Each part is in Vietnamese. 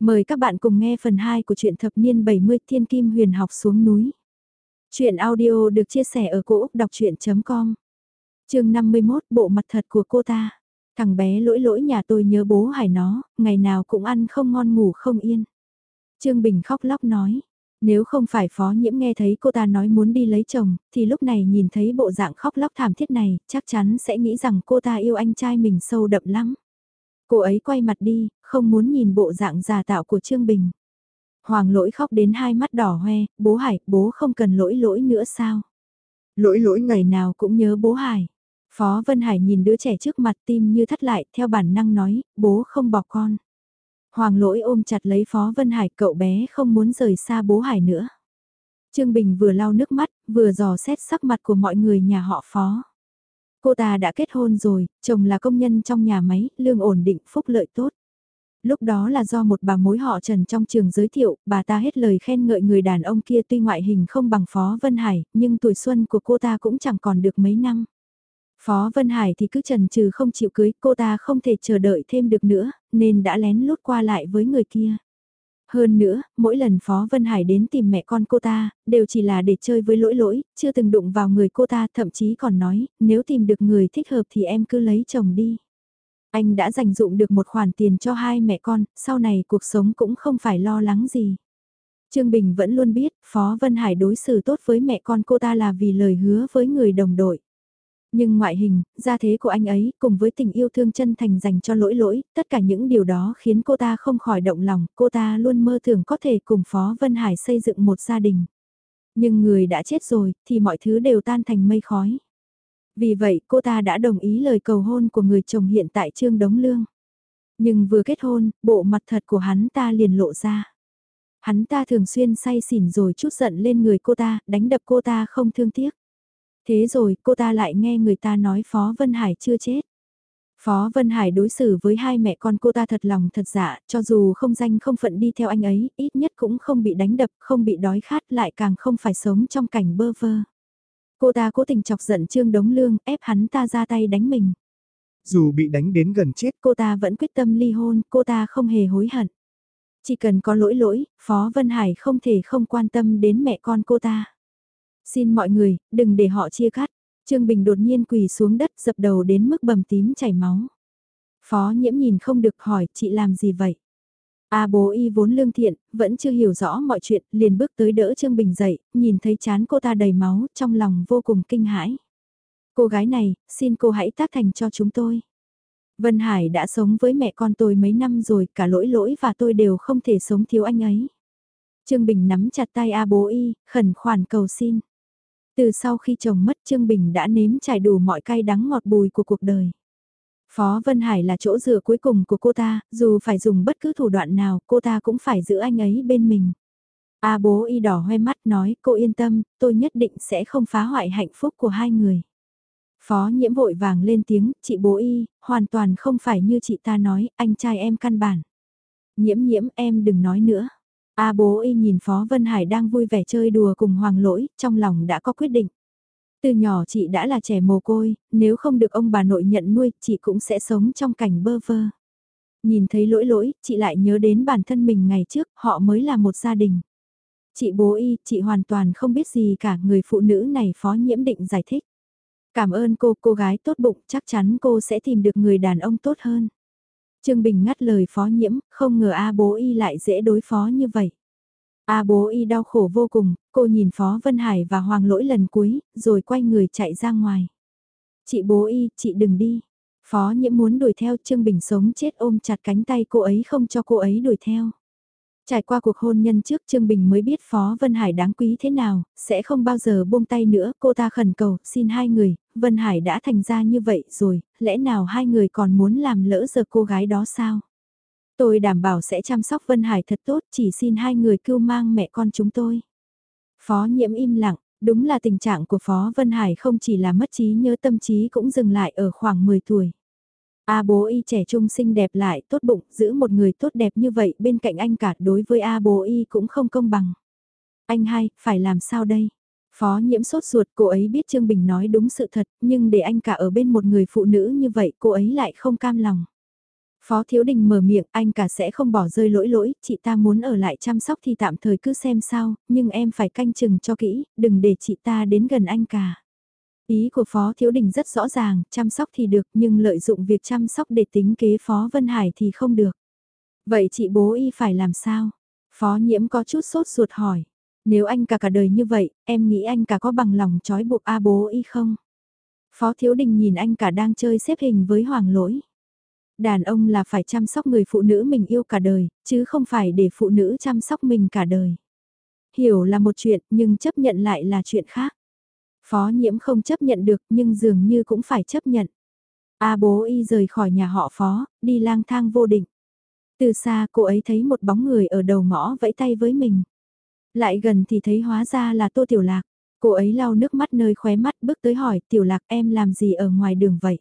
Mời các bạn cùng nghe phần 2 của truyện thập niên 70 Thiên Kim Huyền học xuống núi. Chuyện audio được chia sẻ ở cỗ đọc chuyện.com Trường 51 Bộ mặt thật của cô ta. Thằng bé lỗi lỗi nhà tôi nhớ bố hải nó, ngày nào cũng ăn không ngon ngủ không yên. Trương Bình khóc lóc nói. Nếu không phải phó nhiễm nghe thấy cô ta nói muốn đi lấy chồng, thì lúc này nhìn thấy bộ dạng khóc lóc thảm thiết này, chắc chắn sẽ nghĩ rằng cô ta yêu anh trai mình sâu đậm lắm. Cô ấy quay mặt đi, không muốn nhìn bộ dạng già tạo của Trương Bình. Hoàng lỗi khóc đến hai mắt đỏ hoe, bố Hải, bố không cần lỗi lỗi nữa sao? Lỗi lỗi ngày nào cũng nhớ bố Hải. Phó Vân Hải nhìn đứa trẻ trước mặt tim như thắt lại, theo bản năng nói, bố không bỏ con. Hoàng lỗi ôm chặt lấy Phó Vân Hải, cậu bé không muốn rời xa bố Hải nữa. Trương Bình vừa lau nước mắt, vừa dò xét sắc mặt của mọi người nhà họ Phó. Cô ta đã kết hôn rồi, chồng là công nhân trong nhà máy, lương ổn định, phúc lợi tốt. Lúc đó là do một bà mối họ Trần trong trường giới thiệu, bà ta hết lời khen ngợi người đàn ông kia tuy ngoại hình không bằng Phó Vân Hải, nhưng tuổi xuân của cô ta cũng chẳng còn được mấy năm. Phó Vân Hải thì cứ trần trừ không chịu cưới, cô ta không thể chờ đợi thêm được nữa, nên đã lén lút qua lại với người kia. Hơn nữa, mỗi lần Phó Vân Hải đến tìm mẹ con cô ta, đều chỉ là để chơi với lỗi lỗi, chưa từng đụng vào người cô ta, thậm chí còn nói, nếu tìm được người thích hợp thì em cứ lấy chồng đi. Anh đã dành dụng được một khoản tiền cho hai mẹ con, sau này cuộc sống cũng không phải lo lắng gì. Trương Bình vẫn luôn biết, Phó Vân Hải đối xử tốt với mẹ con cô ta là vì lời hứa với người đồng đội. Nhưng ngoại hình, gia thế của anh ấy, cùng với tình yêu thương chân thành dành cho lỗi lỗi, tất cả những điều đó khiến cô ta không khỏi động lòng, cô ta luôn mơ tưởng có thể cùng Phó Vân Hải xây dựng một gia đình. Nhưng người đã chết rồi, thì mọi thứ đều tan thành mây khói. Vì vậy cô ta đã đồng ý lời cầu hôn của người chồng hiện tại Trương Đống Lương. Nhưng vừa kết hôn, bộ mặt thật của hắn ta liền lộ ra. Hắn ta thường xuyên say xỉn rồi chút giận lên người cô ta, đánh đập cô ta không thương tiếc. Thế rồi cô ta lại nghe người ta nói Phó Vân Hải chưa chết. Phó Vân Hải đối xử với hai mẹ con cô ta thật lòng thật dạ, cho dù không danh không phận đi theo anh ấy, ít nhất cũng không bị đánh đập, không bị đói khát lại càng không phải sống trong cảnh bơ vơ. Cô ta cố tình chọc giận Trương Đống Lương, ép hắn ta ra tay đánh mình. Dù bị đánh đến gần chết, cô ta vẫn quyết tâm ly hôn, cô ta không hề hối hận. Chỉ cần có lỗi lỗi, Phó Vân Hải không thể không quan tâm đến mẹ con cô ta. Xin mọi người, đừng để họ chia cắt. Trương Bình đột nhiên quỳ xuống đất dập đầu đến mức bầm tím chảy máu. Phó nhiễm nhìn không được hỏi chị làm gì vậy? A bố y vốn lương thiện, vẫn chưa hiểu rõ mọi chuyện, liền bước tới đỡ Trương Bình dậy, nhìn thấy chán cô ta đầy máu, trong lòng vô cùng kinh hãi. Cô gái này, xin cô hãy tác thành cho chúng tôi. Vân Hải đã sống với mẹ con tôi mấy năm rồi, cả lỗi lỗi và tôi đều không thể sống thiếu anh ấy. Trương Bình nắm chặt tay A bố y, khẩn khoản cầu xin. Từ sau khi chồng mất Trương Bình đã nếm trải đủ mọi cay đắng ngọt bùi của cuộc đời. Phó Vân Hải là chỗ dựa cuối cùng của cô ta, dù phải dùng bất cứ thủ đoạn nào, cô ta cũng phải giữ anh ấy bên mình. A bố y đỏ hoe mắt nói, cô yên tâm, tôi nhất định sẽ không phá hoại hạnh phúc của hai người. Phó nhiễm vội vàng lên tiếng, chị bố y, hoàn toàn không phải như chị ta nói, anh trai em căn bản. Nhiễm nhiễm em đừng nói nữa. A bố y nhìn Phó Vân Hải đang vui vẻ chơi đùa cùng Hoàng Lỗi, trong lòng đã có quyết định. Từ nhỏ chị đã là trẻ mồ côi, nếu không được ông bà nội nhận nuôi, chị cũng sẽ sống trong cảnh bơ vơ. Nhìn thấy lỗi lỗi, chị lại nhớ đến bản thân mình ngày trước, họ mới là một gia đình. Chị bố y, chị hoàn toàn không biết gì cả, người phụ nữ này phó nhiễm định giải thích. Cảm ơn cô, cô gái tốt bụng, chắc chắn cô sẽ tìm được người đàn ông tốt hơn. Trương Bình ngắt lời phó nhiễm, không ngờ A bố y lại dễ đối phó như vậy. A bố y đau khổ vô cùng, cô nhìn Phó Vân Hải và Hoàng lỗi lần cuối, rồi quay người chạy ra ngoài. Chị bố y, chị đừng đi. Phó nhiễm muốn đuổi theo Trương Bình sống chết ôm chặt cánh tay cô ấy không cho cô ấy đuổi theo. Trải qua cuộc hôn nhân trước Trương Bình mới biết Phó Vân Hải đáng quý thế nào, sẽ không bao giờ buông tay nữa, cô ta khẩn cầu, xin hai người, Vân Hải đã thành ra như vậy rồi, lẽ nào hai người còn muốn làm lỡ giờ cô gái đó sao? Tôi đảm bảo sẽ chăm sóc Vân Hải thật tốt, chỉ xin hai người cưu mang mẹ con chúng tôi. Phó nhiễm im lặng, đúng là tình trạng của Phó Vân Hải không chỉ là mất trí nhớ tâm trí cũng dừng lại ở khoảng 10 tuổi. A bố y trẻ trung xinh đẹp lại tốt bụng, giữ một người tốt đẹp như vậy bên cạnh anh cả đối với A bố y cũng không công bằng. Anh hai, phải làm sao đây? Phó nhiễm sốt ruột cô ấy biết Trương Bình nói đúng sự thật nhưng để anh cả ở bên một người phụ nữ như vậy cô ấy lại không cam lòng. Phó Thiếu Đình mở miệng, anh cả sẽ không bỏ rơi lỗi lỗi, chị ta muốn ở lại chăm sóc thì tạm thời cứ xem sao, nhưng em phải canh chừng cho kỹ, đừng để chị ta đến gần anh cả. Ý của Phó Thiếu Đình rất rõ ràng, chăm sóc thì được nhưng lợi dụng việc chăm sóc để tính kế Phó Vân Hải thì không được. Vậy chị bố y phải làm sao? Phó Nhiễm có chút sốt ruột hỏi. Nếu anh cả cả đời như vậy, em nghĩ anh cả có bằng lòng trói buộc A bố y không? Phó Thiếu Đình nhìn anh cả đang chơi xếp hình với Hoàng Lỗi. Đàn ông là phải chăm sóc người phụ nữ mình yêu cả đời, chứ không phải để phụ nữ chăm sóc mình cả đời. Hiểu là một chuyện nhưng chấp nhận lại là chuyện khác. Phó nhiễm không chấp nhận được nhưng dường như cũng phải chấp nhận. A bố y rời khỏi nhà họ phó, đi lang thang vô định. Từ xa cô ấy thấy một bóng người ở đầu ngõ vẫy tay với mình. Lại gần thì thấy hóa ra là Tô Tiểu Lạc. Cô ấy lau nước mắt nơi khóe mắt bước tới hỏi Tiểu Lạc em làm gì ở ngoài đường vậy?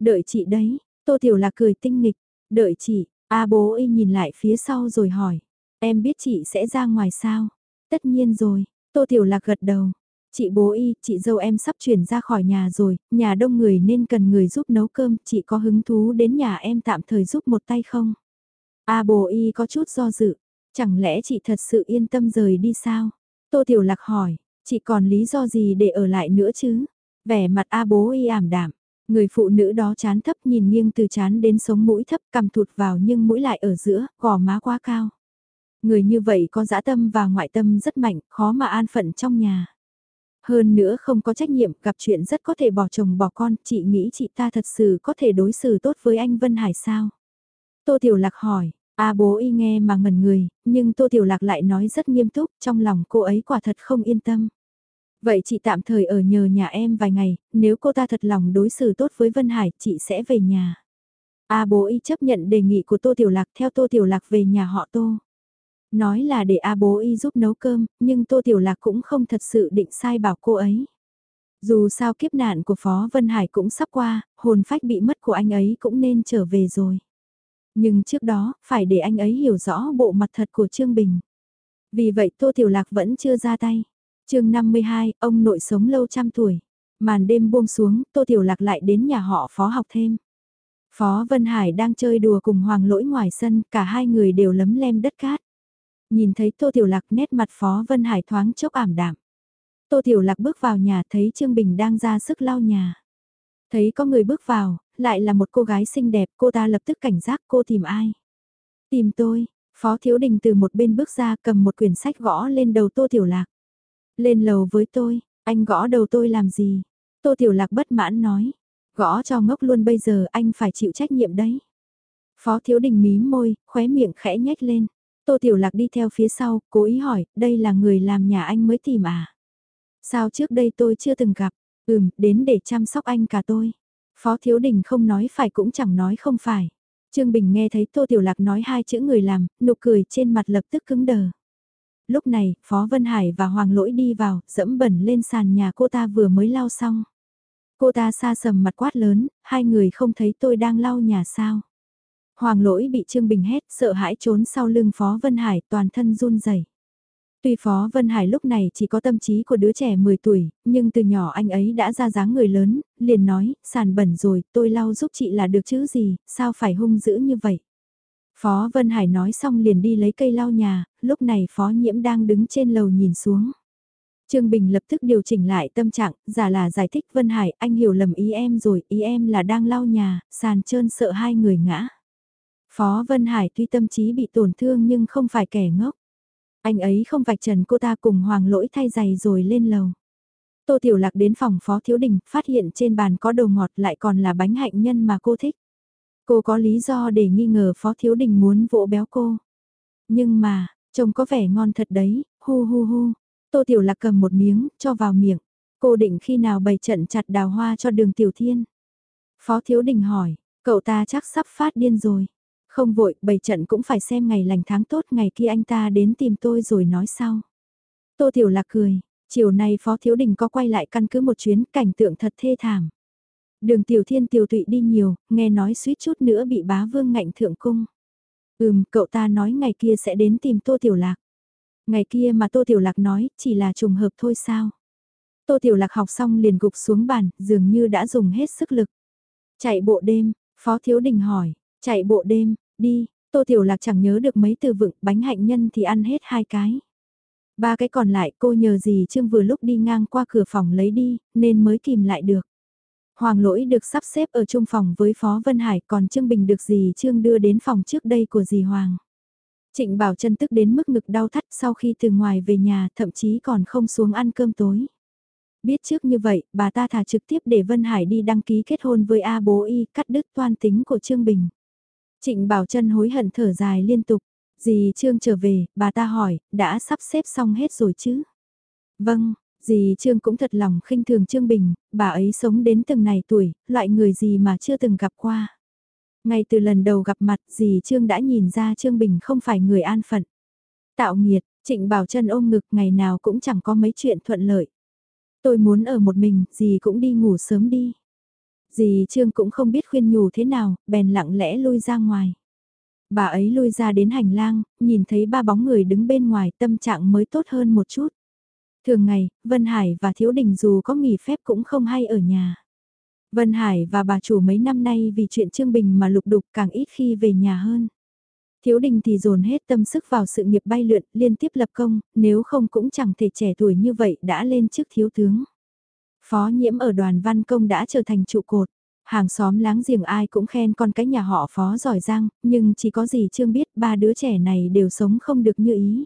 Đợi chị đấy, Tô Tiểu Lạc cười tinh nghịch. Đợi chị, A bố y nhìn lại phía sau rồi hỏi. Em biết chị sẽ ra ngoài sao? Tất nhiên rồi, Tô Tiểu Lạc gật đầu. Chị bố y, chị dâu em sắp chuyển ra khỏi nhà rồi, nhà đông người nên cần người giúp nấu cơm, chị có hứng thú đến nhà em tạm thời giúp một tay không? A bố y có chút do dự, chẳng lẽ chị thật sự yên tâm rời đi sao? Tô Tiểu Lạc hỏi, chị còn lý do gì để ở lại nữa chứ? Vẻ mặt A bố y ảm đạm, người phụ nữ đó chán thấp nhìn nghiêng từ chán đến sống mũi thấp cầm thụt vào nhưng mũi lại ở giữa, gò má quá cao. Người như vậy có dã tâm và ngoại tâm rất mạnh, khó mà an phận trong nhà. Hơn nữa không có trách nhiệm, gặp chuyện rất có thể bỏ chồng bỏ con, chị nghĩ chị ta thật sự có thể đối xử tốt với anh Vân Hải sao? Tô Tiểu Lạc hỏi, a bố y nghe mà ngẩn người, nhưng Tô Tiểu Lạc lại nói rất nghiêm túc, trong lòng cô ấy quả thật không yên tâm. Vậy chị tạm thời ở nhờ nhà em vài ngày, nếu cô ta thật lòng đối xử tốt với Vân Hải, chị sẽ về nhà. A bố y chấp nhận đề nghị của Tô Tiểu Lạc theo Tô Tiểu Lạc về nhà họ Tô. Nói là để A bố y giúp nấu cơm, nhưng Tô Tiểu Lạc cũng không thật sự định sai bảo cô ấy. Dù sao kiếp nạn của Phó Vân Hải cũng sắp qua, hồn phách bị mất của anh ấy cũng nên trở về rồi. Nhưng trước đó, phải để anh ấy hiểu rõ bộ mặt thật của Trương Bình. Vì vậy Tô Tiểu Lạc vẫn chưa ra tay. chương 52, ông nội sống lâu trăm tuổi. Màn đêm buông xuống, Tô Tiểu Lạc lại đến nhà họ Phó học thêm. Phó Vân Hải đang chơi đùa cùng Hoàng Lỗi ngoài sân, cả hai người đều lấm lem đất cát. Nhìn thấy Tô Tiểu Lạc nét mặt Phó Vân Hải thoáng chốc ảm đạm. Tô Tiểu Lạc bước vào nhà thấy Trương Bình đang ra sức lau nhà. Thấy có người bước vào, lại là một cô gái xinh đẹp, cô ta lập tức cảnh giác cô tìm ai. Tìm tôi, Phó Thiếu Đình từ một bên bước ra cầm một quyển sách gõ lên đầu Tô Tiểu Lạc. Lên lầu với tôi, anh gõ đầu tôi làm gì? Tô Tiểu Lạc bất mãn nói. Gõ cho ngốc luôn bây giờ anh phải chịu trách nhiệm đấy. Phó Thiếu Đình mí môi, khóe miệng khẽ nhếch lên. Tô Tiểu Lạc đi theo phía sau, cố ý hỏi, đây là người làm nhà anh mới tìm à? Sao trước đây tôi chưa từng gặp? Ừm, đến để chăm sóc anh cả tôi. Phó Thiếu Đình không nói phải cũng chẳng nói không phải. Trương Bình nghe thấy Tô Tiểu Lạc nói hai chữ người làm, nụ cười trên mặt lập tức cứng đờ. Lúc này, Phó Vân Hải và Hoàng Lỗi đi vào, dẫm bẩn lên sàn nhà cô ta vừa mới lau xong. Cô ta xa sầm mặt quát lớn, hai người không thấy tôi đang lau nhà sao. Hoàng lỗi bị Trương Bình hét, sợ hãi trốn sau lưng Phó Vân Hải, toàn thân run rẩy. Tuy Phó Vân Hải lúc này chỉ có tâm trí của đứa trẻ 10 tuổi, nhưng từ nhỏ anh ấy đã ra dáng người lớn, liền nói, sàn bẩn rồi, tôi lau giúp chị là được chứ gì, sao phải hung dữ như vậy. Phó Vân Hải nói xong liền đi lấy cây lau nhà, lúc này Phó Nhiễm đang đứng trên lầu nhìn xuống. Trương Bình lập tức điều chỉnh lại tâm trạng, giả là giải thích Vân Hải, anh hiểu lầm ý em rồi, ý em là đang lau nhà, sàn trơn sợ hai người ngã. Phó Vân Hải tuy tâm trí bị tổn thương nhưng không phải kẻ ngốc. Anh ấy không vạch trần cô ta cùng hoàng lỗi thay giày rồi lên lầu. Tô Tiểu Lạc đến phòng Phó Thiếu Đình, phát hiện trên bàn có đồ ngọt lại còn là bánh hạnh nhân mà cô thích. Cô có lý do để nghi ngờ Phó Thiếu Đình muốn vỗ béo cô. Nhưng mà, trông có vẻ ngon thật đấy, hu hu hu. Tô Tiểu Lạc cầm một miếng, cho vào miệng. Cô định khi nào bày trận chặt đào hoa cho đường Tiểu Thiên. Phó Thiếu Đình hỏi, cậu ta chắc sắp phát điên rồi. Không vội, bày trận cũng phải xem ngày lành tháng tốt ngày kia anh ta đến tìm tôi rồi nói sau. Tô Tiểu Lạc cười, chiều nay Phó Thiếu Đình có quay lại căn cứ một chuyến cảnh tượng thật thê thảm. Đường Tiểu Thiên Tiểu Tụy đi nhiều, nghe nói suýt chút nữa bị bá vương ngạnh thượng cung. Ừm, cậu ta nói ngày kia sẽ đến tìm Tô Tiểu Lạc. Ngày kia mà Tô Tiểu Lạc nói, chỉ là trùng hợp thôi sao. Tô Tiểu Lạc học xong liền gục xuống bàn, dường như đã dùng hết sức lực. Chạy bộ đêm, Phó Thiếu Đình hỏi, Chạy bộ đêm, đi, Tô Tiểu Lạc chẳng nhớ được mấy từ vựng, bánh hạnh nhân thì ăn hết hai cái. Ba cái còn lại cô nhờ gì Trương vừa lúc đi ngang qua cửa phòng lấy đi, nên mới kìm lại được. Hoàng lỗi được sắp xếp ở chung phòng với Phó Vân Hải còn Trương Bình được gì Trương đưa đến phòng trước đây của dì Hoàng. Trịnh Bảo chân tức đến mức ngực đau thắt sau khi từ ngoài về nhà thậm chí còn không xuống ăn cơm tối. Biết trước như vậy, bà ta thả trực tiếp để Vân Hải đi đăng ký kết hôn với A bố y cắt đứt toan tính của Trương Bình. Trịnh Bảo Trân hối hận thở dài liên tục. Dì Trương trở về, bà ta hỏi, đã sắp xếp xong hết rồi chứ? Vâng, dì Trương cũng thật lòng khinh thường Trương Bình, bà ấy sống đến từng này tuổi, loại người gì mà chưa từng gặp qua. Ngay từ lần đầu gặp mặt, dì Trương đã nhìn ra Trương Bình không phải người an phận. Tạo nghiệt, Trịnh Bảo Trân ôm ngực ngày nào cũng chẳng có mấy chuyện thuận lợi. Tôi muốn ở một mình, dì cũng đi ngủ sớm đi. Dì Trương cũng không biết khuyên nhủ thế nào, bèn lặng lẽ lui ra ngoài. Bà ấy lui ra đến hành lang, nhìn thấy ba bóng người đứng bên ngoài tâm trạng mới tốt hơn một chút. Thường ngày, Vân Hải và Thiếu Đình dù có nghỉ phép cũng không hay ở nhà. Vân Hải và bà chủ mấy năm nay vì chuyện Trương Bình mà lục đục càng ít khi về nhà hơn. Thiếu Đình thì dồn hết tâm sức vào sự nghiệp bay lượn, liên tiếp lập công, nếu không cũng chẳng thể trẻ tuổi như vậy đã lên chức thiếu tướng. Phó nhiễm ở đoàn văn công đã trở thành trụ cột. Hàng xóm láng giềng ai cũng khen con cái nhà họ phó giỏi giang, nhưng chỉ có gì Trương biết ba đứa trẻ này đều sống không được như ý.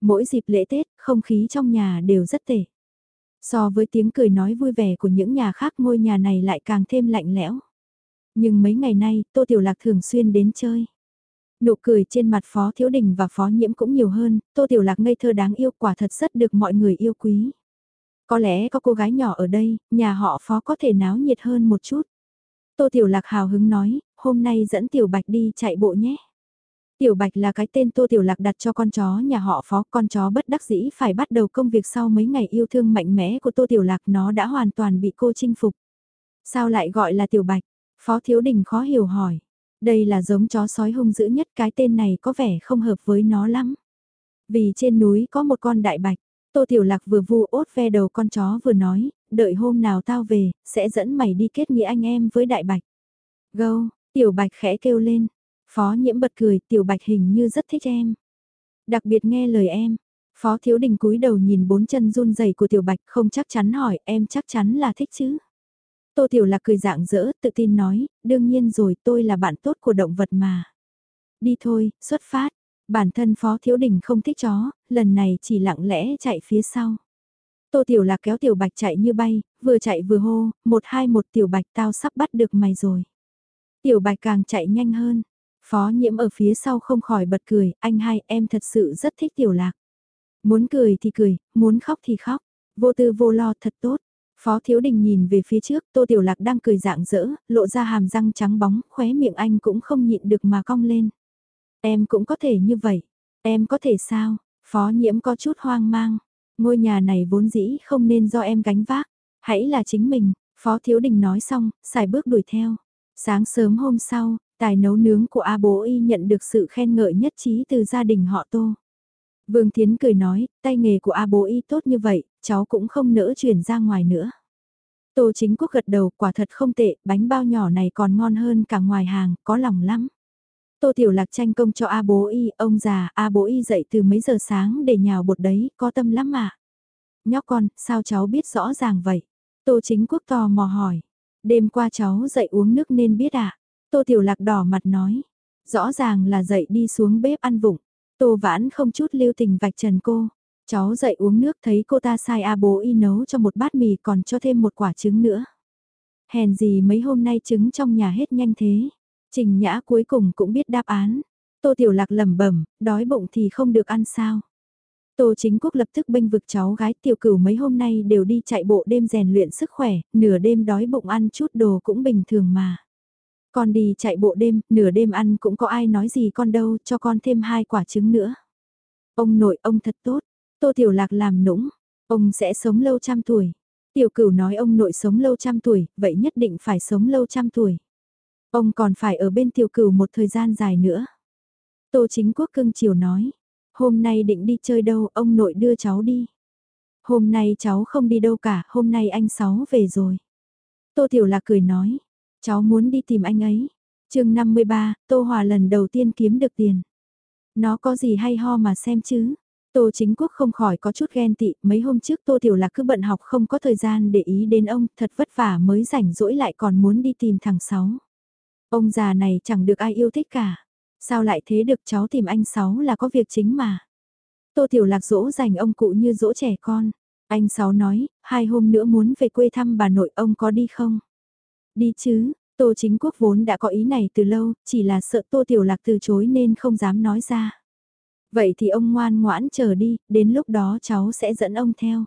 Mỗi dịp lễ Tết, không khí trong nhà đều rất tệ. So với tiếng cười nói vui vẻ của những nhà khác ngôi nhà này lại càng thêm lạnh lẽo. Nhưng mấy ngày nay, Tô Tiểu Lạc thường xuyên đến chơi. Nụ cười trên mặt Phó Thiếu Đình và Phó Nhiễm cũng nhiều hơn, Tô Tiểu Lạc ngây thơ đáng yêu quả thật rất được mọi người yêu quý. Có lẽ có cô gái nhỏ ở đây, nhà họ Phó có thể náo nhiệt hơn một chút. Tô Tiểu Lạc hào hứng nói, hôm nay dẫn Tiểu Bạch đi chạy bộ nhé. Tiểu Bạch là cái tên Tô Tiểu Lạc đặt cho con chó nhà họ phó, con chó bất đắc dĩ phải bắt đầu công việc sau mấy ngày yêu thương mạnh mẽ của Tô Tiểu Lạc nó đã hoàn toàn bị cô chinh phục. Sao lại gọi là Tiểu Bạch? Phó Thiếu Đình khó hiểu hỏi. Đây là giống chó sói hung dữ nhất cái tên này có vẻ không hợp với nó lắm. Vì trên núi có một con đại bạch, Tô Tiểu Lạc vừa vu ốt ve đầu con chó vừa nói, đợi hôm nào tao về, sẽ dẫn mày đi kết nghĩa anh em với đại bạch. Gâu, Tiểu Bạch khẽ kêu lên, Phó nhiễm bật cười, tiểu bạch hình như rất thích em. Đặc biệt nghe lời em. Phó thiếu đình cúi đầu nhìn bốn chân run rẩy của tiểu bạch không chắc chắn hỏi em chắc chắn là thích chứ. Tô tiểu lạc cười dạng dỡ, tự tin nói, đương nhiên rồi tôi là bạn tốt của động vật mà. Đi thôi, xuất phát. Bản thân phó thiếu đình không thích chó, lần này chỉ lặng lẽ chạy phía sau. Tô tiểu lạc kéo tiểu bạch chạy như bay, vừa chạy vừa hô, một hai một tiểu bạch tao sắp bắt được mày rồi. Tiểu bạch càng chạy nhanh hơn, Phó nhiễm ở phía sau không khỏi bật cười, anh hai em thật sự rất thích tiểu lạc. Muốn cười thì cười, muốn khóc thì khóc, vô tư vô lo thật tốt. Phó Thiếu Đình nhìn về phía trước, Tô Tiểu Lạc đang cười dạng dỡ, lộ ra hàm răng trắng bóng, khóe miệng anh cũng không nhịn được mà cong lên. Em cũng có thể như vậy, em có thể sao? Phó Nhiễm có chút hoang mang, ngôi nhà này vốn dĩ không nên do em gánh vác, hãy là chính mình, Phó Thiếu Đình nói xong, xài bước đuổi theo. Sáng sớm hôm sau, Tài nấu nướng của A Bố Y nhận được sự khen ngợi nhất trí từ gia đình họ Tô. Vương Thiến cười nói, tay nghề của A Bố Y tốt như vậy, cháu cũng không nỡ chuyển ra ngoài nữa. Tô chính quốc gật đầu, quả thật không tệ, bánh bao nhỏ này còn ngon hơn cả ngoài hàng, có lòng lắm. Tô Tiểu Lạc tranh công cho A Bố Y, ông già, A Bố Y dậy từ mấy giờ sáng để nhào bột đấy, có tâm lắm mà. Nhóc con, sao cháu biết rõ ràng vậy? Tô chính quốc tò mò hỏi. Đêm qua cháu dậy uống nước nên biết à? Tô Tiểu Lạc đỏ mặt nói. Rõ ràng là dậy đi xuống bếp ăn vụng. Tô Vãn không chút lưu tình vạch trần cô. Cháu dậy uống nước thấy cô ta sai A bố y nấu cho một bát mì còn cho thêm một quả trứng nữa. Hèn gì mấy hôm nay trứng trong nhà hết nhanh thế. Trình Nhã cuối cùng cũng biết đáp án. Tô Tiểu Lạc lẩm bẩm, đói bụng thì không được ăn sao. Tô Chính Quốc lập tức bênh vực cháu gái tiểu cửu mấy hôm nay đều đi chạy bộ đêm rèn luyện sức khỏe, nửa đêm đói bụng ăn chút đồ cũng bình thường mà. Con đi chạy bộ đêm, nửa đêm ăn cũng có ai nói gì con đâu, cho con thêm hai quả trứng nữa. Ông nội ông thật tốt, Tô Tiểu Lạc làm nũng, ông sẽ sống lâu trăm tuổi. Tiểu cửu nói ông nội sống lâu trăm tuổi, vậy nhất định phải sống lâu trăm tuổi. Ông còn phải ở bên tiểu cửu một thời gian dài nữa. Tô chính quốc cưng chiều nói, hôm nay định đi chơi đâu, ông nội đưa cháu đi. Hôm nay cháu không đi đâu cả, hôm nay anh Sáu về rồi. Tô Tiểu Lạc cười nói, Cháu muốn đi tìm anh ấy. chương 53, Tô Hòa lần đầu tiên kiếm được tiền. Nó có gì hay ho mà xem chứ? Tô chính quốc không khỏi có chút ghen tị, mấy hôm trước Tô Tiểu Lạc cứ bận học không có thời gian để ý đến ông, thật vất vả mới rảnh rỗi lại còn muốn đi tìm thằng Sáu. Ông già này chẳng được ai yêu thích cả. Sao lại thế được cháu tìm anh Sáu là có việc chính mà. Tô Tiểu Lạc dỗ dành ông cụ như dỗ trẻ con. Anh Sáu nói, hai hôm nữa muốn về quê thăm bà nội ông có đi không? Đi chứ, Tô Chính Quốc vốn đã có ý này từ lâu, chỉ là sợ Tô Tiểu Lạc từ chối nên không dám nói ra. Vậy thì ông ngoan ngoãn chờ đi, đến lúc đó cháu sẽ dẫn ông theo.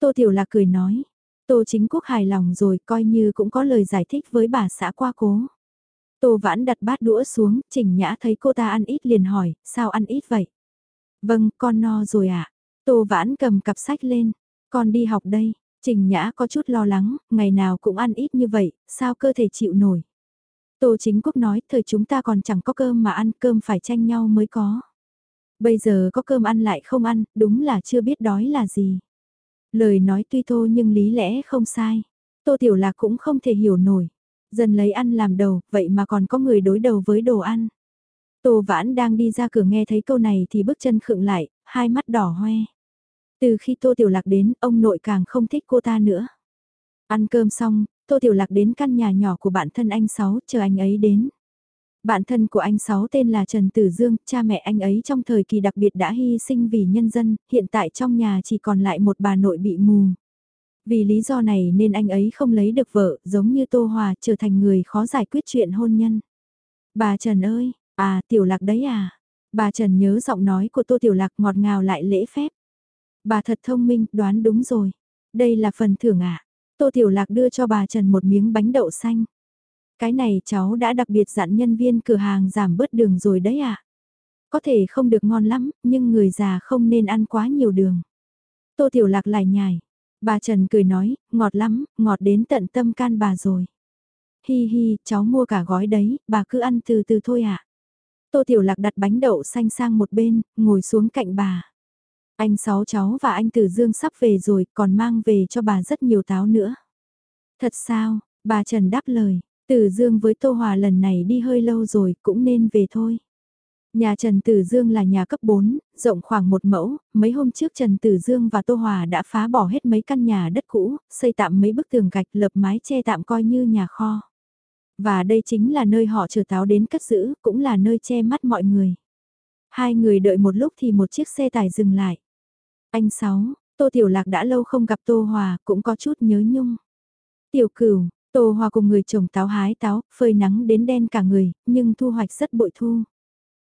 Tô Tiểu Lạc cười nói. Tô Chính Quốc hài lòng rồi coi như cũng có lời giải thích với bà xã qua cố. Tô Vãn đặt bát đũa xuống, Trình Nhã thấy cô ta ăn ít liền hỏi, sao ăn ít vậy? Vâng, con no rồi ạ. À? Tô Vãn cầm cặp sách lên, con đi học đây. Trình Nhã có chút lo lắng, ngày nào cũng ăn ít như vậy, sao cơ thể chịu nổi? Tô Chính Quốc nói, thời chúng ta còn chẳng có cơm mà ăn, cơm phải tranh nhau mới có. Bây giờ có cơm ăn lại không ăn, đúng là chưa biết đói là gì. Lời nói tuy thô nhưng lý lẽ không sai. Tô Tiểu Lạc cũng không thể hiểu nổi. Dần lấy ăn làm đầu, vậy mà còn có người đối đầu với đồ ăn. Tô Vãn đang đi ra cửa nghe thấy câu này thì bước chân khựng lại, hai mắt đỏ hoe. Từ khi Tô Tiểu Lạc đến, ông nội càng không thích cô ta nữa. Ăn cơm xong, Tô Tiểu Lạc đến căn nhà nhỏ của bạn thân anh Sáu, chờ anh ấy đến. Bạn thân của anh Sáu tên là Trần Tử Dương, cha mẹ anh ấy trong thời kỳ đặc biệt đã hy sinh vì nhân dân, hiện tại trong nhà chỉ còn lại một bà nội bị mù. Vì lý do này nên anh ấy không lấy được vợ, giống như Tô Hòa trở thành người khó giải quyết chuyện hôn nhân. Bà Trần ơi, à Tiểu Lạc đấy à. Bà Trần nhớ giọng nói của Tô Tiểu Lạc ngọt ngào lại lễ phép. Bà thật thông minh, đoán đúng rồi. Đây là phần thưởng ạ. À. Tô Tiểu Lạc đưa cho bà Trần một miếng bánh đậu xanh. Cái này cháu đã đặc biệt dặn nhân viên cửa hàng giảm bớt đường rồi đấy ạ. À. Có thể không được ngon lắm, nhưng người già không nên ăn quá nhiều đường. Tô Tiểu Lạc lại nhài. Bà Trần cười nói, ngọt lắm, ngọt đến tận tâm can bà rồi. Hi hi, cháu mua cả gói đấy, bà cứ ăn từ từ thôi ạ. À. Tô Tiểu Lạc đặt bánh đậu xanh sang một bên, ngồi xuống cạnh bà. Anh sáu cháu và anh Tử Dương sắp về rồi, còn mang về cho bà rất nhiều táo nữa. Thật sao, bà Trần đáp lời, Tử Dương với Tô Hòa lần này đi hơi lâu rồi, cũng nên về thôi. Nhà Trần Tử Dương là nhà cấp 4, rộng khoảng một mẫu, mấy hôm trước Trần Tử Dương và Tô Hòa đã phá bỏ hết mấy căn nhà đất cũ, xây tạm mấy bức tường gạch lợp mái che tạm coi như nhà kho. Và đây chính là nơi họ chờ táo đến cất giữ, cũng là nơi che mắt mọi người. Hai người đợi một lúc thì một chiếc xe tải dừng lại. Anh Sáu, Tô Tiểu Lạc đã lâu không gặp Tô Hòa, cũng có chút nhớ nhung. Tiểu cửu, Tô Hòa cùng người chồng táo hái táo, phơi nắng đến đen cả người, nhưng thu hoạch rất bội thu.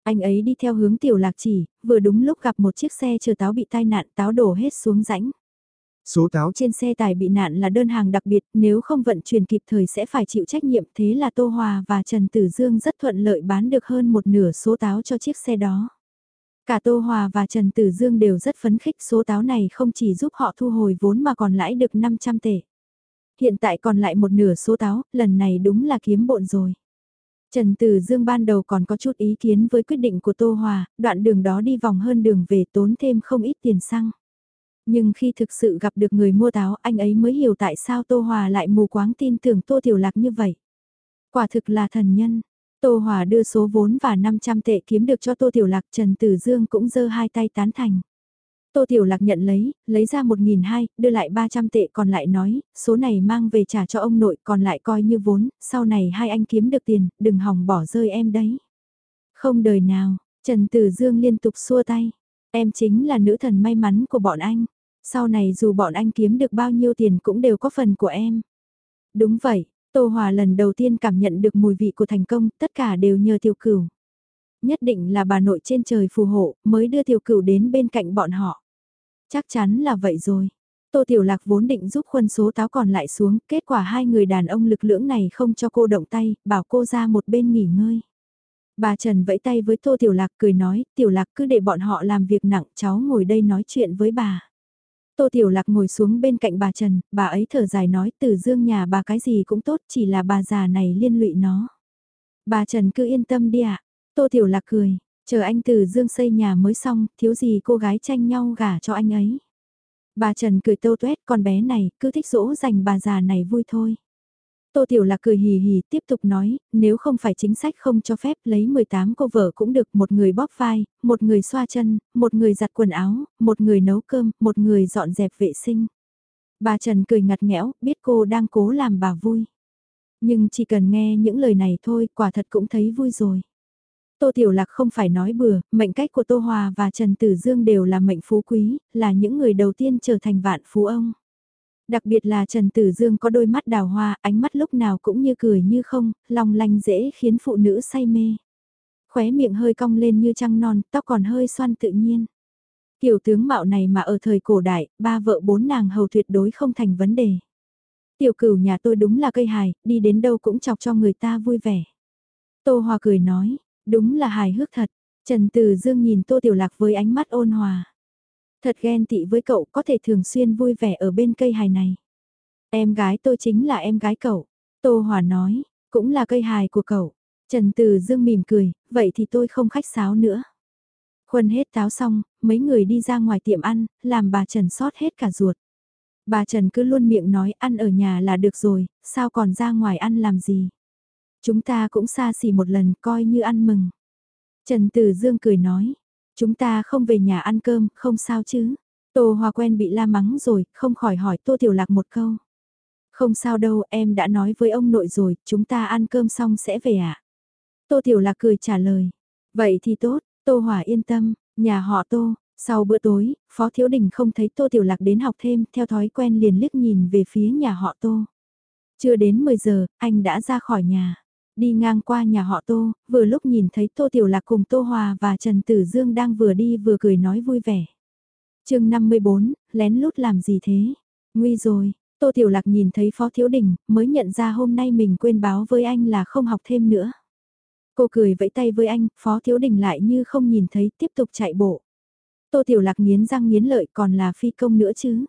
Anh ấy đi theo hướng Tiểu Lạc chỉ, vừa đúng lúc gặp một chiếc xe chờ táo bị tai nạn táo đổ hết xuống rãnh. Số táo trên xe tải bị nạn là đơn hàng đặc biệt, nếu không vận chuyển kịp thời sẽ phải chịu trách nhiệm. Thế là Tô Hòa và Trần Tử Dương rất thuận lợi bán được hơn một nửa số táo cho chiếc xe đó. Cả Tô Hòa và Trần Tử Dương đều rất phấn khích số táo này không chỉ giúp họ thu hồi vốn mà còn lãi được 500 tệ. Hiện tại còn lại một nửa số táo, lần này đúng là kiếm bộn rồi. Trần Tử Dương ban đầu còn có chút ý kiến với quyết định của Tô Hòa, đoạn đường đó đi vòng hơn đường về tốn thêm không ít tiền xăng. Nhưng khi thực sự gặp được người mua táo anh ấy mới hiểu tại sao Tô Hòa lại mù quáng tin tưởng Tô Tiểu Lạc như vậy. Quả thực là thần nhân, Tô Hòa đưa số vốn và 500 tệ kiếm được cho Tô Tiểu Lạc Trần Tử Dương cũng giơ hai tay tán thành. Tô Tiểu Lạc nhận lấy, lấy ra 1.200, đưa lại 300 tệ còn lại nói, số này mang về trả cho ông nội còn lại coi như vốn, sau này hai anh kiếm được tiền, đừng hỏng bỏ rơi em đấy. Không đời nào, Trần Tử Dương liên tục xua tay, em chính là nữ thần may mắn của bọn anh, sau này dù bọn anh kiếm được bao nhiêu tiền cũng đều có phần của em. Đúng vậy, Tô Hòa lần đầu tiên cảm nhận được mùi vị của thành công, tất cả đều nhờ tiểu cửu. Nhất định là bà nội trên trời phù hộ, mới đưa tiểu cửu đến bên cạnh bọn họ. Chắc chắn là vậy rồi. Tô Tiểu Lạc vốn định giúp khuân số táo còn lại xuống, kết quả hai người đàn ông lực lưỡng này không cho cô động tay, bảo cô ra một bên nghỉ ngơi. Bà Trần vẫy tay với Tô Tiểu Lạc cười nói, Tiểu Lạc cứ để bọn họ làm việc nặng, cháu ngồi đây nói chuyện với bà. Tô Tiểu Lạc ngồi xuống bên cạnh bà Trần, bà ấy thở dài nói từ dương nhà bà cái gì cũng tốt chỉ là bà già này liên lụy nó. Bà Trần cứ yên tâm đi ạ. Tô Tiểu Lạc cười, chờ anh từ dương xây nhà mới xong, thiếu gì cô gái tranh nhau gả cho anh ấy. Bà Trần cười tâu tuét con bé này, cứ thích dỗ dành bà già này vui thôi. Tô Tiểu Lạc cười hì hì tiếp tục nói, nếu không phải chính sách không cho phép lấy 18 cô vợ cũng được một người bóp vai, một người xoa chân, một người giặt quần áo, một người nấu cơm, một người dọn dẹp vệ sinh. Bà Trần cười ngặt nghẽo, biết cô đang cố làm bà vui. Nhưng chỉ cần nghe những lời này thôi, quả thật cũng thấy vui rồi. Tô Tiểu Lạc không phải nói bừa, mệnh cách của Tô Hòa và Trần Tử Dương đều là mệnh phú quý, là những người đầu tiên trở thành vạn phú ông. Đặc biệt là Trần Tử Dương có đôi mắt đào hoa, ánh mắt lúc nào cũng như cười như không, lòng lanh dễ khiến phụ nữ say mê. Khóe miệng hơi cong lên như trăng non, tóc còn hơi xoăn tự nhiên. Tiểu tướng mạo này mà ở thời cổ đại, ba vợ bốn nàng hầu tuyệt đối không thành vấn đề. Tiểu cửu nhà tôi đúng là cây hài, đi đến đâu cũng chọc cho người ta vui vẻ. Tô Hòa cười nói, đúng là hài hước thật. Trần Từ Dương nhìn Tô Tiểu Lạc với ánh mắt ôn hòa. Thật ghen tị với cậu có thể thường xuyên vui vẻ ở bên cây hài này. Em gái tôi chính là em gái cậu. Tô Hòa nói, cũng là cây hài của cậu. Trần Từ Dương mỉm cười, vậy thì tôi không khách sáo nữa. Khuân hết táo xong, mấy người đi ra ngoài tiệm ăn, làm bà Trần sót hết cả ruột. Bà Trần cứ luôn miệng nói ăn ở nhà là được rồi, sao còn ra ngoài ăn làm gì. Chúng ta cũng xa xỉ một lần coi như ăn mừng. Trần Tử Dương cười nói, Chúng ta không về nhà ăn cơm, không sao chứ. Tô Hòa quen bị la mắng rồi, không khỏi hỏi Tô Tiểu Lạc một câu. Không sao đâu, em đã nói với ông nội rồi, chúng ta ăn cơm xong sẽ về ạ. À? Tô Tiểu Lạc cười trả lời. Vậy thì tốt, Tô Hòa yên tâm, nhà họ Tô. Sau bữa tối, Phó Thiếu Đình không thấy Tô Tiểu Lạc đến học thêm, theo thói quen liền liếc nhìn về phía nhà họ Tô. Chưa đến 10 giờ, anh đã ra khỏi nhà. Đi ngang qua nhà họ Tô, vừa lúc nhìn thấy Tô Tiểu Lạc cùng Tô Hòa và Trần Tử Dương đang vừa đi vừa cười nói vui vẻ. chương 54, lén lút làm gì thế? Nguy rồi, Tô Tiểu Lạc nhìn thấy Phó Thiếu Đình, mới nhận ra hôm nay mình quên báo với anh là không học thêm nữa. Cô cười vẫy tay với anh, Phó Thiếu Đình lại như không nhìn thấy, tiếp tục chạy bộ. Tô Tiểu Lạc nghiến răng nghiến lợi còn là phi công nữa chứ.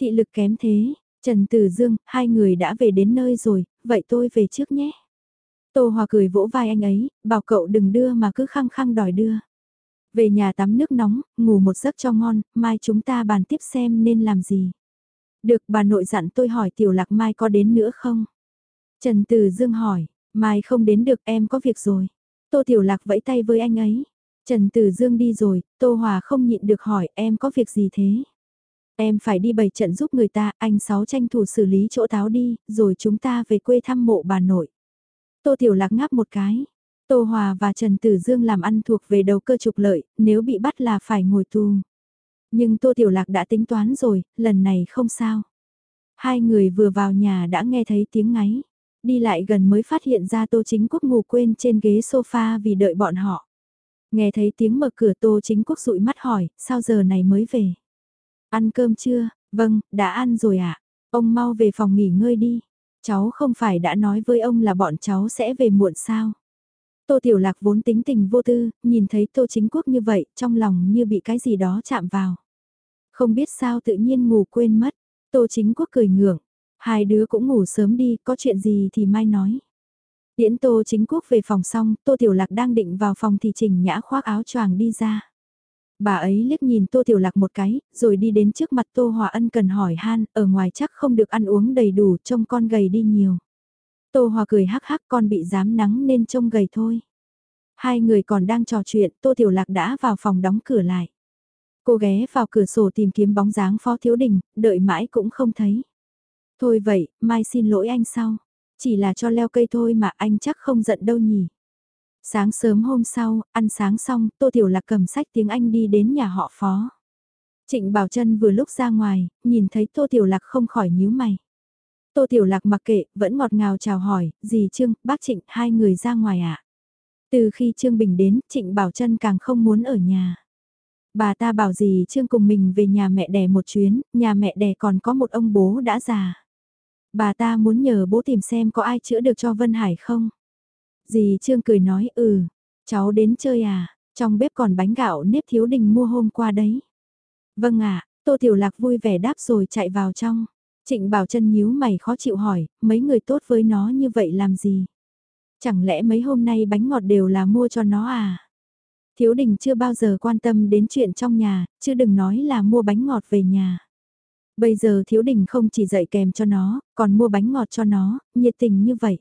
Thị lực kém thế, Trần Tử Dương, hai người đã về đến nơi rồi, vậy tôi về trước nhé. Tô Hòa cười vỗ vai anh ấy, bảo cậu đừng đưa mà cứ khăng khăng đòi đưa. Về nhà tắm nước nóng, ngủ một giấc cho ngon, mai chúng ta bàn tiếp xem nên làm gì. Được bà nội dặn tôi hỏi tiểu lạc mai có đến nữa không? Trần Từ Dương hỏi, mai không đến được em có việc rồi. Tô tiểu lạc vẫy tay với anh ấy. Trần Từ Dương đi rồi, Tô Hòa không nhịn được hỏi em có việc gì thế? Em phải đi bày trận giúp người ta, anh Sáu tranh thủ xử lý chỗ táo đi, rồi chúng ta về quê thăm mộ bà nội. Tô Tiểu Lạc ngáp một cái. Tô Hòa và Trần Tử Dương làm ăn thuộc về đầu cơ trục lợi, nếu bị bắt là phải ngồi tù. Nhưng Tô Tiểu Lạc đã tính toán rồi, lần này không sao. Hai người vừa vào nhà đã nghe thấy tiếng ngáy. Đi lại gần mới phát hiện ra Tô Chính Quốc ngủ quên trên ghế sofa vì đợi bọn họ. Nghe thấy tiếng mở cửa Tô Chính Quốc dụi mắt hỏi, sao giờ này mới về? Ăn cơm chưa? Vâng, đã ăn rồi ạ. À? Ông mau về phòng nghỉ ngơi đi. Cháu không phải đã nói với ông là bọn cháu sẽ về muộn sao? Tô Tiểu Lạc vốn tính tình vô tư, nhìn thấy Tô Chính Quốc như vậy, trong lòng như bị cái gì đó chạm vào. Không biết sao tự nhiên ngủ quên mất, Tô Chính Quốc cười ngượng, hai đứa cũng ngủ sớm đi, có chuyện gì thì mai nói. Điễn Tô Chính Quốc về phòng xong, Tô Tiểu Lạc đang định vào phòng thì Trình Nhã khoác áo choàng đi ra. Bà ấy liếc nhìn Tô Tiểu Lạc một cái, rồi đi đến trước mặt Tô Hòa Ân cần hỏi han, ở ngoài chắc không được ăn uống đầy đủ, trông con gầy đi nhiều. Tô Hòa cười hắc hắc con bị dám nắng nên trông gầy thôi. Hai người còn đang trò chuyện, Tô Tiểu Lạc đã vào phòng đóng cửa lại. Cô ghé vào cửa sổ tìm kiếm bóng dáng Phó Thiếu Đình, đợi mãi cũng không thấy. Thôi vậy, mai xin lỗi anh sau. Chỉ là cho leo cây thôi mà anh chắc không giận đâu nhỉ. Sáng sớm hôm sau, ăn sáng xong, Tô Tiểu Lạc cầm sách tiếng Anh đi đến nhà họ phó. Trịnh Bảo Trân vừa lúc ra ngoài, nhìn thấy Tô Tiểu Lạc không khỏi nhíu mày. Tô Tiểu Lạc mặc kệ, vẫn ngọt ngào chào hỏi, dì Trương, bác Trịnh, hai người ra ngoài ạ. À? Từ khi Trương Bình đến, Trịnh Bảo Trân càng không muốn ở nhà. Bà ta bảo dì Trương cùng mình về nhà mẹ đẻ một chuyến, nhà mẹ đẻ còn có một ông bố đã già. Bà ta muốn nhờ bố tìm xem có ai chữa được cho Vân Hải không. Dì Trương cười nói ừ, cháu đến chơi à, trong bếp còn bánh gạo nếp thiếu đình mua hôm qua đấy. Vâng ạ, Tô Tiểu Lạc vui vẻ đáp rồi chạy vào trong. Trịnh Bảo chân nhíu mày khó chịu hỏi, mấy người tốt với nó như vậy làm gì? Chẳng lẽ mấy hôm nay bánh ngọt đều là mua cho nó à? Thiếu đình chưa bao giờ quan tâm đến chuyện trong nhà, chứ đừng nói là mua bánh ngọt về nhà. Bây giờ thiếu đình không chỉ dạy kèm cho nó, còn mua bánh ngọt cho nó, nhiệt tình như vậy.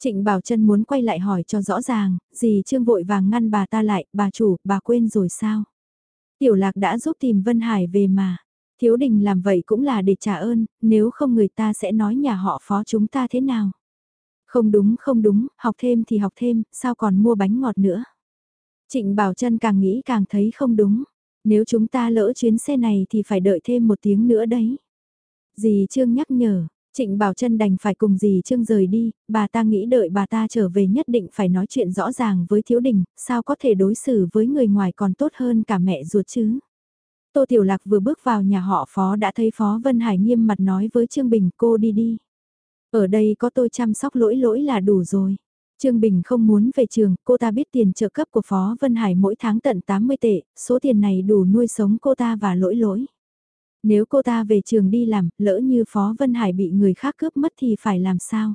Trịnh Bảo Trân muốn quay lại hỏi cho rõ ràng, gì Trương vội vàng ngăn bà ta lại, bà chủ, bà quên rồi sao? Tiểu Lạc đã giúp tìm Vân Hải về mà. Thiếu đình làm vậy cũng là để trả ơn, nếu không người ta sẽ nói nhà họ phó chúng ta thế nào? Không đúng không đúng, học thêm thì học thêm, sao còn mua bánh ngọt nữa? Trịnh Bảo Trân càng nghĩ càng thấy không đúng. Nếu chúng ta lỡ chuyến xe này thì phải đợi thêm một tiếng nữa đấy. Dì Trương nhắc nhở, Trịnh Bảo Trân đành phải cùng dì Trương rời đi, bà ta nghĩ đợi bà ta trở về nhất định phải nói chuyện rõ ràng với thiếu đình, sao có thể đối xử với người ngoài còn tốt hơn cả mẹ ruột chứ. Tô Tiểu Lạc vừa bước vào nhà họ Phó đã thấy Phó Vân Hải nghiêm mặt nói với Trương Bình cô đi đi. Ở đây có tôi chăm sóc lỗi lỗi là đủ rồi. Trương Bình không muốn về trường, cô ta biết tiền trợ cấp của Phó Vân Hải mỗi tháng tận 80 tệ, số tiền này đủ nuôi sống cô ta và lỗi lỗi. Nếu cô ta về trường đi làm, lỡ như Phó Vân Hải bị người khác cướp mất thì phải làm sao?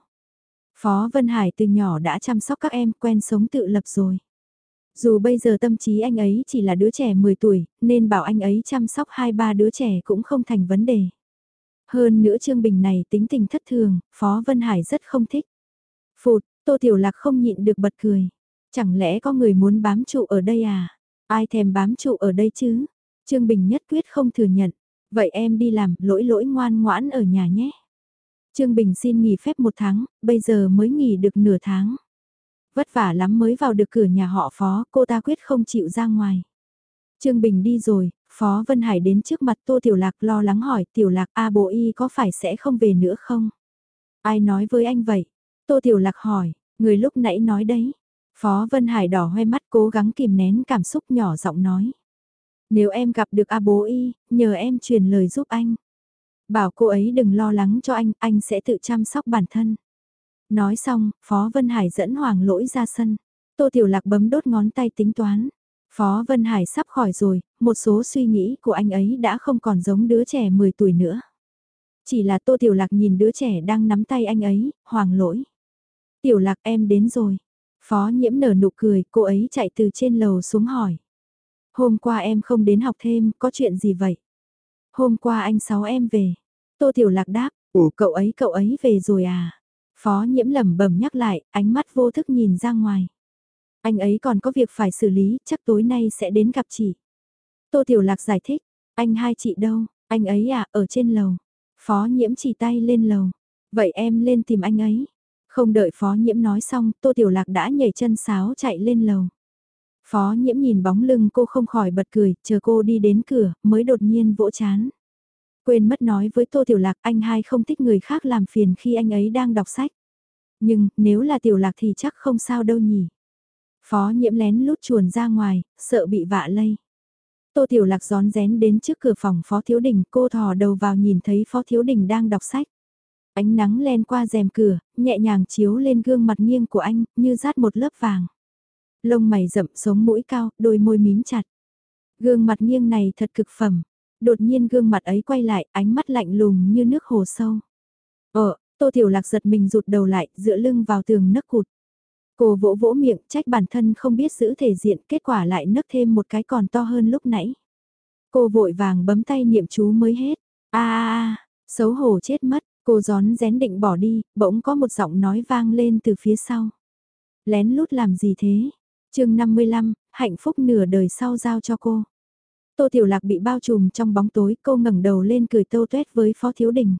Phó Vân Hải từ nhỏ đã chăm sóc các em quen sống tự lập rồi. Dù bây giờ tâm trí anh ấy chỉ là đứa trẻ 10 tuổi, nên bảo anh ấy chăm sóc hai ba đứa trẻ cũng không thành vấn đề. Hơn nữa Trương Bình này tính tình thất thường, Phó Vân Hải rất không thích. Phụt, Tô Tiểu Lạc không nhịn được bật cười. Chẳng lẽ có người muốn bám trụ ở đây à? Ai thèm bám trụ ở đây chứ? Trương Bình nhất quyết không thừa nhận. Vậy em đi làm, lỗi lỗi ngoan ngoãn ở nhà nhé. Trương Bình xin nghỉ phép một tháng, bây giờ mới nghỉ được nửa tháng. Vất vả lắm mới vào được cửa nhà họ phó, cô ta quyết không chịu ra ngoài. Trương Bình đi rồi, Phó Vân Hải đến trước mặt Tô Tiểu Lạc lo lắng hỏi Tiểu Lạc A bộ y có phải sẽ không về nữa không? Ai nói với anh vậy? Tô Tiểu Lạc hỏi, người lúc nãy nói đấy. Phó Vân Hải đỏ hoe mắt cố gắng kìm nén cảm xúc nhỏ giọng nói. Nếu em gặp được A bố y, nhờ em truyền lời giúp anh. Bảo cô ấy đừng lo lắng cho anh, anh sẽ tự chăm sóc bản thân. Nói xong, Phó Vân Hải dẫn Hoàng Lỗi ra sân. Tô Tiểu Lạc bấm đốt ngón tay tính toán. Phó Vân Hải sắp khỏi rồi, một số suy nghĩ của anh ấy đã không còn giống đứa trẻ 10 tuổi nữa. Chỉ là Tô Tiểu Lạc nhìn đứa trẻ đang nắm tay anh ấy, Hoàng Lỗi. Tiểu Lạc em đến rồi. Phó nhiễm nở nụ cười, cô ấy chạy từ trên lầu xuống hỏi. Hôm qua em không đến học thêm, có chuyện gì vậy? Hôm qua anh sáu em về. Tô Tiểu Lạc đáp, ủ cậu ấy cậu ấy về rồi à? Phó nhiễm lẩm bẩm nhắc lại, ánh mắt vô thức nhìn ra ngoài. Anh ấy còn có việc phải xử lý, chắc tối nay sẽ đến gặp chị. Tô Tiểu Lạc giải thích, anh hai chị đâu, anh ấy à, ở trên lầu. Phó nhiễm chỉ tay lên lầu. Vậy em lên tìm anh ấy. Không đợi phó nhiễm nói xong, Tô Tiểu Lạc đã nhảy chân sáo chạy lên lầu. Phó nhiễm nhìn bóng lưng cô không khỏi bật cười, chờ cô đi đến cửa, mới đột nhiên vỗ chán. Quên mất nói với Tô Tiểu Lạc anh hai không thích người khác làm phiền khi anh ấy đang đọc sách. Nhưng, nếu là Tiểu Lạc thì chắc không sao đâu nhỉ. Phó nhiễm lén lút chuồn ra ngoài, sợ bị vạ lây. Tô Tiểu Lạc gión rén đến trước cửa phòng Phó Thiếu Đình, cô thò đầu vào nhìn thấy Phó Thiếu Đình đang đọc sách. Ánh nắng len qua rèm cửa, nhẹ nhàng chiếu lên gương mặt nghiêng của anh, như rát một lớp vàng. Lông mày rậm sống mũi cao, đôi môi mím chặt. Gương mặt nghiêng này thật cực phẩm. Đột nhiên gương mặt ấy quay lại, ánh mắt lạnh lùng như nước hồ sâu. Ờ, Tô Tiểu Lạc giật mình rụt đầu lại, dựa lưng vào tường nấc cụt. Cô vỗ vỗ miệng, trách bản thân không biết giữ thể diện, kết quả lại nấc thêm một cái còn to hơn lúc nãy. Cô vội vàng bấm tay niệm chú mới hết. a a xấu hổ chết mất, cô gión rén định bỏ đi, bỗng có một giọng nói vang lên từ phía sau. Lén lút làm gì thế? Chương 55, hạnh phúc nửa đời sau giao cho cô. Tô Tiểu Lạc bị bao trùm trong bóng tối, cô ngẩng đầu lên cười tâu tuét với Phó Thiếu Đình.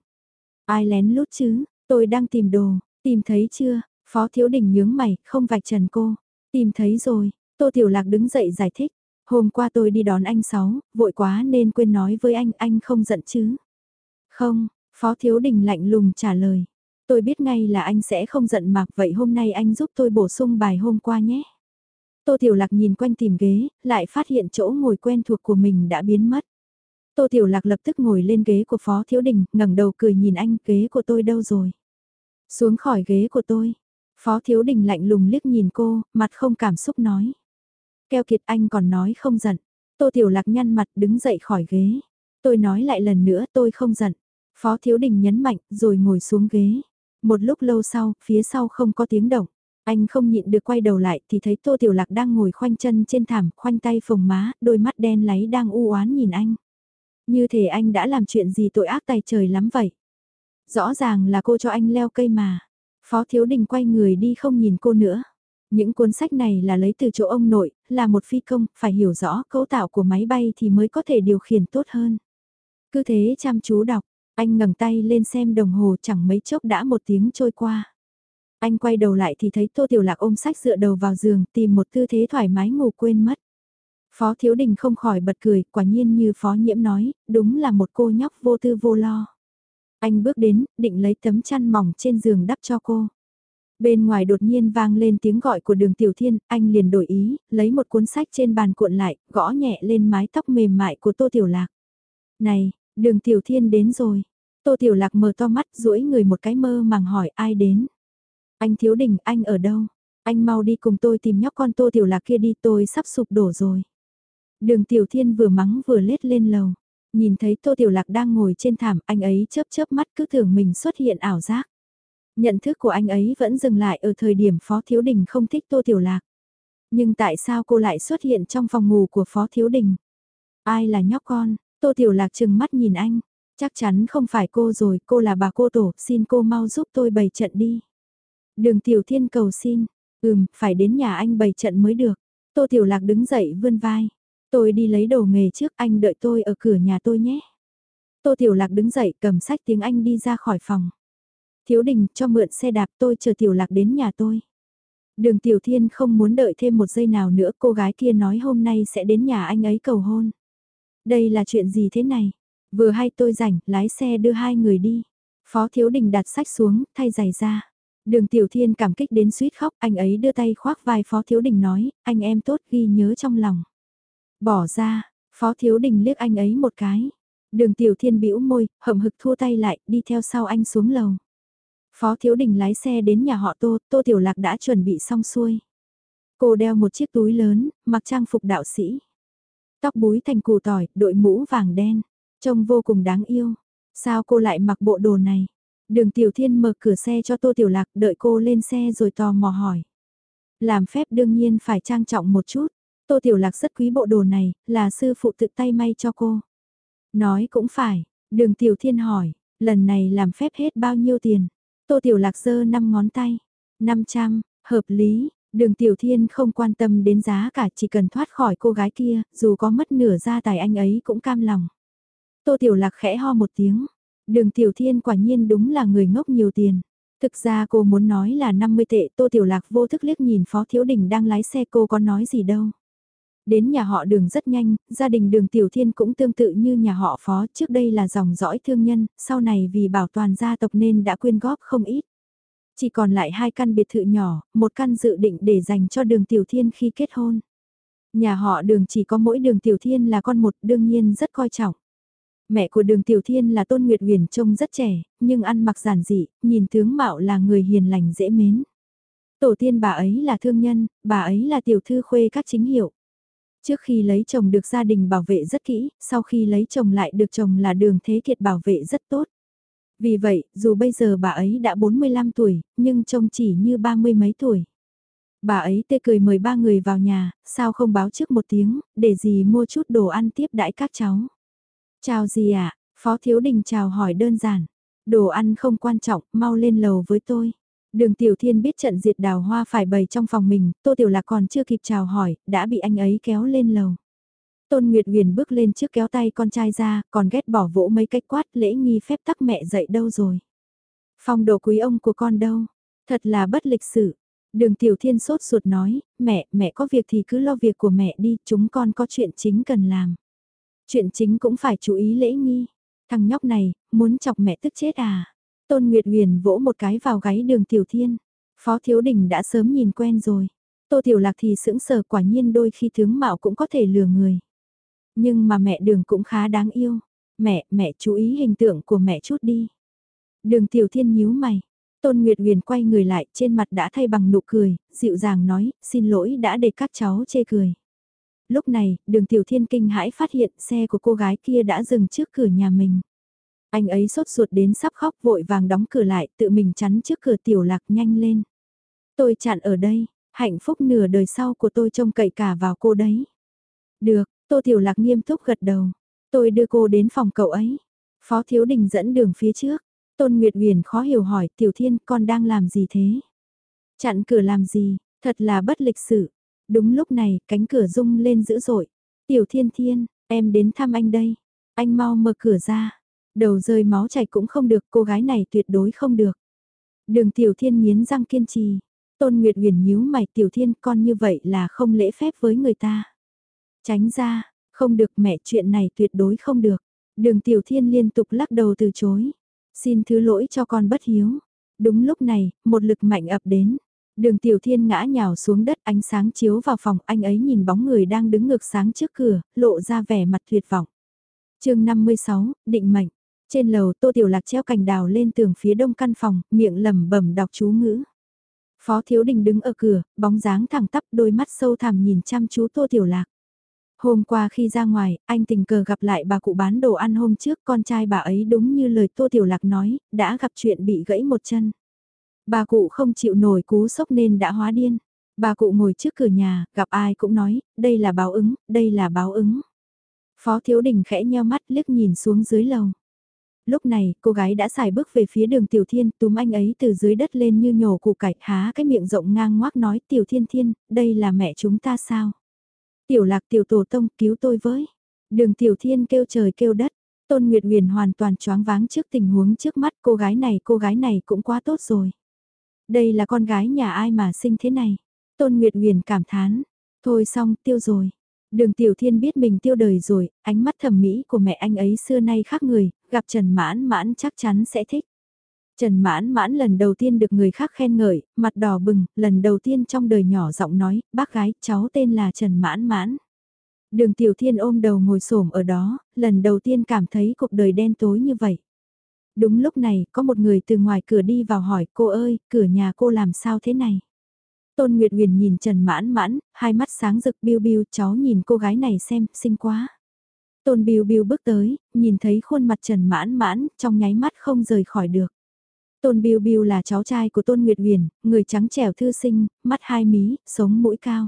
Ai lén lút chứ, tôi đang tìm đồ, tìm thấy chưa, Phó Thiếu Đình nhướng mày, không vạch trần cô. Tìm thấy rồi, Tô Tiểu Lạc đứng dậy giải thích. Hôm qua tôi đi đón anh Sáu, vội quá nên quên nói với anh, anh không giận chứ. Không, Phó Thiếu Đình lạnh lùng trả lời. Tôi biết ngay là anh sẽ không giận mạc vậy hôm nay anh giúp tôi bổ sung bài hôm qua nhé. Tô Tiểu Lạc nhìn quanh tìm ghế, lại phát hiện chỗ ngồi quen thuộc của mình đã biến mất. Tô Tiểu Lạc lập tức ngồi lên ghế của Phó Thiếu Đình, ngẩng đầu cười nhìn anh, ghế của tôi đâu rồi? Xuống khỏi ghế của tôi. Phó Thiếu Đình lạnh lùng liếc nhìn cô, mặt không cảm xúc nói. Keo kiệt anh còn nói không giận. Tô Tiểu Lạc nhăn mặt đứng dậy khỏi ghế. Tôi nói lại lần nữa tôi không giận. Phó Thiếu Đình nhấn mạnh rồi ngồi xuống ghế. Một lúc lâu sau, phía sau không có tiếng động. Anh không nhịn được quay đầu lại thì thấy Tô Tiểu Lạc đang ngồi khoanh chân trên thảm, khoanh tay phồng má, đôi mắt đen láy đang u oán nhìn anh. Như thể anh đã làm chuyện gì tội ác tài trời lắm vậy. Rõ ràng là cô cho anh leo cây mà. Phó Thiếu Đình quay người đi không nhìn cô nữa. Những cuốn sách này là lấy từ chỗ ông nội, là một phi công, phải hiểu rõ cấu tạo của máy bay thì mới có thể điều khiển tốt hơn. Cứ thế chăm chú đọc, anh ngẩng tay lên xem đồng hồ chẳng mấy chốc đã một tiếng trôi qua. Anh quay đầu lại thì thấy Tô Tiểu Lạc ôm sách dựa đầu vào giường tìm một tư thế thoải mái ngủ quên mất. Phó Thiếu Đình không khỏi bật cười, quả nhiên như Phó Nhiễm nói, đúng là một cô nhóc vô tư vô lo. Anh bước đến, định lấy tấm chăn mỏng trên giường đắp cho cô. Bên ngoài đột nhiên vang lên tiếng gọi của đường Tiểu Thiên, anh liền đổi ý, lấy một cuốn sách trên bàn cuộn lại, gõ nhẹ lên mái tóc mềm mại của Tô Tiểu Lạc. Này, đường Tiểu Thiên đến rồi. Tô Tiểu Lạc mở to mắt, duỗi người một cái mơ màng hỏi ai đến. Anh Thiếu Đình, anh ở đâu? Anh mau đi cùng tôi tìm nhóc con Tô Tiểu Lạc kia đi, tôi sắp sụp đổ rồi. Đường Tiểu Thiên vừa mắng vừa lết lên lầu. Nhìn thấy Tô Tiểu Lạc đang ngồi trên thảm, anh ấy chớp chớp mắt cứ tưởng mình xuất hiện ảo giác. Nhận thức của anh ấy vẫn dừng lại ở thời điểm Phó Thiếu Đình không thích Tô Tiểu Lạc. Nhưng tại sao cô lại xuất hiện trong phòng ngủ của Phó Thiếu Đình? Ai là nhóc con? Tô Tiểu Lạc chừng mắt nhìn anh. Chắc chắn không phải cô rồi, cô là bà cô tổ, xin cô mau giúp tôi bày trận đi. Đường Tiểu Thiên cầu xin, ừm, phải đến nhà anh bày trận mới được. Tô Tiểu Lạc đứng dậy vươn vai. Tôi đi lấy đồ nghề trước, anh đợi tôi ở cửa nhà tôi nhé. Tô Tiểu Lạc đứng dậy cầm sách tiếng Anh đi ra khỏi phòng. Thiếu đình cho mượn xe đạp tôi chờ Tiểu Lạc đến nhà tôi. Đường Tiểu Thiên không muốn đợi thêm một giây nào nữa cô gái kia nói hôm nay sẽ đến nhà anh ấy cầu hôn. Đây là chuyện gì thế này? Vừa hay tôi rảnh, lái xe đưa hai người đi. Phó Thiếu Đình đặt sách xuống, thay giày ra. Đường Tiểu Thiên cảm kích đến suýt khóc, anh ấy đưa tay khoác vai Phó Thiếu Đình nói, anh em tốt ghi nhớ trong lòng. Bỏ ra, Phó Thiếu Đình liếc anh ấy một cái. Đường Tiểu Thiên bĩu môi, hậm hực thua tay lại, đi theo sau anh xuống lầu. Phó Thiếu Đình lái xe đến nhà họ Tô, Tô Tiểu Lạc đã chuẩn bị xong xuôi. Cô đeo một chiếc túi lớn, mặc trang phục đạo sĩ. Tóc búi thành củ tỏi, đội mũ vàng đen. Trông vô cùng đáng yêu. Sao cô lại mặc bộ đồ này? Đường Tiểu Thiên mở cửa xe cho Tô Tiểu Lạc đợi cô lên xe rồi tò mò hỏi. Làm phép đương nhiên phải trang trọng một chút. Tô Tiểu Lạc rất quý bộ đồ này, là sư phụ tự tay may cho cô. Nói cũng phải, đường Tiểu Thiên hỏi, lần này làm phép hết bao nhiêu tiền? Tô Tiểu Lạc giơ 5 ngón tay. 500, hợp lý, đường Tiểu Thiên không quan tâm đến giá cả chỉ cần thoát khỏi cô gái kia, dù có mất nửa gia tài anh ấy cũng cam lòng. Tô Tiểu Lạc khẽ ho một tiếng. Đường Tiểu Thiên quả nhiên đúng là người ngốc nhiều tiền. Thực ra cô muốn nói là 50 tệ Tô Tiểu Lạc vô thức liếc nhìn Phó Thiếu Đình đang lái xe cô có nói gì đâu. Đến nhà họ đường rất nhanh, gia đình đường Tiểu Thiên cũng tương tự như nhà họ Phó trước đây là dòng dõi thương nhân, sau này vì bảo toàn gia tộc nên đã quyên góp không ít. Chỉ còn lại hai căn biệt thự nhỏ, một căn dự định để dành cho đường Tiểu Thiên khi kết hôn. Nhà họ đường chỉ có mỗi đường Tiểu Thiên là con một đương nhiên rất coi trọng. Mẹ của đường Tiểu Thiên là Tôn Nguyệt Huyền trông rất trẻ, nhưng ăn mặc giản dị, nhìn tướng mạo là người hiền lành dễ mến. Tổ tiên bà ấy là thương nhân, bà ấy là tiểu thư khuê các chính hiệu. Trước khi lấy chồng được gia đình bảo vệ rất kỹ, sau khi lấy chồng lại được chồng là đường thế kiệt bảo vệ rất tốt. Vì vậy, dù bây giờ bà ấy đã 45 tuổi, nhưng trông chỉ như ba mươi mấy tuổi. Bà ấy tê cười mời ba người vào nhà, sao không báo trước một tiếng, để gì mua chút đồ ăn tiếp đãi các cháu. Chào gì ạ, à? Phó Thiếu Đình chào hỏi đơn giản. Đồ ăn không quan trọng, mau lên lầu với tôi. Đường Tiểu Thiên biết trận diệt đào hoa phải bày trong phòng mình, Tô Tiểu Lạc còn chưa kịp chào hỏi, đã bị anh ấy kéo lên lầu. Tôn Nguyệt Huyền bước lên trước kéo tay con trai ra, còn ghét bỏ vỗ mấy cách quát lễ nghi phép tắc mẹ dậy đâu rồi. Phong độ quý ông của con đâu, thật là bất lịch sự. Đường Tiểu Thiên sốt ruột nói, mẹ, mẹ có việc thì cứ lo việc của mẹ đi, chúng con có chuyện chính cần làm. Chuyện chính cũng phải chú ý lễ nghi. Thằng nhóc này, muốn chọc mẹ tức chết à? Tôn Nguyệt Huyền vỗ một cái vào gáy đường Tiểu Thiên. Phó Thiếu Đình đã sớm nhìn quen rồi. Tô Tiểu Lạc thì sững sờ quả nhiên đôi khi tướng mạo cũng có thể lừa người. Nhưng mà mẹ đường cũng khá đáng yêu. Mẹ, mẹ chú ý hình tượng của mẹ chút đi. Đường Tiểu Thiên nhíu mày. Tôn Nguyệt Huyền quay người lại trên mặt đã thay bằng nụ cười, dịu dàng nói, xin lỗi đã để các cháu chê cười. Lúc này, đường Tiểu Thiên kinh hãi phát hiện xe của cô gái kia đã dừng trước cửa nhà mình. Anh ấy sốt ruột đến sắp khóc vội vàng đóng cửa lại tự mình chắn trước cửa Tiểu Lạc nhanh lên. Tôi chặn ở đây, hạnh phúc nửa đời sau của tôi trông cậy cả vào cô đấy. Được, Tô Tiểu Lạc nghiêm túc gật đầu. Tôi đưa cô đến phòng cậu ấy. Phó Thiếu Đình dẫn đường phía trước. Tôn Nguyệt Huyền khó hiểu hỏi Tiểu Thiên con đang làm gì thế? Chặn cửa làm gì? Thật là bất lịch sự. Đúng lúc này cánh cửa rung lên dữ dội. Tiểu Thiên Thiên, em đến thăm anh đây. Anh mau mở cửa ra. Đầu rơi máu chảy cũng không được, cô gái này tuyệt đối không được. Đường Tiểu Thiên nghiến răng kiên trì. Tôn Nguyệt Huyền nhíu mày Tiểu Thiên con như vậy là không lễ phép với người ta. Tránh ra, không được mẹ chuyện này tuyệt đối không được. Đường Tiểu Thiên liên tục lắc đầu từ chối. Xin thứ lỗi cho con bất hiếu. Đúng lúc này, một lực mạnh ập đến. Đường Tiểu Thiên ngã nhào xuống đất ánh sáng chiếu vào phòng anh ấy nhìn bóng người đang đứng ngược sáng trước cửa, lộ ra vẻ mặt tuyệt vọng. chương 56, định mệnh. Trên lầu Tô Tiểu Lạc treo cành đào lên tường phía đông căn phòng, miệng lẩm bẩm đọc chú ngữ. Phó Thiếu Đình đứng ở cửa, bóng dáng thẳng tắp đôi mắt sâu thẳm nhìn chăm chú Tô Tiểu Lạc. Hôm qua khi ra ngoài, anh tình cờ gặp lại bà cụ bán đồ ăn hôm trước con trai bà ấy đúng như lời Tô Tiểu Lạc nói, đã gặp chuyện bị gãy một chân. Bà cụ không chịu nổi cú sốc nên đã hóa điên. Bà cụ ngồi trước cửa nhà, gặp ai cũng nói, đây là báo ứng, đây là báo ứng. Phó Thiếu Đình khẽ nheo mắt liếc nhìn xuống dưới lầu. Lúc này, cô gái đã xài bước về phía đường Tiểu Thiên, túm anh ấy từ dưới đất lên như nhổ củ cải, há cái miệng rộng ngang ngoác nói Tiểu Thiên Thiên, đây là mẹ chúng ta sao? Tiểu lạc tiểu tổ tông cứu tôi với. Đường Tiểu Thiên kêu trời kêu đất. Tôn Nguyệt Huyền hoàn toàn choáng váng trước tình huống trước mắt cô gái này cô gái này cũng quá tốt rồi. Đây là con gái nhà ai mà sinh thế này. Tôn Nguyệt Nguyền cảm thán. Thôi xong tiêu rồi. Đường Tiểu Thiên biết mình tiêu đời rồi, ánh mắt thẩm mỹ của mẹ anh ấy xưa nay khác người, gặp Trần Mãn Mãn chắc chắn sẽ thích. Trần Mãn Mãn lần đầu tiên được người khác khen ngợi, mặt đỏ bừng, lần đầu tiên trong đời nhỏ giọng nói, bác gái, cháu tên là Trần Mãn Mãn. Đường Tiểu Thiên ôm đầu ngồi xổm ở đó, lần đầu tiên cảm thấy cuộc đời đen tối như vậy. Đúng lúc này, có một người từ ngoài cửa đi vào hỏi cô ơi, cửa nhà cô làm sao thế này? Tôn Nguyệt Huyền nhìn Trần Mãn Mãn, hai mắt sáng rực biu biu cháu nhìn cô gái này xem, xinh quá. Tôn Biu Biu bước tới, nhìn thấy khuôn mặt Trần Mãn Mãn, trong nháy mắt không rời khỏi được. Tôn Biu Biu là cháu trai của Tôn Nguyệt Huyền, người trắng trẻo thư sinh, mắt hai mí, sống mũi cao.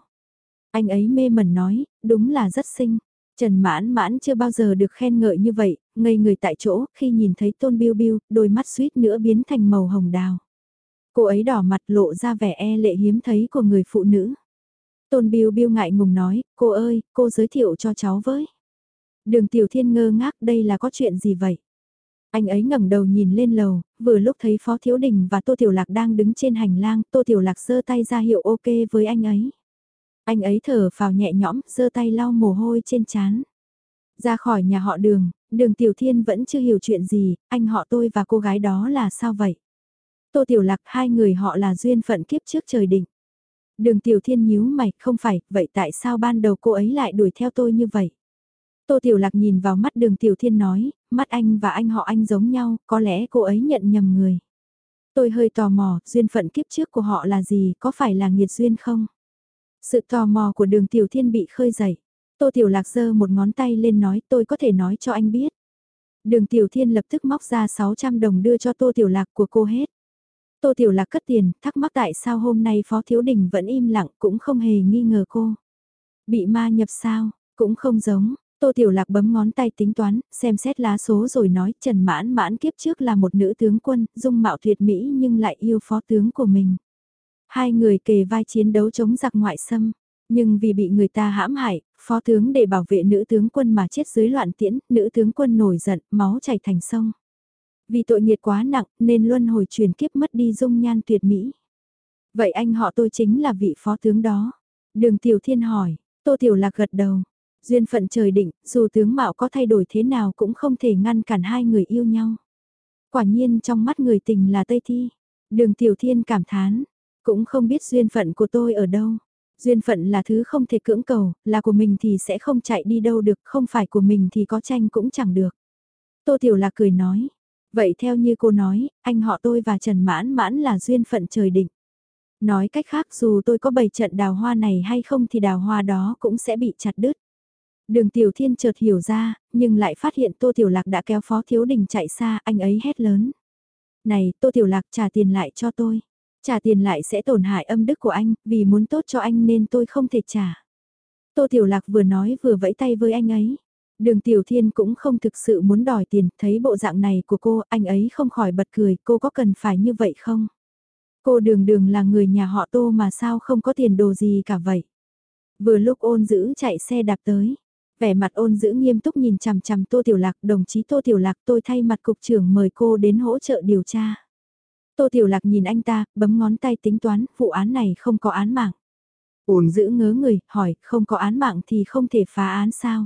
Anh ấy mê mẩn nói, đúng là rất xinh. Trần Mãn Mãn chưa bao giờ được khen ngợi như vậy, ngây người tại chỗ, khi nhìn thấy Tôn Biu Biu, đôi mắt suýt nữa biến thành màu hồng đào. Cô ấy đỏ mặt lộ ra vẻ e lệ hiếm thấy của người phụ nữ. Tôn Biu Biu ngại ngùng nói, cô ơi, cô giới thiệu cho cháu với. Đường Tiểu Thiên ngơ ngác đây là có chuyện gì vậy? Anh ấy ngẩng đầu nhìn lên lầu, vừa lúc thấy Phó Thiếu Đình và Tô Tiểu Lạc đang đứng trên hành lang, Tô Tiểu Lạc giơ tay ra hiệu ok với anh ấy. Anh ấy thở vào nhẹ nhõm, giơ tay lau mồ hôi trên trán. Ra khỏi nhà họ đường, đường Tiểu Thiên vẫn chưa hiểu chuyện gì, anh họ tôi và cô gái đó là sao vậy? Tô Tiểu Lạc hai người họ là duyên phận kiếp trước trời định. Đường Tiểu Thiên nhíu mày, không phải, vậy tại sao ban đầu cô ấy lại đuổi theo tôi như vậy? Tô Tiểu Lạc nhìn vào mắt đường Tiểu Thiên nói, mắt anh và anh họ anh giống nhau, có lẽ cô ấy nhận nhầm người. Tôi hơi tò mò, duyên phận kiếp trước của họ là gì, có phải là nghiệt duyên không? Sự tò mò của đường Tiểu Thiên bị khơi dậy. Tô Tiểu Lạc giơ một ngón tay lên nói tôi có thể nói cho anh biết. Đường Tiểu Thiên lập tức móc ra 600 đồng đưa cho Tô Tiểu Lạc của cô hết. Tô Tiểu Lạc cất tiền, thắc mắc tại sao hôm nay Phó Thiếu Đình vẫn im lặng cũng không hề nghi ngờ cô. Bị ma nhập sao, cũng không giống, Tô Tiểu Lạc bấm ngón tay tính toán, xem xét lá số rồi nói Trần Mãn Mãn kiếp trước là một nữ tướng quân, dung mạo tuyệt mỹ nhưng lại yêu phó tướng của mình. Hai người kề vai chiến đấu chống giặc ngoại xâm, nhưng vì bị người ta hãm hại, phó tướng để bảo vệ nữ tướng quân mà chết dưới loạn tiễn, nữ tướng quân nổi giận, máu chảy thành sông. Vì tội nghiệt quá nặng nên luân hồi truyền kiếp mất đi dung nhan tuyệt mỹ. Vậy anh họ tôi chính là vị phó tướng đó. Đường Tiểu Thiên hỏi, Tô Tiểu Lạc gật đầu. Duyên phận trời định, dù tướng mạo có thay đổi thế nào cũng không thể ngăn cản hai người yêu nhau. Quả nhiên trong mắt người tình là Tây Thi. Đường Tiểu Thiên cảm thán, cũng không biết duyên phận của tôi ở đâu. Duyên phận là thứ không thể cưỡng cầu, là của mình thì sẽ không chạy đi đâu được, không phải của mình thì có tranh cũng chẳng được. Tô Tiểu Lạc cười nói, vậy theo như cô nói, anh họ tôi và Trần Mãn Mãn là duyên phận trời định. Nói cách khác dù tôi có bày trận đào hoa này hay không thì đào hoa đó cũng sẽ bị chặt đứt. Đường Tiểu Thiên chợt hiểu ra, nhưng lại phát hiện Tô Tiểu Lạc đã kéo Phó Thiếu Đình chạy xa, anh ấy hét lớn. Này, Tô Tiểu Lạc trả tiền lại cho tôi. Trả tiền lại sẽ tổn hại âm đức của anh, vì muốn tốt cho anh nên tôi không thể trả. Tô Tiểu Lạc vừa nói vừa vẫy tay với anh ấy. Đường Tiểu Thiên cũng không thực sự muốn đòi tiền, thấy bộ dạng này của cô, anh ấy không khỏi bật cười, cô có cần phải như vậy không? Cô đường đường là người nhà họ tô mà sao không có tiền đồ gì cả vậy? Vừa lúc ôn giữ chạy xe đạp tới, vẻ mặt ôn giữ nghiêm túc nhìn chằm chằm Tô Tiểu Lạc, đồng chí Tô Tiểu Lạc tôi thay mặt cục trưởng mời cô đến hỗ trợ điều tra. Tô Tiểu Lạc nhìn anh ta, bấm ngón tay tính toán, vụ án này không có án mạng. Ôn giữ ngớ người, hỏi, không có án mạng thì không thể phá án sao?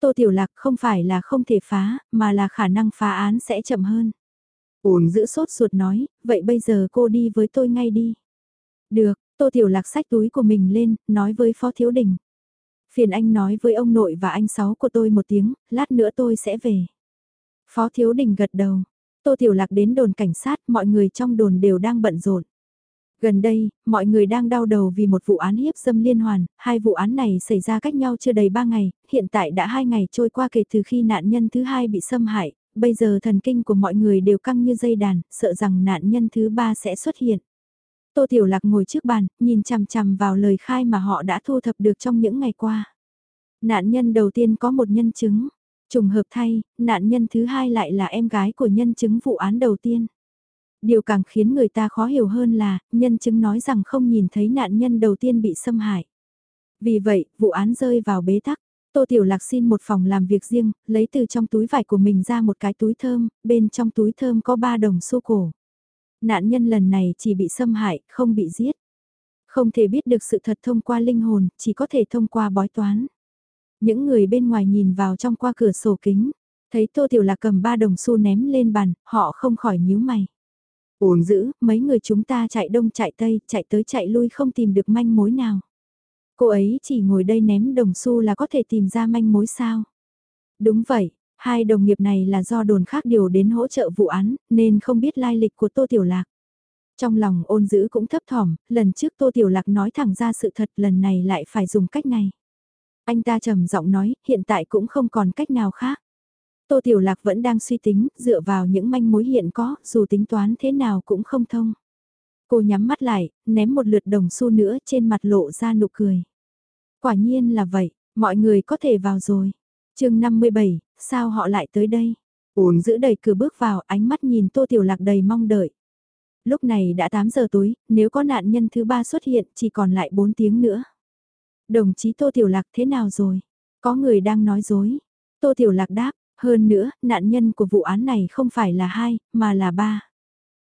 Tô Tiểu Lạc không phải là không thể phá, mà là khả năng phá án sẽ chậm hơn. Ôn giữ sốt ruột nói, vậy bây giờ cô đi với tôi ngay đi. Được, Tô Tiểu Lạc xách túi của mình lên, nói với Phó Thiếu Đình. Phiền anh nói với ông nội và anh sáu của tôi một tiếng, lát nữa tôi sẽ về. Phó Thiếu Đình gật đầu. Tô Tiểu Lạc đến đồn cảnh sát, mọi người trong đồn đều đang bận rộn. Gần đây, mọi người đang đau đầu vì một vụ án hiếp dâm liên hoàn, hai vụ án này xảy ra cách nhau chưa đầy ba ngày, hiện tại đã hai ngày trôi qua kể từ khi nạn nhân thứ hai bị xâm hại, bây giờ thần kinh của mọi người đều căng như dây đàn, sợ rằng nạn nhân thứ ba sẽ xuất hiện. Tô Tiểu Lạc ngồi trước bàn, nhìn chằm chằm vào lời khai mà họ đã thu thập được trong những ngày qua. Nạn nhân đầu tiên có một nhân chứng. Trùng hợp thay, nạn nhân thứ hai lại là em gái của nhân chứng vụ án đầu tiên. Điều càng khiến người ta khó hiểu hơn là, nhân chứng nói rằng không nhìn thấy nạn nhân đầu tiên bị xâm hại. Vì vậy, vụ án rơi vào bế tắc. Tô Tiểu Lạc xin một phòng làm việc riêng, lấy từ trong túi vải của mình ra một cái túi thơm, bên trong túi thơm có ba đồng xu cổ. Nạn nhân lần này chỉ bị xâm hại, không bị giết. Không thể biết được sự thật thông qua linh hồn, chỉ có thể thông qua bói toán. Những người bên ngoài nhìn vào trong qua cửa sổ kính, thấy Tô Tiểu Lạc cầm ba đồng xu ném lên bàn, họ không khỏi nhíu mày. Ổn dữ, mấy người chúng ta chạy đông chạy tây, chạy tới chạy lui không tìm được manh mối nào. Cô ấy chỉ ngồi đây ném đồng xu là có thể tìm ra manh mối sao? Đúng vậy, hai đồng nghiệp này là do đồn khác điều đến hỗ trợ vụ án, nên không biết lai lịch của Tô Tiểu Lạc. Trong lòng ôn dữ cũng thấp thỏm, lần trước Tô Tiểu Lạc nói thẳng ra sự thật lần này lại phải dùng cách này. Anh ta trầm giọng nói, hiện tại cũng không còn cách nào khác. Tô Tiểu Lạc vẫn đang suy tính, dựa vào những manh mối hiện có, dù tính toán thế nào cũng không thông. Cô nhắm mắt lại, ném một lượt đồng xu nữa trên mặt lộ ra nụ cười. Quả nhiên là vậy, mọi người có thể vào rồi. chương 57, sao họ lại tới đây? uốn giữ đầy cửa bước vào, ánh mắt nhìn Tô Tiểu Lạc đầy mong đợi. Lúc này đã 8 giờ tối, nếu có nạn nhân thứ ba xuất hiện chỉ còn lại 4 tiếng nữa. Đồng chí Tô Tiểu Lạc thế nào rồi? Có người đang nói dối. Tô Tiểu Lạc đáp, hơn nữa, nạn nhân của vụ án này không phải là hai, mà là ba.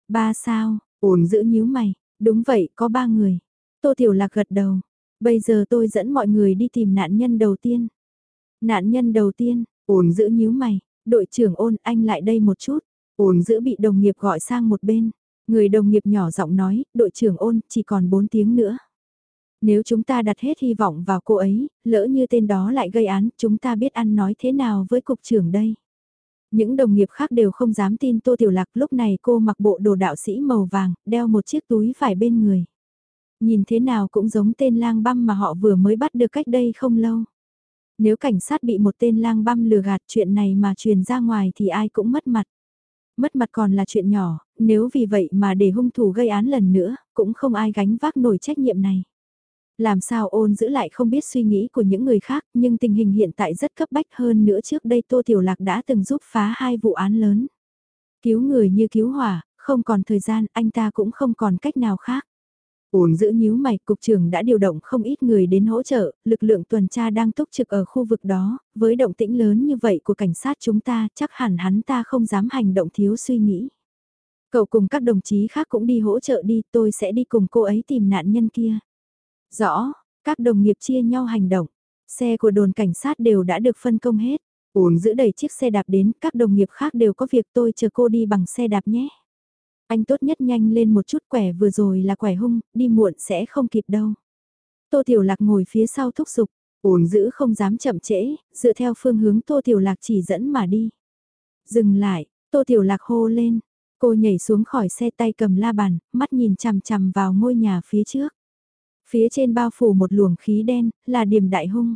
Ba sao? Ổn giữ nhíu mày. Đúng vậy, có ba người. Tô Tiểu Lạc gật đầu. Bây giờ tôi dẫn mọi người đi tìm nạn nhân đầu tiên. Nạn nhân đầu tiên, ổn giữ nhíu mày. Đội trưởng ôn anh lại đây một chút. Ổn giữ bị đồng nghiệp gọi sang một bên. Người đồng nghiệp nhỏ giọng nói, đội trưởng ôn, chỉ còn 4 tiếng nữa. Nếu chúng ta đặt hết hy vọng vào cô ấy, lỡ như tên đó lại gây án, chúng ta biết ăn nói thế nào với cục trưởng đây. Những đồng nghiệp khác đều không dám tin Tô Tiểu Lạc lúc này cô mặc bộ đồ đạo sĩ màu vàng, đeo một chiếc túi vải bên người. Nhìn thế nào cũng giống tên lang băm mà họ vừa mới bắt được cách đây không lâu. Nếu cảnh sát bị một tên lang băm lừa gạt chuyện này mà truyền ra ngoài thì ai cũng mất mặt. Mất mặt còn là chuyện nhỏ, nếu vì vậy mà để hung thủ gây án lần nữa, cũng không ai gánh vác nổi trách nhiệm này. Làm sao ôn giữ lại không biết suy nghĩ của những người khác, nhưng tình hình hiện tại rất cấp bách hơn nữa trước đây Tô Tiểu Lạc đã từng giúp phá hai vụ án lớn. Cứu người như cứu hỏa, không còn thời gian, anh ta cũng không còn cách nào khác. Ổn giữ nhíu mày, cục trưởng đã điều động không ít người đến hỗ trợ, lực lượng tuần tra đang túc trực ở khu vực đó, với động tĩnh lớn như vậy của cảnh sát chúng ta, chắc hẳn hắn ta không dám hành động thiếu suy nghĩ. Cậu cùng các đồng chí khác cũng đi hỗ trợ đi, tôi sẽ đi cùng cô ấy tìm nạn nhân kia. Rõ, các đồng nghiệp chia nhau hành động. Xe của đồn cảnh sát đều đã được phân công hết. Ổn giữ đầy chiếc xe đạp đến, các đồng nghiệp khác đều có việc tôi chờ cô đi bằng xe đạp nhé. Anh tốt nhất nhanh lên một chút quẻ vừa rồi là quẻ hung, đi muộn sẽ không kịp đâu. Tô Tiểu Lạc ngồi phía sau thúc giục, ổn giữ không dám chậm trễ, dựa theo phương hướng Tô Tiểu Lạc chỉ dẫn mà đi. Dừng lại, Tô Tiểu Lạc hô lên, cô nhảy xuống khỏi xe tay cầm la bàn, mắt nhìn chằm chằm vào ngôi nhà phía trước. Phía trên bao phủ một luồng khí đen, là điểm đại hung.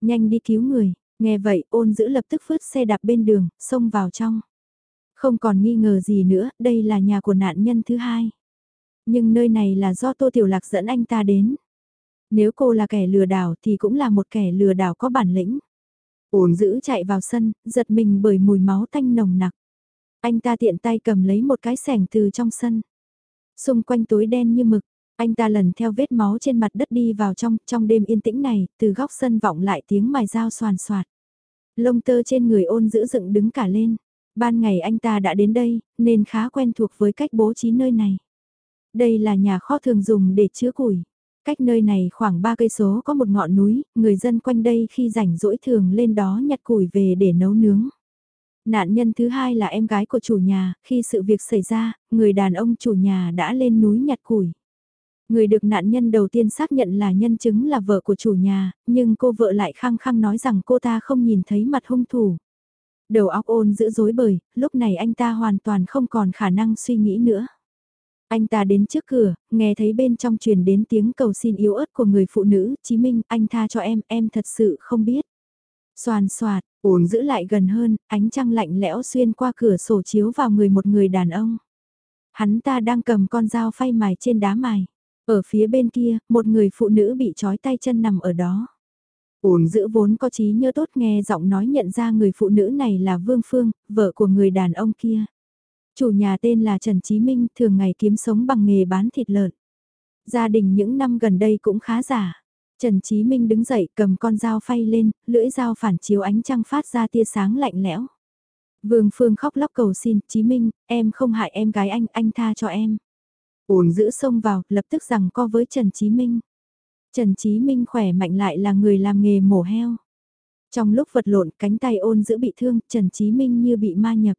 Nhanh đi cứu người, nghe vậy ôn giữ lập tức phứt xe đạp bên đường, xông vào trong. Không còn nghi ngờ gì nữa, đây là nhà của nạn nhân thứ hai. Nhưng nơi này là do Tô Tiểu Lạc dẫn anh ta đến. Nếu cô là kẻ lừa đảo thì cũng là một kẻ lừa đảo có bản lĩnh. Ôn giữ chạy vào sân, giật mình bởi mùi máu tanh nồng nặc. Anh ta tiện tay cầm lấy một cái sẻng từ trong sân. Xung quanh tối đen như mực, anh ta lần theo vết máu trên mặt đất đi vào trong, trong đêm yên tĩnh này, từ góc sân vọng lại tiếng mài dao soàn soạt. Lông tơ trên người ôn giữ dựng đứng cả lên. Ban ngày anh ta đã đến đây, nên khá quen thuộc với cách bố trí nơi này. Đây là nhà kho thường dùng để chứa củi. Cách nơi này khoảng 3 cây số có một ngọn núi, người dân quanh đây khi rảnh rỗi thường lên đó nhặt củi về để nấu nướng. Nạn nhân thứ hai là em gái của chủ nhà, khi sự việc xảy ra, người đàn ông chủ nhà đã lên núi nhặt củi. Người được nạn nhân đầu tiên xác nhận là nhân chứng là vợ của chủ nhà, nhưng cô vợ lại khăng khăng nói rằng cô ta không nhìn thấy mặt hung thủ. Đầu óc ôn giữ dối bời, lúc này anh ta hoàn toàn không còn khả năng suy nghĩ nữa. Anh ta đến trước cửa, nghe thấy bên trong truyền đến tiếng cầu xin yếu ớt của người phụ nữ, Chí Minh, anh tha cho em, em thật sự không biết. Xoàn xoạt, ổn giữ lại gần hơn, ánh trăng lạnh lẽo xuyên qua cửa sổ chiếu vào người một người đàn ông. Hắn ta đang cầm con dao phay mài trên đá mài. Ở phía bên kia, một người phụ nữ bị trói tay chân nằm ở đó. Ổn giữ vốn có trí nhớ tốt nghe giọng nói nhận ra người phụ nữ này là Vương Phương, vợ của người đàn ông kia. Chủ nhà tên là Trần Chí Minh, thường ngày kiếm sống bằng nghề bán thịt lợn. Gia đình những năm gần đây cũng khá giả. Trần Chí Minh đứng dậy cầm con dao phay lên, lưỡi dao phản chiếu ánh trăng phát ra tia sáng lạnh lẽo. Vương Phương khóc lóc cầu xin, Chí Minh, em không hại em gái anh, anh tha cho em. Ôn giữ xông vào, lập tức rằng co với Trần Chí Minh. Trần Chí Minh khỏe mạnh lại là người làm nghề mổ heo. Trong lúc vật lộn cánh tay ôn giữ bị thương, Trần Chí Minh như bị ma nhập.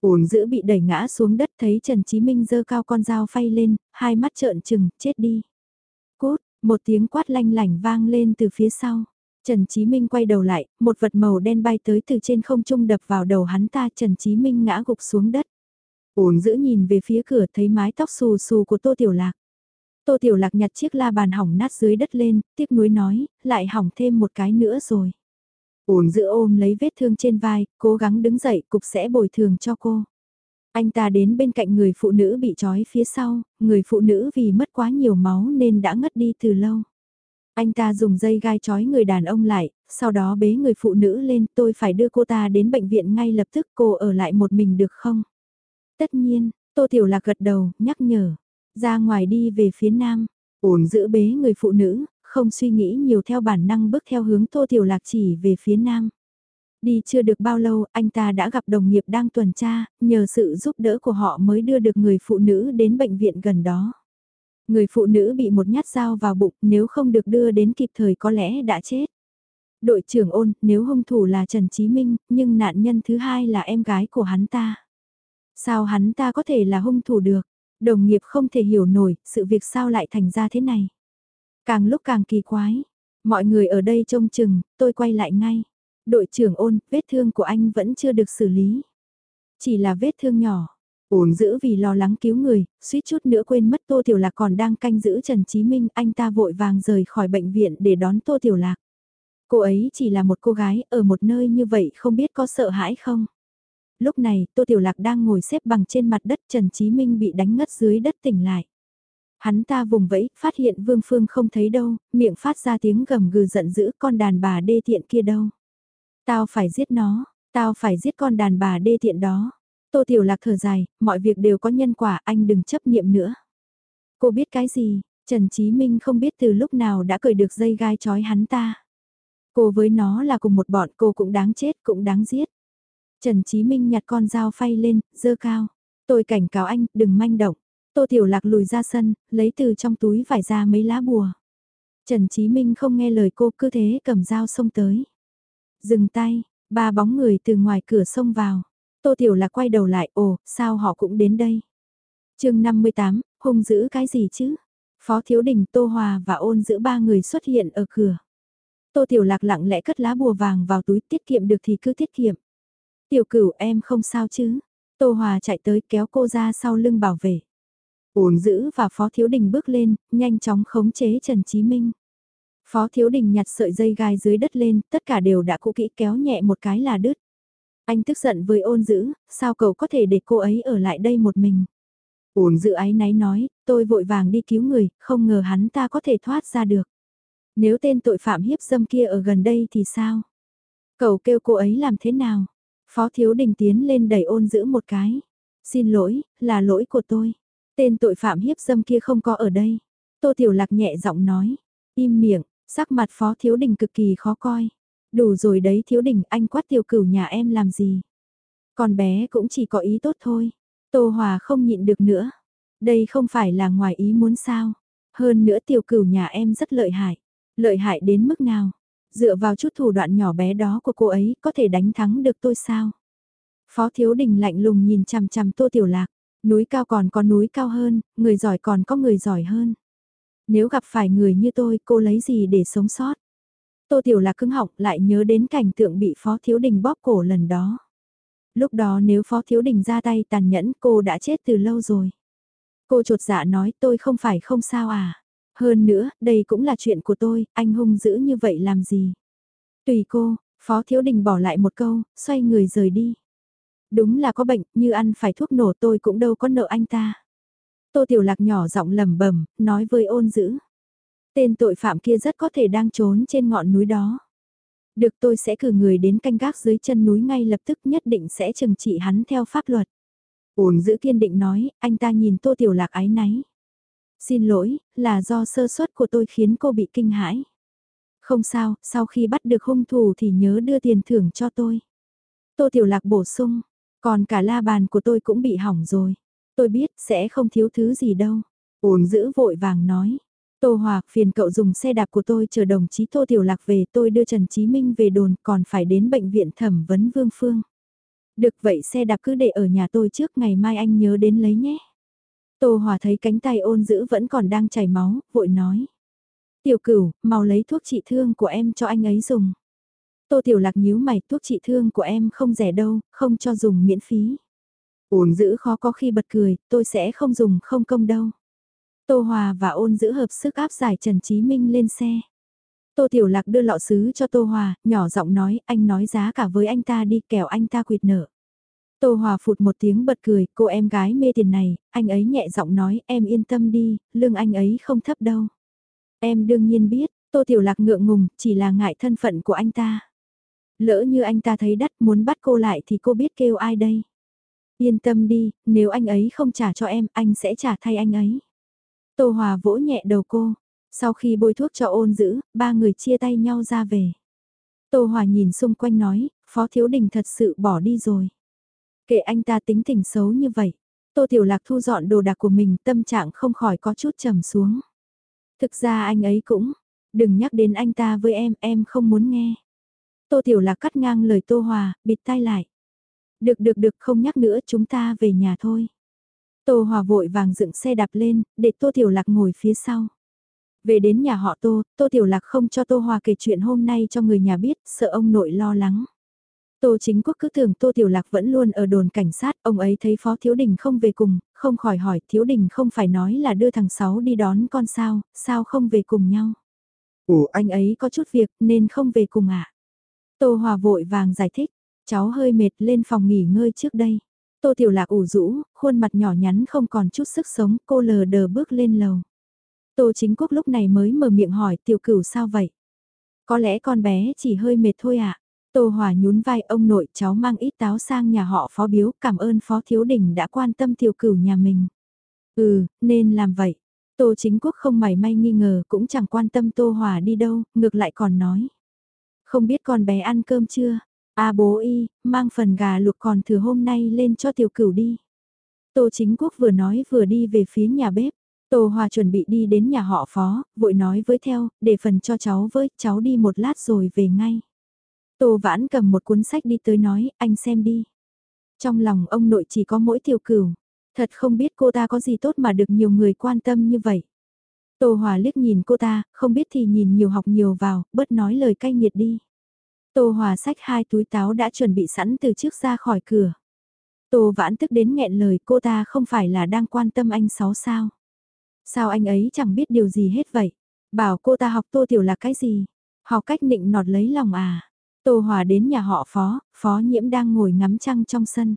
Ôn giữ bị đẩy ngã xuống đất thấy Trần Chí Minh giơ cao con dao phay lên, hai mắt trợn trừng, chết đi. Cút, một tiếng quát lanh lảnh vang lên từ phía sau. Trần Chí Minh quay đầu lại, một vật màu đen bay tới từ trên không trung đập vào đầu hắn ta Trần Chí Minh ngã gục xuống đất. Ôn giữ nhìn về phía cửa thấy mái tóc xù xù của Tô Tiểu Lạc. Tô Tiểu Lạc nhặt chiếc la bàn hỏng nát dưới đất lên, tiếc nuối nói, lại hỏng thêm một cái nữa rồi. Ôn giữ ôm lấy vết thương trên vai, cố gắng đứng dậy, cục sẽ bồi thường cho cô. Anh ta đến bên cạnh người phụ nữ bị trói phía sau, người phụ nữ vì mất quá nhiều máu nên đã ngất đi từ lâu. Anh ta dùng dây gai trói người đàn ông lại, sau đó bế người phụ nữ lên tôi phải đưa cô ta đến bệnh viện ngay lập tức cô ở lại một mình được không? Tất nhiên, Tô Tiểu Lạc gật đầu, nhắc nhở. Ra ngoài đi về phía nam, ổn giữ bế người phụ nữ, không suy nghĩ nhiều theo bản năng bước theo hướng Tô Tiểu Lạc chỉ về phía nam. Đi chưa được bao lâu, anh ta đã gặp đồng nghiệp đang tuần tra, nhờ sự giúp đỡ của họ mới đưa được người phụ nữ đến bệnh viện gần đó. Người phụ nữ bị một nhát dao vào bụng, nếu không được đưa đến kịp thời có lẽ đã chết. Đội trưởng ôn, nếu hung thủ là Trần Chí Minh, nhưng nạn nhân thứ hai là em gái của hắn ta. Sao hắn ta có thể là hung thủ được? Đồng nghiệp không thể hiểu nổi, sự việc sao lại thành ra thế này. Càng lúc càng kỳ quái. Mọi người ở đây trông chừng, tôi quay lại ngay. Đội trưởng ôn, vết thương của anh vẫn chưa được xử lý. Chỉ là vết thương nhỏ. Ôn giữ vì lo lắng cứu người, suýt chút nữa quên mất Tô Tiểu Lạc còn đang canh giữ Trần Chí Minh. Anh ta vội vàng rời khỏi bệnh viện để đón Tô Tiểu Lạc. Cô ấy chỉ là một cô gái ở một nơi như vậy không biết có sợ hãi không? Lúc này Tô Tiểu Lạc đang ngồi xếp bằng trên mặt đất Trần Chí Minh bị đánh ngất dưới đất tỉnh lại. Hắn ta vùng vẫy, phát hiện Vương Phương không thấy đâu, miệng phát ra tiếng gầm gừ giận dữ con đàn bà đê tiện kia đâu. Tao phải giết nó, tao phải giết con đàn bà đê tiện đó. Tô Tiểu Lạc thở dài, mọi việc đều có nhân quả, anh đừng chấp niệm nữa. Cô biết cái gì, Trần Chí Minh không biết từ lúc nào đã cởi được dây gai chói hắn ta. Cô với nó là cùng một bọn cô cũng đáng chết cũng đáng giết. Trần Chí Minh nhặt con dao phay lên, dơ cao. Tôi cảnh cáo anh, đừng manh động. Tô Tiểu Lạc lùi ra sân, lấy từ trong túi vải ra mấy lá bùa. Trần Chí Minh không nghe lời cô cứ thế cầm dao xông tới. Dừng tay, ba bóng người từ ngoài cửa xông vào. Tô Tiểu Lạc quay đầu lại, ồ, sao họ cũng đến đây. chương 58, hung giữ cái gì chứ? Phó Thiếu Đình, Tô Hòa và ôn giữ ba người xuất hiện ở cửa. Tô Tiểu Lạc lặng lẽ cất lá bùa vàng vào túi tiết kiệm được thì cứ tiết kiệm. Tiểu cửu em không sao chứ? Tô Hòa chạy tới kéo cô ra sau lưng bảo vệ. Uồn giữ và Phó Thiếu Đình bước lên, nhanh chóng khống chế Trần Chí Minh. Phó Thiếu Đình nhặt sợi dây gai dưới đất lên, tất cả đều đã cũ kỹ kéo nhẹ một cái là đứt. Anh tức giận với ôn giữ, sao cậu có thể để cô ấy ở lại đây một mình? Ôn giữ ái náy nói, tôi vội vàng đi cứu người, không ngờ hắn ta có thể thoát ra được. Nếu tên tội phạm hiếp dâm kia ở gần đây thì sao? Cậu kêu cô ấy làm thế nào? Phó Thiếu Đình tiến lên đẩy ôn giữ một cái. Xin lỗi, là lỗi của tôi. Tên tội phạm hiếp dâm kia không có ở đây. Tô Tiểu Lạc nhẹ giọng nói. Im miệng, sắc mặt Phó Thiếu Đình cực kỳ khó coi. Đủ rồi đấy Thiếu Đình, anh quát tiểu cửu nhà em làm gì? Con bé cũng chỉ có ý tốt thôi. Tô Hòa không nhịn được nữa. Đây không phải là ngoài ý muốn sao. Hơn nữa tiểu cửu nhà em rất lợi hại. Lợi hại đến mức nào? Dựa vào chút thủ đoạn nhỏ bé đó của cô ấy có thể đánh thắng được tôi sao? Phó Thiếu Đình lạnh lùng nhìn chằm chằm Tô Tiểu Lạc. Núi cao còn có núi cao hơn, người giỏi còn có người giỏi hơn. Nếu gặp phải người như tôi, cô lấy gì để sống sót? Tô Tiểu Lạc cứng họng lại nhớ đến cảnh tượng bị Phó Thiếu Đình bóp cổ lần đó. Lúc đó nếu Phó Thiếu Đình ra tay tàn nhẫn cô đã chết từ lâu rồi. Cô trột dạ nói tôi không phải không sao à. Hơn nữa, đây cũng là chuyện của tôi, anh hung dữ như vậy làm gì? Tùy cô, Phó Thiếu Đình bỏ lại một câu, xoay người rời đi. Đúng là có bệnh, như ăn phải thuốc nổ tôi cũng đâu có nợ anh ta. Tô Tiểu Lạc nhỏ giọng lầm bẩm, nói với ôn dữ. Tên tội phạm kia rất có thể đang trốn trên ngọn núi đó. Được tôi sẽ cử người đến canh gác dưới chân núi ngay lập tức nhất định sẽ trừng trị hắn theo pháp luật. Ôn dữ kiên định nói, anh ta nhìn Tô Tiểu Lạc ái náy. Xin lỗi, là do sơ suất của tôi khiến cô bị kinh hãi. Không sao, sau khi bắt được hung thủ thì nhớ đưa tiền thưởng cho tôi. Tô Tiểu Lạc bổ sung, còn cả la bàn của tôi cũng bị hỏng rồi. Tôi biết sẽ không thiếu thứ gì đâu. Ổn giữ vội vàng nói. Tô Hòa, phiền cậu dùng xe đạp của tôi chờ đồng chí Tô Tiểu Lạc về tôi đưa Trần Chí Minh về đồn còn phải đến bệnh viện thẩm vấn Vương Phương. Được vậy xe đạp cứ để ở nhà tôi trước ngày mai anh nhớ đến lấy nhé. Tô Hòa thấy cánh tay ôn giữ vẫn còn đang chảy máu, vội nói. Tiểu cửu, mau lấy thuốc trị thương của em cho anh ấy dùng. Tô Tiểu Lạc nhíu mày, thuốc trị thương của em không rẻ đâu, không cho dùng miễn phí. Ôn giữ khó có khi bật cười, tôi sẽ không dùng không công đâu. Tô Hòa và ôn giữ hợp sức áp giải Trần Chí Minh lên xe. Tô Tiểu Lạc đưa lọ sứ cho Tô Hòa, nhỏ giọng nói, anh nói giá cả với anh ta đi kẻo anh ta quyệt nợ. Tô Hòa phụt một tiếng bật cười, cô em gái mê tiền này, anh ấy nhẹ giọng nói, em yên tâm đi, lương anh ấy không thấp đâu. Em đương nhiên biết, Tô Tiểu Lạc ngượng ngùng, chỉ là ngại thân phận của anh ta. Lỡ như anh ta thấy đắt muốn bắt cô lại thì cô biết kêu ai đây. Yên tâm đi, nếu anh ấy không trả cho em, anh sẽ trả thay anh ấy. Tô Hòa vỗ nhẹ đầu cô. Sau khi bôi thuốc cho ôn giữ, ba người chia tay nhau ra về. Tô Hòa nhìn xung quanh nói, Phó Thiếu Đình thật sự bỏ đi rồi. Kệ anh ta tính tình xấu như vậy. Tô Tiểu Lạc thu dọn đồ đạc của mình tâm trạng không khỏi có chút trầm xuống. Thực ra anh ấy cũng, đừng nhắc đến anh ta với em, em không muốn nghe. Tô Tiểu Lạc cắt ngang lời Tô Hòa, bịt tai lại. Được được được không nhắc nữa chúng ta về nhà thôi. Tô Hòa vội vàng dựng xe đạp lên, để Tô Tiểu Lạc ngồi phía sau. Về đến nhà họ Tô, Tô Tiểu Lạc không cho Tô Hòa kể chuyện hôm nay cho người nhà biết, sợ ông nội lo lắng. Tô chính quốc cứ tưởng Tô Tiểu Lạc vẫn luôn ở đồn cảnh sát, ông ấy thấy Phó Thiếu Đình không về cùng, không khỏi hỏi Thiếu Đình không phải nói là đưa thằng Sáu đi đón con sao, sao không về cùng nhau. Ủa anh ấy có chút việc nên không về cùng ạ. À? Tô Hòa vội vàng giải thích, cháu hơi mệt lên phòng nghỉ ngơi trước đây. Tô Tiểu Lạc ủ rũ, khuôn mặt nhỏ nhắn không còn chút sức sống, cô lờ đờ bước lên lầu. Tô Chính Quốc lúc này mới mở miệng hỏi tiểu cửu sao vậy? Có lẽ con bé chỉ hơi mệt thôi ạ. À? Tô Hòa nhún vai ông nội cháu mang ít táo sang nhà họ phó biếu cảm ơn phó thiếu đình đã quan tâm tiểu cửu nhà mình. Ừ, nên làm vậy. Tô chính quốc không mảy may nghi ngờ cũng chẳng quan tâm Tô Hòa đi đâu, ngược lại còn nói. Không biết con bé ăn cơm chưa? À bố y, mang phần gà luộc còn thừa hôm nay lên cho tiểu cửu đi. Tô chính quốc vừa nói vừa đi về phía nhà bếp. Tô Hòa chuẩn bị đi đến nhà họ phó, vội nói với theo, để phần cho cháu với, cháu đi một lát rồi về ngay. Tô Vãn cầm một cuốn sách đi tới nói, anh xem đi. Trong lòng ông nội chỉ có mỗi tiểu cửu, thật không biết cô ta có gì tốt mà được nhiều người quan tâm như vậy. Tô Hòa liếc nhìn cô ta, không biết thì nhìn nhiều học nhiều vào, bớt nói lời cay nghiệt đi. Tô Hòa sách hai túi táo đã chuẩn bị sẵn từ trước ra khỏi cửa. Tô Vãn tức đến nghẹn lời cô ta không phải là đang quan tâm anh sáu sao. Sao anh ấy chẳng biết điều gì hết vậy? Bảo cô ta học Tô Tiểu là cái gì? Học cách nịnh nọt lấy lòng à? Tô Hòa đến nhà họ Phó, Phó Nhiễm đang ngồi ngắm trăng trong sân.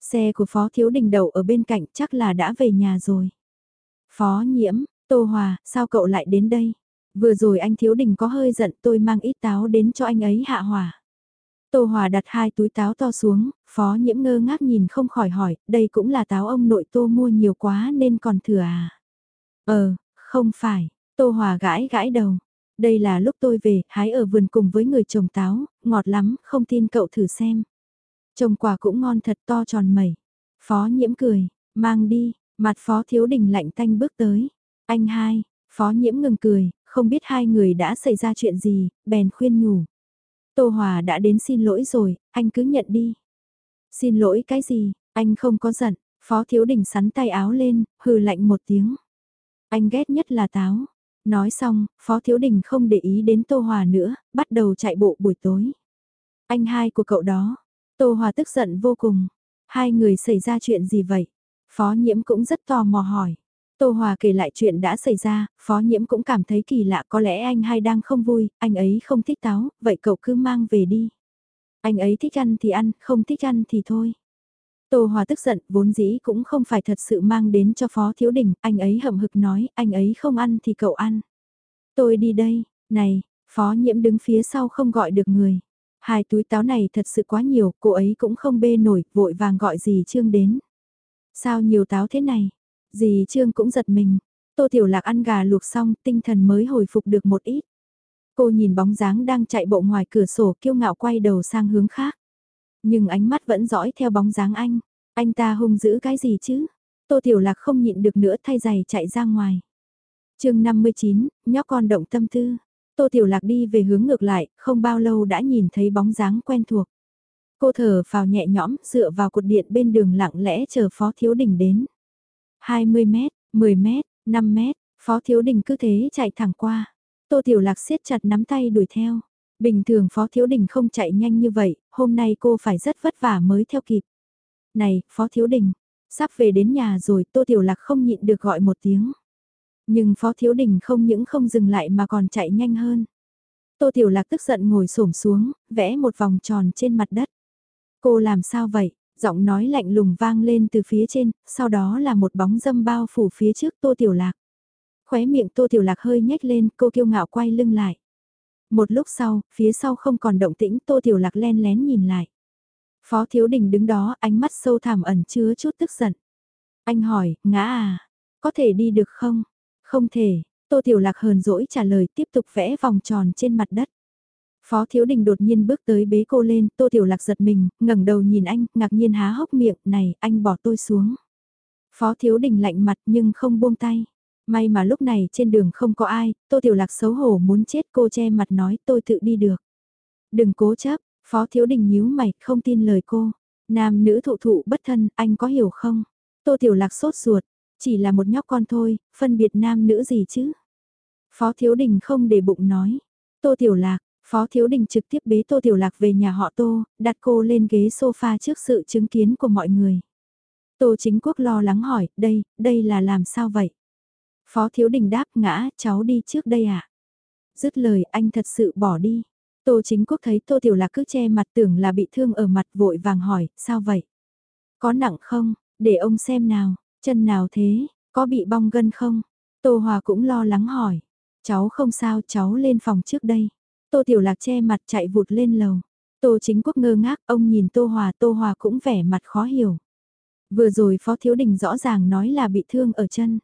Xe của Phó Thiếu Đình đậu ở bên cạnh chắc là đã về nhà rồi. Phó Nhiễm, Tô Hòa, sao cậu lại đến đây? Vừa rồi anh Thiếu Đình có hơi giận tôi mang ít táo đến cho anh ấy hạ hỏa. Tô Hòa đặt hai túi táo to xuống, phó nhiễm ngơ ngác nhìn không khỏi hỏi, đây cũng là táo ông nội Tô mua nhiều quá nên còn thừa à? Ờ, không phải, Tô Hòa gãi gãi đầu. Đây là lúc tôi về, hái ở vườn cùng với người trồng táo, ngọt lắm, không tin cậu thử xem. Trồng quả cũng ngon thật to tròn mẩy. Phó nhiễm cười, mang đi, mặt phó thiếu đình lạnh tanh bước tới. Anh hai, phó nhiễm ngừng cười, không biết hai người đã xảy ra chuyện gì, bèn khuyên nhủ. Tô Hòa đã đến xin lỗi rồi, anh cứ nhận đi. Xin lỗi cái gì, anh không có giận, phó thiếu đình sắn tay áo lên, hừ lạnh một tiếng. Anh ghét nhất là táo. Nói xong, phó thiếu đình không để ý đến Tô Hòa nữa, bắt đầu chạy bộ buổi tối. Anh hai của cậu đó, Tô Hòa tức giận vô cùng. Hai người xảy ra chuyện gì vậy? Phó nhiễm cũng rất tò mò hỏi. Tô Hòa kể lại chuyện đã xảy ra, phó nhiễm cũng cảm thấy kỳ lạ có lẽ anh hai đang không vui, anh ấy không thích táo, vậy cậu cứ mang về đi. Anh ấy thích ăn thì ăn, không thích ăn thì thôi. Tô Hòa tức giận, vốn dĩ cũng không phải thật sự mang đến cho Phó Thiếu Đình, anh ấy hậm hực nói, anh ấy không ăn thì cậu ăn. Tôi đi đây, này, Phó Nhiễm đứng phía sau không gọi được người. Hai túi táo này thật sự quá nhiều, cô ấy cũng không bê nổi, vội vàng gọi dì Trương đến. Sao nhiều táo thế này? Dì Trương cũng giật mình. Tô Tiểu Lạc ăn gà luộc xong, tinh thần mới hồi phục được một ít. Cô nhìn bóng dáng đang chạy bộ ngoài cửa sổ kiêu ngạo quay đầu sang hướng khác. Nhưng ánh mắt vẫn dõi theo bóng dáng anh. Anh ta hung dữ cái gì chứ? Tô Tiểu Lạc không nhịn được nữa thay giày chạy ra ngoài. chương 59, nhóc con động tâm tư. Tô Tiểu Lạc đi về hướng ngược lại, không bao lâu đã nhìn thấy bóng dáng quen thuộc. Cô thở vào nhẹ nhõm, dựa vào cột điện bên đường lặng lẽ chờ Phó Thiếu Đình đến. 20 mét, 10 mét, 5 mét, Phó Thiếu Đình cứ thế chạy thẳng qua. Tô Tiểu Lạc siết chặt nắm tay đuổi theo. Bình thường Phó Thiếu Đình không chạy nhanh như vậy, hôm nay cô phải rất vất vả mới theo kịp. Này, Phó Thiếu Đình, sắp về đến nhà rồi Tô Tiểu Lạc không nhịn được gọi một tiếng. Nhưng Phó Thiếu Đình không những không dừng lại mà còn chạy nhanh hơn. Tô Tiểu Lạc tức giận ngồi xổm xuống, vẽ một vòng tròn trên mặt đất. Cô làm sao vậy? Giọng nói lạnh lùng vang lên từ phía trên, sau đó là một bóng dâm bao phủ phía trước Tô Tiểu Lạc. Khóe miệng Tô Tiểu Lạc hơi nhếch lên, cô kiêu ngạo quay lưng lại. Một lúc sau, phía sau không còn động tĩnh Tô Tiểu Lạc len lén nhìn lại. Phó Thiếu Đình đứng đó, ánh mắt sâu thẳm ẩn chứa chút tức giận. Anh hỏi, ngã à? Có thể đi được không? Không thể, Tô Tiểu Lạc hờn dỗi trả lời tiếp tục vẽ vòng tròn trên mặt đất. Phó Thiếu Đình đột nhiên bước tới bế cô lên, Tô Tiểu Lạc giật mình, ngẩng đầu nhìn anh, ngạc nhiên há hốc miệng, này, anh bỏ tôi xuống. Phó Thiếu Đình lạnh mặt nhưng không buông tay. May mà lúc này trên đường không có ai, Tô Tiểu Lạc xấu hổ muốn chết cô che mặt nói tôi tự đi được. Đừng cố chấp, Phó Thiếu Đình nhíu mày, không tin lời cô. Nam nữ thụ thụ bất thân, anh có hiểu không? Tô Tiểu Lạc sốt ruột, chỉ là một nhóc con thôi, phân biệt nam nữ gì chứ? Phó Thiếu Đình không để bụng nói. Tô Tiểu Lạc, Phó Thiếu Đình trực tiếp bế Tô Tiểu Lạc về nhà họ Tô, đặt cô lên ghế sofa trước sự chứng kiến của mọi người. Tô Chính Quốc lo lắng hỏi, đây, đây là làm sao vậy? Phó Thiếu Đình đáp ngã, cháu đi trước đây à? Dứt lời anh thật sự bỏ đi. Tô Chính Quốc thấy Tô Tiểu Lạc cứ che mặt tưởng là bị thương ở mặt vội vàng hỏi, sao vậy? Có nặng không? Để ông xem nào, chân nào thế, có bị bong gân không? Tô Hòa cũng lo lắng hỏi. Cháu không sao, cháu lên phòng trước đây. Tô Tiểu Lạc che mặt chạy vụt lên lầu. Tô Chính Quốc ngơ ngác, ông nhìn Tô Hòa, Tô Hòa cũng vẻ mặt khó hiểu. Vừa rồi Phó Thiếu Đình rõ ràng nói là bị thương ở chân.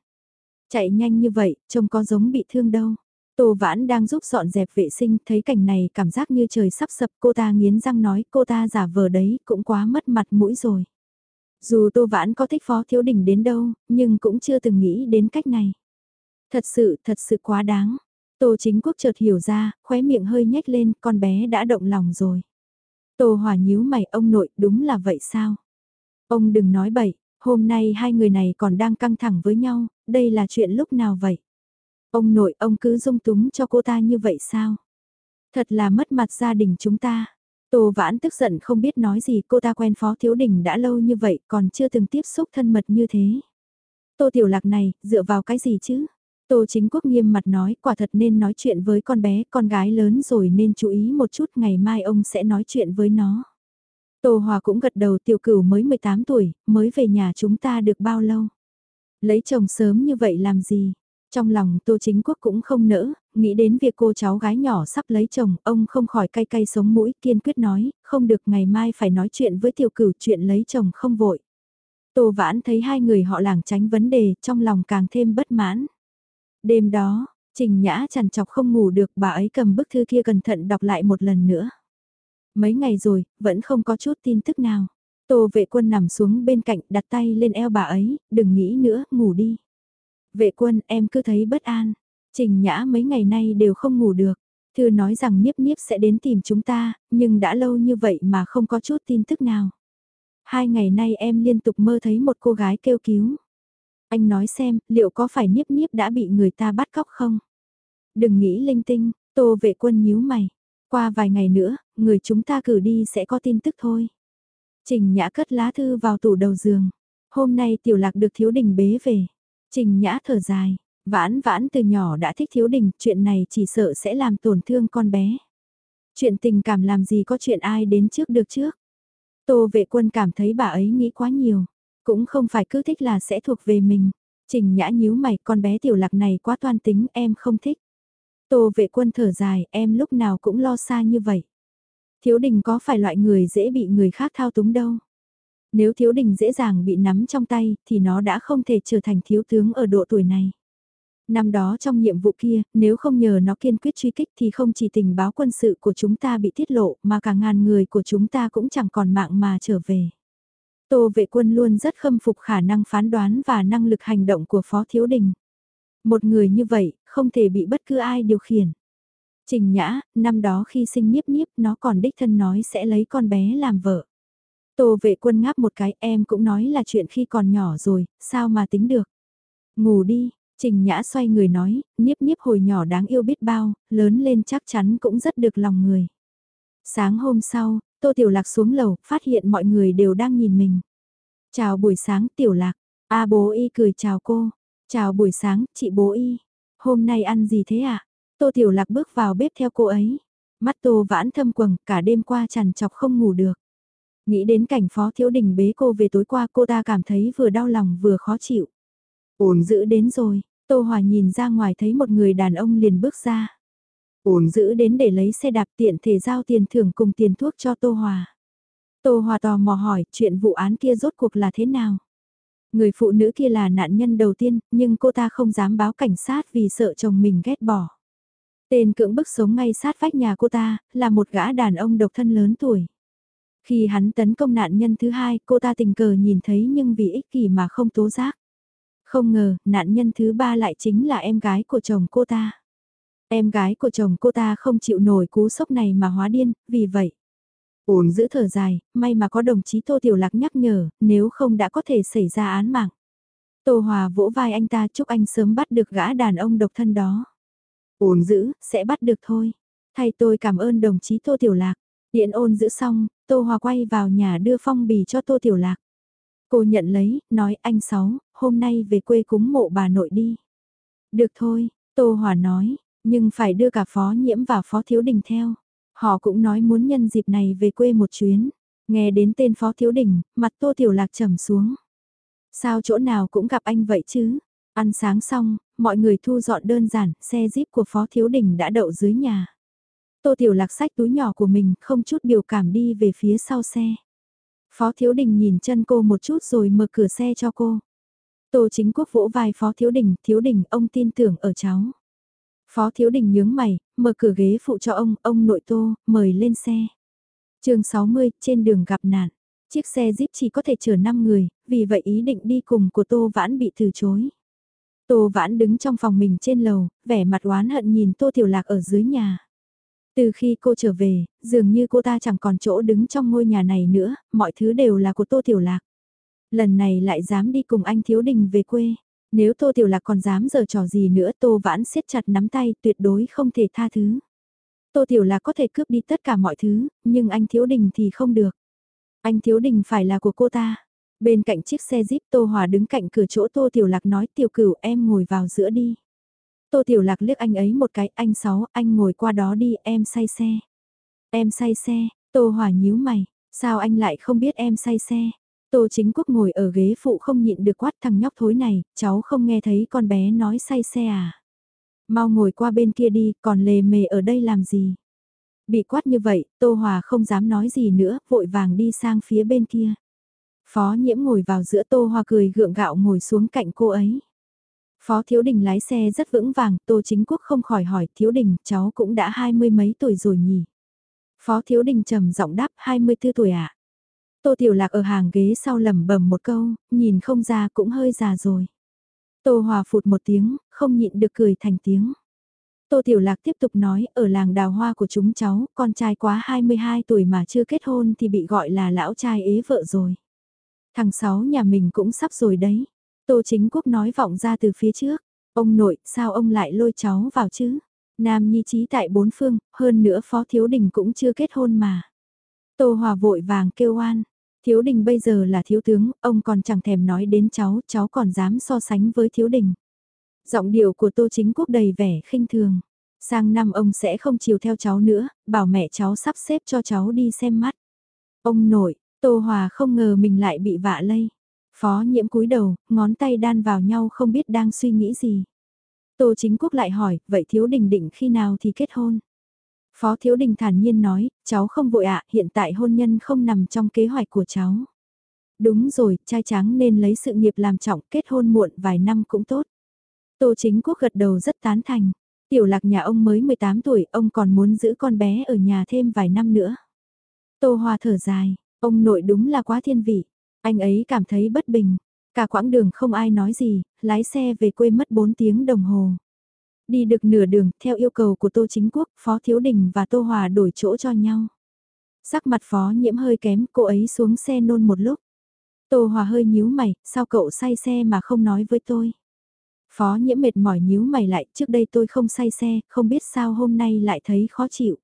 Chạy nhanh như vậy, trông có giống bị thương đâu. Tô Vãn đang giúp dọn dẹp vệ sinh, thấy cảnh này cảm giác như trời sắp sập, cô ta nghiến răng nói cô ta giả vờ đấy, cũng quá mất mặt mũi rồi. Dù Tô Vãn có thích Phó Thiếu Đình đến đâu, nhưng cũng chưa từng nghĩ đến cách này. Thật sự, thật sự quá đáng. Tô chính quốc chợt hiểu ra, khóe miệng hơi nhếch lên, con bé đã động lòng rồi. Tô Hòa nhíu mày, ông nội, đúng là vậy sao? Ông đừng nói bậy, hôm nay hai người này còn đang căng thẳng với nhau, đây là chuyện lúc nào vậy? Ông nội, ông cứ dung túng cho cô ta như vậy sao? Thật là mất mặt gia đình chúng ta. Tô Vãn tức giận không biết nói gì, cô ta quen Phó Thiếu Đình đã lâu như vậy, còn chưa từng tiếp xúc thân mật như thế. Tô Tiểu Lạc này, dựa vào cái gì chứ? Tô Chính Quốc nghiêm mặt nói, quả thật nên nói chuyện với con bé, con gái lớn rồi nên chú ý một chút, ngày mai ông sẽ nói chuyện với nó. Tô Hòa cũng gật đầu tiểu cửu mới 18 tuổi, mới về nhà chúng ta được bao lâu? Lấy chồng sớm như vậy làm gì? Trong lòng Tô Chính Quốc cũng không nỡ, nghĩ đến việc cô cháu gái nhỏ sắp lấy chồng, ông không khỏi cay cay sống mũi kiên quyết nói, không được ngày mai phải nói chuyện với tiểu cửu chuyện lấy chồng không vội. Tô Vãn thấy hai người họ lảng tránh vấn đề, trong lòng càng thêm bất mãn. Đêm đó, Trình Nhã chằn chọc không ngủ được, bà ấy cầm bức thư kia cẩn thận đọc lại một lần nữa. Mấy ngày rồi, vẫn không có chút tin tức nào. Tô vệ quân nằm xuống bên cạnh đặt tay lên eo bà ấy, đừng nghĩ nữa, ngủ đi. Vệ quân, em cứ thấy bất an. Trình Nhã mấy ngày nay đều không ngủ được. Thư nói rằng Niếp Niếp sẽ đến tìm chúng ta, nhưng đã lâu như vậy mà không có chút tin tức nào. Hai ngày nay em liên tục mơ thấy một cô gái kêu cứu. Anh nói xem, liệu có phải Niếp Niếp đã bị người ta bắt cóc không? Đừng nghĩ linh tinh, tô vệ quân nhíu mày. Qua vài ngày nữa, người chúng ta cử đi sẽ có tin tức thôi. Trình Nhã cất lá thư vào tủ đầu giường. Hôm nay tiểu lạc được thiếu đình bế về. Trình Nhã thở dài, vãn vãn từ nhỏ đã thích thiếu đình, chuyện này chỉ sợ sẽ làm tổn thương con bé. Chuyện tình cảm làm gì có chuyện ai đến trước được trước. Tô vệ quân cảm thấy bà ấy nghĩ quá nhiều, cũng không phải cứ thích là sẽ thuộc về mình. Trình Nhã nhíu mày, con bé tiểu lạc này quá toan tính, em không thích. Tô vệ quân thở dài, em lúc nào cũng lo xa như vậy. Thiếu đình có phải loại người dễ bị người khác thao túng đâu. Nếu thiếu đình dễ dàng bị nắm trong tay, thì nó đã không thể trở thành thiếu tướng ở độ tuổi này. Năm đó trong nhiệm vụ kia, nếu không nhờ nó kiên quyết truy kích thì không chỉ tình báo quân sự của chúng ta bị tiết lộ mà cả ngàn người của chúng ta cũng chẳng còn mạng mà trở về. Tô vệ quân luôn rất khâm phục khả năng phán đoán và năng lực hành động của Phó Thiếu Đình. Một người như vậy, không thể bị bất cứ ai điều khiển. Trình Nhã, năm đó khi sinh nhiếp nhiếp nó còn đích thân nói sẽ lấy con bé làm vợ. Tô vệ quân ngáp một cái em cũng nói là chuyện khi còn nhỏ rồi, sao mà tính được. Ngủ đi, Trình Nhã xoay người nói, nhiếp nhiếp hồi nhỏ đáng yêu biết bao, lớn lên chắc chắn cũng rất được lòng người. Sáng hôm sau, Tô Tiểu Lạc xuống lầu, phát hiện mọi người đều đang nhìn mình. Chào buổi sáng Tiểu Lạc, A bố y cười chào cô. Chào buổi sáng, chị bố y. Hôm nay ăn gì thế ạ? À? Tô Tiểu Lạc bước vào bếp theo cô ấy. Mắt Tô vãn thâm quầng, cả đêm qua chằn chọc không ngủ được. Nghĩ đến cảnh phó thiếu đình bế cô về tối qua cô ta cảm thấy vừa đau lòng vừa khó chịu. Ổn giữ đến rồi, Tô Hòa nhìn ra ngoài thấy một người đàn ông liền bước ra. Ổn giữ đến để lấy xe đạp tiện thể giao tiền thưởng cùng tiền thuốc cho Tô Hòa. Tô Hòa tò mò hỏi chuyện vụ án kia rốt cuộc là thế nào. Người phụ nữ kia là nạn nhân đầu tiên, nhưng cô ta không dám báo cảnh sát vì sợ chồng mình ghét bỏ. Tên cưỡng bức sống ngay sát vách nhà cô ta, là một gã đàn ông độc thân lớn tuổi. Khi hắn tấn công nạn nhân thứ hai, cô ta tình cờ nhìn thấy nhưng vì ích kỷ mà không tố giác. Không ngờ, nạn nhân thứ ba lại chính là em gái của chồng cô ta. Em gái của chồng cô ta không chịu nổi cú sốc này mà hóa điên, vì vậy. Ổn giữ thở dài, may mà có đồng chí Tô Tiểu Lạc nhắc nhở, nếu không đã có thể xảy ra án mạng. Tô Hòa vỗ vai anh ta chúc anh sớm bắt được gã đàn ông độc thân đó ôn giữ, sẽ bắt được thôi. Thay tôi cảm ơn đồng chí Tô Tiểu Lạc. Điện ôn giữ xong, Tô Hòa quay vào nhà đưa phong bì cho Tô Tiểu Lạc. Cô nhận lấy, nói anh Sáu, hôm nay về quê cúng mộ bà nội đi. Được thôi, Tô Hòa nói, nhưng phải đưa cả Phó Nhiễm và Phó Thiếu Đình theo. Họ cũng nói muốn nhân dịp này về quê một chuyến. Nghe đến tên Phó Thiếu Đình, mặt Tô Tiểu Lạc trầm xuống. Sao chỗ nào cũng gặp anh vậy chứ? Ăn sáng xong, mọi người thu dọn đơn giản, xe jeep của Phó Thiếu Đình đã đậu dưới nhà. Tô Tiểu Lạc sách túi nhỏ của mình, không chút biểu cảm đi về phía sau xe. Phó Thiếu Đình nhìn chân cô một chút rồi mở cửa xe cho cô. Tô Chính Quốc vỗ vai Phó Thiếu Đình, Thiếu Đình, ông tin tưởng ở cháu. Phó Thiếu Đình nhướng mày, mở cửa ghế phụ cho ông, ông nội Tô, mời lên xe. chương 60, trên đường gặp nạn. Chiếc xe Jeep chỉ có thể chở 5 người, vì vậy ý định đi cùng của Tô Vãn bị từ chối. Tô Vãn đứng trong phòng mình trên lầu, vẻ mặt oán hận nhìn Tô Tiểu Lạc ở dưới nhà. Từ khi cô trở về, dường như cô ta chẳng còn chỗ đứng trong ngôi nhà này nữa, mọi thứ đều là của Tô Tiểu Lạc. Lần này lại dám đi cùng anh Thiếu Đình về quê. Nếu Tô Tiểu Lạc còn dám giờ trò gì nữa Tô Vãn siết chặt nắm tay tuyệt đối không thể tha thứ. Tô Tiểu Lạc có thể cướp đi tất cả mọi thứ, nhưng anh Thiếu Đình thì không được. Anh Thiếu Đình phải là của cô ta. Bên cạnh chiếc xe Jeep Tô Hòa đứng cạnh cửa chỗ Tô Tiểu Lạc nói Tiểu Cửu em ngồi vào giữa đi. Tô Tiểu Lạc liếc anh ấy một cái, anh Sáu, anh ngồi qua đó đi, em say xe. Em say xe, Tô Hòa nhíu mày, sao anh lại không biết em say xe? Tô chính quốc ngồi ở ghế phụ không nhịn được quát thằng nhóc thối này, cháu không nghe thấy con bé nói say xe à. Mau ngồi qua bên kia đi, còn lề mề ở đây làm gì. Bị quát như vậy, Tô Hòa không dám nói gì nữa, vội vàng đi sang phía bên kia. Phó nhiễm ngồi vào giữa Tô hoa cười gượng gạo ngồi xuống cạnh cô ấy. Phó Thiếu Đình lái xe rất vững vàng, Tô Chính Quốc không khỏi hỏi Thiếu Đình, cháu cũng đã hai mươi mấy tuổi rồi nhỉ? Phó Thiếu Đình trầm giọng đáp 24 tuổi ạ. À? Tô Tiểu Lạc ở hàng ghế sau lẩm bẩm một câu, nhìn không ra cũng hơi già rồi. Tô Hòa phụt một tiếng, không nhịn được cười thành tiếng. Tô Tiểu Lạc tiếp tục nói, ở làng đào hoa của chúng cháu, con trai quá 22 tuổi mà chưa kết hôn thì bị gọi là lão trai ế vợ rồi. Thằng Sáu nhà mình cũng sắp rồi đấy. Tô Chính Quốc nói vọng ra từ phía trước. Ông nội, sao ông lại lôi cháu vào chứ? Nam nhi trí tại bốn phương, hơn nữa Phó Thiếu Đình cũng chưa kết hôn mà. Tô Hòa vội vàng kêu oan. Thiếu Đình bây giờ là thiếu tướng, ông còn chẳng thèm nói đến cháu, cháu còn dám so sánh với Thiếu Đình. Giọng điệu của Tô Chính Quốc đầy vẻ khinh thường. Sang năm ông sẽ không chiều theo cháu nữa, bảo mẹ cháu sắp xếp cho cháu đi xem mắt. Ông nội, Tô Hòa không ngờ mình lại bị vạ lây. Phó nhiễm cúi đầu, ngón tay đan vào nhau không biết đang suy nghĩ gì. Tô Chính Quốc lại hỏi, vậy Thiếu Đình định khi nào thì kết hôn? Phó Thiếu Đình thản nhiên nói, cháu không vội ạ, hiện tại hôn nhân không nằm trong kế hoạch của cháu. Đúng rồi, trai tráng nên lấy sự nghiệp làm trọng, kết hôn muộn vài năm cũng tốt. Tô Chính Quốc gật đầu rất tán thành. Tiểu lạc nhà ông mới 18 tuổi, ông còn muốn giữ con bé ở nhà thêm vài năm nữa. Tô Hòa thở dài, ông nội đúng là quá thiên vị. Anh ấy cảm thấy bất bình. Cả quãng đường không ai nói gì, lái xe về quê mất 4 tiếng đồng hồ. Đi được nửa đường, theo yêu cầu của Tô Chính Quốc, Phó Thiếu Đình và Tô Hòa đổi chỗ cho nhau. Sắc mặt Phó Nhiễm hơi kém, cô ấy xuống xe nôn một lúc. Tô Hòa hơi nhíu mày, sao cậu say xe mà không nói với tôi? Phó Nhiễm mệt mỏi nhíu mày lại, trước đây tôi không say xe, không biết sao hôm nay lại thấy khó chịu.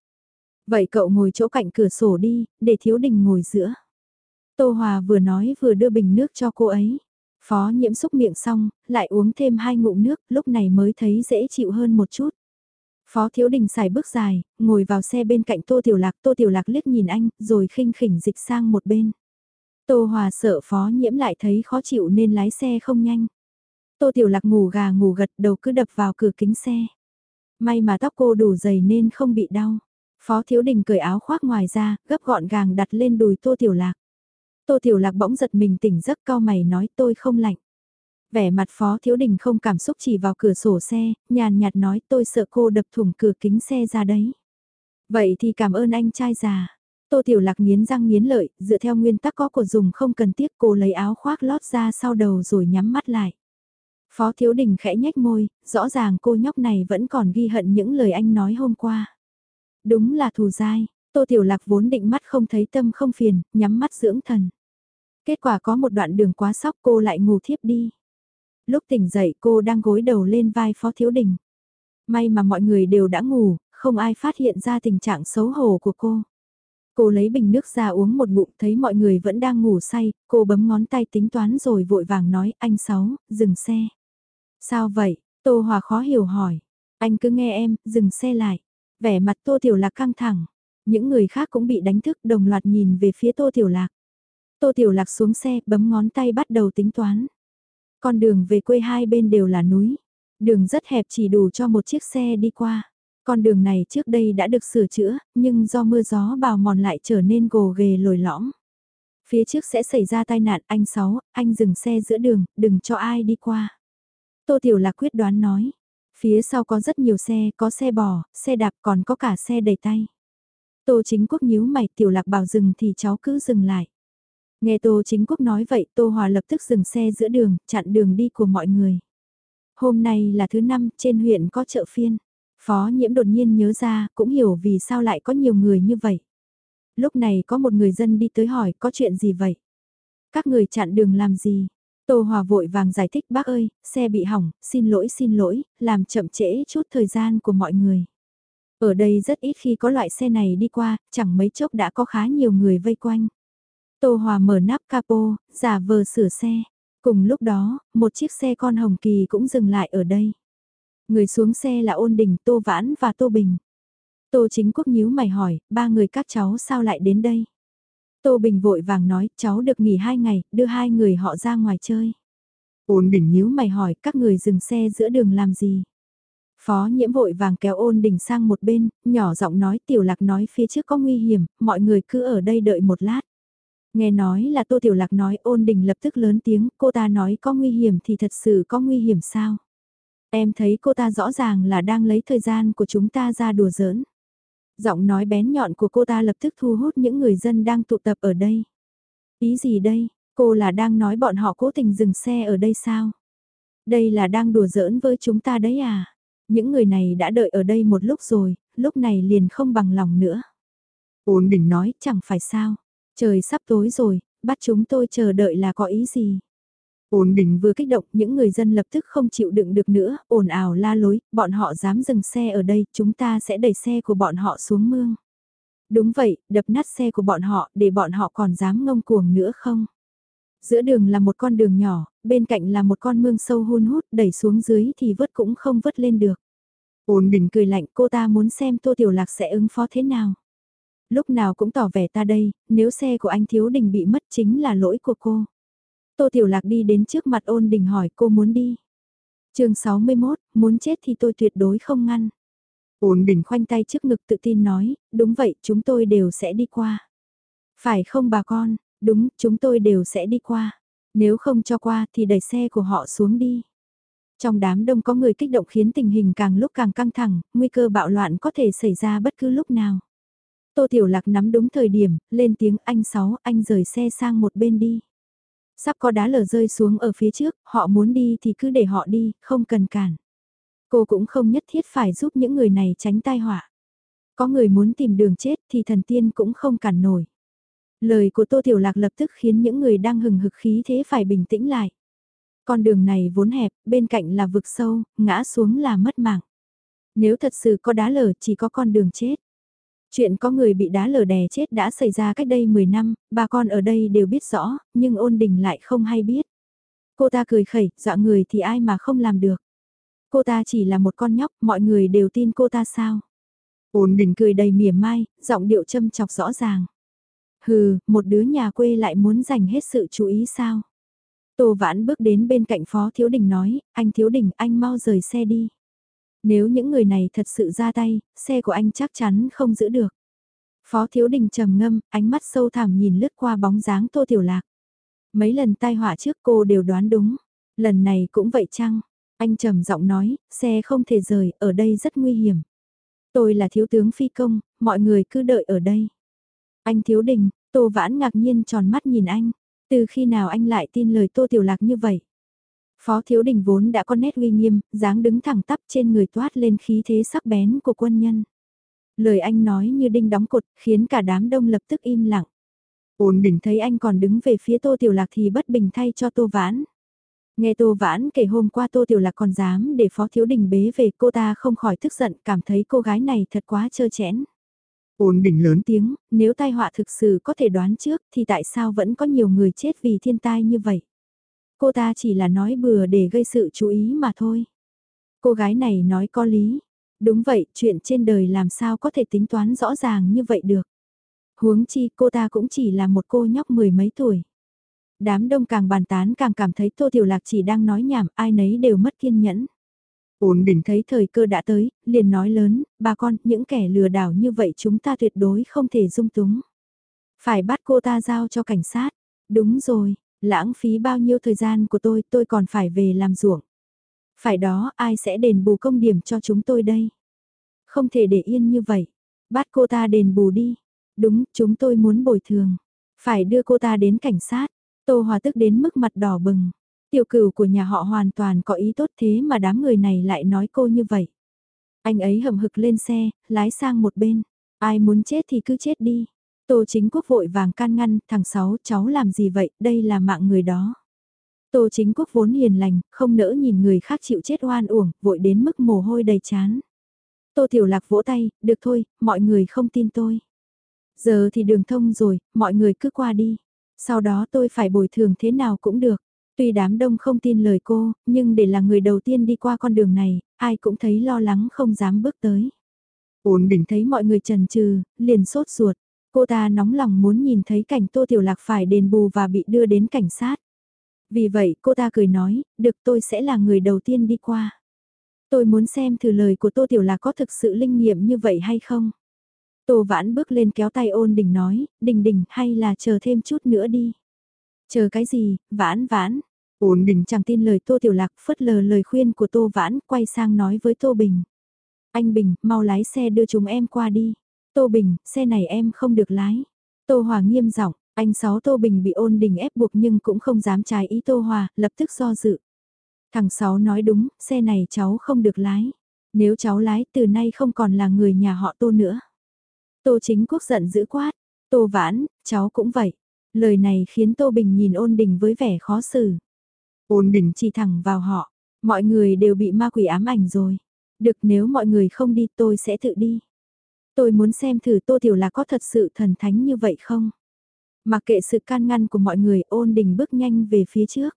Vậy cậu ngồi chỗ cạnh cửa sổ đi, để Thiếu Đình ngồi giữa. Tô Hòa vừa nói vừa đưa bình nước cho cô ấy. Phó nhiễm xúc miệng xong, lại uống thêm hai ngụm nước, lúc này mới thấy dễ chịu hơn một chút. Phó Thiếu Đình xài bước dài, ngồi vào xe bên cạnh Tô Tiểu Lạc, Tô Tiểu Lạc liếc nhìn anh, rồi khinh khỉnh dịch sang một bên. Tô Hòa sợ Phó Nhiễm lại thấy khó chịu nên lái xe không nhanh. Tô Tiểu Lạc ngủ gà ngủ gật đầu cứ đập vào cửa kính xe. May mà tóc cô đủ dày nên không bị đau. Phó Thiếu Đình cởi áo khoác ngoài ra, gấp gọn gàng đặt lên đùi Tô Tiểu Lạc. Tô Tiểu Lạc bỗng giật mình tỉnh giấc cao mày nói tôi không lạnh. Vẻ mặt Phó Thiếu Đình không cảm xúc chỉ vào cửa sổ xe, nhàn nhạt nói tôi sợ cô đập thủng cửa kính xe ra đấy. Vậy thì cảm ơn anh trai già. Tô Tiểu Lạc nghiến răng nghiến lợi, dựa theo nguyên tắc có của dùng không cần tiếc cô lấy áo khoác lót ra sau đầu rồi nhắm mắt lại. Phó Thiếu Đình khẽ nhếch môi, rõ ràng cô nhóc này vẫn còn ghi hận những lời anh nói hôm qua. Đúng là thù dai, Tô Tiểu Lạc vốn định mắt không thấy tâm không phiền, nhắm mắt dưỡng thần. Kết quả có một đoạn đường quá sóc cô lại ngủ thiếp đi. Lúc tỉnh dậy cô đang gối đầu lên vai Phó Thiếu Đình. May mà mọi người đều đã ngủ, không ai phát hiện ra tình trạng xấu hổ của cô. Cô lấy bình nước ra uống một ngụm thấy mọi người vẫn đang ngủ say, cô bấm ngón tay tính toán rồi vội vàng nói anh Sáu, dừng xe. Sao vậy? Tô Hòa khó hiểu hỏi. Anh cứ nghe em, dừng xe lại. Vẻ mặt Tô Tiểu Lạc căng thẳng. Những người khác cũng bị đánh thức đồng loạt nhìn về phía Tô Tiểu Lạc. Tô Tiểu Lạc xuống xe bấm ngón tay bắt đầu tính toán. Con đường về quê hai bên đều là núi. Đường rất hẹp chỉ đủ cho một chiếc xe đi qua. Con đường này trước đây đã được sửa chữa, nhưng do mưa gió bào mòn lại trở nên gồ ghề lồi lõm. Phía trước sẽ xảy ra tai nạn anh Sáu, anh dừng xe giữa đường, đừng cho ai đi qua. Tô Tiểu Lạc quyết đoán nói. Phía sau có rất nhiều xe, có xe bò, xe đạp còn có cả xe đầy tay. Tô chính quốc nhíu mày Tiểu Lạc bảo dừng thì cháu cứ dừng lại. Nghe Tô chính quốc nói vậy Tô Hòa lập tức dừng xe giữa đường, chặn đường đi của mọi người. Hôm nay là thứ năm, trên huyện có chợ phiên. Phó nhiễm đột nhiên nhớ ra, cũng hiểu vì sao lại có nhiều người như vậy. Lúc này có một người dân đi tới hỏi có chuyện gì vậy? Các người chặn đường làm gì? Tô Hòa vội vàng giải thích bác ơi, xe bị hỏng, xin lỗi xin lỗi, làm chậm trễ chút thời gian của mọi người. Ở đây rất ít khi có loại xe này đi qua, chẳng mấy chốc đã có khá nhiều người vây quanh. Tô Hòa mở nắp capo, giả vờ sửa xe. Cùng lúc đó, một chiếc xe con hồng kỳ cũng dừng lại ở đây. Người xuống xe là ôn đình, Tô Vãn và Tô Bình. Tô Chính Quốc nhíu mày hỏi, ba người các cháu sao lại đến đây? Tô Bình vội vàng nói, cháu được nghỉ hai ngày, đưa hai người họ ra ngoài chơi. Ôn đình nhíu mày hỏi, các người dừng xe giữa đường làm gì? Phó nhiễm vội vàng kéo ôn đình sang một bên, nhỏ giọng nói tiểu lạc nói phía trước có nguy hiểm, mọi người cứ ở đây đợi một lát. Nghe nói là tô tiểu lạc nói ôn đình lập tức lớn tiếng, cô ta nói có nguy hiểm thì thật sự có nguy hiểm sao? Em thấy cô ta rõ ràng là đang lấy thời gian của chúng ta ra đùa giỡn. Giọng nói bén nhọn của cô ta lập tức thu hút những người dân đang tụ tập ở đây. Ý gì đây, cô là đang nói bọn họ cố tình dừng xe ở đây sao? Đây là đang đùa giỡn với chúng ta đấy à? Những người này đã đợi ở đây một lúc rồi, lúc này liền không bằng lòng nữa. Ôn bình nói chẳng phải sao. Trời sắp tối rồi, bắt chúng tôi chờ đợi là có ý gì? Ổn bình vừa kích động, những người dân lập tức không chịu đựng được nữa, ồn ào la lối, bọn họ dám dừng xe ở đây, chúng ta sẽ đẩy xe của bọn họ xuống mương. Đúng vậy, đập nát xe của bọn họ, để bọn họ còn dám ngông cuồng nữa không? Giữa đường là một con đường nhỏ, bên cạnh là một con mương sâu hun hút, đẩy xuống dưới thì vớt cũng không vớt lên được. Ổn bình cười lạnh cô ta muốn xem Tô Tiểu Lạc sẽ ứng phó thế nào. Lúc nào cũng tỏ vẻ ta đây, nếu xe của anh Thiếu Đình bị mất chính là lỗi của cô. Tô Tiểu Lạc đi đến trước mặt ôn đình hỏi cô muốn đi. chương 61, muốn chết thì tôi tuyệt đối không ngăn. Ôn đình khoanh tay trước ngực tự tin nói, đúng vậy, chúng tôi đều sẽ đi qua. Phải không bà con, đúng, chúng tôi đều sẽ đi qua. Nếu không cho qua thì đẩy xe của họ xuống đi. Trong đám đông có người kích động khiến tình hình càng lúc càng căng thẳng, nguy cơ bạo loạn có thể xảy ra bất cứ lúc nào. Tô Tiểu Lạc nắm đúng thời điểm, lên tiếng anh Sáu, anh rời xe sang một bên đi. Sắp có đá lở rơi xuống ở phía trước, họ muốn đi thì cứ để họ đi, không cần cản. Cô cũng không nhất thiết phải giúp những người này tránh tai họa. Có người muốn tìm đường chết thì thần tiên cũng không cản nổi. Lời của Tô Tiểu Lạc lập tức khiến những người đang hừng hực khí thế phải bình tĩnh lại. Con đường này vốn hẹp, bên cạnh là vực sâu, ngã xuống là mất mạng. Nếu thật sự có đá lở chỉ có con đường chết. Chuyện có người bị đá lở đè chết đã xảy ra cách đây 10 năm, bà con ở đây đều biết rõ, nhưng ôn đình lại không hay biết. Cô ta cười khẩy, dọa người thì ai mà không làm được. Cô ta chỉ là một con nhóc, mọi người đều tin cô ta sao. Ôn đình cười đầy mỉa mai, giọng điệu châm chọc rõ ràng. Hừ, một đứa nhà quê lại muốn dành hết sự chú ý sao? Tô Vãn bước đến bên cạnh Phó Thiếu Đình nói, anh Thiếu Đình anh mau rời xe đi. Nếu những người này thật sự ra tay, xe của anh chắc chắn không giữ được. Phó Thiếu Đình trầm ngâm, ánh mắt sâu thẳm nhìn lướt qua bóng dáng Tô Tiểu Lạc. Mấy lần tai họa trước cô đều đoán đúng. Lần này cũng vậy chăng? Anh trầm giọng nói, xe không thể rời, ở đây rất nguy hiểm. Tôi là thiếu tướng phi công, mọi người cứ đợi ở đây. Anh Thiếu Đình, Tô Vãn ngạc nhiên tròn mắt nhìn anh. Từ khi nào anh lại tin lời Tô Tiểu Lạc như vậy? Phó Thiếu Đình vốn đã có nét uy nghiêm, dáng đứng thẳng tắp trên người toát lên khí thế sắc bén của quân nhân. Lời anh nói như đinh đóng cột, khiến cả đám đông lập tức im lặng. Ôn bình thấy anh còn đứng về phía Tô Tiểu Lạc thì bất bình thay cho Tô Vãn. Nghe Tô Vãn kể hôm qua Tô Tiểu Lạc còn dám để Phó Thiếu Đình bế về cô ta không khỏi tức giận cảm thấy cô gái này thật quá trơ chẽn. Ôn bình lớn tiếng, nếu tai họa thực sự có thể đoán trước thì tại sao vẫn có nhiều người chết vì thiên tai như vậy? Cô ta chỉ là nói bừa để gây sự chú ý mà thôi. Cô gái này nói có lý. Đúng vậy, chuyện trên đời làm sao có thể tính toán rõ ràng như vậy được. Huống chi cô ta cũng chỉ là một cô nhóc mười mấy tuổi. Đám đông càng bàn tán càng cảm thấy Tô Tiểu Lạc chỉ đang nói nhảm, ai nấy đều mất kiên nhẫn. Ôn bình thấy thời cơ đã tới, liền nói lớn, bà con, những kẻ lừa đảo như vậy chúng ta tuyệt đối không thể dung túng. Phải bắt cô ta giao cho cảnh sát. Đúng rồi, lãng phí bao nhiêu thời gian của tôi, tôi còn phải về làm ruộng. Phải đó, ai sẽ đền bù công điểm cho chúng tôi đây? Không thể để yên như vậy. Bắt cô ta đền bù đi. Đúng, chúng tôi muốn bồi thường. Phải đưa cô ta đến cảnh sát. Tô Hòa tức đến mức mặt đỏ bừng. Tiểu cửu của nhà họ hoàn toàn có ý tốt thế mà đám người này lại nói cô như vậy. Anh ấy hầm hực lên xe, lái sang một bên. Ai muốn chết thì cứ chết đi. Tô chính quốc vội vàng can ngăn, thằng Sáu cháu làm gì vậy, đây là mạng người đó. Tô chính quốc vốn hiền lành, không nỡ nhìn người khác chịu chết oan uổng, vội đến mức mồ hôi đầy chán. Tô Tiểu Lạc vỗ tay, được thôi, mọi người không tin tôi. Giờ thì đường thông rồi, mọi người cứ qua đi. Sau đó tôi phải bồi thường thế nào cũng được. Tuy đám đông không tin lời cô, nhưng để là người đầu tiên đi qua con đường này, ai cũng thấy lo lắng không dám bước tới. Ôn bình thấy mọi người trần trừ, liền sốt ruột. Cô ta nóng lòng muốn nhìn thấy cảnh Tô Tiểu Lạc phải đền bù và bị đưa đến cảnh sát. Vì vậy cô ta cười nói, được tôi sẽ là người đầu tiên đi qua. Tôi muốn xem thử lời của Tô Tiểu Lạc có thực sự linh nghiệm như vậy hay không. Tô Vãn bước lên kéo tay ôn đình nói, đình đình hay là chờ thêm chút nữa đi. Chờ cái gì, Vãn Vãn. Ôn đình chẳng tin lời Tô Tiểu Lạc phớt lờ lời khuyên của Tô Vãn quay sang nói với Tô Bình. Anh Bình, mau lái xe đưa chúng em qua đi. Tô Bình, xe này em không được lái. Tô Hòa nghiêm giọng, anh Sáu Tô Bình bị ôn đình ép buộc nhưng cũng không dám trái ý Tô Hòa, lập tức do dự. Thằng Sáu nói đúng, xe này cháu không được lái. Nếu cháu lái từ nay không còn là người nhà họ Tô nữa. Tô chính quốc giận dữ quát. Tô vãn, cháu cũng vậy. Lời này khiến Tô Bình nhìn ôn đình với vẻ khó xử. Ôn đình chỉ thẳng vào họ. Mọi người đều bị ma quỷ ám ảnh rồi. Được nếu mọi người không đi tôi sẽ tự đi. Tôi muốn xem thử Tô Tiểu Lạc có thật sự thần thánh như vậy không? Mặc kệ sự can ngăn của mọi người ôn đình bước nhanh về phía trước.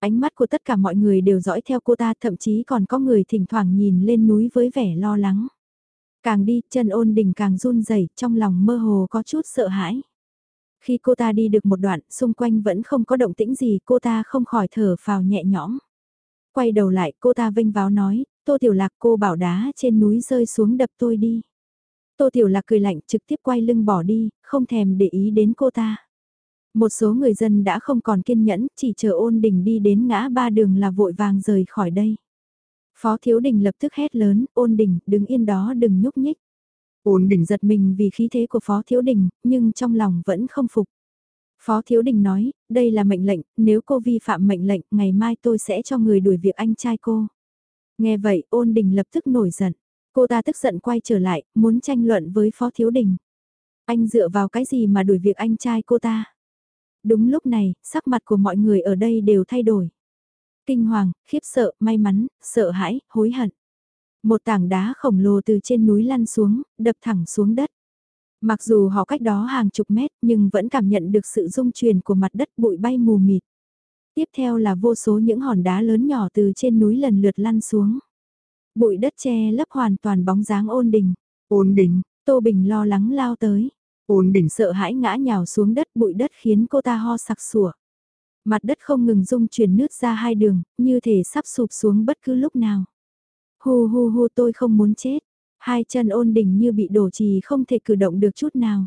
Ánh mắt của tất cả mọi người đều dõi theo cô ta thậm chí còn có người thỉnh thoảng nhìn lên núi với vẻ lo lắng. Càng đi chân ôn đình càng run rẩy trong lòng mơ hồ có chút sợ hãi. Khi cô ta đi được một đoạn xung quanh vẫn không có động tĩnh gì cô ta không khỏi thở phào nhẹ nhõm. Quay đầu lại cô ta vênh váo nói, tô tiểu lạc cô bảo đá trên núi rơi xuống đập tôi đi. Tô Tiểu Lạc cười lạnh trực tiếp quay lưng bỏ đi, không thèm để ý đến cô ta. Một số người dân đã không còn kiên nhẫn, chỉ chờ ôn đình đi đến ngã ba đường là vội vàng rời khỏi đây. Phó Thiếu Đình lập tức hét lớn, ôn đình, đứng yên đó đừng nhúc nhích. Ôn đình giật mình vì khí thế của Phó Thiếu Đình, nhưng trong lòng vẫn không phục. Phó Thiếu Đình nói, đây là mệnh lệnh, nếu cô vi phạm mệnh lệnh, ngày mai tôi sẽ cho người đuổi việc anh trai cô. Nghe vậy, ôn đình lập tức nổi giận. Cô ta tức giận quay trở lại, muốn tranh luận với Phó Thiếu Đình. Anh dựa vào cái gì mà đuổi việc anh trai cô ta? Đúng lúc này, sắc mặt của mọi người ở đây đều thay đổi. Kinh hoàng, khiếp sợ, may mắn, sợ hãi, hối hận. Một tảng đá khổng lồ từ trên núi lăn xuống, đập thẳng xuống đất. Mặc dù họ cách đó hàng chục mét nhưng vẫn cảm nhận được sự rung truyền của mặt đất bụi bay mù mịt. Tiếp theo là vô số những hòn đá lớn nhỏ từ trên núi lần lượt lăn xuống. Bụi đất che lấp hoàn toàn bóng dáng ôn đình. Ôn đình, Tô Bình lo lắng lao tới. Ôn đình sợ hãi ngã nhào xuống đất bụi đất khiến cô ta ho sặc sủa. Mặt đất không ngừng rung chuyển nước ra hai đường, như thể sắp sụp xuống bất cứ lúc nào. Hù hù hù tôi không muốn chết. Hai chân ôn đình như bị đổ trì không thể cử động được chút nào.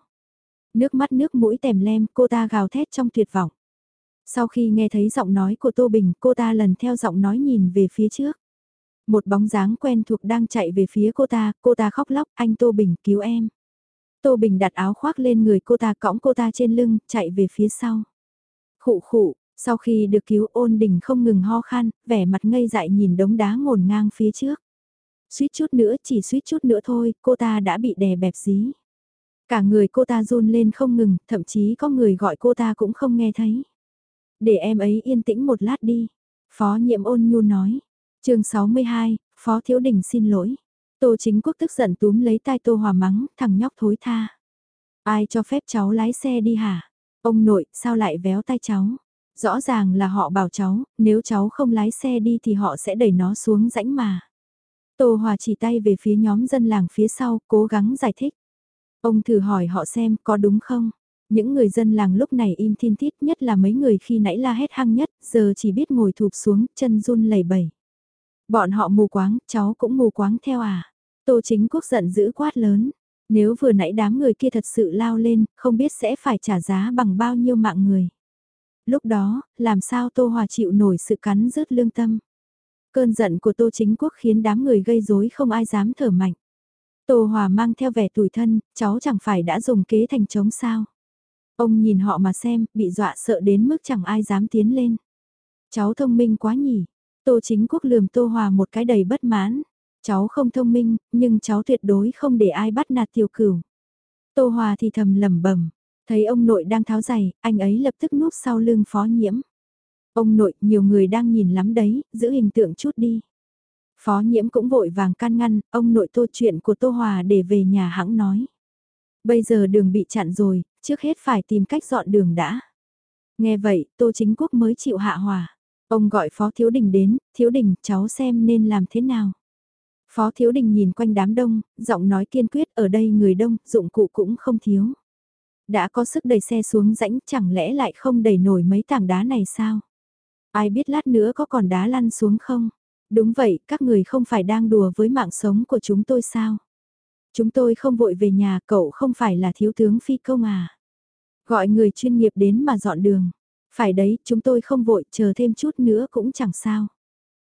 Nước mắt nước mũi tèm lem cô ta gào thét trong tuyệt vọng. Sau khi nghe thấy giọng nói của Tô Bình cô ta lần theo giọng nói nhìn về phía trước. Một bóng dáng quen thuộc đang chạy về phía cô ta, cô ta khóc lóc, anh Tô Bình cứu em. Tô Bình đặt áo khoác lên người cô ta cõng cô ta trên lưng, chạy về phía sau. Khụ khụ, sau khi được cứu ôn đình không ngừng ho khan, vẻ mặt ngây dại nhìn đống đá ngổn ngang phía trước. Suýt chút nữa, chỉ suýt chút nữa thôi, cô ta đã bị đè bẹp dí. Cả người cô ta run lên không ngừng, thậm chí có người gọi cô ta cũng không nghe thấy. Để em ấy yên tĩnh một lát đi. Phó nhiệm ôn nhu nói, chương 62, Phó Thiếu Đình xin lỗi. Tô chính quốc tức giận túm lấy tai Tô Hòa mắng, thằng nhóc thối tha. Ai cho phép cháu lái xe đi hả? Ông nội, sao lại véo tay cháu? Rõ ràng là họ bảo cháu, nếu cháu không lái xe đi thì họ sẽ đẩy nó xuống rãnh mà. Tô Hòa chỉ tay về phía nhóm dân làng phía sau, cố gắng giải thích. Ông thử hỏi họ xem có đúng không? Những người dân làng lúc này im thiên tít nhất là mấy người khi nãy la hét hăng nhất, giờ chỉ biết ngồi thụp xuống, chân run lẩy bẩy. Bọn họ mù quáng, cháu cũng mù quáng theo à? Tô chính quốc giận dữ quát lớn. Nếu vừa nãy đám người kia thật sự lao lên, không biết sẽ phải trả giá bằng bao nhiêu mạng người. Lúc đó, làm sao Tô Hòa chịu nổi sự cắn rứt lương tâm. Cơn giận của Tô Chính Quốc khiến đám người gây rối không ai dám thở mạnh. Tô Hòa mang theo vẻ tủi thân, cháu chẳng phải đã dùng kế thành chống sao. Ông nhìn họ mà xem, bị dọa sợ đến mức chẳng ai dám tiến lên. Cháu thông minh quá nhỉ, Tô chính quốc lườm Tô Hòa một cái đầy bất mãn. Cháu không thông minh, nhưng cháu tuyệt đối không để ai bắt nạt tiểu cửu. Tô Hòa thì thầm lẩm bẩm, thấy ông nội đang tháo giày, anh ấy lập tức núp sau lưng phó nhiễm. Ông nội, nhiều người đang nhìn lắm đấy, giữ hình tượng chút đi. Phó nhiễm cũng vội vàng can ngăn, ông nội tô chuyện của Tô Hòa để về nhà hãng nói. Bây giờ đường bị chặn rồi, trước hết phải tìm cách dọn đường đã. Nghe vậy, Tô Chính Quốc mới chịu hạ hòa. Ông gọi Phó Thiếu Đình đến, Thiếu Đình, cháu xem nên làm thế nào. Phó Thiếu Đình nhìn quanh đám đông, giọng nói kiên quyết ở đây người đông, dụng cụ cũng không thiếu. Đã có sức đẩy xe xuống rãnh chẳng lẽ lại không đẩy nổi mấy tảng đá này sao? Ai biết lát nữa có còn đá lăn xuống không? Đúng vậy, các người không phải đang đùa với mạng sống của chúng tôi sao? Chúng tôi không vội về nhà, cậu không phải là thiếu tướng phi công à? Gọi người chuyên nghiệp đến mà dọn đường. Phải đấy, chúng tôi không vội, chờ thêm chút nữa cũng chẳng sao.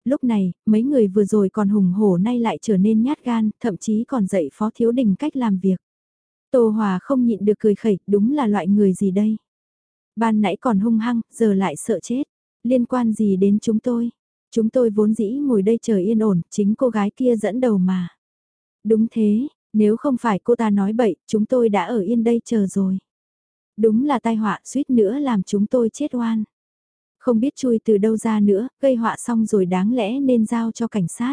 Lúc này, mấy người vừa rồi còn hùng hổ nay lại trở nên nhát gan, thậm chí còn dạy phó thiếu đình cách làm việc. Tô Hòa không nhịn được cười khẩy, đúng là loại người gì đây? Ban nãy còn hung hăng, giờ lại sợ chết. Liên quan gì đến chúng tôi? Chúng tôi vốn dĩ ngồi đây chờ yên ổn, chính cô gái kia dẫn đầu mà. Đúng thế, nếu không phải cô ta nói bậy, chúng tôi đã ở yên đây chờ rồi. Đúng là tai họa suýt nữa làm chúng tôi chết oan. Không biết chui từ đâu ra nữa, gây họa xong rồi đáng lẽ nên giao cho cảnh sát.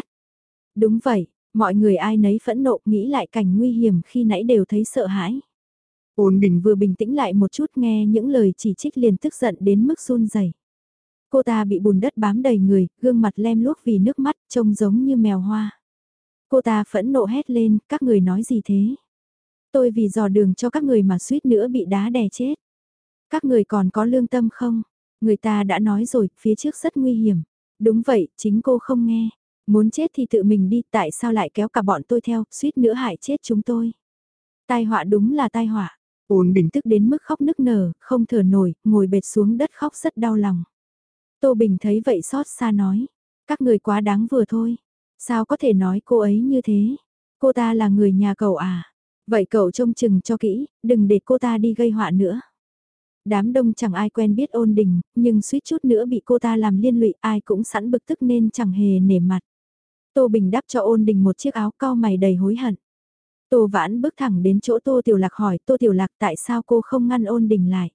Đúng vậy, mọi người ai nấy phẫn nộ nghĩ lại cảnh nguy hiểm khi nãy đều thấy sợ hãi. Ôn bình vừa bình tĩnh lại một chút nghe những lời chỉ trích liền tức giận đến mức run rẩy. Cô ta bị bùn đất bám đầy người, gương mặt lem luốc vì nước mắt, trông giống như mèo hoa. Cô ta phẫn nộ hét lên, các người nói gì thế? Tôi vì dò đường cho các người mà suýt nữa bị đá đè chết. Các người còn có lương tâm không? Người ta đã nói rồi, phía trước rất nguy hiểm. Đúng vậy, chính cô không nghe. Muốn chết thì tự mình đi, tại sao lại kéo cả bọn tôi theo, suýt nữa hại chết chúng tôi. Tai họa đúng là tai họa. Ôn bình tức đến mức khóc nức nở, không thở nổi, ngồi bệt xuống đất khóc rất đau lòng. Tô Bình thấy vậy xót xa nói, các người quá đáng vừa thôi. Sao có thể nói cô ấy như thế? Cô ta là người nhà cậu à? Vậy cậu trông chừng cho kỹ, đừng để cô ta đi gây họa nữa. Đám đông chẳng ai quen biết ôn đình, nhưng suýt chút nữa bị cô ta làm liên lụy ai cũng sẵn bực tức nên chẳng hề nể mặt. Tô Bình đắp cho ôn đình một chiếc áo cao mày đầy hối hận. Tô Vãn bước thẳng đến chỗ Tô Tiểu Lạc hỏi Tô Tiểu Lạc tại sao cô không ngăn ôn đình lại.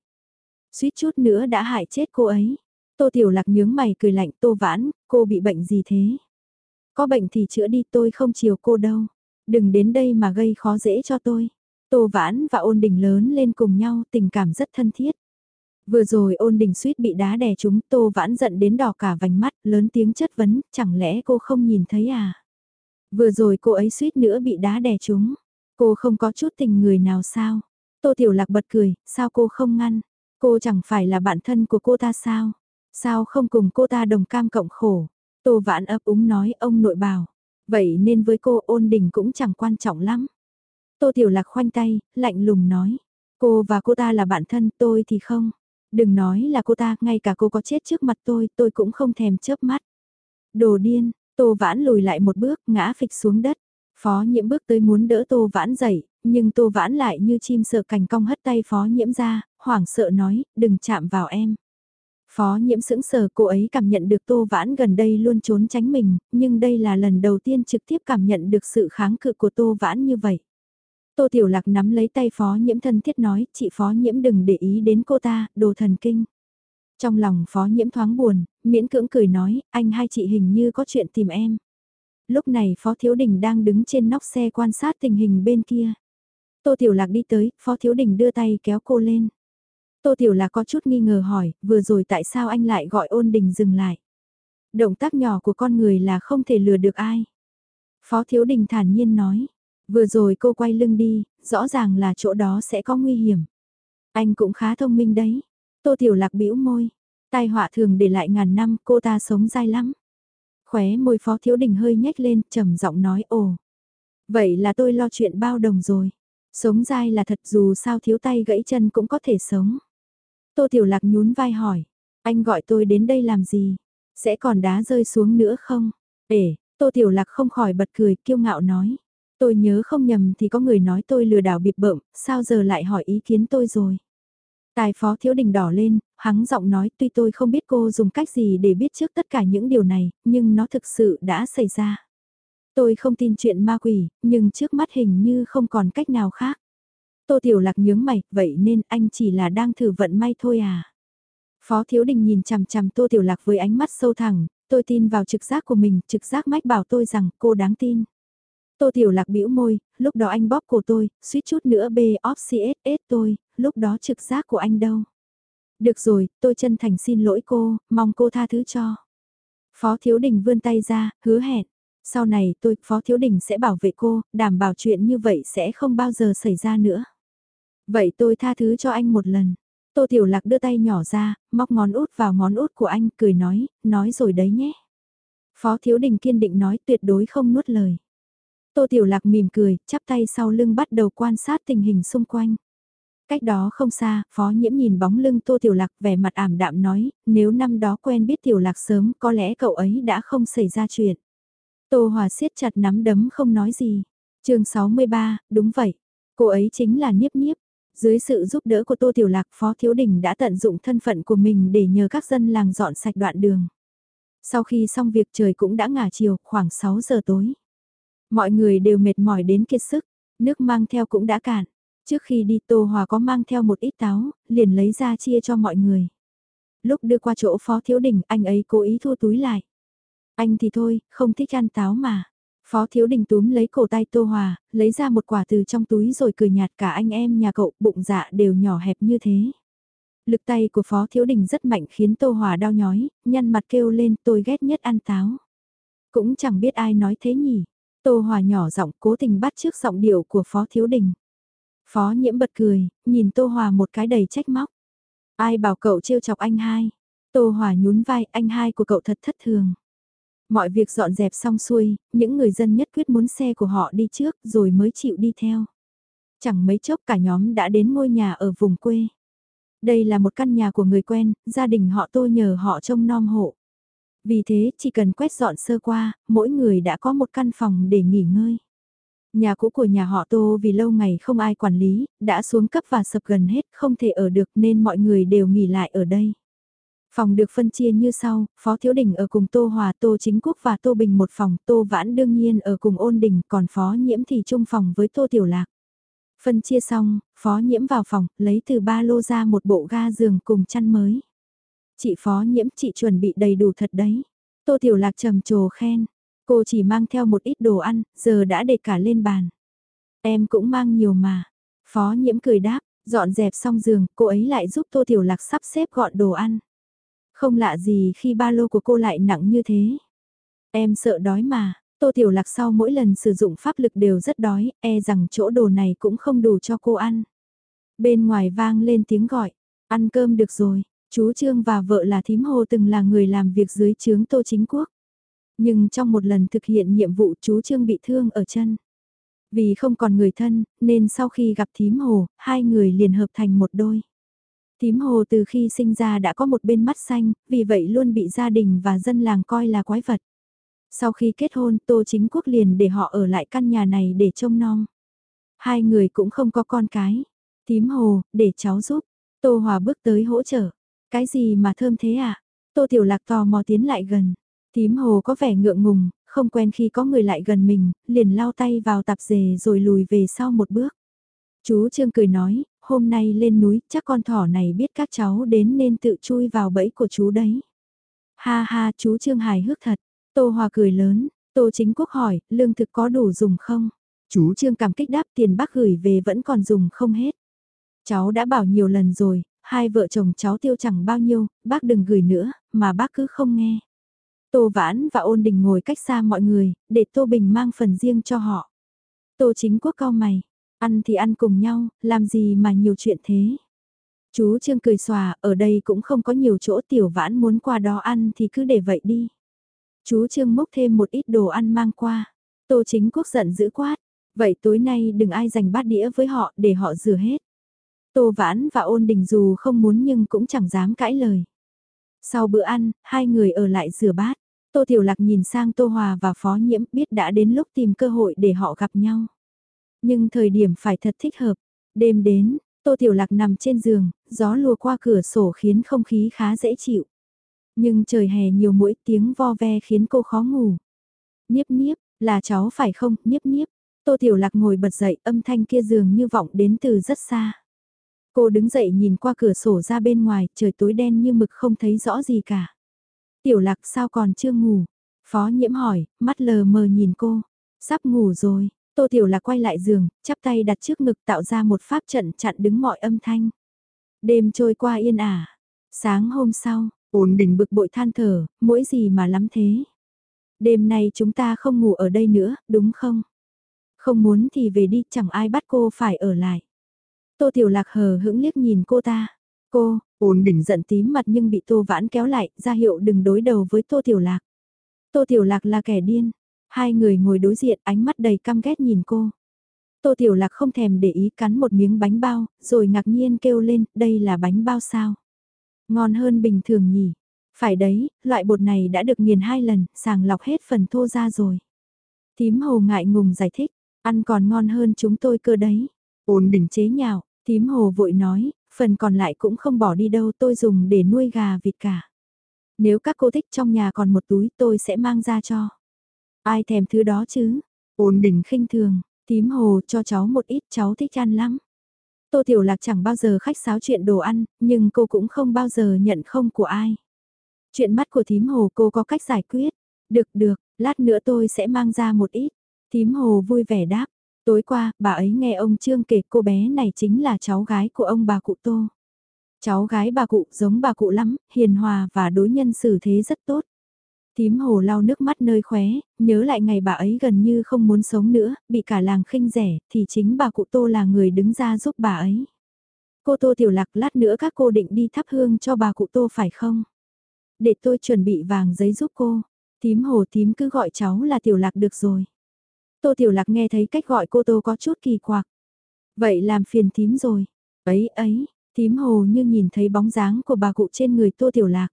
Suýt chút nữa đã hại chết cô ấy. Tô Tiểu Lạc nhướng mày cười lạnh Tô Vãn, cô bị bệnh gì thế? Có bệnh thì chữa đi tôi không chiều cô đâu. Đừng đến đây mà gây khó dễ cho tôi. Tô Vãn và ôn đình lớn lên cùng nhau tình cảm rất thân thiết. Vừa rồi ôn đình suýt bị đá đè chúng Tô Vãn giận đến đỏ cả vành mắt lớn tiếng chất vấn chẳng lẽ cô không nhìn thấy à? Vừa rồi cô ấy suýt nữa bị đá đè chúng. Cô không có chút tình người nào sao? Tô Tiểu Lạc bật cười, sao cô không ngăn? Cô chẳng phải là bạn thân của cô ta sao? Sao không cùng cô ta đồng cam cộng khổ? Tô Vãn ấp úng nói ông nội bảo. Vậy nên với cô ôn đình cũng chẳng quan trọng lắm. Tô Tiểu Lạc khoanh tay, lạnh lùng nói. Cô và cô ta là bạn thân, tôi thì không. Đừng nói là cô ta, ngay cả cô có chết trước mặt tôi, tôi cũng không thèm chớp mắt. Đồ điên, Tô Vãn lùi lại một bước, ngã phịch xuống đất. Phó nhiễm bước tới muốn đỡ Tô Vãn dậy, nhưng Tô Vãn lại như chim sợ cành cong hất tay phó nhiễm ra, hoảng sợ nói, đừng chạm vào em. Phó nhiễm sững sờ cô ấy cảm nhận được Tô Vãn gần đây luôn trốn tránh mình, nhưng đây là lần đầu tiên trực tiếp cảm nhận được sự kháng cự của Tô Vãn như vậy. Tô Tiểu Lạc nắm lấy tay phó nhiễm thân thiết nói, chị phó nhiễm đừng để ý đến cô ta, đồ thần kinh. Trong lòng phó nhiễm thoáng buồn, miễn cưỡng cười nói, anh hai chị hình như có chuyện tìm em. Lúc này phó thiếu đình đang đứng trên nóc xe quan sát tình hình bên kia. Tô Tiểu Lạc đi tới, phó thiếu đình đưa tay kéo cô lên. Tô Tiểu là có chút nghi ngờ hỏi, vừa rồi tại sao anh lại gọi ôn đình dừng lại. Động tác nhỏ của con người là không thể lừa được ai. Phó Thiếu Đình thản nhiên nói, vừa rồi cô quay lưng đi, rõ ràng là chỗ đó sẽ có nguy hiểm. Anh cũng khá thông minh đấy. Tô Tiểu Lạc bĩu môi, tai họa thường để lại ngàn năm, cô ta sống dai lắm. Khóe môi Phó Thiếu Đình hơi nhếch lên, trầm giọng nói ồ. Vậy là tôi lo chuyện bao đồng rồi. Sống dai là thật dù sao thiếu tay gãy chân cũng có thể sống. Tô Tiểu Lạc nhún vai hỏi, anh gọi tôi đến đây làm gì? Sẽ còn đá rơi xuống nữa không? Ể, Tô Tiểu Lạc không khỏi bật cười, kiêu ngạo nói. Tôi nhớ không nhầm thì có người nói tôi lừa đảo bịp bợm, sao giờ lại hỏi ý kiến tôi rồi? Tài phó thiếu đình đỏ lên, hắng giọng nói tuy tôi không biết cô dùng cách gì để biết trước tất cả những điều này, nhưng nó thực sự đã xảy ra. Tôi không tin chuyện ma quỷ, nhưng trước mắt hình như không còn cách nào khác. Tô Tiểu Lạc nhướng mày, vậy nên anh chỉ là đang thử vận may thôi à? Phó Thiếu Đình nhìn chằm chằm Tô Tiểu Lạc với ánh mắt sâu thẳng, tôi tin vào trực giác của mình, trực giác mách bảo tôi rằng cô đáng tin. Tô Tiểu Lạc bĩu môi, lúc đó anh bóp cổ tôi, suýt chút nữa bê off CSS tôi, lúc đó trực giác của anh đâu. Được rồi, tôi chân thành xin lỗi cô, mong cô tha thứ cho. Phó Thiếu Đình vươn tay ra, hứa hẹn. Sau này tôi, Phó Thiếu Đình sẽ bảo vệ cô, đảm bảo chuyện như vậy sẽ không bao giờ xảy ra nữa. Vậy tôi tha thứ cho anh một lần. Tô Tiểu Lạc đưa tay nhỏ ra, móc ngón út vào ngón út của anh, cười nói, nói rồi đấy nhé. Phó Thiếu Đình kiên định nói tuyệt đối không nuốt lời. Tô Tiểu Lạc mỉm cười, chắp tay sau lưng bắt đầu quan sát tình hình xung quanh. Cách đó không xa, Phó Nhiễm nhìn bóng lưng Tô Tiểu Lạc vẻ mặt ảm đạm nói, nếu năm đó quen biết Tiểu Lạc sớm có lẽ cậu ấy đã không xảy ra chuyện. Tô Hòa siết chặt nắm đấm không nói gì. chương 63, đúng vậy. Cô ấy chính là Niếp Niếp. Dưới sự giúp đỡ của Tô Tiểu Lạc Phó Thiếu Đình đã tận dụng thân phận của mình để nhờ các dân làng dọn sạch đoạn đường. Sau khi xong việc trời cũng đã ngả chiều, khoảng 6 giờ tối. Mọi người đều mệt mỏi đến kiệt sức, nước mang theo cũng đã cạn. Trước khi đi Tô Hòa có mang theo một ít táo, liền lấy ra chia cho mọi người. Lúc đưa qua chỗ Phó Thiếu Đình, anh ấy cố ý thu túi lại. Anh thì thôi, không thích ăn táo mà. Phó Thiếu Đình túm lấy cổ tay Tô Hòa, lấy ra một quả từ trong túi rồi cười nhạt cả anh em nhà cậu, bụng dạ đều nhỏ hẹp như thế. Lực tay của Phó Thiếu Đình rất mạnh khiến Tô Hòa đau nhói, nhăn mặt kêu lên tôi ghét nhất ăn táo. Cũng chẳng biết ai nói thế nhỉ. Tô Hòa nhỏ giọng cố tình bắt trước giọng điệu của Phó Thiếu Đình. Phó nhiễm bật cười, nhìn Tô Hòa một cái đầy trách móc. Ai bảo cậu trêu chọc anh hai. Tô Hòa nhún vai, anh hai của cậu thật thất thường. Mọi việc dọn dẹp xong xuôi, những người dân nhất quyết muốn xe của họ đi trước rồi mới chịu đi theo. Chẳng mấy chốc cả nhóm đã đến ngôi nhà ở vùng quê. Đây là một căn nhà của người quen, gia đình họ tôi nhờ họ trông nom hộ. Vì thế, chỉ cần quét dọn sơ qua, mỗi người đã có một căn phòng để nghỉ ngơi. Nhà cũ của nhà họ Tô vì lâu ngày không ai quản lý, đã xuống cấp và sập gần hết, không thể ở được nên mọi người đều nghỉ lại ở đây. Phòng được phân chia như sau, Phó Thiếu Đình ở cùng Tô Hòa, Tô Chính Quốc và Tô Bình một phòng, Tô Vãn đương nhiên ở cùng ôn đình, còn Phó Nhiễm thì chung phòng với Tô Tiểu Lạc. Phân chia xong, Phó Nhiễm vào phòng, lấy từ ba lô ra một bộ ga giường cùng chăn mới. Chị Phó Nhiễm chị chuẩn bị đầy đủ thật đấy. Tô Tiểu Lạc trầm trồ khen, cô chỉ mang theo một ít đồ ăn, giờ đã để cả lên bàn. Em cũng mang nhiều mà. Phó Nhiễm cười đáp, dọn dẹp xong giường, cô ấy lại giúp Tô Tiểu Lạc sắp xếp gọn đồ ăn. Không lạ gì khi ba lô của cô lại nặng như thế. Em sợ đói mà, Tô Tiểu Lạc sau mỗi lần sử dụng pháp lực đều rất đói, e rằng chỗ đồ này cũng không đủ cho cô ăn. Bên ngoài vang lên tiếng gọi, ăn cơm được rồi, chú Trương và vợ là thím hồ từng là người làm việc dưới trướng Tô Chính Quốc. Nhưng trong một lần thực hiện nhiệm vụ chú Trương bị thương ở chân. Vì không còn người thân, nên sau khi gặp thím hồ, hai người liền hợp thành một đôi. Tím hồ từ khi sinh ra đã có một bên mắt xanh, vì vậy luôn bị gia đình và dân làng coi là quái vật. Sau khi kết hôn, Tô Chính Quốc liền để họ ở lại căn nhà này để trông nom. Hai người cũng không có con cái. Tím hồ, để cháu giúp. Tô Hòa bước tới hỗ trợ. Cái gì mà thơm thế à? Tô Tiểu Lạc tò mò tiến lại gần. Tím hồ có vẻ ngượng ngùng, không quen khi có người lại gần mình, liền lao tay vào tạp dề rồi lùi về sau một bước. Chú Trương cười nói, hôm nay lên núi, chắc con thỏ này biết các cháu đến nên tự chui vào bẫy của chú đấy. Ha ha, chú Trương hài hước thật. Tô Hòa cười lớn, Tô Chính Quốc hỏi, lương thực có đủ dùng không? Chú Trương cảm kích đáp tiền bác gửi về vẫn còn dùng không hết. Cháu đã bảo nhiều lần rồi, hai vợ chồng cháu tiêu chẳng bao nhiêu, bác đừng gửi nữa, mà bác cứ không nghe. Tô Vãn và Ôn Đình ngồi cách xa mọi người, để Tô Bình mang phần riêng cho họ. Tô Chính Quốc cao mày, Ăn thì ăn cùng nhau, làm gì mà nhiều chuyện thế. Chú Trương cười xòa, ở đây cũng không có nhiều chỗ tiểu vãn muốn qua đó ăn thì cứ để vậy đi. Chú Trương múc thêm một ít đồ ăn mang qua. Tô chính quốc giận dữ quát. Vậy tối nay đừng ai dành bát đĩa với họ để họ rửa hết. Tô Vãn và ôn đình dù không muốn nhưng cũng chẳng dám cãi lời. Sau bữa ăn, hai người ở lại rửa bát. Tô Tiểu Lạc nhìn sang Tô Hòa và Phó Nhiễm biết đã đến lúc tìm cơ hội để họ gặp nhau. Nhưng thời điểm phải thật thích hợp. Đêm đến, Tô Tiểu Lạc nằm trên giường, gió lùa qua cửa sổ khiến không khí khá dễ chịu. Nhưng trời hè nhiều mũi tiếng vo ve khiến cô khó ngủ. Niếp niếp, là cháu phải không, niếp niếp. Tô Tiểu Lạc ngồi bật dậy âm thanh kia dường như vọng đến từ rất xa. Cô đứng dậy nhìn qua cửa sổ ra bên ngoài, trời tối đen như mực không thấy rõ gì cả. Tiểu Lạc sao còn chưa ngủ? Phó nhiễm hỏi, mắt lờ mờ nhìn cô. Sắp ngủ rồi, Tô Tiểu là quay lại giường, chắp tay đặt trước ngực tạo ra một pháp trận chặn đứng mọi âm thanh. Đêm trôi qua yên ả. Sáng hôm sau, ổn định bực bội than thở, mỗi gì mà lắm thế. Đêm nay chúng ta không ngủ ở đây nữa, đúng không? Không muốn thì về đi, chẳng ai bắt cô phải ở lại. Tô Tiểu Lạc hờ hững liếc nhìn cô ta. Cô, ổn định giận tím mặt nhưng bị Tô Vãn kéo lại, ra hiệu đừng đối đầu với Tô Tiểu Lạc. Tô Tiểu Lạc là kẻ điên. Hai người ngồi đối diện ánh mắt đầy căm ghét nhìn cô. Tô Tiểu Lạc không thèm để ý cắn một miếng bánh bao, rồi ngạc nhiên kêu lên, đây là bánh bao sao? Ngon hơn bình thường nhỉ? Phải đấy, loại bột này đã được nghiền hai lần, sàng lọc hết phần thô ra rồi. Tím hồ ngại ngùng giải thích, ăn còn ngon hơn chúng tôi cơ đấy. Ôn bình chế nhạo, tím hồ vội nói, phần còn lại cũng không bỏ đi đâu tôi dùng để nuôi gà vịt cả. Nếu các cô thích trong nhà còn một túi tôi sẽ mang ra cho. Ai thèm thứ đó chứ? Ôn định khinh thường, tím hồ cho cháu một ít cháu thích ăn lắm. Tô Tiểu Lạc chẳng bao giờ khách sáo chuyện đồ ăn, nhưng cô cũng không bao giờ nhận không của ai. Chuyện mắt của thím hồ cô có cách giải quyết. Được được, lát nữa tôi sẽ mang ra một ít. Thím hồ vui vẻ đáp. Tối qua, bà ấy nghe ông Trương kể cô bé này chính là cháu gái của ông bà cụ Tô. Cháu gái bà cụ giống bà cụ lắm, hiền hòa và đối nhân xử thế rất tốt. Tím hồ lau nước mắt nơi khóe, nhớ lại ngày bà ấy gần như không muốn sống nữa, bị cả làng khinh rẻ, thì chính bà cụ Tô là người đứng ra giúp bà ấy. Cô Tô Tiểu Lạc lát nữa các cô định đi thắp hương cho bà cụ Tô phải không? Để tôi chuẩn bị vàng giấy giúp cô. Tím hồ tím cứ gọi cháu là Tiểu Lạc được rồi. Tô Tiểu Lạc nghe thấy cách gọi cô Tô có chút kỳ quặc. Vậy làm phiền tím rồi. Ấy ấy, tím hồ như nhìn thấy bóng dáng của bà cụ trên người Tô Tiểu Lạc.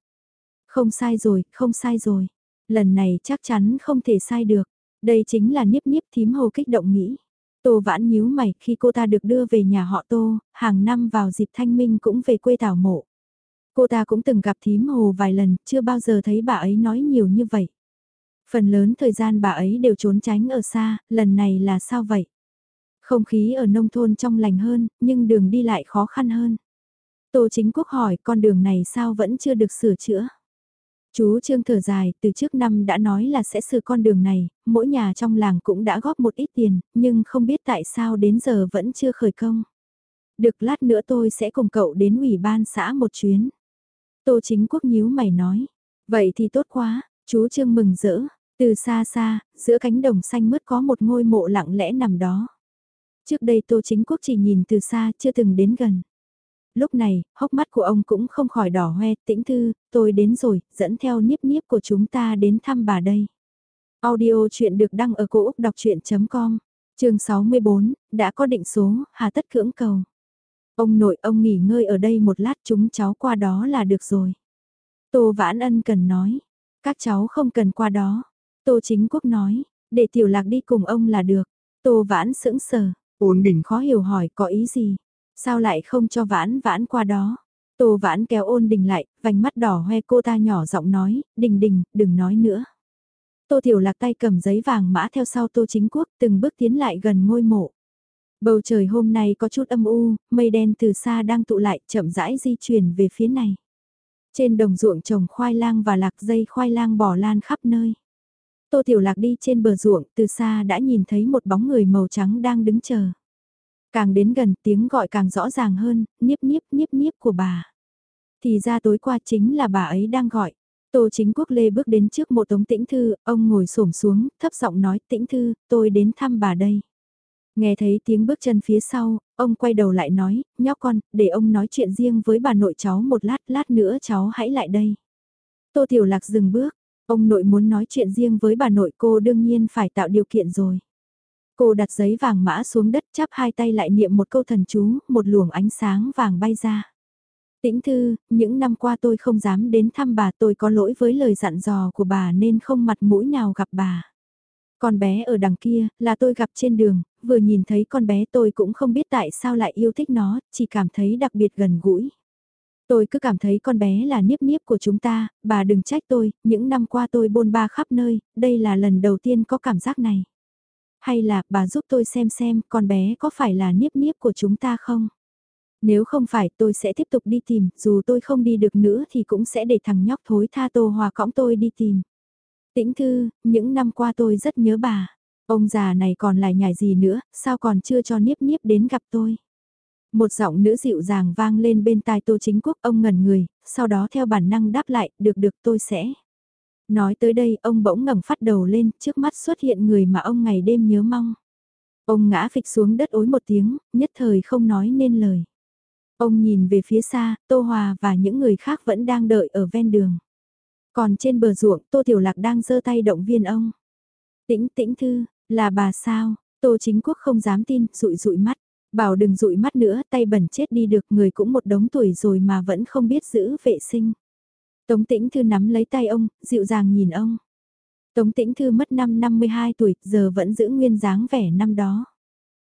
Không sai rồi, không sai rồi. Lần này chắc chắn không thể sai được. Đây chính là niếp niếp thím hồ kích động nghĩ. Tô vãn nhíu mày khi cô ta được đưa về nhà họ Tô, hàng năm vào dịp thanh minh cũng về quê tảo mộ. Cô ta cũng từng gặp thím hồ vài lần, chưa bao giờ thấy bà ấy nói nhiều như vậy. Phần lớn thời gian bà ấy đều trốn tránh ở xa, lần này là sao vậy? Không khí ở nông thôn trong lành hơn, nhưng đường đi lại khó khăn hơn. Tô chính quốc hỏi con đường này sao vẫn chưa được sửa chữa? Chú Trương thở dài, từ trước năm đã nói là sẽ sửa con đường này, mỗi nhà trong làng cũng đã góp một ít tiền, nhưng không biết tại sao đến giờ vẫn chưa khởi công. Được lát nữa tôi sẽ cùng cậu đến ủy ban xã một chuyến. Tô chính quốc nhíu mày nói, vậy thì tốt quá, chú Trương mừng rỡ, từ xa xa, giữa cánh đồng xanh mướt có một ngôi mộ lặng lẽ nằm đó. Trước đây Tô Chính Quốc chỉ nhìn từ xa, chưa từng đến gần. Lúc này, hốc mắt của ông cũng không khỏi đỏ hoe, tĩnh thư, tôi đến rồi, dẫn theo niếp niếp của chúng ta đến thăm bà đây. Audio chuyện được đăng ở cổ Úc đọc chuyện.com, trường 64, đã có định số, hà tất cưỡng cầu. Ông nội ông nghỉ ngơi ở đây một lát chúng cháu qua đó là được rồi. Tô Vãn Ân cần nói, các cháu không cần qua đó. Tô Chính Quốc nói, để Tiểu Lạc đi cùng ông là được. Tô Vãn sững sờ, ổn định khó hiểu hỏi có ý gì. Sao lại không cho Vãn Vãn qua đó? Tô Vãn kéo ôn đình lại, vành mắt đỏ hoe cô ta nhỏ giọng nói, đình đình, đừng nói nữa. Tô Tiểu Lạc tay cầm giấy vàng mã theo sau Tô Chính Quốc từng bước tiến lại gần ngôi mộ. Bầu trời hôm nay có chút âm u, mây đen từ xa đang tụ lại chậm rãi di chuyển về phía này. Trên đồng ruộng trồng khoai lang và lạc dây khoai lang bò lan khắp nơi. Tô Tiểu Lạc đi trên bờ ruộng từ xa đã nhìn thấy một bóng người màu trắng đang đứng chờ. Càng đến gần tiếng gọi càng rõ ràng hơn, niếp niếp niếp niếp của bà. Thì ra tối qua chính là bà ấy đang gọi. Tô chính quốc lê bước đến trước mộ tống tĩnh thư, ông ngồi xổm xuống, thấp giọng nói tĩnh thư, tôi đến thăm bà đây. Nghe thấy tiếng bước chân phía sau, ông quay đầu lại nói, nhóc con, để ông nói chuyện riêng với bà nội cháu một lát, lát nữa cháu hãy lại đây. Tô Tiểu Lạc dừng bước, ông nội muốn nói chuyện riêng với bà nội cô đương nhiên phải tạo điều kiện rồi. Cô đặt giấy vàng mã xuống đất chắp hai tay lại niệm một câu thần chú, một luồng ánh sáng vàng bay ra. Tĩnh thư, những năm qua tôi không dám đến thăm bà tôi có lỗi với lời dặn dò của bà nên không mặt mũi nào gặp bà. Con bé ở đằng kia, là tôi gặp trên đường, vừa nhìn thấy con bé tôi cũng không biết tại sao lại yêu thích nó, chỉ cảm thấy đặc biệt gần gũi. Tôi cứ cảm thấy con bé là niếp niếp của chúng ta, bà đừng trách tôi, những năm qua tôi bôn ba khắp nơi, đây là lần đầu tiên có cảm giác này. Hay là bà giúp tôi xem xem con bé có phải là niếp niếp của chúng ta không? Nếu không phải tôi sẽ tiếp tục đi tìm, dù tôi không đi được nữa thì cũng sẽ để thằng nhóc thối tha tô hòa cõng tôi đi tìm. Tĩnh thư, những năm qua tôi rất nhớ bà. Ông già này còn lại nhảy gì nữa, sao còn chưa cho Niếp Niếp đến gặp tôi. Một giọng nữ dịu dàng vang lên bên tai Tô Chính Quốc ông ngẩn người, sau đó theo bản năng đáp lại, được được tôi sẽ. Nói tới đây ông bỗng ngẩng phát đầu lên, trước mắt xuất hiện người mà ông ngày đêm nhớ mong. Ông ngã phịch xuống đất ối một tiếng, nhất thời không nói nên lời. Ông nhìn về phía xa, Tô Hòa và những người khác vẫn đang đợi ở ven đường. Còn trên bờ ruộng, Tô Tiểu Lạc đang giơ tay động viên ông. Tĩnh tĩnh thư, là bà sao? Tô chính quốc không dám tin, rụi rụi mắt. Bảo đừng rụi mắt nữa, tay bẩn chết đi được, người cũng một đống tuổi rồi mà vẫn không biết giữ vệ sinh. Tống tĩnh thư nắm lấy tay ông, dịu dàng nhìn ông. Tống tĩnh thư mất năm 52 tuổi, giờ vẫn giữ nguyên dáng vẻ năm đó.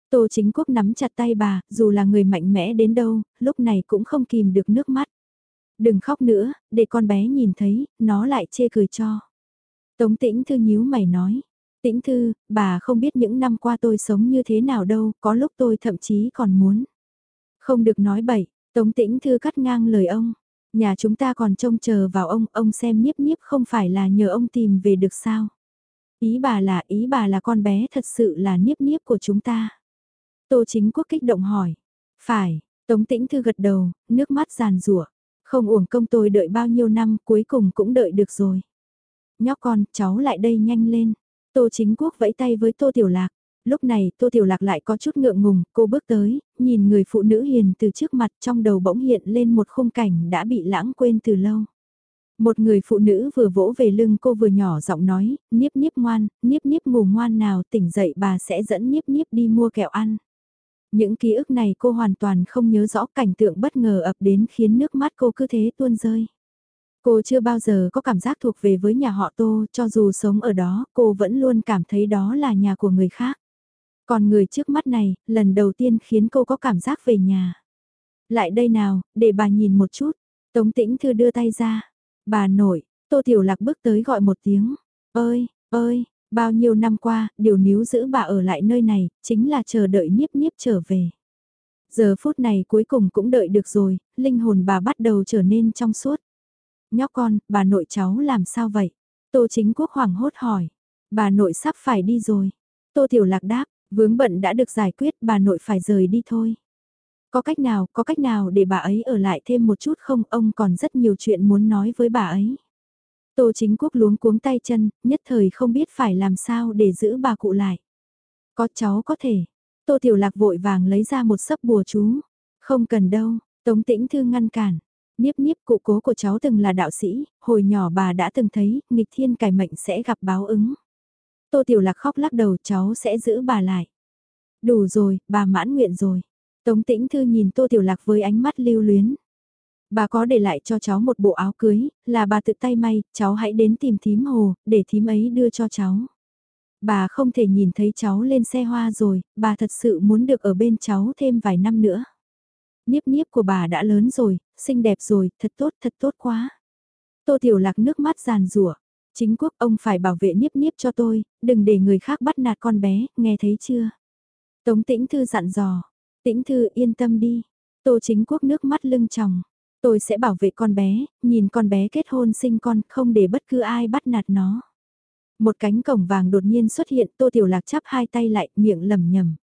Tô chính quốc nắm chặt tay bà, dù là người mạnh mẽ đến đâu, lúc này cũng không kìm được nước mắt. Đừng khóc nữa, để con bé nhìn thấy, nó lại chê cười cho. Tống tĩnh thư nhíu mày nói. Tĩnh thư, bà không biết những năm qua tôi sống như thế nào đâu, có lúc tôi thậm chí còn muốn. Không được nói bậy, Tống tĩnh thư cắt ngang lời ông. Nhà chúng ta còn trông chờ vào ông, ông xem nhiếp nhiếp không phải là nhờ ông tìm về được sao. Ý bà là, ý bà là con bé thật sự là nhiếp nhiếp của chúng ta. Tô chính quốc kích động hỏi. Phải, Tống tĩnh thư gật đầu, nước mắt giàn rủa Không uổng công tôi đợi bao nhiêu năm cuối cùng cũng đợi được rồi. Nhóc con, cháu lại đây nhanh lên. Tô chính quốc vẫy tay với Tô Tiểu Lạc. Lúc này Tô Tiểu Lạc lại có chút ngượng ngùng, cô bước tới, nhìn người phụ nữ hiền từ trước mặt trong đầu bỗng hiện lên một khung cảnh đã bị lãng quên từ lâu. Một người phụ nữ vừa vỗ về lưng cô vừa nhỏ giọng nói, niếp niếp ngoan, niếp niếp ngủ ngoan nào tỉnh dậy bà sẽ dẫn niếp niếp đi mua kẹo ăn. Những ký ức này cô hoàn toàn không nhớ rõ cảnh tượng bất ngờ ập đến khiến nước mắt cô cứ thế tuôn rơi. Cô chưa bao giờ có cảm giác thuộc về với nhà họ Tô, cho dù sống ở đó, cô vẫn luôn cảm thấy đó là nhà của người khác. Còn người trước mắt này, lần đầu tiên khiến cô có cảm giác về nhà. Lại đây nào, để bà nhìn một chút. Tống tĩnh thư đưa tay ra. Bà nội, Tô Tiểu Lạc bước tới gọi một tiếng. Ơi, ơi, bao nhiêu năm qua, điều níu giữ bà ở lại nơi này, chính là chờ đợi Niếp Niếp trở về. Giờ phút này cuối cùng cũng đợi được rồi, linh hồn bà bắt đầu trở nên trong suốt. Nhóc con, bà nội cháu làm sao vậy? Tô chính quốc hoảng hốt hỏi. Bà nội sắp phải đi rồi. Tô Tiểu Lạc đáp, vướng bận đã được giải quyết, bà nội phải rời đi thôi. Có cách nào, có cách nào để bà ấy ở lại thêm một chút không? Ông còn rất nhiều chuyện muốn nói với bà ấy. Tô chính quốc luống cuống tay chân, nhất thời không biết phải làm sao để giữ bà cụ lại. Có cháu có thể. Tô Tiểu Lạc vội vàng lấy ra một sấp bùa chú. Không cần đâu, Tống Tĩnh Thư ngăn cản. Niếp niếp cụ cố của cháu từng là đạo sĩ, hồi nhỏ bà đã từng thấy, nghịch thiên cải mệnh sẽ gặp báo ứng. Tô Tiểu Lạc khóc lắc đầu cháu sẽ giữ bà lại. Đủ rồi, bà mãn nguyện rồi. Tống Tĩnh Thư nhìn Tô Tiểu Lạc với ánh mắt lưu luyến. Bà có để lại cho cháu một bộ áo cưới, là bà tự tay may, cháu hãy đến tìm thím hồ, để thím ấy đưa cho cháu. Bà không thể nhìn thấy cháu lên xe hoa rồi, bà thật sự muốn được ở bên cháu thêm vài năm nữa. Niếp niếp của bà đã lớn rồi, xinh đẹp rồi, thật tốt, thật tốt quá. Tô Tiểu Lạc nước mắt giàn rủa Chính quốc ông phải bảo vệ niếp niếp cho tôi, đừng để người khác bắt nạt con bé, nghe thấy chưa? Tống tĩnh thư dặn dò. Tĩnh thư yên tâm đi. Tô chính quốc nước mắt lưng tròng. Tôi sẽ bảo vệ con bé, nhìn con bé kết hôn sinh con, không để bất cứ ai bắt nạt nó. Một cánh cổng vàng đột nhiên xuất hiện, Tô Tiểu Lạc chắp hai tay lại, miệng lẩm nhẩm.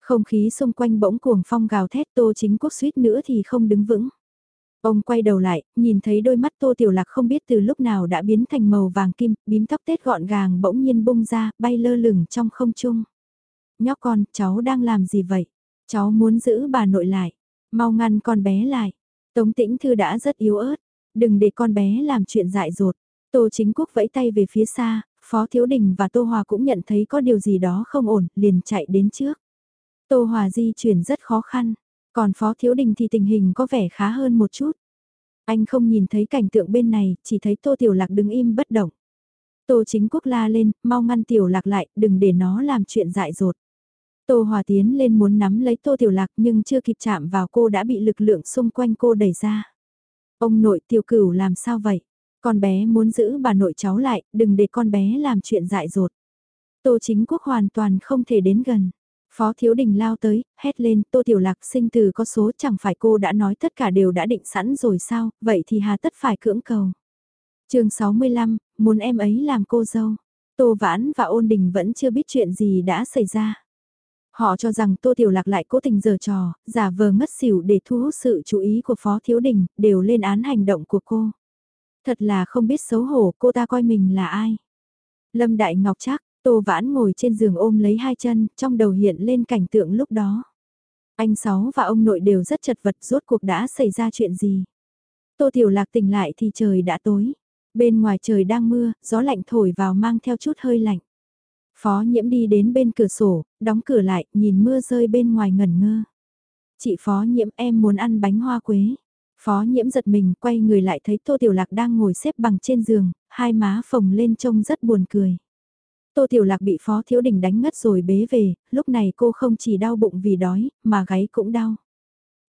Không khí xung quanh bỗng cuồng phong gào thét Tô Chính Quốc suýt nữa thì không đứng vững. Ông quay đầu lại, nhìn thấy đôi mắt Tô Tiểu Lạc không biết từ lúc nào đã biến thành màu vàng kim, bím tóc tết gọn gàng bỗng nhiên bung ra, bay lơ lửng trong không trung. Nhóc con, cháu đang làm gì vậy? Cháu muốn giữ bà nội lại. Mau ngăn con bé lại. Tống tĩnh thư đã rất yếu ớt. Đừng để con bé làm chuyện dại dột. Tô chính quốc vẫy tay về phía xa, Phó Thiếu Đình và Tô Hòa cũng nhận thấy có điều gì đó không ổn, liền chạy đến trước. Tô Hòa di chuyển rất khó khăn, còn Phó Thiếu Đình thì tình hình có vẻ khá hơn một chút. Anh không nhìn thấy cảnh tượng bên này, chỉ thấy Tô Tiểu Lạc đứng im bất động. Tô chính quốc la lên, mau ngăn Tiểu Lạc lại, đừng để nó làm chuyện dại dột. Tô Hòa tiến lên muốn nắm lấy Tô Tiểu Lạc nhưng chưa kịp chạm vào cô đã bị lực lượng xung quanh cô đẩy ra. Ông nội tiểu cửu làm sao vậy? Con bé muốn giữ bà nội cháu lại, đừng để con bé làm chuyện dại dột. Tô chính quốc hoàn toàn không thể đến gần. Phó Thiếu Đình lao tới, hét lên, Tô Tiểu Lạc sinh từ có số chẳng phải cô đã nói tất cả đều đã định sẵn rồi sao, vậy thì hà tất phải cưỡng cầu. chương 65, muốn em ấy làm cô dâu. Tô Vãn và Ôn Đình vẫn chưa biết chuyện gì đã xảy ra. Họ cho rằng Tô Tiểu Lạc lại cố tình giở trò, giả vờ ngất xỉu để thu hút sự chú ý của Phó Thiếu Đình, đều lên án hành động của cô. Thật là không biết xấu hổ cô ta coi mình là ai. Lâm Đại Ngọc chắc, Tô Vãn ngồi trên giường ôm lấy hai chân, trong đầu hiện lên cảnh tượng lúc đó. Anh Sáu và ông nội đều rất chật vật rốt cuộc đã xảy ra chuyện gì. Tô Tiểu Lạc tỉnh lại thì trời đã tối. Bên ngoài trời đang mưa, gió lạnh thổi vào mang theo chút hơi lạnh. Phó nhiễm đi đến bên cửa sổ, đóng cửa lại, nhìn mưa rơi bên ngoài ngẩn ngơ. Chị Phó nhiễm em muốn ăn bánh hoa quế. Phó nhiễm giật mình, quay người lại thấy Tô Tiểu Lạc đang ngồi xếp bằng trên giường, hai má phồng lên trông rất buồn cười. Tô Tiểu Lạc bị Phó Thiếu Đình đánh ngất rồi bế về, lúc này cô không chỉ đau bụng vì đói, mà gáy cũng đau.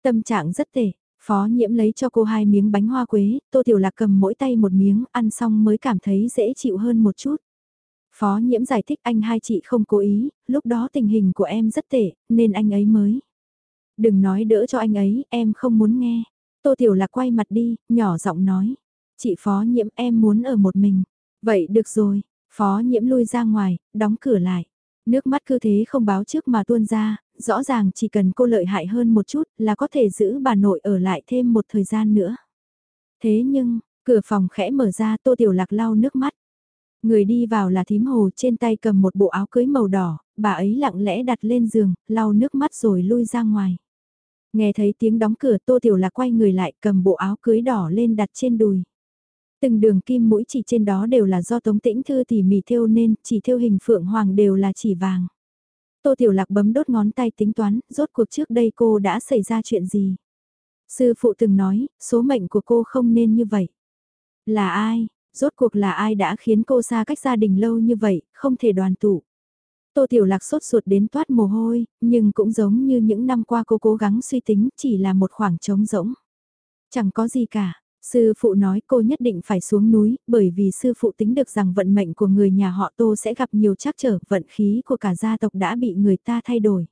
Tâm trạng rất tệ, Phó Nhiễm lấy cho cô hai miếng bánh hoa quế, Tô Tiểu Lạc cầm mỗi tay một miếng, ăn xong mới cảm thấy dễ chịu hơn một chút. Phó Nhiễm giải thích anh hai chị không cố ý, lúc đó tình hình của em rất tệ, nên anh ấy mới. Đừng nói đỡ cho anh ấy, em không muốn nghe. Tô Tiểu Lạc quay mặt đi, nhỏ giọng nói. Chị Phó Nhiễm em muốn ở một mình. Vậy được rồi, Phó Nhiễm lui ra ngoài, đóng cửa lại. Nước mắt cứ thế không báo trước mà tuôn ra, rõ ràng chỉ cần cô lợi hại hơn một chút là có thể giữ bà nội ở lại thêm một thời gian nữa. Thế nhưng, cửa phòng khẽ mở ra Tô Tiểu Lạc lau nước mắt. Người đi vào là thím hồ trên tay cầm một bộ áo cưới màu đỏ, bà ấy lặng lẽ đặt lên giường, lau nước mắt rồi lui ra ngoài. Nghe thấy tiếng đóng cửa Tô Tiểu Lạc quay người lại cầm bộ áo cưới đỏ lên đặt trên đùi. Từng đường kim mũi chỉ trên đó đều là do Tống Tĩnh Thư tỉ mỉ thêu nên chỉ thêu hình phượng hoàng đều là chỉ vàng. Tô Tiểu Lạc bấm đốt ngón tay tính toán, rốt cuộc trước đây cô đã xảy ra chuyện gì. Sư phụ từng nói, số mệnh của cô không nên như vậy. Là ai, rốt cuộc là ai đã khiến cô xa cách gia đình lâu như vậy, không thể đoàn tụ. Tô Tiểu Lạc sốt ruột đến toát mồ hôi, nhưng cũng giống như những năm qua cô cố gắng suy tính chỉ là một khoảng trống rỗng. Chẳng có gì cả, sư phụ nói cô nhất định phải xuống núi, bởi vì sư phụ tính được rằng vận mệnh của người nhà họ Tô sẽ gặp nhiều trắc trở, vận khí của cả gia tộc đã bị người ta thay đổi.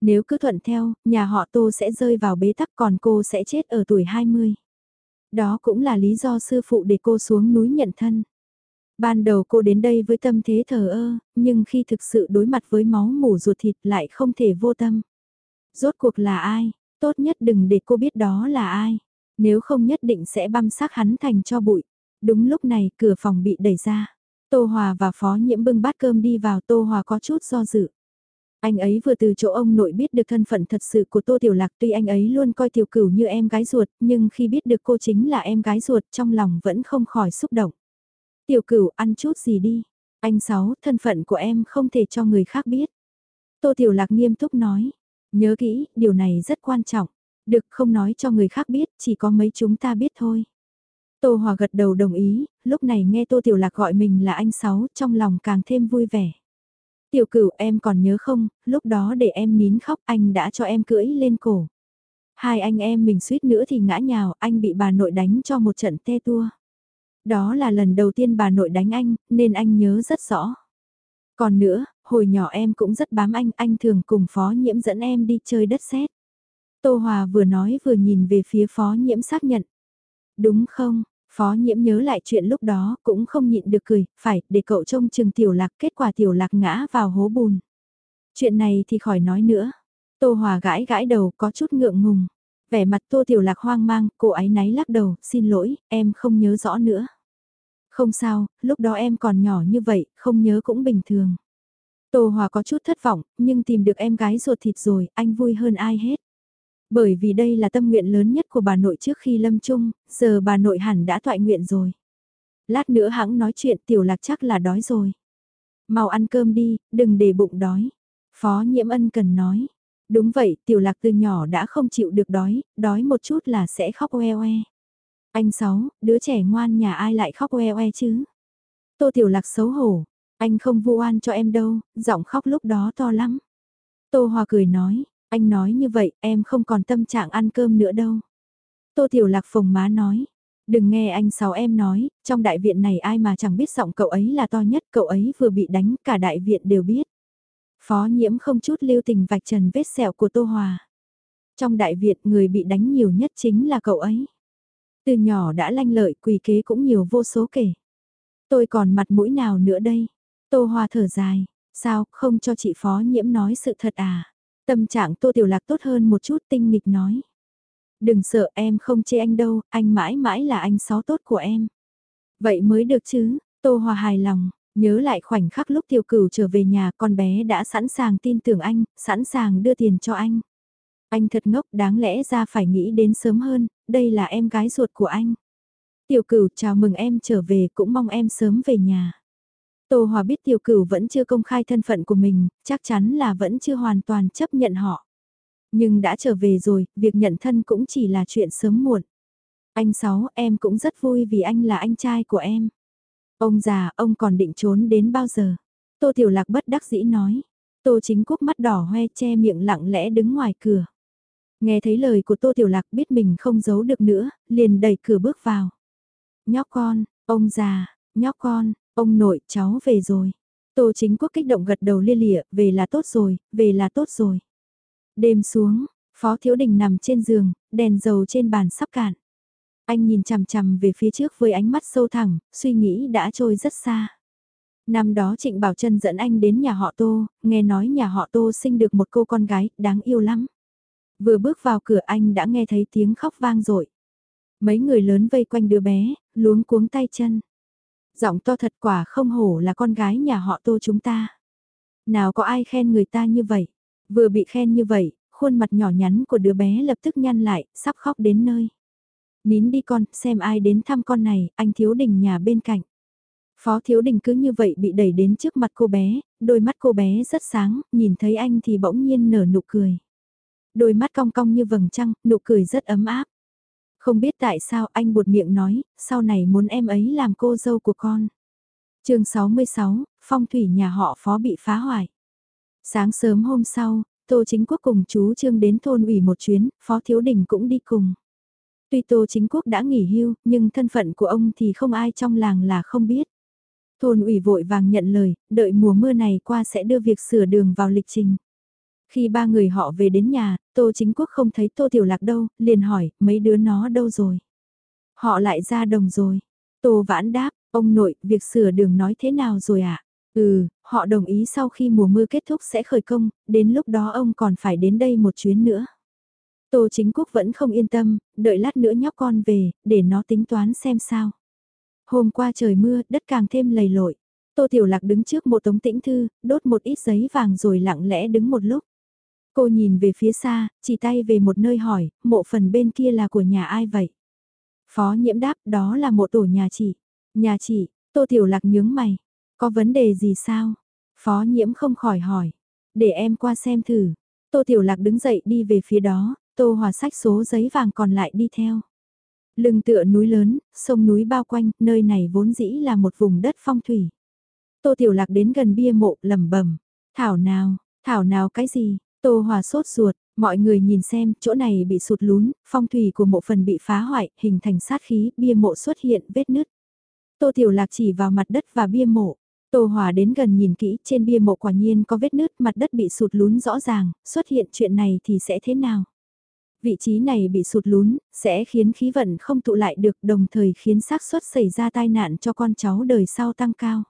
Nếu cứ thuận theo, nhà họ Tô sẽ rơi vào bế tắc còn cô sẽ chết ở tuổi 20. Đó cũng là lý do sư phụ để cô xuống núi nhận thân. Ban đầu cô đến đây với tâm thế thờ ơ, nhưng khi thực sự đối mặt với máu mủ ruột thịt lại không thể vô tâm. Rốt cuộc là ai? Tốt nhất đừng để cô biết đó là ai. Nếu không nhất định sẽ băm xác hắn thành cho bụi. Đúng lúc này cửa phòng bị đẩy ra. Tô Hòa và Phó Nhiễm bưng bát cơm đi vào Tô Hòa có chút do dự. Anh ấy vừa từ chỗ ông nội biết được thân phận thật sự của Tô Tiểu Lạc tuy anh ấy luôn coi Tiểu Cửu như em gái ruột nhưng khi biết được cô chính là em gái ruột trong lòng vẫn không khỏi xúc động. Tiểu Cửu ăn chút gì đi. Anh Sáu, thân phận của em không thể cho người khác biết. Tô Tiểu Lạc nghiêm túc nói. Nhớ kỹ, điều này rất quan trọng. Được không nói cho người khác biết, chỉ có mấy chúng ta biết thôi. Tô Hòa gật đầu đồng ý, lúc này nghe Tô Tiểu Lạc gọi mình là anh Sáu, trong lòng càng thêm vui vẻ. Tiểu cửu em còn nhớ không, lúc đó để em nín khóc anh đã cho em cưỡi lên cổ. Hai anh em mình suýt nữa thì ngã nhào, anh bị bà nội đánh cho một trận te tua. Đó là lần đầu tiên bà nội đánh anh, nên anh nhớ rất rõ. Còn nữa, hồi nhỏ em cũng rất bám anh, anh thường cùng phó nhiễm dẫn em đi chơi đất sét. Tô Hòa vừa nói vừa nhìn về phía phó nhiễm xác nhận. Đúng không, phó nhiễm nhớ lại chuyện lúc đó cũng không nhịn được cười, phải để cậu trông chừng tiểu lạc kết quả tiểu lạc ngã vào hố bùn. Chuyện này thì khỏi nói nữa. Tô Hòa gãi gãi đầu có chút ngượng ngùng. Vẻ mặt Tô Tiểu Lạc hoang mang, cô ấy náy lắc đầu, xin lỗi, em không nhớ rõ nữa. Không sao, lúc đó em còn nhỏ như vậy, không nhớ cũng bình thường. Tô Hòa có chút thất vọng, nhưng tìm được em gái ruột thịt rồi, anh vui hơn ai hết. Bởi vì đây là tâm nguyện lớn nhất của bà nội trước khi lâm chung, giờ bà nội hẳn đã thoại nguyện rồi. Lát nữa hãng nói chuyện tiểu lạc chắc là đói rồi. Mau ăn cơm đi, đừng để bụng đói. Phó nhiễm ân cần nói. Đúng vậy, tiểu lạc từ nhỏ đã không chịu được đói, đói một chút là sẽ khóc oe oe. Anh Sáu, đứa trẻ ngoan nhà ai lại khóc oe oe chứ? Tô tiểu lạc xấu hổ, anh không vu oan cho em đâu, giọng khóc lúc đó to lắm. Tô Hòa cười nói, anh nói như vậy em không còn tâm trạng ăn cơm nữa đâu. Tô Tiểu Lạc phồng má nói, đừng nghe anh Sáu em nói, trong đại viện này ai mà chẳng biết giọng cậu ấy là to nhất, cậu ấy vừa bị đánh, cả đại viện đều biết. Phó nhiễm không chút lưu tình vạch trần vết sẹo của Tô Hòa. Trong đại viện người bị đánh nhiều nhất chính là cậu ấy. Từ nhỏ đã lanh lợi quỳ kế cũng nhiều vô số kể. Tôi còn mặt mũi nào nữa đây? Tô Hòa thở dài, sao không cho chị Phó nhiễm nói sự thật à? Tâm trạng Tô Tiểu Lạc tốt hơn một chút tinh nghịch nói. Đừng sợ em không chê anh đâu, anh mãi mãi là anh sáu tốt của em. Vậy mới được chứ, Tô Hòa hài lòng, Nhớ lại khoảnh khắc lúc tiểu cửu trở về nhà con bé đã sẵn sàng tin tưởng anh, sẵn sàng đưa tiền cho anh. Anh thật ngốc đáng lẽ ra phải nghĩ đến sớm hơn, đây là em gái ruột của anh. Tiểu cửu chào mừng em trở về cũng mong em sớm về nhà. Tô Hòa biết tiểu cửu vẫn chưa công khai thân phận của mình, chắc chắn là vẫn chưa hoàn toàn chấp nhận họ. Nhưng đã trở về rồi, việc nhận thân cũng chỉ là chuyện sớm muộn. Anh Sáu, em cũng rất vui vì anh là anh trai của em. Ông già, ông còn định trốn đến bao giờ? Tô Tiểu Lạc bất đắc dĩ nói. Tô Chính Quốc mắt đỏ hoe che miệng lặng lẽ đứng ngoài cửa. Nghe thấy lời của Tô Tiểu Lạc biết mình không giấu được nữa, liền đẩy cửa bước vào. Nhóc con, ông già, nhóc con, ông nội, cháu về rồi. Tô Chính Quốc kích động gật đầu lia lịa, về là tốt rồi, về là tốt rồi. Đêm xuống, Phó Thiếu Đình nằm trên giường, đèn dầu trên bàn sắp cạn. Anh nhìn chằm chằm về phía trước với ánh mắt sâu thẳng, suy nghĩ đã trôi rất xa. Năm đó Trịnh Bảo Trân dẫn anh đến nhà họ Tô, nghe nói nhà họ Tô sinh được một cô con gái, đáng yêu lắm. Vừa bước vào cửa anh đã nghe thấy tiếng khóc vang dội Mấy người lớn vây quanh đứa bé, luống cuống tay chân. Giọng to thật quả không hổ là con gái nhà họ Tô chúng ta. Nào có ai khen người ta như vậy. Vừa bị khen như vậy, khuôn mặt nhỏ nhắn của đứa bé lập tức nhăn lại, sắp khóc đến nơi. Nín đi con, xem ai đến thăm con này, anh thiếu đình nhà bên cạnh. Phó thiếu đình cứ như vậy bị đẩy đến trước mặt cô bé, đôi mắt cô bé rất sáng, nhìn thấy anh thì bỗng nhiên nở nụ cười. Đôi mắt cong cong như vầng trăng, nụ cười rất ấm áp. Không biết tại sao anh buột miệng nói, sau này muốn em ấy làm cô dâu của con. chương 66, phong thủy nhà họ phó bị phá hoại. Sáng sớm hôm sau, Tô Chính Quốc cùng chú Trương đến thôn ủy một chuyến, Phó Thiếu Đình cũng đi cùng. Tuy Tô Chính Quốc đã nghỉ hưu, nhưng thân phận của ông thì không ai trong làng là không biết. Thôn ủy vội vàng nhận lời, đợi mùa mưa này qua sẽ đưa việc sửa đường vào lịch trình. Khi ba người họ về đến nhà, Tô Chính Quốc không thấy Tô Tiểu Lạc đâu, liền hỏi, mấy đứa nó đâu rồi? Họ lại ra đồng rồi. Tô Vãn đáp, ông nội, việc sửa đường nói thế nào rồi ạ? À? Ừ, họ đồng ý sau khi mùa mưa kết thúc sẽ khởi công, đến lúc đó ông còn phải đến đây một chuyến nữa. Tô Chính Quốc vẫn không yên tâm, đợi lát nữa nhóc con về, để nó tính toán xem sao. Hôm qua trời mưa, đất càng thêm lầy lội. Tô Tiểu Lạc đứng trước một tống tĩnh thư, đốt một ít giấy vàng rồi lặng lẽ đứng một lúc. Cô nhìn về phía xa, chỉ tay về một nơi hỏi, mộ phần bên kia là của nhà ai vậy? Phó nhiễm đáp, đó là mộ tổ nhà chị. Nhà chị, Tô Tiểu Lạc nhướng mày. Có vấn đề gì sao? Phó nhiễm không khỏi hỏi. Để em qua xem thử. Tô Tiểu Lạc đứng dậy đi về phía đó, Tô Hòa sách số giấy vàng còn lại đi theo. Lưng tựa núi lớn, sông núi bao quanh, nơi này vốn dĩ là một vùng đất phong thủy. Tô Tiểu Lạc đến gần bia mộ lẩm bẩm, thảo nào, thảo nào cái gì? Tô Hòa sốt ruột, mọi người nhìn xem, chỗ này bị sụt lún, phong thủy của mộ phần bị phá hoại, hình thành sát khí, bia mộ xuất hiện vết nứt. Tô Tiểu Lạc chỉ vào mặt đất và bia mộ. Tô Hòa đến gần nhìn kỹ, trên bia mộ quả nhiên có vết nứt, mặt đất bị sụt lún rõ ràng, xuất hiện chuyện này thì sẽ thế nào? Vị trí này bị sụt lún, sẽ khiến khí vận không tụ lại được đồng thời khiến xác suất xảy ra tai nạn cho con cháu đời sau tăng cao.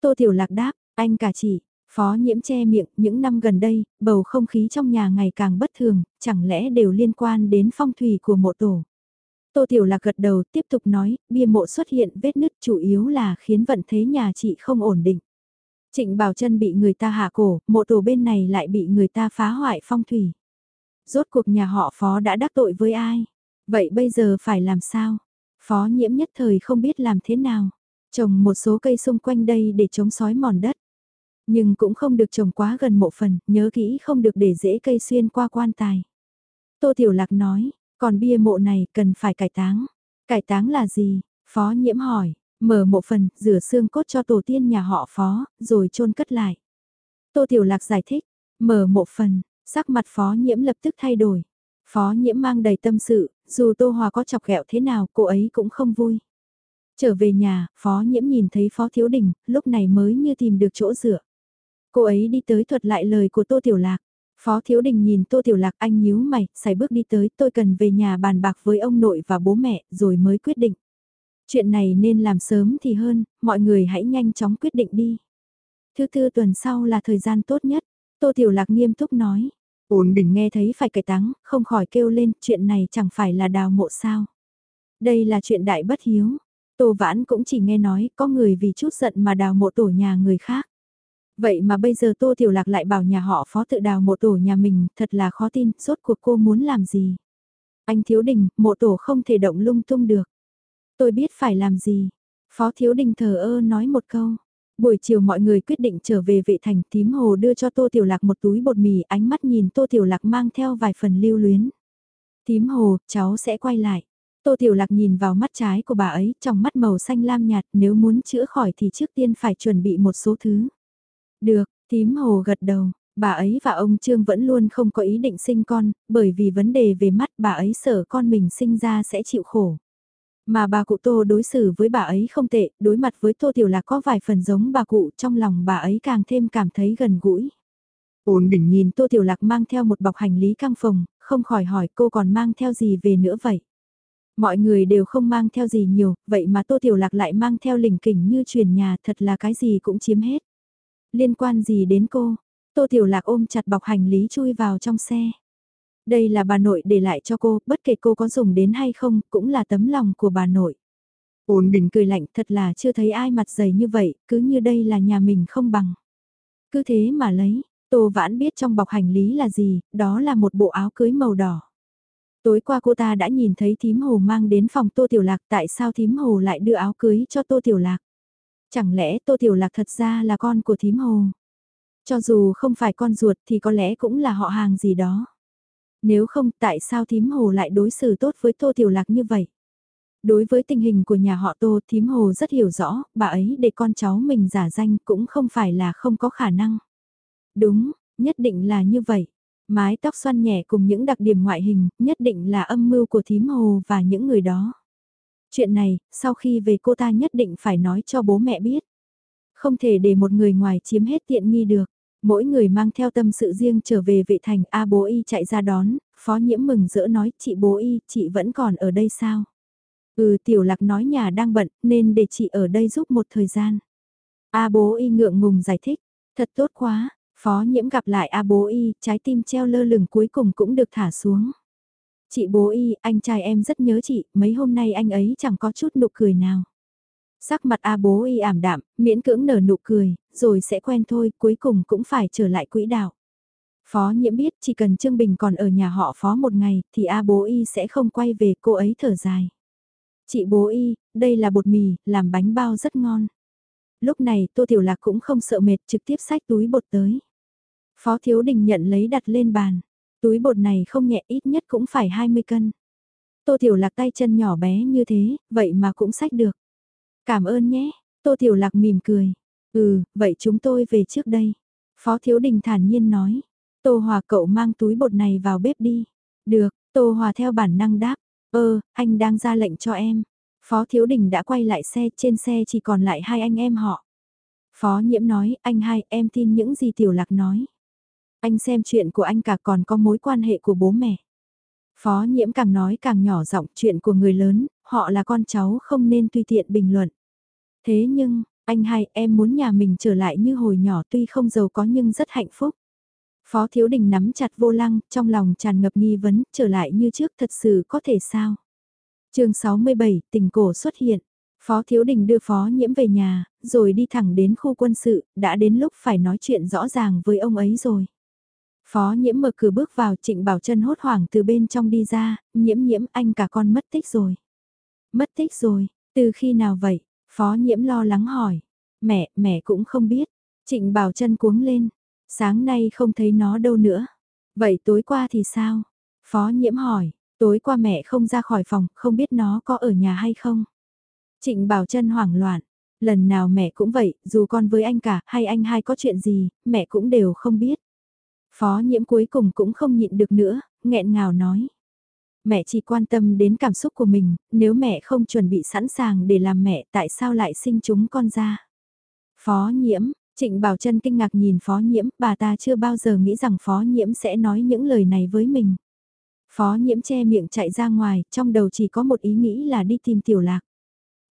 Tô Tiểu Lạc đáp, anh cả chị, phó nhiễm che miệng, những năm gần đây, bầu không khí trong nhà ngày càng bất thường, chẳng lẽ đều liên quan đến phong thủy của mộ tổ. Tô Tiểu Lạc gật đầu tiếp tục nói, bia mộ xuất hiện vết nứt chủ yếu là khiến vận thế nhà chị không ổn định. Trịnh Bảo Trân bị người ta hạ cổ, mộ tổ bên này lại bị người ta phá hoại phong thủy. Rốt cuộc nhà họ phó đã đắc tội với ai? Vậy bây giờ phải làm sao? Phó nhiễm nhất thời không biết làm thế nào. Trồng một số cây xung quanh đây để chống sói mòn đất. Nhưng cũng không được trồng quá gần mộ phần, nhớ kỹ không được để dễ cây xuyên qua quan tài. Tô Tiểu Lạc nói, còn bia mộ này cần phải cải táng. Cải táng là gì? Phó nhiễm hỏi, mở mộ phần, rửa xương cốt cho tổ tiên nhà họ phó, rồi chôn cất lại. Tô Tiểu Lạc giải thích, mở mộ phần, Sắc mặt phó nhiễm lập tức thay đổi. Phó nhiễm mang đầy tâm sự, dù Tô Hòa có chọc ghẹo thế nào cô ấy cũng không vui. Trở về nhà, phó nhiễm nhìn thấy phó thiếu đình, lúc này mới như tìm được chỗ dựa. Cô ấy đi tới thuật lại lời của Tô Tiểu Lạc. Phó Thiếu Đình nhìn Tô Tiểu Lạc anh nhíu mày, xài bước đi tới tôi cần về nhà bàn bạc với ông nội và bố mẹ rồi mới quyết định. Chuyện này nên làm sớm thì hơn, mọi người hãy nhanh chóng quyết định đi. Thứ tư tuần sau là thời gian tốt nhất, Tô Tiểu Lạc nghiêm túc nói. Ổn định nghe thấy phải cải táng, không khỏi kêu lên chuyện này chẳng phải là đào mộ sao. Đây là chuyện đại bất hiếu. Tô Vãn cũng chỉ nghe nói có người vì chút giận mà đào mộ tổ nhà người khác. Vậy mà bây giờ Tô Tiểu Lạc lại bảo nhà họ phó tự đào mộ tổ nhà mình, thật là khó tin, rốt cuộc cô muốn làm gì. Anh Thiếu Đình, mộ tổ không thể động lung tung được. Tôi biết phải làm gì. Phó Thiếu Đình thờ ơ nói một câu. Buổi chiều mọi người quyết định trở về vệ thành tím hồ đưa cho Tô Tiểu Lạc một túi bột mì ánh mắt nhìn Tô Tiểu Lạc mang theo vài phần lưu luyến. Tím hồ, cháu sẽ quay lại. Tô Tiểu Lạc nhìn vào mắt trái của bà ấy, trong mắt màu xanh lam nhạt, nếu muốn chữa khỏi thì trước tiên phải chuẩn bị một số thứ. Được, tím hồ gật đầu, bà ấy và ông Trương vẫn luôn không có ý định sinh con, bởi vì vấn đề về mắt bà ấy sợ con mình sinh ra sẽ chịu khổ. Mà bà cụ Tô đối xử với bà ấy không tệ, đối mặt với Tô Tiểu Lạc có vài phần giống bà cụ trong lòng bà ấy càng thêm cảm thấy gần gũi. Ôn đỉnh nhìn Tô Tiểu Lạc mang theo một bọc hành lý căng phòng, không khỏi hỏi cô còn mang theo gì về nữa vậy. Mọi người đều không mang theo gì nhiều, vậy mà Tô Tiểu Lạc lại mang theo lỉnh kỉnh như truyền nhà thật là cái gì cũng chiếm hết. Liên quan gì đến cô? Tô Tiểu Lạc ôm chặt bọc hành lý chui vào trong xe. Đây là bà nội để lại cho cô, bất kể cô có dùng đến hay không, cũng là tấm lòng của bà nội. Ôn định cười lạnh thật là chưa thấy ai mặt dày như vậy, cứ như đây là nhà mình không bằng. Cứ thế mà lấy, Tô Vãn biết trong bọc hành lý là gì, đó là một bộ áo cưới màu đỏ. Tối qua cô ta đã nhìn thấy thím hồ mang đến phòng Tô Tiểu Lạc tại sao thím hồ lại đưa áo cưới cho Tô Tiểu Lạc. Chẳng lẽ Tô Tiểu Lạc thật ra là con của thím hồ? Cho dù không phải con ruột thì có lẽ cũng là họ hàng gì đó. Nếu không tại sao thím hồ lại đối xử tốt với Tô Tiểu Lạc như vậy? Đối với tình hình của nhà họ Tô thím hồ rất hiểu rõ, bà ấy để con cháu mình giả danh cũng không phải là không có khả năng. Đúng, nhất định là như vậy. Mái tóc xoăn nhẹ cùng những đặc điểm ngoại hình, nhất định là âm mưu của thím hồ và những người đó. Chuyện này, sau khi về cô ta nhất định phải nói cho bố mẹ biết. Không thể để một người ngoài chiếm hết tiện nghi được. Mỗi người mang theo tâm sự riêng trở về vệ thành A bố y chạy ra đón, phó nhiễm mừng rỡ nói chị bố y, chị vẫn còn ở đây sao? Ừ tiểu lạc nói nhà đang bận nên để chị ở đây giúp một thời gian. A bố y ngượng ngùng giải thích, thật tốt quá, phó nhiễm gặp lại A bố y, trái tim treo lơ lửng cuối cùng cũng được thả xuống. Chị bố y, anh trai em rất nhớ chị, mấy hôm nay anh ấy chẳng có chút nụ cười nào. Sắc mặt A bố y ảm đạm, miễn cưỡng nở nụ cười, rồi sẽ quen thôi, cuối cùng cũng phải trở lại quỹ đạo. Phó nhiễm biết chỉ cần Trương Bình còn ở nhà họ phó một ngày thì A bố y sẽ không quay về cô ấy thở dài. Chị bố y, đây là bột mì, làm bánh bao rất ngon. Lúc này Tô Tiểu Lạc cũng không sợ mệt trực tiếp xách túi bột tới. Phó Thiếu Đình nhận lấy đặt lên bàn. Túi bột này không nhẹ ít nhất cũng phải 20 cân. Tô Tiểu Lạc tay chân nhỏ bé như thế, vậy mà cũng xách được. Cảm ơn nhé, Tô Tiểu Lạc mỉm cười. Ừ, vậy chúng tôi về trước đây. Phó Thiếu Đình thản nhiên nói. Tô Hòa cậu mang túi bột này vào bếp đi. Được, Tô Hòa theo bản năng đáp. Ơ, anh đang ra lệnh cho em. Phó Thiếu Đình đã quay lại xe, trên xe chỉ còn lại hai anh em họ. Phó Nhiễm nói, anh hai, em tin những gì Tiểu Lạc nói. Anh xem chuyện của anh cả còn có mối quan hệ của bố mẹ. Phó Nhiễm càng nói càng nhỏ giọng chuyện của người lớn, họ là con cháu không nên tùy tiện bình luận. Thế nhưng, anh hai em muốn nhà mình trở lại như hồi nhỏ tuy không giàu có nhưng rất hạnh phúc. Phó Thiếu Đình nắm chặt vô lăng, trong lòng tràn ngập nghi vấn, trở lại như trước thật sự có thể sao? chương 67, tình cổ xuất hiện. Phó Thiếu Đình đưa Phó Nhiễm về nhà, rồi đi thẳng đến khu quân sự, đã đến lúc phải nói chuyện rõ ràng với ông ấy rồi. Phó Nhiễm mở cửa bước vào trịnh bảo chân hốt hoảng từ bên trong đi ra, nhiễm nhiễm anh cả con mất tích rồi. Mất tích rồi, từ khi nào vậy? Phó nhiễm lo lắng hỏi. Mẹ, mẹ cũng không biết. Trịnh bảo chân cuống lên. Sáng nay không thấy nó đâu nữa. Vậy tối qua thì sao? Phó nhiễm hỏi. Tối qua mẹ không ra khỏi phòng, không biết nó có ở nhà hay không? Trịnh bảo chân hoảng loạn. Lần nào mẹ cũng vậy, dù con với anh cả hay anh hai có chuyện gì, mẹ cũng đều không biết. Phó nhiễm cuối cùng cũng không nhịn được nữa, nghẹn ngào nói. Mẹ chỉ quan tâm đến cảm xúc của mình, nếu mẹ không chuẩn bị sẵn sàng để làm mẹ tại sao lại sinh chúng con ra. Phó nhiễm, Trịnh Bảo Trân kinh ngạc nhìn Phó Nhiễm, bà ta chưa bao giờ nghĩ rằng Phó Nhiễm sẽ nói những lời này với mình. Phó Nhiễm che miệng chạy ra ngoài, trong đầu chỉ có một ý nghĩ là đi tìm Tiểu Lạc.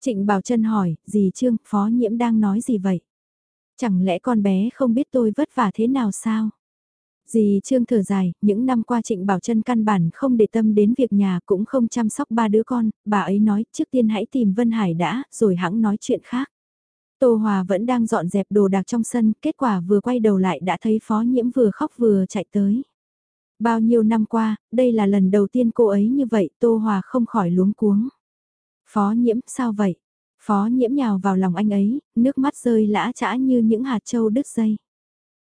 Trịnh Bảo Trân hỏi, dì Trương, Phó Nhiễm đang nói gì vậy? Chẳng lẽ con bé không biết tôi vất vả thế nào sao? Dì Trương thở dài, những năm qua Trịnh Bảo Trân căn bản không để tâm đến việc nhà cũng không chăm sóc ba đứa con, bà ấy nói trước tiên hãy tìm Vân Hải đã, rồi hãng nói chuyện khác. Tô Hòa vẫn đang dọn dẹp đồ đạc trong sân, kết quả vừa quay đầu lại đã thấy Phó Nhiễm vừa khóc vừa chạy tới. Bao nhiêu năm qua, đây là lần đầu tiên cô ấy như vậy, Tô Hòa không khỏi luống cuống. Phó Nhiễm, sao vậy? Phó Nhiễm nhào vào lòng anh ấy, nước mắt rơi lã chã như những hạt châu đứt dây.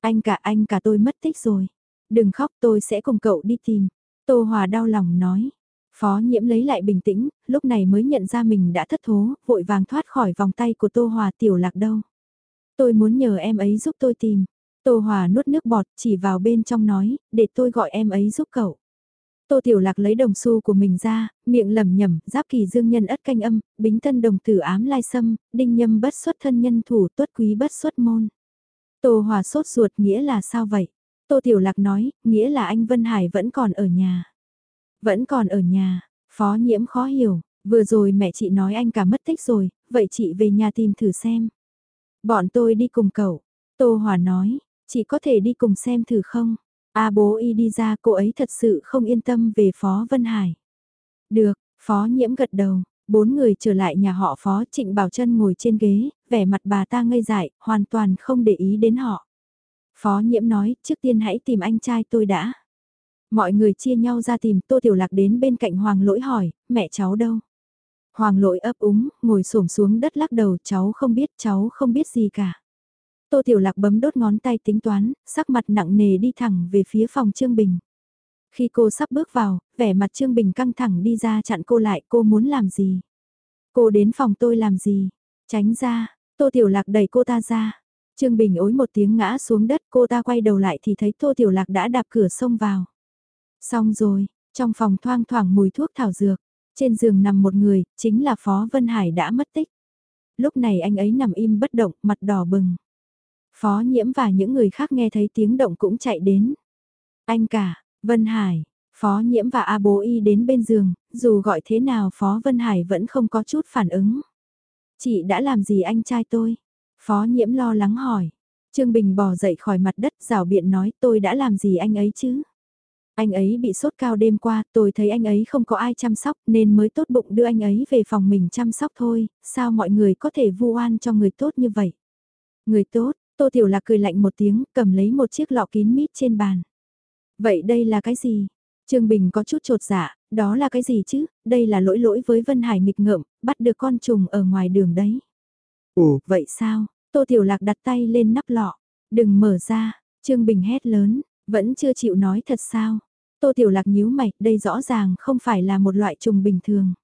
Anh cả anh cả tôi mất tích rồi. Đừng khóc tôi sẽ cùng cậu đi tìm. Tô Hòa đau lòng nói. Phó nhiễm lấy lại bình tĩnh, lúc này mới nhận ra mình đã thất thố, vội vàng thoát khỏi vòng tay của Tô Hòa tiểu lạc đâu. Tôi muốn nhờ em ấy giúp tôi tìm. Tô Hòa nuốt nước bọt chỉ vào bên trong nói, để tôi gọi em ấy giúp cậu. Tô Tiểu Lạc lấy đồng xu của mình ra, miệng lẩm nhẩm, giáp kỳ dương nhân ất canh âm, bính tân đồng tử ám lai sâm, đinh nhâm bất xuất thân nhân thủ tuất quý bất xuất môn. Tô Hòa sốt ruột nghĩa là sao vậy? Tô Tiểu Lạc nói, nghĩa là anh Vân Hải vẫn còn ở nhà. Vẫn còn ở nhà, phó nhiễm khó hiểu, vừa rồi mẹ chị nói anh cả mất tích rồi, vậy chị về nhà tìm thử xem. Bọn tôi đi cùng cậu, Tô Hòa nói, chị có thể đi cùng xem thử không? A bố y đi ra cô ấy thật sự không yên tâm về Phó Vân Hải. Được, Phó Nhiễm gật đầu, bốn người trở lại nhà họ Phó Trịnh Bảo Trân ngồi trên ghế, vẻ mặt bà ta ngây dại, hoàn toàn không để ý đến họ. Phó Nhiễm nói, trước tiên hãy tìm anh trai tôi đã. Mọi người chia nhau ra tìm Tô Tiểu Lạc đến bên cạnh Hoàng Lỗi hỏi, mẹ cháu đâu? Hoàng Lỗi ấp úng, ngồi xổm xuống đất lắc đầu, cháu không biết, cháu không biết gì cả. Tô Tiểu Lạc bấm đốt ngón tay tính toán, sắc mặt nặng nề đi thẳng về phía phòng Trương Bình. Khi cô sắp bước vào, vẻ mặt Trương Bình căng thẳng đi ra chặn cô lại, cô muốn làm gì? Cô đến phòng tôi làm gì? Tránh ra, Tô Tiểu Lạc đẩy cô ta ra. Trương Bình ối một tiếng ngã xuống đất, cô ta quay đầu lại thì thấy Tô Tiểu Lạc đã đạp cửa xông vào. Xong rồi, trong phòng thoang thoảng mùi thuốc thảo dược, trên giường nằm một người, chính là Phó Vân Hải đã mất tích. Lúc này anh ấy nằm im bất động, mặt đỏ bừng. Phó nhiễm và những người khác nghe thấy tiếng động cũng chạy đến. Anh cả, Vân Hải, Phó nhiễm và A bố y đến bên giường, dù gọi thế nào Phó Vân Hải vẫn không có chút phản ứng. Chị đã làm gì anh trai tôi? Phó nhiễm lo lắng hỏi. Trương Bình bò dậy khỏi mặt đất rào biện nói tôi đã làm gì anh ấy chứ? Anh ấy bị sốt cao đêm qua, tôi thấy anh ấy không có ai chăm sóc nên mới tốt bụng đưa anh ấy về phòng mình chăm sóc thôi, sao mọi người có thể vu oan cho người tốt như vậy? Người tốt, Tô Tiểu Lạc cười lạnh một tiếng, cầm lấy một chiếc lọ kín mít trên bàn. Vậy đây là cái gì? Trương Bình có chút trột dạ, đó là cái gì chứ? Đây là lỗi lỗi với Vân Hải nghịch ngợm, bắt được con trùng ở ngoài đường đấy. Ồ, vậy sao? Tô Tiểu Lạc đặt tay lên nắp lọ. Đừng mở ra, Trương Bình hét lớn, vẫn chưa chịu nói thật sao? Tô Tiểu Lạc nhíu mày, đây rõ ràng không phải là một loại trùng bình thường.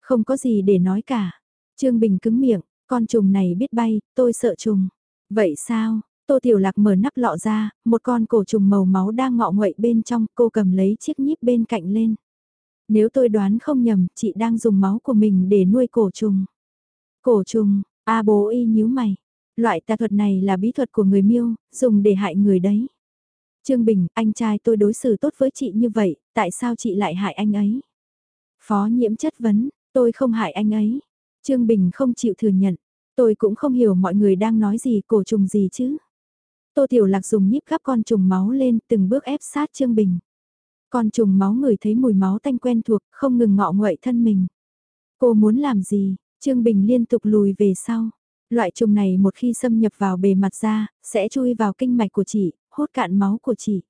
Không có gì để nói cả. Trương Bình cứng miệng, con trùng này biết bay, tôi sợ trùng. Vậy sao? Tô Tiểu Lạc mở nắp lọ ra, một con cổ trùng màu máu đang ngọ nguậy bên trong, cô cầm lấy chiếc nhíp bên cạnh lên. Nếu tôi đoán không nhầm, chị đang dùng máu của mình để nuôi cổ trùng. Cổ trùng, a bố y nhíu mày. Loại tà thuật này là bí thuật của người miêu, dùng để hại người đấy. Trương Bình, anh trai tôi đối xử tốt với chị như vậy, tại sao chị lại hại anh ấy? Phó nhiễm chất vấn, tôi không hại anh ấy. Trương Bình không chịu thừa nhận, tôi cũng không hiểu mọi người đang nói gì cổ trùng gì chứ. Tô Tiểu Lạc dùng nhíp gắp con trùng máu lên từng bước ép sát Trương Bình. Con trùng máu người thấy mùi máu tanh quen thuộc, không ngừng ngọ nguậy thân mình. Cô muốn làm gì? Trương Bình liên tục lùi về sau. Loại trùng này một khi xâm nhập vào bề mặt da, sẽ chui vào kinh mạch của chị, hốt cạn máu của chị.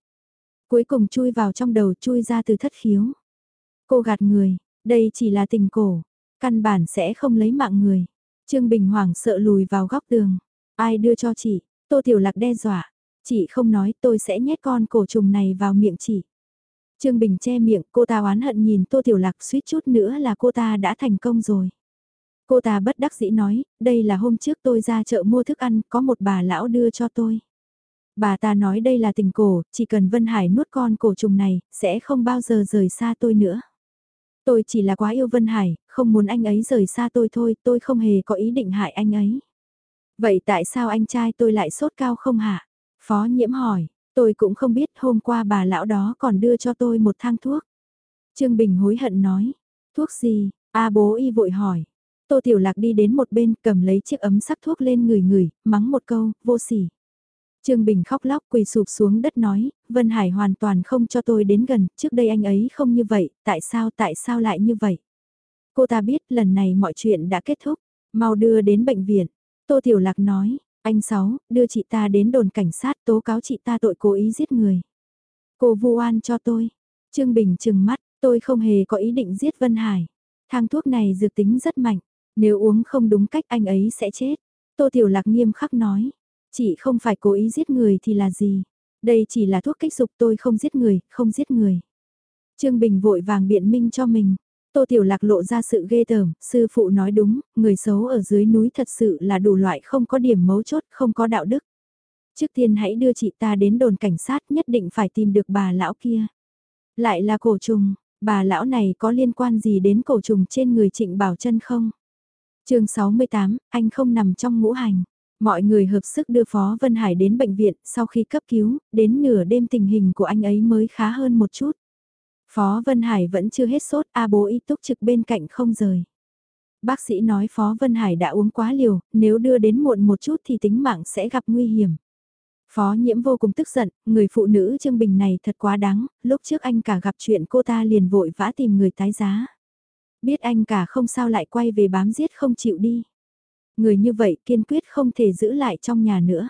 Cuối cùng chui vào trong đầu chui ra từ thất khiếu. Cô gạt người, đây chỉ là tình cổ, căn bản sẽ không lấy mạng người. Trương Bình hoảng sợ lùi vào góc tường. Ai đưa cho chị? Tô Tiểu Lạc đe dọa. Chị không nói tôi sẽ nhét con cổ trùng này vào miệng chị. Trương Bình che miệng cô ta oán hận nhìn Tô Tiểu Lạc suýt chút nữa là cô ta đã thành công rồi. Cô ta bất đắc dĩ nói, đây là hôm trước tôi ra chợ mua thức ăn, có một bà lão đưa cho tôi. Bà ta nói đây là tình cổ, chỉ cần Vân Hải nuốt con cổ trùng này, sẽ không bao giờ rời xa tôi nữa. Tôi chỉ là quá yêu Vân Hải, không muốn anh ấy rời xa tôi thôi, tôi không hề có ý định hại anh ấy. Vậy tại sao anh trai tôi lại sốt cao không hả? Phó nhiễm hỏi, tôi cũng không biết hôm qua bà lão đó còn đưa cho tôi một thang thuốc. Trương Bình hối hận nói, thuốc gì? A bố y vội hỏi. Tô Tiểu Lạc đi đến một bên cầm lấy chiếc ấm sắc thuốc lên người người, mắng một câu, vô sỉ. Trương Bình khóc lóc quỳ sụp xuống đất nói, Vân Hải hoàn toàn không cho tôi đến gần, trước đây anh ấy không như vậy, tại sao tại sao lại như vậy? Cô ta biết lần này mọi chuyện đã kết thúc, mau đưa đến bệnh viện. Tô Tiểu Lạc nói, anh Sáu, đưa chị ta đến đồn cảnh sát tố cáo chị ta tội cố ý giết người. Cô vu oan cho tôi. Trương Bình trừng mắt, tôi không hề có ý định giết Vân Hải. Thang thuốc này dược tính rất mạnh, nếu uống không đúng cách anh ấy sẽ chết. Tô Tiểu Lạc nghiêm khắc nói, chị không phải cố ý giết người thì là gì? Đây chỉ là thuốc kích dục tôi không giết người, không giết người. Trương Bình vội vàng biện minh cho mình. Tô Tiểu Lạc lộ ra sự ghê tởm, sư phụ nói đúng, người xấu ở dưới núi thật sự là đủ loại không có điểm mấu chốt, không có đạo đức. Trước tiên hãy đưa chị ta đến đồn cảnh sát nhất định phải tìm được bà lão kia. Lại là cổ trùng, bà lão này có liên quan gì đến cổ trùng trên người Trịnh Bảo chân không? chương 68, anh không nằm trong ngũ hành. Mọi người hợp sức đưa Phó Vân Hải đến bệnh viện, sau khi cấp cứu, đến nửa đêm tình hình của anh ấy mới khá hơn một chút. Phó Vân Hải vẫn chưa hết sốt, A bố y túc trực bên cạnh không rời. Bác sĩ nói Phó Vân Hải đã uống quá liều, nếu đưa đến muộn một chút thì tính mạng sẽ gặp nguy hiểm. Phó nhiễm vô cùng tức giận, người phụ nữ Trương Bình này thật quá đáng, lúc trước anh cả gặp chuyện cô ta liền vội vã tìm người tái giá. Biết anh cả không sao lại quay về bám giết không chịu đi. Người như vậy kiên quyết không thể giữ lại trong nhà nữa.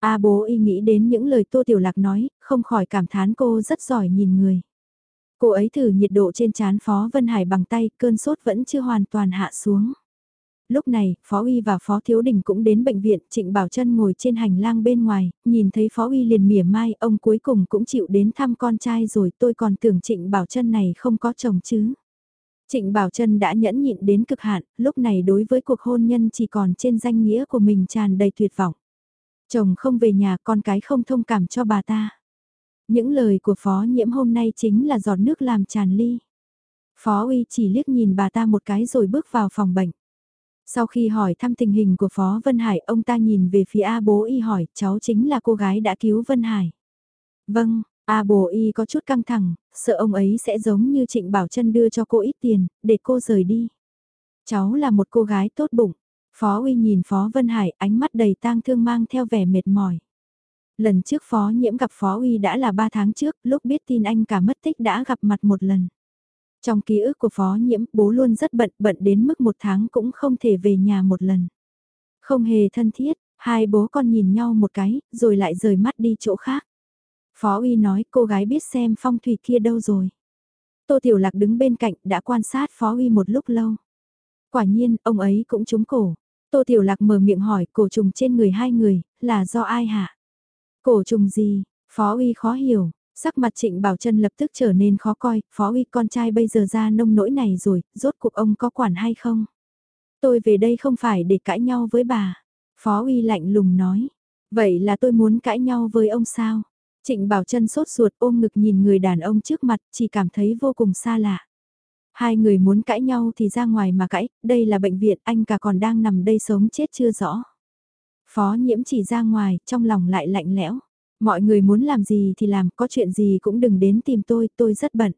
A bố y nghĩ đến những lời Tô Tiểu Lạc nói, không khỏi cảm thán cô rất giỏi nhìn người. Cô ấy thử nhiệt độ trên chán Phó Vân Hải bằng tay, cơn sốt vẫn chưa hoàn toàn hạ xuống. Lúc này, Phó Uy và Phó Thiếu Đình cũng đến bệnh viện, Trịnh Bảo Trân ngồi trên hành lang bên ngoài, nhìn thấy Phó Uy liền mỉa mai, ông cuối cùng cũng chịu đến thăm con trai rồi, tôi còn tưởng Trịnh Bảo Trân này không có chồng chứ. Trịnh Bảo Trân đã nhẫn nhịn đến cực hạn, lúc này đối với cuộc hôn nhân chỉ còn trên danh nghĩa của mình tràn đầy tuyệt vọng. Chồng không về nhà, con cái không thông cảm cho bà ta. Những lời của Phó Nhiễm hôm nay chính là giọt nước làm tràn ly. Phó Uy chỉ liếc nhìn bà ta một cái rồi bước vào phòng bệnh. Sau khi hỏi thăm tình hình của Phó Vân Hải, ông ta nhìn về phía A bố y hỏi, cháu chính là cô gái đã cứu Vân Hải. Vâng, A bố y có chút căng thẳng, sợ ông ấy sẽ giống như Trịnh Bảo Trân đưa cho cô ít tiền, để cô rời đi. Cháu là một cô gái tốt bụng. Phó uy nhìn Phó Vân Hải ánh mắt đầy tang thương mang theo vẻ mệt mỏi. Lần trước Phó Nhiễm gặp Phó Uy đã là 3 tháng trước, lúc biết tin anh cả mất tích đã gặp mặt một lần. Trong ký ức của Phó Nhiễm, bố luôn rất bận, bận đến mức một tháng cũng không thể về nhà một lần. Không hề thân thiết, hai bố con nhìn nhau một cái, rồi lại rời mắt đi chỗ khác. Phó Uy nói cô gái biết xem phong thủy kia đâu rồi. Tô Tiểu Lạc đứng bên cạnh đã quan sát Phó Uy một lúc lâu. Quả nhiên, ông ấy cũng trúng cổ. Tô Tiểu Lạc mở miệng hỏi cổ trùng trên người hai người, là do ai hả? Cổ trùng gì? Phó Uy khó hiểu, Sắc mặt Trịnh Bảo Trân lập tức trở nên khó coi, Phó Uy con trai bây giờ ra nông nỗi này rồi, rốt cuộc ông có quản hay không? Tôi về đây không phải để cãi nhau với bà. Phó Uy lạnh lùng nói. Vậy là tôi muốn cãi nhau với ông sao? Trịnh Bảo Trân sốt ruột ôm ngực nhìn người đàn ông trước mặt, chỉ cảm thấy vô cùng xa lạ. Hai người muốn cãi nhau thì ra ngoài mà cãi, đây là bệnh viện, anh cả còn đang nằm đây sống chết chưa rõ. Phó nhiễm chỉ ra ngoài, trong lòng lại lạnh lẽo. Mọi người muốn làm gì thì làm, có chuyện gì cũng đừng đến tìm tôi, tôi rất bận.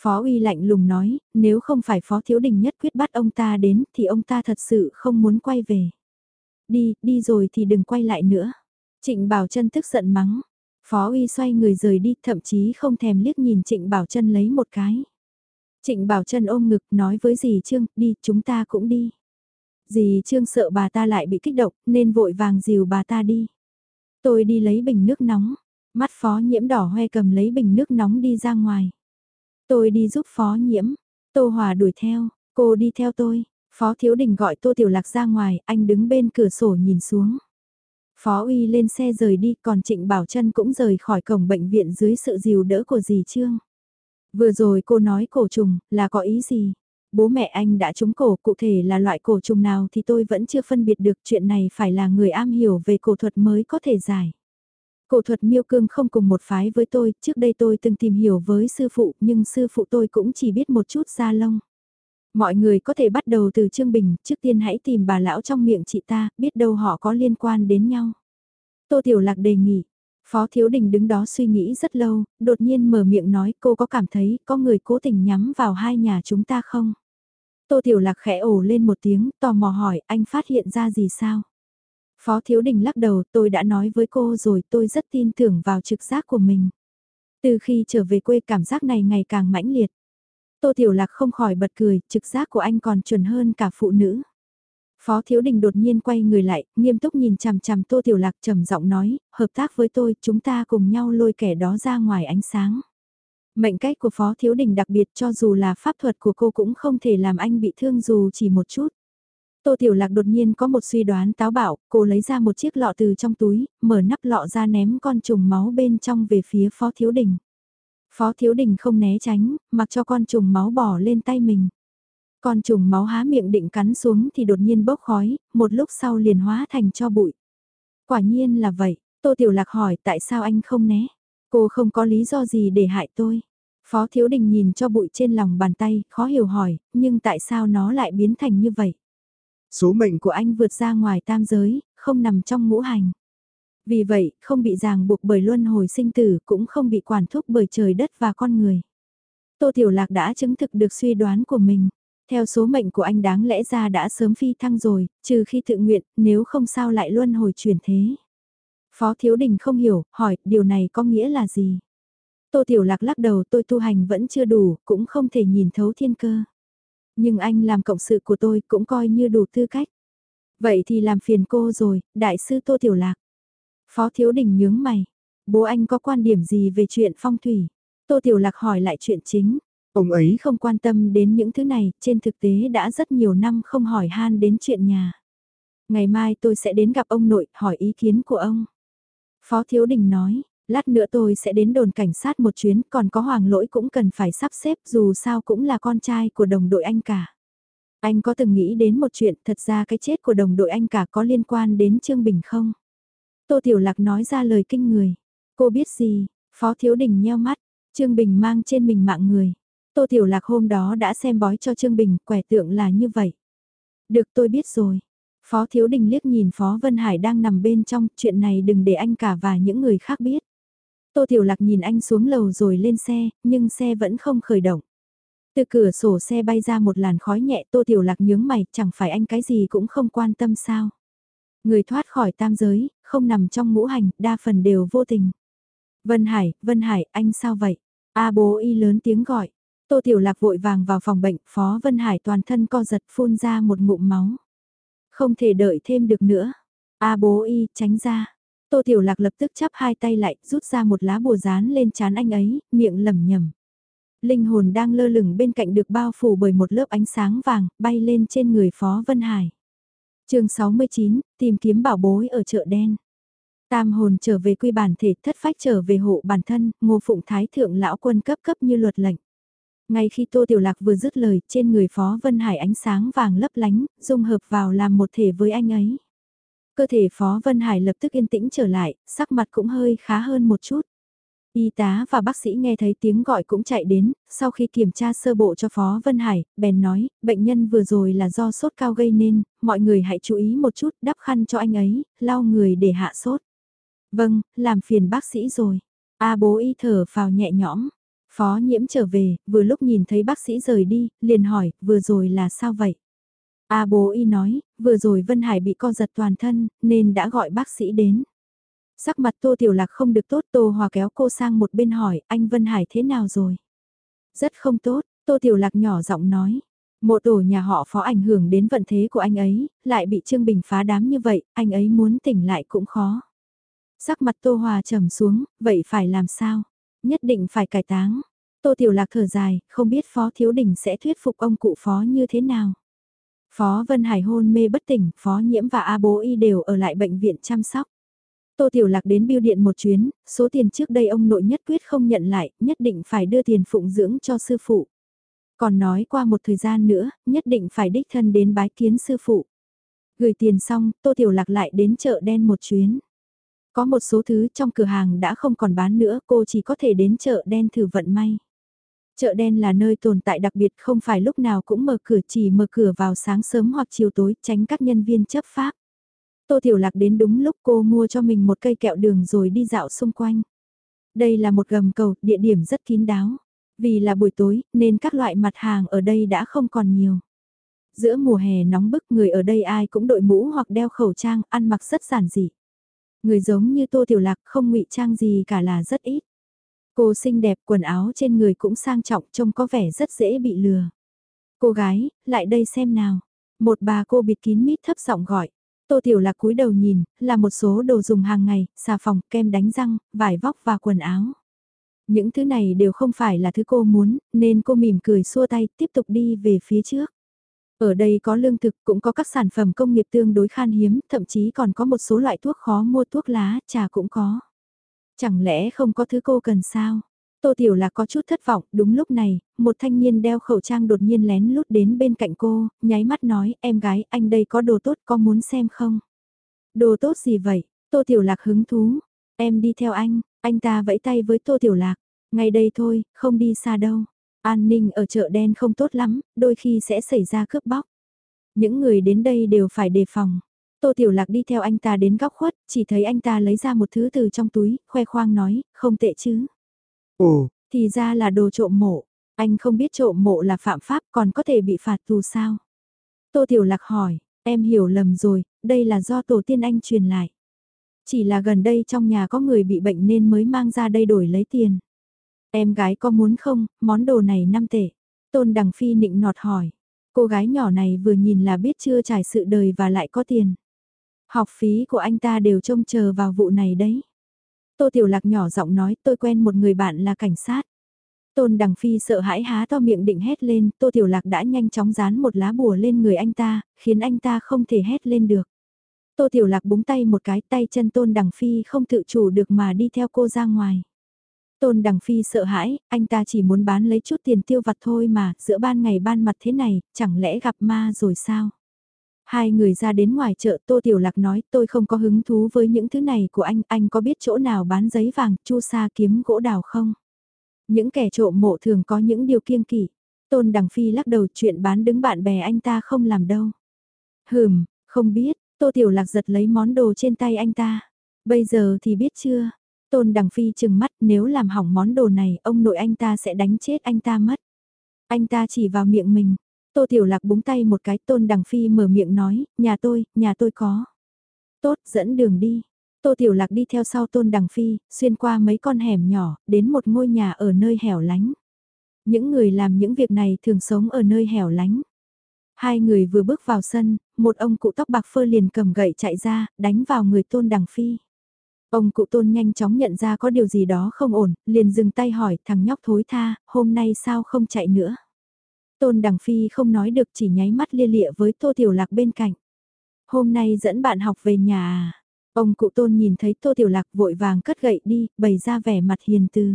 Phó uy lạnh lùng nói, nếu không phải Phó Thiếu Đình nhất quyết bắt ông ta đến thì ông ta thật sự không muốn quay về. Đi, đi rồi thì đừng quay lại nữa. Trịnh Bảo Trân tức giận mắng. Phó uy xoay người rời đi, thậm chí không thèm liếc nhìn Trịnh Bảo Trân lấy một cái. Trịnh Bảo Trân ôm ngực nói với dì Trương, đi, chúng ta cũng đi. Dì Trương sợ bà ta lại bị kích động, nên vội vàng dìu bà ta đi. Tôi đi lấy bình nước nóng. Mắt phó nhiễm đỏ hoe cầm lấy bình nước nóng đi ra ngoài. Tôi đi giúp phó nhiễm. Tô Hòa đuổi theo. Cô đi theo tôi. Phó Thiếu Đình gọi Tô Tiểu Lạc ra ngoài, anh đứng bên cửa sổ nhìn xuống. Phó Uy lên xe rời đi, còn Trịnh Bảo Trân cũng rời khỏi cổng bệnh viện dưới sự dìu đỡ của dì Trương. Vừa rồi cô nói cổ trùng, là có ý gì? Bố mẹ anh đã trúng cổ, cụ thể là loại cổ trùng nào thì tôi vẫn chưa phân biệt được chuyện này phải là người am hiểu về cổ thuật mới có thể giải. Cổ thuật miêu cương không cùng một phái với tôi, trước đây tôi từng tìm hiểu với sư phụ nhưng sư phụ tôi cũng chỉ biết một chút da lông. Mọi người có thể bắt đầu từ Trương Bình, trước tiên hãy tìm bà lão trong miệng chị ta, biết đâu họ có liên quan đến nhau. Tô Tiểu Lạc đề nghị, Phó Thiếu Đình đứng đó suy nghĩ rất lâu, đột nhiên mở miệng nói cô có cảm thấy có người cố tình nhắm vào hai nhà chúng ta không? Tô Tiểu Lạc khẽ ổ lên một tiếng, tò mò hỏi anh phát hiện ra gì sao? Phó Thiếu Đình lắc đầu tôi đã nói với cô rồi tôi rất tin tưởng vào trực giác của mình. Từ khi trở về quê cảm giác này ngày càng mãnh liệt. Tô Tiểu Lạc không khỏi bật cười, trực giác của anh còn chuẩn hơn cả phụ nữ. Phó Thiếu Đình đột nhiên quay người lại, nghiêm túc nhìn chằm chằm Tô Tiểu Lạc trầm giọng nói, hợp tác với tôi, chúng ta cùng nhau lôi kẻ đó ra ngoài ánh sáng. Mệnh cách của Phó Thiếu Đình đặc biệt cho dù là pháp thuật của cô cũng không thể làm anh bị thương dù chỉ một chút. Tô Tiểu Lạc đột nhiên có một suy đoán táo bạo, cô lấy ra một chiếc lọ từ trong túi, mở nắp lọ ra ném con trùng máu bên trong về phía Phó Thiếu Đình. Phó Thiếu Đình không né tránh, mặc cho con trùng máu bỏ lên tay mình. Con trùng máu há miệng định cắn xuống thì đột nhiên bốc khói, một lúc sau liền hóa thành cho bụi. Quả nhiên là vậy, Tô Tiểu Lạc hỏi tại sao anh không né? Cô không có lý do gì để hại tôi. Phó Thiếu Đình nhìn cho bụi trên lòng bàn tay, khó hiểu hỏi, nhưng tại sao nó lại biến thành như vậy? Số mệnh của anh vượt ra ngoài tam giới, không nằm trong ngũ hành. Vì vậy, không bị ràng buộc bởi luân hồi sinh tử, cũng không bị quản thúc bởi trời đất và con người. Tô Tiểu Lạc đã chứng thực được suy đoán của mình. Theo số mệnh của anh đáng lẽ ra đã sớm phi thăng rồi, trừ khi tự nguyện, nếu không sao lại luân hồi chuyển thế. Phó Thiếu Đình không hiểu, hỏi, điều này có nghĩa là gì? Tô Tiểu Lạc lắc đầu tôi tu hành vẫn chưa đủ, cũng không thể nhìn thấu thiên cơ. Nhưng anh làm cộng sự của tôi cũng coi như đủ tư cách. Vậy thì làm phiền cô rồi, đại sư Tô Tiểu Lạc. Phó Thiếu Đình nhướng mày. Bố anh có quan điểm gì về chuyện phong thủy? Tô Tiểu Lạc hỏi lại chuyện chính. Ông ấy không quan tâm đến những thứ này, trên thực tế đã rất nhiều năm không hỏi han đến chuyện nhà. Ngày mai tôi sẽ đến gặp ông nội, hỏi ý kiến của ông. Phó Thiếu Đình nói, lát nữa tôi sẽ đến đồn cảnh sát một chuyến, còn có hoàng lỗi cũng cần phải sắp xếp dù sao cũng là con trai của đồng đội anh cả. Anh có từng nghĩ đến một chuyện thật ra cái chết của đồng đội anh cả có liên quan đến Trương Bình không? Tô Tiểu Lạc nói ra lời kinh người. Cô biết gì? Phó Thiếu Đình nheo mắt, Trương Bình mang trên mình mạng người. Tô Tiểu Lạc hôm đó đã xem bói cho Trương Bình, quẻ tượng là như vậy. Được tôi biết rồi. Phó Thiếu Đình liếc nhìn Phó Vân Hải đang nằm bên trong, chuyện này đừng để anh cả và những người khác biết. Tô Tiểu Lạc nhìn anh xuống lầu rồi lên xe, nhưng xe vẫn không khởi động. Từ cửa sổ xe bay ra một làn khói nhẹ Tô Tiểu Lạc nhướng mày, chẳng phải anh cái gì cũng không quan tâm sao. Người thoát khỏi tam giới, không nằm trong ngũ hành, đa phần đều vô tình. Vân Hải, Vân Hải, anh sao vậy? A bố y lớn tiếng gọi. Tô Tiểu Lạc vội vàng vào phòng bệnh, Phó Vân Hải toàn thân co giật phun ra một ngụm máu. Không thể đợi thêm được nữa. A bố y, tránh ra. Tô Tiểu Lạc lập tức chắp hai tay lại, rút ra một lá bùa dán lên chán anh ấy, miệng lẩm nhẩm. Linh hồn đang lơ lửng bên cạnh được bao phủ bởi một lớp ánh sáng vàng, bay lên trên người Phó Vân Hải. chương 69, tìm kiếm bảo bối ở chợ đen. Tam hồn trở về quy bản thể, thất phách trở về hộ bản thân, ngô phụng thái thượng lão quân cấp cấp như luật lệnh. Ngay khi Tô Tiểu Lạc vừa dứt lời, trên người Phó Vân Hải ánh sáng vàng lấp lánh, dung hợp vào làm một thể với anh ấy. Cơ thể Phó Vân Hải lập tức yên tĩnh trở lại, sắc mặt cũng hơi khá hơn một chút. Y tá và bác sĩ nghe thấy tiếng gọi cũng chạy đến, sau khi kiểm tra sơ bộ cho Phó Vân Hải, bèn nói, bệnh nhân vừa rồi là do sốt cao gây nên, mọi người hãy chú ý một chút, đắp khăn cho anh ấy, lau người để hạ sốt. Vâng, làm phiền bác sĩ rồi. A bố y thở vào nhẹ nhõm. Phó nhiễm trở về, vừa lúc nhìn thấy bác sĩ rời đi, liền hỏi, vừa rồi là sao vậy? A bố y nói, vừa rồi Vân Hải bị co giật toàn thân, nên đã gọi bác sĩ đến. Sắc mặt Tô Tiểu Lạc không được tốt, Tô Hòa kéo cô sang một bên hỏi, anh Vân Hải thế nào rồi? Rất không tốt, Tô Tiểu Lạc nhỏ giọng nói. Mộ tổ nhà họ phó ảnh hưởng đến vận thế của anh ấy, lại bị Trương Bình phá đám như vậy, anh ấy muốn tỉnh lại cũng khó. Sắc mặt Tô Hòa trầm xuống, vậy phải làm sao? Nhất định phải cải táng. Tô Tiểu Lạc thở dài, không biết Phó Thiếu Đình sẽ thuyết phục ông cụ Phó như thế nào. Phó Vân Hải hôn mê bất tỉnh, Phó Nhiễm và A Bố Y đều ở lại bệnh viện chăm sóc. Tô Tiểu Lạc đến biêu điện một chuyến, số tiền trước đây ông nội nhất quyết không nhận lại, nhất định phải đưa tiền phụng dưỡng cho sư phụ. Còn nói qua một thời gian nữa, nhất định phải đích thân đến bái kiến sư phụ. Gửi tiền xong, Tô Tiểu Lạc lại đến chợ đen một chuyến. Có một số thứ trong cửa hàng đã không còn bán nữa, cô chỉ có thể đến chợ đen thử vận may. Chợ đen là nơi tồn tại đặc biệt không phải lúc nào cũng mở cửa chỉ mở cửa vào sáng sớm hoặc chiều tối tránh các nhân viên chấp pháp. Tô Tiểu Lạc đến đúng lúc cô mua cho mình một cây kẹo đường rồi đi dạo xung quanh. Đây là một gầm cầu, địa điểm rất kín đáo. Vì là buổi tối nên các loại mặt hàng ở đây đã không còn nhiều. Giữa mùa hè nóng bức người ở đây ai cũng đội mũ hoặc đeo khẩu trang, ăn mặc rất giản dị. Người giống như Tô Tiểu Lạc không ngụy trang gì cả là rất ít. Cô xinh đẹp, quần áo trên người cũng sang trọng, trông có vẻ rất dễ bị lừa. Cô gái, lại đây xem nào. Một bà cô bịt kín mít thấp giọng gọi. Tô Tiểu Lạc cúi đầu nhìn, là một số đồ dùng hàng ngày, xà phòng, kem đánh răng, vải vóc và quần áo. Những thứ này đều không phải là thứ cô muốn, nên cô mỉm cười xua tay, tiếp tục đi về phía trước. Ở đây có lương thực, cũng có các sản phẩm công nghiệp tương đối khan hiếm, thậm chí còn có một số loại thuốc khó mua thuốc lá, trà cũng có. Chẳng lẽ không có thứ cô cần sao? Tô Tiểu là có chút thất vọng, đúng lúc này, một thanh niên đeo khẩu trang đột nhiên lén lút đến bên cạnh cô, nháy mắt nói, em gái, anh đây có đồ tốt, có muốn xem không? Đồ tốt gì vậy? Tô Tiểu Lạc hứng thú, em đi theo anh, anh ta vẫy tay với Tô Tiểu Lạc, ngay đây thôi, không đi xa đâu. An ninh ở chợ đen không tốt lắm, đôi khi sẽ xảy ra cướp bóc. Những người đến đây đều phải đề phòng. Tô Tiểu Lạc đi theo anh ta đến góc khuất, chỉ thấy anh ta lấy ra một thứ từ trong túi, khoe khoang nói, không tệ chứ. Ồ, thì ra là đồ trộm mộ. Anh không biết trộm mộ là phạm pháp còn có thể bị phạt tù sao? Tô Tiểu Lạc hỏi, em hiểu lầm rồi, đây là do tổ tiên anh truyền lại. Chỉ là gần đây trong nhà có người bị bệnh nên mới mang ra đây đổi lấy tiền. Em gái có muốn không, món đồ này 5 tệ. Tôn Đằng Phi nịnh nọt hỏi. Cô gái nhỏ này vừa nhìn là biết chưa trải sự đời và lại có tiền. Học phí của anh ta đều trông chờ vào vụ này đấy. Tô Tiểu Lạc nhỏ giọng nói tôi quen một người bạn là cảnh sát. Tôn Đằng Phi sợ hãi há to miệng định hét lên, Tô Tiểu Lạc đã nhanh chóng dán một lá bùa lên người anh ta, khiến anh ta không thể hét lên được. Tô Tiểu Lạc búng tay một cái tay chân Tôn Đằng Phi không tự chủ được mà đi theo cô ra ngoài. Tôn Đằng Phi sợ hãi, anh ta chỉ muốn bán lấy chút tiền tiêu vặt thôi mà, giữa ban ngày ban mặt thế này, chẳng lẽ gặp ma rồi sao? Hai người ra đến ngoài chợ Tô Tiểu Lạc nói tôi không có hứng thú với những thứ này của anh, anh có biết chỗ nào bán giấy vàng, chu sa kiếm gỗ đào không? Những kẻ trộm mộ thường có những điều kiêng kỵ. Tôn Đằng Phi lắc đầu chuyện bán đứng bạn bè anh ta không làm đâu. Hừm, không biết, Tô Tiểu Lạc giật lấy món đồ trên tay anh ta. Bây giờ thì biết chưa? Tôn Đằng Phi chừng mắt nếu làm hỏng món đồ này ông nội anh ta sẽ đánh chết anh ta mất. Anh ta chỉ vào miệng mình. Tô Tiểu Lạc búng tay một cái Tôn Đằng Phi mở miệng nói, nhà tôi, nhà tôi có. Tốt, dẫn đường đi. Tô Tiểu Lạc đi theo sau Tôn Đằng Phi, xuyên qua mấy con hẻm nhỏ, đến một ngôi nhà ở nơi hẻo lánh. Những người làm những việc này thường sống ở nơi hẻo lánh. Hai người vừa bước vào sân, một ông cụ tóc bạc phơ liền cầm gậy chạy ra, đánh vào người Tôn Đằng Phi. Ông cụ tôn nhanh chóng nhận ra có điều gì đó không ổn, liền dừng tay hỏi thằng nhóc thối tha, hôm nay sao không chạy nữa. Tôn Đằng Phi không nói được chỉ nháy mắt lia lịa với Tô Tiểu Lạc bên cạnh. Hôm nay dẫn bạn học về nhà à? Ông cụ tôn nhìn thấy Tô Tiểu Lạc vội vàng cất gậy đi, bày ra vẻ mặt hiền từ.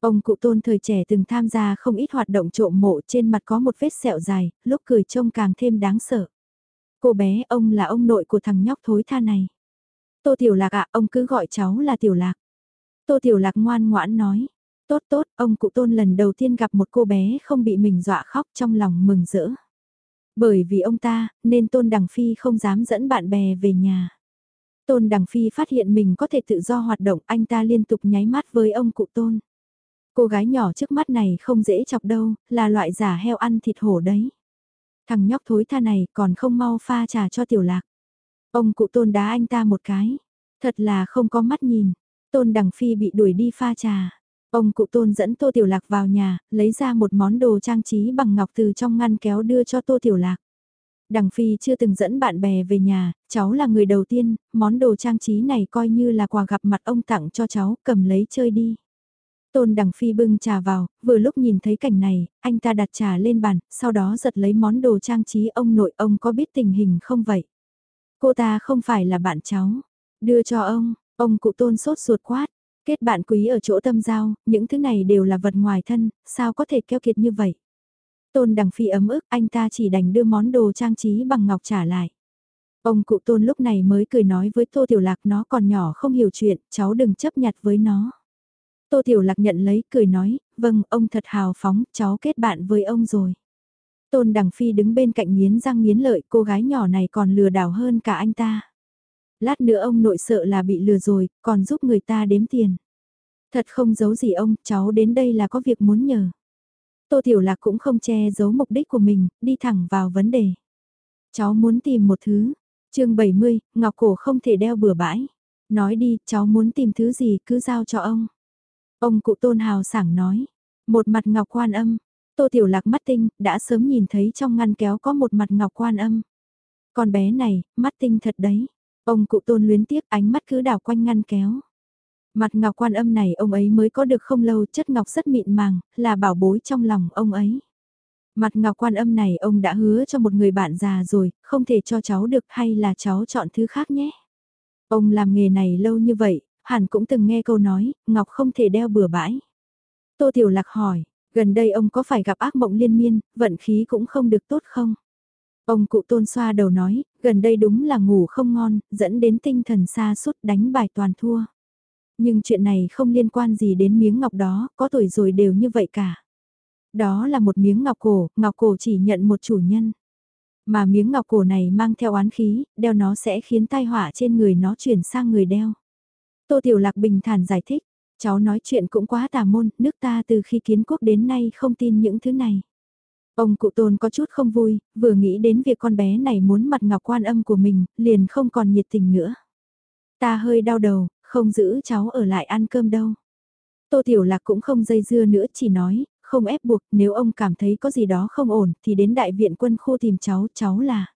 Ông cụ tôn thời trẻ từng tham gia không ít hoạt động trộm mộ trên mặt có một vết sẹo dài, lúc cười trông càng thêm đáng sợ. Cô bé ông là ông nội của thằng nhóc thối tha này. Tô Tiểu Lạc ạ, ông cứ gọi cháu là Tiểu Lạc. Tô Tiểu Lạc ngoan ngoãn nói. Tốt tốt, ông cụ tôn lần đầu tiên gặp một cô bé không bị mình dọa khóc trong lòng mừng rỡ. Bởi vì ông ta, nên Tôn Đằng Phi không dám dẫn bạn bè về nhà. Tôn Đằng Phi phát hiện mình có thể tự do hoạt động, anh ta liên tục nháy mắt với ông cụ Tôn. Cô gái nhỏ trước mắt này không dễ chọc đâu, là loại giả heo ăn thịt hổ đấy. Thằng nhóc thối tha này còn không mau pha trà cho tiểu lạc. Ông cụ tôn đá anh ta một cái. Thật là không có mắt nhìn. Tôn Đằng Phi bị đuổi đi pha trà. Ông cụ tôn dẫn Tô Tiểu Lạc vào nhà, lấy ra một món đồ trang trí bằng ngọc từ trong ngăn kéo đưa cho Tô Tiểu Lạc. Đằng Phi chưa từng dẫn bạn bè về nhà, cháu là người đầu tiên, món đồ trang trí này coi như là quà gặp mặt ông tặng cho cháu, cầm lấy chơi đi. Tôn Đằng Phi bưng trà vào, vừa lúc nhìn thấy cảnh này, anh ta đặt trà lên bàn, sau đó giật lấy món đồ trang trí ông nội ông có biết tình hình không vậy? Cô ta không phải là bạn cháu. Đưa cho ông, ông cụ tôn sốt ruột quát. Kết bạn quý ở chỗ tâm giao, những thứ này đều là vật ngoài thân, sao có thể keo kiệt như vậy? Tôn đằng phi ấm ức, anh ta chỉ đành đưa món đồ trang trí bằng ngọc trả lại. Ông cụ tôn lúc này mới cười nói với Tô Tiểu Lạc nó còn nhỏ không hiểu chuyện, cháu đừng chấp nhặt với nó. Tô Tiểu Lạc nhận lấy, cười nói, vâng, ông thật hào phóng, cháu kết bạn với ông rồi. Tôn Đằng Phi đứng bên cạnh nghiến răng nghiến lợi cô gái nhỏ này còn lừa đảo hơn cả anh ta. Lát nữa ông nội sợ là bị lừa rồi, còn giúp người ta đếm tiền. Thật không giấu gì ông, cháu đến đây là có việc muốn nhờ. Tô Tiểu Lạc cũng không che giấu mục đích của mình, đi thẳng vào vấn đề. Cháu muốn tìm một thứ. chương 70, ngọc cổ không thể đeo bừa bãi. Nói đi, cháu muốn tìm thứ gì cứ giao cho ông. Ông cụ tôn hào sảng nói. Một mặt ngọc quan âm. Tô Tiểu Lạc mắt tinh, đã sớm nhìn thấy trong ngăn kéo có một mặt ngọc quan âm. Con bé này, mắt tinh thật đấy. Ông cụ tôn luyến tiếc ánh mắt cứ đảo quanh ngăn kéo. Mặt ngọc quan âm này ông ấy mới có được không lâu chất ngọc rất mịn màng, là bảo bối trong lòng ông ấy. Mặt ngọc quan âm này ông đã hứa cho một người bạn già rồi, không thể cho cháu được hay là cháu chọn thứ khác nhé. Ông làm nghề này lâu như vậy, hẳn cũng từng nghe câu nói, ngọc không thể đeo bừa bãi. Tô Tiểu Lạc hỏi, gần đây ông có phải gặp ác mộng liên miên, vận khí cũng không được tốt không? Ông cụ tôn xoa đầu nói, gần đây đúng là ngủ không ngon, dẫn đến tinh thần xa suốt đánh bài toàn thua. Nhưng chuyện này không liên quan gì đến miếng ngọc đó, có tuổi rồi đều như vậy cả. Đó là một miếng ngọc cổ, ngọc cổ chỉ nhận một chủ nhân. Mà miếng ngọc cổ này mang theo oán khí, đeo nó sẽ khiến tai họa trên người nó chuyển sang người đeo. Tô Tiểu Lạc bình thản giải thích, cháu nói chuyện cũng quá tà môn, nước ta từ khi kiến quốc đến nay không tin những thứ này. Ông cụ tôn có chút không vui, vừa nghĩ đến việc con bé này muốn mặt ngọc quan âm của mình, liền không còn nhiệt tình nữa. Ta hơi đau đầu, không giữ cháu ở lại ăn cơm đâu. Tô Tiểu Lạc cũng không dây dưa nữa chỉ nói, không ép buộc, nếu ông cảm thấy có gì đó không ổn thì đến đại viện quân khu tìm cháu, cháu là.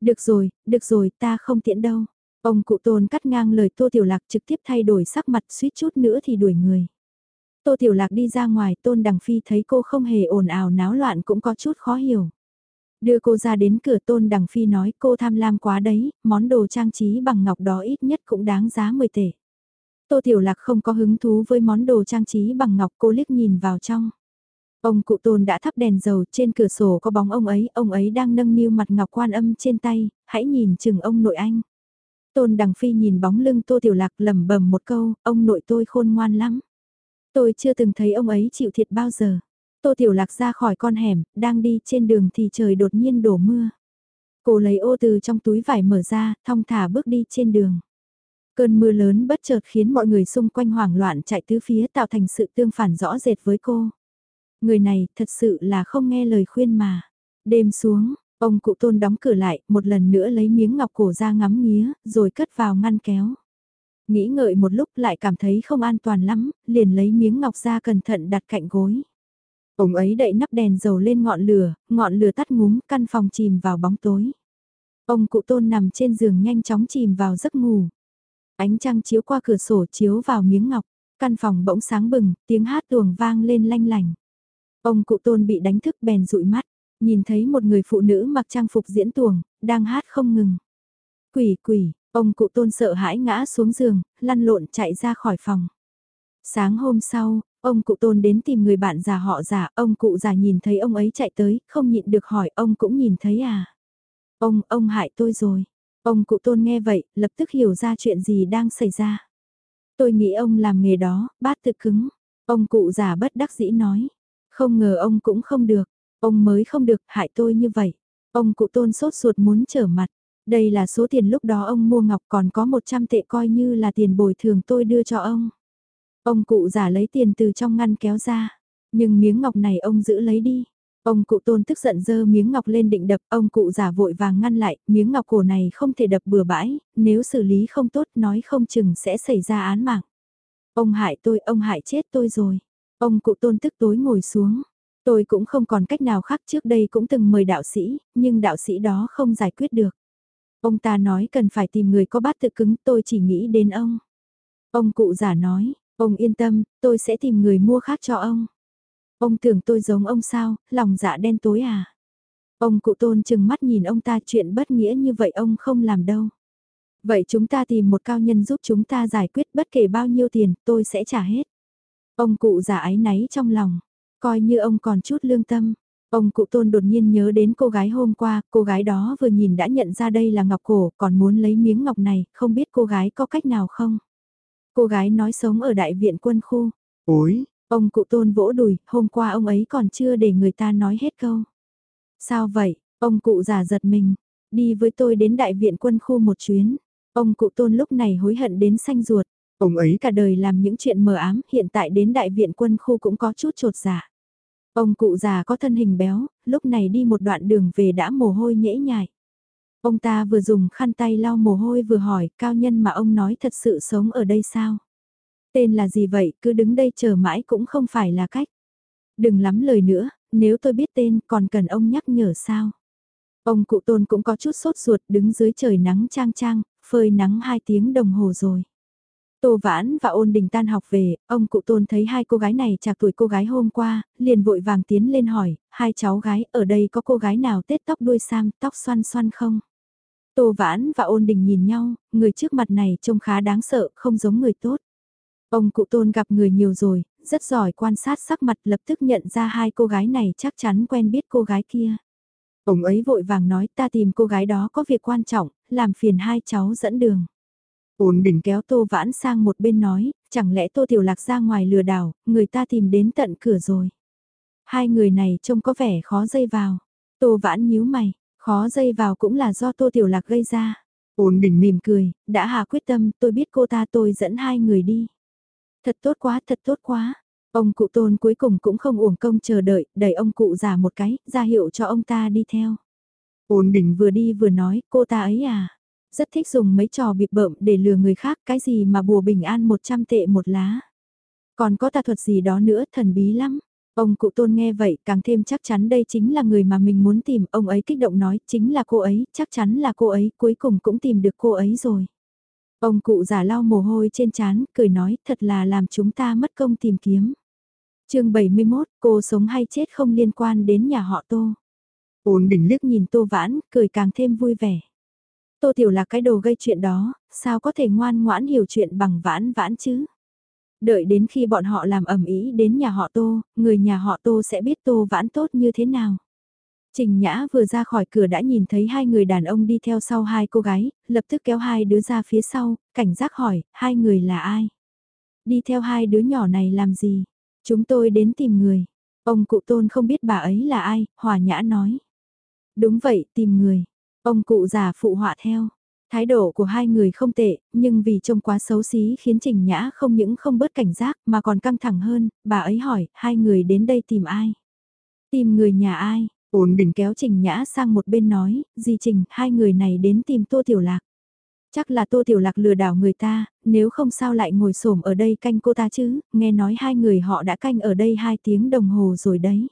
Được rồi, được rồi, ta không tiễn đâu. Ông cụ tôn cắt ngang lời Tô Tiểu Lạc trực tiếp thay đổi sắc mặt suýt chút nữa thì đuổi người. Tô Tiểu Lạc đi ra ngoài Tôn Đằng Phi thấy cô không hề ồn ào náo loạn cũng có chút khó hiểu. Đưa cô ra đến cửa Tôn Đằng Phi nói cô tham lam quá đấy, món đồ trang trí bằng ngọc đó ít nhất cũng đáng giá 10 tể. Tô Tiểu Lạc không có hứng thú với món đồ trang trí bằng ngọc cô liếc nhìn vào trong. Ông cụ tôn đã thắp đèn dầu trên cửa sổ có bóng ông ấy, ông ấy đang nâng niu mặt ngọc quan âm trên tay, hãy nhìn chừng ông nội anh. Tôn Đằng Phi nhìn bóng lưng Tô Tiểu Lạc lẩm bẩm một câu, ông nội tôi khôn ngoan lắm. Tôi chưa từng thấy ông ấy chịu thiệt bao giờ. Tô Tiểu Lạc ra khỏi con hẻm, đang đi trên đường thì trời đột nhiên đổ mưa. Cô lấy ô từ trong túi vải mở ra, thong thả bước đi trên đường. Cơn mưa lớn bất chợt khiến mọi người xung quanh hoảng loạn chạy tứ phía tạo thành sự tương phản rõ rệt với cô. Người này thật sự là không nghe lời khuyên mà. Đêm xuống, ông cụ tôn đóng cửa lại, một lần nữa lấy miếng ngọc cổ ra ngắm nghía, rồi cất vào ngăn kéo. Nghĩ ngợi một lúc lại cảm thấy không an toàn lắm, liền lấy miếng ngọc ra cẩn thận đặt cạnh gối. Ông ấy đậy nắp đèn dầu lên ngọn lửa, ngọn lửa tắt ngúm, căn phòng chìm vào bóng tối. Ông cụ tôn nằm trên giường nhanh chóng chìm vào giấc ngủ. Ánh trăng chiếu qua cửa sổ chiếu vào miếng ngọc, căn phòng bỗng sáng bừng, tiếng hát tuồng vang lên lanh lành. Ông cụ tôn bị đánh thức bèn dụi mắt, nhìn thấy một người phụ nữ mặc trang phục diễn tuồng, đang hát không ngừng. Quỷ quỷ, ông cụ tôn sợ hãi ngã xuống giường, lăn lộn chạy ra khỏi phòng. Sáng hôm sau, ông cụ tôn đến tìm người bạn già họ già, ông cụ già nhìn thấy ông ấy chạy tới, không nhịn được hỏi ông cũng nhìn thấy à. Ông, ông hại tôi rồi. Ông cụ tôn nghe vậy, lập tức hiểu ra chuyện gì đang xảy ra. Tôi nghĩ ông làm nghề đó, bát tự cứng. Ông cụ già bất đắc dĩ nói. Không ngờ ông cũng không được. Ông mới không được hại tôi như vậy. Ông cụ tôn sốt ruột muốn trở mặt. Đây là số tiền lúc đó ông mua ngọc còn có 100 tệ coi như là tiền bồi thường tôi đưa cho ông. Ông cụ giả lấy tiền từ trong ngăn kéo ra. Nhưng miếng ngọc này ông giữ lấy đi. Ông cụ tôn tức giận dơ miếng ngọc lên định đập, ông cụ giả vội vàng ngăn lại, miếng ngọc cổ này không thể đập bừa bãi, nếu xử lý không tốt nói không chừng sẽ xảy ra án mạng. Ông hại tôi, ông hại chết tôi rồi. Ông cụ tôn tức tối ngồi xuống. Tôi cũng không còn cách nào khác trước đây cũng từng mời đạo sĩ, nhưng đạo sĩ đó không giải quyết được. Ông ta nói cần phải tìm người có bát tự cứng, tôi chỉ nghĩ đến ông. Ông cụ giả nói, ông yên tâm, tôi sẽ tìm người mua khác cho ông. Ông tưởng tôi giống ông sao, lòng dạ đen tối à? Ông cụ tôn chừng mắt nhìn ông ta chuyện bất nghĩa như vậy ông không làm đâu. Vậy chúng ta tìm một cao nhân giúp chúng ta giải quyết bất kể bao nhiêu tiền, tôi sẽ trả hết. Ông cụ giả ái náy trong lòng, coi như ông còn chút lương tâm. Ông cụ tôn đột nhiên nhớ đến cô gái hôm qua, cô gái đó vừa nhìn đã nhận ra đây là ngọc cổ, còn muốn lấy miếng ngọc này, không biết cô gái có cách nào không? Cô gái nói sống ở đại viện quân khu. Ôi, Ông cụ tôn vỗ đùi, hôm qua ông ấy còn chưa để người ta nói hết câu. Sao vậy, ông cụ già giật mình, đi với tôi đến đại viện quân khu một chuyến. Ông cụ tôn lúc này hối hận đến xanh ruột. Ông ấy cả đời làm những chuyện mờ ám, hiện tại đến đại viện quân khu cũng có chút trột dạ. Ông cụ già có thân hình béo, lúc này đi một đoạn đường về đã mồ hôi nhễ nhại. Ông ta vừa dùng khăn tay lau mồ hôi vừa hỏi cao nhân mà ông nói thật sự sống ở đây sao? Tên là gì vậy, cứ đứng đây chờ mãi cũng không phải là cách. Đừng lắm lời nữa, nếu tôi biết tên còn cần ông nhắc nhở sao? Ông cụ tôn cũng có chút sốt ruột đứng dưới trời nắng trang trang, phơi nắng hai tiếng đồng hồ rồi. Tô Vãn và ôn đình tan học về, ông cụ tôn thấy hai cô gái này chạc tuổi cô gái hôm qua, liền vội vàng tiến lên hỏi, hai cháu gái ở đây có cô gái nào tết tóc đuôi sam, tóc xoăn xoăn không? Tô Vãn và ôn đình nhìn nhau, người trước mặt này trông khá đáng sợ, không giống người tốt. Ông cụ tôn gặp người nhiều rồi, rất giỏi quan sát sắc mặt lập tức nhận ra hai cô gái này chắc chắn quen biết cô gái kia. Ông ấy vội vàng nói ta tìm cô gái đó có việc quan trọng, làm phiền hai cháu dẫn đường. Ôn đỉnh kéo tô vãn sang một bên nói, chẳng lẽ tô tiểu lạc ra ngoài lừa đảo, người ta tìm đến tận cửa rồi. Hai người này trông có vẻ khó dây vào. Tô vãn nhíu mày, khó dây vào cũng là do tô tiểu lạc gây ra. Ôn đỉnh mỉm cười, đã hà quyết tâm tôi biết cô ta tôi dẫn hai người đi. Thật tốt quá, thật tốt quá. Ông cụ tôn cuối cùng cũng không uổng công chờ đợi, đẩy ông cụ già một cái, ra hiệu cho ông ta đi theo. Ôn đỉnh vừa đi vừa nói, cô ta ấy à, rất thích dùng mấy trò bịp bợm để lừa người khác, cái gì mà bùa bình an 100 tệ một lá. Còn có tà thuật gì đó nữa, thần bí lắm. Ông cụ tôn nghe vậy càng thêm chắc chắn đây chính là người mà mình muốn tìm, ông ấy kích động nói chính là cô ấy, chắc chắn là cô ấy, cuối cùng cũng tìm được cô ấy rồi. Ông cụ giả lau mồ hôi trên chán, cười nói thật là làm chúng ta mất công tìm kiếm. chương 71, cô sống hay chết không liên quan đến nhà họ Tô. Ôn đỉnh liếc nhìn Tô Vãn, cười càng thêm vui vẻ. Tô Tiểu là cái đồ gây chuyện đó, sao có thể ngoan ngoãn hiểu chuyện bằng Vãn Vãn chứ? Đợi đến khi bọn họ làm ẩm ý đến nhà họ Tô, người nhà họ Tô sẽ biết Tô Vãn tốt như thế nào. Trình Nhã vừa ra khỏi cửa đã nhìn thấy hai người đàn ông đi theo sau hai cô gái, lập tức kéo hai đứa ra phía sau, cảnh giác hỏi, hai người là ai? Đi theo hai đứa nhỏ này làm gì? Chúng tôi đến tìm người. Ông cụ tôn không biết bà ấy là ai, Hòa Nhã nói. Đúng vậy, tìm người. Ông cụ già phụ họa theo. Thái độ của hai người không tệ, nhưng vì trông quá xấu xí khiến Trình Nhã không những không bớt cảnh giác mà còn căng thẳng hơn, bà ấy hỏi, hai người đến đây tìm ai? Tìm người nhà ai? Ôn bình kéo Trình Nhã sang một bên nói, gì Trình, hai người này đến tìm Tô Tiểu Lạc. Chắc là Tô Tiểu Lạc lừa đảo người ta, nếu không sao lại ngồi xổm ở đây canh cô ta chứ, nghe nói hai người họ đã canh ở đây hai tiếng đồng hồ rồi đấy.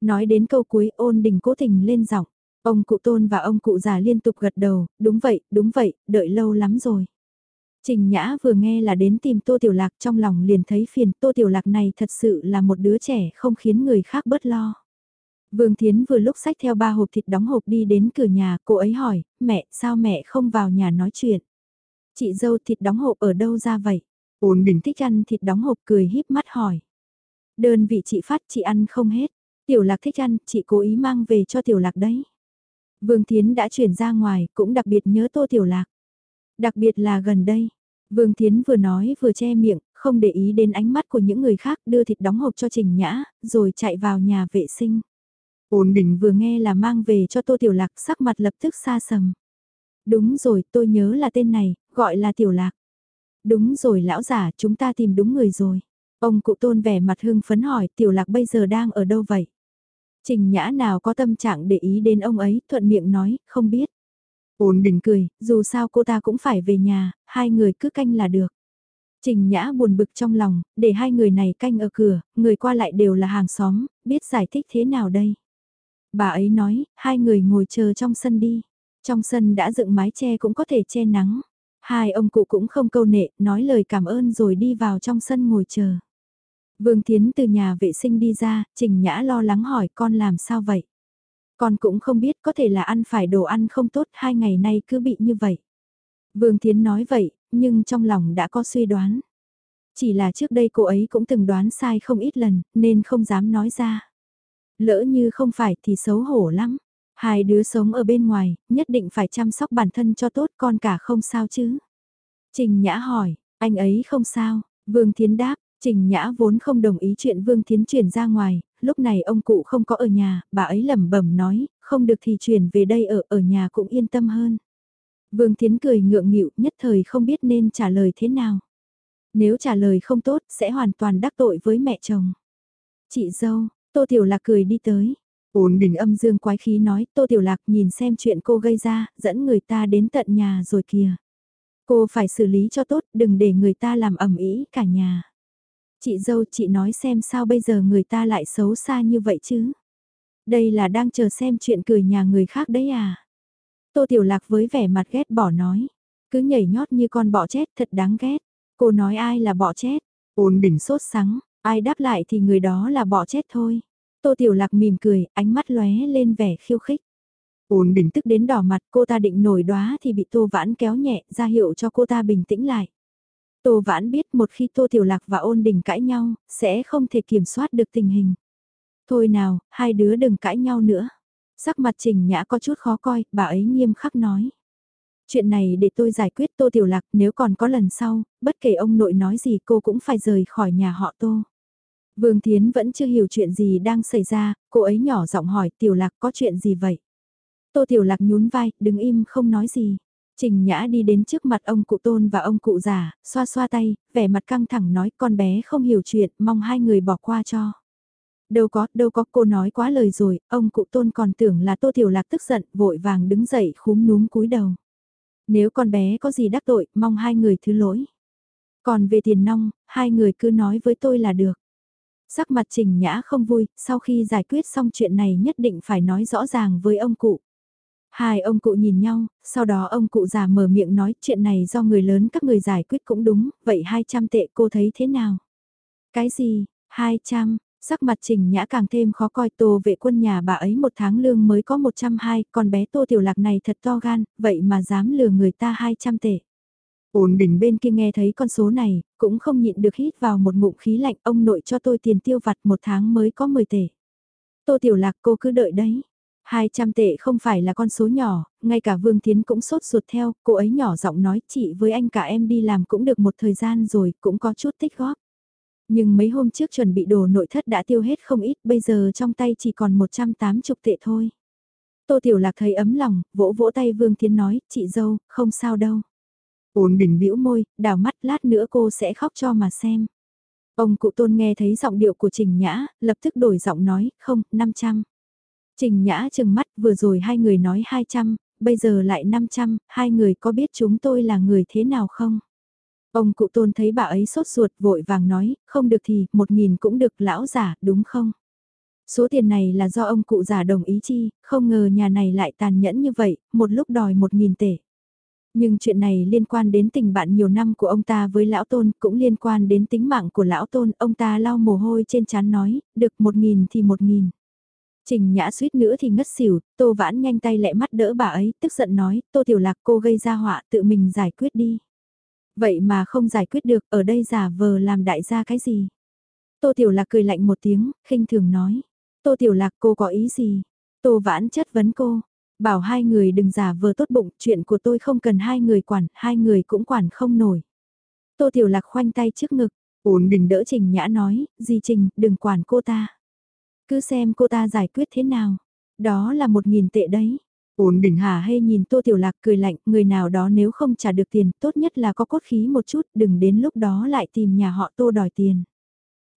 Nói đến câu cuối ôn đình cố tình lên giọng, ông cụ tôn và ông cụ già liên tục gật đầu, đúng vậy, đúng vậy, đợi lâu lắm rồi. Trình Nhã vừa nghe là đến tìm Tô Tiểu Lạc trong lòng liền thấy phiền Tô Tiểu Lạc này thật sự là một đứa trẻ không khiến người khác bớt lo. Vương Thiến vừa lúc sách theo ba hộp thịt đóng hộp đi đến cửa nhà, cô ấy hỏi, mẹ, sao mẹ không vào nhà nói chuyện? Chị dâu thịt đóng hộp ở đâu ra vậy? Ôn bình thích ăn thịt đóng hộp cười híp mắt hỏi. Đơn vị chị phát chị ăn không hết. Tiểu lạc thích ăn, chị cố ý mang về cho tiểu lạc đấy. Vương Thiến đã chuyển ra ngoài, cũng đặc biệt nhớ tô tiểu lạc. Đặc biệt là gần đây. Vương Thiến vừa nói vừa che miệng, không để ý đến ánh mắt của những người khác đưa thịt đóng hộp cho Trình Nhã, rồi chạy vào nhà vệ sinh. Ôn đình vừa nghe là mang về cho Tô Tiểu Lạc sắc mặt lập tức xa sầm. Đúng rồi, tôi nhớ là tên này, gọi là Tiểu Lạc. Đúng rồi lão giả, chúng ta tìm đúng người rồi. Ông cụ tôn vẻ mặt hưng phấn hỏi Tiểu Lạc bây giờ đang ở đâu vậy? Trình nhã nào có tâm trạng để ý đến ông ấy, thuận miệng nói, không biết. Ôn đình cười, dù sao cô ta cũng phải về nhà, hai người cứ canh là được. Trình Nhã buồn bực trong lòng, để hai người này canh ở cửa, người qua lại đều là hàng xóm, biết giải thích thế nào đây. Bà ấy nói, hai người ngồi chờ trong sân đi. Trong sân đã dựng mái che cũng có thể che nắng. Hai ông cụ cũng không câu nệ, nói lời cảm ơn rồi đi vào trong sân ngồi chờ. Vương Tiến từ nhà vệ sinh đi ra, Trình Nhã lo lắng hỏi con làm sao vậy? Con cũng không biết có thể là ăn phải đồ ăn không tốt hai ngày nay cứ bị như vậy. Vương Tiến nói vậy, nhưng trong lòng đã có suy đoán. Chỉ là trước đây cô ấy cũng từng đoán sai không ít lần, nên không dám nói ra. Lỡ như không phải thì xấu hổ lắm. Hai đứa sống ở bên ngoài, nhất định phải chăm sóc bản thân cho tốt con cả không sao chứ. Trình Nhã hỏi, anh ấy không sao, Vương Thiến đáp, Trình Nhã vốn không đồng ý chuyện Vương Thiến chuyển ra ngoài, lúc này ông cụ không có ở nhà, bà ấy lẩm bẩm nói, không được thì chuyển về đây ở ở nhà cũng yên tâm hơn. Vương Thiến cười ngượng nghịu, nhất thời không biết nên trả lời thế nào. Nếu trả lời không tốt, sẽ hoàn toàn đắc tội với mẹ chồng. Chị dâu, Tô Tiểu Lạc cười đi tới. ổn định âm dương quái khí nói, Tô Tiểu Lạc nhìn xem chuyện cô gây ra, dẫn người ta đến tận nhà rồi kìa. Cô phải xử lý cho tốt, đừng để người ta làm ẩm ý cả nhà. Chị dâu chị nói xem sao bây giờ người ta lại xấu xa như vậy chứ. Đây là đang chờ xem chuyện cười nhà người khác đấy à. Tô Tiểu Lạc với vẻ mặt ghét bỏ nói. Cứ nhảy nhót như con bọ chết thật đáng ghét. Cô nói ai là bọ chết. Ôn bình sốt sắng, ai đáp lại thì người đó là bọ chết thôi. Tô Tiểu Lạc mỉm cười, ánh mắt lóe lên vẻ khiêu khích. Ôn bình tức đến đỏ mặt cô ta định nổi đóa thì bị Tô Vãn kéo nhẹ ra hiệu cho cô ta bình tĩnh lại. Tô Vãn biết một khi Tô Tiểu Lạc và ôn đình cãi nhau, sẽ không thể kiểm soát được tình hình. Thôi nào, hai đứa đừng cãi nhau nữa. Sắc mặt Trình Nhã có chút khó coi, bà ấy nghiêm khắc nói. Chuyện này để tôi giải quyết Tô Tiểu Lạc nếu còn có lần sau, bất kể ông nội nói gì cô cũng phải rời khỏi nhà họ Tô. Vương Thiến vẫn chưa hiểu chuyện gì đang xảy ra, cô ấy nhỏ giọng hỏi Tiểu Lạc có chuyện gì vậy? Tô Tiểu Lạc nhún vai, đứng im không nói gì. Trình Nhã đi đến trước mặt ông cụ tôn và ông cụ già, xoa xoa tay, vẻ mặt căng thẳng nói con bé không hiểu chuyện, mong hai người bỏ qua cho. Đâu có, đâu có, cô nói quá lời rồi, ông cụ tôn còn tưởng là Tô Tiểu Lạc tức giận, vội vàng đứng dậy khúm núm cúi đầu. Nếu con bé có gì đắc tội, mong hai người thứ lỗi. Còn về tiền nong, hai người cứ nói với tôi là được. Sắc mặt Trình Nhã không vui, sau khi giải quyết xong chuyện này nhất định phải nói rõ ràng với ông cụ. Hai ông cụ nhìn nhau, sau đó ông cụ già mở miệng nói chuyện này do người lớn các người giải quyết cũng đúng, vậy 200 tệ cô thấy thế nào? Cái gì, 200, sắc mặt trình nhã càng thêm khó coi tô vệ quân nhà bà ấy một tháng lương mới có 120, còn bé tô tiểu lạc này thật to gan, vậy mà dám lừa người ta 200 tệ. Ổn đỉnh bên kia nghe thấy con số này, cũng không nhịn được hít vào một ngụm khí lạnh ông nội cho tôi tiền tiêu vặt một tháng mới có 10 tệ. Tô tiểu lạc cô cứ đợi đấy. 200 tệ không phải là con số nhỏ, ngay cả Vương Thiến cũng sốt ruột theo, cô ấy nhỏ giọng nói chị với anh cả em đi làm cũng được một thời gian rồi, cũng có chút tích góp. Nhưng mấy hôm trước chuẩn bị đồ nội thất đã tiêu hết không ít, bây giờ trong tay chỉ còn 180 tệ thôi. Tô Tiểu Lạc thấy ấm lòng, vỗ vỗ tay Vương Thiến nói, chị dâu, không sao đâu. Ôn bình bĩu môi, đào mắt lát nữa cô sẽ khóc cho mà xem. Ông cụ tôn nghe thấy giọng điệu của Trình Nhã, lập tức đổi giọng nói, không, 500. Trình Nhã chừng mắt vừa rồi hai người nói 200, bây giờ lại 500, hai người có biết chúng tôi là người thế nào không? Ông cụ tôn thấy bà ấy sốt ruột vội vàng nói, không được thì, một nghìn cũng được lão giả, đúng không? Số tiền này là do ông cụ giả đồng ý chi, không ngờ nhà này lại tàn nhẫn như vậy, một lúc đòi một nghìn tể. Nhưng chuyện này liên quan đến tình bạn nhiều năm của ông ta với lão tôn, cũng liên quan đến tính mạng của lão tôn, ông ta lau mồ hôi trên chán nói, được một nghìn thì một nghìn. Trình Nhã suýt nữa thì ngất xỉu, Tô Vãn nhanh tay lẹ mắt đỡ bà ấy, tức giận nói, Tô Tiểu Lạc cô gây ra họa tự mình giải quyết đi. Vậy mà không giải quyết được, ở đây giả vờ làm đại gia cái gì? Tô Tiểu Lạc cười lạnh một tiếng, khinh thường nói. Tô Tiểu Lạc cô có ý gì? Tô Vãn chất vấn cô. Bảo hai người đừng giả vờ tốt bụng, chuyện của tôi không cần hai người quản, hai người cũng quản không nổi. Tô Tiểu Lạc khoanh tay trước ngực, ổn định đỡ Trình Nhã nói, gì Trình, đừng quản cô ta. Cứ xem cô ta giải quyết thế nào. Đó là một nghìn tệ đấy. Ổn định hả hay nhìn Tô Tiểu Lạc cười lạnh, người nào đó nếu không trả được tiền, tốt nhất là có cốt khí một chút, đừng đến lúc đó lại tìm nhà họ Tô đòi tiền.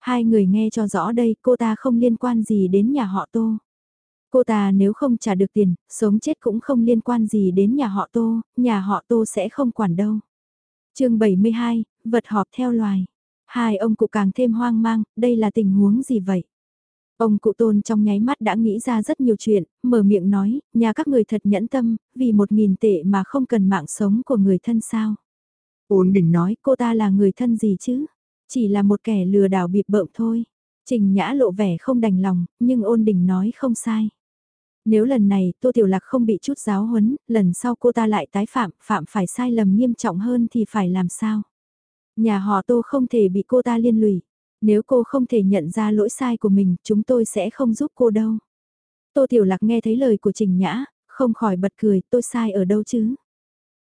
Hai người nghe cho rõ đây, cô ta không liên quan gì đến nhà họ Tô. Cô ta nếu không trả được tiền, sống chết cũng không liên quan gì đến nhà họ Tô, nhà họ Tô sẽ không quản đâu. chương 72, vật họp theo loài. Hai ông cụ càng thêm hoang mang, đây là tình huống gì vậy? Ông cụ tôn trong nháy mắt đã nghĩ ra rất nhiều chuyện, mở miệng nói, nhà các người thật nhẫn tâm, vì một nghìn tệ mà không cần mạng sống của người thân sao. Ôn đỉnh nói cô ta là người thân gì chứ, chỉ là một kẻ lừa đảo bịp bợm thôi. Trình Nhã lộ vẻ không đành lòng, nhưng ôn đình nói không sai. Nếu lần này Tô Tiểu Lạc không bị chút giáo huấn, lần sau cô ta lại tái phạm, phạm phải sai lầm nghiêm trọng hơn thì phải làm sao? Nhà họ Tô không thể bị cô ta liên lụy. Nếu cô không thể nhận ra lỗi sai của mình, chúng tôi sẽ không giúp cô đâu. Tô Tiểu Lạc nghe thấy lời của Trình Nhã, không khỏi bật cười, tôi sai ở đâu chứ?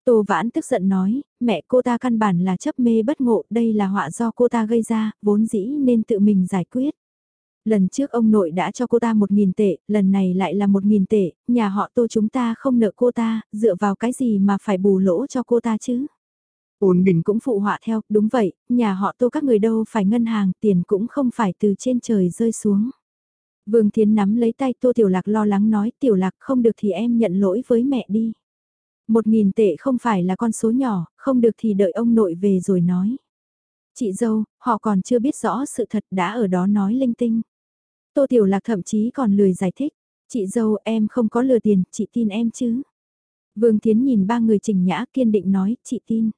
Tô Vãn tức giận nói, mẹ cô ta căn bản là chấp mê bất ngộ, đây là họa do cô ta gây ra, vốn dĩ nên tự mình giải quyết. Lần trước ông nội đã cho cô ta một nghìn tệ, lần này lại là một nghìn tệ, nhà họ Tô chúng ta không nợ cô ta, dựa vào cái gì mà phải bù lỗ cho cô ta chứ? Ổn định cũng phụ họa theo, đúng vậy, nhà họ tô các người đâu phải ngân hàng, tiền cũng không phải từ trên trời rơi xuống. Vương Thiến nắm lấy tay Tô Tiểu Lạc lo lắng nói Tiểu Lạc không được thì em nhận lỗi với mẹ đi. Một nghìn tệ không phải là con số nhỏ, không được thì đợi ông nội về rồi nói. Chị dâu, họ còn chưa biết rõ sự thật đã ở đó nói linh tinh. Tô Tiểu Lạc thậm chí còn lười giải thích. Chị dâu em không có lừa tiền, chị tin em chứ. Vương Thiến nhìn ba người trình nhã kiên định nói, chị tin.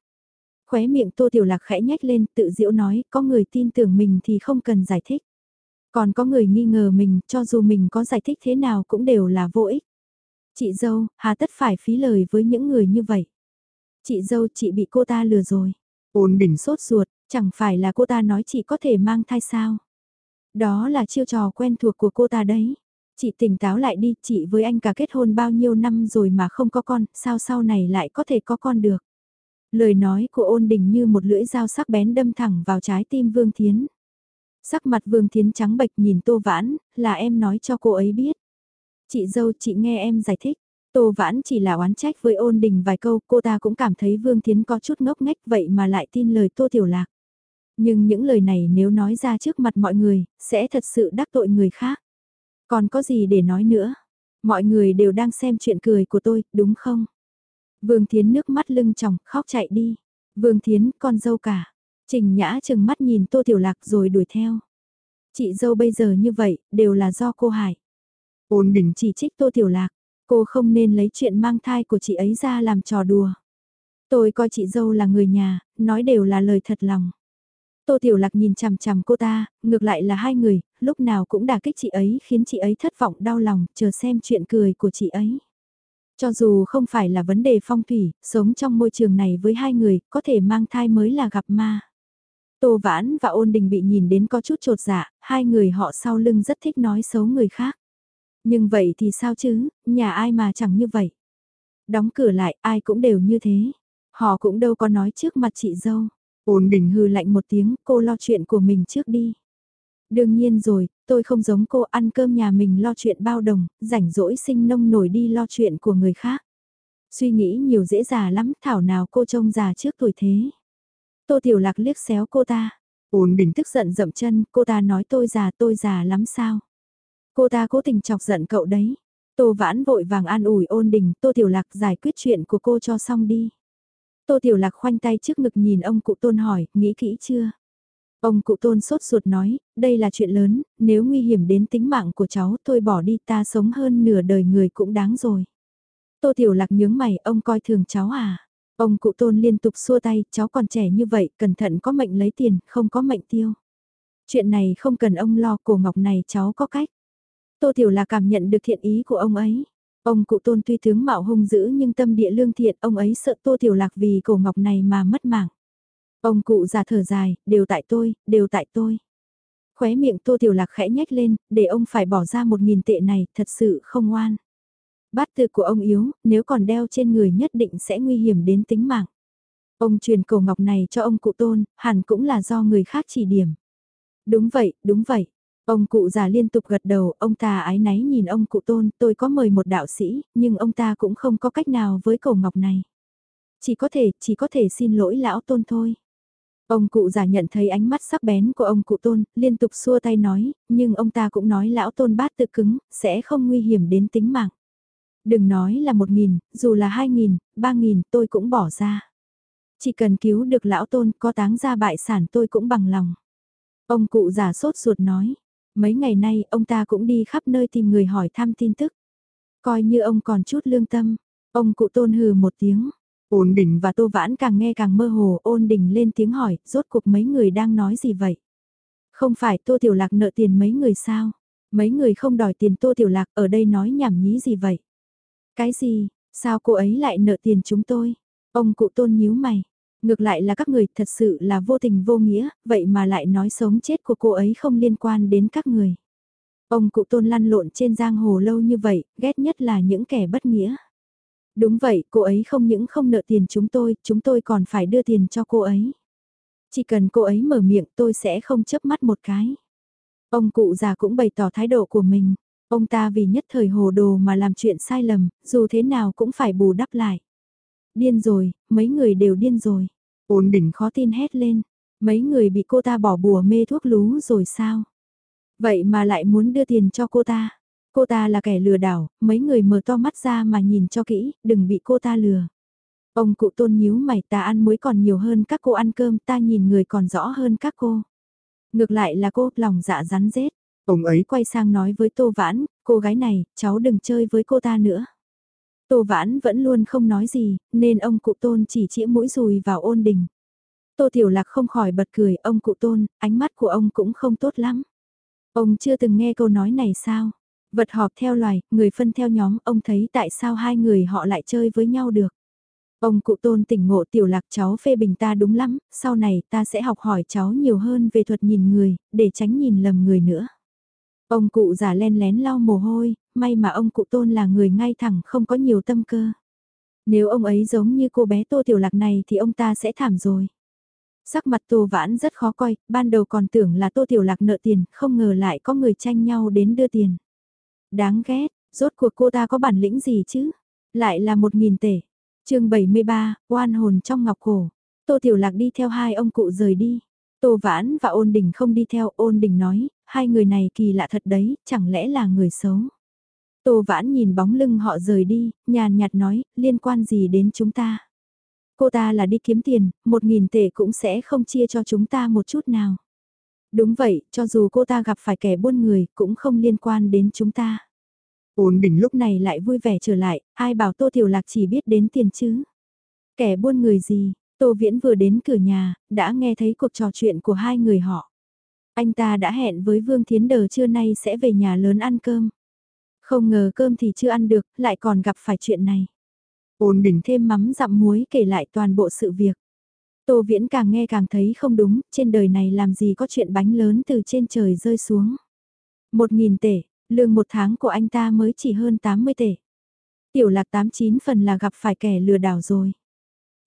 Khóe miệng Tô Tiểu Lạc khẽ nhếch lên, tự diễu nói, có người tin tưởng mình thì không cần giải thích. Còn có người nghi ngờ mình, cho dù mình có giải thích thế nào cũng đều là vô ích. Chị dâu, hà tất phải phí lời với những người như vậy. Chị dâu, chị bị cô ta lừa rồi. Ôn bình sốt ruột, chẳng phải là cô ta nói chị có thể mang thai sao. Đó là chiêu trò quen thuộc của cô ta đấy. Chị tỉnh táo lại đi, chị với anh cả kết hôn bao nhiêu năm rồi mà không có con, sao sau này lại có thể có con được. Lời nói của ôn đình như một lưỡi dao sắc bén đâm thẳng vào trái tim Vương Thiến. Sắc mặt Vương Thiến trắng bệch nhìn Tô Vãn, là em nói cho cô ấy biết. Chị dâu chị nghe em giải thích. Tô Vãn chỉ là oán trách với ôn đình vài câu, cô ta cũng cảm thấy Vương Thiến có chút ngốc nghếch vậy mà lại tin lời Tô Tiểu Lạc. Nhưng những lời này nếu nói ra trước mặt mọi người, sẽ thật sự đắc tội người khác. Còn có gì để nói nữa? Mọi người đều đang xem chuyện cười của tôi, đúng không? Vương Thiến nước mắt lưng tròng, khóc chạy đi. Vương Thiến, con dâu cả. Trình Nhã chừng mắt nhìn Tô Tiểu Lạc rồi đuổi theo. Chị dâu bây giờ như vậy, đều là do cô Hải. Ôn Đỉnh chỉ trích Tô Tiểu Lạc, cô không nên lấy chuyện mang thai của chị ấy ra làm trò đùa. Tôi coi chị dâu là người nhà, nói đều là lời thật lòng. Tô Tiểu Lạc nhìn chằm chằm cô ta, ngược lại là hai người, lúc nào cũng đả kích chị ấy khiến chị ấy thất vọng đau lòng, chờ xem chuyện cười của chị ấy. Cho dù không phải là vấn đề phong thủy, sống trong môi trường này với hai người, có thể mang thai mới là gặp ma. Tô Vãn và Ôn Đình bị nhìn đến có chút trột dạ, hai người họ sau lưng rất thích nói xấu người khác. Nhưng vậy thì sao chứ, nhà ai mà chẳng như vậy. Đóng cửa lại, ai cũng đều như thế. Họ cũng đâu có nói trước mặt chị dâu. Ôn Đình hừ lạnh một tiếng, cô lo chuyện của mình trước đi. Đương nhiên rồi, tôi không giống cô ăn cơm nhà mình lo chuyện bao đồng, rảnh rỗi sinh nông nổi đi lo chuyện của người khác. Suy nghĩ nhiều dễ già lắm, thảo nào cô trông già trước tuổi thế. Tô Tiểu Lạc liếc xéo cô ta. Ôn bình tức giận dậm chân, cô ta nói tôi già tôi già lắm sao. Cô ta cố tình chọc giận cậu đấy. Tô Vãn vội vàng an ủi ôn đình, Tô Tiểu Lạc giải quyết chuyện của cô cho xong đi. Tô Tiểu Lạc khoanh tay trước ngực nhìn ông cụ tôn hỏi, nghĩ kỹ chưa? Ông cụ tôn sốt ruột nói, đây là chuyện lớn, nếu nguy hiểm đến tính mạng của cháu tôi bỏ đi ta sống hơn nửa đời người cũng đáng rồi. Tô Tiểu Lạc nhướng mày, ông coi thường cháu à? Ông cụ tôn liên tục xua tay, cháu còn trẻ như vậy, cẩn thận có mệnh lấy tiền, không có mệnh tiêu. Chuyện này không cần ông lo, cổ ngọc này cháu có cách. Tô Tiểu lạc cảm nhận được thiện ý của ông ấy. Ông cụ tôn tuy tướng mạo hung dữ nhưng tâm địa lương thiện, ông ấy sợ Tô Tiểu Lạc vì cổ ngọc này mà mất mạng. Ông cụ già thở dài, đều tại tôi, đều tại tôi. Khóe miệng Tô Tiểu Lạc khẽ nhếch lên, để ông phải bỏ ra một nghìn tệ này, thật sự không ngoan. Bát tự của ông yếu, nếu còn đeo trên người nhất định sẽ nguy hiểm đến tính mạng. Ông truyền cầu ngọc này cho ông cụ tôn, hẳn cũng là do người khác chỉ điểm. Đúng vậy, đúng vậy. Ông cụ già liên tục gật đầu, ông ta ái náy nhìn ông cụ tôn, tôi có mời một đạo sĩ, nhưng ông ta cũng không có cách nào với cầu ngọc này. Chỉ có thể, chỉ có thể xin lỗi lão tôn thôi. Ông cụ già nhận thấy ánh mắt sắc bén của ông cụ tôn, liên tục xua tay nói, nhưng ông ta cũng nói lão tôn bát tự cứng, sẽ không nguy hiểm đến tính mạng. Đừng nói là một nghìn, dù là hai nghìn, ba nghìn tôi cũng bỏ ra. Chỉ cần cứu được lão tôn có táng ra bại sản tôi cũng bằng lòng. Ông cụ già sốt ruột nói, mấy ngày nay ông ta cũng đi khắp nơi tìm người hỏi thăm tin tức. Coi như ông còn chút lương tâm, ông cụ tôn hừ một tiếng. Ôn Đình và Tô Vãn càng nghe càng mơ hồ, ôn đình lên tiếng hỏi, rốt cuộc mấy người đang nói gì vậy? Không phải Tô Tiểu Lạc nợ tiền mấy người sao? Mấy người không đòi tiền Tô Tiểu Lạc ở đây nói nhảm nhí gì vậy? Cái gì, sao cô ấy lại nợ tiền chúng tôi? Ông cụ tôn nhíu mày. Ngược lại là các người thật sự là vô tình vô nghĩa, vậy mà lại nói sống chết của cô ấy không liên quan đến các người. Ông cụ tôn lăn lộn trên giang hồ lâu như vậy, ghét nhất là những kẻ bất nghĩa. Đúng vậy, cô ấy không những không nợ tiền chúng tôi, chúng tôi còn phải đưa tiền cho cô ấy. Chỉ cần cô ấy mở miệng tôi sẽ không chớp mắt một cái. Ông cụ già cũng bày tỏ thái độ của mình. Ông ta vì nhất thời hồ đồ mà làm chuyện sai lầm, dù thế nào cũng phải bù đắp lại. Điên rồi, mấy người đều điên rồi. Ôn đỉnh khó tin hét lên. Mấy người bị cô ta bỏ bùa mê thuốc lú rồi sao? Vậy mà lại muốn đưa tiền cho cô ta. Cô ta là kẻ lừa đảo, mấy người mở to mắt ra mà nhìn cho kỹ, đừng bị cô ta lừa. Ông cụ tôn nhíu mày ta ăn muối còn nhiều hơn các cô ăn cơm ta nhìn người còn rõ hơn các cô. Ngược lại là cô lòng dạ rắn rết. Ông ấy quay sang nói với Tô Vãn, cô gái này, cháu đừng chơi với cô ta nữa. Tô Vãn vẫn luôn không nói gì, nên ông cụ tôn chỉ chĩa mũi rùi vào ôn đình. Tô Tiểu Lạc không khỏi bật cười, ông cụ tôn, ánh mắt của ông cũng không tốt lắm. Ông chưa từng nghe câu nói này sao? Vật họp theo loài, người phân theo nhóm, ông thấy tại sao hai người họ lại chơi với nhau được. Ông cụ tôn tỉnh ngộ tiểu lạc cháu phê bình ta đúng lắm, sau này ta sẽ học hỏi cháu nhiều hơn về thuật nhìn người, để tránh nhìn lầm người nữa. Ông cụ già len lén lau mồ hôi, may mà ông cụ tôn là người ngay thẳng không có nhiều tâm cơ. Nếu ông ấy giống như cô bé tô tiểu lạc này thì ông ta sẽ thảm rồi. Sắc mặt tô vãn rất khó coi, ban đầu còn tưởng là tô tiểu lạc nợ tiền, không ngờ lại có người tranh nhau đến đưa tiền. Đáng ghét, rốt cuộc cô ta có bản lĩnh gì chứ? Lại là một nghìn tể. chương 73, oan hồn trong ngọc cổ. Tô Tiểu Lạc đi theo hai ông cụ rời đi. Tô Vãn và Ôn Đình không đi theo, Ôn Đình nói, hai người này kỳ lạ thật đấy, chẳng lẽ là người xấu. Tô Vãn nhìn bóng lưng họ rời đi, nhàn nhạt nói, liên quan gì đến chúng ta. Cô ta là đi kiếm tiền, một nghìn tệ cũng sẽ không chia cho chúng ta một chút nào. Đúng vậy, cho dù cô ta gặp phải kẻ buôn người, cũng không liên quan đến chúng ta. Ôn bình lúc này lại vui vẻ trở lại, ai bảo Tô Tiểu Lạc chỉ biết đến tiền chứ. Kẻ buôn người gì, Tô Viễn vừa đến cửa nhà, đã nghe thấy cuộc trò chuyện của hai người họ. Anh ta đã hẹn với Vương Thiến Đờ trưa nay sẽ về nhà lớn ăn cơm. Không ngờ cơm thì chưa ăn được, lại còn gặp phải chuyện này. Ôn bình thêm mắm dặm muối kể lại toàn bộ sự việc. Tô Viễn càng nghe càng thấy không đúng, trên đời này làm gì có chuyện bánh lớn từ trên trời rơi xuống. Một nghìn tể, lương một tháng của anh ta mới chỉ hơn 80 tể. Tiểu lạc 89 phần là gặp phải kẻ lừa đảo rồi.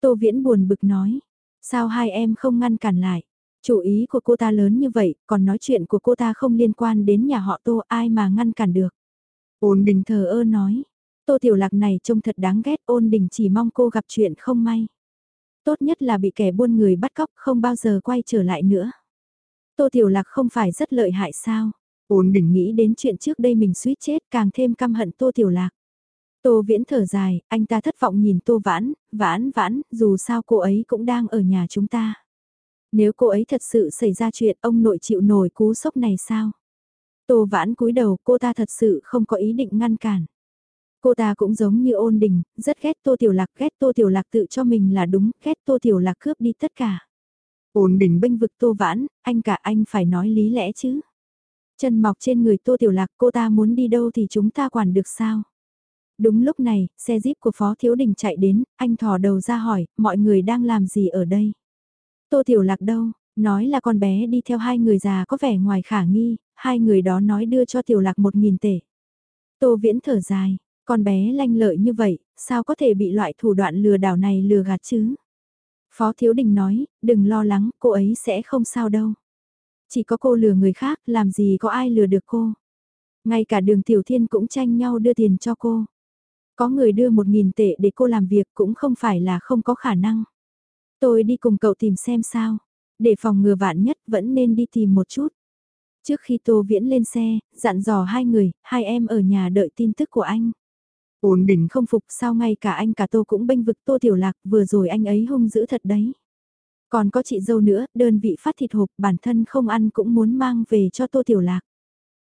Tô Viễn buồn bực nói, sao hai em không ngăn cản lại? Chủ ý của cô ta lớn như vậy, còn nói chuyện của cô ta không liên quan đến nhà họ Tô ai mà ngăn cản được. Ôn đình thờ ơ nói, Tô Tiểu Lạc này trông thật đáng ghét ôn đình chỉ mong cô gặp chuyện không may. Tốt nhất là bị kẻ buôn người bắt cóc không bao giờ quay trở lại nữa. Tô Tiểu Lạc không phải rất lợi hại sao? Ôn đình nghĩ đến chuyện trước đây mình suýt chết càng thêm căm hận Tô Tiểu Lạc. Tô Viễn thở dài, anh ta thất vọng nhìn Tô Vãn, Vãn Vãn, dù sao cô ấy cũng đang ở nhà chúng ta. Nếu cô ấy thật sự xảy ra chuyện ông nội chịu nổi cú sốc này sao? Tô Vãn cúi đầu cô ta thật sự không có ý định ngăn cản. Cô ta cũng giống như ôn đình, rất ghét Tô Tiểu Lạc, ghét Tô Tiểu Lạc tự cho mình là đúng, ghét Tô Tiểu Lạc cướp đi tất cả. Ôn đình bênh vực Tô Vãn, anh cả anh phải nói lý lẽ chứ. Chân mọc trên người Tô Tiểu Lạc cô ta muốn đi đâu thì chúng ta quản được sao? Đúng lúc này, xe jeep của Phó Thiếu Đình chạy đến, anh thò đầu ra hỏi, mọi người đang làm gì ở đây? Tô Tiểu Lạc đâu? Nói là con bé đi theo hai người già có vẻ ngoài khả nghi, hai người đó nói đưa cho Tiểu Lạc một nghìn tể. Tô Viễn thở dài, con bé lanh lợi như vậy, sao có thể bị loại thủ đoạn lừa đảo này lừa gạt chứ? Phó Thiếu Đình nói, đừng lo lắng, cô ấy sẽ không sao đâu. Chỉ có cô lừa người khác, làm gì có ai lừa được cô. Ngay cả đường Tiểu Thiên cũng tranh nhau đưa tiền cho cô. Có người đưa một nghìn tệ để cô làm việc cũng không phải là không có khả năng. Tôi đi cùng cậu tìm xem sao. Để phòng ngừa vạn nhất vẫn nên đi tìm một chút. Trước khi Tô Viễn lên xe, dặn dò hai người, hai em ở nhà đợi tin tức của anh. Ôn bình không phục sao ngay cả anh cả Tô cũng bênh vực Tô Tiểu Lạc vừa rồi anh ấy hung dữ thật đấy. Còn có chị dâu nữa, đơn vị phát thịt hộp bản thân không ăn cũng muốn mang về cho Tô Tiểu Lạc.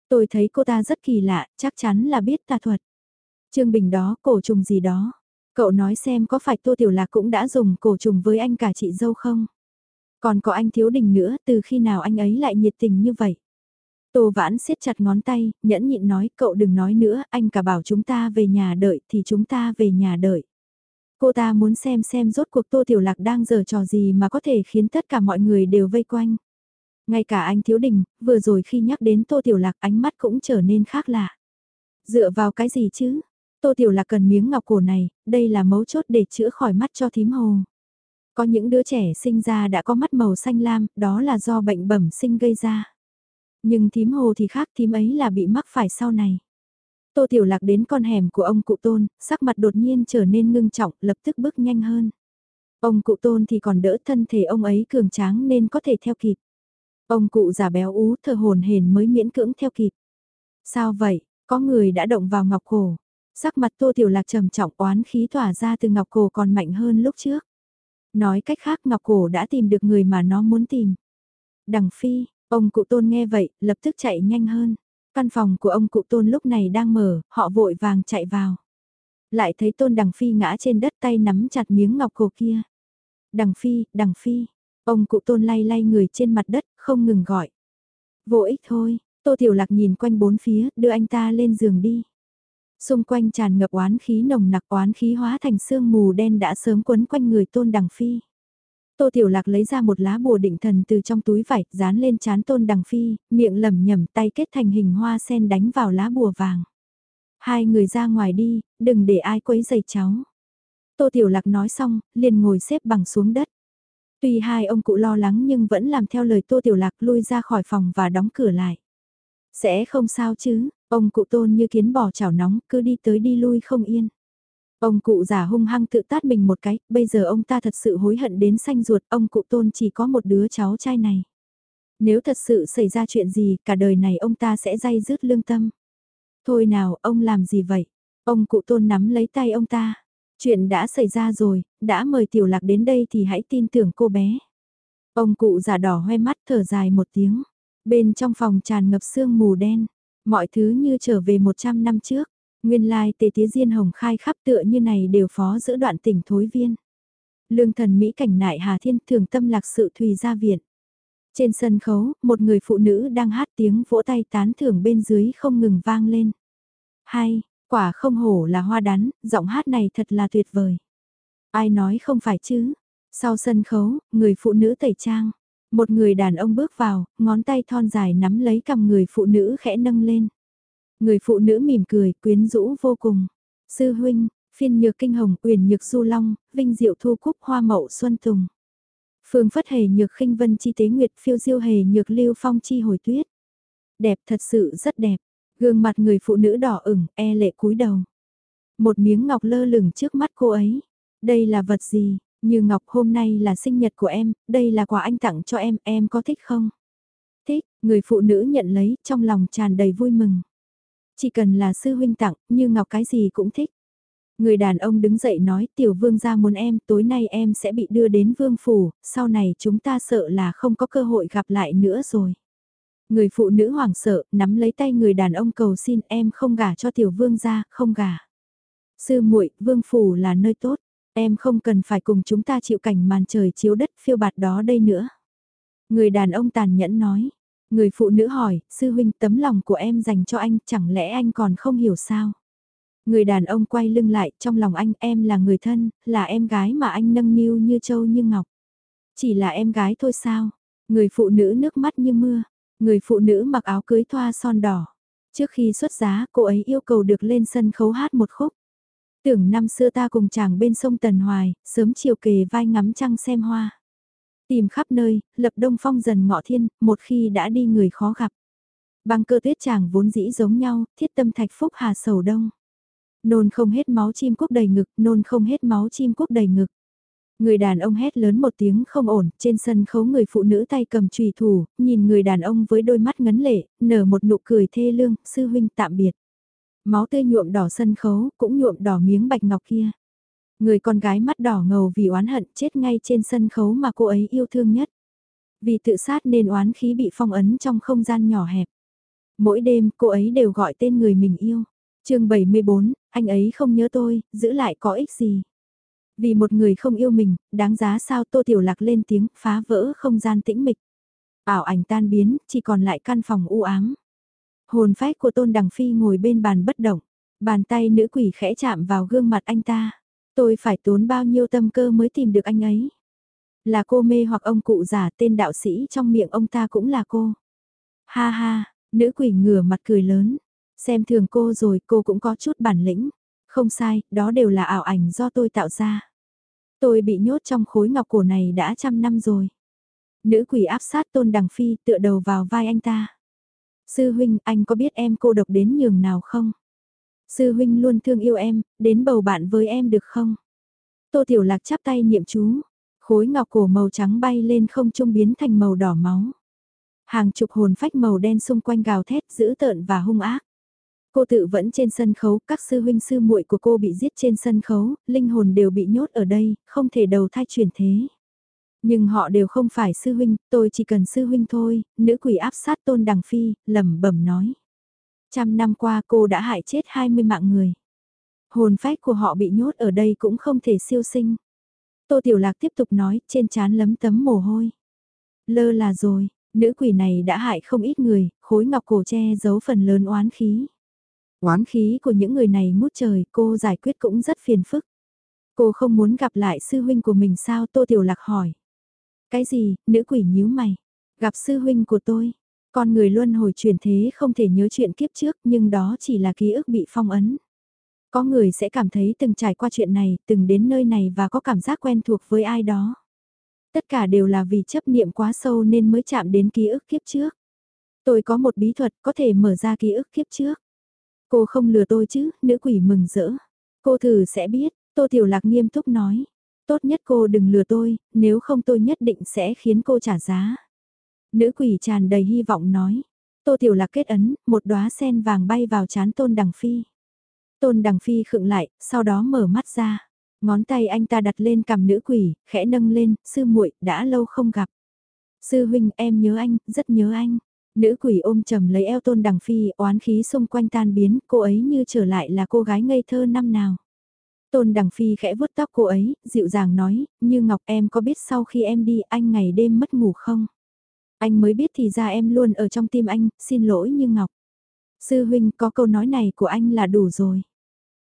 Tôi thấy cô ta rất kỳ lạ, chắc chắn là biết tà thuật. Trương Bình đó, cổ trùng gì đó. Cậu nói xem có phải Tô Tiểu Lạc cũng đã dùng cổ trùng với anh cả chị dâu không? Còn có anh Thiếu Đình nữa, từ khi nào anh ấy lại nhiệt tình như vậy? Tô Vãn siết chặt ngón tay, nhẫn nhịn nói, cậu đừng nói nữa, anh cả bảo chúng ta về nhà đợi thì chúng ta về nhà đợi. Cô ta muốn xem xem rốt cuộc Tô Tiểu Lạc đang giở trò gì mà có thể khiến tất cả mọi người đều vây quanh. Ngay cả anh Thiếu Đình, vừa rồi khi nhắc đến Tô Tiểu Lạc ánh mắt cũng trở nên khác lạ. Dựa vào cái gì chứ? Tô Tiểu Lạc cần miếng ngọc cổ này, đây là mấu chốt để chữa khỏi mắt cho thím hồ. Có những đứa trẻ sinh ra đã có mắt màu xanh lam, đó là do bệnh bẩm sinh gây ra. Nhưng thím hồ thì khác thím ấy là bị mắc phải sau này. Tô Tiểu Lạc đến con hẻm của ông cụ tôn, sắc mặt đột nhiên trở nên ngưng trọng, lập tức bước nhanh hơn. Ông cụ tôn thì còn đỡ thân thể ông ấy cường tráng nên có thể theo kịp. Ông cụ già béo ú thờ hồn hển mới miễn cưỡng theo kịp. Sao vậy, có người đã động vào ngọc cổ. Sắc mặt tô tiểu lạc trầm trọng oán khí tỏa ra từ ngọc cổ còn mạnh hơn lúc trước. Nói cách khác ngọc cổ đã tìm được người mà nó muốn tìm. Đằng phi, ông cụ tôn nghe vậy, lập tức chạy nhanh hơn. Căn phòng của ông cụ tôn lúc này đang mở, họ vội vàng chạy vào. Lại thấy tôn đằng phi ngã trên đất tay nắm chặt miếng ngọc cổ kia. Đằng phi, đằng phi, ông cụ tôn lay lay người trên mặt đất, không ngừng gọi. Vô ích thôi, tô tiểu lạc nhìn quanh bốn phía, đưa anh ta lên giường đi. Xung quanh tràn ngập oán khí nồng nặc oán khí hóa thành sương mù đen đã sớm quấn quanh người tôn đằng phi. Tô Tiểu Lạc lấy ra một lá bùa định thần từ trong túi vải, dán lên chán tôn đằng phi, miệng lẩm nhẩm tay kết thành hình hoa sen đánh vào lá bùa vàng. Hai người ra ngoài đi, đừng để ai quấy giày cháu. Tô Tiểu Lạc nói xong, liền ngồi xếp bằng xuống đất. Tuy hai ông cụ lo lắng nhưng vẫn làm theo lời Tô Tiểu Lạc lui ra khỏi phòng và đóng cửa lại. Sẽ không sao chứ, ông cụ tôn như kiến bò chảo nóng, cứ đi tới đi lui không yên. Ông cụ già hung hăng tự tát mình một cái, bây giờ ông ta thật sự hối hận đến xanh ruột, ông cụ tôn chỉ có một đứa cháu trai này. Nếu thật sự xảy ra chuyện gì, cả đời này ông ta sẽ dây dứt lương tâm. Thôi nào, ông làm gì vậy? Ông cụ tôn nắm lấy tay ông ta. Chuyện đã xảy ra rồi, đã mời tiểu lạc đến đây thì hãy tin tưởng cô bé. Ông cụ già đỏ hoe mắt thở dài một tiếng. Bên trong phòng tràn ngập sương mù đen. Mọi thứ như trở về 100 năm trước. Nguyên lai tề tía diên hồng khai khắp tựa như này đều phó giữa đoạn tỉnh thối viên. Lương thần Mỹ cảnh nại Hà Thiên thường tâm lạc sự thùy gia viện. Trên sân khấu, một người phụ nữ đang hát tiếng vỗ tay tán thưởng bên dưới không ngừng vang lên. Hay, quả không hổ là hoa đắn, giọng hát này thật là tuyệt vời. Ai nói không phải chứ? Sau sân khấu, người phụ nữ tẩy trang. Một người đàn ông bước vào, ngón tay thon dài nắm lấy cầm người phụ nữ khẽ nâng lên. Người phụ nữ mỉm cười, quyến rũ vô cùng. Sư huynh, phiên nhược kinh hồng, uyển nhược du long, vinh diệu thu cúc hoa mậu xuân tùng. Phương phất hề nhược khinh vân chi tế nguyệt phiêu diêu hề nhược lưu phong chi hồi tuyết. Đẹp thật sự rất đẹp, gương mặt người phụ nữ đỏ ửng, e lệ cúi đầu. Một miếng ngọc lơ lửng trước mắt cô ấy. Đây là vật gì? Như ngọc hôm nay là sinh nhật của em, đây là quà anh tặng cho em, em có thích không? Thích, người phụ nữ nhận lấy, trong lòng tràn đầy vui mừng. Chỉ cần là sư huynh tặng, như ngọc cái gì cũng thích. Người đàn ông đứng dậy nói tiểu vương gia muốn em, tối nay em sẽ bị đưa đến vương phủ, sau này chúng ta sợ là không có cơ hội gặp lại nữa rồi. Người phụ nữ hoảng sợ, nắm lấy tay người đàn ông cầu xin em không gả cho tiểu vương gia, không gả. Sư muội, vương phủ là nơi tốt, em không cần phải cùng chúng ta chịu cảnh màn trời chiếu đất phiêu bạt đó đây nữa. Người đàn ông tàn nhẫn nói, Người phụ nữ hỏi, sư huynh tấm lòng của em dành cho anh, chẳng lẽ anh còn không hiểu sao? Người đàn ông quay lưng lại, trong lòng anh em là người thân, là em gái mà anh nâng niu như châu như ngọc. Chỉ là em gái thôi sao? Người phụ nữ nước mắt như mưa, người phụ nữ mặc áo cưới thoa son đỏ. Trước khi xuất giá, cô ấy yêu cầu được lên sân khấu hát một khúc. Tưởng năm xưa ta cùng chàng bên sông Tần Hoài, sớm chiều kề vai ngắm trăng xem hoa. Tìm khắp nơi, lập đông phong dần ngọ thiên, một khi đã đi người khó gặp. Băng cơ tuyết chàng vốn dĩ giống nhau, thiết tâm thạch phúc hà sầu đông. Nôn không hết máu chim quốc đầy ngực, nôn không hết máu chim quốc đầy ngực. Người đàn ông hét lớn một tiếng không ổn, trên sân khấu người phụ nữ tay cầm trùy thủ, nhìn người đàn ông với đôi mắt ngấn lệ, nở một nụ cười thê lương, sư huynh tạm biệt. Máu tươi nhuộm đỏ sân khấu, cũng nhuộm đỏ miếng bạch ngọc kia. Người con gái mắt đỏ ngầu vì oán hận chết ngay trên sân khấu mà cô ấy yêu thương nhất. Vì tự sát nên oán khí bị phong ấn trong không gian nhỏ hẹp. Mỗi đêm cô ấy đều gọi tên người mình yêu. chương 74, anh ấy không nhớ tôi, giữ lại có ích gì. Vì một người không yêu mình, đáng giá sao Tô Tiểu Lạc lên tiếng phá vỡ không gian tĩnh mịch. Ảo ảnh tan biến, chỉ còn lại căn phòng u ám. Hồn phách của Tôn Đằng Phi ngồi bên bàn bất động, bàn tay nữ quỷ khẽ chạm vào gương mặt anh ta. Tôi phải tốn bao nhiêu tâm cơ mới tìm được anh ấy. Là cô mê hoặc ông cụ giả tên đạo sĩ trong miệng ông ta cũng là cô. Ha ha, nữ quỷ ngửa mặt cười lớn. Xem thường cô rồi cô cũng có chút bản lĩnh. Không sai, đó đều là ảo ảnh do tôi tạo ra. Tôi bị nhốt trong khối ngọc cổ này đã trăm năm rồi. Nữ quỷ áp sát tôn đằng phi tựa đầu vào vai anh ta. Sư huynh, anh có biết em cô độc đến nhường nào không? Sư huynh luôn thương yêu em, đến bầu bạn với em được không? Tô Tiểu Lạc chắp tay niệm chú, khối ngọc cổ màu trắng bay lên không trung biến thành màu đỏ máu. Hàng chục hồn phách màu đen xung quanh gào thét dữ tợn và hung ác. Cô tự vẫn trên sân khấu, các sư huynh sư muội của cô bị giết trên sân khấu, linh hồn đều bị nhốt ở đây, không thể đầu thai chuyển thế. Nhưng họ đều không phải sư huynh, tôi chỉ cần sư huynh thôi, nữ quỷ áp sát tôn đằng phi, lẩm bẩm nói. Trăm năm qua cô đã hại chết 20 mạng người. Hồn phách của họ bị nhốt ở đây cũng không thể siêu sinh. Tô Tiểu Lạc tiếp tục nói, trên trán lấm tấm mồ hôi. Lơ là rồi, nữ quỷ này đã hại không ít người, khối ngọc cổ che giấu phần lớn oán khí. Oán khí của những người này ngút trời, cô giải quyết cũng rất phiền phức. Cô không muốn gặp lại sư huynh của mình sao Tô Tiểu Lạc hỏi. Cái gì, nữ quỷ nhíu mày. Gặp sư huynh của tôi. Con người luân hồi chuyển thế không thể nhớ chuyện kiếp trước nhưng đó chỉ là ký ức bị phong ấn. Có người sẽ cảm thấy từng trải qua chuyện này, từng đến nơi này và có cảm giác quen thuộc với ai đó. Tất cả đều là vì chấp niệm quá sâu nên mới chạm đến ký ức kiếp trước. Tôi có một bí thuật có thể mở ra ký ức kiếp trước. Cô không lừa tôi chứ, nữ quỷ mừng rỡ. Cô thử sẽ biết, Tô Tiểu Lạc nghiêm túc nói. Tốt nhất cô đừng lừa tôi, nếu không tôi nhất định sẽ khiến cô trả giá. Nữ quỷ tràn đầy hy vọng nói. Tô Tiểu Lạc kết ấn, một đóa sen vàng bay vào chán Tôn Đằng Phi. Tôn Đằng Phi khựng lại, sau đó mở mắt ra. Ngón tay anh ta đặt lên cằm nữ quỷ, khẽ nâng lên, sư muội đã lâu không gặp. Sư huynh em nhớ anh, rất nhớ anh. Nữ quỷ ôm chầm lấy eo tôn đằng phi, oán khí xung quanh tan biến, cô ấy như trở lại là cô gái ngây thơ năm nào. Tôn đằng phi khẽ vuốt tóc cô ấy, dịu dàng nói, như Ngọc em có biết sau khi em đi anh ngày đêm mất ngủ không? Anh mới biết thì ra em luôn ở trong tim anh, xin lỗi như Ngọc. Sư huynh có câu nói này của anh là đủ rồi.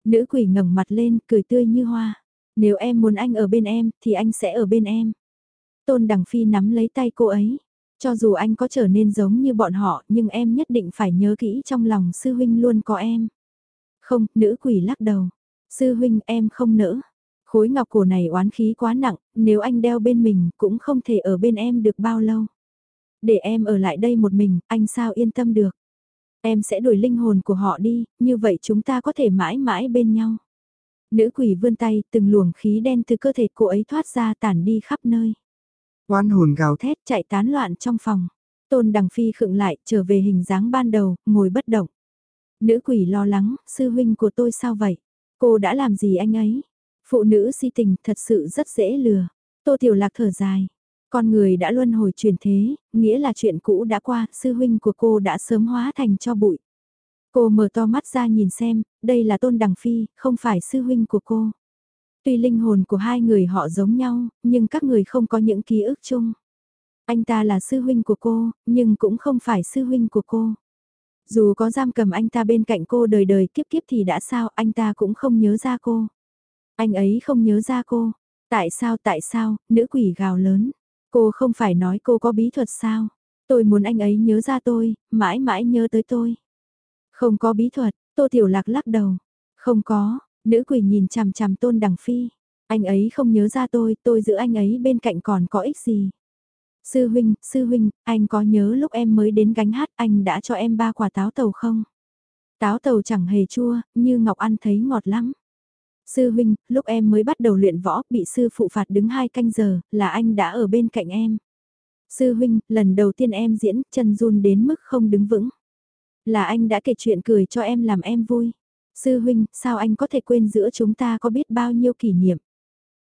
Nữ quỷ ngẩng mặt lên, cười tươi như hoa. Nếu em muốn anh ở bên em, thì anh sẽ ở bên em. Tôn Đằng Phi nắm lấy tay cô ấy. Cho dù anh có trở nên giống như bọn họ, nhưng em nhất định phải nhớ kỹ trong lòng sư huynh luôn có em. Không, nữ quỷ lắc đầu. Sư huynh em không nỡ. Khối ngọc cổ này oán khí quá nặng, nếu anh đeo bên mình cũng không thể ở bên em được bao lâu. Để em ở lại đây một mình, anh sao yên tâm được. Em sẽ đuổi linh hồn của họ đi, như vậy chúng ta có thể mãi mãi bên nhau. Nữ quỷ vươn tay, từng luồng khí đen từ cơ thể cô ấy thoát ra tản đi khắp nơi. Oan hồn gào thét chạy tán loạn trong phòng. Tôn Đằng Phi khựng lại, trở về hình dáng ban đầu, ngồi bất động. Nữ quỷ lo lắng, sư huynh của tôi sao vậy? Cô đã làm gì anh ấy? Phụ nữ si tình thật sự rất dễ lừa. Tô Tiểu Lạc thở dài. Con người đã luân hồi truyền thế, nghĩa là chuyện cũ đã qua, sư huynh của cô đã sớm hóa thành cho bụi. Cô mở to mắt ra nhìn xem, đây là Tôn Đằng Phi, không phải sư huynh của cô. Tuy linh hồn của hai người họ giống nhau, nhưng các người không có những ký ức chung. Anh ta là sư huynh của cô, nhưng cũng không phải sư huynh của cô. Dù có giam cầm anh ta bên cạnh cô đời đời kiếp kiếp thì đã sao, anh ta cũng không nhớ ra cô. Anh ấy không nhớ ra cô. Tại sao tại sao, nữ quỷ gào lớn. Cô không phải nói cô có bí thuật sao. Tôi muốn anh ấy nhớ ra tôi, mãi mãi nhớ tới tôi. Không có bí thuật, Tô Tiểu Lạc lắc đầu. Không có, nữ quỷ nhìn chằm chằm Tôn Đằng Phi. Anh ấy không nhớ ra tôi, tôi giữ anh ấy bên cạnh còn có ích gì. Sư huynh, sư huynh, anh có nhớ lúc em mới đến gánh hát anh đã cho em ba quả táo tàu không? Táo tàu chẳng hề chua, như Ngọc ăn thấy ngọt lắm. Sư huynh, lúc em mới bắt đầu luyện võ, bị sư phụ phạt đứng hai canh giờ, là anh đã ở bên cạnh em. Sư huynh, lần đầu tiên em diễn, chân run đến mức không đứng vững. Là anh đã kể chuyện cười cho em làm em vui. Sư huynh, sao anh có thể quên giữa chúng ta có biết bao nhiêu kỷ niệm?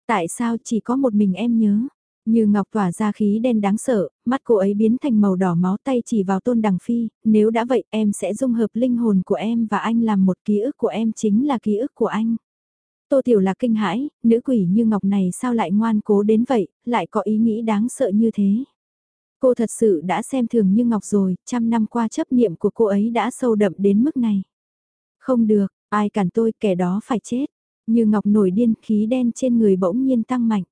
Tại sao chỉ có một mình em nhớ? Như ngọc tỏa ra khí đen đáng sợ, mắt cô ấy biến thành màu đỏ máu tay chỉ vào tôn đằng phi, nếu đã vậy em sẽ dung hợp linh hồn của em và anh làm một ký ức của em chính là ký ức của anh. Tô Tiểu là kinh hãi, nữ quỷ như ngọc này sao lại ngoan cố đến vậy, lại có ý nghĩ đáng sợ như thế. Cô thật sự đã xem thường như ngọc rồi, trăm năm qua chấp niệm của cô ấy đã sâu đậm đến mức này. Không được, ai cản tôi kẻ đó phải chết. Như ngọc nổi điên khí đen trên người bỗng nhiên tăng mạnh.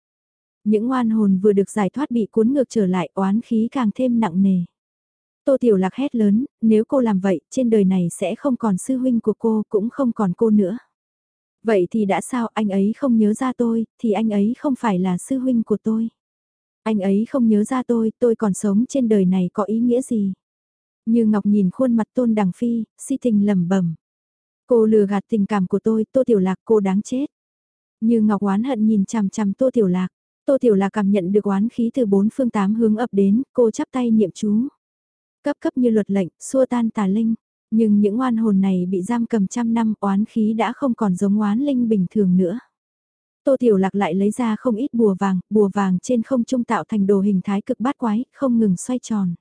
Những oan hồn vừa được giải thoát bị cuốn ngược trở lại oán khí càng thêm nặng nề. Tô Tiểu Lạc hét lớn, nếu cô làm vậy, trên đời này sẽ không còn sư huynh của cô, cũng không còn cô nữa. Vậy thì đã sao anh ấy không nhớ ra tôi, thì anh ấy không phải là sư huynh của tôi. Anh ấy không nhớ ra tôi, tôi còn sống trên đời này có ý nghĩa gì. Như Ngọc nhìn khuôn mặt Tôn Đằng Phi, si tình lẩm bẩm. Cô lừa gạt tình cảm của tôi, Tô Tiểu Lạc cô đáng chết. Như Ngọc oán hận nhìn chằm chằm Tô Tiểu Lạc. Tô Tiểu Lạc cảm nhận được oán khí từ bốn phương tám hướng ập đến, cô chắp tay niệm chú. cấp cấp như luật lệnh, xua tan tà linh. Nhưng những oan hồn này bị giam cầm trăm năm oán khí đã không còn giống oán linh bình thường nữa. Tô Tiểu Lạc lại lấy ra không ít bùa vàng, bùa vàng trên không trung tạo thành đồ hình thái cực bát quái, không ngừng xoay tròn.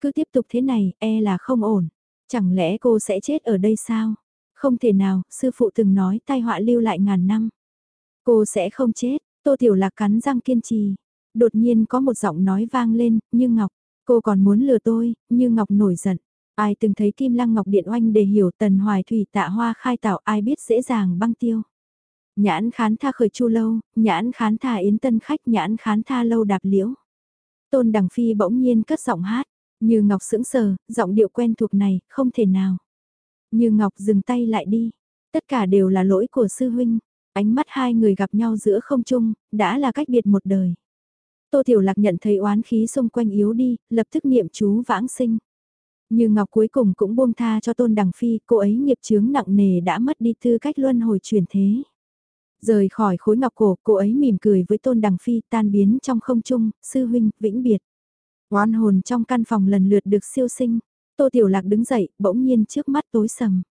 Cứ tiếp tục thế này, e là không ổn. Chẳng lẽ cô sẽ chết ở đây sao? Không thể nào, sư phụ từng nói tai họa lưu lại ngàn năm. Cô sẽ không chết, Tô Tiểu Lạc cắn răng kiên trì. Đột nhiên có một giọng nói vang lên, như Ngọc, cô còn muốn lừa tôi, như Ngọc nổi giận. Ai từng thấy Kim Lăng Ngọc Điện Oanh để hiểu tần hoài thủy tạ hoa khai tạo ai biết dễ dàng băng tiêu. Nhãn khán tha khởi chu lâu, nhãn khán tha yến tân khách nhãn khán tha lâu đạp liễu. Tôn Đằng Phi bỗng nhiên cất giọng hát, như Ngọc sững sờ, giọng điệu quen thuộc này, không thể nào. Như Ngọc dừng tay lại đi, tất cả đều là lỗi của sư huynh, ánh mắt hai người gặp nhau giữa không trung, đã là cách biệt một đời. Tô Tiểu Lạc nhận thấy oán khí xung quanh yếu đi, lập tức niệm chú vãng sinh. Như Ngọc cuối cùng cũng buông tha cho Tôn Đằng Phi, cô ấy nghiệp chướng nặng nề đã mất đi tư cách luân hồi chuyển thế. Rời khỏi khối ngọc cổ, cô ấy mỉm cười với Tôn Đằng Phi tan biến trong không trung, sư huynh, vĩnh biệt. Oan hồn trong căn phòng lần lượt được siêu sinh. Tô Tiểu Lạc đứng dậy, bỗng nhiên trước mắt tối sầm.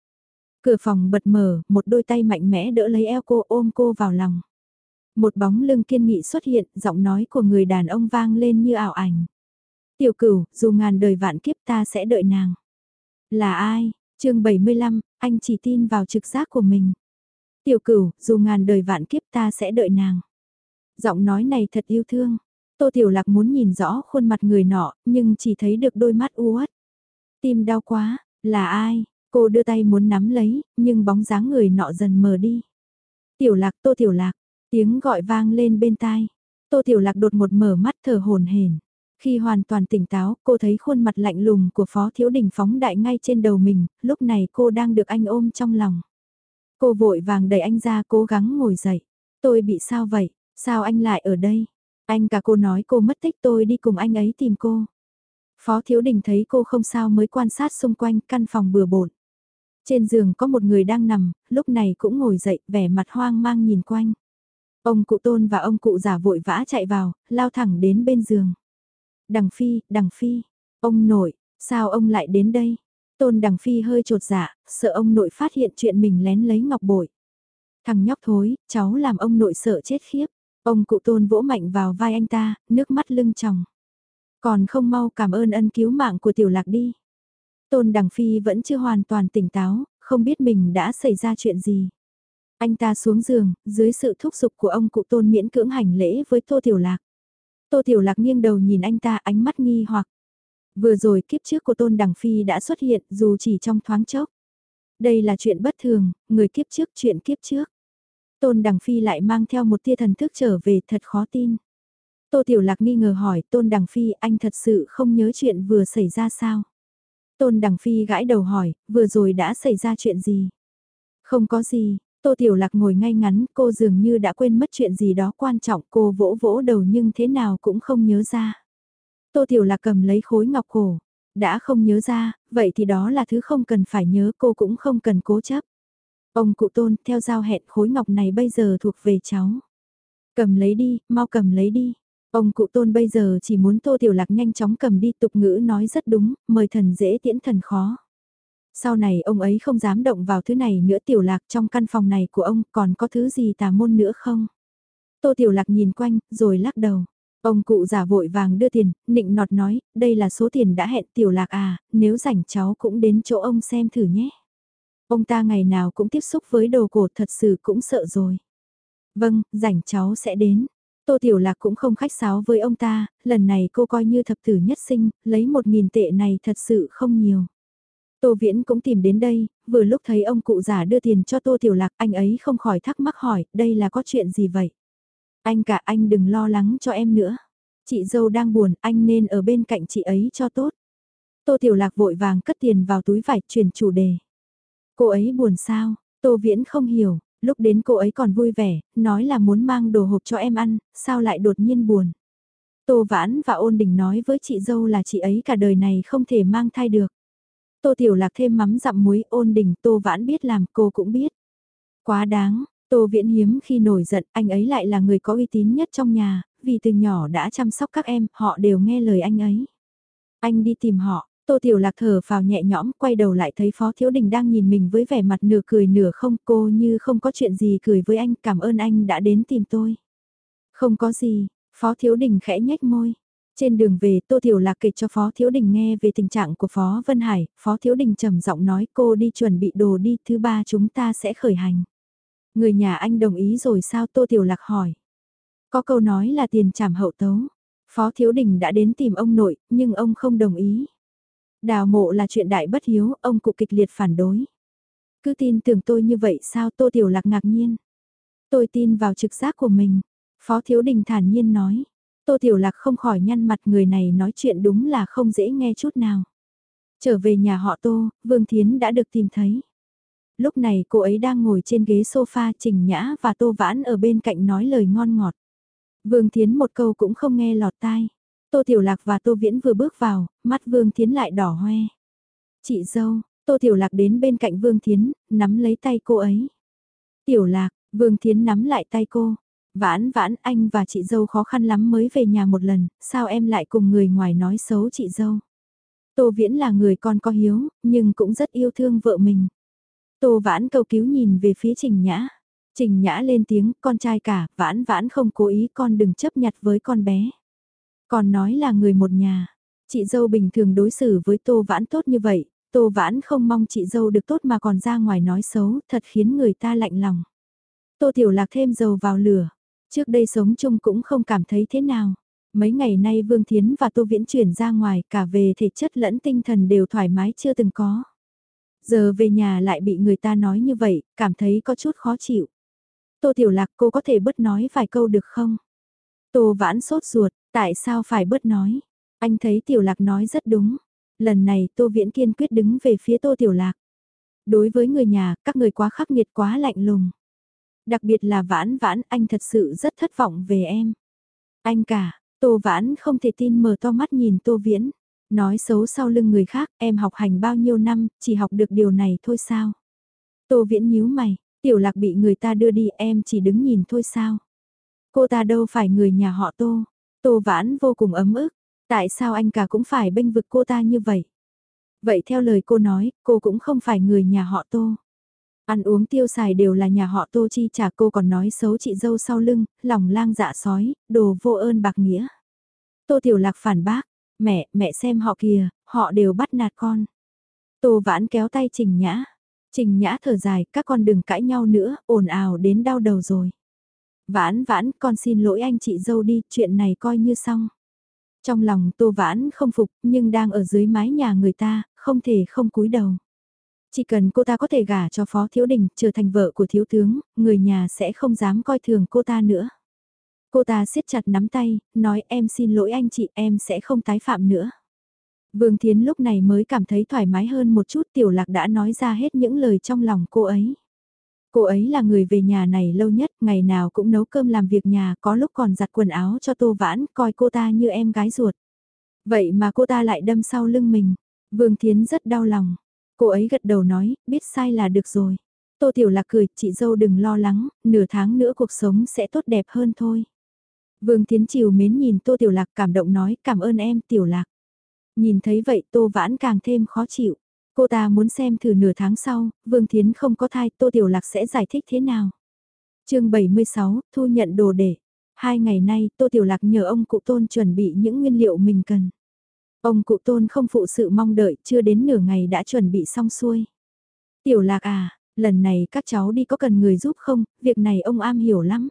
Cửa phòng bật mở, một đôi tay mạnh mẽ đỡ lấy eo cô ôm cô vào lòng. Một bóng lưng kiên nghị xuất hiện, giọng nói của người đàn ông vang lên như ảo ảnh. Tiểu cửu, dù ngàn đời vạn kiếp ta sẽ đợi nàng. Là ai? chương 75, anh chỉ tin vào trực giác của mình. Tiểu cửu, dù ngàn đời vạn kiếp ta sẽ đợi nàng. Giọng nói này thật yêu thương. Tô Tiểu Lạc muốn nhìn rõ khuôn mặt người nọ, nhưng chỉ thấy được đôi mắt u uất. Tim đau quá, là ai? Cô đưa tay muốn nắm lấy, nhưng bóng dáng người nọ dần mờ đi. Tiểu Lạc, Tô Tiểu Lạc, tiếng gọi vang lên bên tai. Tô Tiểu Lạc đột một mở mắt thở hồn hển. Khi hoàn toàn tỉnh táo, cô thấy khuôn mặt lạnh lùng của Phó Thiếu Đình phóng đại ngay trên đầu mình, lúc này cô đang được anh ôm trong lòng. Cô vội vàng đẩy anh ra cố gắng ngồi dậy. Tôi bị sao vậy? Sao anh lại ở đây? Anh cả cô nói cô mất tích tôi đi cùng anh ấy tìm cô. Phó Thiếu Đình thấy cô không sao mới quan sát xung quanh căn phòng bừa bộn. Trên giường có một người đang nằm, lúc này cũng ngồi dậy, vẻ mặt hoang mang nhìn quanh. Ông cụ tôn và ông cụ giả vội vã chạy vào, lao thẳng đến bên giường. Đằng Phi, Đằng Phi, ông nội, sao ông lại đến đây? Tôn Đằng Phi hơi trột dạ, sợ ông nội phát hiện chuyện mình lén lấy ngọc bội. Thằng nhóc thối, cháu làm ông nội sợ chết khiếp. Ông cụ tôn vỗ mạnh vào vai anh ta, nước mắt lưng tròng. Còn không mau cảm ơn ân cứu mạng của tiểu lạc đi. Tôn Đằng Phi vẫn chưa hoàn toàn tỉnh táo, không biết mình đã xảy ra chuyện gì. Anh ta xuống giường, dưới sự thúc giục của ông cụ tôn miễn cưỡng hành lễ với Tô Tiểu Lạc. Tô Tiểu Lạc nghiêng đầu nhìn anh ta ánh mắt nghi hoặc. Vừa rồi kiếp trước của Tôn Đằng Phi đã xuất hiện dù chỉ trong thoáng chốc. Đây là chuyện bất thường, người kiếp trước chuyện kiếp trước. Tôn Đằng Phi lại mang theo một tia thần thức trở về thật khó tin. Tô Tiểu Lạc nghi ngờ hỏi Tôn Đằng Phi anh thật sự không nhớ chuyện vừa xảy ra sao? Tôn Đằng Phi gãi đầu hỏi, vừa rồi đã xảy ra chuyện gì? Không có gì, Tô Tiểu Lạc ngồi ngay ngắn, cô dường như đã quên mất chuyện gì đó quan trọng, cô vỗ vỗ đầu nhưng thế nào cũng không nhớ ra. Tô Tiểu Lạc cầm lấy khối ngọc cổ, đã không nhớ ra, vậy thì đó là thứ không cần phải nhớ cô cũng không cần cố chấp. Ông cụ tôn theo giao hẹn khối ngọc này bây giờ thuộc về cháu. Cầm lấy đi, mau cầm lấy đi. Ông cụ tôn bây giờ chỉ muốn tô tiểu lạc nhanh chóng cầm đi tục ngữ nói rất đúng, mời thần dễ tiễn thần khó. Sau này ông ấy không dám động vào thứ này nữa tiểu lạc trong căn phòng này của ông còn có thứ gì tà môn nữa không? Tô tiểu lạc nhìn quanh, rồi lắc đầu. Ông cụ giả vội vàng đưa tiền, nịnh nọt nói, đây là số tiền đã hẹn tiểu lạc à, nếu rảnh cháu cũng đến chỗ ông xem thử nhé. Ông ta ngày nào cũng tiếp xúc với đồ cổ thật sự cũng sợ rồi. Vâng, rảnh cháu sẽ đến. Tô Tiểu Lạc cũng không khách sáo với ông ta, lần này cô coi như thập tử nhất sinh, lấy một nghìn tệ này thật sự không nhiều. Tô Viễn cũng tìm đến đây, vừa lúc thấy ông cụ già đưa tiền cho Tô Tiểu Lạc, anh ấy không khỏi thắc mắc hỏi, đây là có chuyện gì vậy? Anh cả anh đừng lo lắng cho em nữa. Chị dâu đang buồn, anh nên ở bên cạnh chị ấy cho tốt. Tô Tiểu Lạc vội vàng cất tiền vào túi vải chuyển chủ đề. Cô ấy buồn sao? Tô Viễn không hiểu, lúc đến cô ấy còn vui vẻ, nói là muốn mang đồ hộp cho em ăn, sao lại đột nhiên buồn. Tô Vãn và ôn đình nói với chị dâu là chị ấy cả đời này không thể mang thai được. Tô Tiểu Lạc thêm mắm dặm muối ôn đình Tô Vãn biết làm cô cũng biết. Quá đáng, Tô Viễn hiếm khi nổi giận anh ấy lại là người có uy tín nhất trong nhà, vì từ nhỏ đã chăm sóc các em, họ đều nghe lời anh ấy. Anh đi tìm họ, Tô Tiểu Lạc thở vào nhẹ nhõm, quay đầu lại thấy Phó Thiếu Đình đang nhìn mình với vẻ mặt nửa cười nửa không, cô như không có chuyện gì cười với anh, cảm ơn anh đã đến tìm tôi. Không có gì, Phó Thiếu Đình khẽ nhếch môi. Trên đường về, Tô Tiểu Lạc kể cho Phó Thiếu Đình nghe về tình trạng của Phó Vân Hải, Phó Thiếu Đình trầm giọng nói cô đi chuẩn bị đồ đi, thứ ba chúng ta sẽ khởi hành. Người nhà anh đồng ý rồi sao Tô Tiểu Lạc hỏi. Có câu nói là tiền trảm hậu tấu. Phó Thiếu Đình đã đến tìm ông nội, nhưng ông không đồng ý. Đào mộ là chuyện đại bất hiếu, ông cụ kịch liệt phản đối. Cứ tin tưởng tôi như vậy sao Tô Tiểu Lạc ngạc nhiên. Tôi tin vào trực giác của mình. Phó Thiếu Đình thản nhiên nói. Tô Tiểu Lạc không khỏi nhăn mặt người này nói chuyện đúng là không dễ nghe chút nào. Trở về nhà họ Tô, Vương Thiến đã được tìm thấy. Lúc này cô ấy đang ngồi trên ghế sofa Trình Nhã và Tô Vãn ở bên cạnh nói lời ngon ngọt. Vương Thiến một câu cũng không nghe lọt tai. Tô Tiểu Lạc và Tô Viễn vừa bước vào, mắt Vương Thiến lại đỏ hoe. Chị dâu, Tô Tiểu Lạc đến bên cạnh Vương Thiến, nắm lấy tay cô ấy. Tiểu Lạc, Vương Thiến nắm lại tay cô. Vãn vãn anh và chị dâu khó khăn lắm mới về nhà một lần, sao em lại cùng người ngoài nói xấu chị dâu. Tô Viễn là người con có hiếu, nhưng cũng rất yêu thương vợ mình. Tô Vãn cầu cứu nhìn về phía Trình Nhã. Trình Nhã lên tiếng, con trai cả, Vãn Vãn không cố ý con đừng chấp nhặt với con bé. Còn nói là người một nhà. Chị dâu bình thường đối xử với Tô Vãn tốt như vậy, Tô Vãn không mong chị dâu được tốt mà còn ra ngoài nói xấu, thật khiến người ta lạnh lòng. Tô Tiểu Lạc thêm dầu vào lửa. Trước đây sống chung cũng không cảm thấy thế nào. Mấy ngày nay Vương Thiến và Tô Viễn chuyển ra ngoài cả về thể chất lẫn tinh thần đều thoải mái chưa từng có. Giờ về nhà lại bị người ta nói như vậy, cảm thấy có chút khó chịu. Tô Tiểu Lạc cô có thể bớt nói vài câu được không? Tô Vãn sốt ruột, tại sao phải bớt nói? Anh thấy Tiểu Lạc nói rất đúng. Lần này Tô Viễn kiên quyết đứng về phía Tô Tiểu Lạc. Đối với người nhà, các người quá khắc nghiệt quá lạnh lùng. Đặc biệt là Vãn Vãn, anh thật sự rất thất vọng về em. Anh cả, Tô Vãn không thể tin mở to mắt nhìn Tô Viễn. Nói xấu sau lưng người khác, em học hành bao nhiêu năm, chỉ học được điều này thôi sao? Tô Viễn nhíu mày, Tiểu Lạc bị người ta đưa đi em chỉ đứng nhìn thôi sao? Cô ta đâu phải người nhà họ Tô. Tô Vãn vô cùng ấm ức, tại sao anh cả cũng phải bênh vực cô ta như vậy? Vậy theo lời cô nói, cô cũng không phải người nhà họ Tô. Ăn uống tiêu xài đều là nhà họ Tô chi trả cô còn nói xấu chị dâu sau lưng, lòng lang dạ sói, đồ vô ơn bạc nghĩa. Tô Tiểu Lạc phản bác, mẹ, mẹ xem họ kìa, họ đều bắt nạt con. Tô Vãn kéo tay Trình Nhã. Trình Nhã thở dài, các con đừng cãi nhau nữa, ồn ào đến đau đầu rồi. Vãn vãn, con xin lỗi anh chị dâu đi, chuyện này coi như xong. Trong lòng Tô Vãn không phục, nhưng đang ở dưới mái nhà người ta, không thể không cúi đầu. Chỉ cần cô ta có thể gả cho Phó Thiếu Đình, trở thành vợ của Thiếu Tướng, người nhà sẽ không dám coi thường cô ta nữa. Cô ta siết chặt nắm tay, nói em xin lỗi anh chị, em sẽ không tái phạm nữa. Vương Thiến lúc này mới cảm thấy thoải mái hơn một chút tiểu lạc đã nói ra hết những lời trong lòng cô ấy. Cô ấy là người về nhà này lâu nhất, ngày nào cũng nấu cơm làm việc nhà, có lúc còn giặt quần áo cho Tô Vãn, coi cô ta như em gái ruột. Vậy mà cô ta lại đâm sau lưng mình. Vương Thiến rất đau lòng. Cô ấy gật đầu nói, biết sai là được rồi. Tô Tiểu Lạc cười, chị dâu đừng lo lắng, nửa tháng nữa cuộc sống sẽ tốt đẹp hơn thôi. Vương Thiến triều mến nhìn Tô Tiểu Lạc cảm động nói, cảm ơn em Tiểu Lạc. Nhìn thấy vậy Tô Vãn càng thêm khó chịu. Cô ta muốn xem thử nửa tháng sau, Vương Thiến không có thai, Tô Tiểu Lạc sẽ giải thích thế nào. chương 76, thu nhận đồ để. Hai ngày nay, Tô Tiểu Lạc nhờ ông cụ tôn chuẩn bị những nguyên liệu mình cần. Ông cụ tôn không phụ sự mong đợi, chưa đến nửa ngày đã chuẩn bị xong xuôi. Tiểu Lạc à, lần này các cháu đi có cần người giúp không, việc này ông am hiểu lắm.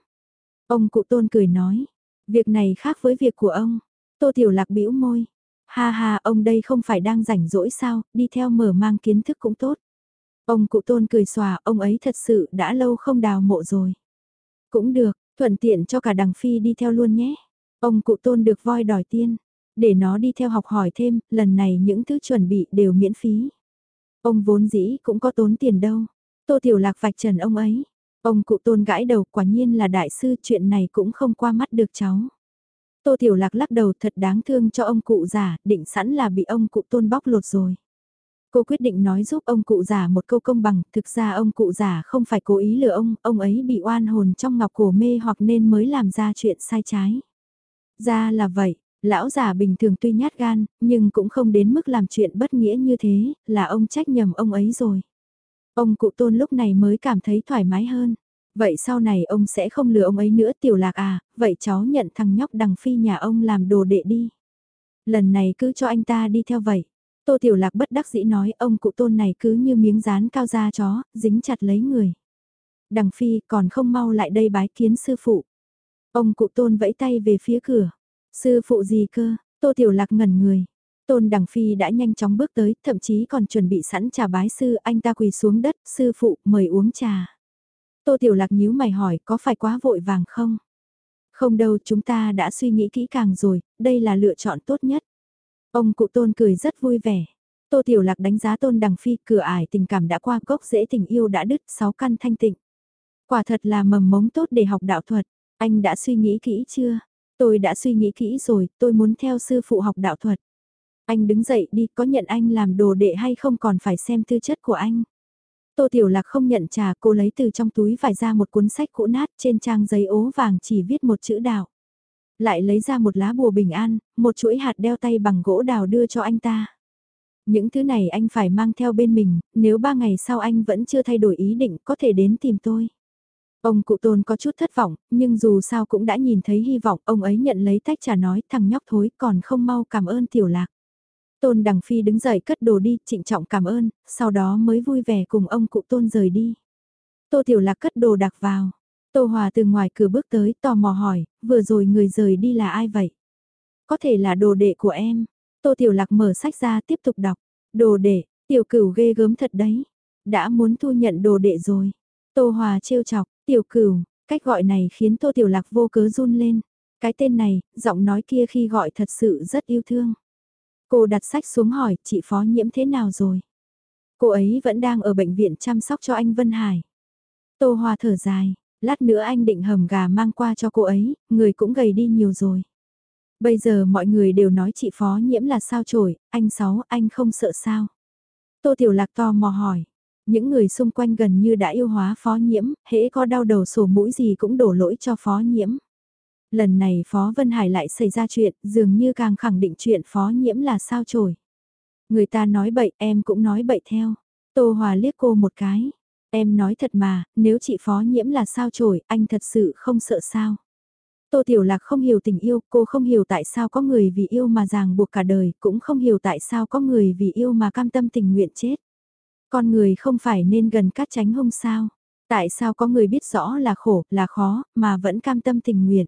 Ông cụ tôn cười nói, việc này khác với việc của ông. Tô Tiểu Lạc bĩu môi, Ha ha, ông đây không phải đang rảnh rỗi sao, đi theo mở mang kiến thức cũng tốt. Ông cụ tôn cười xòa, ông ấy thật sự đã lâu không đào mộ rồi. Cũng được, thuận tiện cho cả đằng phi đi theo luôn nhé. Ông cụ tôn được voi đòi tiên, để nó đi theo học hỏi thêm, lần này những thứ chuẩn bị đều miễn phí. Ông vốn dĩ cũng có tốn tiền đâu. Tô Tiểu Lạc vạch trần ông ấy. Ông cụ tôn gãi đầu quả nhiên là đại sư chuyện này cũng không qua mắt được cháu. Tô Tiểu Lạc lắc đầu thật đáng thương cho ông cụ già, định sẵn là bị ông cụ tôn bóc lột rồi. Cô quyết định nói giúp ông cụ già một câu công bằng, thực ra ông cụ già không phải cố ý lừa ông, ông ấy bị oan hồn trong ngọc cổ mê hoặc nên mới làm ra chuyện sai trái. Ra là vậy, Lão già bình thường tuy nhát gan, nhưng cũng không đến mức làm chuyện bất nghĩa như thế, là ông trách nhầm ông ấy rồi. Ông cụ tôn lúc này mới cảm thấy thoải mái hơn. Vậy sau này ông sẽ không lừa ông ấy nữa tiểu lạc à, vậy cháu nhận thằng nhóc đằng phi nhà ông làm đồ đệ đi. Lần này cứ cho anh ta đi theo vậy. Tô tiểu lạc bất đắc dĩ nói ông cụ tôn này cứ như miếng dán cao da chó, dính chặt lấy người. Đằng phi còn không mau lại đây bái kiến sư phụ. Ông cụ tôn vẫy tay về phía cửa. Sư phụ gì cơ, tô tiểu lạc ngẩn người. Tôn Đằng Phi đã nhanh chóng bước tới, thậm chí còn chuẩn bị sẵn trà bái sư, anh ta quỳ xuống đất, sư phụ, mời uống trà. Tô Tiểu Lạc nhíu mày hỏi, có phải quá vội vàng không? Không đâu, chúng ta đã suy nghĩ kỹ càng rồi, đây là lựa chọn tốt nhất. Ông cụ Tôn cười rất vui vẻ. Tô Tiểu Lạc đánh giá Tôn Đằng Phi, cửa ải tình cảm đã qua, gốc dễ tình yêu đã đứt, sáu căn thanh tịnh. Quả thật là mầm mống tốt để học đạo thuật, anh đã suy nghĩ kỹ chưa? Tôi đã suy nghĩ kỹ rồi, tôi muốn theo sư phụ học đạo thuật. Anh đứng dậy đi, có nhận anh làm đồ đệ hay không còn phải xem tư chất của anh. Tô Tiểu Lạc không nhận trà, cô lấy từ trong túi vải ra một cuốn sách cũ nát trên trang giấy ố vàng chỉ viết một chữ đạo. Lại lấy ra một lá bùa bình an, một chuỗi hạt đeo tay bằng gỗ đào đưa cho anh ta. Những thứ này anh phải mang theo bên mình, nếu ba ngày sau anh vẫn chưa thay đổi ý định có thể đến tìm tôi. Ông cụ tôn có chút thất vọng, nhưng dù sao cũng đã nhìn thấy hy vọng, ông ấy nhận lấy tách trà nói thằng nhóc thối còn không mau cảm ơn tiểu lạc. Tôn Đằng Phi đứng dậy cất đồ đi, trịnh trọng cảm ơn, sau đó mới vui vẻ cùng ông cụ Tôn rời đi. Tô Tiểu Lạc cất đồ đặc vào. Tô Hòa từ ngoài cửa bước tới, tò mò hỏi, vừa rồi người rời đi là ai vậy? Có thể là đồ đệ của em. Tô Tiểu Lạc mở sách ra tiếp tục đọc. Đồ đệ, tiểu cửu ghê gớm thật đấy. Đã muốn thu nhận đồ đệ rồi. Tô Hòa trêu chọc, tiểu cửu, cách gọi này khiến Tô Tiểu Lạc vô cớ run lên. Cái tên này, giọng nói kia khi gọi thật sự rất yêu thương. Cô đặt sách xuống hỏi chị phó nhiễm thế nào rồi? Cô ấy vẫn đang ở bệnh viện chăm sóc cho anh Vân Hải. Tô Hoa thở dài, lát nữa anh định hầm gà mang qua cho cô ấy, người cũng gầy đi nhiều rồi. Bây giờ mọi người đều nói chị phó nhiễm là sao chổi, anh Sáu anh không sợ sao? Tô Tiểu Lạc to mò hỏi. Những người xung quanh gần như đã yêu hóa phó nhiễm, hễ có đau đầu sổ mũi gì cũng đổ lỗi cho phó nhiễm. Lần này Phó Vân Hải lại xảy ra chuyện, dường như càng khẳng định chuyện Phó Nhiễm là sao chổi. Người ta nói bậy, em cũng nói bậy theo. Tô Hòa liếc cô một cái. Em nói thật mà, nếu chị Phó Nhiễm là sao chổi, anh thật sự không sợ sao. Tô Tiểu Lạc không hiểu tình yêu, cô không hiểu tại sao có người vì yêu mà ràng buộc cả đời, cũng không hiểu tại sao có người vì yêu mà cam tâm tình nguyện chết. Con người không phải nên gần cát tránh hông sao. Tại sao có người biết rõ là khổ, là khó, mà vẫn cam tâm tình nguyện.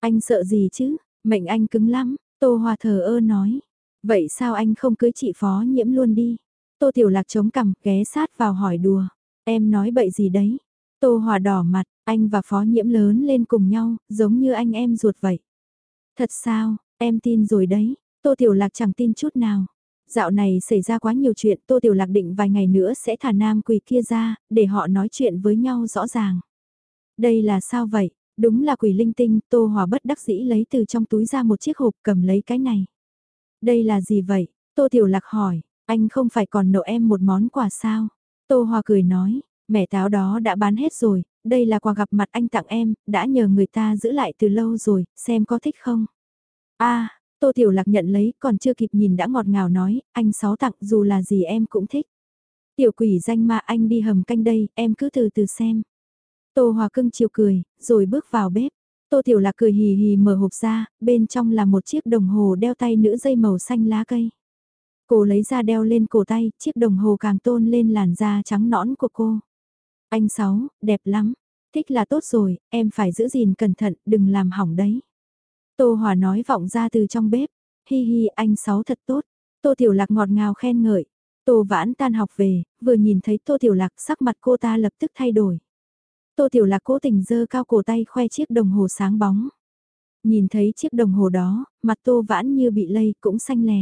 Anh sợ gì chứ, mệnh anh cứng lắm, Tô Hòa thờ ơ nói. Vậy sao anh không cưới chị phó nhiễm luôn đi? Tô Tiểu Lạc chống cằm, ghé sát vào hỏi đùa. Em nói bậy gì đấy? Tô Hòa đỏ mặt, anh và phó nhiễm lớn lên cùng nhau, giống như anh em ruột vậy. Thật sao, em tin rồi đấy, Tô Tiểu Lạc chẳng tin chút nào. Dạo này xảy ra quá nhiều chuyện, Tô Tiểu Lạc định vài ngày nữa sẽ thả nam quỳ kia ra, để họ nói chuyện với nhau rõ ràng. Đây là sao vậy? Đúng là quỷ linh tinh, Tô Hòa bất đắc dĩ lấy từ trong túi ra một chiếc hộp cầm lấy cái này. Đây là gì vậy? Tô Tiểu Lạc hỏi, anh không phải còn nợ em một món quà sao? Tô Hòa cười nói, mẹ táo đó đã bán hết rồi, đây là quà gặp mặt anh tặng em, đã nhờ người ta giữ lại từ lâu rồi, xem có thích không? a Tô Tiểu Lạc nhận lấy, còn chưa kịp nhìn đã ngọt ngào nói, anh sáu tặng dù là gì em cũng thích. Tiểu quỷ danh mà anh đi hầm canh đây, em cứ từ từ xem. Tô Hòa cưng chiều cười, rồi bước vào bếp. Tô Tiểu Lạc cười hì hì mở hộp ra, bên trong là một chiếc đồng hồ đeo tay nữ dây màu xanh lá cây. Cô lấy ra đeo lên cổ tay, chiếc đồng hồ càng tôn lên làn da trắng nõn của cô. Anh Sáu, đẹp lắm. Thích là tốt rồi, em phải giữ gìn cẩn thận, đừng làm hỏng đấy. Tô Hòa nói vọng ra từ trong bếp. Hi hi, anh Sáu thật tốt. Tô Tiểu Lạc ngọt ngào khen ngợi. Tô Vãn tan học về, vừa nhìn thấy Tô Tiểu Lạc sắc mặt cô ta lập tức thay đổi. Tô Tiểu Lạc cố tình dơ cao cổ tay khoe chiếc đồng hồ sáng bóng. Nhìn thấy chiếc đồng hồ đó, mặt Tô Vãn như bị lây cũng xanh lè.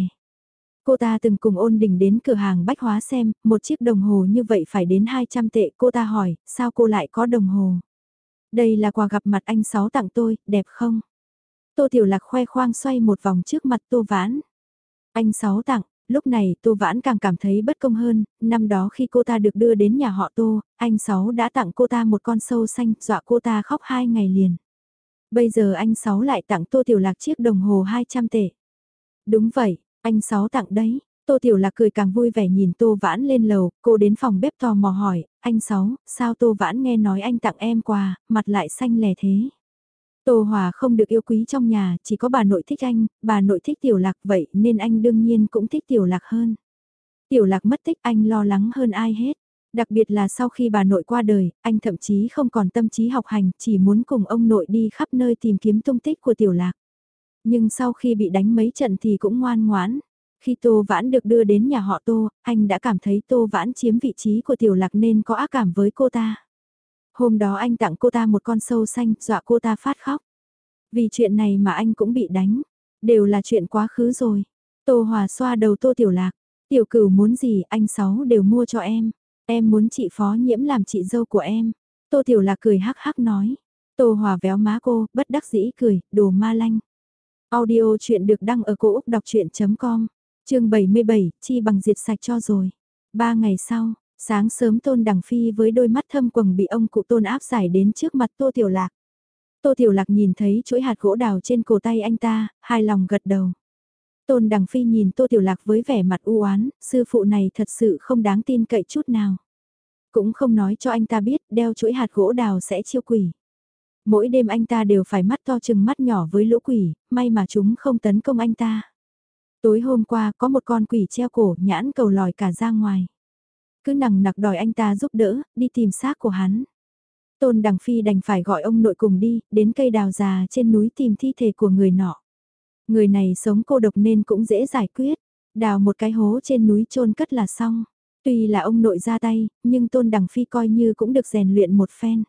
Cô ta từng cùng ôn đình đến cửa hàng bách hóa xem, một chiếc đồng hồ như vậy phải đến 200 tệ. Cô ta hỏi, sao cô lại có đồng hồ? Đây là quà gặp mặt anh Sáu tặng tôi, đẹp không? Tô Tiểu Lạc khoe khoang xoay một vòng trước mặt Tô Vãn. Anh Sáu tặng, Lúc này Tô Vãn càng cảm thấy bất công hơn, năm đó khi cô ta được đưa đến nhà họ Tô, anh Sáu đã tặng cô ta một con sâu xanh dọa cô ta khóc hai ngày liền. Bây giờ anh Sáu lại tặng Tô Tiểu Lạc chiếc đồng hồ 200 tệ. Đúng vậy, anh Sáu tặng đấy. Tô Tiểu Lạc cười càng vui vẻ nhìn Tô Vãn lên lầu, cô đến phòng bếp tò mò hỏi, anh Sáu, sao Tô Vãn nghe nói anh tặng em quà, mặt lại xanh lè thế. Tô Hòa không được yêu quý trong nhà, chỉ có bà nội thích anh, bà nội thích Tiểu Lạc vậy nên anh đương nhiên cũng thích Tiểu Lạc hơn. Tiểu Lạc mất tích anh lo lắng hơn ai hết. Đặc biệt là sau khi bà nội qua đời, anh thậm chí không còn tâm trí học hành, chỉ muốn cùng ông nội đi khắp nơi tìm kiếm tung tích của Tiểu Lạc. Nhưng sau khi bị đánh mấy trận thì cũng ngoan ngoãn. Khi Tô Vãn được đưa đến nhà họ Tô, anh đã cảm thấy Tô Vãn chiếm vị trí của Tiểu Lạc nên có ác cảm với cô ta. Hôm đó anh tặng cô ta một con sâu xanh, dọa cô ta phát khóc. Vì chuyện này mà anh cũng bị đánh. Đều là chuyện quá khứ rồi. Tô Hòa xoa đầu Tô Tiểu Lạc. Tiểu cửu muốn gì anh Sáu đều mua cho em. Em muốn chị Phó Nhiễm làm chị dâu của em. Tô Tiểu Lạc cười hắc hắc nói. Tô Hòa véo má cô, bất đắc dĩ cười, đồ ma lanh. Audio chuyện được đăng ở cổ Úc đọc chuyện.com, chương 77, chi bằng diệt sạch cho rồi. Ba ngày sau, sáng sớm Tôn Đằng Phi với đôi mắt thâm quầng bị ông cụ Tôn áp giải đến trước mặt Tô Tiểu Lạc. Tô Tiểu Lạc nhìn thấy chuỗi hạt gỗ đào trên cổ tay anh ta, hài lòng gật đầu. Tôn Đằng Phi nhìn Tô Tiểu Lạc với vẻ mặt u oán, sư phụ này thật sự không đáng tin cậy chút nào. Cũng không nói cho anh ta biết đeo chuỗi hạt gỗ đào sẽ chiêu quỷ. Mỗi đêm anh ta đều phải mắt to chừng mắt nhỏ với lũ quỷ, may mà chúng không tấn công anh ta. Tối hôm qua có một con quỷ treo cổ nhãn cầu lòi cả ra ngoài. Cứ nằng nặc đòi anh ta giúp đỡ, đi tìm xác của hắn. Tôn Đằng Phi đành phải gọi ông nội cùng đi, đến cây đào già trên núi tìm thi thể của người nọ. Người này sống cô độc nên cũng dễ giải quyết, đào một cái hố trên núi chôn cất là xong. Tuy là ông nội ra tay, nhưng Tôn Đằng Phi coi như cũng được rèn luyện một phen.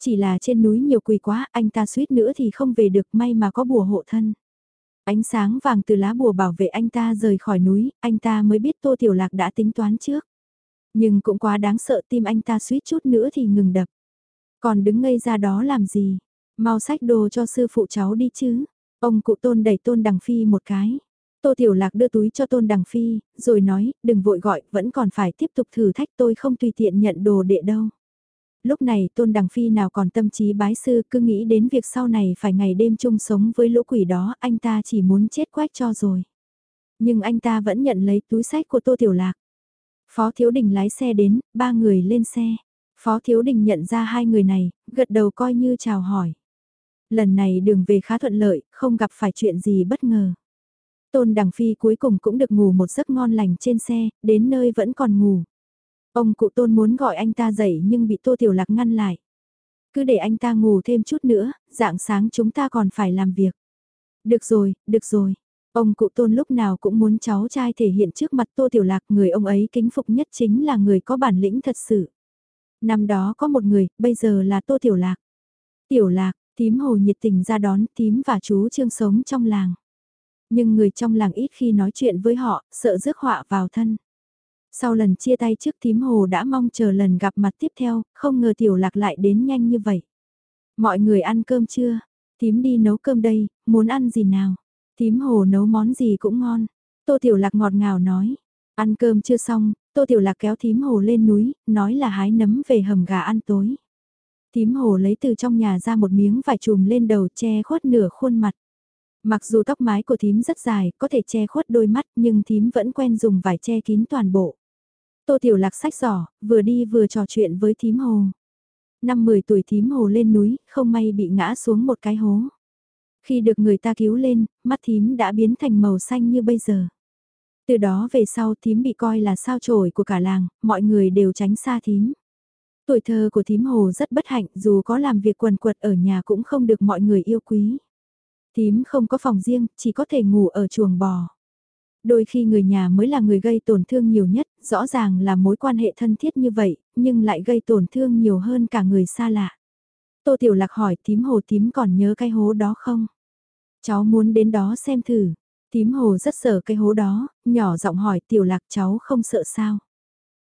Chỉ là trên núi nhiều quỷ quá, anh ta suýt nữa thì không về được may mà có bùa hộ thân. Ánh sáng vàng từ lá bùa bảo vệ anh ta rời khỏi núi, anh ta mới biết Tô Tiểu Lạc đã tính toán trước. Nhưng cũng quá đáng sợ tim anh ta suýt chút nữa thì ngừng đập. Còn đứng ngây ra đó làm gì? Mau sách đồ cho sư phụ cháu đi chứ. Ông cụ tôn đẩy tôn đằng phi một cái. Tô Tiểu Lạc đưa túi cho tôn đằng phi, rồi nói, đừng vội gọi, vẫn còn phải tiếp tục thử thách tôi không tùy tiện nhận đồ đệ đâu. Lúc này tôn đằng phi nào còn tâm trí bái sư cứ nghĩ đến việc sau này phải ngày đêm chung sống với lũ quỷ đó, anh ta chỉ muốn chết quách cho rồi. Nhưng anh ta vẫn nhận lấy túi sách của Tô Tiểu Lạc. Phó Thiếu Đình lái xe đến, ba người lên xe. Phó Thiếu Đình nhận ra hai người này, gật đầu coi như chào hỏi. Lần này đường về khá thuận lợi, không gặp phải chuyện gì bất ngờ. Tôn Đằng Phi cuối cùng cũng được ngủ một giấc ngon lành trên xe, đến nơi vẫn còn ngủ. Ông cụ Tôn muốn gọi anh ta dậy nhưng bị Tô Tiểu Lạc ngăn lại. Cứ để anh ta ngủ thêm chút nữa, dạng sáng chúng ta còn phải làm việc. Được rồi, được rồi. Ông cụ Tôn lúc nào cũng muốn cháu trai thể hiện trước mặt Tô Tiểu Lạc người ông ấy kính phục nhất chính là người có bản lĩnh thật sự. Năm đó có một người, bây giờ là Tô Tiểu Lạc. Tiểu Lạc, tím hồ nhiệt tình ra đón tím và chú Trương sống trong làng. Nhưng người trong làng ít khi nói chuyện với họ, sợ rước họa vào thân. Sau lần chia tay trước tím hồ đã mong chờ lần gặp mặt tiếp theo, không ngờ Tiểu Lạc lại đến nhanh như vậy. Mọi người ăn cơm chưa? Tím đi nấu cơm đây, muốn ăn gì nào? Tím hồ nấu món gì cũng ngon. Tô Tiểu Lạc ngọt ngào nói. Ăn cơm chưa xong, Tô Tiểu Lạc kéo thím hồ lên núi, nói là hái nấm về hầm gà ăn tối. Thím hồ lấy từ trong nhà ra một miếng vải chùm lên đầu che khuất nửa khuôn mặt. Mặc dù tóc mái của thím rất dài, có thể che khuất đôi mắt nhưng thím vẫn quen dùng vải che kín toàn bộ. Tô Tiểu Lạc sách giỏ, vừa đi vừa trò chuyện với thím hồ. Năm 10 tuổi thím hồ lên núi, không may bị ngã xuống một cái hố. Khi được người ta cứu lên, mắt thím đã biến thành màu xanh như bây giờ. Từ đó về sau thím bị coi là sao trổi của cả làng, mọi người đều tránh xa thím. Tuổi thơ của thím hồ rất bất hạnh dù có làm việc quần quật ở nhà cũng không được mọi người yêu quý. Thím không có phòng riêng, chỉ có thể ngủ ở chuồng bò. Đôi khi người nhà mới là người gây tổn thương nhiều nhất, rõ ràng là mối quan hệ thân thiết như vậy, nhưng lại gây tổn thương nhiều hơn cả người xa lạ. Tô Tiểu Lạc hỏi thím hồ thím còn nhớ cái hố đó không? Cháu muốn đến đó xem thử. Tím hồ rất sợ cái hố đó, nhỏ giọng hỏi Tiểu Lạc cháu không sợ sao?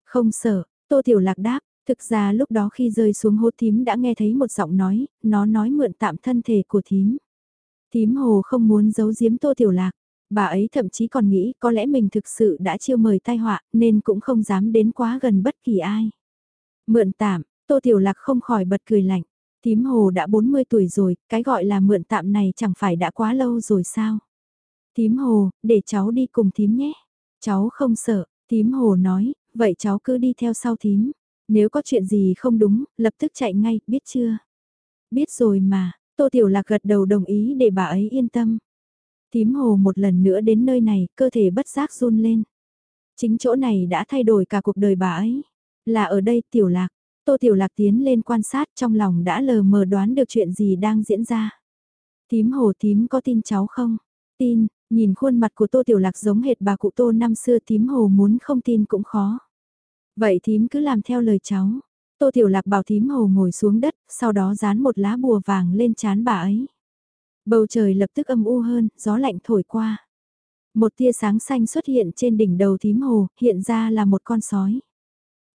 Không sợ, Tô Tiểu Lạc đáp, thực ra lúc đó khi rơi xuống hố tím đã nghe thấy một giọng nói, nó nói mượn tạm thân thể của tím. Tím hồ không muốn giấu giếm Tô Tiểu Lạc, bà ấy thậm chí còn nghĩ có lẽ mình thực sự đã chiêu mời tai họa nên cũng không dám đến quá gần bất kỳ ai. Mượn tạm, Tô Tiểu Lạc không khỏi bật cười lạnh. Tím hồ đã 40 tuổi rồi, cái gọi là mượn tạm này chẳng phải đã quá lâu rồi sao? Tím hồ, để cháu đi cùng tím nhé. Cháu không sợ, tím hồ nói, vậy cháu cứ đi theo sau tím. Nếu có chuyện gì không đúng, lập tức chạy ngay, biết chưa? Biết rồi mà, Tô Tiểu Lạc gật đầu đồng ý để bà ấy yên tâm. Tím hồ một lần nữa đến nơi này, cơ thể bất giác run lên. Chính chỗ này đã thay đổi cả cuộc đời bà ấy. Là ở đây Tiểu Lạc, Tô Tiểu Lạc tiến lên quan sát trong lòng đã lờ mờ đoán được chuyện gì đang diễn ra. Tím hồ tím có tin cháu không? Tin, nhìn khuôn mặt của Tô Tiểu Lạc giống hệt bà cụ Tô năm xưa tím hồ muốn không tin cũng khó. Vậy thím cứ làm theo lời cháu. Tô Tiểu Lạc bảo thím hồ ngồi xuống đất, sau đó dán một lá bùa vàng lên chán bà ấy. Bầu trời lập tức âm u hơn, gió lạnh thổi qua. Một tia sáng xanh xuất hiện trên đỉnh đầu thím hồ, hiện ra là một con sói.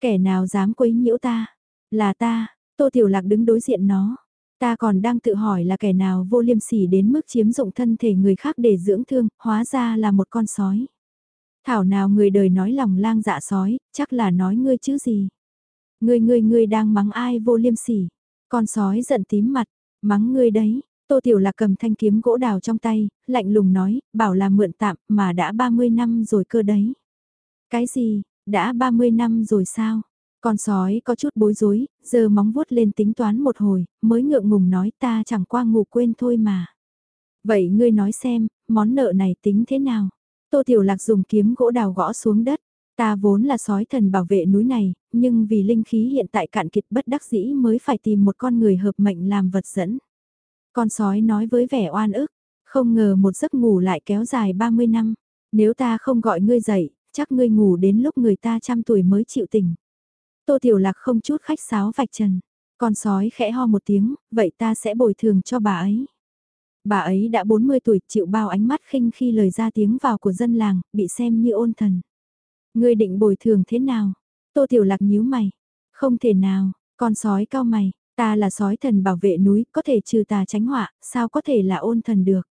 Kẻ nào dám quấy nhiễu ta? Là ta, Tô Tiểu Lạc đứng đối diện nó. Ta còn đang tự hỏi là kẻ nào vô liêm sỉ đến mức chiếm dụng thân thể người khác để dưỡng thương, hóa ra là một con sói. Thảo nào người đời nói lòng lang dạ sói, chắc là nói ngươi chứ gì. Ngươi ngươi ngươi đang mắng ai vô liêm sỉ. Con sói giận tím mặt, mắng ngươi đấy. Tô Tiểu Lạc cầm thanh kiếm gỗ đào trong tay, lạnh lùng nói, bảo là mượn tạm mà đã 30 năm rồi cơ đấy. Cái gì, đã 30 năm rồi sao? Con sói có chút bối rối, giờ móng vuốt lên tính toán một hồi, mới ngượng ngùng nói ta chẳng qua ngủ quên thôi mà. Vậy ngươi nói xem, món nợ này tính thế nào? Tô Tiểu Lạc dùng kiếm gỗ đào gõ xuống đất. Ta vốn là sói thần bảo vệ núi này, nhưng vì linh khí hiện tại cạn kiệt bất đắc dĩ mới phải tìm một con người hợp mệnh làm vật dẫn. Con sói nói với vẻ oan ức, không ngờ một giấc ngủ lại kéo dài 30 năm. Nếu ta không gọi ngươi dậy, chắc ngươi ngủ đến lúc người ta trăm tuổi mới chịu tỉnh. Tô Tiểu Lạc không chút khách sáo vạch trần. Con sói khẽ ho một tiếng, vậy ta sẽ bồi thường cho bà ấy. Bà ấy đã 40 tuổi chịu bao ánh mắt khinh khi lời ra tiếng vào của dân làng, bị xem như ôn thần. Ngươi định bồi thường thế nào? Tô Tiểu Lạc nhíu mày. Không thể nào, con sói cao mày, ta là sói thần bảo vệ núi, có thể trừ tà tránh họa, sao có thể là ôn thần được?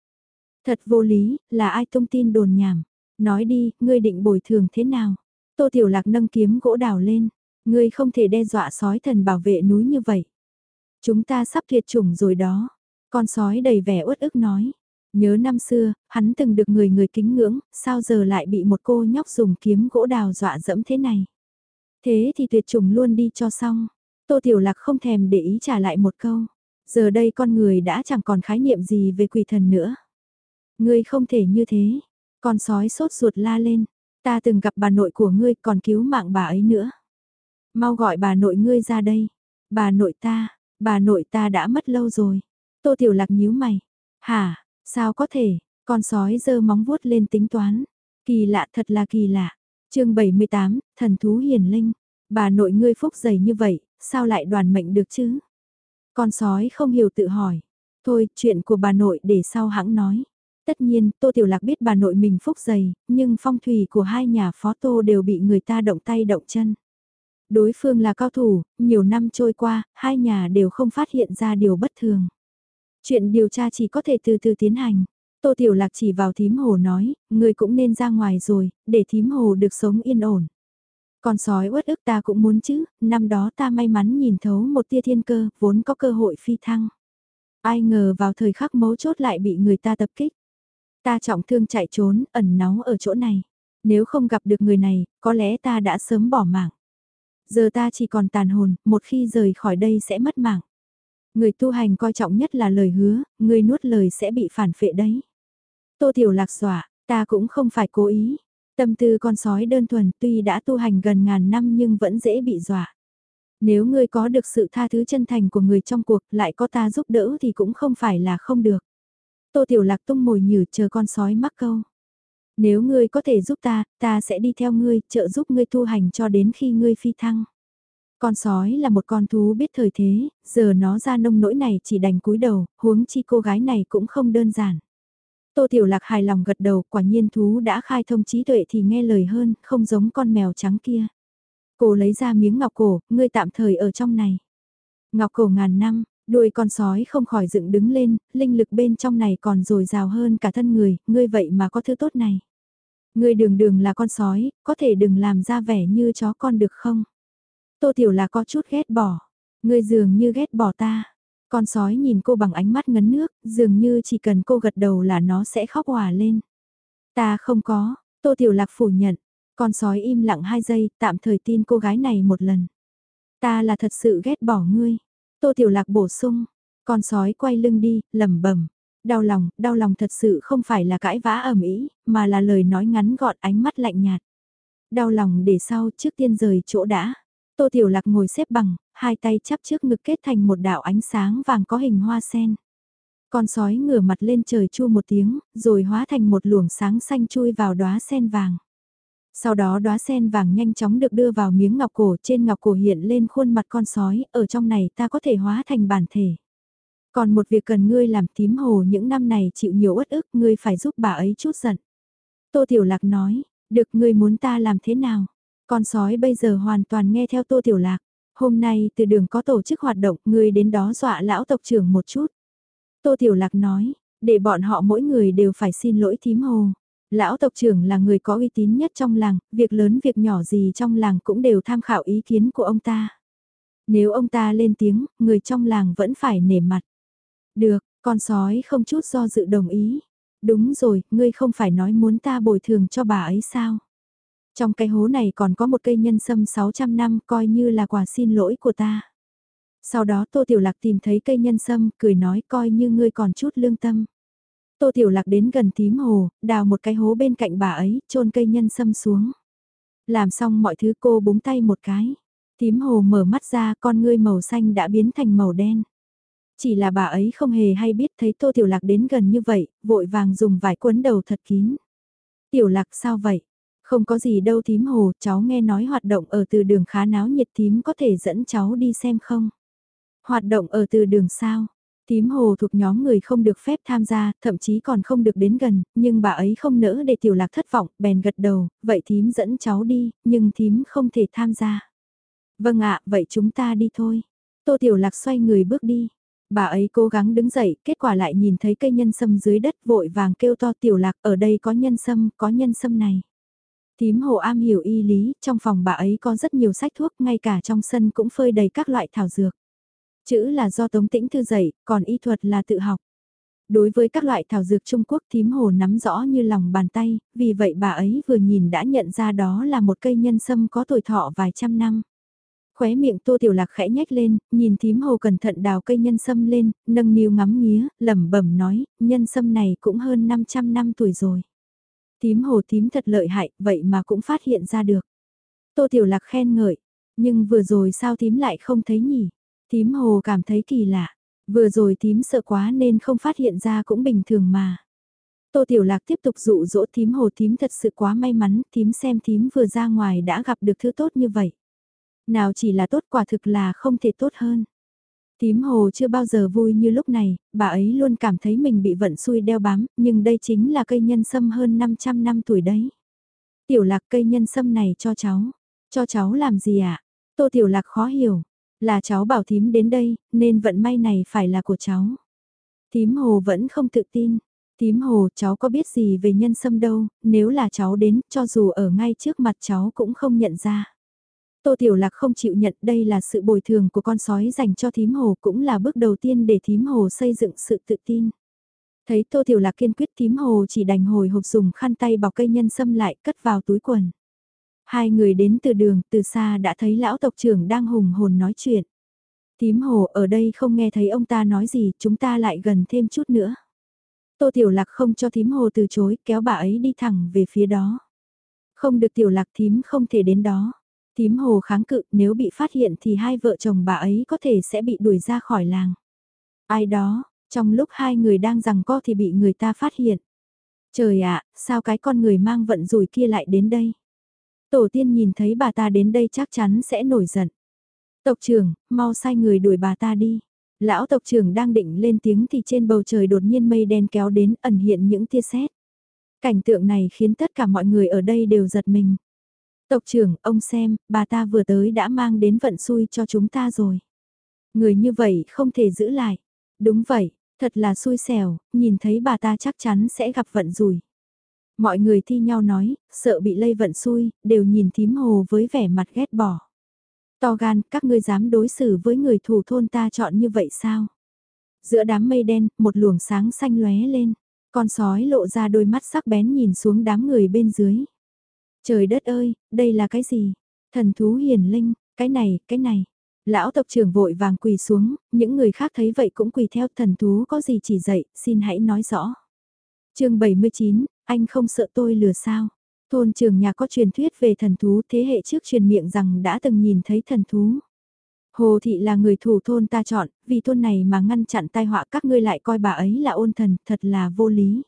Thật vô lý, là ai thông tin đồn nhảm? Nói đi, ngươi định bồi thường thế nào? Tô Tiểu Lạc nâng kiếm gỗ đào lên. Ngươi không thể đe dọa sói thần bảo vệ núi như vậy. Chúng ta sắp tuyệt chủng rồi đó. Con sói đầy vẻ uất ức nói. Nhớ năm xưa, hắn từng được người người kính ngưỡng, sao giờ lại bị một cô nhóc dùng kiếm gỗ đào dọa dẫm thế này. Thế thì tuyệt chủng luôn đi cho xong. Tô Tiểu Lạc không thèm để ý trả lại một câu. Giờ đây con người đã chẳng còn khái niệm gì về quỷ thần nữa. Ngươi không thể như thế. Con sói sốt ruột la lên. Ta từng gặp bà nội của ngươi còn cứu mạng bà ấy nữa. Mau gọi bà nội ngươi ra đây. Bà nội ta, bà nội ta đã mất lâu rồi. Tô Tiểu Lạc nhíu mày. Hả, sao có thể, con sói giơ móng vuốt lên tính toán. Kỳ lạ thật là kỳ lạ. chương 78, thần thú hiền linh. Bà nội ngươi phúc dày như vậy, sao lại đoàn mệnh được chứ? Con sói không hiểu tự hỏi. Thôi, chuyện của bà nội để sau hãng nói. Tất nhiên, Tô Tiểu Lạc biết bà nội mình phúc dày, nhưng phong thủy của hai nhà phó Tô đều bị người ta động tay động chân. Đối phương là cao thủ, nhiều năm trôi qua, hai nhà đều không phát hiện ra điều bất thường. Chuyện điều tra chỉ có thể từ từ tiến hành. Tô Tiểu Lạc chỉ vào thím hồ nói, người cũng nên ra ngoài rồi, để thím hồ được sống yên ổn. Con sói uất ức ta cũng muốn chứ, năm đó ta may mắn nhìn thấu một tia thiên cơ, vốn có cơ hội phi thăng. Ai ngờ vào thời khắc mấu chốt lại bị người ta tập kích. Ta trọng thương chạy trốn, ẩn náu ở chỗ này. Nếu không gặp được người này, có lẽ ta đã sớm bỏ mạng. Giờ ta chỉ còn tàn hồn, một khi rời khỏi đây sẽ mất mạng. Người tu hành coi trọng nhất là lời hứa, người nuốt lời sẽ bị phản phệ đấy. Tô Tiểu Lạc dọa, ta cũng không phải cố ý. Tâm tư con sói đơn thuần tuy đã tu hành gần ngàn năm nhưng vẫn dễ bị dọa. Nếu ngươi có được sự tha thứ chân thành của người trong cuộc lại có ta giúp đỡ thì cũng không phải là không được. Tô Tiểu Lạc tung mồi nhử chờ con sói mắc câu. Nếu ngươi có thể giúp ta, ta sẽ đi theo ngươi, trợ giúp ngươi tu hành cho đến khi ngươi phi thăng. Con sói là một con thú biết thời thế, giờ nó ra nông nỗi này chỉ đành cúi đầu, huống chi cô gái này cũng không đơn giản. Tô Tiểu Lạc hài lòng gật đầu, quả nhiên thú đã khai thông trí tuệ thì nghe lời hơn, không giống con mèo trắng kia. Cô lấy ra miếng ngọc cổ, ngươi tạm thời ở trong này. Ngọc cổ ngàn năm, đuôi con sói không khỏi dựng đứng lên, linh lực bên trong này còn dồi dào hơn cả thân người, ngươi vậy mà có thứ tốt này. Ngươi đường đường là con sói, có thể đừng làm ra vẻ như chó con được không? Tô Tiểu là có chút ghét bỏ. Ngươi dường như ghét bỏ ta. Con sói nhìn cô bằng ánh mắt ngấn nước, dường như chỉ cần cô gật đầu là nó sẽ khóc hòa lên. Ta không có, Tô Tiểu Lạc phủ nhận. Con sói im lặng hai giây, tạm thời tin cô gái này một lần. Ta là thật sự ghét bỏ ngươi. Tô Tiểu Lạc bổ sung. Con sói quay lưng đi, lẩm bẩm. Đau lòng, đau lòng thật sự không phải là cãi vã ầm ĩ, mà là lời nói ngắn gọn ánh mắt lạnh nhạt. Đau lòng để sau trước tiên rời chỗ đã. Tô Tiểu Lạc ngồi xếp bằng, hai tay chắp trước ngực kết thành một đạo ánh sáng vàng có hình hoa sen. Con sói ngửa mặt lên trời chu một tiếng, rồi hóa thành một luồng sáng xanh chui vào đóa sen vàng. Sau đó đóa sen vàng nhanh chóng được đưa vào miếng ngọc cổ trên ngọc cổ hiện lên khuôn mặt con sói, ở trong này ta có thể hóa thành bản thể. Còn một việc cần ngươi làm tím hồ những năm này chịu nhiều uất ức, ngươi phải giúp bà ấy chút giận. Tô Tiểu Lạc nói, được ngươi muốn ta làm thế nào? Con sói bây giờ hoàn toàn nghe theo Tô Tiểu Lạc. Hôm nay từ đường có tổ chức hoạt động, ngươi đến đó dọa lão tộc trưởng một chút. Tô Tiểu Lạc nói, để bọn họ mỗi người đều phải xin lỗi thím hồ. Lão tộc trưởng là người có uy tín nhất trong làng, việc lớn việc nhỏ gì trong làng cũng đều tham khảo ý kiến của ông ta. Nếu ông ta lên tiếng, người trong làng vẫn phải nể mặt. Được, con sói không chút do dự đồng ý. Đúng rồi, ngươi không phải nói muốn ta bồi thường cho bà ấy sao? Trong cái hố này còn có một cây nhân sâm 600 năm coi như là quà xin lỗi của ta. Sau đó Tô Tiểu Lạc tìm thấy cây nhân sâm, cười nói coi như ngươi còn chút lương tâm. Tô Tiểu Lạc đến gần tím hồ, đào một cái hố bên cạnh bà ấy, trôn cây nhân sâm xuống. Làm xong mọi thứ cô búng tay một cái. Tím hồ mở mắt ra con ngươi màu xanh đã biến thành màu đen. Chỉ là bà ấy không hề hay biết thấy Tô Tiểu Lạc đến gần như vậy, vội vàng dùng vải quấn đầu thật kín. Tiểu Lạc sao vậy? Không có gì đâu tím hồ, cháu nghe nói hoạt động ở từ đường khá náo nhiệt tím có thể dẫn cháu đi xem không? Hoạt động ở từ đường sao? Tím hồ thuộc nhóm người không được phép tham gia, thậm chí còn không được đến gần, nhưng bà ấy không nỡ để tiểu lạc thất vọng, bèn gật đầu, vậy thím dẫn cháu đi, nhưng thím không thể tham gia. Vâng ạ, vậy chúng ta đi thôi. Tô tiểu lạc xoay người bước đi. Bà ấy cố gắng đứng dậy, kết quả lại nhìn thấy cây nhân sâm dưới đất vội vàng kêu to tiểu lạc ở đây có nhân sâm, có nhân sâm này. Tím hồ am hiểu y lý, trong phòng bà ấy có rất nhiều sách thuốc, ngay cả trong sân cũng phơi đầy các loại thảo dược. Chữ là do Tống Tĩnh Thư dạy, còn y thuật là tự học. Đối với các loại thảo dược Trung Quốc thím hồ nắm rõ như lòng bàn tay, vì vậy bà ấy vừa nhìn đã nhận ra đó là một cây nhân sâm có tuổi thọ vài trăm năm. Khóe miệng tô tiểu lạc khẽ nhếch lên, nhìn thím hồ cẩn thận đào cây nhân sâm lên, nâng niu ngắm nghía, lẩm bẩm nói, nhân sâm này cũng hơn 500 năm tuổi rồi. Thím hồ thím thật lợi hại, vậy mà cũng phát hiện ra được. Tô tiểu lạc khen ngợi, nhưng vừa rồi sao thím lại không thấy nhỉ? Tím hồ cảm thấy kỳ lạ, vừa rồi tím sợ quá nên không phát hiện ra cũng bình thường mà. Tô Tiểu Lạc tiếp tục dụ dỗ tím hồ tím thật sự quá may mắn, tím xem tím vừa ra ngoài đã gặp được thứ tốt như vậy. Nào chỉ là tốt quả thực là không thể tốt hơn. Tím hồ chưa bao giờ vui như lúc này, bà ấy luôn cảm thấy mình bị vận xui đeo bám, nhưng đây chính là cây nhân sâm hơn 500 năm tuổi đấy. Tiểu lạc cây nhân sâm này cho cháu. Cho cháu làm gì ạ? À? Tô tiểu lạc khó hiểu. Là cháu bảo thím đến đây, nên vận may này phải là của cháu. Thím hồ vẫn không tự tin. Thím hồ cháu có biết gì về nhân sâm đâu, nếu là cháu đến, cho dù ở ngay trước mặt cháu cũng không nhận ra. Tô Tiểu Lạc không chịu nhận đây là sự bồi thường của con sói dành cho thím hồ cũng là bước đầu tiên để thím hồ xây dựng sự tự tin. Thấy Tô Tiểu Lạc kiên quyết thím hồ chỉ đành hồi hộp dùng khăn tay bọc cây nhân sâm lại cất vào túi quần. Hai người đến từ đường, từ xa đã thấy lão tộc trưởng đang hùng hồn nói chuyện. Tím hồ ở đây không nghe thấy ông ta nói gì, chúng ta lại gần thêm chút nữa. Tô Tiểu Lạc không cho thím hồ từ chối, kéo bà ấy đi thẳng về phía đó. Không được Tiểu Lạc thím không thể đến đó. Thím hồ kháng cự, nếu bị phát hiện thì hai vợ chồng bà ấy có thể sẽ bị đuổi ra khỏi làng. Ai đó, trong lúc hai người đang rằng co thì bị người ta phát hiện. Trời ạ, sao cái con người mang vận rủi kia lại đến đây? Tổ tiên nhìn thấy bà ta đến đây chắc chắn sẽ nổi giận. Tộc trưởng, mau sai người đuổi bà ta đi. Lão tộc trưởng đang định lên tiếng thì trên bầu trời đột nhiên mây đen kéo đến ẩn hiện những tia sét. Cảnh tượng này khiến tất cả mọi người ở đây đều giật mình. Tộc trưởng, ông xem, bà ta vừa tới đã mang đến vận xui cho chúng ta rồi. Người như vậy không thể giữ lại. Đúng vậy, thật là xui xẻo, nhìn thấy bà ta chắc chắn sẽ gặp vận rủi. Mọi người thi nhau nói, sợ bị lây vận xui, đều nhìn thím hồ với vẻ mặt ghét bỏ. To gan, các ngươi dám đối xử với người thủ thôn ta chọn như vậy sao? Giữa đám mây đen, một luồng sáng xanh lóe lên. Con sói lộ ra đôi mắt sắc bén nhìn xuống đám người bên dưới. Trời đất ơi, đây là cái gì? Thần thú hiền linh, cái này, cái này. Lão tộc trưởng vội vàng quỳ xuống, những người khác thấy vậy cũng quỳ theo thần thú có gì chỉ dạy, xin hãy nói rõ. chương 79, anh không sợ tôi lừa sao? Thôn trường nhà có truyền thuyết về thần thú thế hệ trước truyền miệng rằng đã từng nhìn thấy thần thú. Hồ thị là người thủ thôn ta chọn, vì thôn này mà ngăn chặn tai họa các ngươi lại coi bà ấy là ôn thần, thật là vô lý.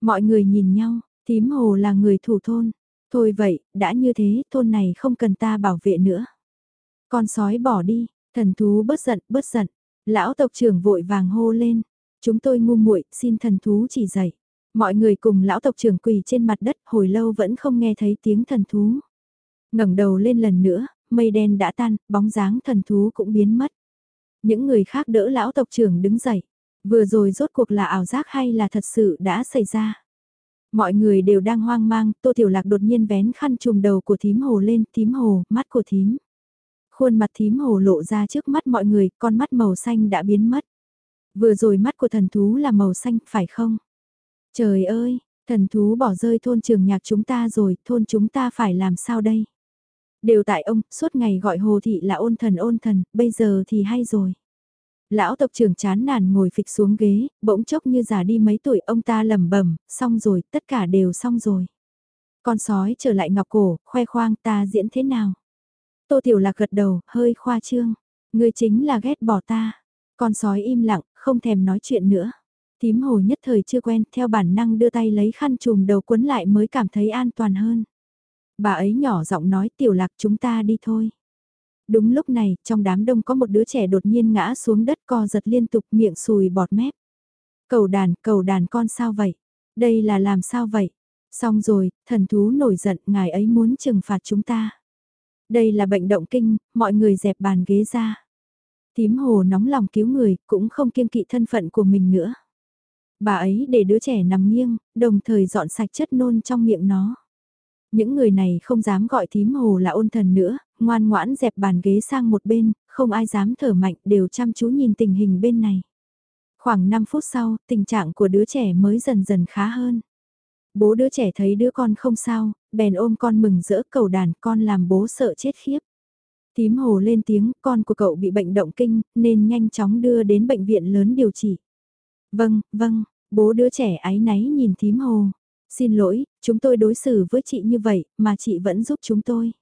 Mọi người nhìn nhau, tím hồ là người thủ thôn. Thôi vậy, đã như thế, thôn này không cần ta bảo vệ nữa. Con sói bỏ đi, thần thú bớt giận, bớt giận. Lão tộc trưởng vội vàng hô lên. Chúng tôi ngu muội xin thần thú chỉ dạy. Mọi người cùng lão tộc trưởng quỳ trên mặt đất hồi lâu vẫn không nghe thấy tiếng thần thú. ngẩng đầu lên lần nữa, mây đen đã tan, bóng dáng thần thú cũng biến mất. Những người khác đỡ lão tộc trưởng đứng dậy. Vừa rồi rốt cuộc là ảo giác hay là thật sự đã xảy ra. Mọi người đều đang hoang mang, Tô Tiểu Lạc đột nhiên vén khăn trùm đầu của thím hồ lên, thím hồ, mắt của thím. Khuôn mặt thím hồ lộ ra trước mắt mọi người, con mắt màu xanh đã biến mất. Vừa rồi mắt của thần thú là màu xanh, phải không? Trời ơi, thần thú bỏ rơi thôn trường nhạc chúng ta rồi, thôn chúng ta phải làm sao đây? Đều tại ông, suốt ngày gọi hồ thị là ôn thần ôn thần, bây giờ thì hay rồi. Lão tộc trưởng chán nản ngồi phịch xuống ghế, bỗng chốc như già đi mấy tuổi ông ta lẩm bẩm, xong rồi, tất cả đều xong rồi. Con sói trở lại ngọc cổ, khoe khoang ta diễn thế nào? Tô Tiểu Lạc gật đầu, hơi khoa trương. Người chính là ghét bỏ ta. Con sói im lặng, không thèm nói chuyện nữa. Tím hồ nhất thời chưa quen, theo bản năng đưa tay lấy khăn trùm đầu quấn lại mới cảm thấy an toàn hơn. Bà ấy nhỏ giọng nói Tiểu Lạc chúng ta đi thôi. Đúng lúc này, trong đám đông có một đứa trẻ đột nhiên ngã xuống đất co giật liên tục miệng sùi bọt mép. Cầu đàn, cầu đàn con sao vậy? Đây là làm sao vậy? Xong rồi, thần thú nổi giận, ngài ấy muốn trừng phạt chúng ta. Đây là bệnh động kinh, mọi người dẹp bàn ghế ra. Tím hồ nóng lòng cứu người, cũng không kiêng kỵ thân phận của mình nữa. Bà ấy để đứa trẻ nằm nghiêng, đồng thời dọn sạch chất nôn trong miệng nó. Những người này không dám gọi thím hồ là ôn thần nữa, ngoan ngoãn dẹp bàn ghế sang một bên, không ai dám thở mạnh đều chăm chú nhìn tình hình bên này. Khoảng 5 phút sau, tình trạng của đứa trẻ mới dần dần khá hơn. Bố đứa trẻ thấy đứa con không sao, bèn ôm con mừng rỡ cầu đàn con làm bố sợ chết khiếp. Tím hồ lên tiếng, con của cậu bị bệnh động kinh, nên nhanh chóng đưa đến bệnh viện lớn điều trị. Vâng, vâng, bố đứa trẻ ái náy nhìn tím hồ. Xin lỗi, chúng tôi đối xử với chị như vậy, mà chị vẫn giúp chúng tôi.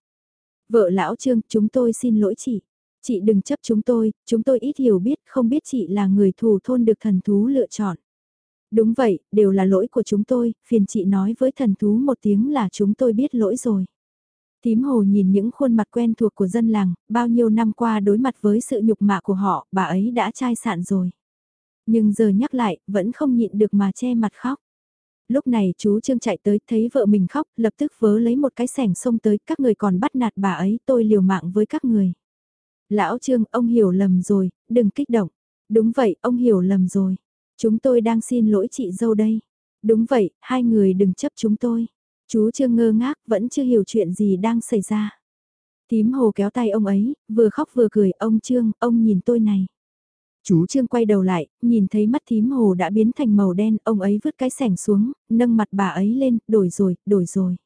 Vợ lão Trương, chúng tôi xin lỗi chị. Chị đừng chấp chúng tôi, chúng tôi ít hiểu biết, không biết chị là người thủ thôn được thần thú lựa chọn. Đúng vậy, đều là lỗi của chúng tôi, phiền chị nói với thần thú một tiếng là chúng tôi biết lỗi rồi. Tím hồ nhìn những khuôn mặt quen thuộc của dân làng, bao nhiêu năm qua đối mặt với sự nhục mạ của họ, bà ấy đã chai sạn rồi. Nhưng giờ nhắc lại, vẫn không nhịn được mà che mặt khóc. Lúc này chú Trương chạy tới, thấy vợ mình khóc, lập tức vớ lấy một cái sẻng xông tới, các người còn bắt nạt bà ấy, tôi liều mạng với các người. Lão Trương, ông hiểu lầm rồi, đừng kích động. Đúng vậy, ông hiểu lầm rồi. Chúng tôi đang xin lỗi chị dâu đây. Đúng vậy, hai người đừng chấp chúng tôi. Chú trương ngơ ngác, vẫn chưa hiểu chuyện gì đang xảy ra. Tím hồ kéo tay ông ấy, vừa khóc vừa cười, ông Trương, ông nhìn tôi này. Chú Trương quay đầu lại, nhìn thấy mắt thím hồ đã biến thành màu đen, ông ấy vứt cái sẻng xuống, nâng mặt bà ấy lên, đổi rồi, đổi rồi.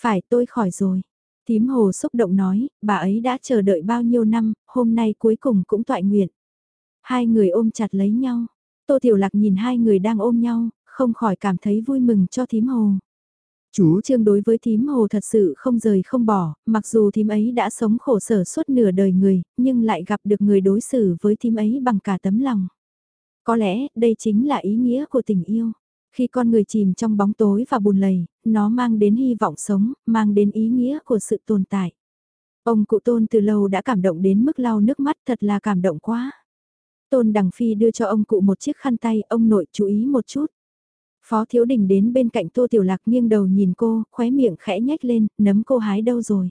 Phải, tôi khỏi rồi. Thím hồ xúc động nói, bà ấy đã chờ đợi bao nhiêu năm, hôm nay cuối cùng cũng toại nguyện. Hai người ôm chặt lấy nhau. Tô Tiểu Lạc nhìn hai người đang ôm nhau, không khỏi cảm thấy vui mừng cho thím hồ. Chú Trương đối với thím hồ thật sự không rời không bỏ, mặc dù thím ấy đã sống khổ sở suốt nửa đời người, nhưng lại gặp được người đối xử với thím ấy bằng cả tấm lòng. Có lẽ đây chính là ý nghĩa của tình yêu. Khi con người chìm trong bóng tối và buồn lầy, nó mang đến hy vọng sống, mang đến ý nghĩa của sự tồn tại. Ông cụ tôn từ lâu đã cảm động đến mức lau nước mắt thật là cảm động quá. Tôn Đằng Phi đưa cho ông cụ một chiếc khăn tay, ông nội chú ý một chút. Phó Thiếu Đình đến bên cạnh Tô Tiểu Lạc nghiêng đầu nhìn cô, khóe miệng khẽ nhếch lên, nấm cô hái đâu rồi.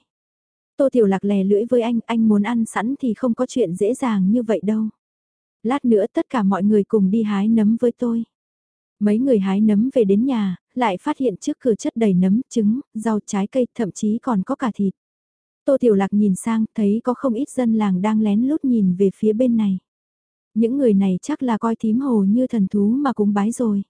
Tô Tiểu Lạc lè lưỡi với anh, anh muốn ăn sẵn thì không có chuyện dễ dàng như vậy đâu. Lát nữa tất cả mọi người cùng đi hái nấm với tôi. Mấy người hái nấm về đến nhà, lại phát hiện trước cửa chất đầy nấm, trứng, rau trái cây, thậm chí còn có cả thịt. Tô Tiểu Lạc nhìn sang, thấy có không ít dân làng đang lén lút nhìn về phía bên này. Những người này chắc là coi thím hồ như thần thú mà cúng bái rồi.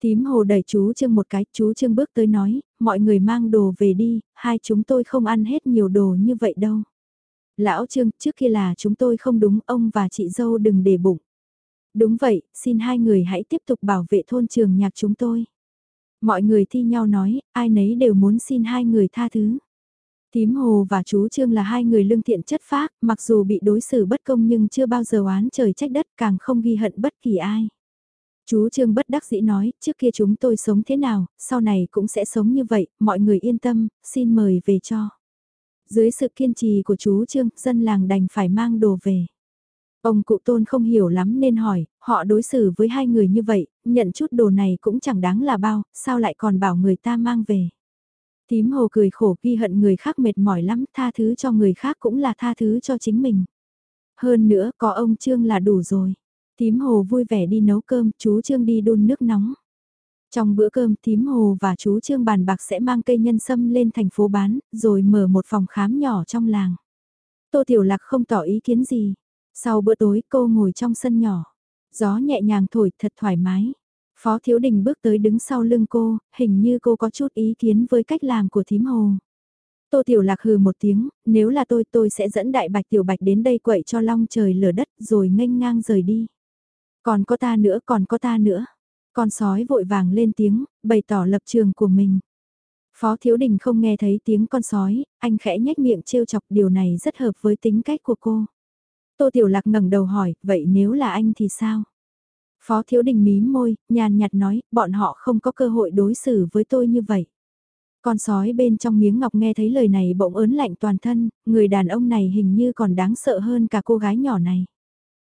Tím hồ đẩy chú Trương một cái, chú Trương bước tới nói, mọi người mang đồ về đi, hai chúng tôi không ăn hết nhiều đồ như vậy đâu. Lão Trương, trước kia là chúng tôi không đúng, ông và chị dâu đừng để bụng. Đúng vậy, xin hai người hãy tiếp tục bảo vệ thôn trường nhạc chúng tôi. Mọi người thi nhau nói, ai nấy đều muốn xin hai người tha thứ. Tím Hồ và chú Trương là hai người lương thiện chất phác, mặc dù bị đối xử bất công nhưng chưa bao giờ oán trời trách đất càng không ghi hận bất kỳ ai. Chú Trương bất đắc dĩ nói, trước kia chúng tôi sống thế nào, sau này cũng sẽ sống như vậy, mọi người yên tâm, xin mời về cho. Dưới sự kiên trì của chú Trương, dân làng đành phải mang đồ về. Ông cụ tôn không hiểu lắm nên hỏi, họ đối xử với hai người như vậy, nhận chút đồ này cũng chẳng đáng là bao, sao lại còn bảo người ta mang về. Tím hồ cười khổ ghi hận người khác mệt mỏi lắm, tha thứ cho người khác cũng là tha thứ cho chính mình. Hơn nữa có ông Trương là đủ rồi. Tím hồ vui vẻ đi nấu cơm, chú Trương đi đun nước nóng. Trong bữa cơm tím hồ và chú Trương bàn bạc sẽ mang cây nhân sâm lên thành phố bán, rồi mở một phòng khám nhỏ trong làng. Tô Tiểu Lạc không tỏ ý kiến gì. Sau bữa tối cô ngồi trong sân nhỏ. Gió nhẹ nhàng thổi thật thoải mái. Phó Thiếu Đình bước tới đứng sau lưng cô, hình như cô có chút ý kiến với cách làm của thím hồ. Tô Tiểu Lạc hừ một tiếng, nếu là tôi tôi sẽ dẫn đại bạch tiểu bạch đến đây quậy cho long trời lở đất rồi nghênh ngang rời đi. Còn có ta nữa, còn có ta nữa. Con sói vội vàng lên tiếng, bày tỏ lập trường của mình. Phó Thiếu Đình không nghe thấy tiếng con sói, anh khẽ nhếch miệng trêu chọc điều này rất hợp với tính cách của cô. Tô Tiểu Lạc ngẩng đầu hỏi, vậy nếu là anh thì sao? Phó Thiếu Đình mím môi, nhàn nhạt nói, bọn họ không có cơ hội đối xử với tôi như vậy. Con sói bên trong miếng ngọc nghe thấy lời này bỗng ớn lạnh toàn thân, người đàn ông này hình như còn đáng sợ hơn cả cô gái nhỏ này.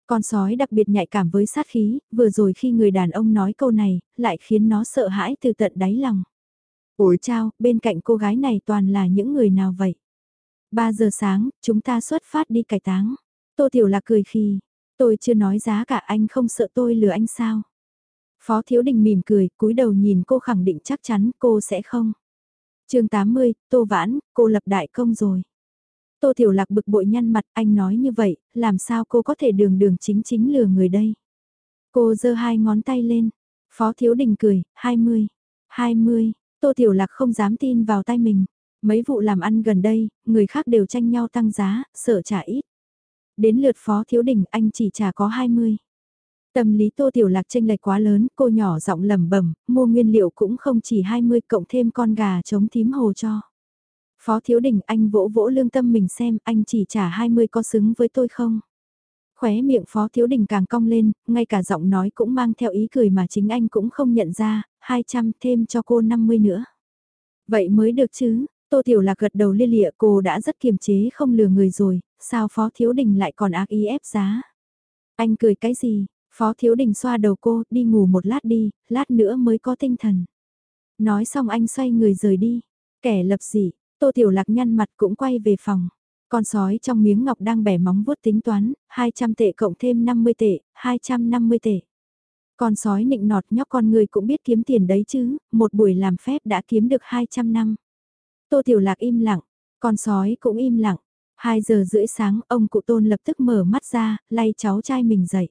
Con sói đặc biệt nhạy cảm với sát khí, vừa rồi khi người đàn ông nói câu này, lại khiến nó sợ hãi từ tận đáy lòng. Ủi chao, bên cạnh cô gái này toàn là những người nào vậy? 3 giờ sáng, chúng ta xuất phát đi cải táng. Tô Tiểu Lạc cười khi, tôi chưa nói giá cả anh không sợ tôi lừa anh sao? Phó Thiếu Đình mỉm cười, cúi đầu nhìn cô khẳng định chắc chắn cô sẽ không. chương 80, Tô Vãn, cô lập đại công rồi. Tô Tiểu Lạc bực bội nhăn mặt anh nói như vậy, làm sao cô có thể đường đường chính chính lừa người đây? Cô giơ hai ngón tay lên. Phó Thiếu Đình cười, 20. 20, Tô Tiểu Lạc không dám tin vào tay mình. Mấy vụ làm ăn gần đây, người khác đều tranh nhau tăng giá, sợ trả ít. Đến lượt Phó Thiếu Đình anh chỉ trả có 20. Tâm lý Tô Tiểu Lạc tranh lệch quá lớn, cô nhỏ giọng lẩm bẩm, mua nguyên liệu cũng không chỉ 20 cộng thêm con gà chống thím hồ cho. Phó Thiếu Đình anh vỗ vỗ lương tâm mình xem anh chỉ trả 20 có xứng với tôi không? Khóe miệng Phó Thiếu Đình càng cong lên, ngay cả giọng nói cũng mang theo ý cười mà chính anh cũng không nhận ra, 200 thêm cho cô 50 nữa. Vậy mới được chứ, Tô Tiểu Lạc gật đầu lia lịa cô đã rất kiềm chế không lừa người rồi, sao Phó Thiếu Đình lại còn ác ý ép giá? Anh cười cái gì? Phó Thiếu Đình xoa đầu cô, đi ngủ một lát đi, lát nữa mới có tinh thần. Nói xong anh xoay người rời đi. Kẻ lập dị, Tô Tiểu Lạc nhăn mặt cũng quay về phòng. Con sói trong miếng ngọc đang bẻ móng vuốt tính toán, 200 tệ cộng thêm 50 tệ, 250 tệ. Con sói nịnh nọt nhóc con người cũng biết kiếm tiền đấy chứ, một buổi làm phép đã kiếm được 200 năm. Tô Tiểu Lạc im lặng, con sói cũng im lặng. 2 giờ rưỡi sáng, ông cụ tôn lập tức mở mắt ra, lay cháu trai mình dậy.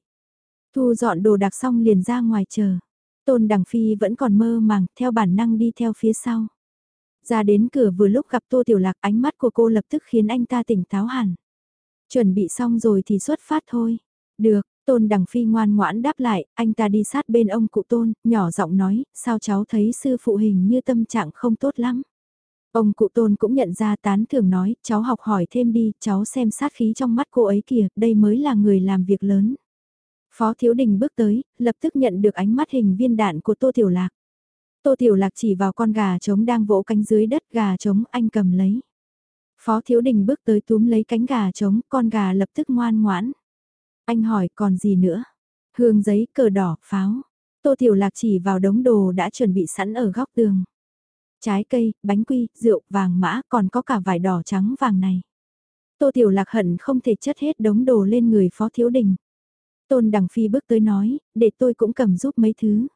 Thu dọn đồ đạc xong liền ra ngoài chờ. Tôn Đằng Phi vẫn còn mơ màng, theo bản năng đi theo phía sau. Ra đến cửa vừa lúc gặp Tô Tiểu Lạc ánh mắt của cô lập tức khiến anh ta tỉnh táo hẳn. Chuẩn bị xong rồi thì xuất phát thôi. Được, Tôn Đằng Phi ngoan ngoãn đáp lại, anh ta đi sát bên ông cụ Tôn, nhỏ giọng nói, sao cháu thấy sư phụ hình như tâm trạng không tốt lắm. Ông cụ Tôn cũng nhận ra tán thường nói, cháu học hỏi thêm đi, cháu xem sát khí trong mắt cô ấy kìa, đây mới là người làm việc lớn. Phó Thiếu Đình bước tới, lập tức nhận được ánh mắt hình viên đạn của Tô Tiểu Lạc. Tô Tiểu Lạc chỉ vào con gà trống đang vỗ cánh dưới đất gà trống anh cầm lấy. Phó Thiếu Đình bước tới túm lấy cánh gà trống, con gà lập tức ngoan ngoãn. Anh hỏi còn gì nữa? Hương giấy, cờ đỏ, pháo. Tô Tiểu Lạc chỉ vào đống đồ đã chuẩn bị sẵn ở góc tường. Trái cây, bánh quy, rượu, vàng mã, còn có cả vải đỏ trắng vàng này. Tô Tiểu Lạc hận không thể chất hết đống đồ lên người Phó Thiếu Đình. Tôn Đằng Phi bước tới nói, để tôi cũng cầm giúp mấy thứ.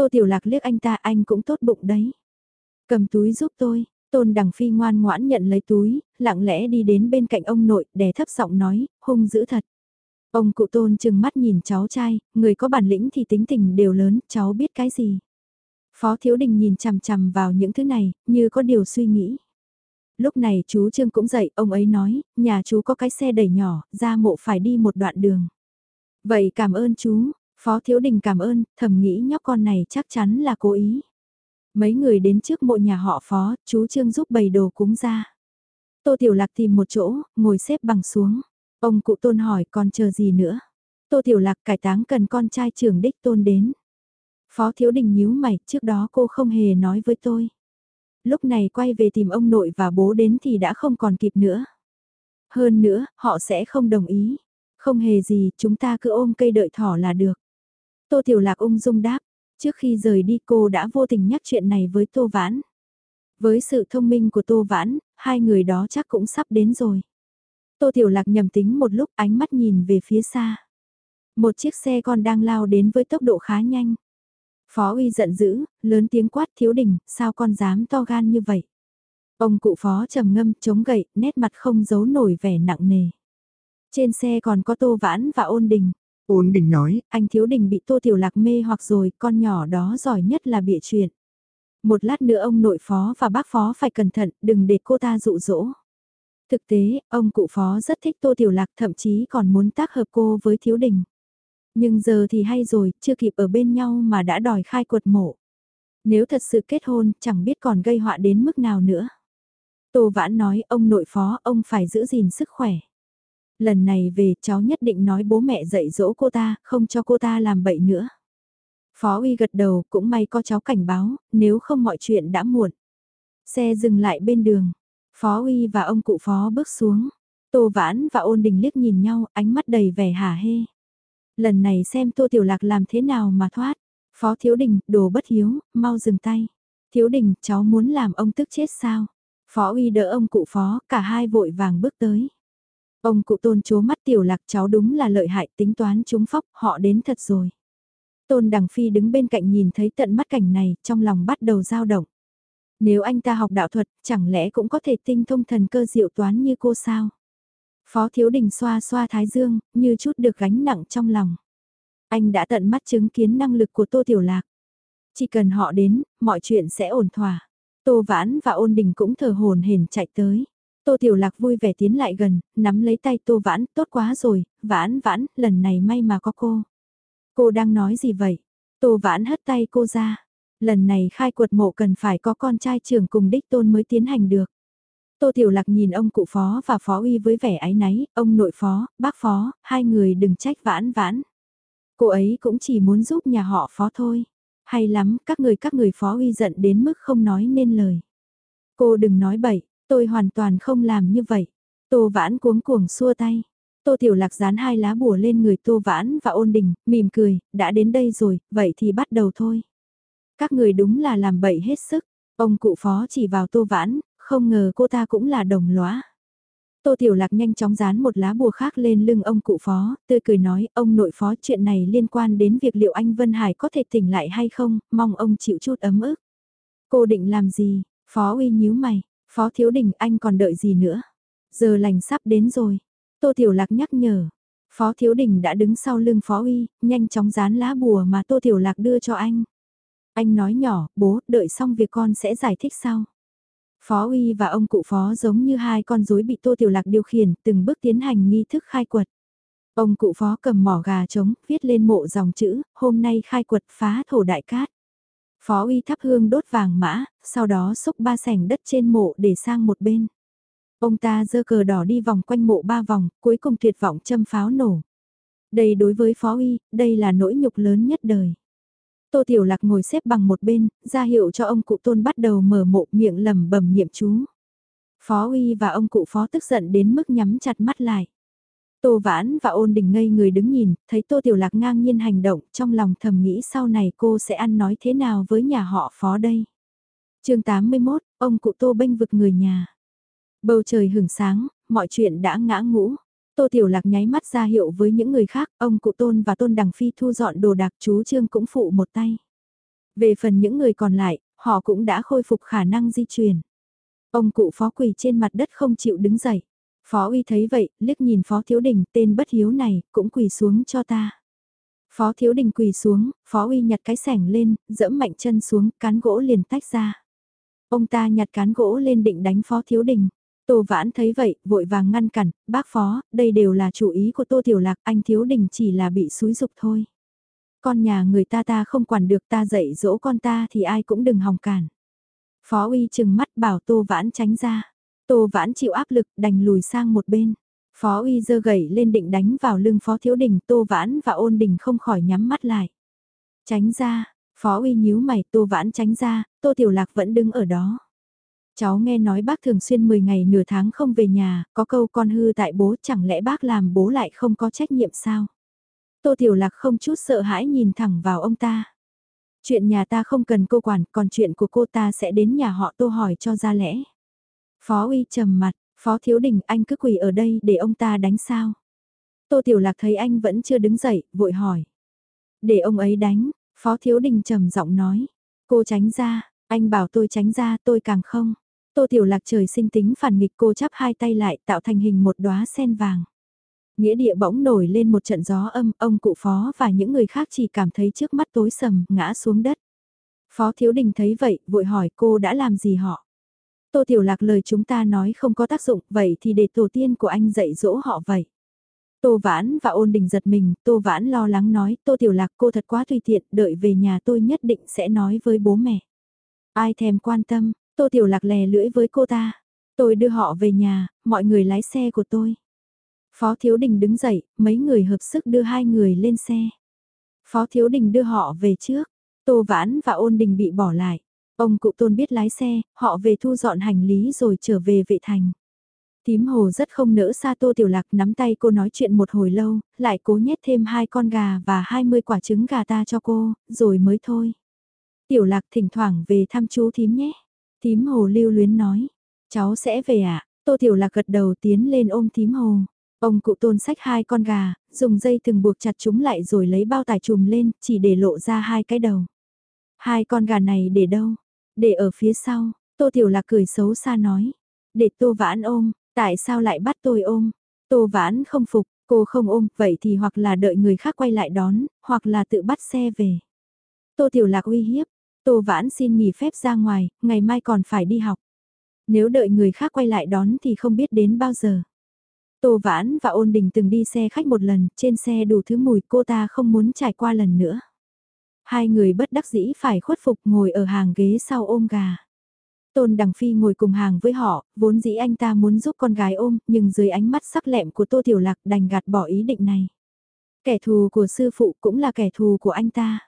Tô Tiểu Lạc liếc anh ta anh cũng tốt bụng đấy. Cầm túi giúp tôi, Tôn Đằng Phi ngoan ngoãn nhận lấy túi, lặng lẽ đi đến bên cạnh ông nội, đè thấp giọng nói, hung dữ thật. Ông cụ tôn chừng mắt nhìn cháu trai, người có bản lĩnh thì tính tình đều lớn, cháu biết cái gì. Phó Thiếu Đình nhìn chằm chằm vào những thứ này, như có điều suy nghĩ. Lúc này chú Trương cũng dậy, ông ấy nói, nhà chú có cái xe đẩy nhỏ, ra mộ phải đi một đoạn đường. Vậy cảm ơn chú, Phó Thiếu Đình cảm ơn, thầm nghĩ nhóc con này chắc chắn là cố ý. Mấy người đến trước mộ nhà họ Phó, chú Trương giúp bày đồ cúng ra. Tô Tiểu Lạc tìm một chỗ, ngồi xếp bằng xuống. Ông cụ tôn hỏi còn chờ gì nữa. Tô Tiểu Lạc cải táng cần con trai trưởng đích tôn đến. Phó Thiếu Đình nhíu mày, trước đó cô không hề nói với tôi. Lúc này quay về tìm ông nội và bố đến thì đã không còn kịp nữa. Hơn nữa, họ sẽ không đồng ý. Không hề gì, chúng ta cứ ôm cây đợi thỏ là được. Tô Tiểu Lạc ung dung đáp, trước khi rời đi cô đã vô tình nhắc chuyện này với Tô Vãn. Với sự thông minh của Tô Vãn, hai người đó chắc cũng sắp đến rồi. Tô Tiểu Lạc nhầm tính một lúc ánh mắt nhìn về phía xa. Một chiếc xe con đang lao đến với tốc độ khá nhanh. Phó uy giận dữ, lớn tiếng quát thiếu đình, sao con dám to gan như vậy? Ông cụ phó trầm ngâm, chống gậy, nét mặt không giấu nổi vẻ nặng nề. Trên xe còn có tô vãn và ôn đình. Ôn đình nói, anh thiếu đình bị tô tiểu lạc mê hoặc rồi, con nhỏ đó giỏi nhất là bịa chuyện. Một lát nữa ông nội phó và bác phó phải cẩn thận, đừng để cô ta dụ dỗ. Thực tế, ông cụ phó rất thích tô tiểu lạc thậm chí còn muốn tác hợp cô với thiếu đình. Nhưng giờ thì hay rồi, chưa kịp ở bên nhau mà đã đòi khai quật mộ. Nếu thật sự kết hôn, chẳng biết còn gây họa đến mức nào nữa. Tô Vãn nói ông nội phó, ông phải giữ gìn sức khỏe. Lần này về cháu nhất định nói bố mẹ dạy dỗ cô ta, không cho cô ta làm bậy nữa. Phó uy gật đầu, cũng may có cháu cảnh báo, nếu không mọi chuyện đã muộn. Xe dừng lại bên đường. Phó uy và ông cụ phó bước xuống. Tô Vãn và ôn đình liếc nhìn nhau, ánh mắt đầy vẻ hả hê. Lần này xem Tô Tiểu Lạc làm thế nào mà thoát. Phó Thiếu Đình, đồ bất hiếu, mau dừng tay. Thiếu Đình, cháu muốn làm ông tức chết sao? Phó uy đỡ ông cụ phó, cả hai vội vàng bước tới. Ông cụ tôn chố mắt Tiểu Lạc cháu đúng là lợi hại tính toán chúng phóc, họ đến thật rồi. Tôn Đằng Phi đứng bên cạnh nhìn thấy tận mắt cảnh này, trong lòng bắt đầu dao động. Nếu anh ta học đạo thuật, chẳng lẽ cũng có thể tinh thông thần cơ diệu toán như cô sao? Phó Thiếu Đình xoa xoa thái dương, như chút được gánh nặng trong lòng. Anh đã tận mắt chứng kiến năng lực của Tô Tiểu Lạc. Chỉ cần họ đến, mọi chuyện sẽ ổn thỏa. Tô Vãn và Ôn Đình cũng thở hồn hển chạy tới. Tô Tiểu Lạc vui vẻ tiến lại gần, nắm lấy tay Tô Vãn, tốt quá rồi, Vãn Vãn, lần này may mà có cô. Cô đang nói gì vậy? Tô Vãn hất tay cô ra. Lần này khai quật mộ cần phải có con trai trưởng cùng đích tôn mới tiến hành được. Tô Tiểu Lạc nhìn ông cụ phó và phó uy với vẻ ái náy, ông nội phó, bác phó, hai người đừng trách vãn vãn. Cô ấy cũng chỉ muốn giúp nhà họ phó thôi. Hay lắm, các người các người phó uy giận đến mức không nói nên lời. Cô đừng nói bậy, tôi hoàn toàn không làm như vậy. Tô vãn cuống cuồng xua tay. Tô Tiểu Lạc dán hai lá bùa lên người Tô Vãn và ôn đình, mỉm cười, đã đến đây rồi, vậy thì bắt đầu thôi. Các người đúng là làm bậy hết sức. Ông cụ phó chỉ vào Tô Vãn, không ngờ cô ta cũng là đồng lõa. Tô Tiểu Lạc nhanh chóng dán một lá bùa khác lên lưng ông cụ phó, tươi cười nói, ông nội phó chuyện này liên quan đến việc liệu anh Vân Hải có thể tỉnh lại hay không, mong ông chịu chút ấm ức. Cô định làm gì? Phó uy nhíu mày, phó thiếu đình anh còn đợi gì nữa? Giờ lành sắp đến rồi. Tô Tiểu Lạc nhắc nhở. Phó thiếu đình đã đứng sau lưng phó uy, nhanh chóng dán lá bùa mà Tô Tiểu Lạc đưa cho anh. Anh nói nhỏ, bố, đợi xong việc con sẽ giải thích sau. Phó uy và ông cụ phó giống như hai con rối bị Tô Tiểu Lạc điều khiển, từng bước tiến hành nghi thức khai quật. Ông cụ phó cầm mỏ gà trống, viết lên mộ dòng chữ, hôm nay khai quật phá thổ đại cát. Phó uy thắp hương đốt vàng mã, sau đó xúc ba sảnh đất trên mộ để sang một bên. Ông ta giơ cờ đỏ đi vòng quanh mộ ba vòng, cuối cùng tuyệt vọng châm pháo nổ. Đây đối với Phó uy, đây là nỗi nhục lớn nhất đời. Tô Tiểu Lạc ngồi xếp bằng một bên, ra hiệu cho ông cụ tôn bắt đầu mở mộ miệng lầm bầm niệm chú. Phó uy và ông cụ phó tức giận đến mức nhắm chặt mắt lại. Tô Vãn và ôn đình ngây người đứng nhìn, thấy Tô Tiểu Lạc ngang nhiên hành động, trong lòng thầm nghĩ sau này cô sẽ ăn nói thế nào với nhà họ phó đây chương 81, ông cụ Tô bênh vực người nhà. Bầu trời hưởng sáng, mọi chuyện đã ngã ngũ. Tô Tiểu Lạc nháy mắt ra hiệu với những người khác, ông cụ Tôn và Tôn Đằng Phi thu dọn đồ đạc chú Trương cũng phụ một tay. Về phần những người còn lại, họ cũng đã khôi phục khả năng di chuyển. Ông cụ phó quỳ trên mặt đất không chịu đứng dậy. Phó uy thấy vậy, liếc nhìn Phó Thiếu Đình tên bất hiếu này, cũng quỳ xuống cho ta. Phó Thiếu Đình quỳ xuống, Phó uy nhặt cái sẻng lên, dẫm mạnh chân xuống, cán gỗ liền tách ra. Ông ta nhặt cán gỗ lên định đánh Phó Thiếu Đình. Tô Vãn thấy vậy, vội vàng ngăn cản, bác Phó, đây đều là chủ ý của Tô Tiểu Lạc, anh Thiếu Đình chỉ là bị xúi dục thôi. Con nhà người ta ta không quản được ta dạy dỗ con ta thì ai cũng đừng hòng cản. Phó uy chừng mắt bảo Tô Vãn tránh ra. Tô Vãn chịu áp lực đành lùi sang một bên. Phó uy giơ gậy lên định đánh vào lưng Phó Thiếu Đình Tô Vãn và ôn đình không khỏi nhắm mắt lại. Tránh ra, Phó uy nhíu mày Tô Vãn tránh ra, Tô Tiểu Lạc vẫn đứng ở đó. Cháu nghe nói bác thường xuyên 10 ngày nửa tháng không về nhà, có câu con hư tại bố chẳng lẽ bác làm bố lại không có trách nhiệm sao? Tô Tiểu Lạc không chút sợ hãi nhìn thẳng vào ông ta. Chuyện nhà ta không cần cô quản, còn chuyện của cô ta sẽ đến nhà họ tô hỏi cho ra lẽ. Phó uy trầm mặt, Phó Thiếu Đình anh cứ quỳ ở đây để ông ta đánh sao. Tô Tiểu Lạc thấy anh vẫn chưa đứng dậy, vội hỏi. Để ông ấy đánh, Phó Thiếu Đình trầm giọng nói. Cô tránh ra, anh bảo tôi tránh ra tôi càng không. Tô Tiểu Lạc trời sinh tính phản nghịch cô chắp hai tay lại tạo thành hình một đóa sen vàng. Nghĩa địa bỗng nổi lên một trận gió âm, ông cụ phó và những người khác chỉ cảm thấy trước mắt tối sầm, ngã xuống đất. Phó Thiếu Đình thấy vậy, vội hỏi cô đã làm gì họ? Tô Tiểu Lạc lời chúng ta nói không có tác dụng, vậy thì để tổ tiên của anh dạy dỗ họ vậy. Tô Vãn và ôn đình giật mình, Tô Vãn lo lắng nói, Tô Tiểu Lạc cô thật quá tùy tiện, đợi về nhà tôi nhất định sẽ nói với bố mẹ. Ai thèm quan tâm, Tô Tiểu Lạc lè lưỡi với cô ta. Tôi đưa họ về nhà, mọi người lái xe của tôi. Phó Thiếu Đình đứng dậy, mấy người hợp sức đưa hai người lên xe. Phó Thiếu Đình đưa họ về trước, Tô Vãn và Ôn Đình bị bỏ lại. Ông cụ tôn biết lái xe, họ về thu dọn hành lý rồi trở về vệ thành. Tím hồ rất không nỡ xa tô tiểu lạc nắm tay cô nói chuyện một hồi lâu, lại cố nhét thêm hai con gà và hai mươi quả trứng gà ta cho cô, rồi mới thôi. Tiểu lạc thỉnh thoảng về thăm chú thím nhé. Tím hồ lưu luyến nói, cháu sẽ về ạ. À? Tô tiểu lạc gật đầu tiến lên ôm tím hồ. Ông cụ tôn sách hai con gà, dùng dây từng buộc chặt chúng lại rồi lấy bao tải trùm lên, chỉ để lộ ra hai cái đầu. Hai con gà này để đâu? Để ở phía sau, Tô Tiểu Lạc cười xấu xa nói. Để Tô Vãn ôm, tại sao lại bắt tôi ôm? Tô Vãn không phục, cô không ôm, vậy thì hoặc là đợi người khác quay lại đón, hoặc là tự bắt xe về. Tô Tiểu Lạc uy hiếp, Tô Vãn xin nghỉ phép ra ngoài, ngày mai còn phải đi học. Nếu đợi người khác quay lại đón thì không biết đến bao giờ. Tô Vãn và Ôn Đình từng đi xe khách một lần, trên xe đủ thứ mùi cô ta không muốn trải qua lần nữa. Hai người bất đắc dĩ phải khuất phục ngồi ở hàng ghế sau ôm gà. Tôn Đằng Phi ngồi cùng hàng với họ, vốn dĩ anh ta muốn giúp con gái ôm, nhưng dưới ánh mắt sắc lẹm của Tô Tiểu Lạc đành gạt bỏ ý định này. Kẻ thù của sư phụ cũng là kẻ thù của anh ta.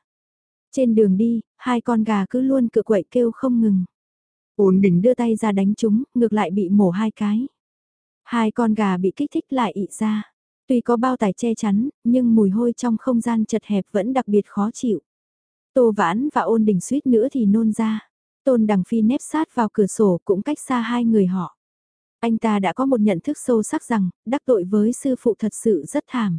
Trên đường đi, hai con gà cứ luôn cựa quậy kêu không ngừng. Ổn định đưa tay ra đánh chúng, ngược lại bị mổ hai cái. Hai con gà bị kích thích lại ị ra. Tuy có bao tải che chắn, nhưng mùi hôi trong không gian chật hẹp vẫn đặc biệt khó chịu. Tô Vãn và ôn đình suýt nữa thì nôn ra. Tôn Đằng Phi nép sát vào cửa sổ cũng cách xa hai người họ. Anh ta đã có một nhận thức sâu sắc rằng, đắc tội với sư phụ thật sự rất thảm.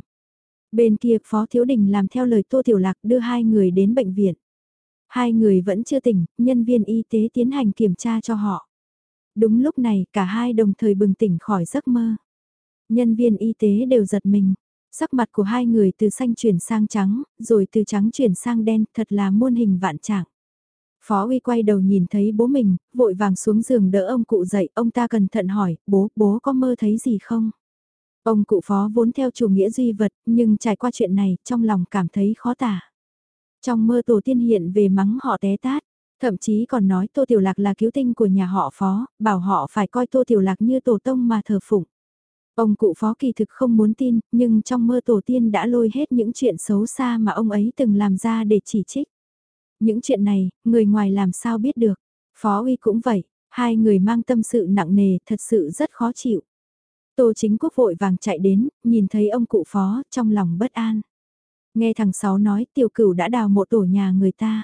Bên kia Phó Thiếu Đình làm theo lời Tô Tiểu Lạc đưa hai người đến bệnh viện. Hai người vẫn chưa tỉnh, nhân viên y tế tiến hành kiểm tra cho họ. Đúng lúc này cả hai đồng thời bừng tỉnh khỏi giấc mơ. Nhân viên y tế đều giật mình. Sắc mặt của hai người từ xanh chuyển sang trắng, rồi từ trắng chuyển sang đen, thật là muôn hình vạn trạng. Phó uy quay đầu nhìn thấy bố mình, vội vàng xuống giường đỡ ông cụ dậy, ông ta cẩn thận hỏi, bố, bố có mơ thấy gì không? Ông cụ phó vốn theo chủ nghĩa duy vật, nhưng trải qua chuyện này, trong lòng cảm thấy khó tả. Trong mơ tổ tiên hiện về mắng họ té tát, thậm chí còn nói Tô Tiểu Lạc là cứu tinh của nhà họ phó, bảo họ phải coi Tô Tiểu Lạc như tổ tông mà thờ phụng. Ông cụ phó kỳ thực không muốn tin, nhưng trong mơ tổ tiên đã lôi hết những chuyện xấu xa mà ông ấy từng làm ra để chỉ trích. Những chuyện này, người ngoài làm sao biết được. Phó uy cũng vậy, hai người mang tâm sự nặng nề thật sự rất khó chịu. Tô chính quốc vội vàng chạy đến, nhìn thấy ông cụ phó trong lòng bất an. Nghe thằng Sáu nói tiểu cửu đã đào một tổ nhà người ta.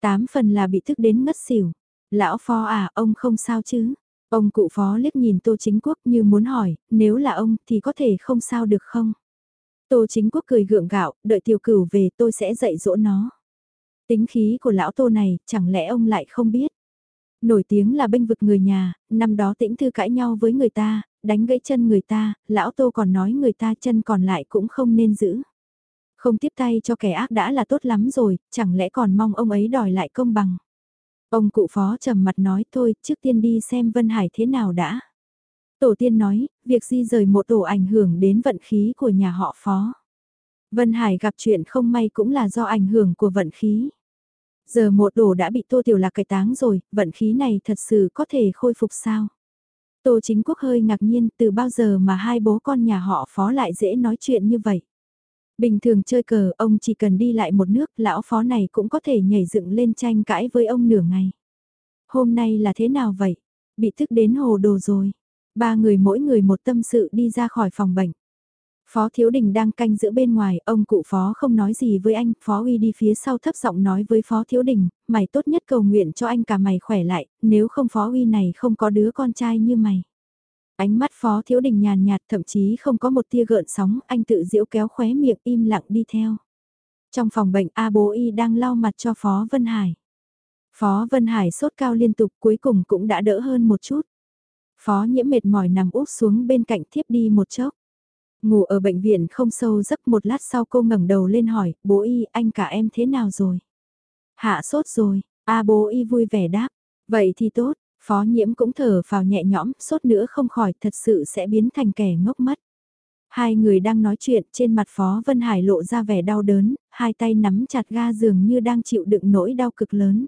Tám phần là bị thức đến ngất xỉu. Lão phó à, ông không sao chứ? Ông cụ phó liếc nhìn Tô Chính Quốc như muốn hỏi, nếu là ông thì có thể không sao được không? Tô Chính Quốc cười gượng gạo, đợi tiểu cửu về tôi sẽ dạy dỗ nó. Tính khí của lão Tô này, chẳng lẽ ông lại không biết? Nổi tiếng là bênh vực người nhà, năm đó tĩnh thư cãi nhau với người ta, đánh gãy chân người ta, lão tô còn nói người ta chân còn lại cũng không nên giữ. Không tiếp tay cho kẻ ác đã là tốt lắm rồi, chẳng lẽ còn mong ông ấy đòi lại công bằng. Ông cụ phó trầm mặt nói thôi, trước tiên đi xem Vân Hải thế nào đã. Tổ tiên nói, việc di rời một tổ ảnh hưởng đến vận khí của nhà họ phó. Vân Hải gặp chuyện không may cũng là do ảnh hưởng của vận khí. Giờ một đồ đã bị Tô Tiểu Lạc cải táng rồi, vận khí này thật sự có thể khôi phục sao? Tô Chính Quốc hơi ngạc nhiên từ bao giờ mà hai bố con nhà họ phó lại dễ nói chuyện như vậy. Bình thường chơi cờ ông chỉ cần đi lại một nước lão phó này cũng có thể nhảy dựng lên tranh cãi với ông nửa ngày. Hôm nay là thế nào vậy? Bị thức đến hồ đồ rồi. Ba người mỗi người một tâm sự đi ra khỏi phòng bệnh. Phó Thiếu Đình đang canh giữa bên ngoài, ông cụ Phó không nói gì với anh, Phó Uy đi phía sau thấp giọng nói với Phó Thiếu Đình, mày tốt nhất cầu nguyện cho anh cả mày khỏe lại, nếu không Phó Uy này không có đứa con trai như mày. Ánh mắt Phó Thiếu Đình nhàn nhạt thậm chí không có một tia gợn sóng, anh tự diễu kéo khóe miệng im lặng đi theo. Trong phòng bệnh A bố y đang lau mặt cho Phó Vân Hải. Phó Vân Hải sốt cao liên tục cuối cùng cũng đã đỡ hơn một chút. Phó nhiễm mệt mỏi nằm úp xuống bên cạnh thiếp đi một chốc. Ngủ ở bệnh viện không sâu giấc một lát sau cô ngẩng đầu lên hỏi, bố y anh cả em thế nào rồi? Hạ sốt rồi, a bố y vui vẻ đáp, vậy thì tốt, phó nhiễm cũng thở vào nhẹ nhõm, sốt nữa không khỏi thật sự sẽ biến thành kẻ ngốc mất. Hai người đang nói chuyện trên mặt Phó Vân Hải lộ ra vẻ đau đớn, hai tay nắm chặt ga giường như đang chịu đựng nỗi đau cực lớn.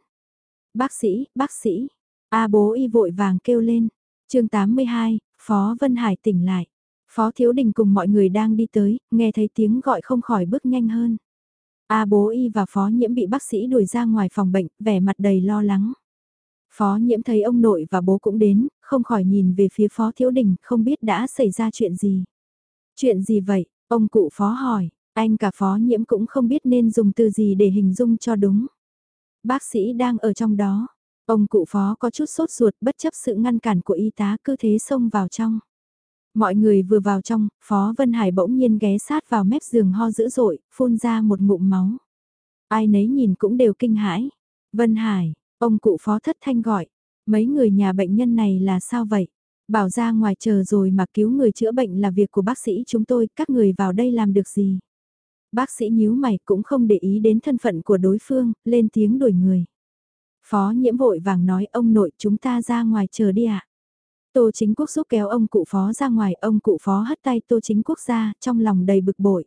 Bác sĩ, bác sĩ, A bố y vội vàng kêu lên. chương 82, Phó Vân Hải tỉnh lại. Phó Thiếu Đình cùng mọi người đang đi tới, nghe thấy tiếng gọi không khỏi bước nhanh hơn. A bố y và phó nhiễm bị bác sĩ đuổi ra ngoài phòng bệnh, vẻ mặt đầy lo lắng. Phó nhiễm thấy ông nội và bố cũng đến, không khỏi nhìn về phía phó thiếu đình, không biết đã xảy ra chuyện gì. Chuyện gì vậy? Ông cụ phó hỏi, anh cả phó nhiễm cũng không biết nên dùng từ gì để hình dung cho đúng. Bác sĩ đang ở trong đó. Ông cụ phó có chút sốt ruột bất chấp sự ngăn cản của y tá cứ thế xông vào trong. Mọi người vừa vào trong, Phó Vân Hải bỗng nhiên ghé sát vào mép giường ho dữ dội, phun ra một ngụm máu. Ai nấy nhìn cũng đều kinh hãi. Vân Hải, ông cụ Phó thất thanh gọi, mấy người nhà bệnh nhân này là sao vậy? Bảo ra ngoài chờ rồi mà cứu người chữa bệnh là việc của bác sĩ chúng tôi, các người vào đây làm được gì? Bác sĩ nhíu mày cũng không để ý đến thân phận của đối phương, lên tiếng đuổi người. Phó nhiễm vội vàng nói ông nội chúng ta ra ngoài chờ đi ạ. Tô chính quốc giúp kéo ông cụ phó ra ngoài, ông cụ phó hất tay tô chính quốc ra, trong lòng đầy bực bội.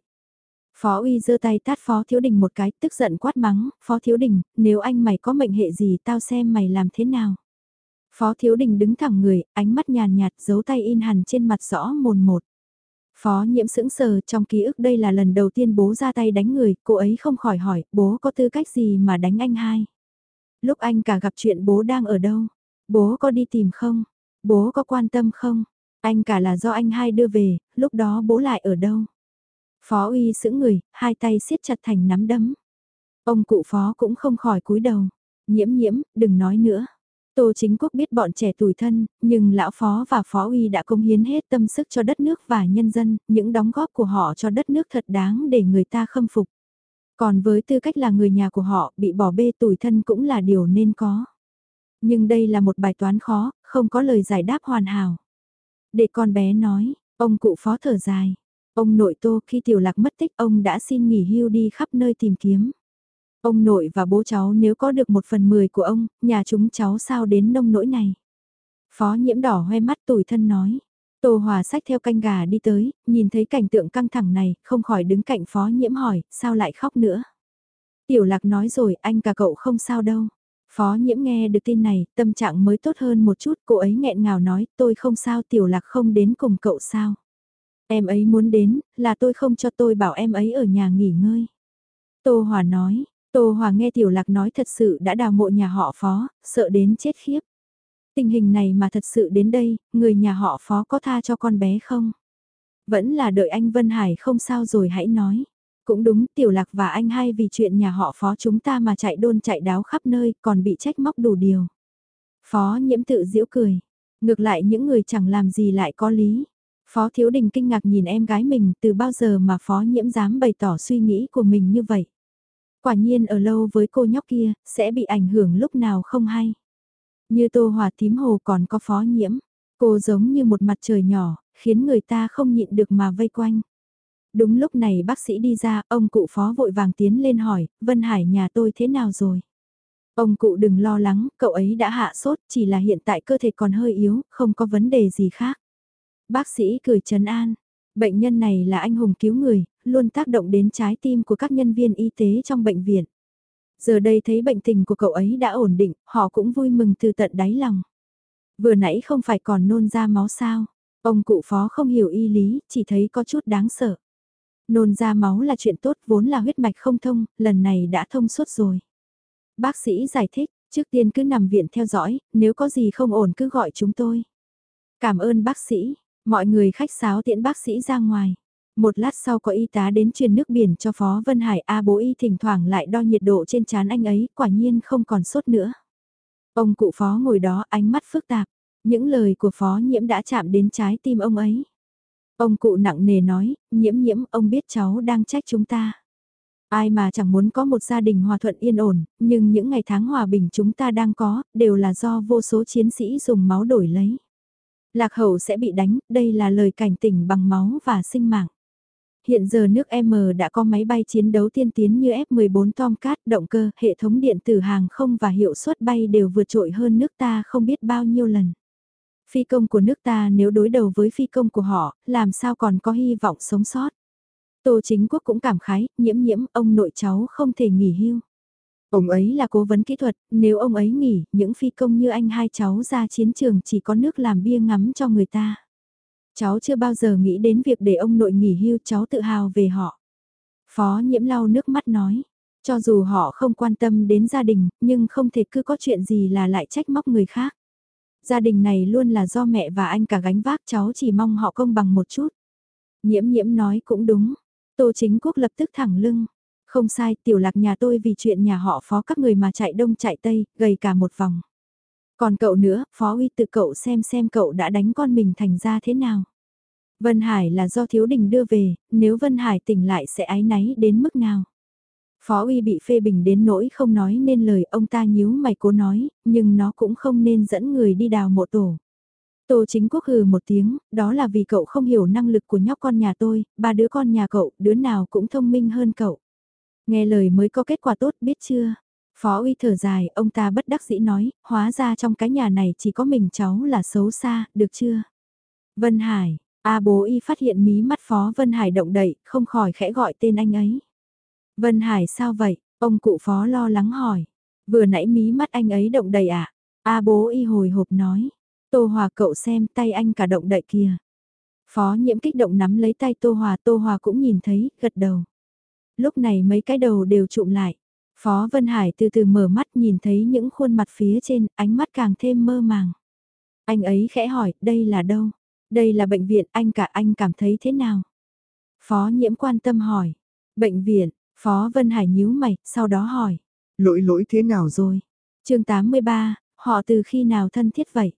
Phó uy giơ tay tát phó thiếu đình một cái, tức giận quát mắng, phó thiếu đình, nếu anh mày có mệnh hệ gì tao xem mày làm thế nào. Phó thiếu đình đứng thẳng người, ánh mắt nhàn nhạt, giấu tay in hẳn trên mặt rõ mồn một. Phó nhiễm sững sờ trong ký ức đây là lần đầu tiên bố ra tay đánh người, cô ấy không khỏi hỏi, bố có tư cách gì mà đánh anh hai. Lúc anh cả gặp chuyện bố đang ở đâu, bố có đi tìm không, Bố có quan tâm không? Anh cả là do anh hai đưa về, lúc đó bố lại ở đâu? Phó uy sững người, hai tay siết chặt thành nắm đấm. Ông cụ phó cũng không khỏi cúi đầu. Nhiễm nhiễm, đừng nói nữa. Tô chính quốc biết bọn trẻ tuổi thân, nhưng lão phó và phó uy đã công hiến hết tâm sức cho đất nước và nhân dân, những đóng góp của họ cho đất nước thật đáng để người ta khâm phục. Còn với tư cách là người nhà của họ, bị bỏ bê tuổi thân cũng là điều nên có. Nhưng đây là một bài toán khó, không có lời giải đáp hoàn hảo. Để con bé nói, ông cụ phó thở dài. Ông nội tô khi tiểu lạc mất tích ông đã xin nghỉ hưu đi khắp nơi tìm kiếm. Ông nội và bố cháu nếu có được một phần mười của ông, nhà chúng cháu sao đến nông nỗi này. Phó nhiễm đỏ hoe mắt tủi thân nói. Tô Hòa sách theo canh gà đi tới, nhìn thấy cảnh tượng căng thẳng này, không khỏi đứng cạnh phó nhiễm hỏi, sao lại khóc nữa. Tiểu lạc nói rồi, anh cả cậu không sao đâu. Phó nhiễm nghe được tin này, tâm trạng mới tốt hơn một chút, cô ấy nghẹn ngào nói, tôi không sao tiểu lạc không đến cùng cậu sao. Em ấy muốn đến, là tôi không cho tôi bảo em ấy ở nhà nghỉ ngơi. Tô Hòa nói, Tô Hòa nghe tiểu lạc nói thật sự đã đào mộ nhà họ phó, sợ đến chết khiếp. Tình hình này mà thật sự đến đây, người nhà họ phó có tha cho con bé không? Vẫn là đợi anh Vân Hải không sao rồi hãy nói. Cũng đúng, tiểu lạc và anh hai vì chuyện nhà họ phó chúng ta mà chạy đôn chạy đáo khắp nơi, còn bị trách móc đủ điều. Phó nhiễm tự giễu cười. Ngược lại những người chẳng làm gì lại có lý. Phó Thiếu Đình kinh ngạc nhìn em gái mình từ bao giờ mà Phó Nhiễm dám bày tỏ suy nghĩ của mình như vậy. Quả nhiên ở lâu với cô nhóc kia, sẽ bị ảnh hưởng lúc nào không hay. Như tô hòa tím hồ còn có phó nhiễm. Cô giống như một mặt trời nhỏ, khiến người ta không nhịn được mà vây quanh. Đúng lúc này bác sĩ đi ra, ông cụ phó vội vàng tiến lên hỏi, Vân Hải nhà tôi thế nào rồi? Ông cụ đừng lo lắng, cậu ấy đã hạ sốt, chỉ là hiện tại cơ thể còn hơi yếu, không có vấn đề gì khác. Bác sĩ cười trấn an, bệnh nhân này là anh hùng cứu người, luôn tác động đến trái tim của các nhân viên y tế trong bệnh viện. Giờ đây thấy bệnh tình của cậu ấy đã ổn định, họ cũng vui mừng từ tận đáy lòng. Vừa nãy không phải còn nôn ra máu sao, ông cụ phó không hiểu y lý, chỉ thấy có chút đáng sợ. Nôn ra máu là chuyện tốt vốn là huyết mạch không thông, lần này đã thông suốt rồi. Bác sĩ giải thích, trước tiên cứ nằm viện theo dõi, nếu có gì không ổn cứ gọi chúng tôi. Cảm ơn bác sĩ, mọi người khách sáo tiễn bác sĩ ra ngoài. Một lát sau có y tá đến truyền nước biển cho Phó Vân Hải A bố y thỉnh thoảng lại đo nhiệt độ trên trán anh ấy, quả nhiên không còn sốt nữa. Ông cụ Phó ngồi đó ánh mắt phức tạp, những lời của Phó Nhiễm đã chạm đến trái tim ông ấy. Ông cụ nặng nề nói, nhiễm nhiễm ông biết cháu đang trách chúng ta. Ai mà chẳng muốn có một gia đình hòa thuận yên ổn, nhưng những ngày tháng hòa bình chúng ta đang có, đều là do vô số chiến sĩ dùng máu đổi lấy. Lạc hậu sẽ bị đánh, đây là lời cảnh tỉnh bằng máu và sinh mạng. Hiện giờ nước M đã có máy bay chiến đấu tiên tiến như F-14 Tomcat, động cơ, hệ thống điện tử hàng không và hiệu suất bay đều vượt trội hơn nước ta không biết bao nhiêu lần. Phi công của nước ta nếu đối đầu với phi công của họ, làm sao còn có hy vọng sống sót. Tô chính quốc cũng cảm khái, nhiễm nhiễm, ông nội cháu không thể nghỉ hưu. Ông ấy là cố vấn kỹ thuật, nếu ông ấy nghỉ, những phi công như anh hai cháu ra chiến trường chỉ có nước làm bia ngắm cho người ta. Cháu chưa bao giờ nghĩ đến việc để ông nội nghỉ hưu cháu tự hào về họ. Phó nhiễm lau nước mắt nói, cho dù họ không quan tâm đến gia đình, nhưng không thể cứ có chuyện gì là lại trách móc người khác. Gia đình này luôn là do mẹ và anh cả gánh vác cháu chỉ mong họ công bằng một chút. Nhiễm nhiễm nói cũng đúng, Tô chính quốc lập tức thẳng lưng. Không sai, tiểu lạc nhà tôi vì chuyện nhà họ phó các người mà chạy đông chạy tây, gầy cả một vòng. Còn cậu nữa, phó uy tự cậu xem xem cậu đã đánh con mình thành ra thế nào. Vân Hải là do thiếu đình đưa về, nếu Vân Hải tỉnh lại sẽ ái náy đến mức nào. Phó uy bị phê bình đến nỗi không nói nên lời ông ta nhíu mày cố nói, nhưng nó cũng không nên dẫn người đi đào mộ tổ. Tô chính quốc hừ một tiếng, đó là vì cậu không hiểu năng lực của nhóc con nhà tôi, ba đứa con nhà cậu, đứa nào cũng thông minh hơn cậu. Nghe lời mới có kết quả tốt biết chưa? Phó uy thở dài, ông ta bất đắc dĩ nói, hóa ra trong cái nhà này chỉ có mình cháu là xấu xa, được chưa? Vân Hải, A bố y phát hiện mí mắt Phó Vân Hải động đậy, không khỏi khẽ gọi tên anh ấy. Vân Hải sao vậy? Ông cụ Phó lo lắng hỏi. Vừa nãy mí mắt anh ấy động đầy à? A bố y hồi hộp nói. Tô Hòa cậu xem tay anh cả động đậy kìa. Phó nhiễm kích động nắm lấy tay Tô Hòa, Tô Hòa cũng nhìn thấy, gật đầu. Lúc này mấy cái đầu đều trụm lại. Phó Vân Hải từ từ mở mắt nhìn thấy những khuôn mặt phía trên, ánh mắt càng thêm mơ màng. Anh ấy khẽ hỏi, đây là đâu? Đây là bệnh viện, anh cả anh cảm thấy thế nào? Phó nhiễm quan tâm hỏi. Bệnh viện, Phó Vân Hải nhíu mày, sau đó hỏi. Lỗi lỗi thế nào rồi? chương 83, họ từ khi nào thân thiết vậy?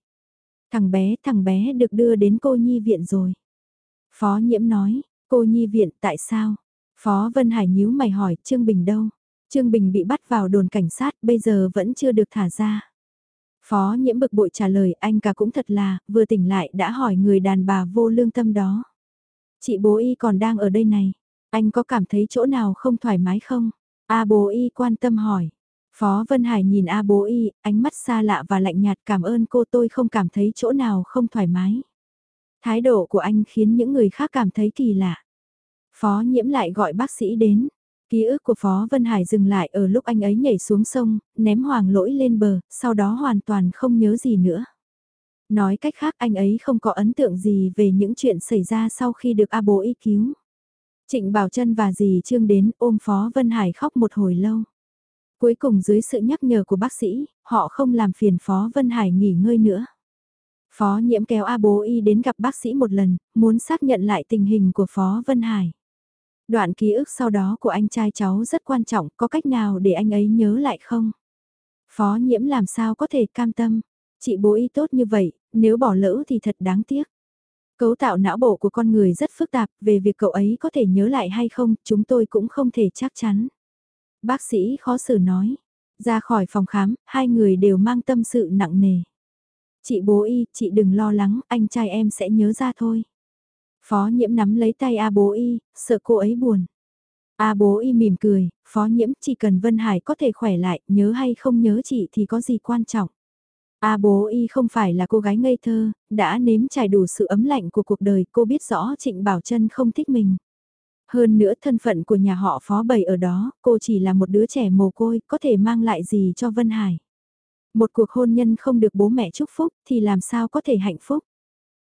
Thằng bé, thằng bé được đưa đến cô nhi viện rồi. Phó nhiễm nói, cô nhi viện tại sao? Phó Vân Hải nhíu mày hỏi, Trương Bình đâu? Trương Bình bị bắt vào đồn cảnh sát, bây giờ vẫn chưa được thả ra. Phó nhiễm bực bội trả lời, anh cả cũng thật là, vừa tỉnh lại đã hỏi người đàn bà vô lương tâm đó. Chị bố y còn đang ở đây này, anh có cảm thấy chỗ nào không thoải mái không? A bố y quan tâm hỏi. Phó Vân Hải nhìn A bố y, ánh mắt xa lạ và lạnh nhạt cảm ơn cô tôi không cảm thấy chỗ nào không thoải mái. Thái độ của anh khiến những người khác cảm thấy kỳ lạ. Phó nhiễm lại gọi bác sĩ đến. Ký ức của Phó Vân Hải dừng lại ở lúc anh ấy nhảy xuống sông, ném hoàng lỗi lên bờ, sau đó hoàn toàn không nhớ gì nữa. Nói cách khác anh ấy không có ấn tượng gì về những chuyện xảy ra sau khi được A bố y cứu. Trịnh Bảo Trân và dì Trương đến ôm Phó Vân Hải khóc một hồi lâu. Cuối cùng dưới sự nhắc nhở của bác sĩ, họ không làm phiền Phó Vân Hải nghỉ ngơi nữa. Phó nhiễm kéo A bố y đến gặp bác sĩ một lần, muốn xác nhận lại tình hình của Phó Vân Hải. Đoạn ký ức sau đó của anh trai cháu rất quan trọng, có cách nào để anh ấy nhớ lại không? Phó nhiễm làm sao có thể cam tâm, chị bố y tốt như vậy, nếu bỏ lỡ thì thật đáng tiếc. Cấu tạo não bộ của con người rất phức tạp, về việc cậu ấy có thể nhớ lại hay không, chúng tôi cũng không thể chắc chắn. Bác sĩ khó xử nói, Ra khỏi phòng khám, hai người đều mang tâm sự nặng nề. Chị bố y, chị đừng lo lắng, anh trai em sẽ nhớ ra thôi. Phó nhiễm nắm lấy tay A bố y, sợ cô ấy buồn. A bố y mỉm cười, phó nhiễm chỉ cần Vân Hải có thể khỏe lại, nhớ hay không nhớ chị thì có gì quan trọng. A bố y không phải là cô gái ngây thơ, đã nếm trải đủ sự ấm lạnh của cuộc đời cô biết rõ Trịnh Bảo Trân không thích mình. Hơn nữa thân phận của nhà họ phó bầy ở đó, cô chỉ là một đứa trẻ mồ côi, có thể mang lại gì cho Vân Hải. Một cuộc hôn nhân không được bố mẹ chúc phúc thì làm sao có thể hạnh phúc.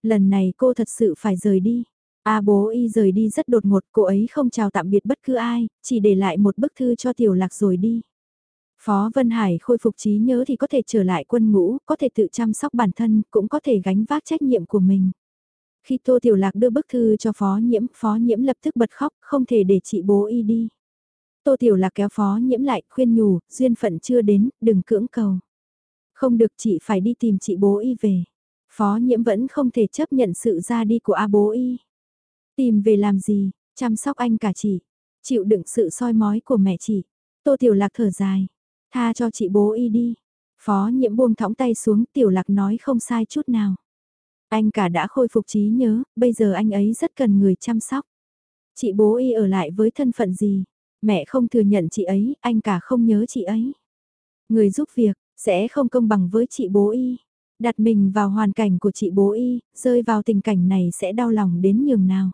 Lần này cô thật sự phải rời đi. A bố y rời đi rất đột ngột, cô ấy không chào tạm biệt bất cứ ai, chỉ để lại một bức thư cho tiểu lạc rồi đi. Phó Vân Hải khôi phục trí nhớ thì có thể trở lại quân ngũ, có thể tự chăm sóc bản thân, cũng có thể gánh vác trách nhiệm của mình. Khi Tô Tiểu Lạc đưa bức thư cho Phó Nhiễm, Phó Nhiễm lập tức bật khóc, không thể để chị bố y đi. Tô Tiểu Lạc kéo Phó Nhiễm lại, khuyên nhủ, duyên phận chưa đến, đừng cưỡng cầu. Không được chị phải đi tìm chị bố y về. Phó Nhiễm vẫn không thể chấp nhận sự ra đi của A bố y. Tìm về làm gì, chăm sóc anh cả chị, chịu đựng sự soi mói của mẹ chị. Tô Tiểu Lạc thở dài, tha cho chị bố y đi. Phó Nhiễm buông thõng tay xuống, Tiểu Lạc nói không sai chút nào. Anh cả đã khôi phục trí nhớ, bây giờ anh ấy rất cần người chăm sóc. Chị bố y ở lại với thân phận gì? Mẹ không thừa nhận chị ấy, anh cả không nhớ chị ấy. Người giúp việc, sẽ không công bằng với chị bố y. Đặt mình vào hoàn cảnh của chị bố y, rơi vào tình cảnh này sẽ đau lòng đến nhường nào.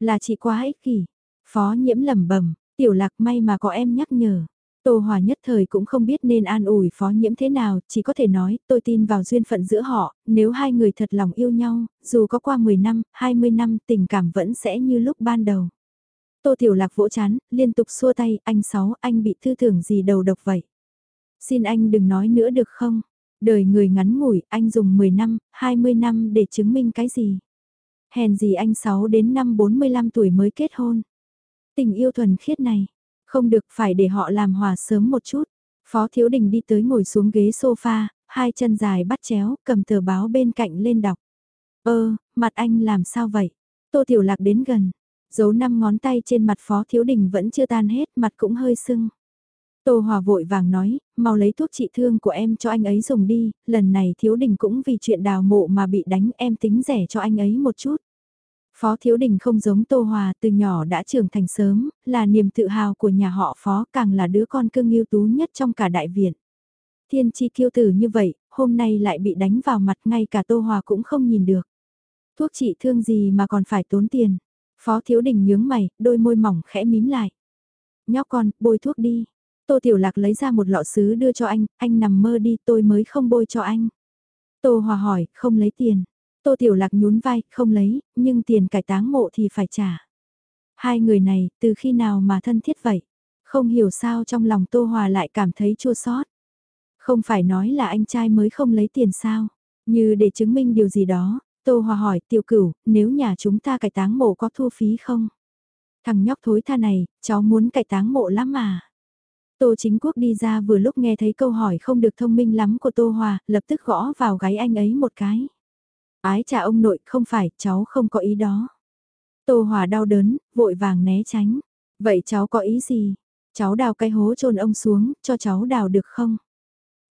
Là chị quá ích kỷ. Phó nhiễm lầm bẩm tiểu lạc may mà có em nhắc nhở. Tô Hòa nhất thời cũng không biết nên an ủi phó nhiễm thế nào, chỉ có thể nói, tôi tin vào duyên phận giữa họ, nếu hai người thật lòng yêu nhau, dù có qua 10 năm, 20 năm, tình cảm vẫn sẽ như lúc ban đầu. Tô Tiểu Lạc vỗ chán, liên tục xua tay, anh Sáu, anh bị thư thưởng gì đầu độc vậy? Xin anh đừng nói nữa được không? Đời người ngắn ngủi, anh dùng 10 năm, 20 năm để chứng minh cái gì? Hèn gì anh Sáu đến năm 45 tuổi mới kết hôn? Tình yêu thuần khiết này, không được phải để họ làm hòa sớm một chút. Phó Thiếu Đình đi tới ngồi xuống ghế sofa, hai chân dài bắt chéo, cầm tờ báo bên cạnh lên đọc. Ơ, mặt anh làm sao vậy? Tô Tiểu Lạc đến gần, dấu năm ngón tay trên mặt Phó Thiếu Đình vẫn chưa tan hết, mặt cũng hơi sưng. Tô Hòa vội vàng nói, mau lấy thuốc trị thương của em cho anh ấy dùng đi, lần này Thiếu Đình cũng vì chuyện đào mộ mà bị đánh em tính rẻ cho anh ấy một chút. Phó Thiếu Đình không giống Tô Hòa từ nhỏ đã trưởng thành sớm, là niềm tự hào của nhà họ Phó càng là đứa con cưng yêu tú nhất trong cả đại viện. Thiên chi kiêu tử như vậy, hôm nay lại bị đánh vào mặt ngay cả Tô Hòa cũng không nhìn được. Thuốc trị thương gì mà còn phải tốn tiền. Phó Thiếu Đình nhướng mày, đôi môi mỏng khẽ mím lại. Nhóc con, bôi thuốc đi. Tô Tiểu Lạc lấy ra một lọ sứ đưa cho anh, anh nằm mơ đi tôi mới không bôi cho anh. Tô Hòa hỏi, không lấy tiền. Tô Tiểu Lạc nhún vai, không lấy, nhưng tiền cải táng mộ thì phải trả. Hai người này, từ khi nào mà thân thiết vậy? Không hiểu sao trong lòng Tô Hòa lại cảm thấy chua xót. Không phải nói là anh trai mới không lấy tiền sao? Như để chứng minh điều gì đó, Tô Hòa hỏi tiểu cửu, nếu nhà chúng ta cải táng mộ có thu phí không? Thằng nhóc thối tha này, cháu muốn cải táng mộ lắm mà. Tô Chính Quốc đi ra vừa lúc nghe thấy câu hỏi không được thông minh lắm của Tô Hòa, lập tức gõ vào gáy anh ấy một cái. Ái trà ông nội, không phải, cháu không có ý đó. Tô Hòa đau đớn, vội vàng né tránh. Vậy cháu có ý gì? Cháu đào cái hố trôn ông xuống, cho cháu đào được không?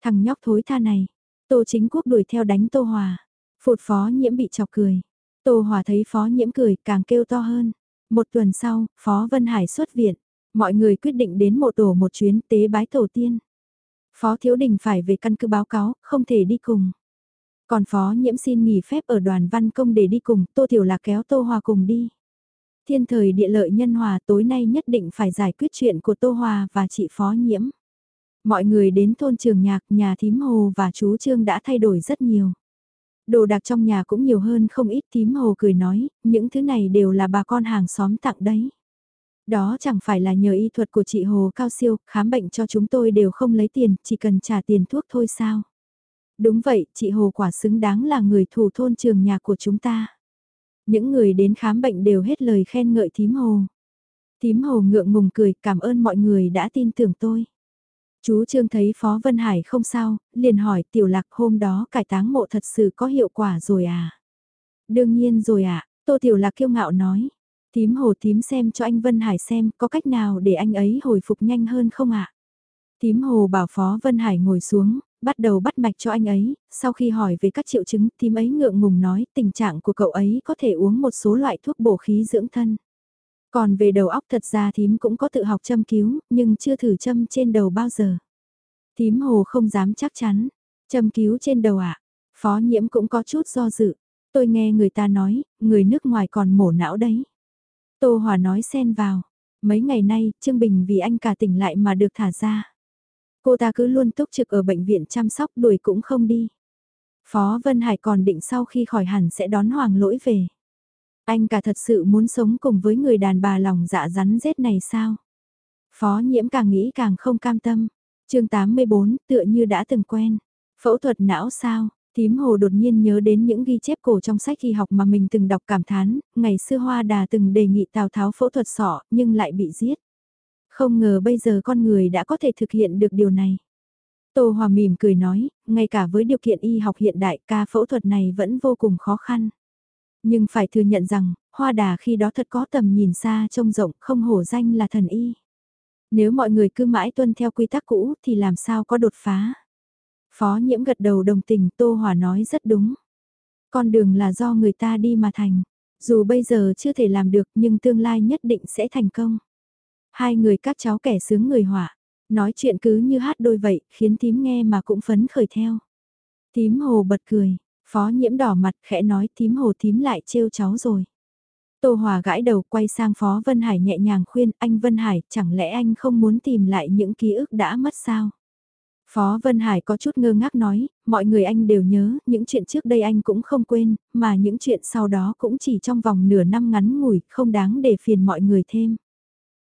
Thằng nhóc thối tha này. Tô Chính Quốc đuổi theo đánh Tô Hòa. Phụt phó nhiễm bị chọc cười. Tô Hòa thấy phó nhiễm cười càng kêu to hơn. Một tuần sau, Phó Vân Hải xuất viện. Mọi người quyết định đến mộ tổ một chuyến tế bái tổ tiên. Phó Thiếu Đình phải về căn cứ báo cáo, không thể đi cùng. Còn Phó Nhiễm xin nghỉ phép ở đoàn văn công để đi cùng, Tô Tiểu Lạc kéo Tô Hòa cùng đi. Thiên thời địa lợi nhân hòa tối nay nhất định phải giải quyết chuyện của Tô Hòa và chị Phó Nhiễm. Mọi người đến thôn trường nhạc, nhà thím hồ và chú Trương đã thay đổi rất nhiều. Đồ đạc trong nhà cũng nhiều hơn không ít thím hồ cười nói, những thứ này đều là bà con hàng xóm tặng đấy. Đó chẳng phải là nhờ y thuật của chị Hồ cao siêu, khám bệnh cho chúng tôi đều không lấy tiền, chỉ cần trả tiền thuốc thôi sao. Đúng vậy, chị Hồ quả xứng đáng là người thủ thôn trường nhà của chúng ta. Những người đến khám bệnh đều hết lời khen ngợi thím Hồ. Thím Hồ ngượng ngùng cười cảm ơn mọi người đã tin tưởng tôi. Chú Trương thấy Phó Vân Hải không sao, liền hỏi tiểu lạc hôm đó cải táng mộ thật sự có hiệu quả rồi à? Đương nhiên rồi ạ, à, Tô Tiểu Lạc kiêu ngạo nói. Tím hồ tím xem cho anh Vân Hải xem có cách nào để anh ấy hồi phục nhanh hơn không ạ? Tím hồ bảo Phó Vân Hải ngồi xuống, bắt đầu bắt mạch cho anh ấy, sau khi hỏi về các triệu chứng, tím ấy ngượng ngùng nói tình trạng của cậu ấy có thể uống một số loại thuốc bổ khí dưỡng thân. Còn về đầu óc thật ra thím cũng có tự học châm cứu, nhưng chưa thử châm trên đầu bao giờ. Thím hồ không dám chắc chắn, châm cứu trên đầu ạ, phó nhiễm cũng có chút do dự. Tôi nghe người ta nói, người nước ngoài còn mổ não đấy. Tô Hòa nói xen vào, mấy ngày nay, Trương Bình vì anh cả tỉnh lại mà được thả ra. Cô ta cứ luôn túc trực ở bệnh viện chăm sóc đuổi cũng không đi. Phó Vân Hải còn định sau khi khỏi hẳn sẽ đón Hoàng Lỗi về. Anh cả thật sự muốn sống cùng với người đàn bà lòng dạ rắn rết này sao? Phó nhiễm càng nghĩ càng không cam tâm. chương 84 tựa như đã từng quen. Phẫu thuật não sao? Tím hồ đột nhiên nhớ đến những ghi chép cổ trong sách y học mà mình từng đọc cảm thán, ngày xưa Hoa Đà từng đề nghị Tào Tháo phẫu thuật sọ nhưng lại bị giết. Không ngờ bây giờ con người đã có thể thực hiện được điều này. Tô Hòa mỉm cười nói, ngay cả với điều kiện y học hiện đại ca phẫu thuật này vẫn vô cùng khó khăn. Nhưng phải thừa nhận rằng, Hoa Đà khi đó thật có tầm nhìn xa trông rộng không hổ danh là thần y. Nếu mọi người cứ mãi tuân theo quy tắc cũ thì làm sao có đột phá. Phó nhiễm gật đầu đồng tình Tô Hòa nói rất đúng. Con đường là do người ta đi mà thành. Dù bây giờ chưa thể làm được nhưng tương lai nhất định sẽ thành công. Hai người các cháu kẻ sướng người họa. Nói chuyện cứ như hát đôi vậy khiến tím nghe mà cũng phấn khởi theo. Tím hồ bật cười. Phó nhiễm đỏ mặt khẽ nói tím hồ tím lại trêu cháu rồi. Tô Hòa gãi đầu quay sang Phó Vân Hải nhẹ nhàng khuyên anh Vân Hải chẳng lẽ anh không muốn tìm lại những ký ức đã mất sao? Phó Vân Hải có chút ngơ ngác nói, mọi người anh đều nhớ, những chuyện trước đây anh cũng không quên, mà những chuyện sau đó cũng chỉ trong vòng nửa năm ngắn ngủi, không đáng để phiền mọi người thêm.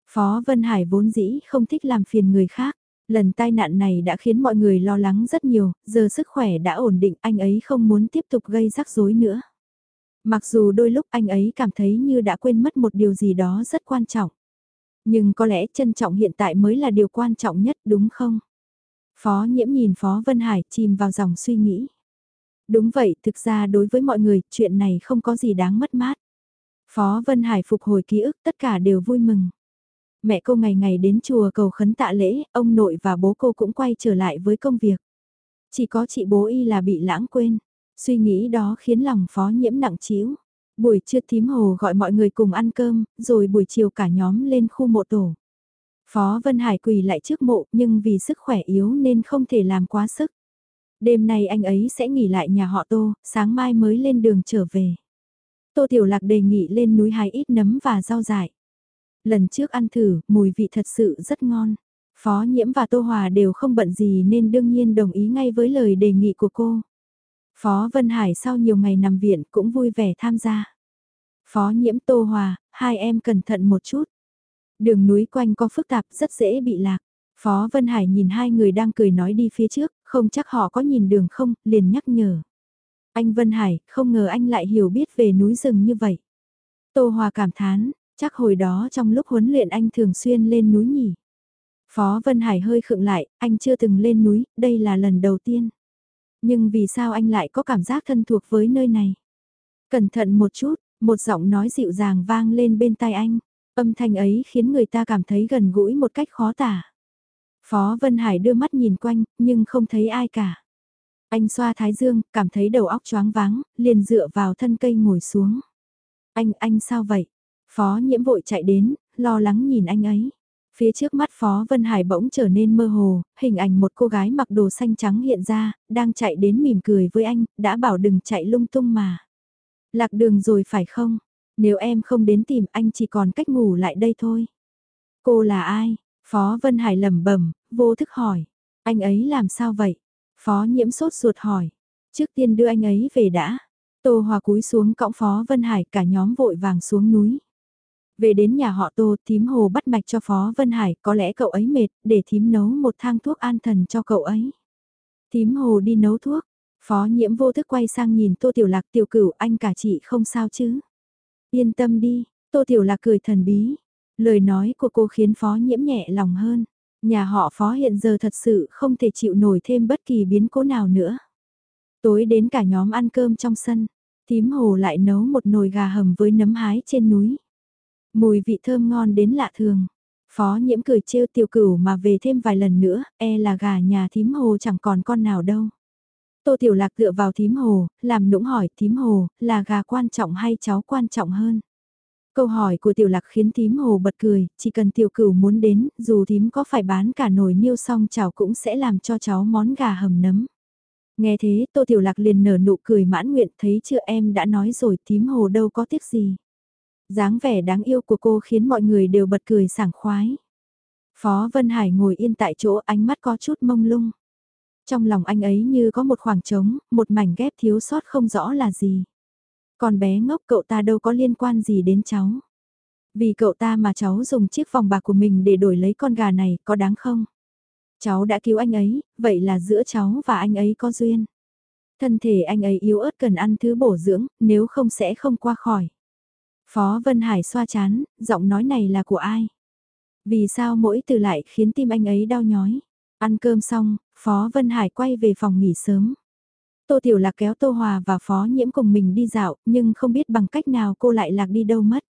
Phó Vân Hải vốn dĩ không thích làm phiền người khác, lần tai nạn này đã khiến mọi người lo lắng rất nhiều, giờ sức khỏe đã ổn định anh ấy không muốn tiếp tục gây rắc rối nữa. Mặc dù đôi lúc anh ấy cảm thấy như đã quên mất một điều gì đó rất quan trọng. Nhưng có lẽ trân trọng hiện tại mới là điều quan trọng nhất đúng không? Phó nhiễm nhìn Phó Vân Hải chìm vào dòng suy nghĩ. Đúng vậy, thực ra đối với mọi người, chuyện này không có gì đáng mất mát. Phó Vân Hải phục hồi ký ức tất cả đều vui mừng. Mẹ cô ngày ngày đến chùa cầu khấn tạ lễ, ông nội và bố cô cũng quay trở lại với công việc. Chỉ có chị bố y là bị lãng quên. Suy nghĩ đó khiến lòng phó nhiễm nặng chiếu. Buổi trưa thím hồ gọi mọi người cùng ăn cơm, rồi buổi chiều cả nhóm lên khu mộ tổ. Phó Vân Hải quỳ lại trước mộ nhưng vì sức khỏe yếu nên không thể làm quá sức. Đêm nay anh ấy sẽ nghỉ lại nhà họ Tô, sáng mai mới lên đường trở về. Tô Tiểu Lạc đề nghị lên núi hái ít nấm và rau dại. Lần trước ăn thử, mùi vị thật sự rất ngon. Phó Nhiễm và Tô Hòa đều không bận gì nên đương nhiên đồng ý ngay với lời đề nghị của cô. Phó Vân Hải sau nhiều ngày nằm viện cũng vui vẻ tham gia. Phó Nhiễm Tô Hòa, hai em cẩn thận một chút. Đường núi quanh có phức tạp rất dễ bị lạc. Phó Vân Hải nhìn hai người đang cười nói đi phía trước, không chắc họ có nhìn đường không, liền nhắc nhở. Anh Vân Hải, không ngờ anh lại hiểu biết về núi rừng như vậy. Tô Hòa cảm thán, chắc hồi đó trong lúc huấn luyện anh thường xuyên lên núi nhỉ. Phó Vân Hải hơi khựng lại, anh chưa từng lên núi, đây là lần đầu tiên. Nhưng vì sao anh lại có cảm giác thân thuộc với nơi này? Cẩn thận một chút, một giọng nói dịu dàng vang lên bên tai anh. Âm thanh ấy khiến người ta cảm thấy gần gũi một cách khó tả. Phó Vân Hải đưa mắt nhìn quanh, nhưng không thấy ai cả. Anh xoa thái dương, cảm thấy đầu óc choáng váng, liền dựa vào thân cây ngồi xuống. Anh, anh sao vậy? Phó nhiễm vội chạy đến, lo lắng nhìn anh ấy. Phía trước mắt Phó Vân Hải bỗng trở nên mơ hồ, hình ảnh một cô gái mặc đồ xanh trắng hiện ra, đang chạy đến mỉm cười với anh, đã bảo đừng chạy lung tung mà. Lạc đường rồi phải không? Nếu em không đến tìm anh chỉ còn cách ngủ lại đây thôi. Cô là ai? Phó Vân Hải lẩm bẩm, vô thức hỏi. Anh ấy làm sao vậy? Phó nhiễm sốt ruột hỏi. Trước tiên đưa anh ấy về đã. Tô Hòa cúi xuống cõng Phó Vân Hải cả nhóm vội vàng xuống núi. Về đến nhà họ Tô, thím hồ bắt mạch cho Phó Vân Hải, có lẽ cậu ấy mệt, để thím nấu một thang thuốc an thần cho cậu ấy. Thím hồ đi nấu thuốc, Phó nhiễm vô thức quay sang nhìn Tô Tiểu Lạc tiểu cửu anh cả chị không sao chứ. Yên tâm đi, Tô Tiểu Lạc cười thần bí. Lời nói của cô khiến Phó nhiễm nhẹ lòng hơn. Nhà họ Phó hiện giờ thật sự không thể chịu nổi thêm bất kỳ biến cố nào nữa. Tối đến cả nhóm ăn cơm trong sân, thím hồ lại nấu một nồi gà hầm với nấm hái trên núi. Mùi vị thơm ngon đến lạ thường. Phó nhiễm cười trêu tiểu cửu mà về thêm vài lần nữa, e là gà nhà thím hồ chẳng còn con nào đâu. Tô Tiểu Lạc tựa vào thím hồ, làm nũng hỏi thím hồ, là gà quan trọng hay cháu quan trọng hơn? Câu hỏi của Tiểu Lạc khiến thím hồ bật cười, chỉ cần tiểu cửu muốn đến, dù thím có phải bán cả nồi niêu xong cháu cũng sẽ làm cho cháu món gà hầm nấm. Nghe thế Tô Tiểu Lạc liền nở nụ cười mãn nguyện thấy chưa em đã nói rồi thím hồ đâu có tiếc gì dáng vẻ đáng yêu của cô khiến mọi người đều bật cười sảng khoái. Phó Vân Hải ngồi yên tại chỗ ánh mắt có chút mông lung. Trong lòng anh ấy như có một khoảng trống, một mảnh ghép thiếu sót không rõ là gì. Còn bé ngốc cậu ta đâu có liên quan gì đến cháu. Vì cậu ta mà cháu dùng chiếc vòng bạc của mình để đổi lấy con gà này có đáng không? Cháu đã cứu anh ấy, vậy là giữa cháu và anh ấy có duyên. Thân thể anh ấy yếu ớt cần ăn thứ bổ dưỡng, nếu không sẽ không qua khỏi. Phó Vân Hải xoa chán, giọng nói này là của ai? Vì sao mỗi từ lại khiến tim anh ấy đau nhói? Ăn cơm xong, Phó Vân Hải quay về phòng nghỉ sớm. Tô Tiểu Lạc kéo Tô Hòa và Phó Nhiễm cùng mình đi dạo, nhưng không biết bằng cách nào cô lại lạc đi đâu mất.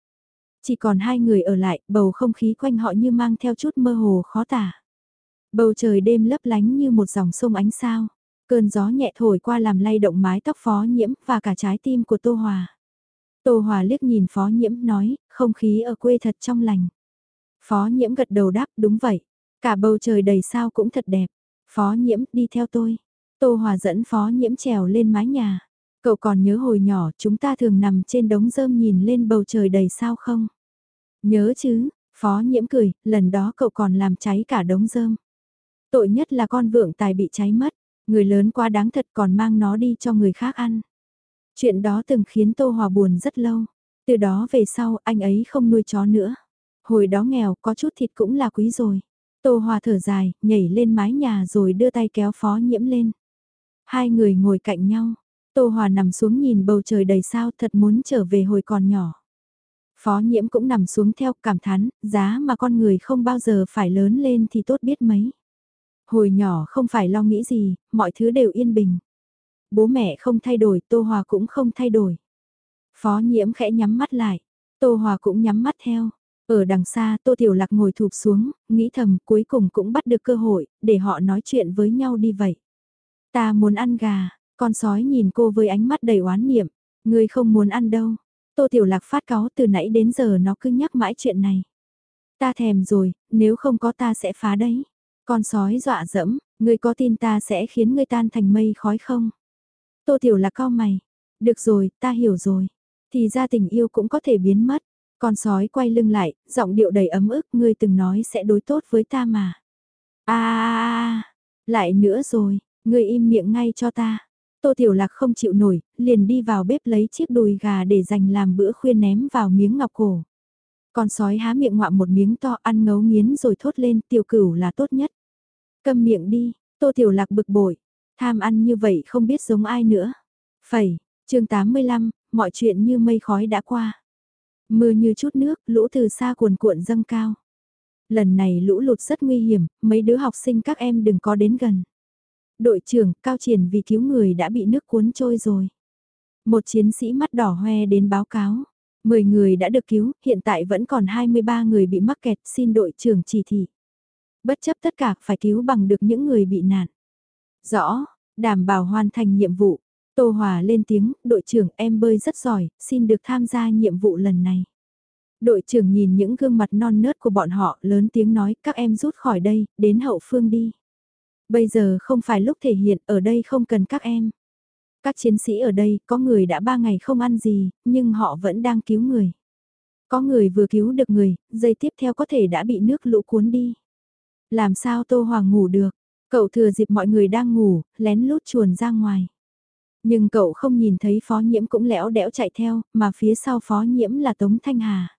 Chỉ còn hai người ở lại, bầu không khí quanh họ như mang theo chút mơ hồ khó tả. Bầu trời đêm lấp lánh như một dòng sông ánh sao. Cơn gió nhẹ thổi qua làm lay động mái tóc Phó Nhiễm và cả trái tim của Tô Hòa. Tô Hòa liếc nhìn Phó Nhiễm nói, không khí ở quê thật trong lành. Phó Nhiễm gật đầu đáp đúng vậy. Cả bầu trời đầy sao cũng thật đẹp. Phó Nhiễm đi theo tôi. Tô Hòa dẫn Phó Nhiễm trèo lên mái nhà. Cậu còn nhớ hồi nhỏ chúng ta thường nằm trên đống rơm nhìn lên bầu trời đầy sao không? Nhớ chứ, Phó Nhiễm cười, lần đó cậu còn làm cháy cả đống rơm. Tội nhất là con vượng tài bị cháy mất, người lớn quá đáng thật còn mang nó đi cho người khác ăn. Chuyện đó từng khiến Tô Hòa buồn rất lâu. Từ đó về sau anh ấy không nuôi chó nữa. Hồi đó nghèo có chút thịt cũng là quý rồi. Tô Hòa thở dài, nhảy lên mái nhà rồi đưa tay kéo phó nhiễm lên. Hai người ngồi cạnh nhau. Tô Hòa nằm xuống nhìn bầu trời đầy sao thật muốn trở về hồi còn nhỏ. Phó nhiễm cũng nằm xuống theo cảm thán, giá mà con người không bao giờ phải lớn lên thì tốt biết mấy. Hồi nhỏ không phải lo nghĩ gì, mọi thứ đều yên bình. Bố mẹ không thay đổi, Tô Hòa cũng không thay đổi. Phó nhiễm khẽ nhắm mắt lại, Tô Hòa cũng nhắm mắt theo. Ở đằng xa Tô Tiểu Lạc ngồi thụp xuống, nghĩ thầm cuối cùng cũng bắt được cơ hội, để họ nói chuyện với nhau đi vậy. Ta muốn ăn gà, con sói nhìn cô với ánh mắt đầy oán niệm, người không muốn ăn đâu. Tô Tiểu Lạc phát cáo từ nãy đến giờ nó cứ nhắc mãi chuyện này. Ta thèm rồi, nếu không có ta sẽ phá đấy. Con sói dọa dẫm, người có tin ta sẽ khiến ngươi tan thành mây khói không? Tô Tiểu là cao mày. Được rồi, ta hiểu rồi. Thì ra tình yêu cũng có thể biến mất. Con sói quay lưng lại, giọng điệu đầy ấm ức, ngươi từng nói sẽ đối tốt với ta mà. À, lại nữa rồi, ngươi im miệng ngay cho ta. Tô Tiểu Lạc không chịu nổi, liền đi vào bếp lấy chiếc đùi gà để dành làm bữa khuya ném vào miếng ngọc cổ. Con sói há miệng ngoạm một miếng to ăn ngấu nghiến rồi thốt lên tiểu cửu là tốt nhất. Câm miệng đi, Tô Tiểu Lạc bực bội, Tham ăn như vậy không biết giống ai nữa. Phẩy, chương 85, mọi chuyện như mây khói đã qua. Mưa như chút nước, lũ từ xa cuồn cuộn dâng cao. Lần này lũ lụt rất nguy hiểm, mấy đứa học sinh các em đừng có đến gần. Đội trưởng, Cao Triển vì cứu người đã bị nước cuốn trôi rồi. Một chiến sĩ mắt đỏ hoe đến báo cáo. 10 người đã được cứu, hiện tại vẫn còn 23 người bị mắc kẹt, xin đội trưởng chỉ thị. Bất chấp tất cả phải cứu bằng được những người bị nạn. Rõ, đảm bảo hoàn thành nhiệm vụ. Tô Hòa lên tiếng, đội trưởng em bơi rất giỏi, xin được tham gia nhiệm vụ lần này. Đội trưởng nhìn những gương mặt non nớt của bọn họ lớn tiếng nói các em rút khỏi đây, đến hậu phương đi. Bây giờ không phải lúc thể hiện, ở đây không cần các em. Các chiến sĩ ở đây, có người đã ba ngày không ăn gì, nhưng họ vẫn đang cứu người. Có người vừa cứu được người, giây tiếp theo có thể đã bị nước lũ cuốn đi. Làm sao Tô Hoàng ngủ được? Cậu thừa dịp mọi người đang ngủ, lén lút chuồn ra ngoài. Nhưng cậu không nhìn thấy phó nhiễm cũng lẽo đẽo chạy theo, mà phía sau phó nhiễm là Tống Thanh Hà.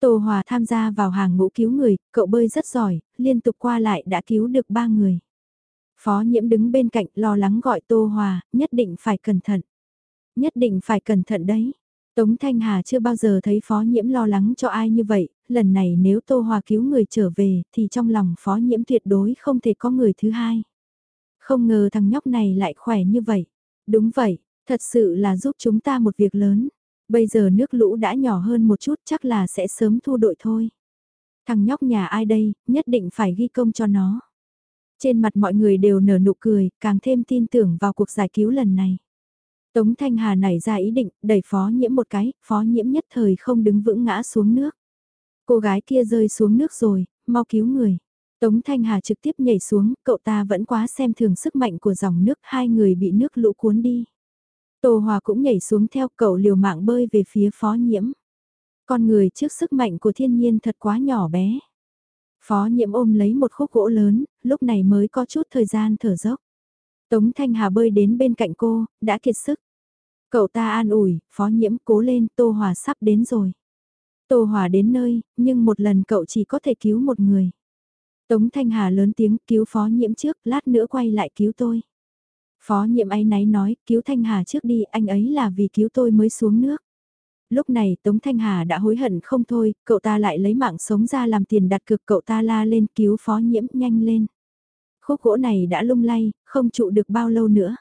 Tô Hòa tham gia vào hàng ngũ cứu người, cậu bơi rất giỏi, liên tục qua lại đã cứu được ba người. Phó nhiễm đứng bên cạnh lo lắng gọi Tô Hòa, nhất định phải cẩn thận. Nhất định phải cẩn thận đấy. Tống Thanh Hà chưa bao giờ thấy phó nhiễm lo lắng cho ai như vậy, lần này nếu Tô Hòa cứu người trở về thì trong lòng phó nhiễm tuyệt đối không thể có người thứ hai. Không ngờ thằng nhóc này lại khỏe như vậy. Đúng vậy, thật sự là giúp chúng ta một việc lớn. Bây giờ nước lũ đã nhỏ hơn một chút chắc là sẽ sớm thu đội thôi. Thằng nhóc nhà ai đây, nhất định phải ghi công cho nó. Trên mặt mọi người đều nở nụ cười, càng thêm tin tưởng vào cuộc giải cứu lần này. Tống Thanh Hà nảy ra ý định, đẩy phó nhiễm một cái, phó nhiễm nhất thời không đứng vững ngã xuống nước. Cô gái kia rơi xuống nước rồi, mau cứu người. Tống Thanh Hà trực tiếp nhảy xuống, cậu ta vẫn quá xem thường sức mạnh của dòng nước, hai người bị nước lũ cuốn đi. Tô Hòa cũng nhảy xuống theo cậu liều mạng bơi về phía phó nhiễm. Con người trước sức mạnh của thiên nhiên thật quá nhỏ bé. Phó nhiễm ôm lấy một khúc gỗ lớn, lúc này mới có chút thời gian thở dốc. Tống Thanh Hà bơi đến bên cạnh cô, đã kiệt sức. Cậu ta an ủi, phó nhiễm cố lên, Tô Hòa sắp đến rồi. Tô Hòa đến nơi, nhưng một lần cậu chỉ có thể cứu một người. Tống Thanh Hà lớn tiếng cứu phó nhiễm trước, lát nữa quay lại cứu tôi. Phó nhiệm ấy náy nói, cứu Thanh Hà trước đi, anh ấy là vì cứu tôi mới xuống nước. Lúc này Tống Thanh Hà đã hối hận không thôi, cậu ta lại lấy mạng sống ra làm tiền đặt cược cậu ta la lên cứu phó nhiễm nhanh lên. Khúc gỗ này đã lung lay, không trụ được bao lâu nữa.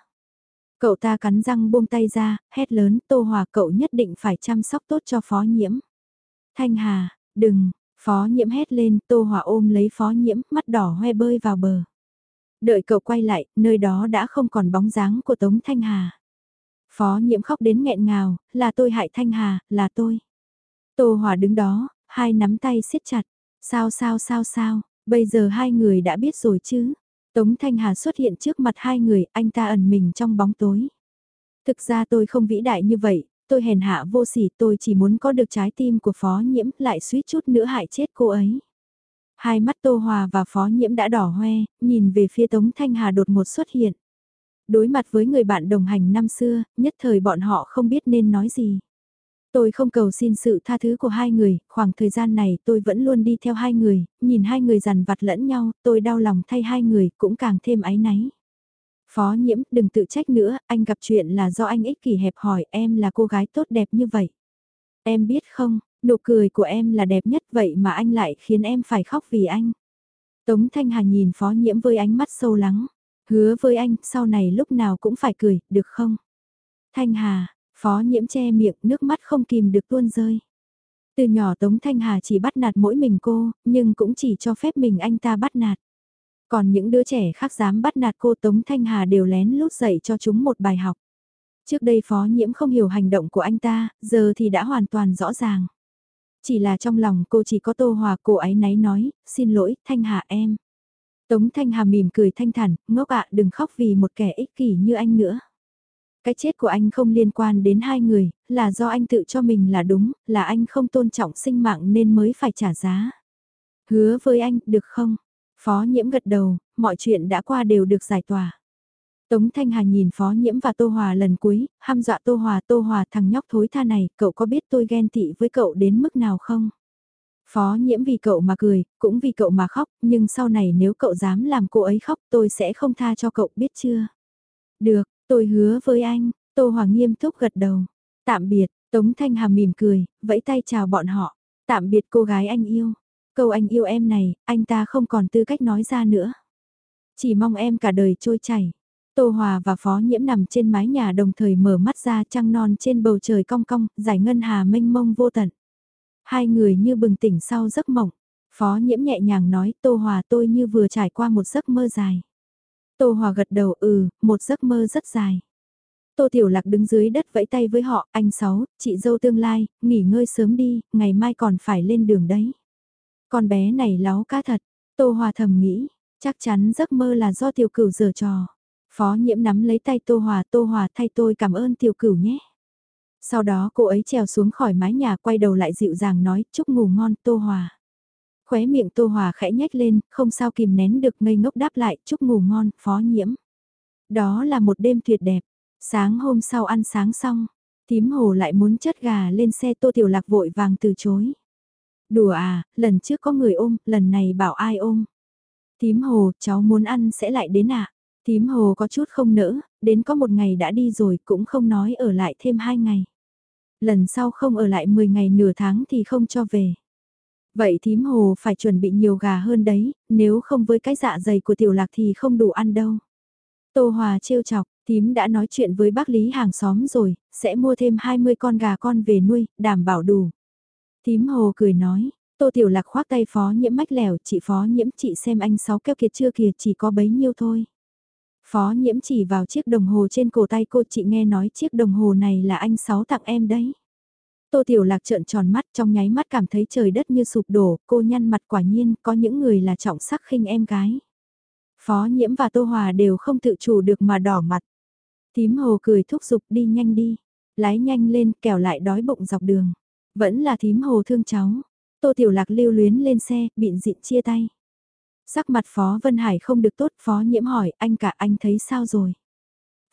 Cậu ta cắn răng buông tay ra, hét lớn, Tô Hòa cậu nhất định phải chăm sóc tốt cho phó nhiễm. Thanh Hà, đừng, phó nhiễm hét lên, Tô Hòa ôm lấy phó nhiễm, mắt đỏ hoe bơi vào bờ. Đợi cậu quay lại, nơi đó đã không còn bóng dáng của Tống Thanh Hà. Phó nhiễm khóc đến nghẹn ngào, là tôi hại Thanh Hà, là tôi. Tô Hòa đứng đó, hai nắm tay siết chặt. Sao sao sao sao, bây giờ hai người đã biết rồi chứ. Tống Thanh Hà xuất hiện trước mặt hai người, anh ta ẩn mình trong bóng tối. Thực ra tôi không vĩ đại như vậy, tôi hèn hạ vô sỉ, tôi chỉ muốn có được trái tim của phó nhiễm, lại suýt chút nữa hại chết cô ấy. Hai mắt Tô Hòa và phó nhiễm đã đỏ hoe, nhìn về phía Tống Thanh Hà đột ngột xuất hiện. Đối mặt với người bạn đồng hành năm xưa, nhất thời bọn họ không biết nên nói gì. Tôi không cầu xin sự tha thứ của hai người, khoảng thời gian này tôi vẫn luôn đi theo hai người, nhìn hai người dằn vặt lẫn nhau, tôi đau lòng thay hai người, cũng càng thêm áy náy. Phó nhiễm, đừng tự trách nữa, anh gặp chuyện là do anh ích kỷ hẹp hỏi em là cô gái tốt đẹp như vậy. Em biết không, nụ cười của em là đẹp nhất vậy mà anh lại khiến em phải khóc vì anh. Tống Thanh Hà nhìn phó nhiễm với ánh mắt sâu lắng. Hứa với anh, sau này lúc nào cũng phải cười, được không? Thanh Hà, phó nhiễm che miệng, nước mắt không kìm được tuôn rơi. Từ nhỏ Tống Thanh Hà chỉ bắt nạt mỗi mình cô, nhưng cũng chỉ cho phép mình anh ta bắt nạt. Còn những đứa trẻ khác dám bắt nạt cô Tống Thanh Hà đều lén lút dạy cho chúng một bài học. Trước đây phó nhiễm không hiểu hành động của anh ta, giờ thì đã hoàn toàn rõ ràng. Chỉ là trong lòng cô chỉ có tô hòa cô ấy náy nói, xin lỗi, Thanh Hà em. Tống Thanh Hà mỉm cười thanh thản, ngốc ạ đừng khóc vì một kẻ ích kỷ như anh nữa. Cái chết của anh không liên quan đến hai người, là do anh tự cho mình là đúng, là anh không tôn trọng sinh mạng nên mới phải trả giá. Hứa với anh, được không? Phó nhiễm gật đầu, mọi chuyện đã qua đều được giải tỏa. Tống Thanh Hà nhìn Phó Nhiễm và Tô Hòa lần cuối, ham dọa Tô Hòa Tô Hòa thằng nhóc thối tha này, cậu có biết tôi ghen tị với cậu đến mức nào không? Phó Nhiễm vì cậu mà cười, cũng vì cậu mà khóc, nhưng sau này nếu cậu dám làm cô ấy khóc tôi sẽ không tha cho cậu biết chưa? Được, tôi hứa với anh, Tô hoàng nghiêm túc gật đầu. Tạm biệt, Tống Thanh Hà mỉm cười, vẫy tay chào bọn họ. Tạm biệt cô gái anh yêu. Câu anh yêu em này, anh ta không còn tư cách nói ra nữa. Chỉ mong em cả đời trôi chảy. Tô Hòa và Phó Nhiễm nằm trên mái nhà đồng thời mở mắt ra trăng non trên bầu trời cong cong, giải ngân hà mênh mông vô tận. Hai người như bừng tỉnh sau giấc mộng. Phó Nhiễm nhẹ nhàng nói Tô Hòa tôi như vừa trải qua một giấc mơ dài. Tô Hòa gật đầu ừ, một giấc mơ rất dài. Tô Tiểu Lạc đứng dưới đất vẫy tay với họ, anh Sáu, chị dâu tương lai, nghỉ ngơi sớm đi, ngày mai còn phải lên đường đấy. Con bé này láo cá thật, Tô Hòa thầm nghĩ, chắc chắn giấc mơ là do tiểu cửu giở trò. Phó nhiễm nắm lấy tay Tô Hòa, Tô Hòa thay tôi cảm ơn tiểu cửu nhé. Sau đó cô ấy trèo xuống khỏi mái nhà quay đầu lại dịu dàng nói chúc ngủ ngon Tô Hòa. Khóe miệng Tô Hòa khẽ nhếch lên, không sao kìm nén được ngây ngốc đáp lại chúc ngủ ngon, phó nhiễm. Đó là một đêm tuyệt đẹp. Sáng hôm sau ăn sáng xong, tím hồ lại muốn chất gà lên xe Tô Tiểu Lạc vội vàng từ chối. Đùa à, lần trước có người ôm, lần này bảo ai ôm. Tím hồ, cháu muốn ăn sẽ lại đến ạ. À? Tím hồ có chút không nỡ, đến có một ngày đã đi rồi cũng không nói ở lại thêm hai ngày. Lần sau không ở lại 10 ngày nửa tháng thì không cho về. Vậy thím hồ phải chuẩn bị nhiều gà hơn đấy, nếu không với cái dạ dày của tiểu lạc thì không đủ ăn đâu. Tô Hòa trêu chọc, thím đã nói chuyện với bác Lý hàng xóm rồi, sẽ mua thêm 20 con gà con về nuôi, đảm bảo đủ. Thím hồ cười nói, Tô Tiểu Lạc khoác tay phó nhiễm mách lèo, chị phó nhiễm chị xem anh sáu keo kiệt chưa kìa chỉ có bấy nhiêu thôi. Phó nhiễm chỉ vào chiếc đồng hồ trên cổ tay cô chị nghe nói chiếc đồng hồ này là anh sáu tặng em đấy. Tô Tiểu Lạc trợn tròn mắt trong nháy mắt cảm thấy trời đất như sụp đổ, cô nhăn mặt quả nhiên có những người là trọng sắc khinh em gái. Phó nhiễm và Tô Hòa đều không tự chủ được mà đỏ mặt. Tím hồ cười thúc giục đi nhanh đi, lái nhanh lên kẻo lại đói bụng dọc đường. Vẫn là thím hồ thương cháu. Tô Tiểu Lạc lưu luyến lên xe, bịn dịn chia tay. Sắc mặt Phó Vân Hải không được tốt, Phó Nhiễm hỏi, anh cả anh thấy sao rồi?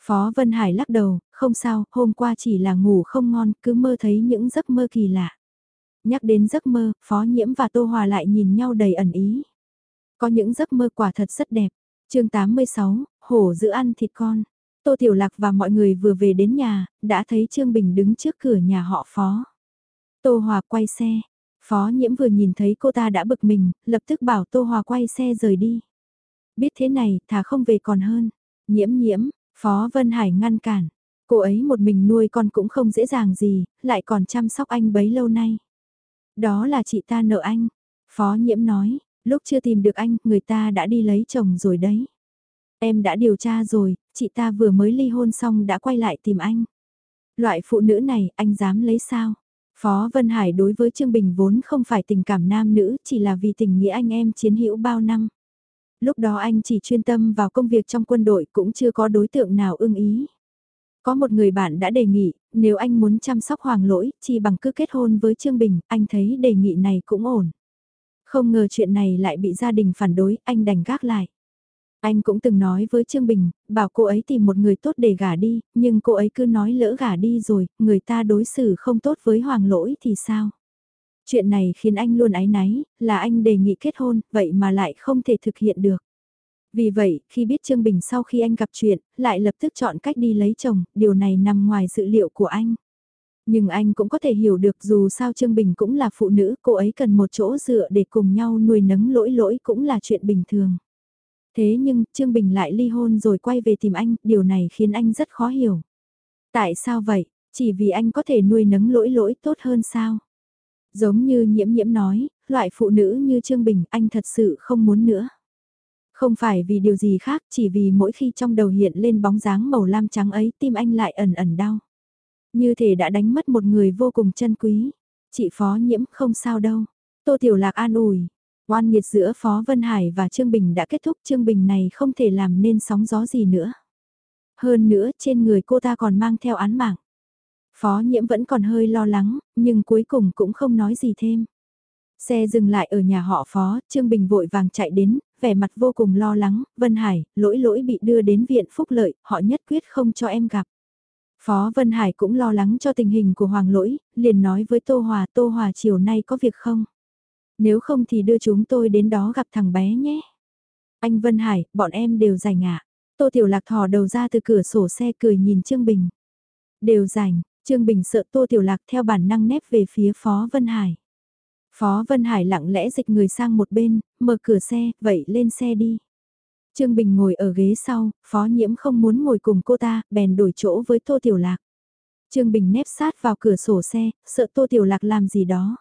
Phó Vân Hải lắc đầu, không sao, hôm qua chỉ là ngủ không ngon, cứ mơ thấy những giấc mơ kỳ lạ. Nhắc đến giấc mơ, Phó Nhiễm và Tô Hòa lại nhìn nhau đầy ẩn ý. Có những giấc mơ quả thật rất đẹp. chương 86, hổ giữ ăn thịt con. Tô Tiểu Lạc và mọi người vừa về đến nhà, đã thấy Trương Bình đứng trước cửa nhà họ Phó. Tô Hòa quay xe. Phó Nhiễm vừa nhìn thấy cô ta đã bực mình, lập tức bảo Tô Hòa quay xe rời đi. Biết thế này, thà không về còn hơn. Nhiễm nhiễm, Phó Vân Hải ngăn cản. Cô ấy một mình nuôi con cũng không dễ dàng gì, lại còn chăm sóc anh bấy lâu nay. Đó là chị ta nợ anh. Phó Nhiễm nói, lúc chưa tìm được anh, người ta đã đi lấy chồng rồi đấy. Em đã điều tra rồi, chị ta vừa mới ly hôn xong đã quay lại tìm anh. Loại phụ nữ này, anh dám lấy sao? Phó Vân Hải đối với Trương Bình vốn không phải tình cảm nam nữ, chỉ là vì tình nghĩa anh em chiến hữu bao năm. Lúc đó anh chỉ chuyên tâm vào công việc trong quân đội cũng chưa có đối tượng nào ưng ý. Có một người bạn đã đề nghị, nếu anh muốn chăm sóc hoàng lỗi, chỉ bằng cứ kết hôn với Trương Bình, anh thấy đề nghị này cũng ổn. Không ngờ chuyện này lại bị gia đình phản đối, anh đành gác lại. Anh cũng từng nói với Trương Bình, bảo cô ấy tìm một người tốt để gả đi, nhưng cô ấy cứ nói lỡ gả đi rồi, người ta đối xử không tốt với hoàng lỗi thì sao? Chuyện này khiến anh luôn áy náy, là anh đề nghị kết hôn, vậy mà lại không thể thực hiện được. Vì vậy, khi biết Trương Bình sau khi anh gặp chuyện, lại lập tức chọn cách đi lấy chồng, điều này nằm ngoài dự liệu của anh. Nhưng anh cũng có thể hiểu được dù sao Trương Bình cũng là phụ nữ, cô ấy cần một chỗ dựa để cùng nhau nuôi nấng lỗi lỗi cũng là chuyện bình thường. Thế nhưng, Trương Bình lại ly hôn rồi quay về tìm anh, điều này khiến anh rất khó hiểu. Tại sao vậy? Chỉ vì anh có thể nuôi nấng lỗi lỗi tốt hơn sao? Giống như nhiễm nhiễm nói, loại phụ nữ như Trương Bình anh thật sự không muốn nữa. Không phải vì điều gì khác, chỉ vì mỗi khi trong đầu hiện lên bóng dáng màu lam trắng ấy tim anh lại ẩn ẩn đau. Như thể đã đánh mất một người vô cùng chân quý. Chị phó nhiễm không sao đâu. Tô Tiểu Lạc an ủi, Oan nghiệt giữa Phó Vân Hải và Trương Bình đã kết thúc Trương Bình này không thể làm nên sóng gió gì nữa. Hơn nữa trên người cô ta còn mang theo án mạng. Phó nhiễm vẫn còn hơi lo lắng, nhưng cuối cùng cũng không nói gì thêm. Xe dừng lại ở nhà họ Phó, Trương Bình vội vàng chạy đến, vẻ mặt vô cùng lo lắng, Vân Hải, lỗi lỗi bị đưa đến viện phúc lợi, họ nhất quyết không cho em gặp. Phó Vân Hải cũng lo lắng cho tình hình của Hoàng lỗi, liền nói với Tô Hòa, Tô Hòa chiều nay có việc không? Nếu không thì đưa chúng tôi đến đó gặp thằng bé nhé. Anh Vân Hải, bọn em đều rảnh ạ. Tô Tiểu Lạc thò đầu ra từ cửa sổ xe cười nhìn Trương Bình. Đều rảnh, Trương Bình sợ Tô Tiểu Lạc theo bản năng nép về phía Phó Vân Hải. Phó Vân Hải lặng lẽ dịch người sang một bên, mở cửa xe, vậy lên xe đi. Trương Bình ngồi ở ghế sau, Phó Nhiễm không muốn ngồi cùng cô ta, bèn đổi chỗ với Tô Tiểu Lạc. Trương Bình nép sát vào cửa sổ xe, sợ Tô Tiểu Lạc làm gì đó.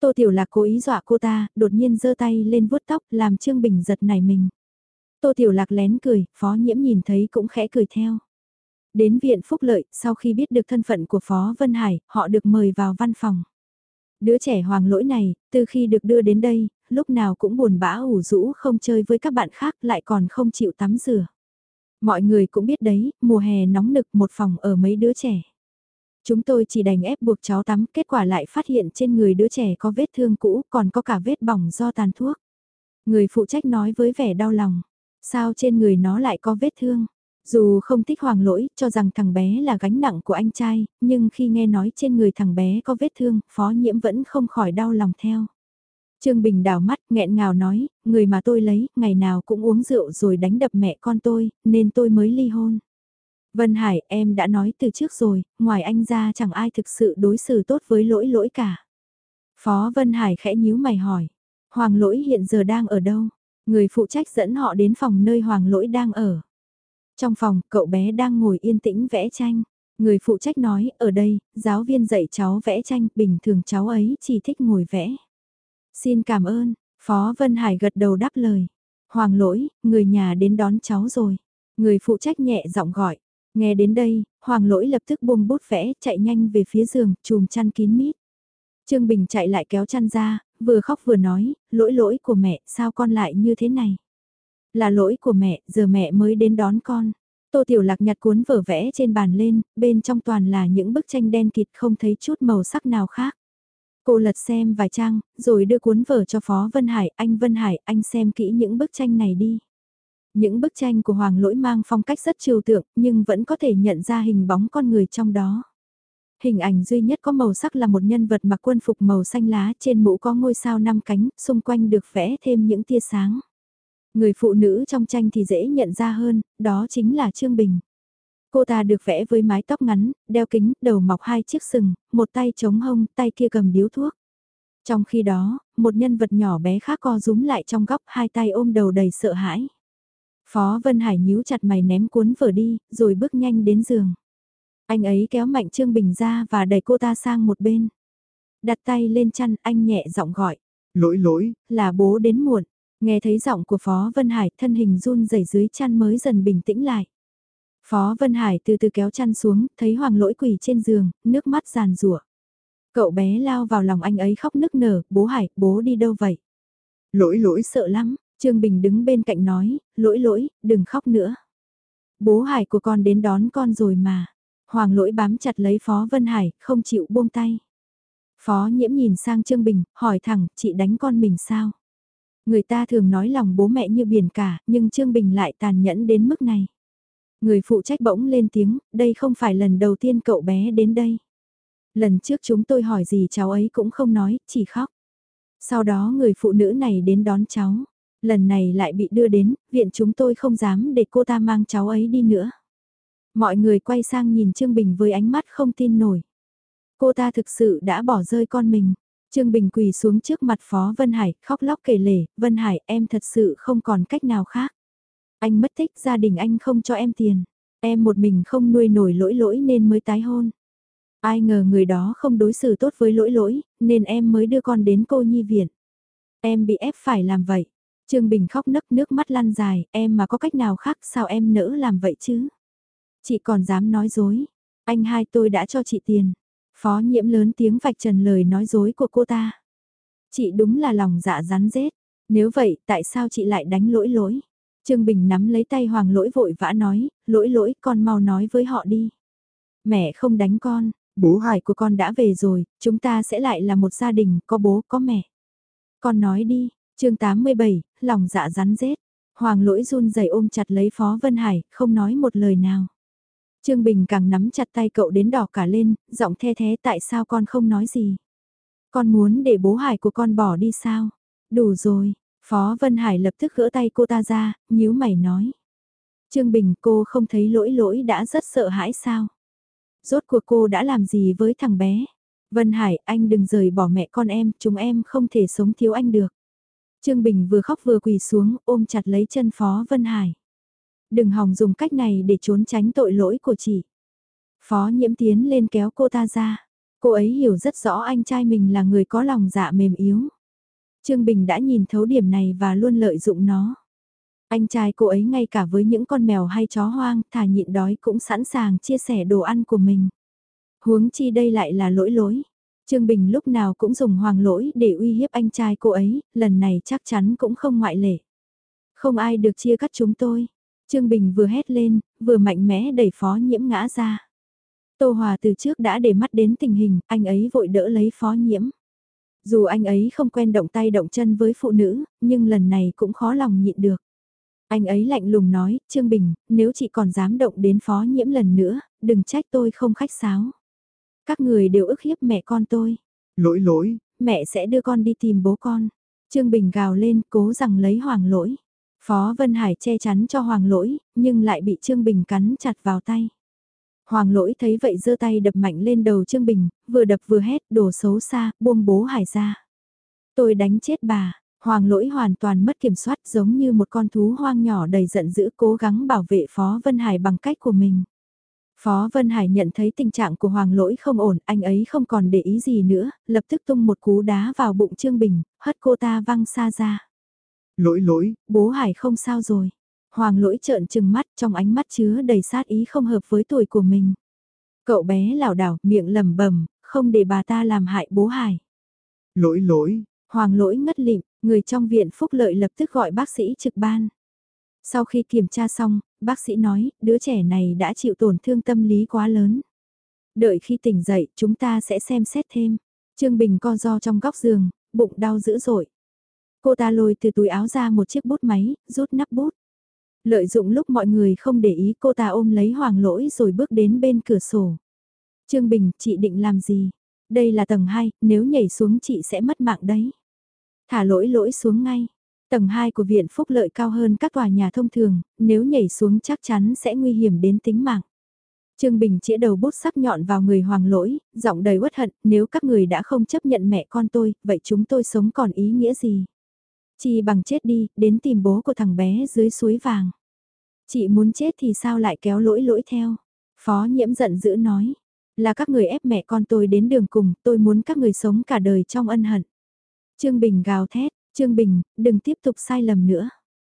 Tô Tiểu Lạc cố ý dọa cô ta, đột nhiên giơ tay lên vuốt tóc, làm Trương Bình giật nảy mình. Tô Tiểu Lạc lén cười, Phó Nhiễm nhìn thấy cũng khẽ cười theo. Đến viện Phúc Lợi, sau khi biết được thân phận của Phó Vân Hải, họ được mời vào văn phòng. Đứa trẻ hoàng lỗi này, từ khi được đưa đến đây, lúc nào cũng buồn bã ủ rũ không chơi với các bạn khác lại còn không chịu tắm rửa. Mọi người cũng biết đấy, mùa hè nóng nực một phòng ở mấy đứa trẻ. Chúng tôi chỉ đành ép buộc cháu tắm, kết quả lại phát hiện trên người đứa trẻ có vết thương cũ, còn có cả vết bỏng do tàn thuốc. Người phụ trách nói với vẻ đau lòng, sao trên người nó lại có vết thương? Dù không thích hoàng lỗi, cho rằng thằng bé là gánh nặng của anh trai, nhưng khi nghe nói trên người thằng bé có vết thương, phó nhiễm vẫn không khỏi đau lòng theo. Trương Bình đảo mắt, nghẹn ngào nói, người mà tôi lấy, ngày nào cũng uống rượu rồi đánh đập mẹ con tôi, nên tôi mới ly hôn. Vân Hải, em đã nói từ trước rồi, ngoài anh ra chẳng ai thực sự đối xử tốt với lỗi lỗi cả. Phó Vân Hải khẽ nhíu mày hỏi, Hoàng lỗi hiện giờ đang ở đâu? Người phụ trách dẫn họ đến phòng nơi Hoàng lỗi đang ở. Trong phòng, cậu bé đang ngồi yên tĩnh vẽ tranh. Người phụ trách nói, ở đây, giáo viên dạy cháu vẽ tranh, bình thường cháu ấy chỉ thích ngồi vẽ. Xin cảm ơn, Phó Vân Hải gật đầu đáp lời. Hoàng lỗi, người nhà đến đón cháu rồi. Người phụ trách nhẹ giọng gọi. Nghe đến đây, Hoàng lỗi lập tức buông bút vẽ, chạy nhanh về phía giường, chùm chăn kín mít. Trương Bình chạy lại kéo chăn ra, vừa khóc vừa nói, lỗi lỗi của mẹ, sao con lại như thế này? Là lỗi của mẹ, giờ mẹ mới đến đón con. Tô Tiểu Lạc nhặt cuốn vở vẽ trên bàn lên, bên trong toàn là những bức tranh đen kịt không thấy chút màu sắc nào khác. Cô lật xem vài trang, rồi đưa cuốn vở cho Phó Vân Hải, anh Vân Hải, anh xem kỹ những bức tranh này đi. Những bức tranh của Hoàng Lỗi mang phong cách rất trừu tượng, nhưng vẫn có thể nhận ra hình bóng con người trong đó. Hình ảnh duy nhất có màu sắc là một nhân vật mặc quân phục màu xanh lá trên mũ có ngôi sao năm cánh, xung quanh được vẽ thêm những tia sáng. Người phụ nữ trong tranh thì dễ nhận ra hơn, đó chính là Trương Bình. Cô ta được vẽ với mái tóc ngắn, đeo kính, đầu mọc hai chiếc sừng, một tay chống hông, tay kia cầm điếu thuốc. Trong khi đó, một nhân vật nhỏ bé khác co rúm lại trong góc hai tay ôm đầu đầy sợ hãi. Phó Vân Hải nhíu chặt mày ném cuốn vở đi, rồi bước nhanh đến giường. Anh ấy kéo mạnh Trương Bình ra và đẩy cô ta sang một bên. Đặt tay lên chăn, anh nhẹ giọng gọi. Lỗi lỗi, là bố đến muộn. Nghe thấy giọng của Phó Vân Hải, thân hình run rẩy dưới chăn mới dần bình tĩnh lại. Phó Vân Hải từ từ kéo chăn xuống, thấy Hoàng lỗi quỳ trên giường, nước mắt giàn rủa. Cậu bé lao vào lòng anh ấy khóc nức nở, bố Hải, bố đi đâu vậy? Lỗi lỗi sợ lắm, Trương Bình đứng bên cạnh nói, lỗi lỗi, đừng khóc nữa. Bố Hải của con đến đón con rồi mà. Hoàng lỗi bám chặt lấy Phó Vân Hải, không chịu buông tay. Phó nhiễm nhìn sang Trương Bình, hỏi thẳng, chị đánh con mình sao? Người ta thường nói lòng bố mẹ như biển cả, nhưng Trương Bình lại tàn nhẫn đến mức này. Người phụ trách bỗng lên tiếng, đây không phải lần đầu tiên cậu bé đến đây. Lần trước chúng tôi hỏi gì cháu ấy cũng không nói, chỉ khóc. Sau đó người phụ nữ này đến đón cháu. Lần này lại bị đưa đến, viện chúng tôi không dám để cô ta mang cháu ấy đi nữa. Mọi người quay sang nhìn Trương Bình với ánh mắt không tin nổi. Cô ta thực sự đã bỏ rơi con mình. Trương Bình quỳ xuống trước mặt Phó Vân Hải, khóc lóc kể lể, Vân Hải em thật sự không còn cách nào khác. Anh mất tích gia đình anh không cho em tiền. Em một mình không nuôi nổi lỗi lỗi nên mới tái hôn. Ai ngờ người đó không đối xử tốt với lỗi lỗi, nên em mới đưa con đến cô nhi viện. Em bị ép phải làm vậy. Trương Bình khóc nấc nước mắt lăn dài, em mà có cách nào khác sao em nỡ làm vậy chứ? Chị còn dám nói dối. Anh hai tôi đã cho chị tiền. Phó nhiễm lớn tiếng vạch trần lời nói dối của cô ta. Chị đúng là lòng dạ rắn rết. Nếu vậy, tại sao chị lại đánh lỗi lỗi? Trương Bình nắm lấy tay Hoàng lỗi vội vã nói, lỗi lỗi con mau nói với họ đi. Mẹ không đánh con, bố hải của con đã về rồi, chúng ta sẽ lại là một gia đình, có bố có mẹ. Con nói đi, chương 87, lòng dạ rắn rết. Hoàng lỗi run rẩy ôm chặt lấy Phó Vân Hải, không nói một lời nào. Trương Bình càng nắm chặt tay cậu đến đỏ cả lên, giọng the thế tại sao con không nói gì. Con muốn để bố Hải của con bỏ đi sao? Đủ rồi, Phó Vân Hải lập tức gỡ tay cô ta ra, nhíu mày nói. Trương Bình cô không thấy lỗi lỗi đã rất sợ hãi sao? Rốt cuộc cô đã làm gì với thằng bé? Vân Hải anh đừng rời bỏ mẹ con em, chúng em không thể sống thiếu anh được. Trương Bình vừa khóc vừa quỳ xuống ôm chặt lấy chân Phó Vân Hải. Đừng hòng dùng cách này để trốn tránh tội lỗi của chị. Phó nhiễm tiến lên kéo cô ta ra. Cô ấy hiểu rất rõ anh trai mình là người có lòng dạ mềm yếu. Trương Bình đã nhìn thấu điểm này và luôn lợi dụng nó. Anh trai cô ấy ngay cả với những con mèo hay chó hoang thà nhịn đói cũng sẵn sàng chia sẻ đồ ăn của mình. Huống chi đây lại là lỗi lỗi. Trương Bình lúc nào cũng dùng hoàng lỗi để uy hiếp anh trai cô ấy, lần này chắc chắn cũng không ngoại lệ. Không ai được chia cắt chúng tôi. Trương Bình vừa hét lên, vừa mạnh mẽ đẩy phó nhiễm ngã ra. Tô Hòa từ trước đã để mắt đến tình hình, anh ấy vội đỡ lấy phó nhiễm. Dù anh ấy không quen động tay động chân với phụ nữ, nhưng lần này cũng khó lòng nhịn được. Anh ấy lạnh lùng nói, Trương Bình, nếu chị còn dám động đến phó nhiễm lần nữa, đừng trách tôi không khách sáo. Các người đều ức hiếp mẹ con tôi. Lỗi lỗi. Mẹ sẽ đưa con đi tìm bố con. Trương Bình gào lên, cố rằng lấy hoàng lỗi. Phó Vân Hải che chắn cho Hoàng Lỗi, nhưng lại bị Trương Bình cắn chặt vào tay. Hoàng Lỗi thấy vậy giơ tay đập mạnh lên đầu Trương Bình, vừa đập vừa hét đồ xấu xa, buông bố Hải ra. Tôi đánh chết bà, Hoàng Lỗi hoàn toàn mất kiểm soát giống như một con thú hoang nhỏ đầy giận dữ cố gắng bảo vệ Phó Vân Hải bằng cách của mình. Phó Vân Hải nhận thấy tình trạng của Hoàng Lỗi không ổn, anh ấy không còn để ý gì nữa, lập tức tung một cú đá vào bụng Trương Bình, hất cô ta văng xa ra. Lỗi lỗi, Bố Hải không sao rồi. Hoàng Lỗi trợn trừng mắt trong ánh mắt chứa đầy sát ý không hợp với tuổi của mình. Cậu bé lảo đảo, miệng lẩm bẩm, không để bà ta làm hại bố Hải. lỗi lỗi, Hoàng Lỗi ngất lịm, người trong viện phúc lợi lập tức gọi bác sĩ trực ban. Sau khi kiểm tra xong, bác sĩ nói, đứa trẻ này đã chịu tổn thương tâm lý quá lớn. Đợi khi tỉnh dậy, chúng ta sẽ xem xét thêm. Trương Bình co do trong góc giường, bụng đau dữ dội. Cô ta lôi từ túi áo ra một chiếc bút máy, rút nắp bút. Lợi dụng lúc mọi người không để ý cô ta ôm lấy hoàng lỗi rồi bước đến bên cửa sổ. Trương Bình, chị định làm gì? Đây là tầng 2, nếu nhảy xuống chị sẽ mất mạng đấy. Thả lỗi lỗi xuống ngay. Tầng 2 của viện phúc lợi cao hơn các tòa nhà thông thường, nếu nhảy xuống chắc chắn sẽ nguy hiểm đến tính mạng. Trương Bình chĩa đầu bút sắc nhọn vào người hoàng lỗi, giọng đầy uất hận, nếu các người đã không chấp nhận mẹ con tôi, vậy chúng tôi sống còn ý nghĩa gì? Chi bằng chết đi, đến tìm bố của thằng bé dưới suối vàng. Chị muốn chết thì sao lại kéo lỗi lỗi theo? Phó nhiễm giận dữ nói, là các người ép mẹ con tôi đến đường cùng, tôi muốn các người sống cả đời trong ân hận. Trương Bình gào thét, Trương Bình, đừng tiếp tục sai lầm nữa.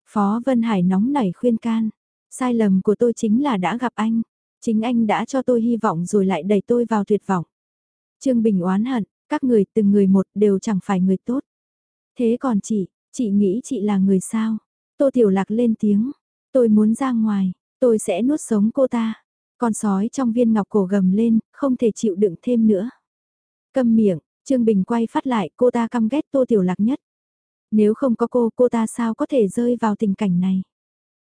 Phó Vân Hải nóng nảy khuyên can. Sai lầm của tôi chính là đã gặp anh. Chính anh đã cho tôi hy vọng rồi lại đẩy tôi vào tuyệt vọng. Trương Bình oán hận, các người từng người một đều chẳng phải người tốt. Thế còn chị, chị nghĩ chị là người sao? Tô Tiểu Lạc lên tiếng. Tôi muốn ra ngoài, tôi sẽ nuốt sống cô ta. Con sói trong viên ngọc cổ gầm lên, không thể chịu đựng thêm nữa. Câm miệng, Trương Bình quay phát lại cô ta căm ghét Tô Tiểu Lạc nhất. Nếu không có cô, cô ta sao có thể rơi vào tình cảnh này?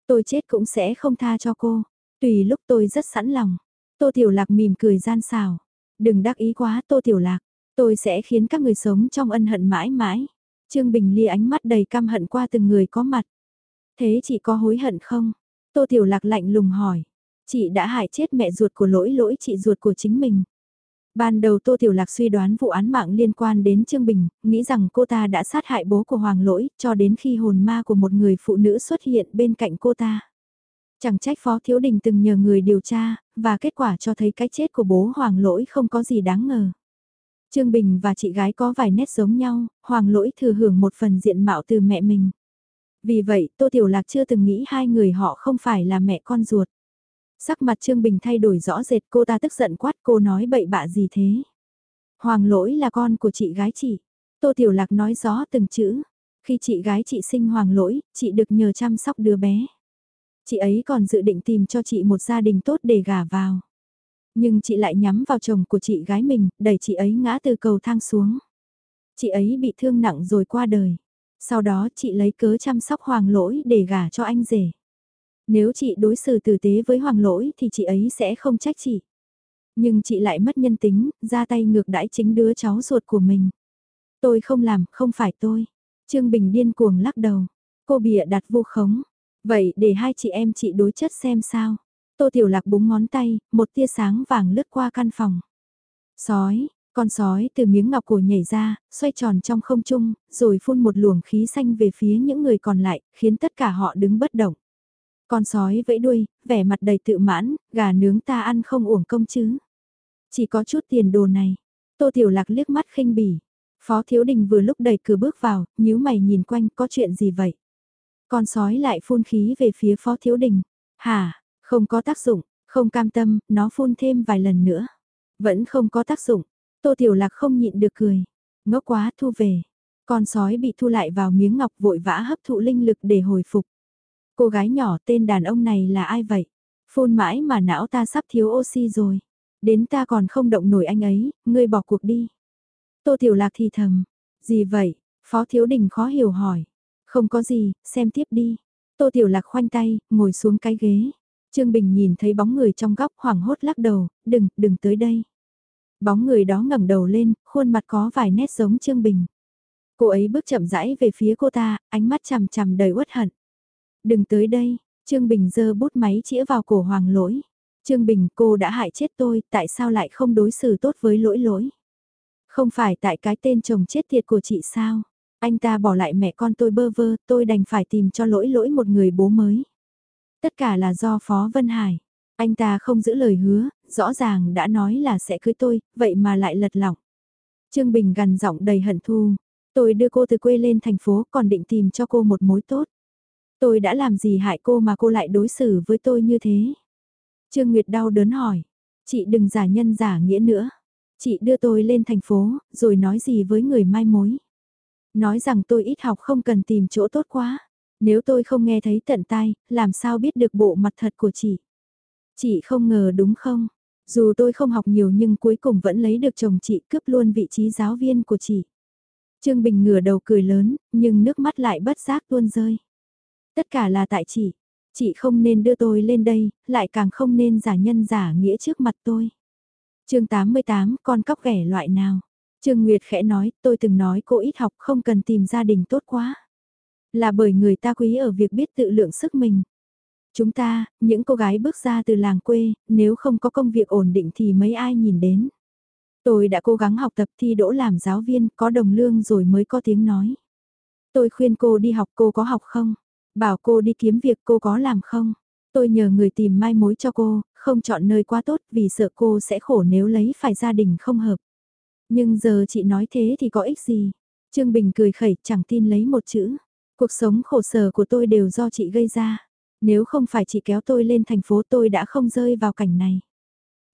Tôi chết cũng sẽ không tha cho cô. Tùy lúc tôi rất sẵn lòng. Tô Tiểu Lạc mỉm cười gian xào. Đừng đắc ý quá Tô Tiểu Lạc. Tôi sẽ khiến các người sống trong ân hận mãi mãi. Trương Bình Ly ánh mắt đầy căm hận qua từng người có mặt. Thế chị có hối hận không? Tô Tiểu Lạc lạnh lùng hỏi. Chị đã hại chết mẹ ruột của lỗi lỗi chị ruột của chính mình. Ban đầu Tô Tiểu Lạc suy đoán vụ án mạng liên quan đến Trương Bình, nghĩ rằng cô ta đã sát hại bố của Hoàng Lỗi, cho đến khi hồn ma của một người phụ nữ xuất hiện bên cạnh cô ta. Chẳng trách Phó Thiếu Đình từng nhờ người điều tra, và kết quả cho thấy cái chết của bố Hoàng Lỗi không có gì đáng ngờ. Trương Bình và chị gái có vài nét giống nhau, Hoàng Lỗi thừa hưởng một phần diện mạo từ mẹ mình. Vì vậy, Tô Tiểu Lạc chưa từng nghĩ hai người họ không phải là mẹ con ruột. Sắc mặt Trương Bình thay đổi rõ rệt cô ta tức giận quát cô nói bậy bạ gì thế. Hoàng lỗi là con của chị gái chị. Tô Tiểu Lạc nói rõ từng chữ. Khi chị gái chị sinh hoàng lỗi, chị được nhờ chăm sóc đứa bé. Chị ấy còn dự định tìm cho chị một gia đình tốt để gả vào. Nhưng chị lại nhắm vào chồng của chị gái mình, đẩy chị ấy ngã từ cầu thang xuống. Chị ấy bị thương nặng rồi qua đời. Sau đó chị lấy cớ chăm sóc hoàng lỗi để gả cho anh rể. Nếu chị đối xử tử tế với hoàng lỗi thì chị ấy sẽ không trách chị. Nhưng chị lại mất nhân tính, ra tay ngược đãi chính đứa cháu ruột của mình. Tôi không làm, không phải tôi. Trương Bình điên cuồng lắc đầu. Cô bịa đặt vô khống. Vậy để hai chị em chị đối chất xem sao. Tô Tiểu Lạc búng ngón tay, một tia sáng vàng lướt qua căn phòng. Sói, con sói từ miếng ngọc cổ nhảy ra, xoay tròn trong không trung, rồi phun một luồng khí xanh về phía những người còn lại, khiến tất cả họ đứng bất động. Con sói vẫy đuôi, vẻ mặt đầy tự mãn, gà nướng ta ăn không uổng công chứ. Chỉ có chút tiền đồ này. Tô Tiểu Lạc liếc mắt khinh bỉ. Phó Thiếu Đình vừa lúc đẩy cửa bước vào, nhíu mày nhìn quanh có chuyện gì vậy? Con sói lại phun khí về phía Phó Thiếu Đình. Hả, không có tác dụng, không cam tâm, nó phun thêm vài lần nữa. Vẫn không có tác dụng. Tô Tiểu Lạc không nhịn được cười. Ngốc quá thu về. Con sói bị thu lại vào miếng ngọc vội vã hấp thụ linh lực để hồi phục. Cô gái nhỏ tên đàn ông này là ai vậy? Phun mãi mà não ta sắp thiếu oxy rồi. Đến ta còn không động nổi anh ấy, ngươi bỏ cuộc đi. Tô Tiểu Lạc thì thầm. Gì vậy? Phó Thiếu Đình khó hiểu hỏi. Không có gì, xem tiếp đi. Tô Tiểu Lạc khoanh tay, ngồi xuống cái ghế. Trương Bình nhìn thấy bóng người trong góc hoảng hốt lắc đầu, đừng, đừng tới đây. Bóng người đó ngẩng đầu lên, khuôn mặt có vài nét giống Trương Bình. Cô ấy bước chậm rãi về phía cô ta, ánh mắt chằm chằm đầy uất hận. Đừng tới đây, Trương Bình giơ bút máy chĩa vào cổ hoàng lỗi. Trương Bình cô đã hại chết tôi, tại sao lại không đối xử tốt với lỗi lỗi? Không phải tại cái tên chồng chết tiệt của chị sao? Anh ta bỏ lại mẹ con tôi bơ vơ, tôi đành phải tìm cho lỗi lỗi một người bố mới. Tất cả là do Phó Vân Hải. Anh ta không giữ lời hứa, rõ ràng đã nói là sẽ cưới tôi, vậy mà lại lật lỏng. Trương Bình gằn giọng đầy hận thu. Tôi đưa cô từ quê lên thành phố còn định tìm cho cô một mối tốt. Tôi đã làm gì hại cô mà cô lại đối xử với tôi như thế? Trương Nguyệt đau đớn hỏi. Chị đừng giả nhân giả nghĩa nữa. Chị đưa tôi lên thành phố, rồi nói gì với người mai mối. Nói rằng tôi ít học không cần tìm chỗ tốt quá. Nếu tôi không nghe thấy tận tai, làm sao biết được bộ mặt thật của chị? Chị không ngờ đúng không? Dù tôi không học nhiều nhưng cuối cùng vẫn lấy được chồng chị cướp luôn vị trí giáo viên của chị. Trương Bình ngửa đầu cười lớn, nhưng nước mắt lại bất giác tuôn rơi. Tất cả là tại chị. Chị không nên đưa tôi lên đây, lại càng không nên giả nhân giả nghĩa trước mặt tôi. chương 88, con cóc ghẻ loại nào? Trương Nguyệt khẽ nói, tôi từng nói cô ít học không cần tìm gia đình tốt quá. Là bởi người ta quý ở việc biết tự lượng sức mình. Chúng ta, những cô gái bước ra từ làng quê, nếu không có công việc ổn định thì mấy ai nhìn đến. Tôi đã cố gắng học tập thi đỗ làm giáo viên, có đồng lương rồi mới có tiếng nói. Tôi khuyên cô đi học cô có học không? Bảo cô đi kiếm việc cô có làm không? Tôi nhờ người tìm mai mối cho cô, không chọn nơi quá tốt vì sợ cô sẽ khổ nếu lấy phải gia đình không hợp. Nhưng giờ chị nói thế thì có ích gì? Trương Bình cười khẩy chẳng tin lấy một chữ. Cuộc sống khổ sở của tôi đều do chị gây ra. Nếu không phải chị kéo tôi lên thành phố tôi đã không rơi vào cảnh này.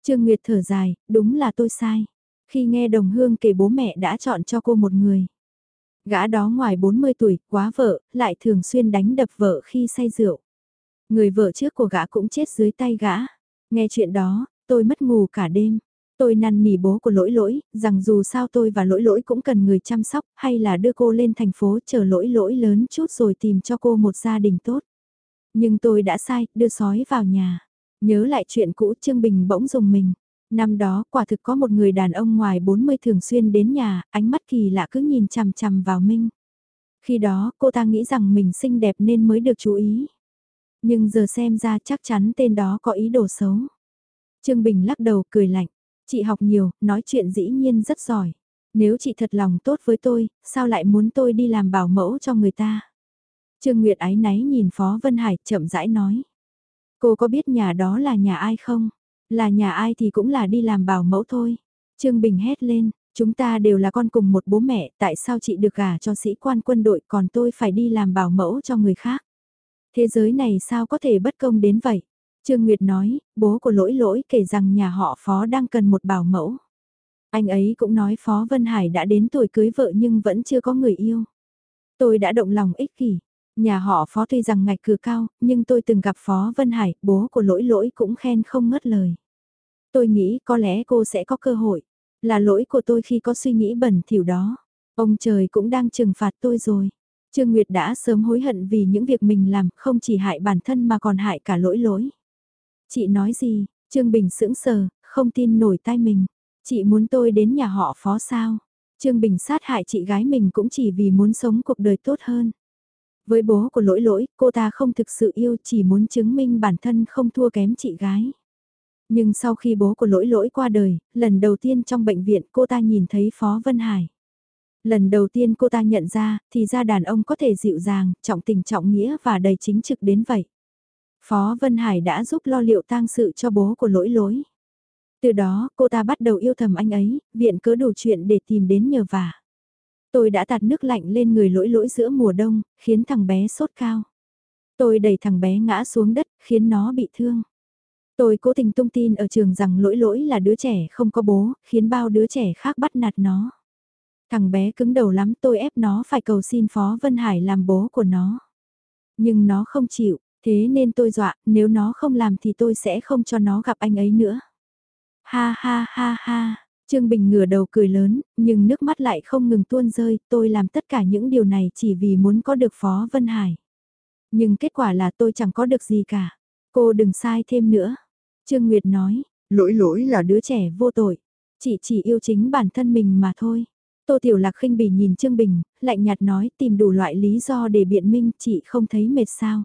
Trương Nguyệt thở dài, đúng là tôi sai. Khi nghe đồng hương kể bố mẹ đã chọn cho cô một người. Gã đó ngoài 40 tuổi, quá vợ, lại thường xuyên đánh đập vợ khi say rượu. Người vợ trước của gã cũng chết dưới tay gã. Nghe chuyện đó, tôi mất ngủ cả đêm. Tôi năn nỉ bố của lỗi lỗi, rằng dù sao tôi và lỗi lỗi cũng cần người chăm sóc, hay là đưa cô lên thành phố chờ lỗi lỗi lớn chút rồi tìm cho cô một gia đình tốt. Nhưng tôi đã sai, đưa sói vào nhà. Nhớ lại chuyện cũ Trương Bình bỗng dùng mình. Năm đó quả thực có một người đàn ông ngoài 40 thường xuyên đến nhà, ánh mắt kỳ lạ cứ nhìn chằm chằm vào Minh. Khi đó cô ta nghĩ rằng mình xinh đẹp nên mới được chú ý. Nhưng giờ xem ra chắc chắn tên đó có ý đồ xấu. Trương Bình lắc đầu cười lạnh. Chị học nhiều, nói chuyện dĩ nhiên rất giỏi. Nếu chị thật lòng tốt với tôi, sao lại muốn tôi đi làm bảo mẫu cho người ta? Trương Nguyệt ái náy nhìn Phó Vân Hải chậm rãi nói. Cô có biết nhà đó là nhà ai không? Là nhà ai thì cũng là đi làm bảo mẫu thôi. Trương Bình hét lên, chúng ta đều là con cùng một bố mẹ, tại sao chị được gả cho sĩ quan quân đội còn tôi phải đi làm bảo mẫu cho người khác? Thế giới này sao có thể bất công đến vậy? Trương Nguyệt nói, bố của lỗi lỗi kể rằng nhà họ Phó đang cần một bảo mẫu. Anh ấy cũng nói Phó Vân Hải đã đến tuổi cưới vợ nhưng vẫn chưa có người yêu. Tôi đã động lòng ích kỷ. Nhà họ Phó tuy rằng ngạch cửa cao, nhưng tôi từng gặp Phó Vân Hải, bố của lỗi lỗi cũng khen không ngớt lời. Tôi nghĩ có lẽ cô sẽ có cơ hội. Là lỗi của tôi khi có suy nghĩ bẩn thỉu đó. Ông trời cũng đang trừng phạt tôi rồi. Trương Nguyệt đã sớm hối hận vì những việc mình làm không chỉ hại bản thân mà còn hại cả lỗi lỗi. Chị nói gì? Trương Bình sững sờ, không tin nổi tai mình. Chị muốn tôi đến nhà họ phó sao? Trương Bình sát hại chị gái mình cũng chỉ vì muốn sống cuộc đời tốt hơn. Với bố của lỗi lỗi, cô ta không thực sự yêu chỉ muốn chứng minh bản thân không thua kém chị gái. Nhưng sau khi bố của lỗi lỗi qua đời, lần đầu tiên trong bệnh viện cô ta nhìn thấy Phó Vân Hải. Lần đầu tiên cô ta nhận ra, thì ra đàn ông có thể dịu dàng, trọng tình trọng nghĩa và đầy chính trực đến vậy. Phó Vân Hải đã giúp lo liệu tang sự cho bố của lỗi lỗi. Từ đó, cô ta bắt đầu yêu thầm anh ấy, viện cớ đủ chuyện để tìm đến nhờ vả. Tôi đã tạt nước lạnh lên người lỗi lỗi giữa mùa đông, khiến thằng bé sốt cao. Tôi đẩy thằng bé ngã xuống đất, khiến nó bị thương. Tôi cố tình tung tin ở trường rằng lỗi lỗi là đứa trẻ không có bố, khiến bao đứa trẻ khác bắt nạt nó. Thằng bé cứng đầu lắm tôi ép nó phải cầu xin Phó Vân Hải làm bố của nó. Nhưng nó không chịu, thế nên tôi dọa, nếu nó không làm thì tôi sẽ không cho nó gặp anh ấy nữa. Ha ha ha ha, Trương Bình ngửa đầu cười lớn, nhưng nước mắt lại không ngừng tuôn rơi, tôi làm tất cả những điều này chỉ vì muốn có được Phó Vân Hải. Nhưng kết quả là tôi chẳng có được gì cả. Cô đừng sai thêm nữa. Trương Nguyệt nói, lỗi lỗi là đứa trẻ vô tội. Chị chỉ yêu chính bản thân mình mà thôi. Tô Tiểu Lạc khinh bỉ nhìn Trương Bình, lạnh nhạt nói tìm đủ loại lý do để biện minh chị không thấy mệt sao.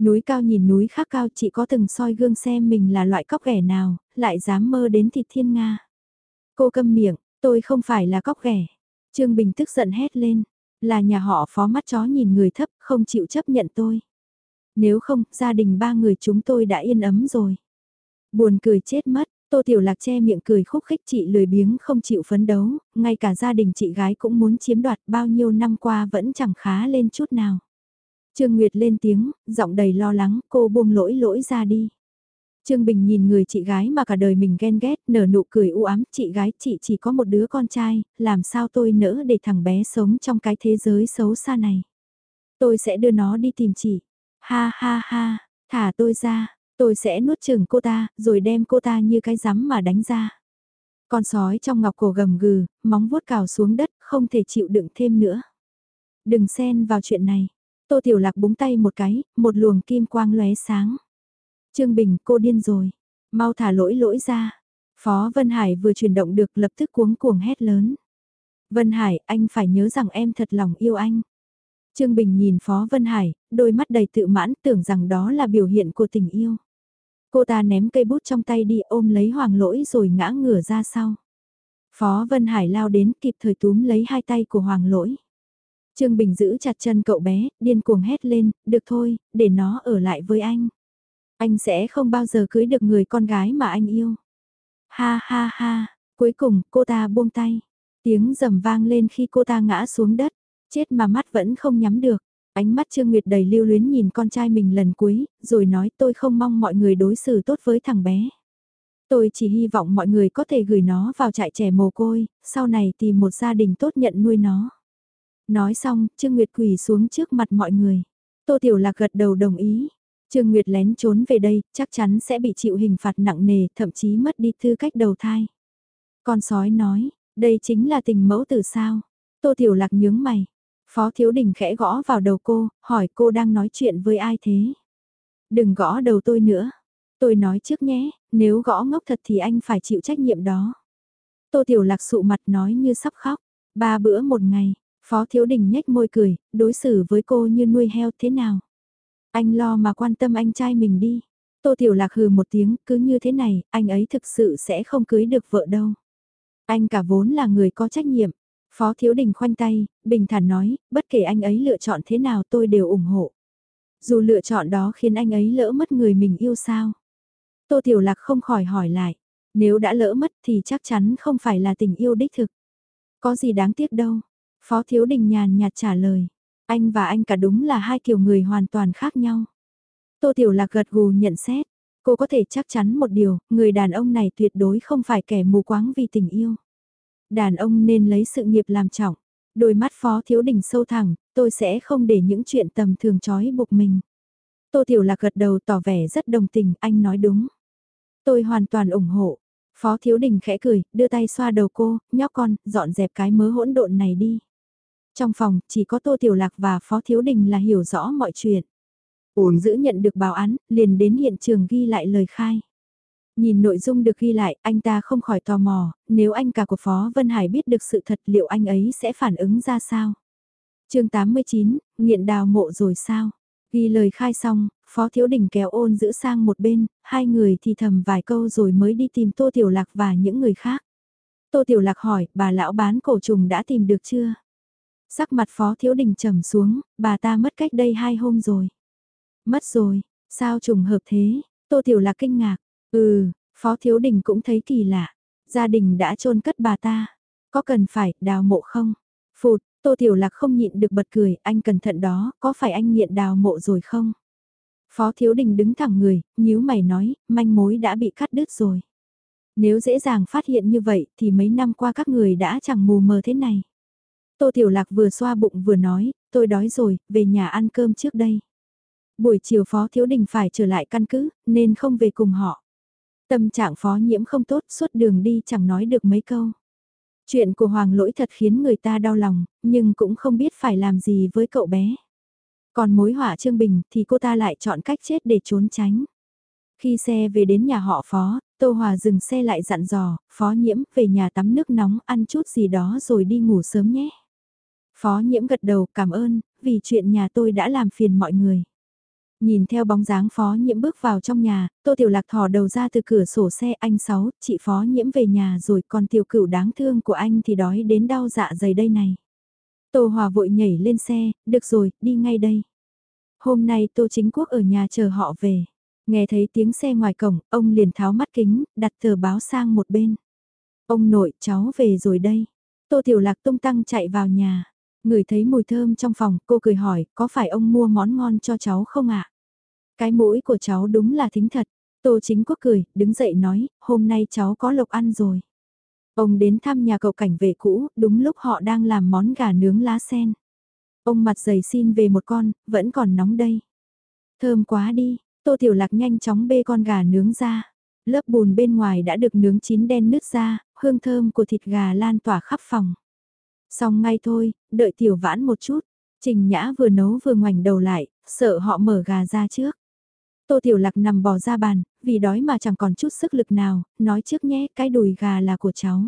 Núi cao nhìn núi khác cao chỉ có từng soi gương xem mình là loại cóc ghẻ nào, lại dám mơ đến thịt thiên Nga. Cô câm miệng, tôi không phải là cóc ghẻ. Trương Bình tức giận hét lên, là nhà họ phó mắt chó nhìn người thấp không chịu chấp nhận tôi. Nếu không, gia đình ba người chúng tôi đã yên ấm rồi. Buồn cười chết mất, Tô Tiểu Lạc che miệng cười khúc khích chị lười biếng không chịu phấn đấu, ngay cả gia đình chị gái cũng muốn chiếm đoạt bao nhiêu năm qua vẫn chẳng khá lên chút nào. Trương Nguyệt lên tiếng, giọng đầy lo lắng, cô buông lỗi lỗi ra đi. Trương Bình nhìn người chị gái mà cả đời mình ghen ghét, nở nụ cười u ám, chị gái chị chỉ có một đứa con trai, làm sao tôi nỡ để thằng bé sống trong cái thế giới xấu xa này. Tôi sẽ đưa nó đi tìm chị. Ha ha ha, thả tôi ra, tôi sẽ nuốt chừng cô ta, rồi đem cô ta như cái rắm mà đánh ra. Con sói trong ngọc cổ gầm gừ, móng vuốt cào xuống đất, không thể chịu đựng thêm nữa. Đừng xen vào chuyện này. Tô Tiểu Lạc búng tay một cái, một luồng kim quang lóe sáng. Trương Bình, cô điên rồi. Mau thả lỗi lỗi ra. Phó Vân Hải vừa chuyển động được lập tức cuống cuồng hét lớn. Vân Hải, anh phải nhớ rằng em thật lòng yêu anh. Trương Bình nhìn Phó Vân Hải, đôi mắt đầy tự mãn tưởng rằng đó là biểu hiện của tình yêu. Cô ta ném cây bút trong tay đi ôm lấy hoàng lỗi rồi ngã ngửa ra sau. Phó Vân Hải lao đến kịp thời túm lấy hai tay của hoàng lỗi. Trương Bình giữ chặt chân cậu bé, điên cuồng hét lên, được thôi, để nó ở lại với anh. Anh sẽ không bao giờ cưới được người con gái mà anh yêu. Ha ha ha, cuối cùng cô ta buông tay. Tiếng rầm vang lên khi cô ta ngã xuống đất, chết mà mắt vẫn không nhắm được. Ánh mắt Trương Nguyệt đầy lưu luyến nhìn con trai mình lần cuối, rồi nói tôi không mong mọi người đối xử tốt với thằng bé. Tôi chỉ hy vọng mọi người có thể gửi nó vào trại trẻ mồ côi, sau này tìm một gia đình tốt nhận nuôi nó. Nói xong, Trương Nguyệt quỳ xuống trước mặt mọi người. Tô Tiểu Lạc gật đầu đồng ý. Trương Nguyệt lén trốn về đây, chắc chắn sẽ bị chịu hình phạt nặng nề, thậm chí mất đi tư cách đầu thai. Con sói nói, đây chính là tình mẫu từ sao. Tô Tiểu Lạc nhướng mày. Phó Thiếu Đình khẽ gõ vào đầu cô, hỏi cô đang nói chuyện với ai thế? Đừng gõ đầu tôi nữa. Tôi nói trước nhé, nếu gõ ngốc thật thì anh phải chịu trách nhiệm đó. Tô Tiểu Lạc sụ mặt nói như sắp khóc. Ba bữa một ngày, Phó Thiếu Đình nhếch môi cười, đối xử với cô như nuôi heo thế nào? Anh lo mà quan tâm anh trai mình đi. Tô Tiểu Lạc hừ một tiếng, cứ như thế này, anh ấy thực sự sẽ không cưới được vợ đâu. Anh cả vốn là người có trách nhiệm. Phó Thiếu Đình khoanh tay, bình thản nói, bất kể anh ấy lựa chọn thế nào tôi đều ủng hộ. Dù lựa chọn đó khiến anh ấy lỡ mất người mình yêu sao. Tô Tiểu Lạc không khỏi hỏi lại, nếu đã lỡ mất thì chắc chắn không phải là tình yêu đích thực. Có gì đáng tiếc đâu. Phó Thiếu Đình nhàn nhạt trả lời. Anh và anh cả đúng là hai kiểu người hoàn toàn khác nhau. Tô Tiểu Lạc gật gù nhận xét. Cô có thể chắc chắn một điều, người đàn ông này tuyệt đối không phải kẻ mù quáng vì tình yêu. Đàn ông nên lấy sự nghiệp làm trọng. Đôi mắt Phó Thiếu Đình sâu thẳng, tôi sẽ không để những chuyện tầm thường trói buộc mình. Tô Tiểu Lạc gật đầu tỏ vẻ rất đồng tình, anh nói đúng. Tôi hoàn toàn ủng hộ. Phó Thiếu Đình khẽ cười, đưa tay xoa đầu cô, nhóc con, dọn dẹp cái mớ hỗn độn này đi. Trong phòng, chỉ có Tô Tiểu Lạc và Phó Thiếu Đình là hiểu rõ mọi chuyện. Ổn giữ nhận được báo án, liền đến hiện trường ghi lại lời khai. Nhìn nội dung được ghi lại, anh ta không khỏi tò mò, nếu anh cả của Phó Vân Hải biết được sự thật liệu anh ấy sẽ phản ứng ra sao? chương 89, nghiện đào mộ rồi sao? Ghi lời khai xong, Phó Thiếu Đình kéo ôn giữ sang một bên, hai người thì thầm vài câu rồi mới đi tìm Tô Tiểu Lạc và những người khác. Tô Tiểu Lạc hỏi, bà lão bán cổ trùng đã tìm được chưa? Sắc mặt Phó Thiếu Đình trầm xuống, bà ta mất cách đây hai hôm rồi. Mất rồi, sao trùng hợp thế? Tô Tiểu Lạc kinh ngạc. Ừ, Phó Thiếu Đình cũng thấy kỳ lạ. Gia đình đã chôn cất bà ta. Có cần phải đào mộ không? Phụt, Tô Tiểu Lạc không nhịn được bật cười, anh cẩn thận đó, có phải anh nghiện đào mộ rồi không? Phó Thiếu Đình đứng thẳng người, nhíu mày nói, manh mối đã bị cắt đứt rồi. Nếu dễ dàng phát hiện như vậy thì mấy năm qua các người đã chẳng mù mờ thế này. Tô Tiểu Lạc vừa xoa bụng vừa nói, tôi đói rồi, về nhà ăn cơm trước đây. Buổi chiều Phó Thiếu Đình phải trở lại căn cứ, nên không về cùng họ. Tâm trạng Phó Nhiễm không tốt, suốt đường đi chẳng nói được mấy câu. Chuyện của Hoàng Lỗi thật khiến người ta đau lòng, nhưng cũng không biết phải làm gì với cậu bé. Còn mối hỏa Trương Bình thì cô ta lại chọn cách chết để trốn tránh. Khi xe về đến nhà họ Phó, Tô Hòa dừng xe lại dặn dò, Phó Nhiễm về nhà tắm nước nóng ăn chút gì đó rồi đi ngủ sớm nhé. Phó nhiễm gật đầu cảm ơn, vì chuyện nhà tôi đã làm phiền mọi người. Nhìn theo bóng dáng phó nhiễm bước vào trong nhà, tô tiểu lạc thò đầu ra từ cửa sổ xe anh sáu, chị phó nhiễm về nhà rồi còn tiểu cửu đáng thương của anh thì đói đến đau dạ dày đây này. Tô hòa vội nhảy lên xe, được rồi, đi ngay đây. Hôm nay tô chính quốc ở nhà chờ họ về. Nghe thấy tiếng xe ngoài cổng, ông liền tháo mắt kính, đặt tờ báo sang một bên. Ông nội, cháu về rồi đây. Tô Tiểu Lạc tung tăng chạy vào nhà. Người thấy mùi thơm trong phòng, cô cười hỏi, có phải ông mua món ngon cho cháu không ạ? Cái mũi của cháu đúng là thính thật. Tô chính quốc cười, đứng dậy nói, hôm nay cháu có lộc ăn rồi. Ông đến thăm nhà cậu cảnh về cũ, đúng lúc họ đang làm món gà nướng lá sen. Ông mặt dày xin về một con, vẫn còn nóng đây. Thơm quá đi, Tô Tiểu Lạc nhanh chóng bê con gà nướng ra. Lớp bùn bên ngoài đã được nướng chín đen nứt ra, hương thơm của thịt gà lan tỏa khắp phòng. Xong ngay thôi, đợi Tiểu Vãn một chút. Trình Nhã vừa nấu vừa ngoảnh đầu lại, sợ họ mở gà ra trước. Tô Tiểu Lạc nằm bò ra bàn, vì đói mà chẳng còn chút sức lực nào, nói trước nhé, cái đùi gà là của cháu.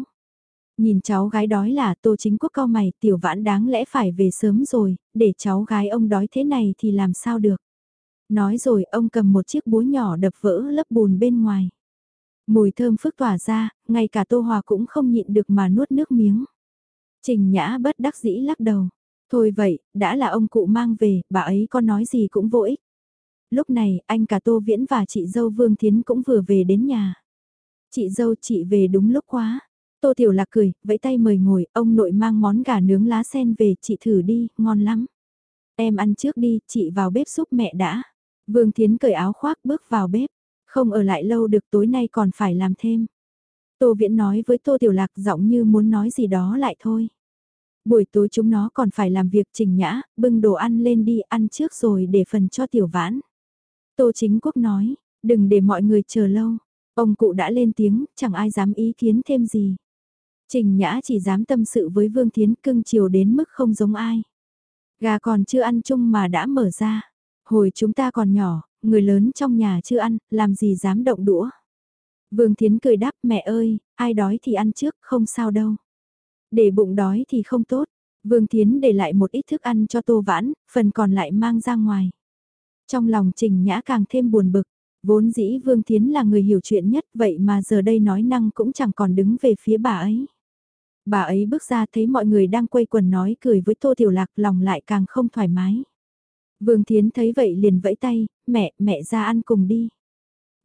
Nhìn cháu gái đói là Tô Chính Quốc cao mày, Tiểu Vãn đáng lẽ phải về sớm rồi, để cháu gái ông đói thế này thì làm sao được. Nói rồi ông cầm một chiếc búa nhỏ đập vỡ lớp bùn bên ngoài. Mùi thơm phức tỏa ra, ngay cả Tô Hòa cũng không nhịn được mà nuốt nước miếng. Trình Nhã bất đắc dĩ lắc đầu. Thôi vậy, đã là ông cụ mang về, bà ấy có nói gì cũng vô ích. Lúc này, anh cả Tô Viễn và chị dâu Vương Thiến cũng vừa về đến nhà. Chị dâu chị về đúng lúc quá. Tô Tiểu Lạc cười, vẫy tay mời ngồi, ông nội mang món gà nướng lá sen về, chị thử đi, ngon lắm. Em ăn trước đi, chị vào bếp giúp mẹ đã. Vương Thiến cởi áo khoác bước vào bếp, không ở lại lâu được tối nay còn phải làm thêm. Tô Viễn nói với Tô Tiểu Lạc giọng như muốn nói gì đó lại thôi. Buổi tối chúng nó còn phải làm việc trình nhã, bưng đồ ăn lên đi ăn trước rồi để phần cho Tiểu Vãn. Tô Chính Quốc nói, đừng để mọi người chờ lâu. Ông cụ đã lên tiếng, chẳng ai dám ý kiến thêm gì. Trình Nhã chỉ dám tâm sự với Vương Thiến cưng chiều đến mức không giống ai. Gà còn chưa ăn chung mà đã mở ra. Hồi chúng ta còn nhỏ, người lớn trong nhà chưa ăn, làm gì dám động đũa. Vương Thiến cười đáp mẹ ơi, ai đói thì ăn trước, không sao đâu. Để bụng đói thì không tốt. Vương Thiến để lại một ít thức ăn cho Tô Vãn, phần còn lại mang ra ngoài. Trong lòng Trình Nhã càng thêm buồn bực, vốn dĩ Vương Thiến là người hiểu chuyện nhất vậy mà giờ đây nói năng cũng chẳng còn đứng về phía bà ấy. Bà ấy bước ra thấy mọi người đang quây quần nói cười với Tô Tiểu Lạc lòng lại càng không thoải mái. Vương Thiến thấy vậy liền vẫy tay, mẹ, mẹ ra ăn cùng đi.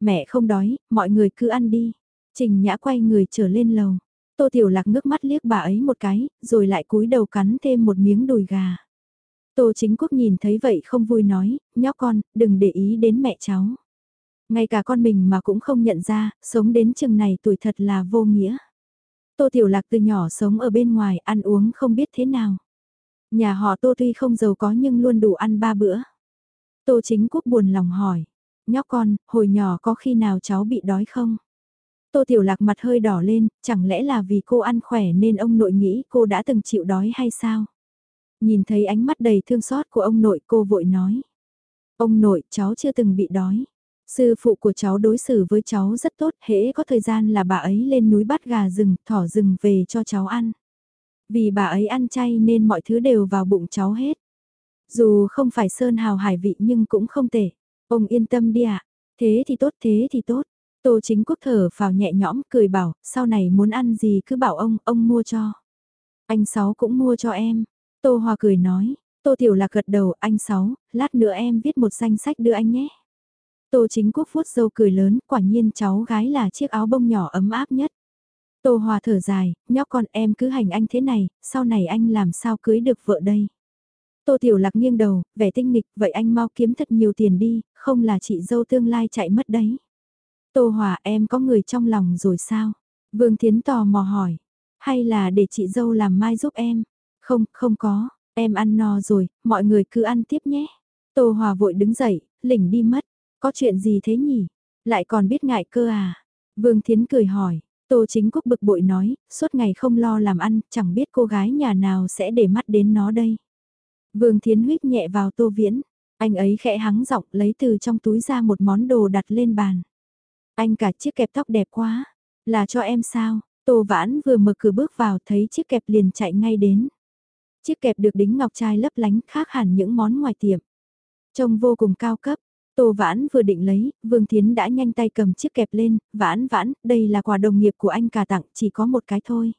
Mẹ không đói, mọi người cứ ăn đi. Trình Nhã quay người trở lên lầu. Tô Tiểu Lạc ngước mắt liếc bà ấy một cái, rồi lại cúi đầu cắn thêm một miếng đùi gà. Tô Chính Quốc nhìn thấy vậy không vui nói, nhóc con, đừng để ý đến mẹ cháu. Ngay cả con mình mà cũng không nhận ra, sống đến chừng này tuổi thật là vô nghĩa. Tô Tiểu Lạc từ nhỏ sống ở bên ngoài ăn uống không biết thế nào. Nhà họ Tô tuy không giàu có nhưng luôn đủ ăn ba bữa. Tô Chính Quốc buồn lòng hỏi, nhóc con, hồi nhỏ có khi nào cháu bị đói không? Tô Tiểu Lạc mặt hơi đỏ lên, chẳng lẽ là vì cô ăn khỏe nên ông nội nghĩ cô đã từng chịu đói hay sao? Nhìn thấy ánh mắt đầy thương xót của ông nội cô vội nói. Ông nội, cháu chưa từng bị đói. Sư phụ của cháu đối xử với cháu rất tốt, hễ có thời gian là bà ấy lên núi bắt gà rừng, thỏ rừng về cho cháu ăn. Vì bà ấy ăn chay nên mọi thứ đều vào bụng cháu hết. Dù không phải sơn hào hải vị nhưng cũng không tệ. Ông yên tâm đi ạ. Thế thì tốt, thế thì tốt. Tô chính quốc thở vào nhẹ nhõm cười bảo, sau này muốn ăn gì cứ bảo ông, ông mua cho. Anh Sáu cũng mua cho em. Tô Hòa cười nói, Tô Tiểu Lạc gật đầu, anh Sáu, lát nữa em viết một danh sách đưa anh nhé. Tô chính quốc vuốt dâu cười lớn, quả nhiên cháu gái là chiếc áo bông nhỏ ấm áp nhất. Tô Hòa thở dài, nhóc con em cứ hành anh thế này, sau này anh làm sao cưới được vợ đây. Tô Tiểu Lạc nghiêng đầu, vẻ tinh nghịch, vậy anh mau kiếm thật nhiều tiền đi, không là chị dâu tương lai chạy mất đấy. Tô Hòa em có người trong lòng rồi sao? Vương Thiến tò mò hỏi, hay là để chị dâu làm mai giúp em? Không, không có, em ăn no rồi, mọi người cứ ăn tiếp nhé. Tô Hòa vội đứng dậy, lỉnh đi mất, có chuyện gì thế nhỉ? Lại còn biết ngại cơ à? Vương Thiến cười hỏi, Tô Chính Quốc bực bội nói, suốt ngày không lo làm ăn, chẳng biết cô gái nhà nào sẽ để mắt đến nó đây. Vương Thiến huyết nhẹ vào Tô Viễn, anh ấy khẽ hắng giọng lấy từ trong túi ra một món đồ đặt lên bàn. Anh cả chiếc kẹp tóc đẹp quá, là cho em sao? Tô Vãn vừa mở cửa bước vào thấy chiếc kẹp liền chạy ngay đến. Chiếc kẹp được đính ngọc trai lấp lánh khác hẳn những món ngoài tiệm. Trông vô cùng cao cấp, Tô Vãn vừa định lấy, Vương Thiến đã nhanh tay cầm chiếc kẹp lên, Vãn Vãn, đây là quà đồng nghiệp của anh cả tặng, chỉ có một cái thôi.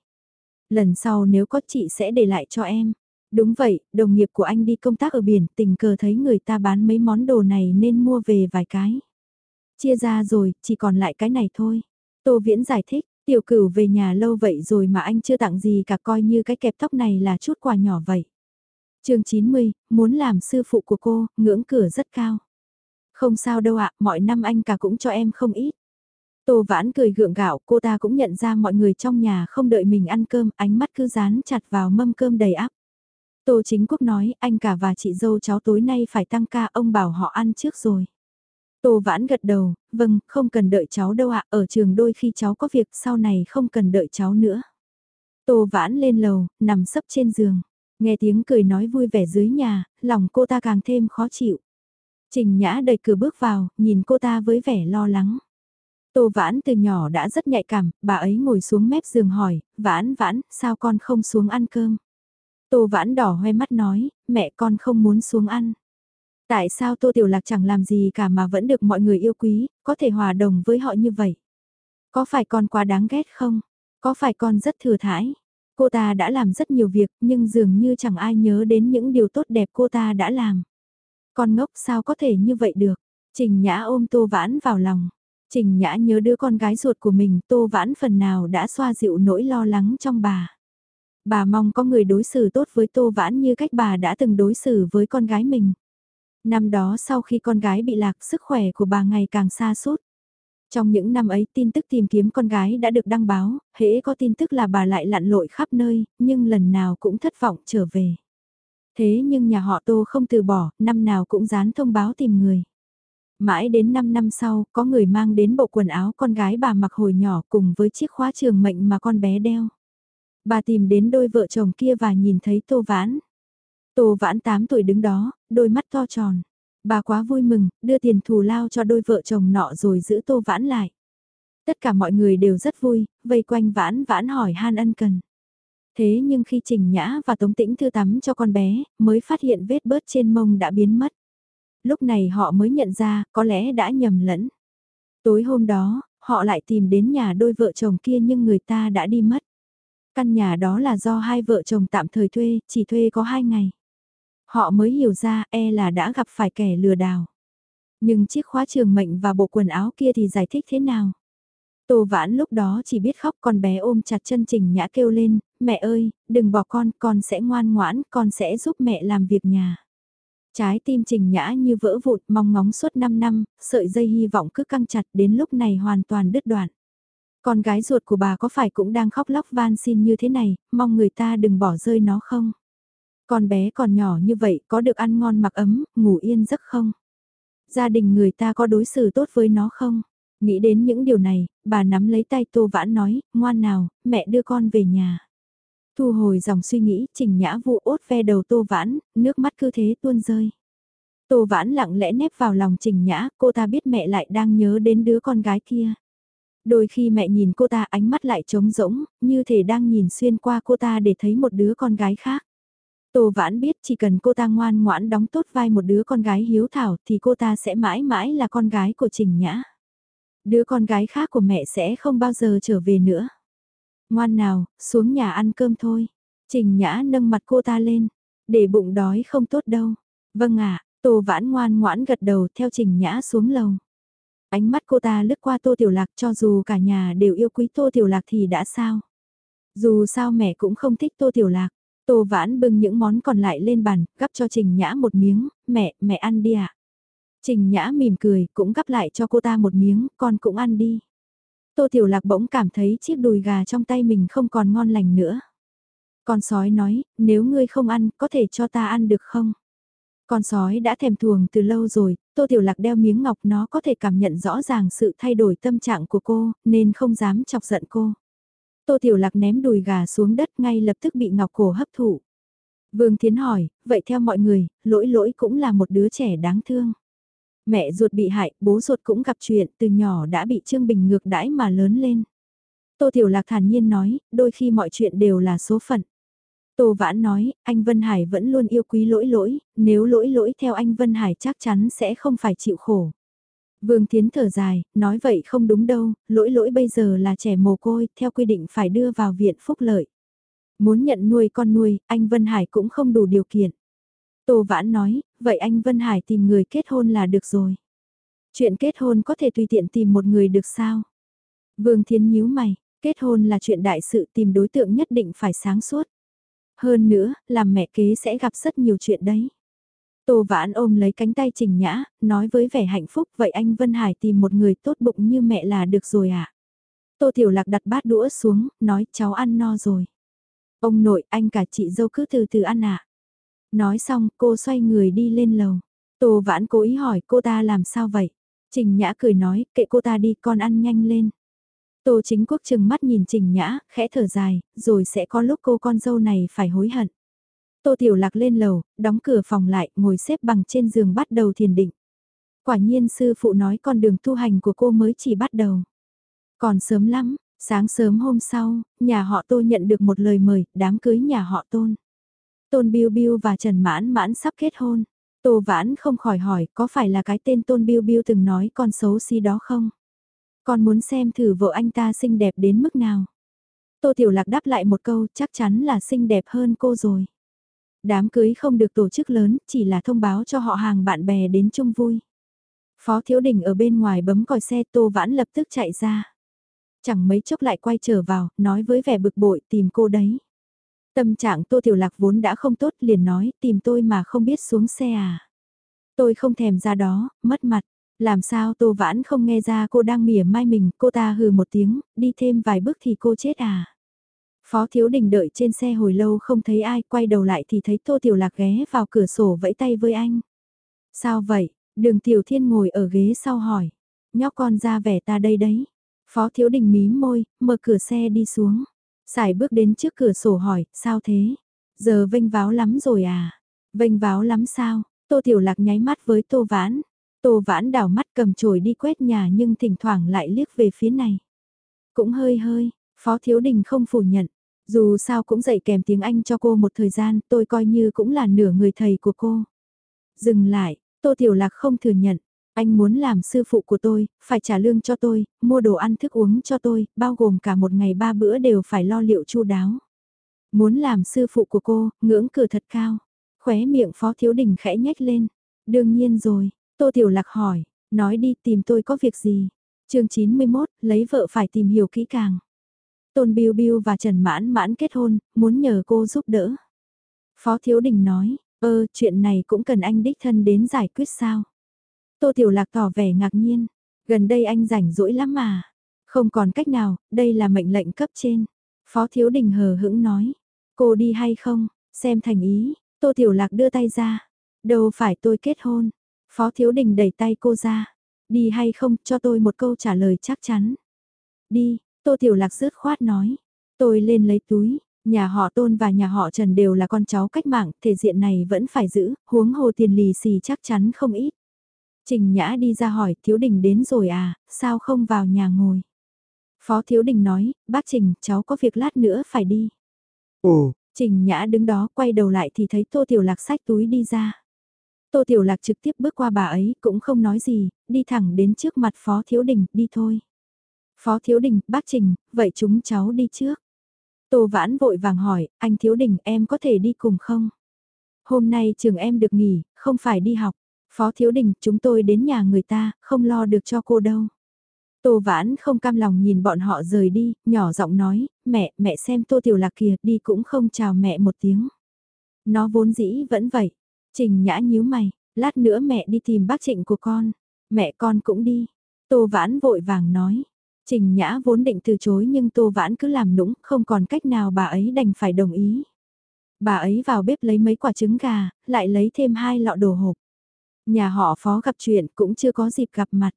Lần sau nếu có chị sẽ để lại cho em. Đúng vậy, đồng nghiệp của anh đi công tác ở biển, tình cờ thấy người ta bán mấy món đồ này nên mua về vài cái. Chia ra rồi, chỉ còn lại cái này thôi. Tô Viễn giải thích, tiểu cửu về nhà lâu vậy rồi mà anh chưa tặng gì cả coi như cái kẹp tóc này là chút quà nhỏ vậy. chương 90, muốn làm sư phụ của cô, ngưỡng cửa rất cao. Không sao đâu ạ, mọi năm anh cả cũng cho em không ít. Tô Vãn cười gượng gạo, cô ta cũng nhận ra mọi người trong nhà không đợi mình ăn cơm, ánh mắt cứ dán chặt vào mâm cơm đầy áp. Tô Chính Quốc nói, anh cả và chị dâu cháu tối nay phải tăng ca, ông bảo họ ăn trước rồi. Tô Vãn gật đầu, vâng, không cần đợi cháu đâu ạ, ở trường đôi khi cháu có việc sau này không cần đợi cháu nữa. Tô Vãn lên lầu, nằm sấp trên giường, nghe tiếng cười nói vui vẻ dưới nhà, lòng cô ta càng thêm khó chịu. Trình Nhã đẩy cửa bước vào, nhìn cô ta với vẻ lo lắng. Tô Vãn từ nhỏ đã rất nhạy cảm, bà ấy ngồi xuống mép giường hỏi, Vãn Vãn, sao con không xuống ăn cơm? Tô Vãn đỏ hoe mắt nói, mẹ con không muốn xuống ăn. Tại sao Tô Tiểu Lạc chẳng làm gì cả mà vẫn được mọi người yêu quý, có thể hòa đồng với họ như vậy? Có phải con quá đáng ghét không? Có phải con rất thừa thãi? Cô ta đã làm rất nhiều việc nhưng dường như chẳng ai nhớ đến những điều tốt đẹp cô ta đã làm. Con ngốc sao có thể như vậy được? Trình Nhã ôm Tô Vãn vào lòng. Trình Nhã nhớ đứa con gái ruột của mình Tô Vãn phần nào đã xoa dịu nỗi lo lắng trong bà. Bà mong có người đối xử tốt với Tô Vãn như cách bà đã từng đối xử với con gái mình. Năm đó sau khi con gái bị lạc sức khỏe của bà ngày càng xa suốt. Trong những năm ấy tin tức tìm kiếm con gái đã được đăng báo, hễ có tin tức là bà lại lặn lội khắp nơi, nhưng lần nào cũng thất vọng trở về. Thế nhưng nhà họ Tô không từ bỏ, năm nào cũng dán thông báo tìm người. Mãi đến 5 năm sau, có người mang đến bộ quần áo con gái bà mặc hồi nhỏ cùng với chiếc khóa trường mệnh mà con bé đeo. Bà tìm đến đôi vợ chồng kia và nhìn thấy Tô Vãn. Tô Vãn 8 tuổi đứng đó, đôi mắt to tròn. Bà quá vui mừng, đưa tiền thù lao cho đôi vợ chồng nọ rồi giữ Tô Vãn lại. Tất cả mọi người đều rất vui, vây quanh Vãn Vãn hỏi han ân cần. Thế nhưng khi Trình Nhã và Tống Tĩnh thư tắm cho con bé, mới phát hiện vết bớt trên mông đã biến mất. Lúc này họ mới nhận ra, có lẽ đã nhầm lẫn. Tối hôm đó, họ lại tìm đến nhà đôi vợ chồng kia nhưng người ta đã đi mất. Căn nhà đó là do hai vợ chồng tạm thời thuê, chỉ thuê có hai ngày. Họ mới hiểu ra e là đã gặp phải kẻ lừa đảo. Nhưng chiếc khóa trường mệnh và bộ quần áo kia thì giải thích thế nào? Tô Vãn lúc đó chỉ biết khóc con bé ôm chặt chân Trình Nhã kêu lên, mẹ ơi, đừng bỏ con, con sẽ ngoan ngoãn, con sẽ giúp mẹ làm việc nhà. Trái tim Trình Nhã như vỡ vụn mong ngóng suốt 5 năm, sợi dây hy vọng cứ căng chặt đến lúc này hoàn toàn đứt đoạn. Con gái ruột của bà có phải cũng đang khóc lóc van xin như thế này, mong người ta đừng bỏ rơi nó không? Con bé còn nhỏ như vậy có được ăn ngon mặc ấm, ngủ yên giấc không? Gia đình người ta có đối xử tốt với nó không? Nghĩ đến những điều này, bà nắm lấy tay Tô Vãn nói, ngoan nào, mẹ đưa con về nhà. Thu hồi dòng suy nghĩ, trình nhã vụ ốt ve đầu Tô Vãn, nước mắt cứ thế tuôn rơi. Tô Vãn lặng lẽ nép vào lòng trình nhã, cô ta biết mẹ lại đang nhớ đến đứa con gái kia. Đôi khi mẹ nhìn cô ta ánh mắt lại trống rỗng, như thể đang nhìn xuyên qua cô ta để thấy một đứa con gái khác. Tô Vãn biết chỉ cần cô ta ngoan ngoãn đóng tốt vai một đứa con gái hiếu thảo thì cô ta sẽ mãi mãi là con gái của Trình Nhã. Đứa con gái khác của mẹ sẽ không bao giờ trở về nữa. Ngoan nào, xuống nhà ăn cơm thôi. Trình Nhã nâng mặt cô ta lên, để bụng đói không tốt đâu. Vâng ạ, Tô Vãn ngoan ngoãn gật đầu theo Trình Nhã xuống lầu. Ánh mắt cô ta lướt qua Tô Tiểu Lạc cho dù cả nhà đều yêu quý Tô Tiểu Lạc thì đã sao. Dù sao mẹ cũng không thích Tô Tiểu Lạc. Tô Vãn bưng những món còn lại lên bàn, gắp cho Trình Nhã một miếng, mẹ, mẹ ăn đi ạ. Trình Nhã mỉm cười, cũng gắp lại cho cô ta một miếng, con cũng ăn đi. Tô Tiểu Lạc bỗng cảm thấy chiếc đùi gà trong tay mình không còn ngon lành nữa. Con sói nói, nếu ngươi không ăn, có thể cho ta ăn được không? Con sói đã thèm thuồng từ lâu rồi, Tô Tiểu Lạc đeo miếng ngọc nó có thể cảm nhận rõ ràng sự thay đổi tâm trạng của cô, nên không dám chọc giận cô. Tô Tiểu Lạc ném đùi gà xuống đất ngay lập tức bị ngọc cổ hấp thụ. Vương Thiến hỏi, vậy theo mọi người, lỗi lỗi cũng là một đứa trẻ đáng thương. Mẹ ruột bị hại, bố ruột cũng gặp chuyện, từ nhỏ đã bị Trương Bình ngược đãi mà lớn lên. Tô Tiểu Lạc thản nhiên nói, đôi khi mọi chuyện đều là số phận. Tô Vãn nói, anh Vân Hải vẫn luôn yêu quý lỗi lỗi, nếu lỗi lỗi theo anh Vân Hải chắc chắn sẽ không phải chịu khổ. Vương Tiến thở dài, nói vậy không đúng đâu, lỗi lỗi bây giờ là trẻ mồ côi, theo quy định phải đưa vào viện phúc lợi. Muốn nhận nuôi con nuôi, anh Vân Hải cũng không đủ điều kiện. Tô Vãn nói, vậy anh Vân Hải tìm người kết hôn là được rồi. Chuyện kết hôn có thể tùy tiện tìm một người được sao? Vương Thiến nhíu mày, kết hôn là chuyện đại sự tìm đối tượng nhất định phải sáng suốt. Hơn nữa, làm mẹ kế sẽ gặp rất nhiều chuyện đấy. Tô Vãn ôm lấy cánh tay Trình Nhã, nói với vẻ hạnh phúc vậy anh Vân Hải tìm một người tốt bụng như mẹ là được rồi ạ. À? Tô Tiểu Lạc đặt bát đũa xuống, nói cháu ăn no rồi. Ông nội, anh cả chị dâu cứ từ từ ăn ạ. À? Nói xong, cô xoay người đi lên lầu. Tô Vãn cố ý hỏi cô ta làm sao vậy? Trình Nhã cười nói, kệ cô ta đi, con ăn nhanh lên. Tô chính quốc chừng mắt nhìn Trình Nhã, khẽ thở dài, rồi sẽ có lúc cô con dâu này phải hối hận. Tô Tiểu Lạc lên lầu, đóng cửa phòng lại, ngồi xếp bằng trên giường bắt đầu thiền định. Quả nhiên sư phụ nói con đường tu hành của cô mới chỉ bắt đầu. Còn sớm lắm, sáng sớm hôm sau, nhà họ Tô nhận được một lời mời, đám cưới nhà họ Tôn. Tôn Biêu Biêu và Trần Mãn Mãn sắp kết hôn. Tô Vãn không khỏi hỏi có phải là cái tên Tôn Biêu Biêu từng nói con xấu xí đó không? Con muốn xem thử vợ anh ta xinh đẹp đến mức nào. Tô Tiểu Lạc đáp lại một câu chắc chắn là xinh đẹp hơn cô rồi. Đám cưới không được tổ chức lớn, chỉ là thông báo cho họ hàng bạn bè đến chung vui. Phó Thiếu Đình ở bên ngoài bấm còi xe Tô Vãn lập tức chạy ra. Chẳng mấy chốc lại quay trở vào, nói với vẻ bực bội tìm cô đấy. Tâm trạng Tô Tiểu Lạc vốn đã không tốt liền nói tìm tôi mà không biết xuống xe à. Tôi không thèm ra đó, mất mặt. Làm sao Tô Vãn không nghe ra cô đang mỉa mai mình, cô ta hừ một tiếng, đi thêm vài bước thì cô chết à. Phó Thiếu Đình đợi trên xe hồi lâu không thấy ai, quay đầu lại thì thấy Tô Tiểu Lạc ghé vào cửa sổ vẫy tay với anh. Sao vậy? Đường Tiểu Thiên ngồi ở ghế sau hỏi. Nhóc con ra vẻ ta đây đấy. Phó Thiếu Đình mí môi, mở cửa xe đi xuống. Xài bước đến trước cửa sổ hỏi, sao thế? Giờ vênh váo lắm rồi à? Vênh váo lắm sao? Tô Tiểu Lạc nháy mắt với Tô Vãn. Tô Vãn đảo mắt cầm chổi đi quét nhà nhưng thỉnh thoảng lại liếc về phía này. Cũng hơi hơi, Phó Thiếu Đình không phủ nhận. Dù sao cũng dạy kèm tiếng Anh cho cô một thời gian, tôi coi như cũng là nửa người thầy của cô. Dừng lại, Tô Tiểu Lạc không thừa nhận. Anh muốn làm sư phụ của tôi, phải trả lương cho tôi, mua đồ ăn thức uống cho tôi, bao gồm cả một ngày ba bữa đều phải lo liệu chu đáo. Muốn làm sư phụ của cô, ngưỡng cửa thật cao. Khóe miệng Phó Thiếu Đình khẽ nhếch lên. Đương nhiên rồi, Tô Tiểu Lạc hỏi, nói đi tìm tôi có việc gì. chương 91, lấy vợ phải tìm hiểu kỹ càng. Tôn Biêu Biêu và Trần Mãn Mãn kết hôn, muốn nhờ cô giúp đỡ. Phó Thiếu Đình nói, ơ, chuyện này cũng cần anh đích thân đến giải quyết sao? Tô Tiểu Lạc tỏ vẻ ngạc nhiên, gần đây anh rảnh rỗi lắm mà. Không còn cách nào, đây là mệnh lệnh cấp trên. Phó Thiếu Đình hờ hững nói, cô đi hay không, xem thành ý, Tô Tiểu Lạc đưa tay ra. Đâu phải tôi kết hôn. Phó Thiếu Đình đẩy tay cô ra. Đi hay không, cho tôi một câu trả lời chắc chắn. Đi, Tô Tiểu Lạc rứt khoát nói. Tôi lên lấy túi, nhà họ Tôn và nhà họ Trần đều là con cháu cách mạng, thể diện này vẫn phải giữ, huống hồ tiền lì xì chắc chắn không ít. Trình Nhã đi ra hỏi, Thiếu Đình đến rồi à, sao không vào nhà ngồi? Phó Thiếu Đình nói, bác Trình, cháu có việc lát nữa phải đi. Ồ, Trình Nhã đứng đó quay đầu lại thì thấy Tô Tiểu Lạc sách túi đi ra. Tô Tiểu Lạc trực tiếp bước qua bà ấy, cũng không nói gì, đi thẳng đến trước mặt Phó Thiếu Đình, đi thôi. Phó Thiếu Đình, bác Trình, vậy chúng cháu đi trước. Tô Vãn vội vàng hỏi, anh Thiếu Đình em có thể đi cùng không? Hôm nay trường em được nghỉ, không phải đi học. Phó Thiếu Đình, chúng tôi đến nhà người ta, không lo được cho cô đâu. Tô Vãn không cam lòng nhìn bọn họ rời đi, nhỏ giọng nói, mẹ, mẹ xem Tô Tiểu Lạc kìa, đi cũng không chào mẹ một tiếng. Nó vốn dĩ vẫn vậy. Trình Nhã nhíu mày, lát nữa mẹ đi tìm bác Trịnh của con. Mẹ con cũng đi. Tô Vãn vội vàng nói. Trình Nhã vốn định từ chối nhưng Tô Vãn cứ làm nũng, không còn cách nào bà ấy đành phải đồng ý. Bà ấy vào bếp lấy mấy quả trứng gà, lại lấy thêm hai lọ đồ hộp. Nhà họ phó gặp chuyện cũng chưa có dịp gặp mặt.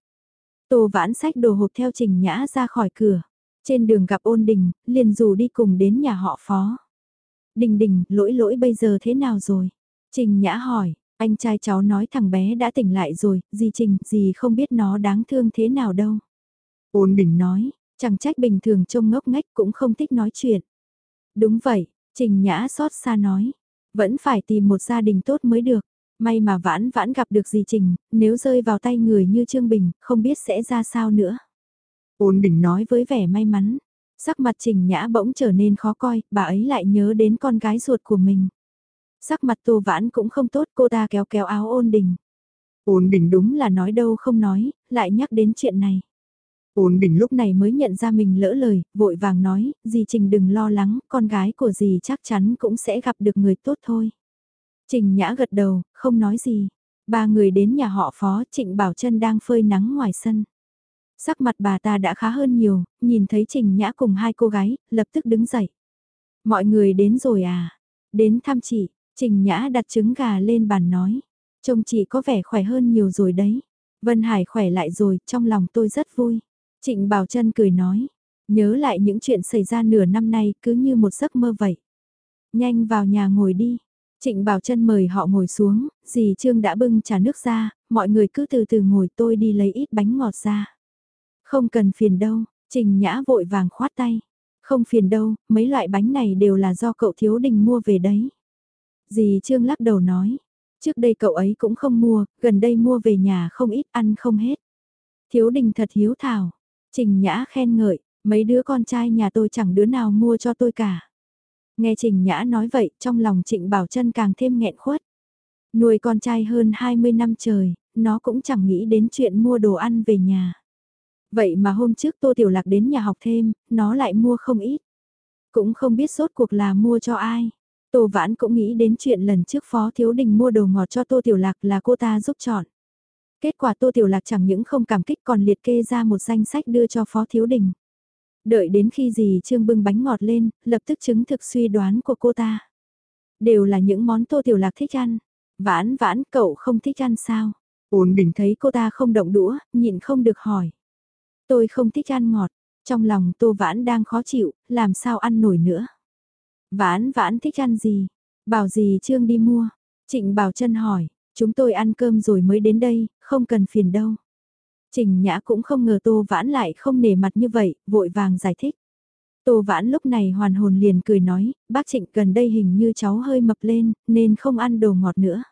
Tô Vãn sách đồ hộp theo Trình Nhã ra khỏi cửa. Trên đường gặp ôn đình, liền dù đi cùng đến nhà họ phó. Đình đình, lỗi lỗi bây giờ thế nào rồi? Trình Nhã hỏi, anh trai cháu nói thằng bé đã tỉnh lại rồi, gì Trình, gì không biết nó đáng thương thế nào đâu. Ôn Bình nói, chẳng trách bình thường trông ngốc ngách cũng không thích nói chuyện. Đúng vậy, Trình Nhã xót xa nói, vẫn phải tìm một gia đình tốt mới được. May mà vãn vãn gặp được gì Trình, nếu rơi vào tay người như Trương Bình, không biết sẽ ra sao nữa. Ôn Bình nói với vẻ may mắn, sắc mặt Trình Nhã bỗng trở nên khó coi, bà ấy lại nhớ đến con gái ruột của mình. Sắc mặt Tô Vãn cũng không tốt, cô ta kéo kéo áo ôn đình. Ôn Đình. Đúng là nói đâu không nói, lại nhắc đến chuyện này. Ôn Bình lúc Lúc này mới nhận ra mình lỡ lời, vội vàng nói, dì Trình đừng lo lắng, con gái của dì chắc chắn cũng sẽ gặp được người tốt thôi. Trình Nhã gật đầu, không nói gì. Ba người đến nhà họ phó, Trịnh Bảo Trân đang phơi nắng ngoài sân. Sắc mặt bà ta đã khá hơn nhiều, nhìn thấy Trình Nhã cùng hai cô gái, lập tức đứng dậy. Mọi người đến rồi à? Đến thăm chị, Trình Nhã đặt trứng gà lên bàn nói. Trông chị có vẻ khỏe hơn nhiều rồi đấy. Vân Hải khỏe lại rồi, trong lòng tôi rất vui. Trịnh Bảo Trân cười nói. Nhớ lại những chuyện xảy ra nửa năm nay cứ như một giấc mơ vậy. Nhanh vào nhà ngồi đi. Trịnh Bảo Trân mời họ ngồi xuống, dì Trương đã bưng trà nước ra, mọi người cứ từ từ ngồi tôi đi lấy ít bánh ngọt ra. Không cần phiền đâu, Trình Nhã vội vàng khoát tay. Không phiền đâu, mấy loại bánh này đều là do cậu thiếu đình mua về đấy. Dì Trương lắc đầu nói, trước đây cậu ấy cũng không mua, gần đây mua về nhà không ít ăn không hết. Thiếu đình thật hiếu thảo, Trình Nhã khen ngợi, mấy đứa con trai nhà tôi chẳng đứa nào mua cho tôi cả. Nghe Trình Nhã nói vậy, trong lòng Trịnh Bảo Trân càng thêm nghẹn khuất. Nuôi con trai hơn 20 năm trời, nó cũng chẳng nghĩ đến chuyện mua đồ ăn về nhà. Vậy mà hôm trước Tô Tiểu Lạc đến nhà học thêm, nó lại mua không ít. Cũng không biết sốt cuộc là mua cho ai. Tô Vãn cũng nghĩ đến chuyện lần trước Phó Thiếu Đình mua đồ ngọt cho Tô Tiểu Lạc là cô ta giúp chọn. Kết quả Tô Tiểu Lạc chẳng những không cảm kích còn liệt kê ra một danh sách đưa cho Phó Thiếu Đình. Đợi đến khi gì Trương bưng bánh ngọt lên, lập tức chứng thực suy đoán của cô ta. Đều là những món Tô Tiểu Lạc thích ăn. Vãn vãn cậu không thích ăn sao? Ôn định Thấy cô ta không động đũa, nhịn không được hỏi. Tôi không thích ăn ngọt, trong lòng Tô Vãn đang khó chịu, làm sao ăn nổi nữa. Vãn vãn thích ăn gì? Bảo gì Trương đi mua? Trịnh Bảo chân hỏi, chúng tôi ăn cơm rồi mới đến đây, không cần phiền đâu. Trình Nhã cũng không ngờ Tô Vãn lại không nể mặt như vậy, vội vàng giải thích. Tô Vãn lúc này hoàn hồn liền cười nói, bác Trịnh gần đây hình như cháu hơi mập lên, nên không ăn đồ ngọt nữa.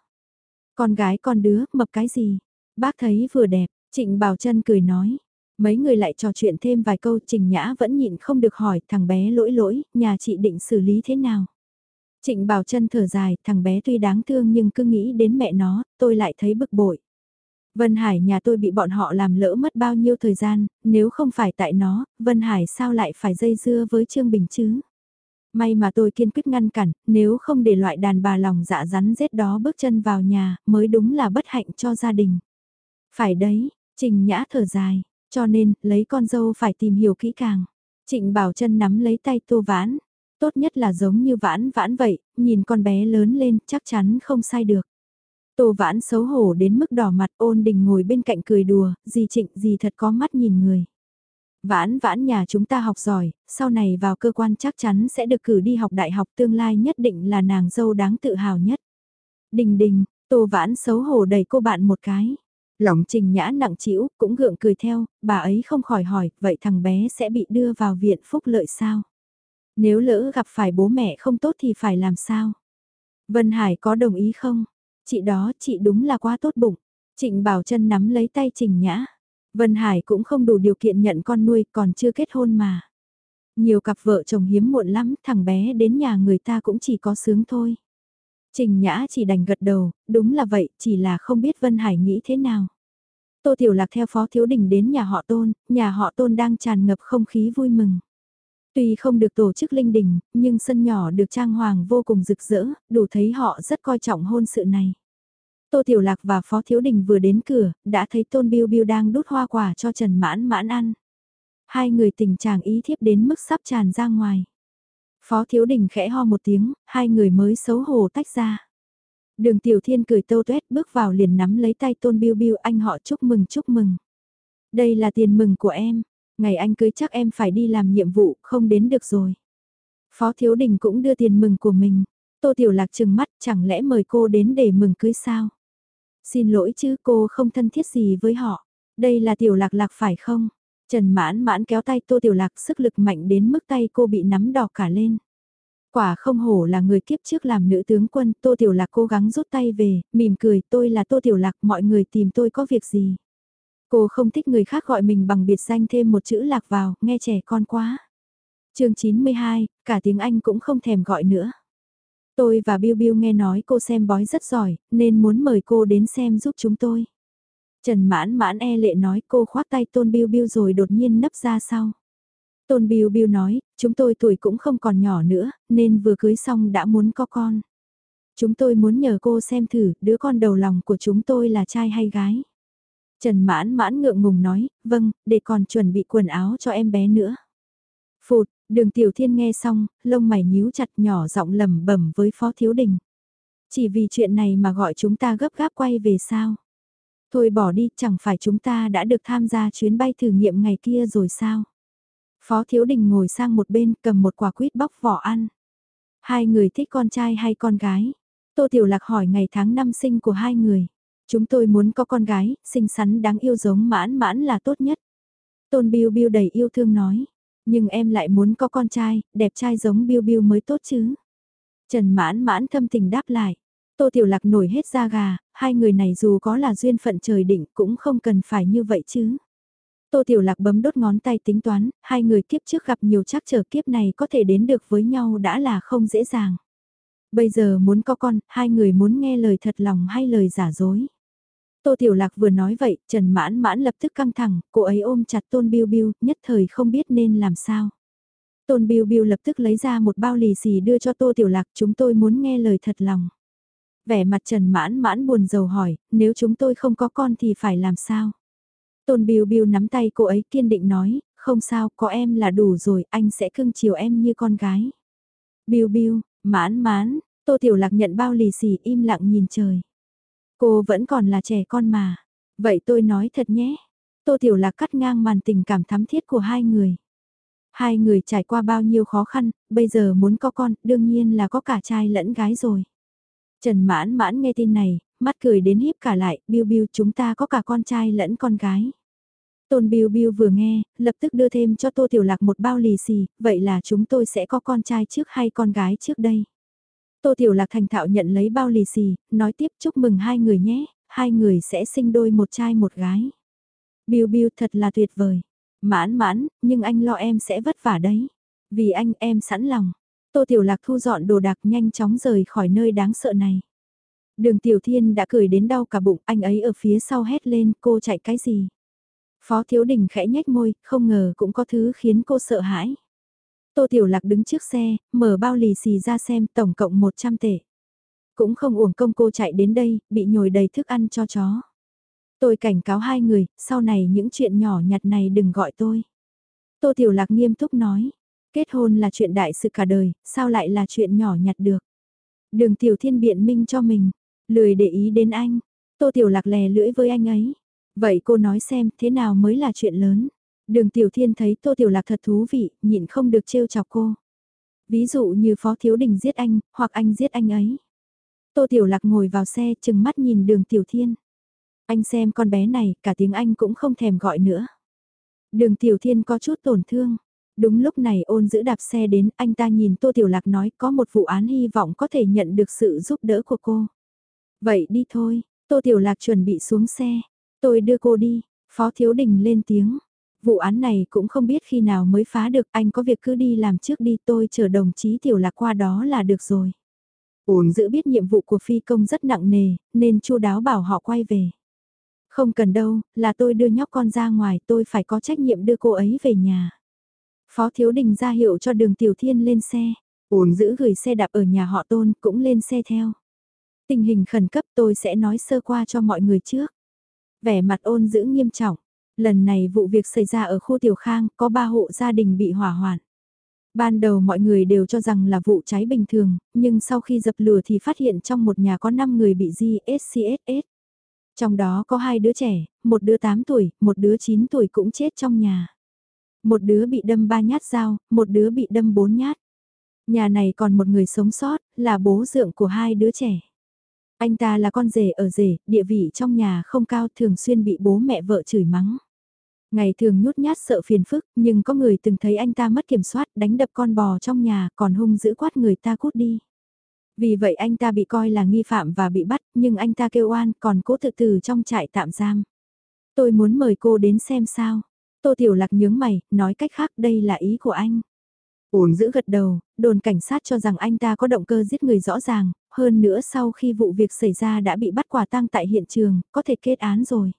Con gái con đứa, mập cái gì? Bác thấy vừa đẹp, Trịnh Bảo Trân cười nói. Mấy người lại trò chuyện thêm vài câu Trình Nhã vẫn nhịn không được hỏi thằng bé lỗi lỗi, nhà chị định xử lý thế nào? Trịnh Bảo Trân thở dài, thằng bé tuy đáng thương nhưng cứ nghĩ đến mẹ nó, tôi lại thấy bực bội. Vân Hải nhà tôi bị bọn họ làm lỡ mất bao nhiêu thời gian, nếu không phải tại nó, Vân Hải sao lại phải dây dưa với Trương Bình chứ? May mà tôi kiên quyết ngăn cản, nếu không để loại đàn bà lòng dạ rắn rết đó bước chân vào nhà, mới đúng là bất hạnh cho gia đình. Phải đấy, Trình Nhã thở dài, cho nên, lấy con dâu phải tìm hiểu kỹ càng. Trịnh Bảo chân nắm lấy tay Tô Vãn, tốt nhất là giống như Vãn Vãn vậy, nhìn con bé lớn lên chắc chắn không sai được. Tô vãn xấu hổ đến mức đỏ mặt ôn đình ngồi bên cạnh cười đùa, gì trịnh gì thật có mắt nhìn người. Vãn vãn nhà chúng ta học giỏi, sau này vào cơ quan chắc chắn sẽ được cử đi học đại học tương lai nhất định là nàng dâu đáng tự hào nhất. Đình đình, tô vãn xấu hổ đẩy cô bạn một cái. Lòng trình nhã nặng chịu cũng gượng cười theo, bà ấy không khỏi hỏi, vậy thằng bé sẽ bị đưa vào viện phúc lợi sao? Nếu lỡ gặp phải bố mẹ không tốt thì phải làm sao? Vân Hải có đồng ý không? Chị đó, chị đúng là quá tốt bụng. Trịnh Bảo Trân nắm lấy tay Trình Nhã. Vân Hải cũng không đủ điều kiện nhận con nuôi, còn chưa kết hôn mà. Nhiều cặp vợ chồng hiếm muộn lắm, thằng bé đến nhà người ta cũng chỉ có sướng thôi. Trình Nhã chỉ đành gật đầu, đúng là vậy, chỉ là không biết Vân Hải nghĩ thế nào. Tô Tiểu Lạc theo Phó Thiếu Đình đến nhà họ Tôn, nhà họ Tôn đang tràn ngập không khí vui mừng. Tuy không được tổ chức linh đình, nhưng sân nhỏ được trang hoàng vô cùng rực rỡ, đủ thấy họ rất coi trọng hôn sự này. Tô Tiểu Lạc và Phó Thiếu Đình vừa đến cửa, đã thấy Tôn Biêu Biêu đang đút hoa quả cho Trần Mãn Mãn ăn. Hai người tình chàng ý thiếp đến mức sắp tràn ra ngoài. Phó Thiếu Đình khẽ ho một tiếng, hai người mới xấu hổ tách ra. Đường Tiểu Thiên cười tâu tuét bước vào liền nắm lấy tay Tôn Biêu Biêu anh họ chúc mừng chúc mừng. Đây là tiền mừng của em, Ngày anh cưới chắc em phải đi làm nhiệm vụ, không đến được rồi. Phó Thiếu Đình cũng đưa tiền mừng của mình. Tô Tiểu Lạc trừng mắt, chẳng lẽ mời cô đến để mừng cưới sao? Xin lỗi chứ cô không thân thiết gì với họ. Đây là Tiểu Lạc Lạc phải không? Trần mãn mãn kéo tay Tô Tiểu Lạc sức lực mạnh đến mức tay cô bị nắm đỏ cả lên. Quả không hổ là người kiếp trước làm nữ tướng quân, Tô Tiểu Lạc cố gắng rút tay về, mỉm cười, tôi là Tô Tiểu Lạc, mọi người tìm tôi có việc gì. Cô không thích người khác gọi mình bằng biệt danh thêm một chữ lạc vào, nghe trẻ con quá. chương 92, cả tiếng Anh cũng không thèm gọi nữa. Tôi và Bill Bill nghe nói cô xem bói rất giỏi, nên muốn mời cô đến xem giúp chúng tôi. Trần mãn mãn e lệ nói cô khoác tay Tôn biu biu rồi đột nhiên nấp ra sau. Tôn biu biu nói, chúng tôi tuổi cũng không còn nhỏ nữa, nên vừa cưới xong đã muốn có con. Chúng tôi muốn nhờ cô xem thử đứa con đầu lòng của chúng tôi là trai hay gái. Trần mãn mãn ngượng ngùng nói, vâng, để còn chuẩn bị quần áo cho em bé nữa. Phụt, đường tiểu thiên nghe xong, lông mày nhíu chặt nhỏ giọng lầm bẩm với phó thiếu đình. Chỉ vì chuyện này mà gọi chúng ta gấp gáp quay về sao? Thôi bỏ đi, chẳng phải chúng ta đã được tham gia chuyến bay thử nghiệm ngày kia rồi sao? Phó Thiếu Đình ngồi sang một bên cầm một quả quýt bóc vỏ ăn. Hai người thích con trai hay con gái? Tô Tiểu Lạc hỏi ngày tháng năm sinh của hai người. Chúng tôi muốn có con gái, xinh xắn đáng yêu giống mãn mãn là tốt nhất. Tôn Biêu Biêu đầy yêu thương nói. Nhưng em lại muốn có con trai, đẹp trai giống Biêu Biêu mới tốt chứ. Trần mãn mãn thâm tình đáp lại. Tô Tiểu Lạc nổi hết da gà, hai người này dù có là duyên phận trời định cũng không cần phải như vậy chứ. Tô Tiểu Lạc bấm đốt ngón tay tính toán, hai người kiếp trước gặp nhiều chắc trở kiếp này có thể đến được với nhau đã là không dễ dàng. Bây giờ muốn có con, hai người muốn nghe lời thật lòng hay lời giả dối. Tô Tiểu Lạc vừa nói vậy, Trần Mãn Mãn lập tức căng thẳng, cô ấy ôm chặt Tôn Biêu Biêu, nhất thời không biết nên làm sao. Tôn Biêu Biêu lập tức lấy ra một bao lì xì đưa cho Tô Tiểu Lạc, chúng tôi muốn nghe lời thật lòng. Vẻ mặt Trần Mãn Mãn buồn rầu hỏi, nếu chúng tôi không có con thì phải làm sao? Tôn Biêu Biêu nắm tay cô ấy kiên định nói, không sao, có em là đủ rồi, anh sẽ cưng chiều em như con gái. Biêu Biêu, mãn mãn, Tô Tiểu Lạc nhận bao lì xì im lặng nhìn trời. Cô vẫn còn là trẻ con mà. Vậy tôi nói thật nhé. Tô Tiểu Lạc cắt ngang màn tình cảm thắm thiết của hai người. Hai người trải qua bao nhiêu khó khăn, bây giờ muốn có con, đương nhiên là có cả trai lẫn gái rồi. Trần mãn mãn nghe tin này, mắt cười đến híp cả lại, Biêu Biêu chúng ta có cả con trai lẫn con gái. Tôn Biêu Biêu vừa nghe, lập tức đưa thêm cho Tô Tiểu Lạc một bao lì xì, vậy là chúng tôi sẽ có con trai trước hay con gái trước đây. Tô Tiểu Lạc thành thạo nhận lấy bao lì xì, nói tiếp chúc mừng hai người nhé, hai người sẽ sinh đôi một trai một gái. Biu biu thật là tuyệt vời. Mãn mãn, nhưng anh lo em sẽ vất vả đấy. Vì anh em sẵn lòng. Tô Tiểu Lạc thu dọn đồ đạc nhanh chóng rời khỏi nơi đáng sợ này. Đường Tiểu Thiên đã cười đến đau cả bụng, anh ấy ở phía sau hét lên, cô chạy cái gì? Phó Thiếu Đình khẽ nhếch môi, không ngờ cũng có thứ khiến cô sợ hãi. Tô Tiểu Lạc đứng trước xe, mở bao lì xì ra xem tổng cộng 100 tệ. Cũng không uổng công cô chạy đến đây, bị nhồi đầy thức ăn cho chó. Tôi cảnh cáo hai người, sau này những chuyện nhỏ nhặt này đừng gọi tôi. Tô Tiểu Lạc nghiêm túc nói, kết hôn là chuyện đại sự cả đời, sao lại là chuyện nhỏ nhặt được. Đường Tiểu Thiên biện minh cho mình, lười để ý đến anh. Tô Tiểu Lạc lè lưỡi với anh ấy. Vậy cô nói xem thế nào mới là chuyện lớn. Đường Tiểu Thiên thấy Tô Tiểu Lạc thật thú vị, nhịn không được trêu chọc cô. Ví dụ như Phó Thiếu Đình giết anh, hoặc anh giết anh ấy. Tô Tiểu Lạc ngồi vào xe chừng mắt nhìn đường Tiểu Thiên. Anh xem con bé này, cả tiếng Anh cũng không thèm gọi nữa. Đường Tiểu Thiên có chút tổn thương. Đúng lúc này ôn giữ đạp xe đến, anh ta nhìn Tô Tiểu Lạc nói có một vụ án hy vọng có thể nhận được sự giúp đỡ của cô. Vậy đi thôi, Tô Tiểu Lạc chuẩn bị xuống xe. Tôi đưa cô đi, Phó Thiếu Đình lên tiếng. Vụ án này cũng không biết khi nào mới phá được, anh có việc cứ đi làm trước đi tôi chờ đồng chí Tiểu Lạc qua đó là được rồi. Ổn giữ biết nhiệm vụ của phi công rất nặng nề, nên chu đáo bảo họ quay về. Không cần đâu, là tôi đưa nhóc con ra ngoài, tôi phải có trách nhiệm đưa cô ấy về nhà. Phó Thiếu Đình ra hiệu cho đường Tiểu Thiên lên xe. Ổn giữ gửi xe đạp ở nhà họ tôn, cũng lên xe theo. Tình hình khẩn cấp tôi sẽ nói sơ qua cho mọi người trước. Vẻ mặt ôn giữ nghiêm trọng. Lần này vụ việc xảy ra ở khu Tiểu Khang, có ba hộ gia đình bị hỏa hoạn. Ban đầu mọi người đều cho rằng là vụ cháy bình thường, nhưng sau khi dập lửa thì phát hiện trong một nhà có 5 người bị GSCSS. Trong đó có hai đứa trẻ, một đứa 8 tuổi, một đứa 9 tuổi cũng chết trong nhà. Một đứa bị đâm 3 nhát dao, một đứa bị đâm 4 nhát. Nhà này còn một người sống sót, là bố dượng của hai đứa trẻ. Anh ta là con rể ở rể, địa vị trong nhà không cao thường xuyên bị bố mẹ vợ chửi mắng. Ngày thường nhút nhát sợ phiền phức, nhưng có người từng thấy anh ta mất kiểm soát đánh đập con bò trong nhà còn hung dữ quát người ta cút đi. Vì vậy anh ta bị coi là nghi phạm và bị bắt, nhưng anh ta kêu oan còn cố tự tử trong trại tạm giam. Tôi muốn mời cô đến xem sao. Tô Tiểu Lạc nhướng mày, nói cách khác đây là ý của anh. Ổn giữ gật đầu, đồn cảnh sát cho rằng anh ta có động cơ giết người rõ ràng, hơn nữa sau khi vụ việc xảy ra đã bị bắt quả tang tại hiện trường, có thể kết án rồi.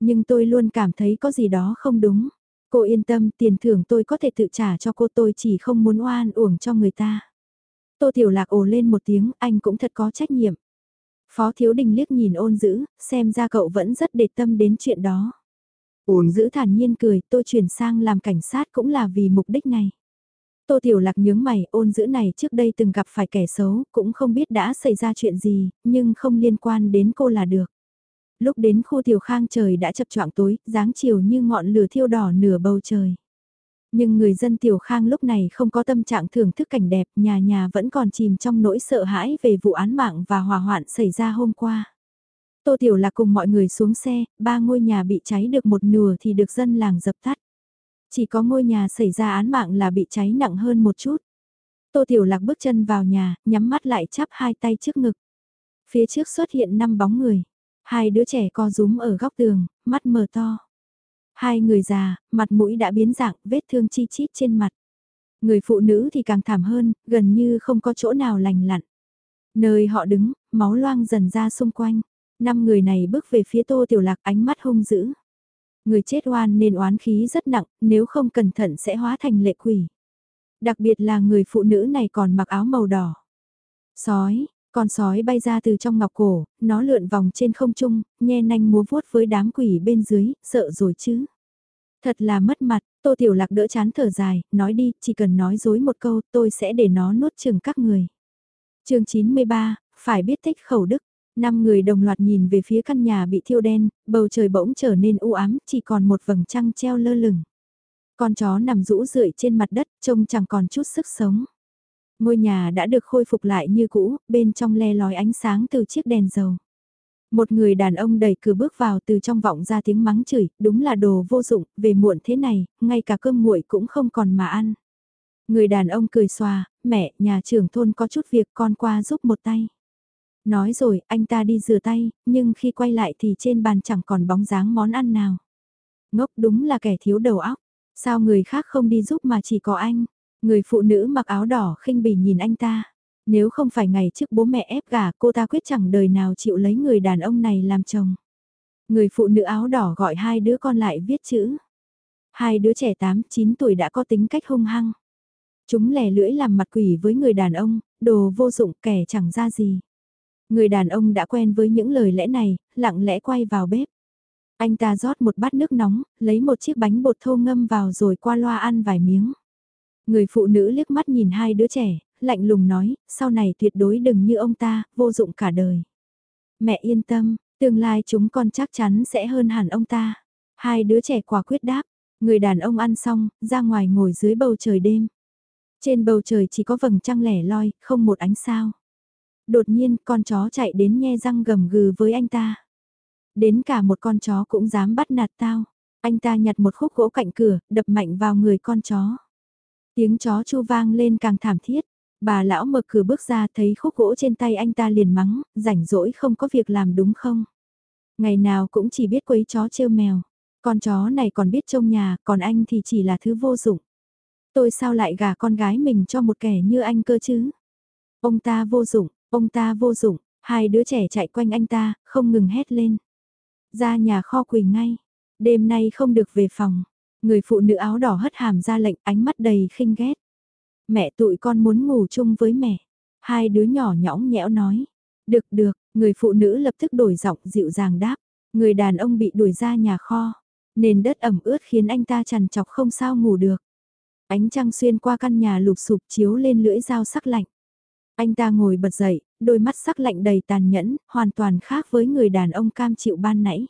Nhưng tôi luôn cảm thấy có gì đó không đúng. Cô yên tâm, tiền thưởng tôi có thể tự trả cho cô tôi chỉ không muốn oan uổng cho người ta. Tô Tiểu Lạc ồ lên một tiếng, anh cũng thật có trách nhiệm. Phó Thiếu Đình liếc nhìn ôn dữ, xem ra cậu vẫn rất để tâm đến chuyện đó. Ôn dữ thản nhiên cười, tôi chuyển sang làm cảnh sát cũng là vì mục đích này. Tô Tiểu Lạc nhướng mày, ôn dữ này trước đây từng gặp phải kẻ xấu, cũng không biết đã xảy ra chuyện gì, nhưng không liên quan đến cô là được. Lúc đến khu Tiểu Khang trời đã chập choạng tối, dáng chiều như ngọn lửa thiêu đỏ nửa bầu trời. Nhưng người dân Tiểu Khang lúc này không có tâm trạng thưởng thức cảnh đẹp, nhà nhà vẫn còn chìm trong nỗi sợ hãi về vụ án mạng và hỏa hoạn xảy ra hôm qua. Tô Tiểu Lạc cùng mọi người xuống xe, ba ngôi nhà bị cháy được một nửa thì được dân làng dập tắt. Chỉ có ngôi nhà xảy ra án mạng là bị cháy nặng hơn một chút. Tô Tiểu Lạc bước chân vào nhà, nhắm mắt lại chắp hai tay trước ngực. Phía trước xuất hiện năm bóng người. Hai đứa trẻ co rúm ở góc tường, mắt mờ to. Hai người già, mặt mũi đã biến dạng, vết thương chi chít trên mặt. Người phụ nữ thì càng thảm hơn, gần như không có chỗ nào lành lặn. Nơi họ đứng, máu loang dần ra xung quanh. Năm người này bước về phía tô tiểu lạc ánh mắt hung dữ. Người chết oan nên oán khí rất nặng, nếu không cẩn thận sẽ hóa thành lệ quỷ. Đặc biệt là người phụ nữ này còn mặc áo màu đỏ. Sói, con sói bay ra từ trong ngọc cổ, nó lượn vòng trên không trung, nhe nanh múa vuốt với đám quỷ bên dưới, sợ rồi chứ. Thật là mất mặt, Tô Tiểu Lạc đỡ chán thở dài, nói đi, chỉ cần nói dối một câu, tôi sẽ để nó nuốt chừng các người. chương 93, phải biết thích khẩu đức. Năm người đồng loạt nhìn về phía căn nhà bị thiêu đen, bầu trời bỗng trở nên u ám, chỉ còn một vầng trăng treo lơ lửng. Con chó nằm rũ rượi trên mặt đất, trông chẳng còn chút sức sống. Ngôi nhà đã được khôi phục lại như cũ, bên trong le lói ánh sáng từ chiếc đèn dầu. Một người đàn ông đẩy cửa bước vào từ trong vọng ra tiếng mắng chửi, đúng là đồ vô dụng, về muộn thế này, ngay cả cơm nguội cũng không còn mà ăn. Người đàn ông cười xòa, mẹ, nhà trưởng thôn có chút việc con qua giúp một tay. Nói rồi, anh ta đi rửa tay, nhưng khi quay lại thì trên bàn chẳng còn bóng dáng món ăn nào. Ngốc đúng là kẻ thiếu đầu óc. Sao người khác không đi giúp mà chỉ có anh? Người phụ nữ mặc áo đỏ khinh bỉ nhìn anh ta. Nếu không phải ngày trước bố mẹ ép gả cô ta quyết chẳng đời nào chịu lấy người đàn ông này làm chồng. Người phụ nữ áo đỏ gọi hai đứa con lại viết chữ. Hai đứa trẻ 8-9 tuổi đã có tính cách hung hăng. Chúng lè lưỡi làm mặt quỷ với người đàn ông, đồ vô dụng kẻ chẳng ra gì. Người đàn ông đã quen với những lời lẽ này, lặng lẽ quay vào bếp. Anh ta rót một bát nước nóng, lấy một chiếc bánh bột thô ngâm vào rồi qua loa ăn vài miếng. Người phụ nữ liếc mắt nhìn hai đứa trẻ, lạnh lùng nói, sau này tuyệt đối đừng như ông ta, vô dụng cả đời. Mẹ yên tâm, tương lai chúng con chắc chắn sẽ hơn hẳn ông ta. Hai đứa trẻ quả quyết đáp, người đàn ông ăn xong, ra ngoài ngồi dưới bầu trời đêm. Trên bầu trời chỉ có vầng trăng lẻ loi, không một ánh sao. Đột nhiên, con chó chạy đến nhe răng gầm gừ với anh ta. Đến cả một con chó cũng dám bắt nạt tao. Anh ta nhặt một khúc gỗ cạnh cửa, đập mạnh vào người con chó. Tiếng chó chu vang lên càng thảm thiết. Bà lão mở cửa bước ra thấy khúc gỗ trên tay anh ta liền mắng, rảnh rỗi không có việc làm đúng không? Ngày nào cũng chỉ biết quấy chó trêu mèo. Con chó này còn biết trông nhà, còn anh thì chỉ là thứ vô dụng. Tôi sao lại gả con gái mình cho một kẻ như anh cơ chứ? Ông ta vô dụng, ông ta vô dụng, hai đứa trẻ chạy quanh anh ta, không ngừng hét lên. Ra nhà kho quỳ ngay, đêm nay không được về phòng. Người phụ nữ áo đỏ hất hàm ra lệnh ánh mắt đầy khinh ghét. Mẹ tụi con muốn ngủ chung với mẹ. Hai đứa nhỏ nhõng nhẽo nói. Được được, người phụ nữ lập tức đổi giọng dịu dàng đáp. Người đàn ông bị đuổi ra nhà kho. Nền đất ẩm ướt khiến anh ta chằn chọc không sao ngủ được. Ánh trăng xuyên qua căn nhà lụp sụp chiếu lên lưỡi dao sắc lạnh. Anh ta ngồi bật dậy, đôi mắt sắc lạnh đầy tàn nhẫn, hoàn toàn khác với người đàn ông cam chịu ban nãy.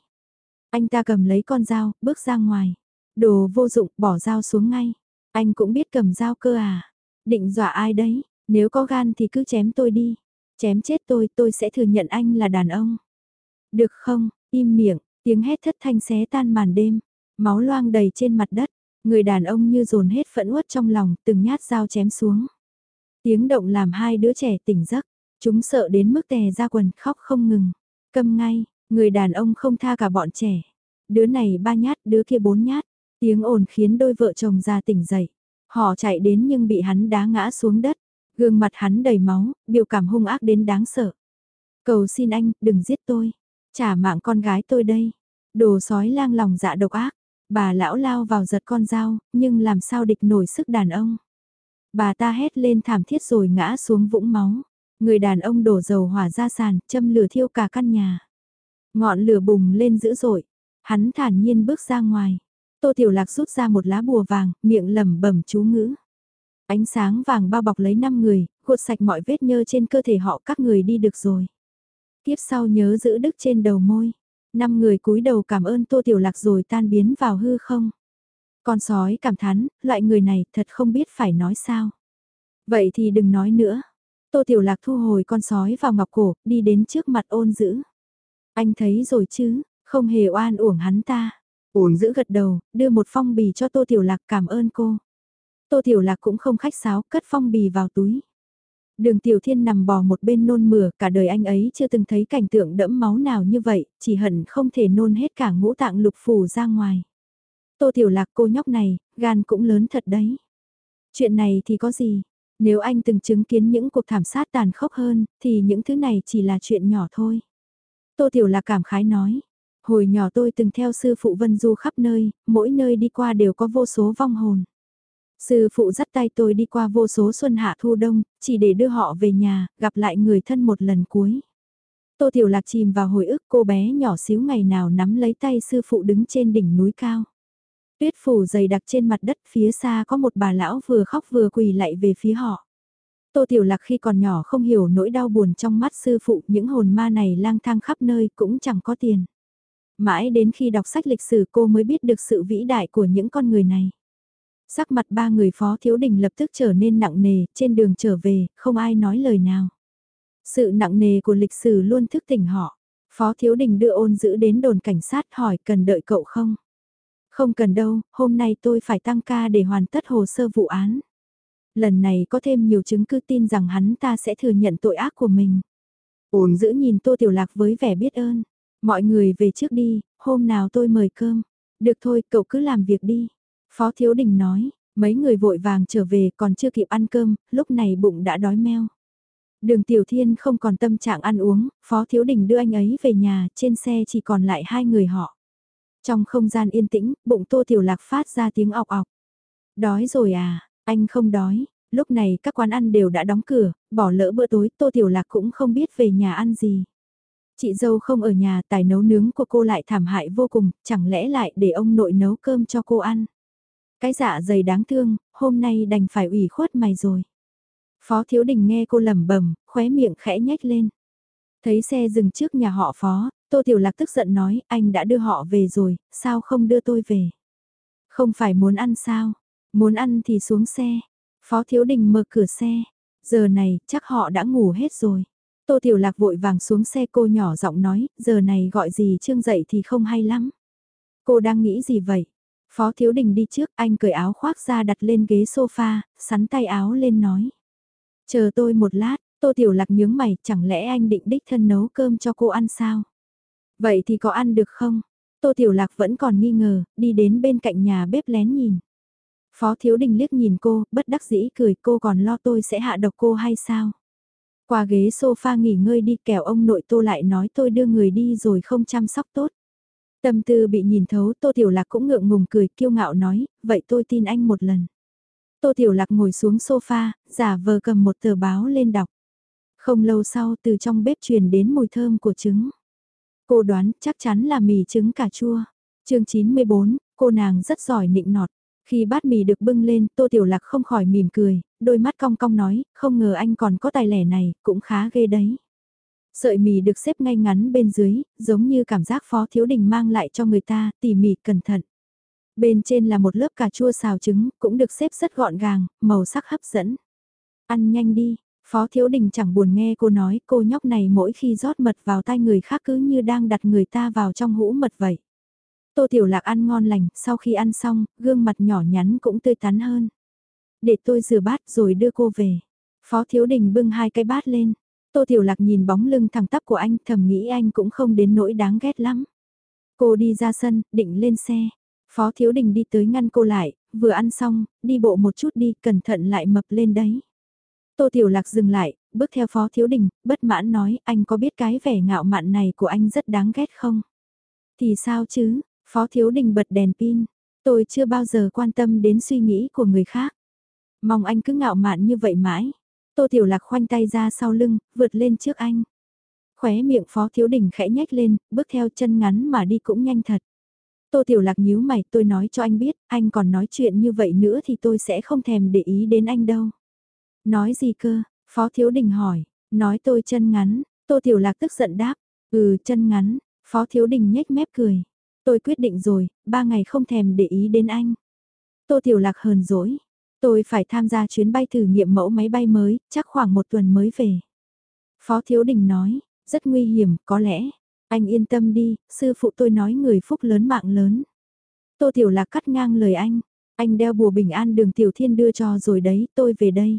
Anh ta cầm lấy con dao, bước ra ngoài. Đồ vô dụng, bỏ dao xuống ngay. Anh cũng biết cầm dao cơ à. Định dọa ai đấy, nếu có gan thì cứ chém tôi đi. Chém chết tôi, tôi sẽ thừa nhận anh là đàn ông. Được không, im miệng, tiếng hét thất thanh xé tan màn đêm. Máu loang đầy trên mặt đất, người đàn ông như dồn hết phẫn uất trong lòng, từng nhát dao chém xuống. Tiếng động làm hai đứa trẻ tỉnh giấc, chúng sợ đến mức tè ra quần khóc không ngừng. Câm ngay, người đàn ông không tha cả bọn trẻ. Đứa này ba nhát, đứa kia bốn nhát. Tiếng ồn khiến đôi vợ chồng ra tỉnh dậy. Họ chạy đến nhưng bị hắn đá ngã xuống đất. Gương mặt hắn đầy máu, biểu cảm hung ác đến đáng sợ. Cầu xin anh, đừng giết tôi. Trả mạng con gái tôi đây. Đồ sói lang lòng dạ độc ác, bà lão lao vào giật con dao, nhưng làm sao địch nổi sức đàn ông. Bà ta hét lên thảm thiết rồi ngã xuống vũng máu. Người đàn ông đổ dầu hỏa ra sàn, châm lửa thiêu cả căn nhà. Ngọn lửa bùng lên dữ dội. Hắn thản nhiên bước ra ngoài. Tô Tiểu Lạc rút ra một lá bùa vàng, miệng lẩm bẩm chú ngữ. Ánh sáng vàng bao bọc lấy năm người, gột sạch mọi vết nhơ trên cơ thể họ các người đi được rồi. Tiếp sau nhớ giữ đức trên đầu môi. Năm người cúi đầu cảm ơn Tô Tiểu Lạc rồi tan biến vào hư không. Con sói cảm thán, loại người này thật không biết phải nói sao. Vậy thì đừng nói nữa. Tô Tiểu Lạc thu hồi con sói vào ngọc cổ, đi đến trước mặt ôn dữ. Anh thấy rồi chứ, không hề oan uổng hắn ta. Ôn giữ gật đầu, đưa một phong bì cho Tô Tiểu Lạc cảm ơn cô. Tô Tiểu Lạc cũng không khách sáo, cất phong bì vào túi. Đường Tiểu Thiên nằm bò một bên nôn mửa, cả đời anh ấy chưa từng thấy cảnh tượng đẫm máu nào như vậy, chỉ hận không thể nôn hết cả ngũ tạng lục phủ ra ngoài. Tô Tiểu Lạc cô nhóc này, gan cũng lớn thật đấy. Chuyện này thì có gì, nếu anh từng chứng kiến những cuộc thảm sát tàn khốc hơn, thì những thứ này chỉ là chuyện nhỏ thôi. Tô Tiểu Lạc cảm khái nói, hồi nhỏ tôi từng theo sư phụ Vân Du khắp nơi, mỗi nơi đi qua đều có vô số vong hồn. Sư phụ dắt tay tôi đi qua vô số xuân hạ thu đông, chỉ để đưa họ về nhà, gặp lại người thân một lần cuối. Tô Tiểu Lạc chìm vào hồi ức cô bé nhỏ xíu ngày nào nắm lấy tay sư phụ đứng trên đỉnh núi cao. Tuyết phủ dày đặc trên mặt đất phía xa có một bà lão vừa khóc vừa quỳ lạy về phía họ. Tô Tiểu Lạc khi còn nhỏ không hiểu nỗi đau buồn trong mắt sư phụ những hồn ma này lang thang khắp nơi cũng chẳng có tiền. Mãi đến khi đọc sách lịch sử cô mới biết được sự vĩ đại của những con người này. Sắc mặt ba người phó thiếu đình lập tức trở nên nặng nề, trên đường trở về, không ai nói lời nào. Sự nặng nề của lịch sử luôn thức tỉnh họ. Phó thiếu đình đưa ôn giữ đến đồn cảnh sát hỏi cần đợi cậu không? Không cần đâu, hôm nay tôi phải tăng ca để hoàn tất hồ sơ vụ án. Lần này có thêm nhiều chứng cứ tin rằng hắn ta sẽ thừa nhận tội ác của mình. Ổn giữ nhìn Tô Tiểu Lạc với vẻ biết ơn. Mọi người về trước đi, hôm nào tôi mời cơm. Được thôi, cậu cứ làm việc đi. Phó Thiếu Đình nói, mấy người vội vàng trở về còn chưa kịp ăn cơm, lúc này bụng đã đói meo. Đường Tiểu Thiên không còn tâm trạng ăn uống, Phó Thiếu Đình đưa anh ấy về nhà, trên xe chỉ còn lại hai người họ. Trong không gian yên tĩnh, bụng Tô Tiểu Lạc phát ra tiếng ọc ọc. Đói rồi à, anh không đói. Lúc này các quán ăn đều đã đóng cửa, bỏ lỡ bữa tối Tô Tiểu Lạc cũng không biết về nhà ăn gì. Chị dâu không ở nhà tài nấu nướng của cô lại thảm hại vô cùng, chẳng lẽ lại để ông nội nấu cơm cho cô ăn. Cái dạ dày đáng thương, hôm nay đành phải ủy khuất mày rồi. Phó Thiếu Đình nghe cô lẩm bẩm, khóe miệng khẽ nhếch lên. Thấy xe dừng trước nhà họ Phó, Tô Tiểu Lạc tức giận nói, anh đã đưa họ về rồi, sao không đưa tôi về? Không phải muốn ăn sao? Muốn ăn thì xuống xe. Phó Thiếu Đình mở cửa xe. Giờ này, chắc họ đã ngủ hết rồi. Tô Tiểu Lạc vội vàng xuống xe cô nhỏ giọng nói, giờ này gọi gì Trương dậy thì không hay lắm. Cô đang nghĩ gì vậy? Phó Thiếu Đình đi trước, anh cởi áo khoác ra đặt lên ghế sofa, sắn tay áo lên nói. Chờ tôi một lát, Tô Tiểu Lạc nhướng mày, chẳng lẽ anh định đích thân nấu cơm cho cô ăn sao? Vậy thì có ăn được không? Tô Tiểu Lạc vẫn còn nghi ngờ, đi đến bên cạnh nhà bếp lén nhìn. Phó Thiếu Đình liếc nhìn cô, bất đắc dĩ cười cô còn lo tôi sẽ hạ độc cô hay sao? Qua ghế sofa nghỉ ngơi đi kẻo ông nội tô lại nói tôi đưa người đi rồi không chăm sóc tốt. Tâm tư bị nhìn thấu Tô Tiểu Lạc cũng ngượng ngùng cười kiêu ngạo nói, vậy tôi tin anh một lần. Tô Tiểu Lạc ngồi xuống sofa, giả vờ cầm một tờ báo lên đọc. Không lâu sau từ trong bếp truyền đến mùi thơm của trứng. Cô đoán chắc chắn là mì trứng cà chua. chương 94, cô nàng rất giỏi nịnh nọt. Khi bát mì được bưng lên, Tô Tiểu Lạc không khỏi mỉm cười, đôi mắt cong cong nói, không ngờ anh còn có tài lẻ này, cũng khá ghê đấy. Sợi mì được xếp ngay ngắn bên dưới, giống như cảm giác Phó Thiếu Đình mang lại cho người ta, tỉ mỉ cẩn thận. Bên trên là một lớp cà chua xào trứng, cũng được xếp rất gọn gàng, màu sắc hấp dẫn. Ăn nhanh đi, Phó Thiếu Đình chẳng buồn nghe cô nói, cô nhóc này mỗi khi rót mật vào tay người khác cứ như đang đặt người ta vào trong hũ mật vậy. Tô Tiểu Lạc ăn ngon lành, sau khi ăn xong, gương mặt nhỏ nhắn cũng tươi tắn hơn. Để tôi rửa bát rồi đưa cô về. Phó Thiếu Đình bưng hai cái bát lên. Tô Tiểu Lạc nhìn bóng lưng thẳng tắp của anh thầm nghĩ anh cũng không đến nỗi đáng ghét lắm. Cô đi ra sân, định lên xe. Phó Thiếu Đình đi tới ngăn cô lại, vừa ăn xong, đi bộ một chút đi, cẩn thận lại mập lên đấy. Tô Tiểu Lạc dừng lại, bước theo Phó Thiếu Đình, bất mãn nói, anh có biết cái vẻ ngạo mạn này của anh rất đáng ghét không? Thì sao chứ, Phó Thiếu Đình bật đèn pin, tôi chưa bao giờ quan tâm đến suy nghĩ của người khác. Mong anh cứ ngạo mạn như vậy mãi. Tô Tiểu Lạc khoanh tay ra sau lưng, vượt lên trước anh. Khóe miệng Phó Thiếu Đình khẽ nhếch lên, bước theo chân ngắn mà đi cũng nhanh thật. Tô Tiểu Lạc nhíu mày, tôi nói cho anh biết, anh còn nói chuyện như vậy nữa thì tôi sẽ không thèm để ý đến anh đâu. Nói gì cơ? Phó Thiếu Đình hỏi, nói tôi chân ngắn, Tô Tiểu Lạc tức giận đáp, ừ chân ngắn, Phó Thiếu Đình nhếch mép cười. Tôi quyết định rồi, ba ngày không thèm để ý đến anh. Tô Tiểu Lạc hờn dỗi, tôi phải tham gia chuyến bay thử nghiệm mẫu máy bay mới, chắc khoảng một tuần mới về. Phó Thiếu Đình nói, rất nguy hiểm, có lẽ, anh yên tâm đi, sư phụ tôi nói người phúc lớn mạng lớn. Tô Tiểu Lạc cắt ngang lời anh, anh đeo bùa bình an đường Tiểu Thiên đưa cho rồi đấy, tôi về đây.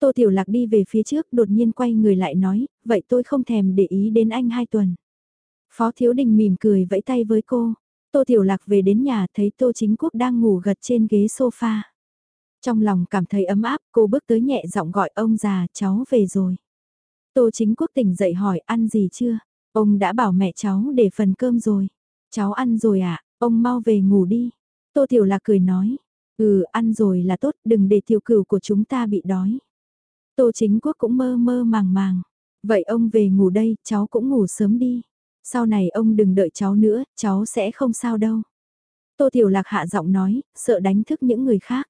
Tô Tiểu Lạc đi về phía trước đột nhiên quay người lại nói, vậy tôi không thèm để ý đến anh hai tuần. Phó Thiếu Đình mỉm cười vẫy tay với cô. Tô Tiểu Lạc về đến nhà thấy Tô Chính Quốc đang ngủ gật trên ghế sofa. Trong lòng cảm thấy ấm áp, cô bước tới nhẹ giọng gọi ông già, cháu về rồi. Tô Chính Quốc tỉnh dậy hỏi ăn gì chưa? Ông đã bảo mẹ cháu để phần cơm rồi. Cháu ăn rồi ạ, à? ông mau về ngủ đi. Tô Tiểu Lạc cười nói. Ừ, ăn rồi là tốt, đừng để tiểu cửu của chúng ta bị đói. Tô Chính Quốc cũng mơ mơ màng màng. Vậy ông về ngủ đây, cháu cũng ngủ sớm đi. Sau này ông đừng đợi cháu nữa, cháu sẽ không sao đâu. Tô Tiểu Lạc hạ giọng nói, sợ đánh thức những người khác.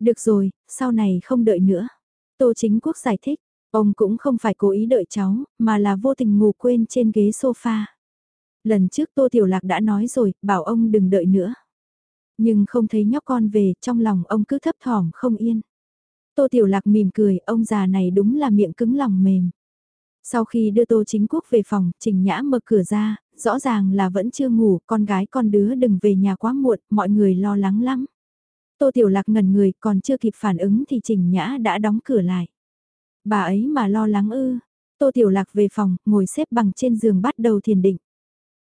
Được rồi, sau này không đợi nữa. Tô Chính Quốc giải thích, Ông cũng không phải cố ý đợi cháu, mà là vô tình ngủ quên trên ghế sofa. Lần trước Tô Tiểu Lạc đã nói rồi, bảo ông đừng đợi nữa. Nhưng không thấy nhóc con về, trong lòng ông cứ thấp thỏm không yên. Tô Tiểu Lạc mỉm cười, ông già này đúng là miệng cứng lòng mềm. Sau khi đưa Tô Chính Quốc về phòng, Trình Nhã mở cửa ra, rõ ràng là vẫn chưa ngủ, con gái con đứa đừng về nhà quá muộn, mọi người lo lắng lắm. Tô Tiểu Lạc ngẩn người, còn chưa kịp phản ứng thì Trình Nhã đã đóng cửa lại. Bà ấy mà lo lắng ư. Tô Tiểu Lạc về phòng, ngồi xếp bằng trên giường bắt đầu thiền định.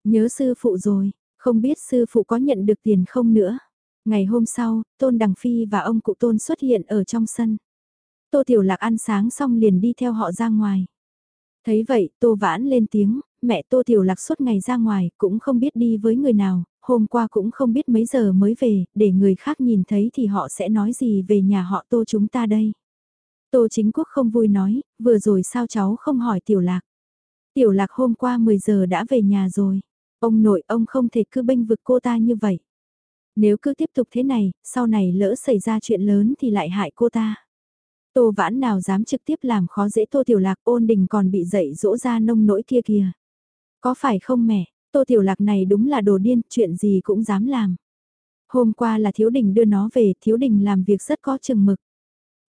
Nhớ sư phụ rồi, không biết sư phụ có nhận được tiền không nữa. Ngày hôm sau, Tôn Đằng Phi và ông cụ Tôn xuất hiện ở trong sân. Tô Tiểu Lạc ăn sáng xong liền đi theo họ ra ngoài. Thấy vậy, Tô Vãn lên tiếng, mẹ Tô Tiểu Lạc suốt ngày ra ngoài, cũng không biết đi với người nào, hôm qua cũng không biết mấy giờ mới về, để người khác nhìn thấy thì họ sẽ nói gì về nhà họ Tô chúng ta đây. Tô chính quốc không vui nói, vừa rồi sao cháu không hỏi tiểu lạc. Tiểu lạc hôm qua 10 giờ đã về nhà rồi. Ông nội ông không thể cứ bênh vực cô ta như vậy. Nếu cứ tiếp tục thế này, sau này lỡ xảy ra chuyện lớn thì lại hại cô ta. Tô vãn nào dám trực tiếp làm khó dễ tô tiểu lạc ôn đình còn bị dậy dỗ ra nông nỗi kia kìa. Có phải không mẹ, tô tiểu lạc này đúng là đồ điên, chuyện gì cũng dám làm. Hôm qua là thiếu đình đưa nó về, thiếu đình làm việc rất có chừng mực.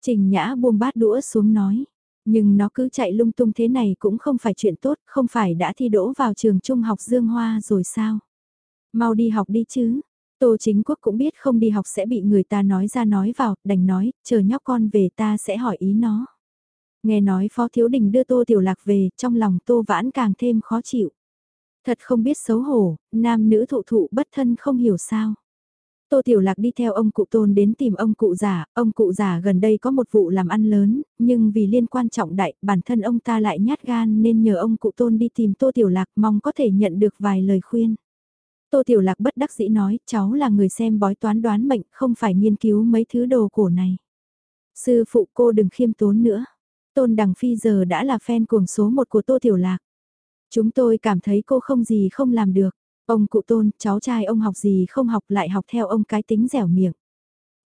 Trình Nhã buông bát đũa xuống nói. Nhưng nó cứ chạy lung tung thế này cũng không phải chuyện tốt, không phải đã thi đỗ vào trường trung học Dương Hoa rồi sao? Mau đi học đi chứ. Tô chính quốc cũng biết không đi học sẽ bị người ta nói ra nói vào, đành nói, chờ nhóc con về ta sẽ hỏi ý nó. Nghe nói Phó Thiếu Đình đưa Tô Tiểu Lạc về, trong lòng Tô Vãn càng thêm khó chịu. Thật không biết xấu hổ, nam nữ thụ thụ bất thân không hiểu sao. Tô Tiểu Lạc đi theo ông cụ tôn đến tìm ông cụ già, ông cụ già gần đây có một vụ làm ăn lớn, nhưng vì liên quan trọng đại, bản thân ông ta lại nhát gan nên nhờ ông cụ tôn đi tìm Tô Tiểu Lạc mong có thể nhận được vài lời khuyên. Tô Tiểu Lạc bất đắc dĩ nói, cháu là người xem bói toán đoán mệnh, không phải nghiên cứu mấy thứ đồ cổ này. Sư phụ cô đừng khiêm tốn nữa. Tôn Đằng Phi giờ đã là fan cuồng số một của Tô Tiểu Lạc. Chúng tôi cảm thấy cô không gì không làm được. Ông cụ tôn, cháu trai ông học gì không học lại học theo ông cái tính dẻo miệng.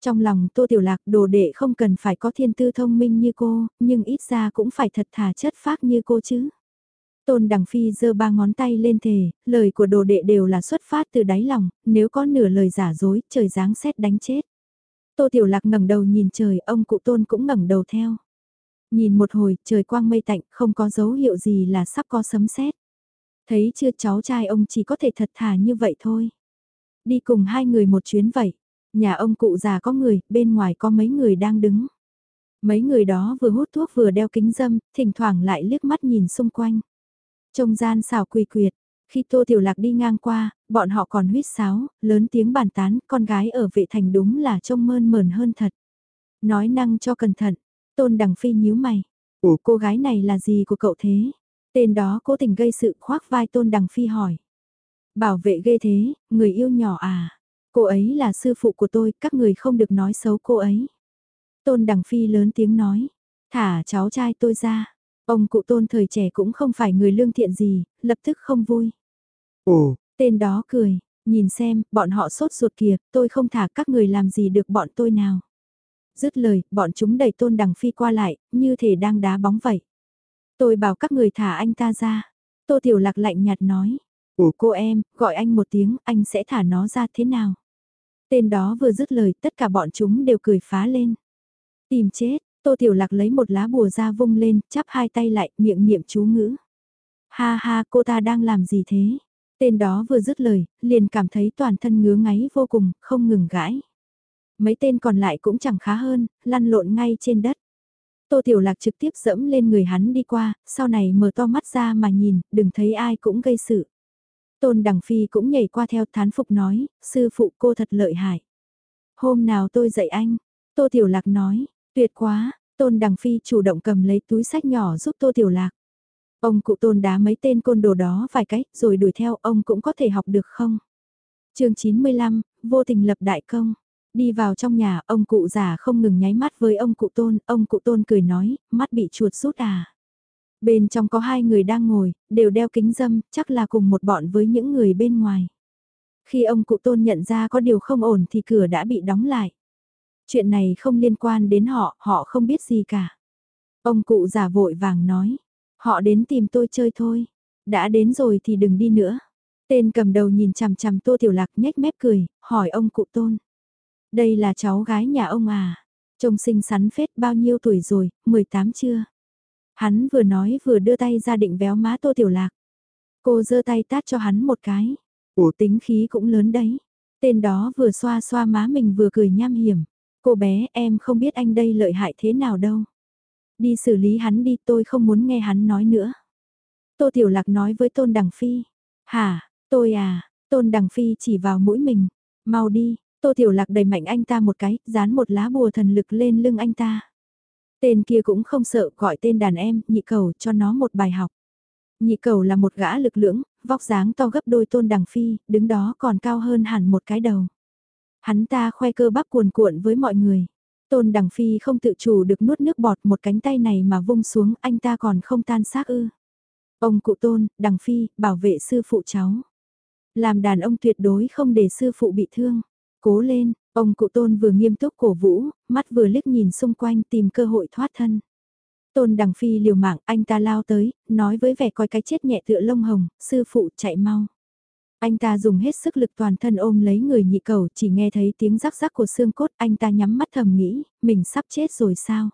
Trong lòng Tô Tiểu Lạc đồ đệ không cần phải có thiên tư thông minh như cô, nhưng ít ra cũng phải thật thà chất phác như cô chứ. Tôn Đằng Phi giơ ba ngón tay lên thề, lời của đồ đệ đều là xuất phát từ đáy lòng, nếu có nửa lời giả dối, trời giáng xét đánh chết. Tô Tiểu Lạc ngẩng đầu nhìn trời, ông cụ Tôn cũng ngẩng đầu theo. Nhìn một hồi, trời quang mây tạnh, không có dấu hiệu gì là sắp có sấm sét. Thấy chưa cháu trai ông chỉ có thể thật thà như vậy thôi. Đi cùng hai người một chuyến vậy. Nhà ông cụ già có người, bên ngoài có mấy người đang đứng. Mấy người đó vừa hút thuốc vừa đeo kính dâm, thỉnh thoảng lại liếc mắt nhìn xung quanh. Trông gian xào quỳ quyệt, khi Tô Tiểu Lạc đi ngang qua, bọn họ còn huyết sáo, lớn tiếng bàn tán, con gái ở vệ thành đúng là trông mơn mờn hơn thật. Nói năng cho cẩn thận, Tôn Đằng Phi nhíu mày. Ủa cô gái này là gì của cậu thế? Tên đó cố tình gây sự khoác vai Tôn Đằng Phi hỏi. Bảo vệ ghê thế, người yêu nhỏ à. Cô ấy là sư phụ của tôi, các người không được nói xấu cô ấy. Tôn Đằng Phi lớn tiếng nói, thả cháu trai tôi ra. Ông cụ tôn thời trẻ cũng không phải người lương thiện gì, lập tức không vui. Ồ, tên đó cười, nhìn xem, bọn họ sốt ruột kìa, tôi không thả các người làm gì được bọn tôi nào. Dứt lời, bọn chúng đẩy tôn đằng phi qua lại, như thể đang đá bóng vậy. Tôi bảo các người thả anh ta ra. Tô Tiểu Lạc lạnh nhạt nói. Ủa cô em, gọi anh một tiếng, anh sẽ thả nó ra thế nào? Tên đó vừa dứt lời, tất cả bọn chúng đều cười phá lên. Tìm chết, Tô Tiểu Lạc lấy một lá bùa ra vung lên, chắp hai tay lại, miệng niệm chú ngữ. Ha ha, cô ta đang làm gì thế? Tên đó vừa dứt lời, liền cảm thấy toàn thân ngứa ngáy vô cùng, không ngừng gãi. Mấy tên còn lại cũng chẳng khá hơn, lăn lộn ngay trên đất. Tô Tiểu Lạc trực tiếp dẫm lên người hắn đi qua, sau này mở to mắt ra mà nhìn, đừng thấy ai cũng gây sự. Tôn Đằng Phi cũng nhảy qua theo thán phục nói, sư phụ cô thật lợi hại. Hôm nào tôi dạy anh, Tô Tiểu Lạc nói, tuyệt quá, Tôn Đằng Phi chủ động cầm lấy túi sách nhỏ giúp Tô Tiểu Lạc. Ông cụ tôn đá mấy tên côn đồ đó vài cái, rồi đuổi theo ông cũng có thể học được không? chương 95, vô tình lập đại công. Đi vào trong nhà, ông cụ già không ngừng nháy mắt với ông cụ tôn, ông cụ tôn cười nói, mắt bị chuột rút à. Bên trong có hai người đang ngồi, đều đeo kính dâm, chắc là cùng một bọn với những người bên ngoài. Khi ông cụ tôn nhận ra có điều không ổn thì cửa đã bị đóng lại. Chuyện này không liên quan đến họ, họ không biết gì cả. Ông cụ già vội vàng nói, họ đến tìm tôi chơi thôi, đã đến rồi thì đừng đi nữa. Tên cầm đầu nhìn chằm chằm tô tiểu lạc nhếch mép cười, hỏi ông cụ tôn. Đây là cháu gái nhà ông à? Trông xinh xắn phết bao nhiêu tuổi rồi, 18 chưa? Hắn vừa nói vừa đưa tay ra định véo má Tô Tiểu Lạc. Cô giơ tay tát cho hắn một cái. Ủa tính khí cũng lớn đấy. Tên đó vừa xoa xoa má mình vừa cười nham hiểm. Cô bé em không biết anh đây lợi hại thế nào đâu. Đi xử lý hắn đi tôi không muốn nghe hắn nói nữa. Tô Tiểu Lạc nói với Tôn Đằng Phi. Hả, tôi à, Tôn Đằng Phi chỉ vào mũi mình. Mau đi, Tô Tiểu Lạc đẩy mạnh anh ta một cái, dán một lá bùa thần lực lên lưng anh ta. Tên kia cũng không sợ gọi tên đàn em, nhị cầu cho nó một bài học. Nhị cầu là một gã lực lưỡng, vóc dáng to gấp đôi tôn đằng phi, đứng đó còn cao hơn hẳn một cái đầu. Hắn ta khoe cơ bắp cuồn cuộn với mọi người. Tôn đằng phi không tự chủ được nuốt nước bọt một cánh tay này mà vung xuống anh ta còn không tan xác ư. Ông cụ tôn, đằng phi, bảo vệ sư phụ cháu. Làm đàn ông tuyệt đối không để sư phụ bị thương. Cố lên, ông cụ tôn vừa nghiêm túc cổ vũ, mắt vừa liếc nhìn xung quanh tìm cơ hội thoát thân. Tôn đằng phi liều mạng, anh ta lao tới, nói với vẻ coi cái chết nhẹ tựa lông hồng, sư phụ chạy mau. Anh ta dùng hết sức lực toàn thân ôm lấy người nhị cầu, chỉ nghe thấy tiếng rắc rắc của xương cốt, anh ta nhắm mắt thầm nghĩ, mình sắp chết rồi sao?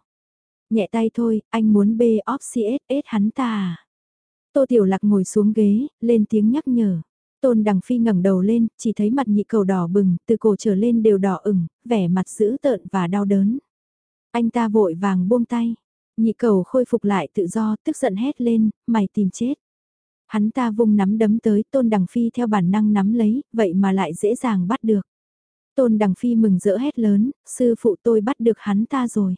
Nhẹ tay thôi, anh muốn bê óp CS hắn ta à? Tô Tiểu Lạc ngồi xuống ghế, lên tiếng nhắc nhở. Tôn Đằng Phi ngẩng đầu lên, chỉ thấy mặt nhị cầu đỏ bừng, từ cổ trở lên đều đỏ ửng, vẻ mặt dữ tợn và đau đớn. Anh ta vội vàng buông tay. Nhị cầu khôi phục lại tự do, tức giận hét lên, mày tìm chết. Hắn ta vung nắm đấm tới, Tôn Đằng Phi theo bản năng nắm lấy, vậy mà lại dễ dàng bắt được. Tôn Đằng Phi mừng rỡ hét lớn, sư phụ tôi bắt được hắn ta rồi.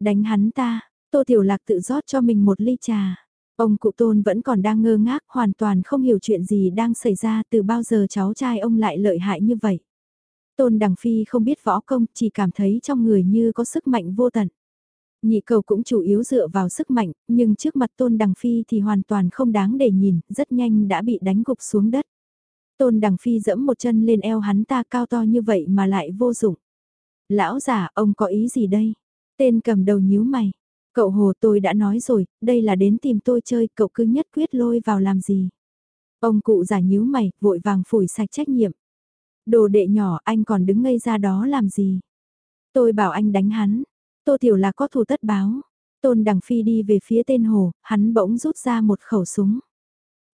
Đánh hắn ta, Tô Tiểu Lạc tự rót cho mình một ly trà. Ông cụ tôn vẫn còn đang ngơ ngác hoàn toàn không hiểu chuyện gì đang xảy ra từ bao giờ cháu trai ông lại lợi hại như vậy. Tôn Đằng Phi không biết võ công chỉ cảm thấy trong người như có sức mạnh vô tận. Nhị cầu cũng chủ yếu dựa vào sức mạnh, nhưng trước mặt Tôn Đằng Phi thì hoàn toàn không đáng để nhìn, rất nhanh đã bị đánh gục xuống đất. Tôn Đằng Phi dẫm một chân lên eo hắn ta cao to như vậy mà lại vô dụng. Lão giả, ông có ý gì đây? Tên cầm đầu nhíu mày. Cậu Hồ tôi đã nói rồi, đây là đến tìm tôi chơi, cậu cứ nhất quyết lôi vào làm gì. Ông cụ giả nhíu mày, vội vàng phủi sạch trách nhiệm. Đồ đệ nhỏ anh còn đứng ngây ra đó làm gì? Tôi bảo anh đánh hắn. Tô Tiểu là có thù tất báo. Tôn Đằng Phi đi về phía tên Hồ, hắn bỗng rút ra một khẩu súng.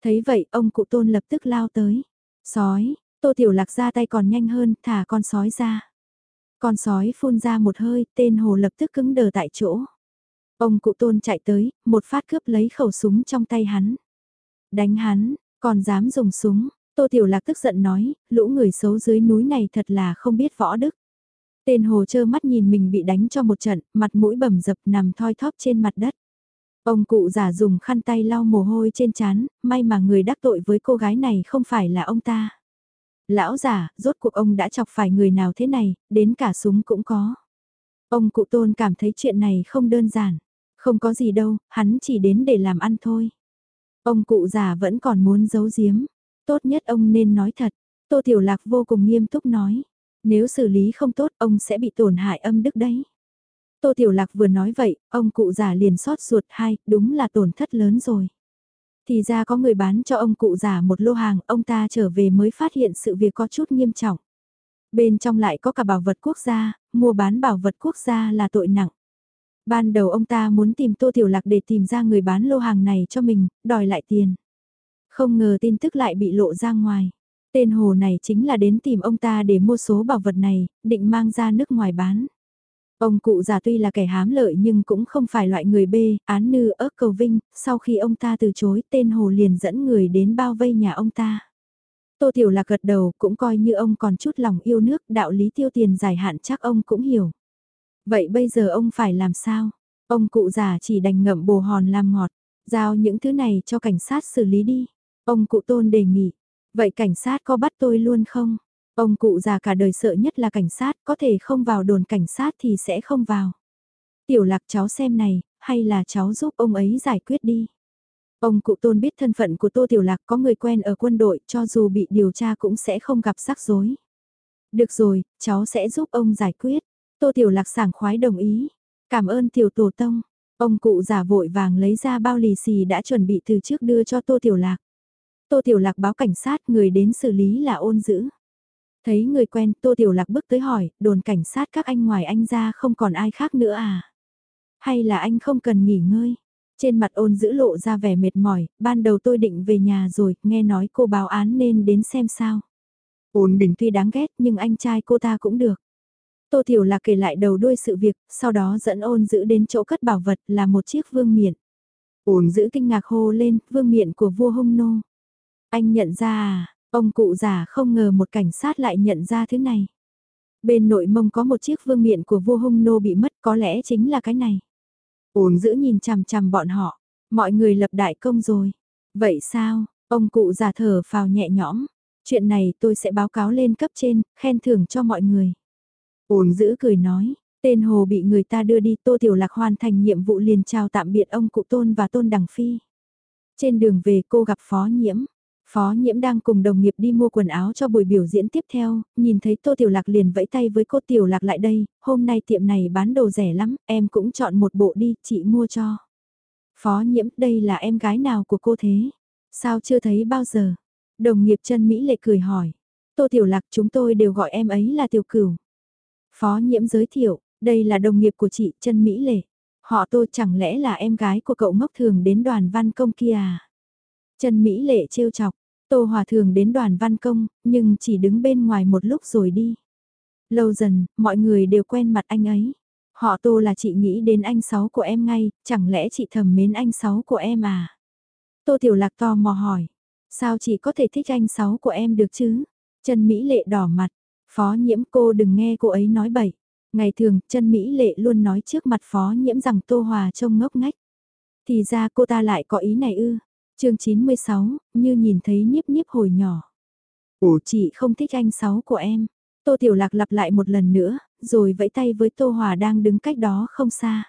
Thấy vậy ông cụ Tôn lập tức lao tới. Sói, Tô Tiểu Lạc ra tay còn nhanh hơn, thả con sói ra. Con sói phun ra một hơi, tên Hồ lập tức cứng đờ tại chỗ. Ông cụ tôn chạy tới, một phát cướp lấy khẩu súng trong tay hắn. Đánh hắn, còn dám dùng súng, Tô Tiểu Lạc tức giận nói, lũ người xấu dưới núi này thật là không biết võ đức. Tên hồ chơ mắt nhìn mình bị đánh cho một trận, mặt mũi bầm dập nằm thoi thóp trên mặt đất. Ông cụ già dùng khăn tay lau mồ hôi trên chán. may mà người đắc tội với cô gái này không phải là ông ta. Lão già, rốt cuộc ông đã chọc phải người nào thế này, đến cả súng cũng có. Ông cụ tôn cảm thấy chuyện này không đơn giản. Không có gì đâu, hắn chỉ đến để làm ăn thôi. Ông cụ già vẫn còn muốn giấu giếm. Tốt nhất ông nên nói thật. Tô Tiểu Lạc vô cùng nghiêm túc nói. Nếu xử lý không tốt ông sẽ bị tổn hại âm đức đấy. Tô Tiểu Lạc vừa nói vậy, ông cụ già liền xót ruột hai, đúng là tổn thất lớn rồi. Thì ra có người bán cho ông cụ già một lô hàng, ông ta trở về mới phát hiện sự việc có chút nghiêm trọng. Bên trong lại có cả bảo vật quốc gia, mua bán bảo vật quốc gia là tội nặng. Ban đầu ông ta muốn tìm Tô Tiểu Lạc để tìm ra người bán lô hàng này cho mình, đòi lại tiền. Không ngờ tin tức lại bị lộ ra ngoài. Tên hồ này chính là đến tìm ông ta để mua số bảo vật này, định mang ra nước ngoài bán. Ông cụ già tuy là kẻ hám lợi nhưng cũng không phải loại người bê, án nư ớt cầu vinh, sau khi ông ta từ chối tên hồ liền dẫn người đến bao vây nhà ông ta. Tô Tiểu Lạc gật đầu cũng coi như ông còn chút lòng yêu nước, đạo lý tiêu tiền dài hạn chắc ông cũng hiểu. Vậy bây giờ ông phải làm sao? Ông cụ già chỉ đành ngậm bồ hòn làm ngọt, giao những thứ này cho cảnh sát xử lý đi. Ông cụ tôn đề nghị, vậy cảnh sát có bắt tôi luôn không? Ông cụ già cả đời sợ nhất là cảnh sát, có thể không vào đồn cảnh sát thì sẽ không vào. Tiểu lạc cháu xem này, hay là cháu giúp ông ấy giải quyết đi. Ông cụ tôn biết thân phận của Tô Tiểu Lạc có người quen ở quân đội cho dù bị điều tra cũng sẽ không gặp rắc rối. Được rồi, cháu sẽ giúp ông giải quyết. Tô Tiểu Lạc sảng khoái đồng ý. Cảm ơn Tiểu Tổ Tông. Ông cụ giả vội vàng lấy ra bao lì xì đã chuẩn bị từ trước đưa cho Tô Tiểu Lạc. Tô Tiểu Lạc báo cảnh sát người đến xử lý là ôn dữ. Thấy người quen Tô Tiểu Lạc bước tới hỏi, đồn cảnh sát các anh ngoài anh ra không còn ai khác nữa à? Hay là anh không cần nghỉ ngơi? Trên mặt ôn giữ lộ ra vẻ mệt mỏi, ban đầu tôi định về nhà rồi, nghe nói cô báo án nên đến xem sao. Ôn bình tuy đáng ghét nhưng anh trai cô ta cũng được. Tô Tiểu Lạc kể lại đầu đuôi sự việc, sau đó dẫn ôn giữ đến chỗ cất bảo vật là một chiếc vương miện. Ôn giữ kinh ngạc hô lên, vương miện của vua hung nô. Anh nhận ra à, ông cụ già không ngờ một cảnh sát lại nhận ra thứ này. Bên nội mông có một chiếc vương miện của vua hung nô bị mất có lẽ chính là cái này. Ổn giữ nhìn chằm chằm bọn họ, mọi người lập đại công rồi. Vậy sao, ông cụ già thở phào nhẹ nhõm, chuyện này tôi sẽ báo cáo lên cấp trên, khen thưởng cho mọi người. Ổn giữ cười nói, tên hồ bị người ta đưa đi Tô Tiểu Lạc hoàn thành nhiệm vụ liền chào tạm biệt ông cụ Tôn và Tôn Đằng Phi. Trên đường về cô gặp Phó Nhiễm. Phó Nhiễm đang cùng đồng nghiệp đi mua quần áo cho buổi biểu diễn tiếp theo, nhìn thấy Tô Tiểu Lạc liền vẫy tay với cô Tiểu Lạc lại đây, hôm nay tiệm này bán đồ rẻ lắm, em cũng chọn một bộ đi, chị mua cho. Phó Nhiễm, đây là em gái nào của cô thế? Sao chưa thấy bao giờ? Đồng nghiệp chân Mỹ lệ cười hỏi. Tô Tiểu Lạc chúng tôi đều gọi em ấy là Tiểu Cửu. Phó nhiễm giới thiệu, đây là đồng nghiệp của chị chân Mỹ Lệ. Họ tô chẳng lẽ là em gái của cậu ngốc thường đến đoàn văn công kia à? Trần Mỹ Lệ trêu chọc, Tô Hòa thường đến đoàn văn công, nhưng chỉ đứng bên ngoài một lúc rồi đi. Lâu dần, mọi người đều quen mặt anh ấy. Họ Tô là chị nghĩ đến anh Sáu của em ngay, chẳng lẽ chị thầm mến anh Sáu của em à? Tô Tiểu Lạc to mò hỏi, sao chị có thể thích anh Sáu của em được chứ? Trần Mỹ Lệ đỏ mặt, Phó nhiễm cô đừng nghe cô ấy nói bậy. Ngày thường, Trần Mỹ lệ luôn nói trước mặt phó nhiễm rằng Tô Hòa trông ngốc ngách. Thì ra cô ta lại có ý này ư chương 96, như nhìn thấy nhiếp nhiếp hồi nhỏ. Ủa chị không thích anh sáu của em. Tô Tiểu Lạc lặp lại một lần nữa, rồi vẫy tay với Tô Hòa đang đứng cách đó không xa.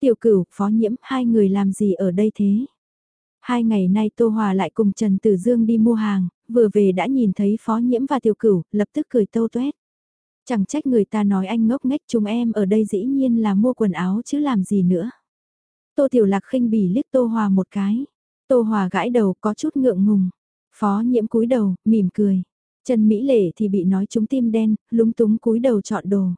Tiểu cửu, phó nhiễm, hai người làm gì ở đây thế? Hai ngày nay Tô Hòa lại cùng Trần Tử Dương đi mua hàng, vừa về đã nhìn thấy phó nhiễm và tiểu cửu, lập tức cười tâu tuét. Chẳng trách người ta nói anh ngốc nghếch chúng em ở đây dĩ nhiên là mua quần áo chứ làm gì nữa. Tô Tiểu Lạc khinh bỉ liếc Tô Hòa một cái. Tô Hòa gãi đầu có chút ngượng ngùng. Phó nhiễm cúi đầu, mỉm cười. Trần Mỹ Lệ thì bị nói trúng tim đen, lúng túng cúi đầu chọn đồ.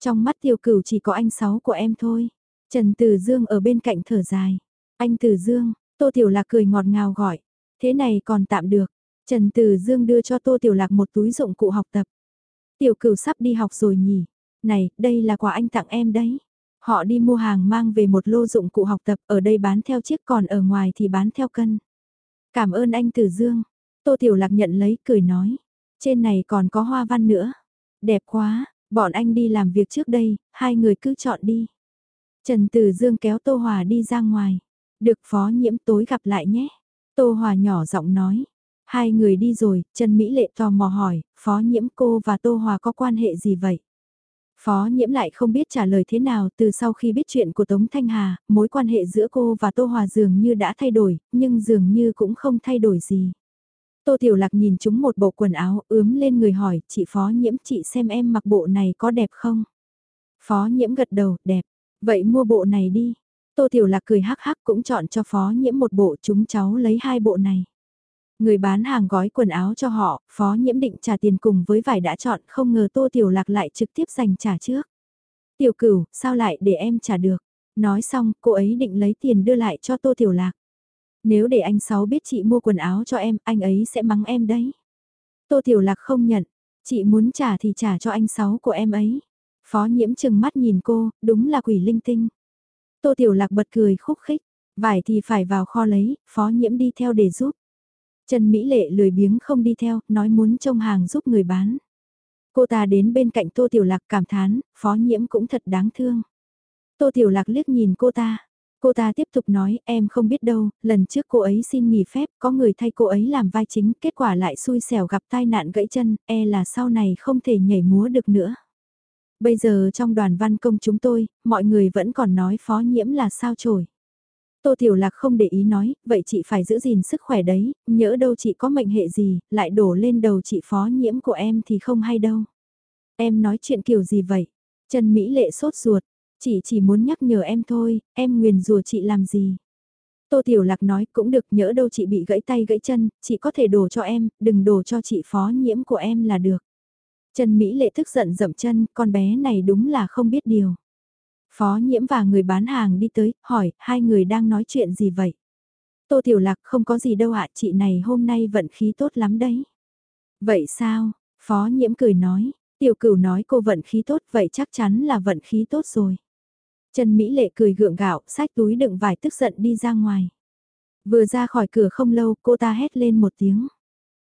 Trong mắt tiểu cửu chỉ có anh sáu của em thôi. Trần Tử Dương ở bên cạnh thở dài. Anh Tử Dương, Tô Tiểu Lạc cười ngọt ngào gọi. Thế này còn tạm được. Trần Từ Dương đưa cho Tô Tiểu Lạc một túi dụng cụ học tập. Tiểu cửu sắp đi học rồi nhỉ. Này, đây là quà anh tặng em đấy. Họ đi mua hàng mang về một lô dụng cụ học tập ở đây bán theo chiếc còn ở ngoài thì bán theo cân. Cảm ơn anh Từ Dương. Tô Tiểu Lạc nhận lấy cười nói. Trên này còn có hoa văn nữa. Đẹp quá, bọn anh đi làm việc trước đây, hai người cứ chọn đi. Trần Tử Dương kéo Tô Hòa đi ra ngoài. Được phó nhiễm tối gặp lại nhé. Tô Hòa nhỏ giọng nói. Hai người đi rồi, Trần Mỹ Lệ tò mò hỏi, phó nhiễm cô và Tô Hòa có quan hệ gì vậy? Phó nhiễm lại không biết trả lời thế nào từ sau khi biết chuyện của Tống Thanh Hà, mối quan hệ giữa cô và Tô Hòa dường như đã thay đổi, nhưng dường như cũng không thay đổi gì. Tô Tiểu Lạc nhìn chúng một bộ quần áo ướm lên người hỏi, chị Phó nhiễm chị xem em mặc bộ này có đẹp không? Phó nhiễm gật đầu, đẹp. Vậy mua bộ này đi. Tô Tiểu Lạc cười hắc hắc cũng chọn cho Phó nhiễm một bộ chúng cháu lấy hai bộ này. Người bán hàng gói quần áo cho họ, phó nhiễm định trả tiền cùng với vải đã chọn, không ngờ Tô Tiểu Lạc lại trực tiếp dành trả trước. Tiểu cửu, sao lại để em trả được? Nói xong, cô ấy định lấy tiền đưa lại cho Tô Tiểu Lạc. Nếu để anh Sáu biết chị mua quần áo cho em, anh ấy sẽ mắng em đấy. Tô Tiểu Lạc không nhận, chị muốn trả thì trả cho anh Sáu của em ấy. Phó nhiễm chừng mắt nhìn cô, đúng là quỷ linh tinh. Tô Tiểu Lạc bật cười khúc khích, vải thì phải vào kho lấy, phó nhiễm đi theo để giúp. Trần Mỹ Lệ lười biếng không đi theo, nói muốn trông hàng giúp người bán. Cô ta đến bên cạnh Tô Tiểu Lạc cảm thán, phó nhiễm cũng thật đáng thương. Tô Tiểu Lạc liếc nhìn cô ta. Cô ta tiếp tục nói, em không biết đâu, lần trước cô ấy xin nghỉ phép, có người thay cô ấy làm vai chính, kết quả lại xui xẻo gặp tai nạn gãy chân, e là sau này không thể nhảy múa được nữa. Bây giờ trong đoàn văn công chúng tôi, mọi người vẫn còn nói phó nhiễm là sao chổi. Tô Tiểu Lạc không để ý nói, vậy chị phải giữ gìn sức khỏe đấy, nhỡ đâu chị có mệnh hệ gì, lại đổ lên đầu chị phó nhiễm của em thì không hay đâu. Em nói chuyện kiểu gì vậy? Trần Mỹ Lệ sốt ruột, chị chỉ muốn nhắc nhở em thôi, em nguyền rùa chị làm gì? Tô Tiểu Lạc nói cũng được nhỡ đâu chị bị gãy tay gãy chân, chị có thể đổ cho em, đừng đổ cho chị phó nhiễm của em là được. Trần Mỹ Lệ tức giận dậm chân, con bé này đúng là không biết điều. Phó nhiễm và người bán hàng đi tới, hỏi, hai người đang nói chuyện gì vậy? Tô Tiểu Lạc không có gì đâu ạ, chị này hôm nay vận khí tốt lắm đấy. Vậy sao? Phó nhiễm cười nói, tiểu cửu nói cô vận khí tốt vậy chắc chắn là vận khí tốt rồi. Trần Mỹ Lệ cười gượng gạo, sách túi đựng vải tức giận đi ra ngoài. Vừa ra khỏi cửa không lâu cô ta hét lên một tiếng.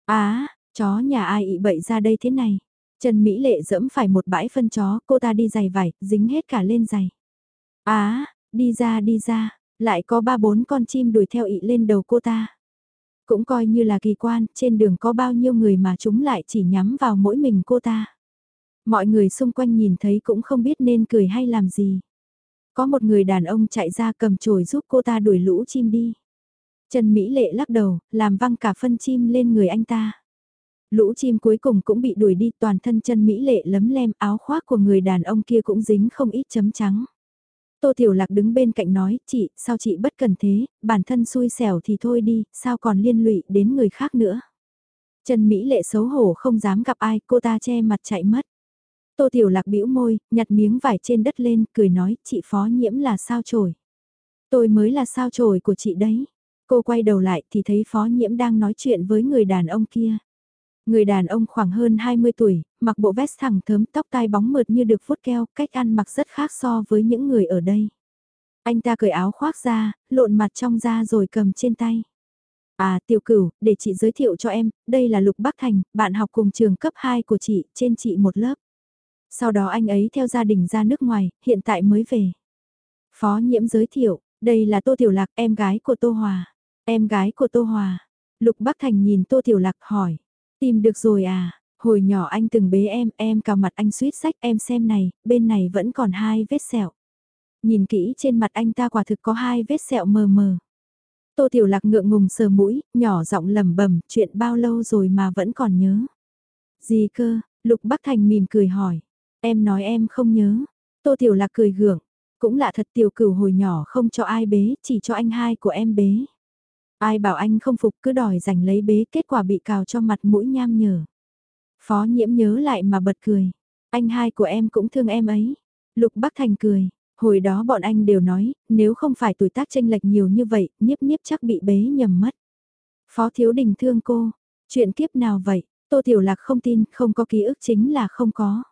Á, chó nhà ai ị bậy ra đây thế này? Trần Mỹ Lệ dẫm phải một bãi phân chó, cô ta đi giày vải, dính hết cả lên giày. Á, đi ra đi ra, lại có ba bốn con chim đuổi theo ị lên đầu cô ta. Cũng coi như là kỳ quan, trên đường có bao nhiêu người mà chúng lại chỉ nhắm vào mỗi mình cô ta. Mọi người xung quanh nhìn thấy cũng không biết nên cười hay làm gì. Có một người đàn ông chạy ra cầm chổi giúp cô ta đuổi lũ chim đi. Trần Mỹ Lệ lắc đầu, làm văng cả phân chim lên người anh ta. Lũ chim cuối cùng cũng bị đuổi đi toàn thân chân Mỹ lệ lấm lem áo khoác của người đàn ông kia cũng dính không ít chấm trắng. Tô Tiểu Lạc đứng bên cạnh nói, chị, sao chị bất cần thế, bản thân xui xẻo thì thôi đi, sao còn liên lụy đến người khác nữa. Trần Mỹ lệ xấu hổ không dám gặp ai, cô ta che mặt chạy mất. Tô Tiểu Lạc bĩu môi, nhặt miếng vải trên đất lên, cười nói, chị phó nhiễm là sao trổi. Tôi mới là sao trổi của chị đấy. Cô quay đầu lại thì thấy phó nhiễm đang nói chuyện với người đàn ông kia. Người đàn ông khoảng hơn 20 tuổi, mặc bộ vest thẳng thớm tóc tai bóng mượt như được vuốt keo, cách ăn mặc rất khác so với những người ở đây. Anh ta cởi áo khoác ra, lộn mặt trong da rồi cầm trên tay. À tiểu cửu, để chị giới thiệu cho em, đây là Lục Bắc Thành, bạn học cùng trường cấp 2 của chị, trên chị một lớp. Sau đó anh ấy theo gia đình ra nước ngoài, hiện tại mới về. Phó nhiễm giới thiệu, đây là Tô Tiểu Lạc, em gái của Tô Hòa. Em gái của Tô Hòa. Lục Bắc Thành nhìn Tô Tiểu Lạc hỏi, Tìm được rồi à, hồi nhỏ anh từng bế em, em cào mặt anh suýt sách em xem này, bên này vẫn còn hai vết sẹo. Nhìn kỹ trên mặt anh ta quả thực có hai vết sẹo mờ mờ. Tô Tiểu Lạc ngượng ngùng sờ mũi, nhỏ giọng lẩm bẩm, chuyện bao lâu rồi mà vẫn còn nhớ. Gì cơ, Lục Bắc Thành mỉm cười hỏi. Em nói em không nhớ. Tô Tiểu Lạc cười gượng. Cũng lạ thật tiểu cửu hồi nhỏ không cho ai bế, chỉ cho anh hai của em bế. Ai bảo anh không phục cứ đòi giành lấy bế kết quả bị cào cho mặt mũi nham nhở. Phó nhiễm nhớ lại mà bật cười. Anh hai của em cũng thương em ấy. Lục Bắc Thành cười. Hồi đó bọn anh đều nói, nếu không phải tuổi tác tranh lệch nhiều như vậy, nhiếp nhiếp chắc bị bế nhầm mất. Phó Thiếu Đình thương cô. Chuyện kiếp nào vậy? Tô Tiểu Lạc không tin, không có ký ức chính là không có.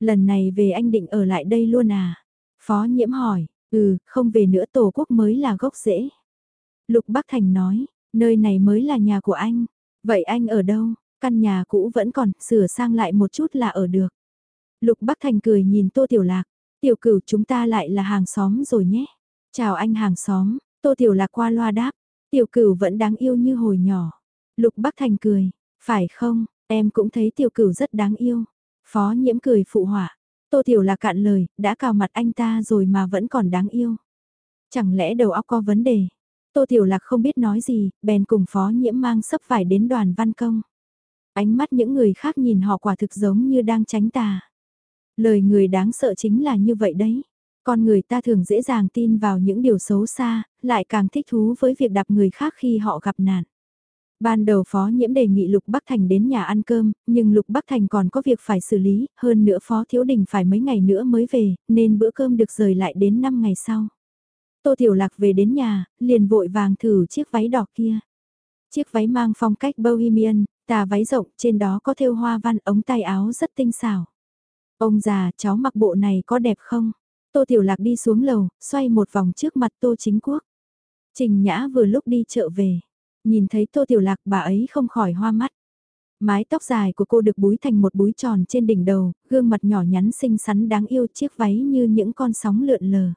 Lần này về anh định ở lại đây luôn à? Phó Nhiễm hỏi, ừ, không về nữa Tổ quốc mới là gốc rễ. Lục Bắc Thành nói, nơi này mới là nhà của anh. Vậy anh ở đâu? Căn nhà cũ vẫn còn, sửa sang lại một chút là ở được. Lục Bắc Thành cười nhìn Tô Tiểu Lạc. Tiểu cửu chúng ta lại là hàng xóm rồi nhé. Chào anh hàng xóm, tô tiểu lạc qua loa đáp. Tiểu cửu vẫn đáng yêu như hồi nhỏ. Lục Bắc Thành cười, phải không, em cũng thấy tiểu cửu rất đáng yêu. Phó nhiễm cười phụ họa. Tô tiểu lạc cạn lời, đã cào mặt anh ta rồi mà vẫn còn đáng yêu. Chẳng lẽ đầu óc có vấn đề? Tô Tiểu Lạc không biết nói gì, bèn cùng phó nhiễm mang sấp vải đến đoàn văn công. Ánh mắt những người khác nhìn họ quả thực giống như đang tránh tà. Lời người đáng sợ chính là như vậy đấy. Con người ta thường dễ dàng tin vào những điều xấu xa, lại càng thích thú với việc đạp người khác khi họ gặp nạn. Ban đầu Phó Nhiễm đề nghị Lục Bắc Thành đến nhà ăn cơm, nhưng Lục Bắc Thành còn có việc phải xử lý, hơn nữa Phó Thiếu Đình phải mấy ngày nữa mới về, nên bữa cơm được rời lại đến 5 ngày sau. Tô Tiểu Lạc về đến nhà, liền vội vàng thử chiếc váy đỏ kia. Chiếc váy mang phong cách bohemian, tà váy rộng, trên đó có thêu hoa văn ống tay áo rất tinh xảo. Ông già, cháu mặc bộ này có đẹp không? Tô Tiểu Lạc đi xuống lầu, xoay một vòng trước mặt Tô Chính Quốc. Trình Nhã vừa lúc đi chợ về. Nhìn thấy Tô Tiểu Lạc bà ấy không khỏi hoa mắt. Mái tóc dài của cô được búi thành một búi tròn trên đỉnh đầu, gương mặt nhỏ nhắn xinh xắn đáng yêu chiếc váy như những con sóng lượn lờ.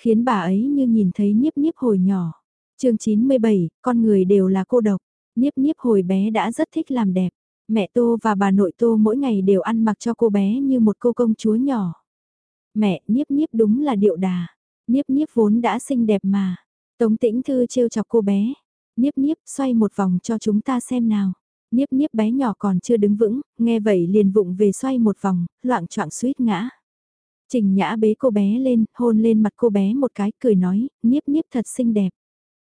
Khiến bà ấy như nhìn thấy niếp niếp hồi nhỏ. chương 97, con người đều là cô độc. Niếp niếp hồi bé đã rất thích làm đẹp. Mẹ Tô và bà nội Tô mỗi ngày đều ăn mặc cho cô bé như một cô công chúa nhỏ. Mẹ, Niếp Niếp đúng là điệu đà. Niếp Niếp vốn đã xinh đẹp mà. Tống tĩnh thư trêu chọc cô bé. Niếp Niếp xoay một vòng cho chúng ta xem nào. Niếp Niếp bé nhỏ còn chưa đứng vững, nghe vậy liền vụng về xoay một vòng, loạn choạng suýt ngã. Trình Nhã bế cô bé lên, hôn lên mặt cô bé một cái, cười nói, Niếp Niếp thật xinh đẹp.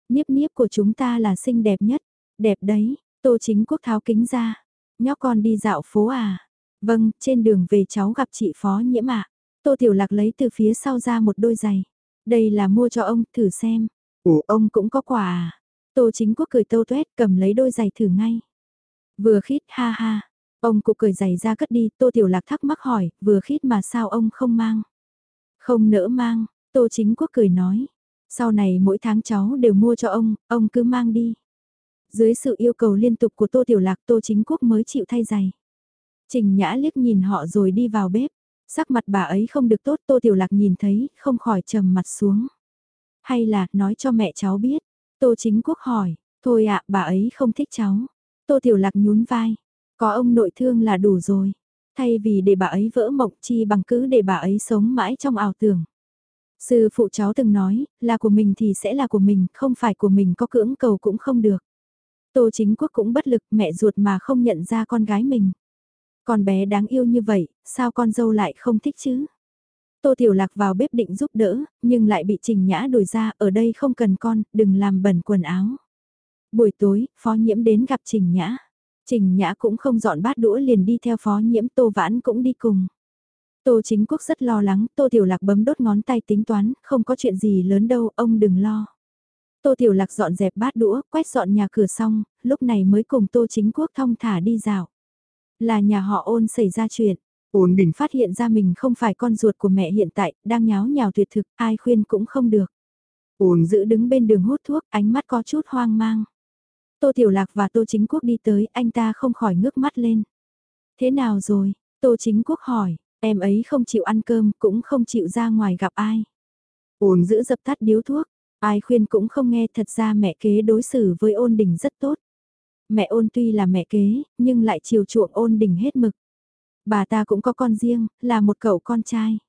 Niếp Niếp của chúng ta là xinh đẹp nhất. Đẹp đấy, Tô Chính Quốc tháo kính ra. Nhóc con đi dạo phố à? Vâng, trên đường về cháu gặp chị Phó Nhiễm ạ. Tô Tiểu Lạc lấy từ phía sau ra một đôi giày. Đây là mua cho ông, thử xem. Ủa, ông cũng có quà à? Tô Chính Quốc cười tâu tuét cầm lấy đôi giày thử ngay. Vừa khít ha ha. Ông cụ cười giày ra cất đi, Tô Tiểu Lạc thắc mắc hỏi, vừa khít mà sao ông không mang? Không nỡ mang, Tô Chính Quốc cười nói. Sau này mỗi tháng cháu đều mua cho ông, ông cứ mang đi. Dưới sự yêu cầu liên tục của Tô Tiểu Lạc Tô Chính Quốc mới chịu thay giày. Trình Nhã liếc nhìn họ rồi đi vào bếp. Sắc mặt bà ấy không được tốt Tô Tiểu Lạc nhìn thấy, không khỏi trầm mặt xuống. Hay là, nói cho mẹ cháu biết. Tô Chính Quốc hỏi, thôi ạ, bà ấy không thích cháu. Tô Tiểu Lạc nhún vai, có ông nội thương là đủ rồi. Thay vì để bà ấy vỡ mộng chi bằng cứ để bà ấy sống mãi trong ảo tưởng. Sư phụ cháu từng nói, là của mình thì sẽ là của mình, không phải của mình có cưỡng cầu cũng không được. Tô chính quốc cũng bất lực mẹ ruột mà không nhận ra con gái mình. Con bé đáng yêu như vậy, sao con dâu lại không thích chứ? Tô Tiểu Lạc vào bếp định giúp đỡ, nhưng lại bị Trình Nhã đuổi ra, ở đây không cần con, đừng làm bẩn quần áo. Buổi tối, Phó Nhiễm đến gặp Trình Nhã. Trình Nhã cũng không dọn bát đũa liền đi theo Phó Nhiễm, Tô Vãn cũng đi cùng. Tô Chính Quốc rất lo lắng, Tô Tiểu Lạc bấm đốt ngón tay tính toán, không có chuyện gì lớn đâu, ông đừng lo. Tô Tiểu Lạc dọn dẹp bát đũa, quét dọn nhà cửa xong, lúc này mới cùng Tô Chính Quốc thong thả đi dạo. Là nhà họ ôn xảy ra chuyện. Ôn bình phát hiện ra mình không phải con ruột của mẹ hiện tại, đang nháo nhào tuyệt thực, ai khuyên cũng không được. Ôn giữ đứng bên đường hút thuốc, ánh mắt có chút hoang mang. Tô Tiểu Lạc và Tô Chính Quốc đi tới, anh ta không khỏi ngước mắt lên. Thế nào rồi? Tô Chính Quốc hỏi, em ấy không chịu ăn cơm, cũng không chịu ra ngoài gặp ai. Ôn giữ dập tắt điếu thuốc, Ai khuyên cũng không nghe thật ra mẹ kế đối xử với ôn đình rất tốt. Mẹ ôn tuy là mẹ kế, nhưng lại chiều chuộng ôn đình hết mực. Bà ta cũng có con riêng, là một cậu con trai.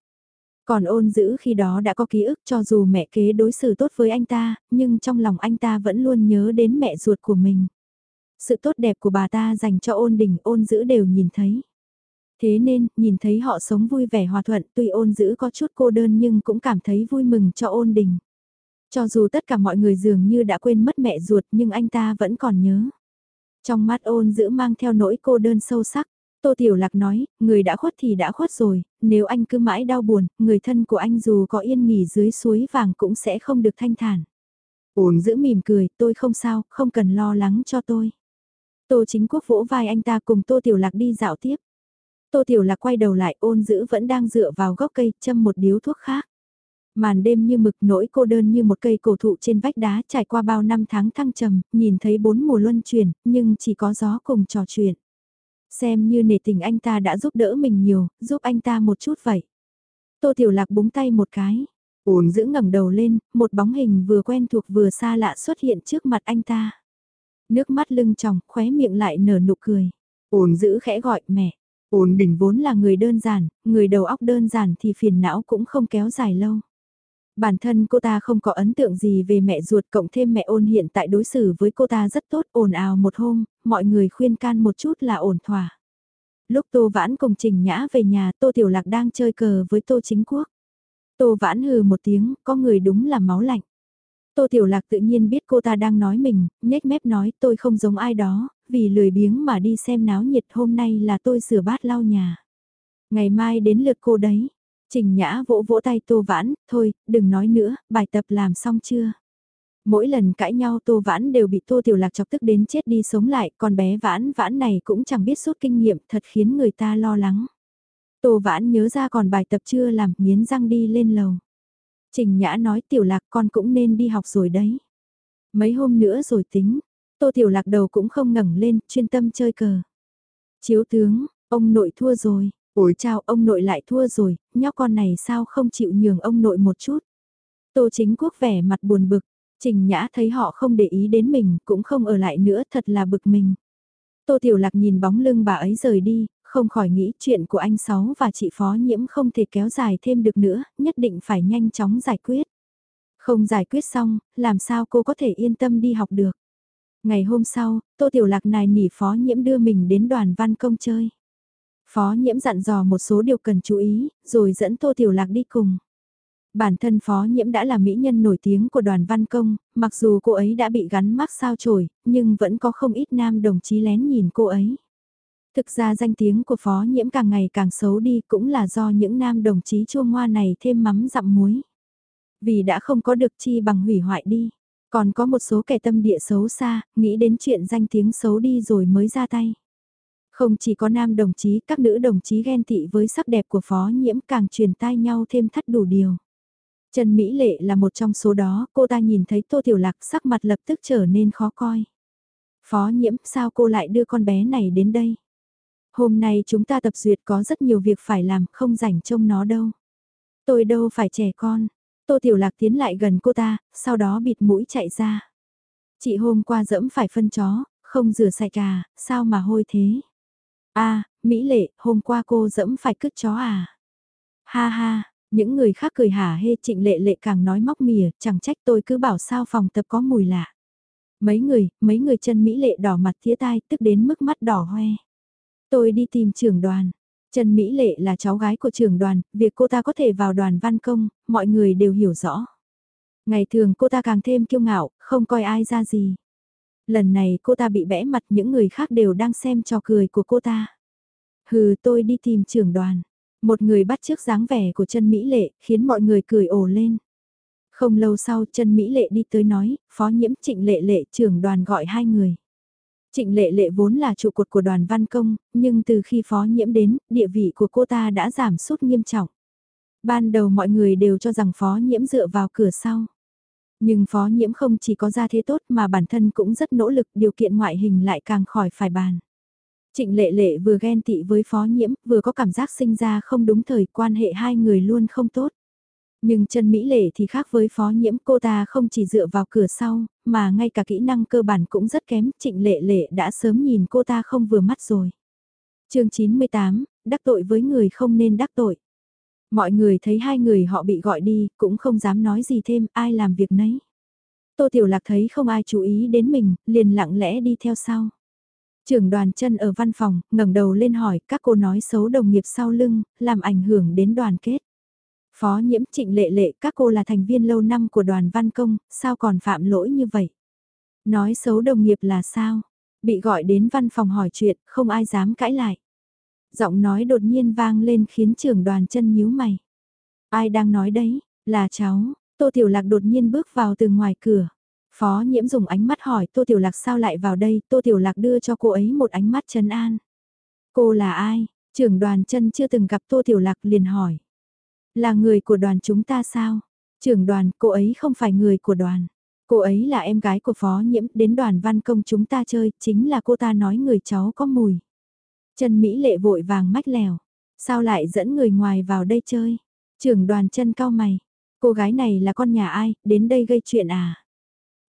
Còn ôn giữ khi đó đã có ký ức cho dù mẹ kế đối xử tốt với anh ta, nhưng trong lòng anh ta vẫn luôn nhớ đến mẹ ruột của mình. Sự tốt đẹp của bà ta dành cho ôn đình ôn giữ đều nhìn thấy. Thế nên, nhìn thấy họ sống vui vẻ hòa thuận tuy ôn giữ có chút cô đơn nhưng cũng cảm thấy vui mừng cho ôn đình. Cho dù tất cả mọi người dường như đã quên mất mẹ ruột nhưng anh ta vẫn còn nhớ. Trong mắt ôn giữ mang theo nỗi cô đơn sâu sắc. Tô Tiểu Lạc nói, người đã khuất thì đã khuất rồi, nếu anh cứ mãi đau buồn, người thân của anh dù có yên nghỉ dưới suối vàng cũng sẽ không được thanh thản. Ôn giữ mỉm cười, tôi không sao, không cần lo lắng cho tôi. Tô chính quốc vỗ vai anh ta cùng Tô Tiểu Lạc đi dạo tiếp. Tô Tiểu Lạc quay đầu lại ôn giữ vẫn đang dựa vào gốc cây châm một điếu thuốc khác. Màn đêm như mực nỗi cô đơn như một cây cổ thụ trên vách đá trải qua bao năm tháng thăng trầm, nhìn thấy bốn mùa luân chuyển, nhưng chỉ có gió cùng trò chuyện. Xem như nể tình anh ta đã giúp đỡ mình nhiều, giúp anh ta một chút vậy. Tô Tiểu Lạc búng tay một cái. Ổn giữ ngẩng đầu lên, một bóng hình vừa quen thuộc vừa xa lạ xuất hiện trước mặt anh ta. Nước mắt lưng tròng, khóe miệng lại nở nụ cười. Ổn giữ khẽ gọi mẹ. Ổn bình vốn là người đơn giản, người đầu óc đơn giản thì phiền não cũng không kéo dài lâu. Bản thân cô ta không có ấn tượng gì về mẹ ruột cộng thêm mẹ ôn hiện tại đối xử với cô ta rất tốt ồn ào một hôm, mọi người khuyên can một chút là ổn thỏa. Lúc Tô Vãn cùng Trình Nhã về nhà Tô Tiểu Lạc đang chơi cờ với Tô Chính Quốc. Tô Vãn hừ một tiếng, có người đúng là máu lạnh. Tô Tiểu Lạc tự nhiên biết cô ta đang nói mình, nhếch mép nói tôi không giống ai đó, vì lười biếng mà đi xem náo nhiệt hôm nay là tôi sửa bát lau nhà. Ngày mai đến lượt cô đấy. Trình Nhã vỗ vỗ tay Tô Vãn, thôi, đừng nói nữa, bài tập làm xong chưa? Mỗi lần cãi nhau Tô Vãn đều bị Tô Tiểu Lạc chọc tức đến chết đi sống lại, còn bé Vãn Vãn này cũng chẳng biết suốt kinh nghiệm thật khiến người ta lo lắng. Tô Vãn nhớ ra còn bài tập chưa làm, miến răng đi lên lầu. Trình Nhã nói Tiểu Lạc con cũng nên đi học rồi đấy. Mấy hôm nữa rồi tính, Tô Tiểu Lạc đầu cũng không ngẩng lên, chuyên tâm chơi cờ. Chiếu tướng, ông nội thua rồi, ôi chào ông nội lại thua rồi, nhóc con này sao không chịu nhường ông nội một chút. Tô chính quốc vẻ mặt buồn bực, Trình Nhã thấy họ không để ý đến mình, cũng không ở lại nữa, thật là bực mình. Tô Tiểu Lạc nhìn bóng lưng bà ấy rời đi, không khỏi nghĩ chuyện của anh Sáu và chị Phó Nhiễm không thể kéo dài thêm được nữa, nhất định phải nhanh chóng giải quyết. Không giải quyết xong, làm sao cô có thể yên tâm đi học được. Ngày hôm sau, Tô Tiểu Lạc nài nỉ Phó Nhiễm đưa mình đến đoàn văn công chơi. Phó Nhiễm dặn dò một số điều cần chú ý, rồi dẫn Tô Tiểu Lạc đi cùng. Bản thân Phó Nhiễm đã là mỹ nhân nổi tiếng của đoàn văn công, mặc dù cô ấy đã bị gắn mắc sao chổi, nhưng vẫn có không ít nam đồng chí lén nhìn cô ấy. Thực ra danh tiếng của Phó Nhiễm càng ngày càng xấu đi cũng là do những nam đồng chí chua ngoa này thêm mắm dặm muối. Vì đã không có được chi bằng hủy hoại đi. Còn có một số kẻ tâm địa xấu xa, nghĩ đến chuyện danh tiếng xấu đi rồi mới ra tay. Không chỉ có nam đồng chí, các nữ đồng chí ghen tị với sắc đẹp của phó nhiễm càng truyền tai nhau thêm thắt đủ điều. Trần Mỹ Lệ là một trong số đó, cô ta nhìn thấy Tô Tiểu Lạc sắc mặt lập tức trở nên khó coi. Phó nhiễm, sao cô lại đưa con bé này đến đây? Hôm nay chúng ta tập duyệt có rất nhiều việc phải làm, không rảnh trông nó đâu. Tôi đâu phải trẻ con. Tô Tiểu Lạc tiến lại gần cô ta, sau đó bịt mũi chạy ra. Chị hôm qua dẫm phải phân chó, không rửa sạch cả sao mà hôi thế? A Mỹ Lệ, hôm qua cô dẫm phải cứt chó à? Ha ha, những người khác cười hả hê trịnh lệ lệ càng nói móc mỉa, chẳng trách tôi cứ bảo sao phòng tập có mùi lạ. Mấy người, mấy người chân Mỹ lệ đỏ mặt thía tai tức đến mức mắt đỏ hoe. Tôi đi tìm trưởng đoàn. Trần Mỹ Lệ là cháu gái của trưởng đoàn, việc cô ta có thể vào đoàn văn công, mọi người đều hiểu rõ. Ngày thường cô ta càng thêm kiêu ngạo, không coi ai ra gì. Lần này cô ta bị bẽ mặt những người khác đều đang xem trò cười của cô ta. Hừ tôi đi tìm trưởng đoàn. Một người bắt trước dáng vẻ của chân Mỹ Lệ khiến mọi người cười ồ lên. Không lâu sau chân Mỹ Lệ đi tới nói, phó nhiễm trịnh lệ lệ trưởng đoàn gọi hai người. Trịnh lệ lệ vốn là trụ cột của đoàn văn công, nhưng từ khi phó nhiễm đến, địa vị của cô ta đã giảm sút nghiêm trọng. Ban đầu mọi người đều cho rằng phó nhiễm dựa vào cửa sau. Nhưng phó nhiễm không chỉ có gia thế tốt mà bản thân cũng rất nỗ lực điều kiện ngoại hình lại càng khỏi phải bàn. Trịnh lệ lệ vừa ghen tị với phó nhiễm, vừa có cảm giác sinh ra không đúng thời quan hệ hai người luôn không tốt. Nhưng chân Mỹ Lệ thì khác với phó nhiễm cô ta không chỉ dựa vào cửa sau, mà ngay cả kỹ năng cơ bản cũng rất kém, trịnh lệ lệ đã sớm nhìn cô ta không vừa mắt rồi. chương 98, đắc tội với người không nên đắc tội. Mọi người thấy hai người họ bị gọi đi, cũng không dám nói gì thêm, ai làm việc nấy. Tô Tiểu Lạc thấy không ai chú ý đến mình, liền lặng lẽ đi theo sau. Trưởng đoàn chân ở văn phòng, ngẩng đầu lên hỏi các cô nói xấu đồng nghiệp sau lưng, làm ảnh hưởng đến đoàn kết. Phó nhiễm trịnh lệ lệ các cô là thành viên lâu năm của đoàn văn công, sao còn phạm lỗi như vậy? Nói xấu đồng nghiệp là sao? Bị gọi đến văn phòng hỏi chuyện, không ai dám cãi lại. Giọng nói đột nhiên vang lên khiến trưởng đoàn chân nhíu mày. Ai đang nói đấy? Là cháu. Tô Tiểu Lạc đột nhiên bước vào từ ngoài cửa. Phó nhiễm dùng ánh mắt hỏi Tô Tiểu Lạc sao lại vào đây, Tô Tiểu Lạc đưa cho cô ấy một ánh mắt trấn an. Cô là ai? Trưởng đoàn chân chưa từng gặp Tô Tiểu Lạc liền hỏi. Là người của đoàn chúng ta sao? Trưởng đoàn, cô ấy không phải người của đoàn. Cô ấy là em gái của phó nhiễm, đến đoàn văn công chúng ta chơi, chính là cô ta nói người cháu có mùi. Trần Mỹ lệ vội vàng mách lèo. Sao lại dẫn người ngoài vào đây chơi? Trưởng đoàn chân cao mày, cô gái này là con nhà ai, đến đây gây chuyện à?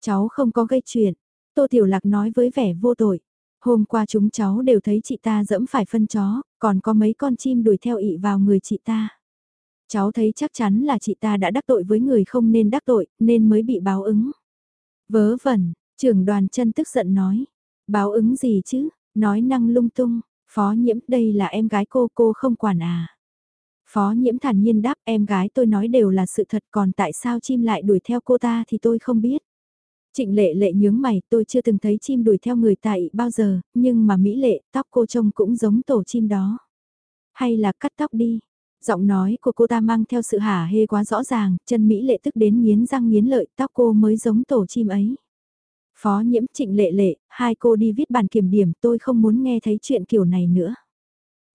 Cháu không có gây chuyện, Tô Tiểu Lạc nói với vẻ vô tội. Hôm qua chúng cháu đều thấy chị ta dẫm phải phân chó, còn có mấy con chim đuổi theo ị vào người chị ta. Cháu thấy chắc chắn là chị ta đã đắc tội với người không nên đắc tội, nên mới bị báo ứng. Vớ vẩn, trưởng đoàn chân tức giận nói. Báo ứng gì chứ, nói năng lung tung, phó nhiễm đây là em gái cô, cô không quản à. Phó nhiễm thản nhiên đáp em gái tôi nói đều là sự thật còn tại sao chim lại đuổi theo cô ta thì tôi không biết. Trịnh lệ lệ nhướng mày tôi chưa từng thấy chim đuổi theo người tại bao giờ, nhưng mà mỹ lệ tóc cô trông cũng giống tổ chim đó. Hay là cắt tóc đi. Giọng nói của cô ta mang theo sự hả hê quá rõ ràng, chân mỹ lệ tức đến nghiến răng nghiến lợi tóc cô mới giống tổ chim ấy. Phó nhiễm trịnh lệ lệ, hai cô đi viết bản kiểm điểm tôi không muốn nghe thấy chuyện kiểu này nữa.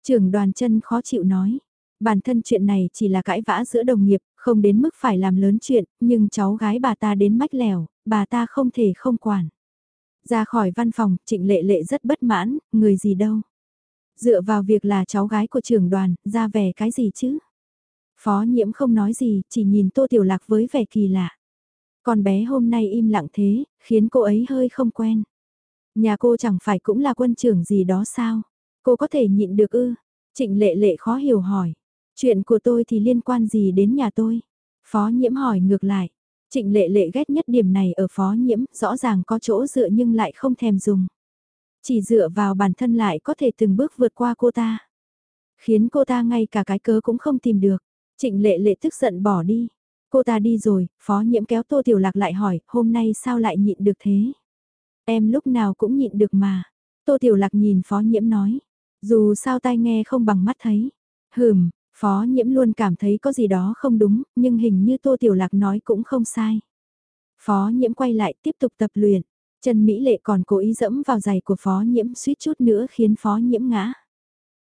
Trưởng đoàn chân khó chịu nói, bản thân chuyện này chỉ là cãi vã giữa đồng nghiệp, không đến mức phải làm lớn chuyện, nhưng cháu gái bà ta đến mách lèo, bà ta không thể không quản. Ra khỏi văn phòng, trịnh lệ lệ rất bất mãn, người gì đâu. Dựa vào việc là cháu gái của trưởng đoàn, ra vẻ cái gì chứ? Phó nhiễm không nói gì, chỉ nhìn tô tiểu lạc với vẻ kỳ lạ. Con bé hôm nay im lặng thế, khiến cô ấy hơi không quen. Nhà cô chẳng phải cũng là quân trưởng gì đó sao? Cô có thể nhịn được ư? Trịnh lệ lệ khó hiểu hỏi. Chuyện của tôi thì liên quan gì đến nhà tôi? Phó nhiễm hỏi ngược lại. Trịnh lệ lệ ghét nhất điểm này ở phó nhiễm, rõ ràng có chỗ dựa nhưng lại không thèm dùng. Chỉ dựa vào bản thân lại có thể từng bước vượt qua cô ta. Khiến cô ta ngay cả cái cớ cũng không tìm được. Trịnh lệ lệ tức giận bỏ đi. Cô ta đi rồi, phó nhiễm kéo tô tiểu lạc lại hỏi, hôm nay sao lại nhịn được thế? Em lúc nào cũng nhịn được mà. Tô tiểu lạc nhìn phó nhiễm nói. Dù sao tai nghe không bằng mắt thấy. Hừm, phó nhiễm luôn cảm thấy có gì đó không đúng, nhưng hình như tô tiểu lạc nói cũng không sai. Phó nhiễm quay lại tiếp tục tập luyện. Trần Mỹ Lệ còn cố ý dẫm vào giày của phó nhiễm suýt chút nữa khiến phó nhiễm ngã.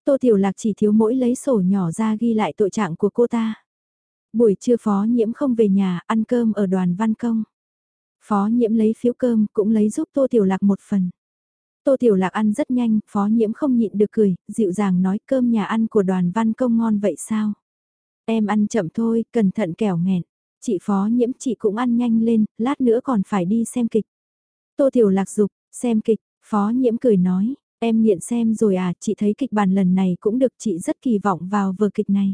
Tô Tiểu Lạc chỉ thiếu mỗi lấy sổ nhỏ ra ghi lại tội trạng của cô ta. Buổi trưa phó nhiễm không về nhà ăn cơm ở đoàn văn công. Phó nhiễm lấy phiếu cơm cũng lấy giúp Tô Tiểu Lạc một phần. Tô Tiểu Lạc ăn rất nhanh, phó nhiễm không nhịn được cười, dịu dàng nói cơm nhà ăn của đoàn văn công ngon vậy sao? Em ăn chậm thôi, cẩn thận kẻo nghẹn. Chị phó nhiễm chị cũng ăn nhanh lên, lát nữa còn phải đi xem kịch. Tô Tiểu Lạc dục, xem kịch, phó nhiễm cười nói, em nghiện xem rồi à, chị thấy kịch bản lần này cũng được chị rất kỳ vọng vào vở kịch này.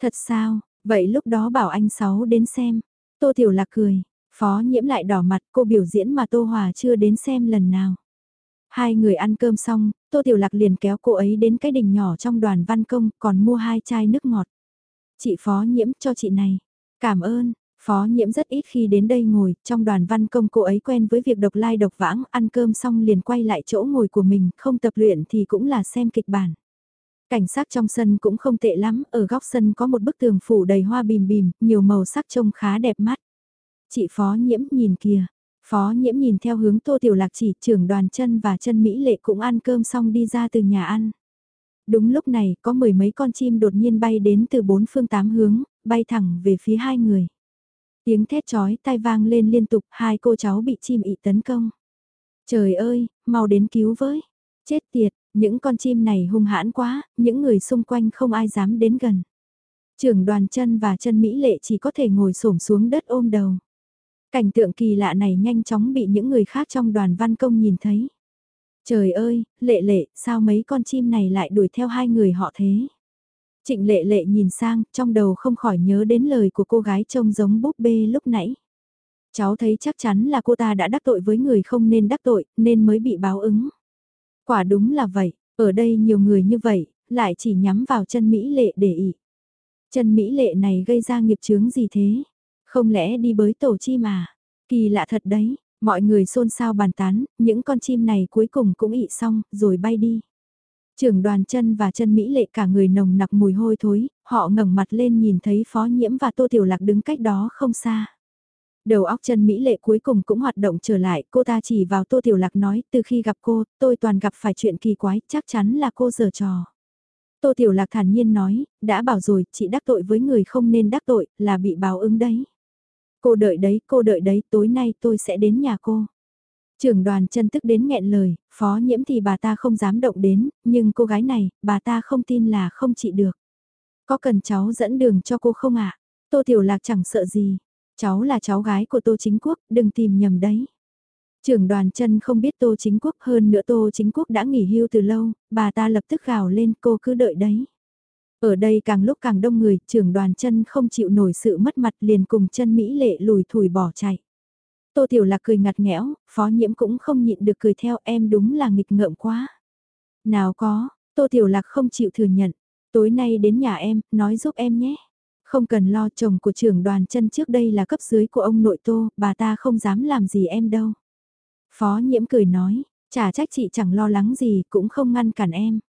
Thật sao, vậy lúc đó bảo anh Sáu đến xem. Tô Tiểu Lạc cười, phó nhiễm lại đỏ mặt cô biểu diễn mà Tô Hòa chưa đến xem lần nào. Hai người ăn cơm xong, Tô Tiểu Lạc liền kéo cô ấy đến cái đình nhỏ trong đoàn văn công còn mua hai chai nước ngọt. Chị phó nhiễm cho chị này. Cảm ơn, Phó nhiễm rất ít khi đến đây ngồi, trong đoàn văn công cô ấy quen với việc độc lai độc vãng, ăn cơm xong liền quay lại chỗ ngồi của mình, không tập luyện thì cũng là xem kịch bản. Cảnh sát trong sân cũng không tệ lắm, ở góc sân có một bức tường phủ đầy hoa bìm bìm, nhiều màu sắc trông khá đẹp mắt. Chị Phó nhiễm nhìn kìa, Phó nhiễm nhìn theo hướng Tô Tiểu Lạc chỉ trưởng đoàn chân và chân Mỹ Lệ cũng ăn cơm xong đi ra từ nhà ăn. Đúng lúc này có mười mấy con chim đột nhiên bay đến từ bốn phương tám hướng, bay thẳng về phía hai người. Tiếng thét chói tai vang lên liên tục, hai cô cháu bị chim ị tấn công. Trời ơi, mau đến cứu với. Chết tiệt, những con chim này hung hãn quá, những người xung quanh không ai dám đến gần. Trưởng đoàn chân và chân Mỹ lệ chỉ có thể ngồi xổm xuống đất ôm đầu. Cảnh tượng kỳ lạ này nhanh chóng bị những người khác trong đoàn văn công nhìn thấy. Trời ơi, lệ lệ, sao mấy con chim này lại đuổi theo hai người họ thế? Trịnh lệ lệ nhìn sang, trong đầu không khỏi nhớ đến lời của cô gái trông giống búp bê lúc nãy. Cháu thấy chắc chắn là cô ta đã đắc tội với người không nên đắc tội, nên mới bị báo ứng. Quả đúng là vậy, ở đây nhiều người như vậy, lại chỉ nhắm vào chân Mỹ lệ để ý. Chân Mỹ lệ này gây ra nghiệp chướng gì thế? Không lẽ đi bới tổ chi mà? Kỳ lạ thật đấy, mọi người xôn xao bàn tán, những con chim này cuối cùng cũng ị xong, rồi bay đi. Trưởng đoàn chân và chân Mỹ lệ cả người nồng nặc mùi hôi thối, họ ngẩng mặt lên nhìn thấy phó nhiễm và tô tiểu lạc đứng cách đó không xa. Đầu óc chân Mỹ lệ cuối cùng cũng hoạt động trở lại, cô ta chỉ vào tô tiểu lạc nói, từ khi gặp cô, tôi toàn gặp phải chuyện kỳ quái, chắc chắn là cô giở trò. Tô tiểu lạc thản nhiên nói, đã bảo rồi, chị đắc tội với người không nên đắc tội, là bị báo ứng đấy. Cô đợi đấy, cô đợi đấy, tối nay tôi sẽ đến nhà cô. Trưởng đoàn chân tức đến nghẹn lời, phó nhiễm thì bà ta không dám động đến, nhưng cô gái này, bà ta không tin là không trị được. Có cần cháu dẫn đường cho cô không ạ? Tô Tiểu Lạc chẳng sợ gì. Cháu là cháu gái của Tô Chính Quốc, đừng tìm nhầm đấy. Trưởng đoàn chân không biết Tô Chính Quốc hơn nữa Tô Chính Quốc đã nghỉ hưu từ lâu, bà ta lập tức gào lên cô cứ đợi đấy. Ở đây càng lúc càng đông người, trưởng đoàn chân không chịu nổi sự mất mặt liền cùng chân Mỹ lệ lùi thủi bỏ chạy. Tô Tiểu Lạc cười ngặt nghẽo, phó nhiễm cũng không nhịn được cười theo em đúng là nghịch ngợm quá. Nào có, Tô Tiểu Lạc không chịu thừa nhận, tối nay đến nhà em, nói giúp em nhé. Không cần lo chồng của trưởng đoàn chân trước đây là cấp dưới của ông nội Tô, bà ta không dám làm gì em đâu. Phó nhiễm cười nói, chả trách chị chẳng lo lắng gì cũng không ngăn cản em.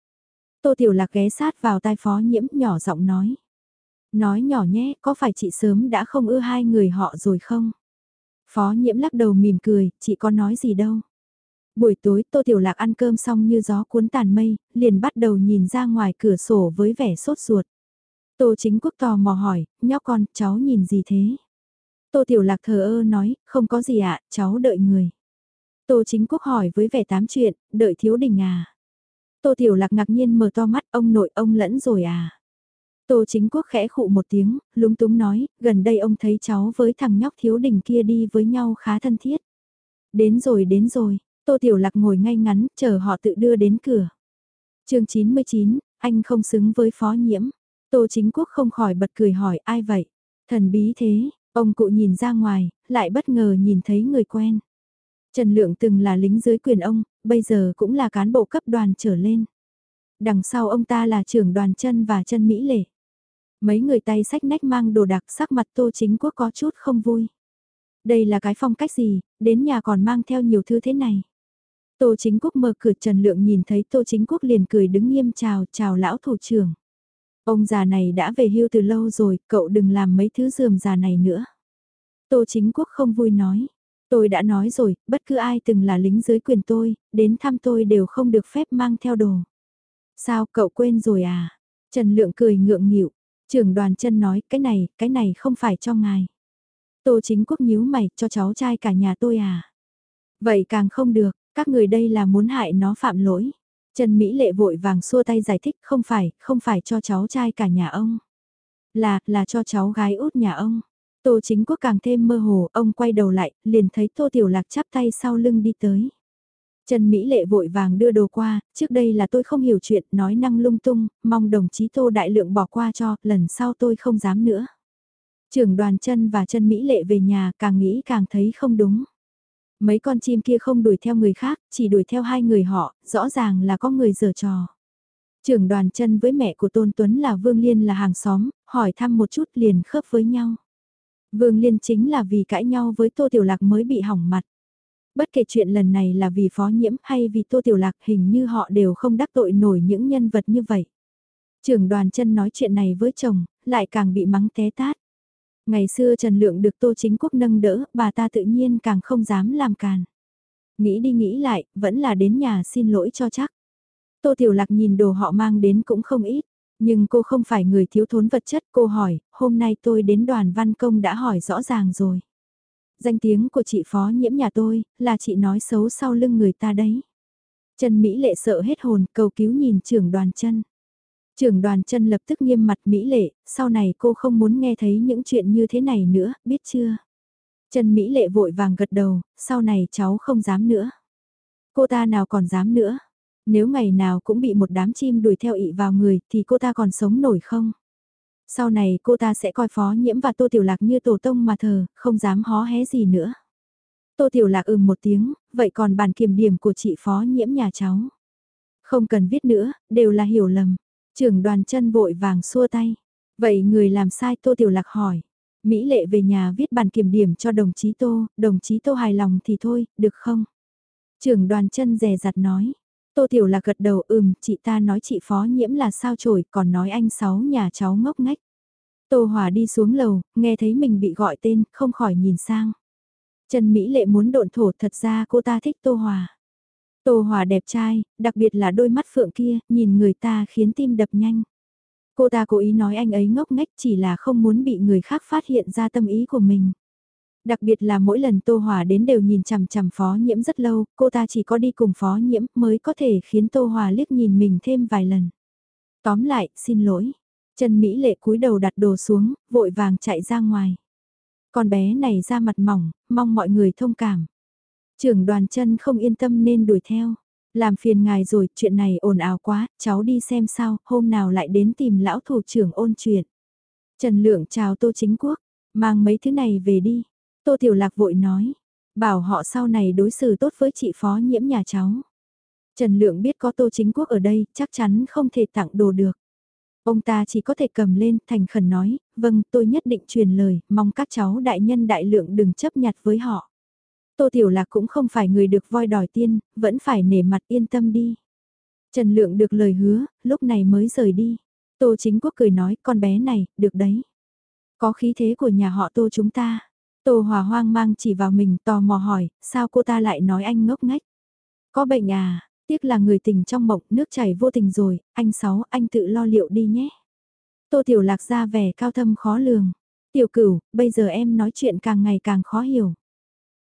Tô Tiểu Lạc ghé sát vào tai phó nhiễm nhỏ giọng nói. Nói nhỏ nhé, có phải chị sớm đã không ưa hai người họ rồi không? Phó nhiễm lắc đầu mỉm cười, chị có nói gì đâu. Buổi tối Tô Tiểu Lạc ăn cơm xong như gió cuốn tàn mây, liền bắt đầu nhìn ra ngoài cửa sổ với vẻ sốt ruột. Tô chính quốc tò mò hỏi, nhóc con, cháu nhìn gì thế? Tô Tiểu Lạc thờ ơ nói, không có gì ạ, cháu đợi người. Tô chính quốc hỏi với vẻ tám chuyện, đợi thiếu đình à? Tô Tiểu Lạc ngạc nhiên mở to mắt, ông nội ông lẫn rồi à? Tô chính quốc khẽ khụ một tiếng, lúng túng nói, gần đây ông thấy cháu với thằng nhóc thiếu đình kia đi với nhau khá thân thiết. Đến rồi đến rồi, Tô Tiểu Lạc ngồi ngay ngắn, chờ họ tự đưa đến cửa. chương 99, anh không xứng với phó nhiễm. Tô chính quốc không khỏi bật cười hỏi ai vậy? Thần bí thế, ông cụ nhìn ra ngoài, lại bất ngờ nhìn thấy người quen. Trần Lượng từng là lính dưới quyền ông, bây giờ cũng là cán bộ cấp đoàn trở lên. Đằng sau ông ta là trưởng đoàn chân và chân Mỹ Lệ. Mấy người tay sách nách mang đồ đặc sắc mặt Tô Chính Quốc có chút không vui. Đây là cái phong cách gì, đến nhà còn mang theo nhiều thứ thế này. Tô Chính Quốc mở cửa Trần Lượng nhìn thấy Tô Chính Quốc liền cười đứng nghiêm chào, chào lão thủ trưởng. Ông già này đã về hưu từ lâu rồi, cậu đừng làm mấy thứ dườm già này nữa. Tô Chính Quốc không vui nói. Tôi đã nói rồi, bất cứ ai từng là lính dưới quyền tôi, đến thăm tôi đều không được phép mang theo đồ. Sao cậu quên rồi à? Trần Lượng cười ngượng nghịu. Trưởng đoàn chân nói, cái này, cái này không phải cho ngài. Tô chính quốc nhíu mày, cho cháu trai cả nhà tôi à? Vậy càng không được, các người đây là muốn hại nó phạm lỗi. Trần Mỹ lệ vội vàng xua tay giải thích, không phải, không phải cho cháu trai cả nhà ông. Là, là cho cháu gái út nhà ông. Tô chính quốc càng thêm mơ hồ, ông quay đầu lại, liền thấy Tô Tiểu Lạc chắp tay sau lưng đi tới. Trần Mỹ Lệ vội vàng đưa đồ qua, trước đây là tôi không hiểu chuyện, nói năng lung tung, mong đồng chí Tô Đại Lượng bỏ qua cho, lần sau tôi không dám nữa. Trưởng đoàn chân và chân Mỹ Lệ về nhà càng nghĩ càng thấy không đúng. Mấy con chim kia không đuổi theo người khác, chỉ đuổi theo hai người họ, rõ ràng là có người giở trò. Trưởng đoàn chân với mẹ của Tôn Tuấn là Vương Liên là hàng xóm, hỏi thăm một chút liền khớp với nhau. Vương Liên chính là vì cãi nhau với Tô Tiểu Lạc mới bị hỏng mặt. Bất kể chuyện lần này là vì phó nhiễm hay vì Tô Tiểu Lạc hình như họ đều không đắc tội nổi những nhân vật như vậy. Trưởng đoàn chân nói chuyện này với chồng, lại càng bị mắng té tát. Ngày xưa Trần Lượng được Tô Chính Quốc nâng đỡ, bà ta tự nhiên càng không dám làm càn. Nghĩ đi nghĩ lại, vẫn là đến nhà xin lỗi cho chắc. Tô Tiểu Lạc nhìn đồ họ mang đến cũng không ít. Nhưng cô không phải người thiếu thốn vật chất, cô hỏi, hôm nay tôi đến đoàn văn công đã hỏi rõ ràng rồi. Danh tiếng của chị phó nhiễm nhà tôi, là chị nói xấu sau lưng người ta đấy. Trần Mỹ Lệ sợ hết hồn, cầu cứu nhìn trưởng đoàn chân. Trưởng đoàn chân lập tức nghiêm mặt Mỹ Lệ, sau này cô không muốn nghe thấy những chuyện như thế này nữa, biết chưa? Trần Mỹ Lệ vội vàng gật đầu, sau này cháu không dám nữa. Cô ta nào còn dám nữa? Nếu ngày nào cũng bị một đám chim đuổi theo ị vào người thì cô ta còn sống nổi không? Sau này cô ta sẽ coi phó nhiễm và tô tiểu lạc như tổ tông mà thờ, không dám hó hé gì nữa. Tô tiểu lạc ừm một tiếng, vậy còn bàn kiểm điểm của chị phó nhiễm nhà cháu? Không cần viết nữa, đều là hiểu lầm. Trưởng đoàn chân vội vàng xua tay. Vậy người làm sai tô tiểu lạc hỏi. Mỹ lệ về nhà viết bản kiểm điểm cho đồng chí tô, đồng chí tô hài lòng thì thôi, được không? Trưởng đoàn chân rè rặt nói, Tô Tiểu lạc gật đầu ừm, chị ta nói chị phó nhiễm là sao chổi, còn nói anh sáu nhà cháu ngốc ngách. Tô Hòa đi xuống lầu, nghe thấy mình bị gọi tên, không khỏi nhìn sang. Trần Mỹ Lệ muốn độn thổ thật ra cô ta thích Tô Hòa. Tô Hòa đẹp trai, đặc biệt là đôi mắt phượng kia, nhìn người ta khiến tim đập nhanh. Cô ta cố ý nói anh ấy ngốc nghếch chỉ là không muốn bị người khác phát hiện ra tâm ý của mình. Đặc biệt là mỗi lần Tô Hòa đến đều nhìn chằm chằm Phó Nhiễm rất lâu, cô ta chỉ có đi cùng Phó Nhiễm mới có thể khiến Tô Hòa liếc nhìn mình thêm vài lần. Tóm lại, xin lỗi. Trần Mỹ lệ cúi đầu đặt đồ xuống, vội vàng chạy ra ngoài. Con bé này ra mặt mỏng, mong mọi người thông cảm. Trưởng đoàn chân không yên tâm nên đuổi theo. Làm phiền ngài rồi, chuyện này ồn ào quá, cháu đi xem sao, hôm nào lại đến tìm lão thủ trưởng ôn chuyện. Trần Lượng chào Tô Chính Quốc, mang mấy thứ này về đi. Tô Tiểu Lạc vội nói, bảo họ sau này đối xử tốt với chị phó nhiễm nhà cháu. Trần Lượng biết có Tô Chính Quốc ở đây, chắc chắn không thể tặng đồ được. Ông ta chỉ có thể cầm lên, thành khẩn nói, vâng, tôi nhất định truyền lời, mong các cháu đại nhân đại lượng đừng chấp nhặt với họ. Tô Tiểu Lạc cũng không phải người được voi đòi tiên, vẫn phải nể mặt yên tâm đi. Trần Lượng được lời hứa, lúc này mới rời đi. Tô Chính Quốc cười nói, con bé này, được đấy. Có khí thế của nhà họ Tô chúng ta. Tô Hòa hoang mang chỉ vào mình tò mò hỏi, sao cô ta lại nói anh ngốc ngách? Có bệnh à, tiếc là người tình trong mộng, nước chảy vô tình rồi, anh Sáu, anh tự lo liệu đi nhé. Tô Tiểu Lạc ra vẻ cao thâm khó lường. Tiểu cửu, bây giờ em nói chuyện càng ngày càng khó hiểu.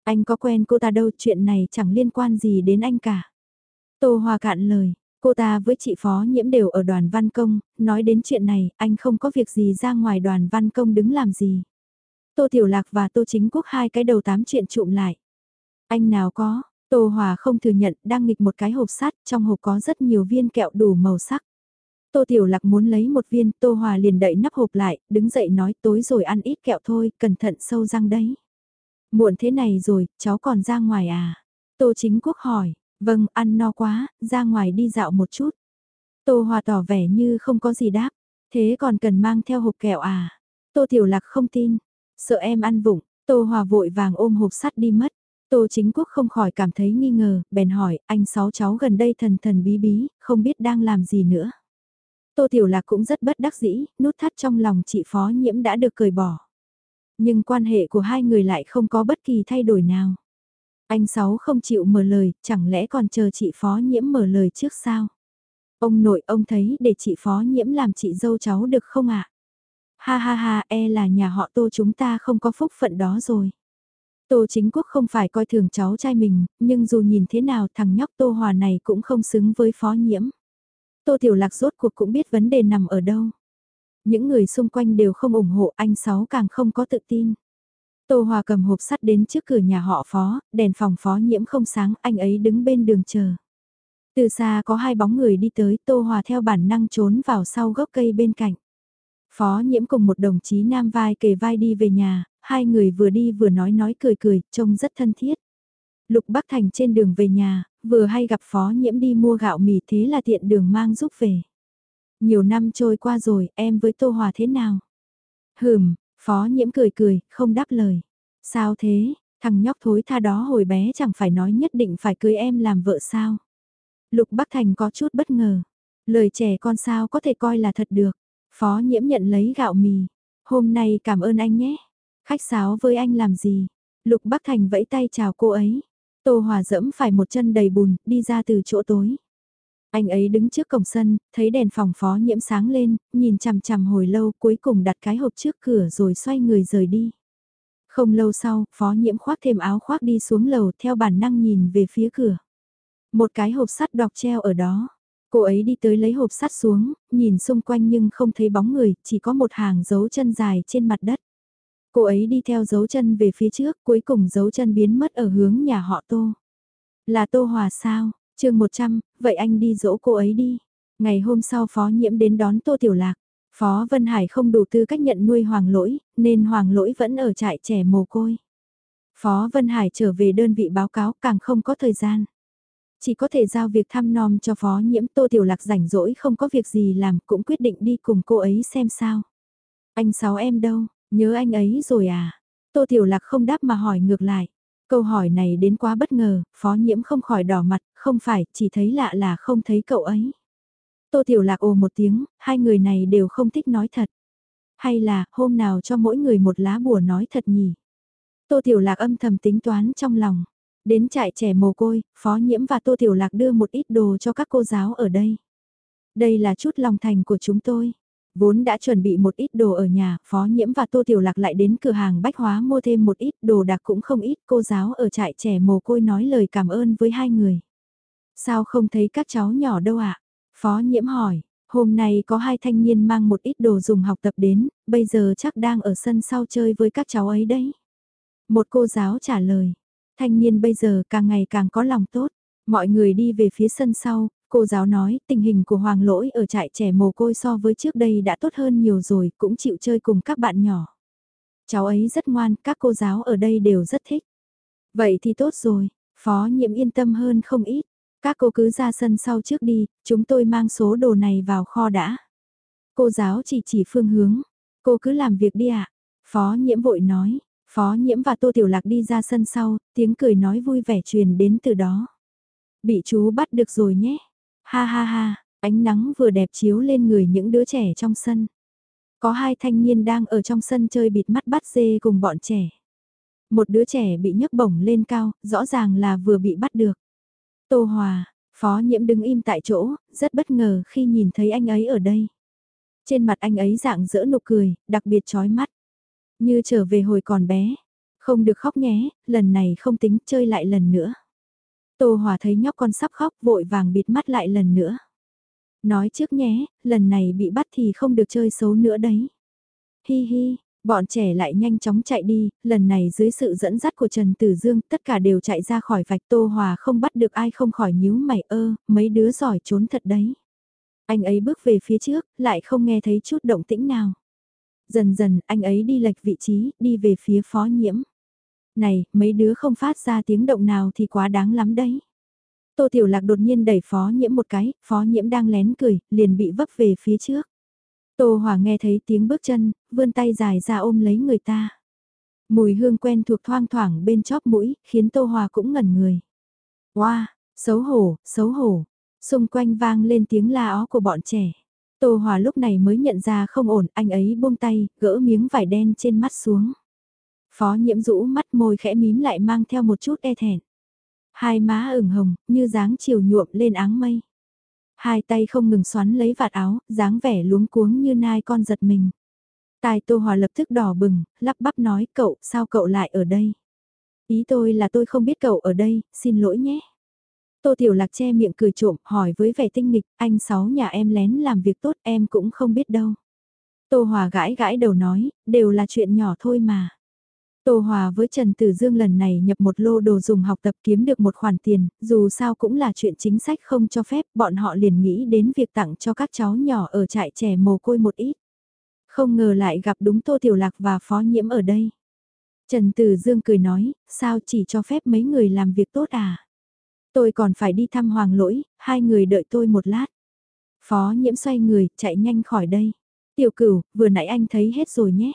Anh có quen cô ta đâu, chuyện này chẳng liên quan gì đến anh cả. Tô Hòa cạn lời, cô ta với chị Phó Nhiễm đều ở đoàn văn công, nói đến chuyện này, anh không có việc gì ra ngoài đoàn văn công đứng làm gì. Tô Tiểu Lạc và Tô Chính Quốc hai cái đầu tám chuyện trụm lại. Anh nào có, Tô Hòa không thừa nhận đang nghịch một cái hộp sắt, trong hộp có rất nhiều viên kẹo đủ màu sắc. Tô Tiểu Lạc muốn lấy một viên, Tô Hòa liền đậy nắp hộp lại, đứng dậy nói tối rồi ăn ít kẹo thôi, cẩn thận sâu răng đấy. Muộn thế này rồi, cháu còn ra ngoài à? Tô Chính Quốc hỏi, vâng, ăn no quá, ra ngoài đi dạo một chút. Tô Hòa tỏ vẻ như không có gì đáp, thế còn cần mang theo hộp kẹo à? Tô Tiểu Lạc không tin, sợ em ăn vụng, Tô Hòa vội vàng ôm hộp sắt đi mất. Tô Chính Quốc không khỏi cảm thấy nghi ngờ, bèn hỏi, anh sáu cháu gần đây thần thần bí bí, không biết đang làm gì nữa. Tô Tiểu Lạc cũng rất bất đắc dĩ, nút thắt trong lòng chị phó nhiễm đã được cởi bỏ. Nhưng quan hệ của hai người lại không có bất kỳ thay đổi nào. Anh Sáu không chịu mở lời, chẳng lẽ còn chờ chị phó nhiễm mở lời trước sao? Ông nội ông thấy để chị phó nhiễm làm chị dâu cháu được không ạ? Ha ha ha, e là nhà họ tô chúng ta không có phúc phận đó rồi. Tô chính quốc không phải coi thường cháu trai mình, nhưng dù nhìn thế nào thằng nhóc tô hòa này cũng không xứng với phó nhiễm. Tô tiểu lạc rốt cuộc cũng biết vấn đề nằm ở đâu. Những người xung quanh đều không ủng hộ anh Sáu càng không có tự tin. Tô Hòa cầm hộp sắt đến trước cửa nhà họ phó, đèn phòng phó nhiễm không sáng, anh ấy đứng bên đường chờ. Từ xa có hai bóng người đi tới, Tô Hòa theo bản năng trốn vào sau gốc cây bên cạnh. Phó nhiễm cùng một đồng chí nam vai kề vai đi về nhà, hai người vừa đi vừa nói nói cười cười, trông rất thân thiết. Lục Bắc Thành trên đường về nhà, vừa hay gặp phó nhiễm đi mua gạo mì thế là tiện đường mang giúp về. Nhiều năm trôi qua rồi, em với Tô Hòa thế nào? Hừm, phó nhiễm cười cười, không đáp lời. Sao thế, thằng nhóc thối tha đó hồi bé chẳng phải nói nhất định phải cưới em làm vợ sao? Lục Bắc Thành có chút bất ngờ. Lời trẻ con sao có thể coi là thật được. Phó nhiễm nhận lấy gạo mì. Hôm nay cảm ơn anh nhé. Khách sáo với anh làm gì? Lục Bắc Thành vẫy tay chào cô ấy. Tô Hòa dẫm phải một chân đầy bùn, đi ra từ chỗ tối. Anh ấy đứng trước cổng sân, thấy đèn phòng phó nhiễm sáng lên, nhìn chằm chằm hồi lâu cuối cùng đặt cái hộp trước cửa rồi xoay người rời đi. Không lâu sau, phó nhiễm khoác thêm áo khoác đi xuống lầu theo bản năng nhìn về phía cửa. Một cái hộp sắt đọc treo ở đó. Cô ấy đi tới lấy hộp sắt xuống, nhìn xung quanh nhưng không thấy bóng người, chỉ có một hàng dấu chân dài trên mặt đất. Cô ấy đi theo dấu chân về phía trước, cuối cùng dấu chân biến mất ở hướng nhà họ Tô. Là Tô Hòa sao? Chương 100, vậy anh đi dỗ cô ấy đi. Ngày hôm sau Phó Nhiễm đến đón Tô Tiểu Lạc. Phó Vân Hải không đủ tư cách nhận nuôi Hoàng Lỗi, nên Hoàng Lỗi vẫn ở trại trẻ mồ côi. Phó Vân Hải trở về đơn vị báo cáo càng không có thời gian. Chỉ có thể giao việc thăm nom cho Phó Nhiễm Tô Tiểu Lạc rảnh rỗi không có việc gì làm cũng quyết định đi cùng cô ấy xem sao. Anh sáu em đâu, nhớ anh ấy rồi à? Tô Tiểu Lạc không đáp mà hỏi ngược lại. Câu hỏi này đến quá bất ngờ, phó nhiễm không khỏi đỏ mặt, không phải, chỉ thấy lạ là không thấy cậu ấy. Tô Tiểu Lạc ồ một tiếng, hai người này đều không thích nói thật. Hay là, hôm nào cho mỗi người một lá bùa nói thật nhỉ? Tô Tiểu Lạc âm thầm tính toán trong lòng. Đến trại trẻ mồ côi, Phó Nhiễm và Tô Tiểu Lạc đưa một ít đồ cho các cô giáo ở đây. Đây là chút lòng thành của chúng tôi. Vốn đã chuẩn bị một ít đồ ở nhà, Phó Nhiễm và Tô Tiểu Lạc lại đến cửa hàng bách hóa mua thêm một ít đồ đặc cũng không ít. Cô giáo ở trại trẻ mồ côi nói lời cảm ơn với hai người. Sao không thấy các cháu nhỏ đâu ạ? Phó Nhiễm hỏi, Hôm nay có hai thanh niên mang một ít đồ dùng học tập đến, bây giờ chắc đang ở sân sau chơi với các cháu ấy đấy. Một cô giáo trả lời, thanh niên bây giờ càng ngày càng có lòng tốt. Mọi người đi về phía sân sau, cô giáo nói tình hình của Hoàng Lỗi ở trại trẻ mồ côi so với trước đây đã tốt hơn nhiều rồi, cũng chịu chơi cùng các bạn nhỏ. Cháu ấy rất ngoan, các cô giáo ở đây đều rất thích. Vậy thì tốt rồi, phó nhiệm yên tâm hơn không ít. Các cô cứ ra sân sau trước đi, chúng tôi mang số đồ này vào kho đã. Cô giáo chỉ chỉ phương hướng, cô cứ làm việc đi ạ. Phó nhiễm vội nói, phó nhiễm và tô tiểu lạc đi ra sân sau, tiếng cười nói vui vẻ truyền đến từ đó. Bị chú bắt được rồi nhé. Ha ha ha, ánh nắng vừa đẹp chiếu lên người những đứa trẻ trong sân. Có hai thanh niên đang ở trong sân chơi bịt mắt bắt dê cùng bọn trẻ. Một đứa trẻ bị nhấc bổng lên cao, rõ ràng là vừa bị bắt được. Tô Hòa, phó nhiễm đứng im tại chỗ, rất bất ngờ khi nhìn thấy anh ấy ở đây. Trên mặt anh ấy dạng dỡ nụ cười, đặc biệt chói mắt. Như trở về hồi còn bé. Không được khóc nhé, lần này không tính chơi lại lần nữa. Tô Hòa thấy nhóc con sắp khóc vội vàng bịt mắt lại lần nữa. Nói trước nhé, lần này bị bắt thì không được chơi xấu nữa đấy. Hi hi, bọn trẻ lại nhanh chóng chạy đi, lần này dưới sự dẫn dắt của Trần Tử Dương tất cả đều chạy ra khỏi vạch Tô Hòa không bắt được ai không khỏi nhíu mày ơ, mấy đứa giỏi trốn thật đấy. Anh ấy bước về phía trước, lại không nghe thấy chút động tĩnh nào. Dần dần, anh ấy đi lệch vị trí, đi về phía phó nhiễm. Này, mấy đứa không phát ra tiếng động nào thì quá đáng lắm đấy. Tô Tiểu Lạc đột nhiên đẩy phó nhiễm một cái, phó nhiễm đang lén cười, liền bị vấp về phía trước. Tô Hòa nghe thấy tiếng bước chân, vươn tay dài ra ôm lấy người ta. Mùi hương quen thuộc thoang thoảng bên chóp mũi, khiến Tô Hòa cũng ngẩn người. Wow, xấu hổ, xấu hổ. Xung quanh vang lên tiếng la ó của bọn trẻ. Tô Hòa lúc này mới nhận ra không ổn, anh ấy buông tay, gỡ miếng vải đen trên mắt xuống. Phó nhiễm rũ mắt môi khẽ mím lại mang theo một chút e thẹn. Hai má ửng hồng, như dáng chiều nhuộm lên áng mây. Hai tay không ngừng xoắn lấy vạt áo, dáng vẻ luống cuống như nai con giật mình. Tài Tô Hòa lập tức đỏ bừng, lắp bắp nói cậu, sao cậu lại ở đây? Ý tôi là tôi không biết cậu ở đây, xin lỗi nhé. Tô Tiểu Lạc che miệng cười trộm, hỏi với vẻ tinh nghịch, anh sáu nhà em lén làm việc tốt em cũng không biết đâu. Tô Hòa gãi gãi đầu nói, đều là chuyện nhỏ thôi mà. Tô Hòa với Trần Tử Dương lần này nhập một lô đồ dùng học tập kiếm được một khoản tiền, dù sao cũng là chuyện chính sách không cho phép, bọn họ liền nghĩ đến việc tặng cho các cháu nhỏ ở trại trẻ mồ côi một ít. Không ngờ lại gặp đúng Tô Tiểu Lạc và Phó Nhiễm ở đây. Trần Tử Dương cười nói, sao chỉ cho phép mấy người làm việc tốt à? Tôi còn phải đi thăm Hoàng Lỗi, hai người đợi tôi một lát. Phó Nhiễm xoay người, chạy nhanh khỏi đây. Tiểu cửu, vừa nãy anh thấy hết rồi nhé.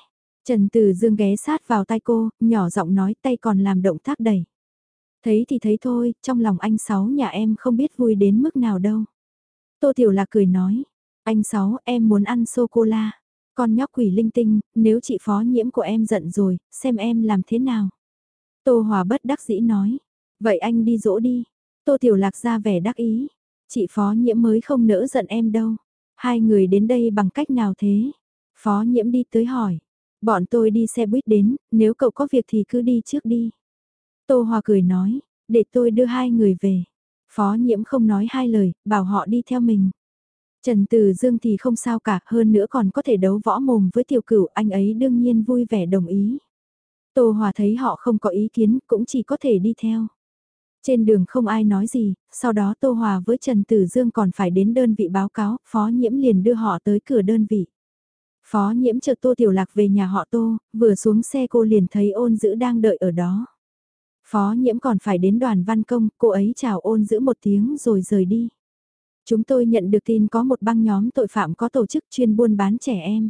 Trần Từ Dương ghé sát vào tay cô, nhỏ giọng nói tay còn làm động tác đẩy. Thấy thì thấy thôi, trong lòng anh Sáu nhà em không biết vui đến mức nào đâu. Tô Tiểu Lạc cười nói, anh Sáu em muốn ăn sô-cô-la. Con nhóc quỷ linh tinh, nếu chị phó nhiễm của em giận rồi, xem em làm thế nào. Tô Hòa bất đắc dĩ nói, vậy anh đi dỗ đi. Tô Tiểu Lạc ra vẻ đắc ý, chị phó nhiễm mới không nỡ giận em đâu. Hai người đến đây bằng cách nào thế? Phó nhiễm đi tới hỏi, Bọn tôi đi xe buýt đến, nếu cậu có việc thì cứ đi trước đi. Tô Hòa cười nói, để tôi đưa hai người về. Phó nhiễm không nói hai lời, bảo họ đi theo mình. Trần Từ Dương thì không sao cả, hơn nữa còn có thể đấu võ mồm với tiểu cửu, anh ấy đương nhiên vui vẻ đồng ý. Tô Hòa thấy họ không có ý kiến, cũng chỉ có thể đi theo. Trên đường không ai nói gì, sau đó Tô Hòa với Trần Tử Dương còn phải đến đơn vị báo cáo, phó nhiễm liền đưa họ tới cửa đơn vị. Phó nhiễm chợt Tô Tiểu Lạc về nhà họ Tô, vừa xuống xe cô liền thấy ôn dữ đang đợi ở đó. Phó nhiễm còn phải đến đoàn văn công, cô ấy chào ôn giữ một tiếng rồi rời đi. Chúng tôi nhận được tin có một băng nhóm tội phạm có tổ chức chuyên buôn bán trẻ em.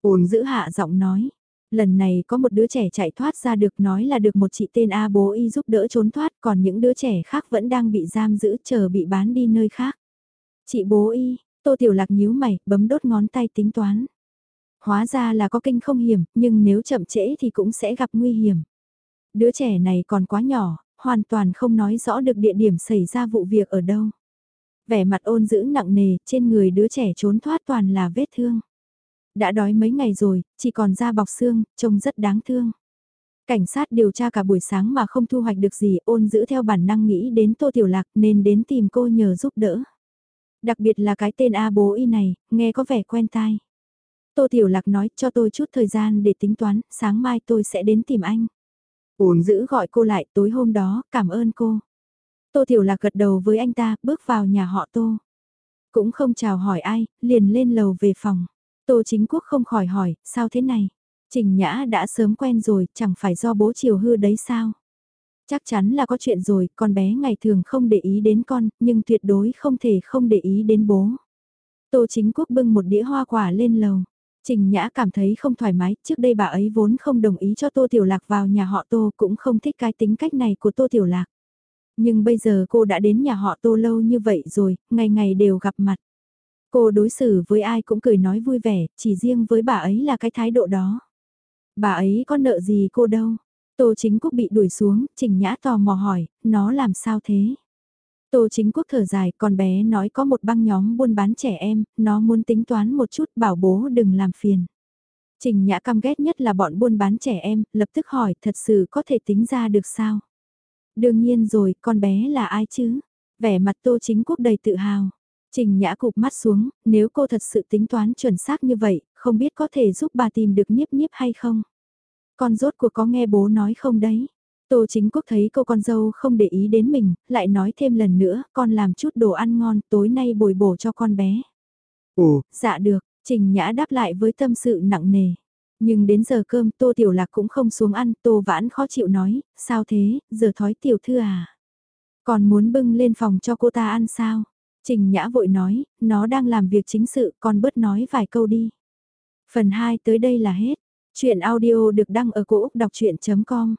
Ôn giữ hạ giọng nói, lần này có một đứa trẻ chạy thoát ra được nói là được một chị tên A bố y giúp đỡ trốn thoát còn những đứa trẻ khác vẫn đang bị giam giữ chờ bị bán đi nơi khác. Chị bố y, tô tiểu lạc nhíu mày, bấm đốt ngón tay tính toán. Hóa ra là có kinh không hiểm, nhưng nếu chậm trễ thì cũng sẽ gặp nguy hiểm. Đứa trẻ này còn quá nhỏ, hoàn toàn không nói rõ được địa điểm xảy ra vụ việc ở đâu. Vẻ mặt ôn giữ nặng nề, trên người đứa trẻ trốn thoát toàn là vết thương. Đã đói mấy ngày rồi, chỉ còn da bọc xương, trông rất đáng thương. Cảnh sát điều tra cả buổi sáng mà không thu hoạch được gì ôn giữ theo bản năng nghĩ đến Tô Tiểu Lạc nên đến tìm cô nhờ giúp đỡ. Đặc biệt là cái tên A bố y này, nghe có vẻ quen tai. Tô Tiểu Lạc nói cho tôi chút thời gian để tính toán, sáng mai tôi sẽ đến tìm anh. Ổn giữ gọi cô lại tối hôm đó, cảm ơn cô. Tô Tiểu Lạc gật đầu với anh ta, bước vào nhà họ Tô. Cũng không chào hỏi ai, liền lên lầu về phòng. Tô Chính Quốc không khỏi hỏi, sao thế này? Trình Nhã đã sớm quen rồi, chẳng phải do bố chiều hư đấy sao? Chắc chắn là có chuyện rồi, con bé ngày thường không để ý đến con, nhưng tuyệt đối không thể không để ý đến bố. Tô Chính Quốc bưng một đĩa hoa quả lên lầu. Trình Nhã cảm thấy không thoải mái, trước đây bà ấy vốn không đồng ý cho Tô Tiểu Lạc vào nhà họ Tô cũng không thích cái tính cách này của Tô Tiểu Lạc. Nhưng bây giờ cô đã đến nhà họ Tô lâu như vậy rồi, ngày ngày đều gặp mặt. Cô đối xử với ai cũng cười nói vui vẻ, chỉ riêng với bà ấy là cái thái độ đó. Bà ấy có nợ gì cô đâu. Tô Chính Quốc bị đuổi xuống, Trình Nhã tò mò hỏi, nó làm sao thế? Tô Chính Quốc thở dài, con bé nói có một băng nhóm buôn bán trẻ em, nó muốn tính toán một chút bảo bố đừng làm phiền. Trình Nhã căm ghét nhất là bọn buôn bán trẻ em, lập tức hỏi thật sự có thể tính ra được sao? Đương nhiên rồi, con bé là ai chứ? Vẻ mặt Tô Chính Quốc đầy tự hào. Trình Nhã cụp mắt xuống, nếu cô thật sự tính toán chuẩn xác như vậy, không biết có thể giúp bà tìm được nhiếp nhiếp hay không? Con rốt cuộc có nghe bố nói không đấy? Tô chính quốc thấy cô con dâu không để ý đến mình, lại nói thêm lần nữa, con làm chút đồ ăn ngon, tối nay bồi bổ cho con bé. Ồ, dạ được, Trình Nhã đáp lại với tâm sự nặng nề. Nhưng đến giờ cơm Tô Tiểu Lạc cũng không xuống ăn, Tô Vãn khó chịu nói, sao thế, giờ thói tiểu thư à? Còn muốn bưng lên phòng cho cô ta ăn sao? Trình Nhã vội nói, nó đang làm việc chính sự, con bớt nói vài câu đi. Phần 2 tới đây là hết. Chuyện audio được đăng ở cổ Úc đọc chuyện.com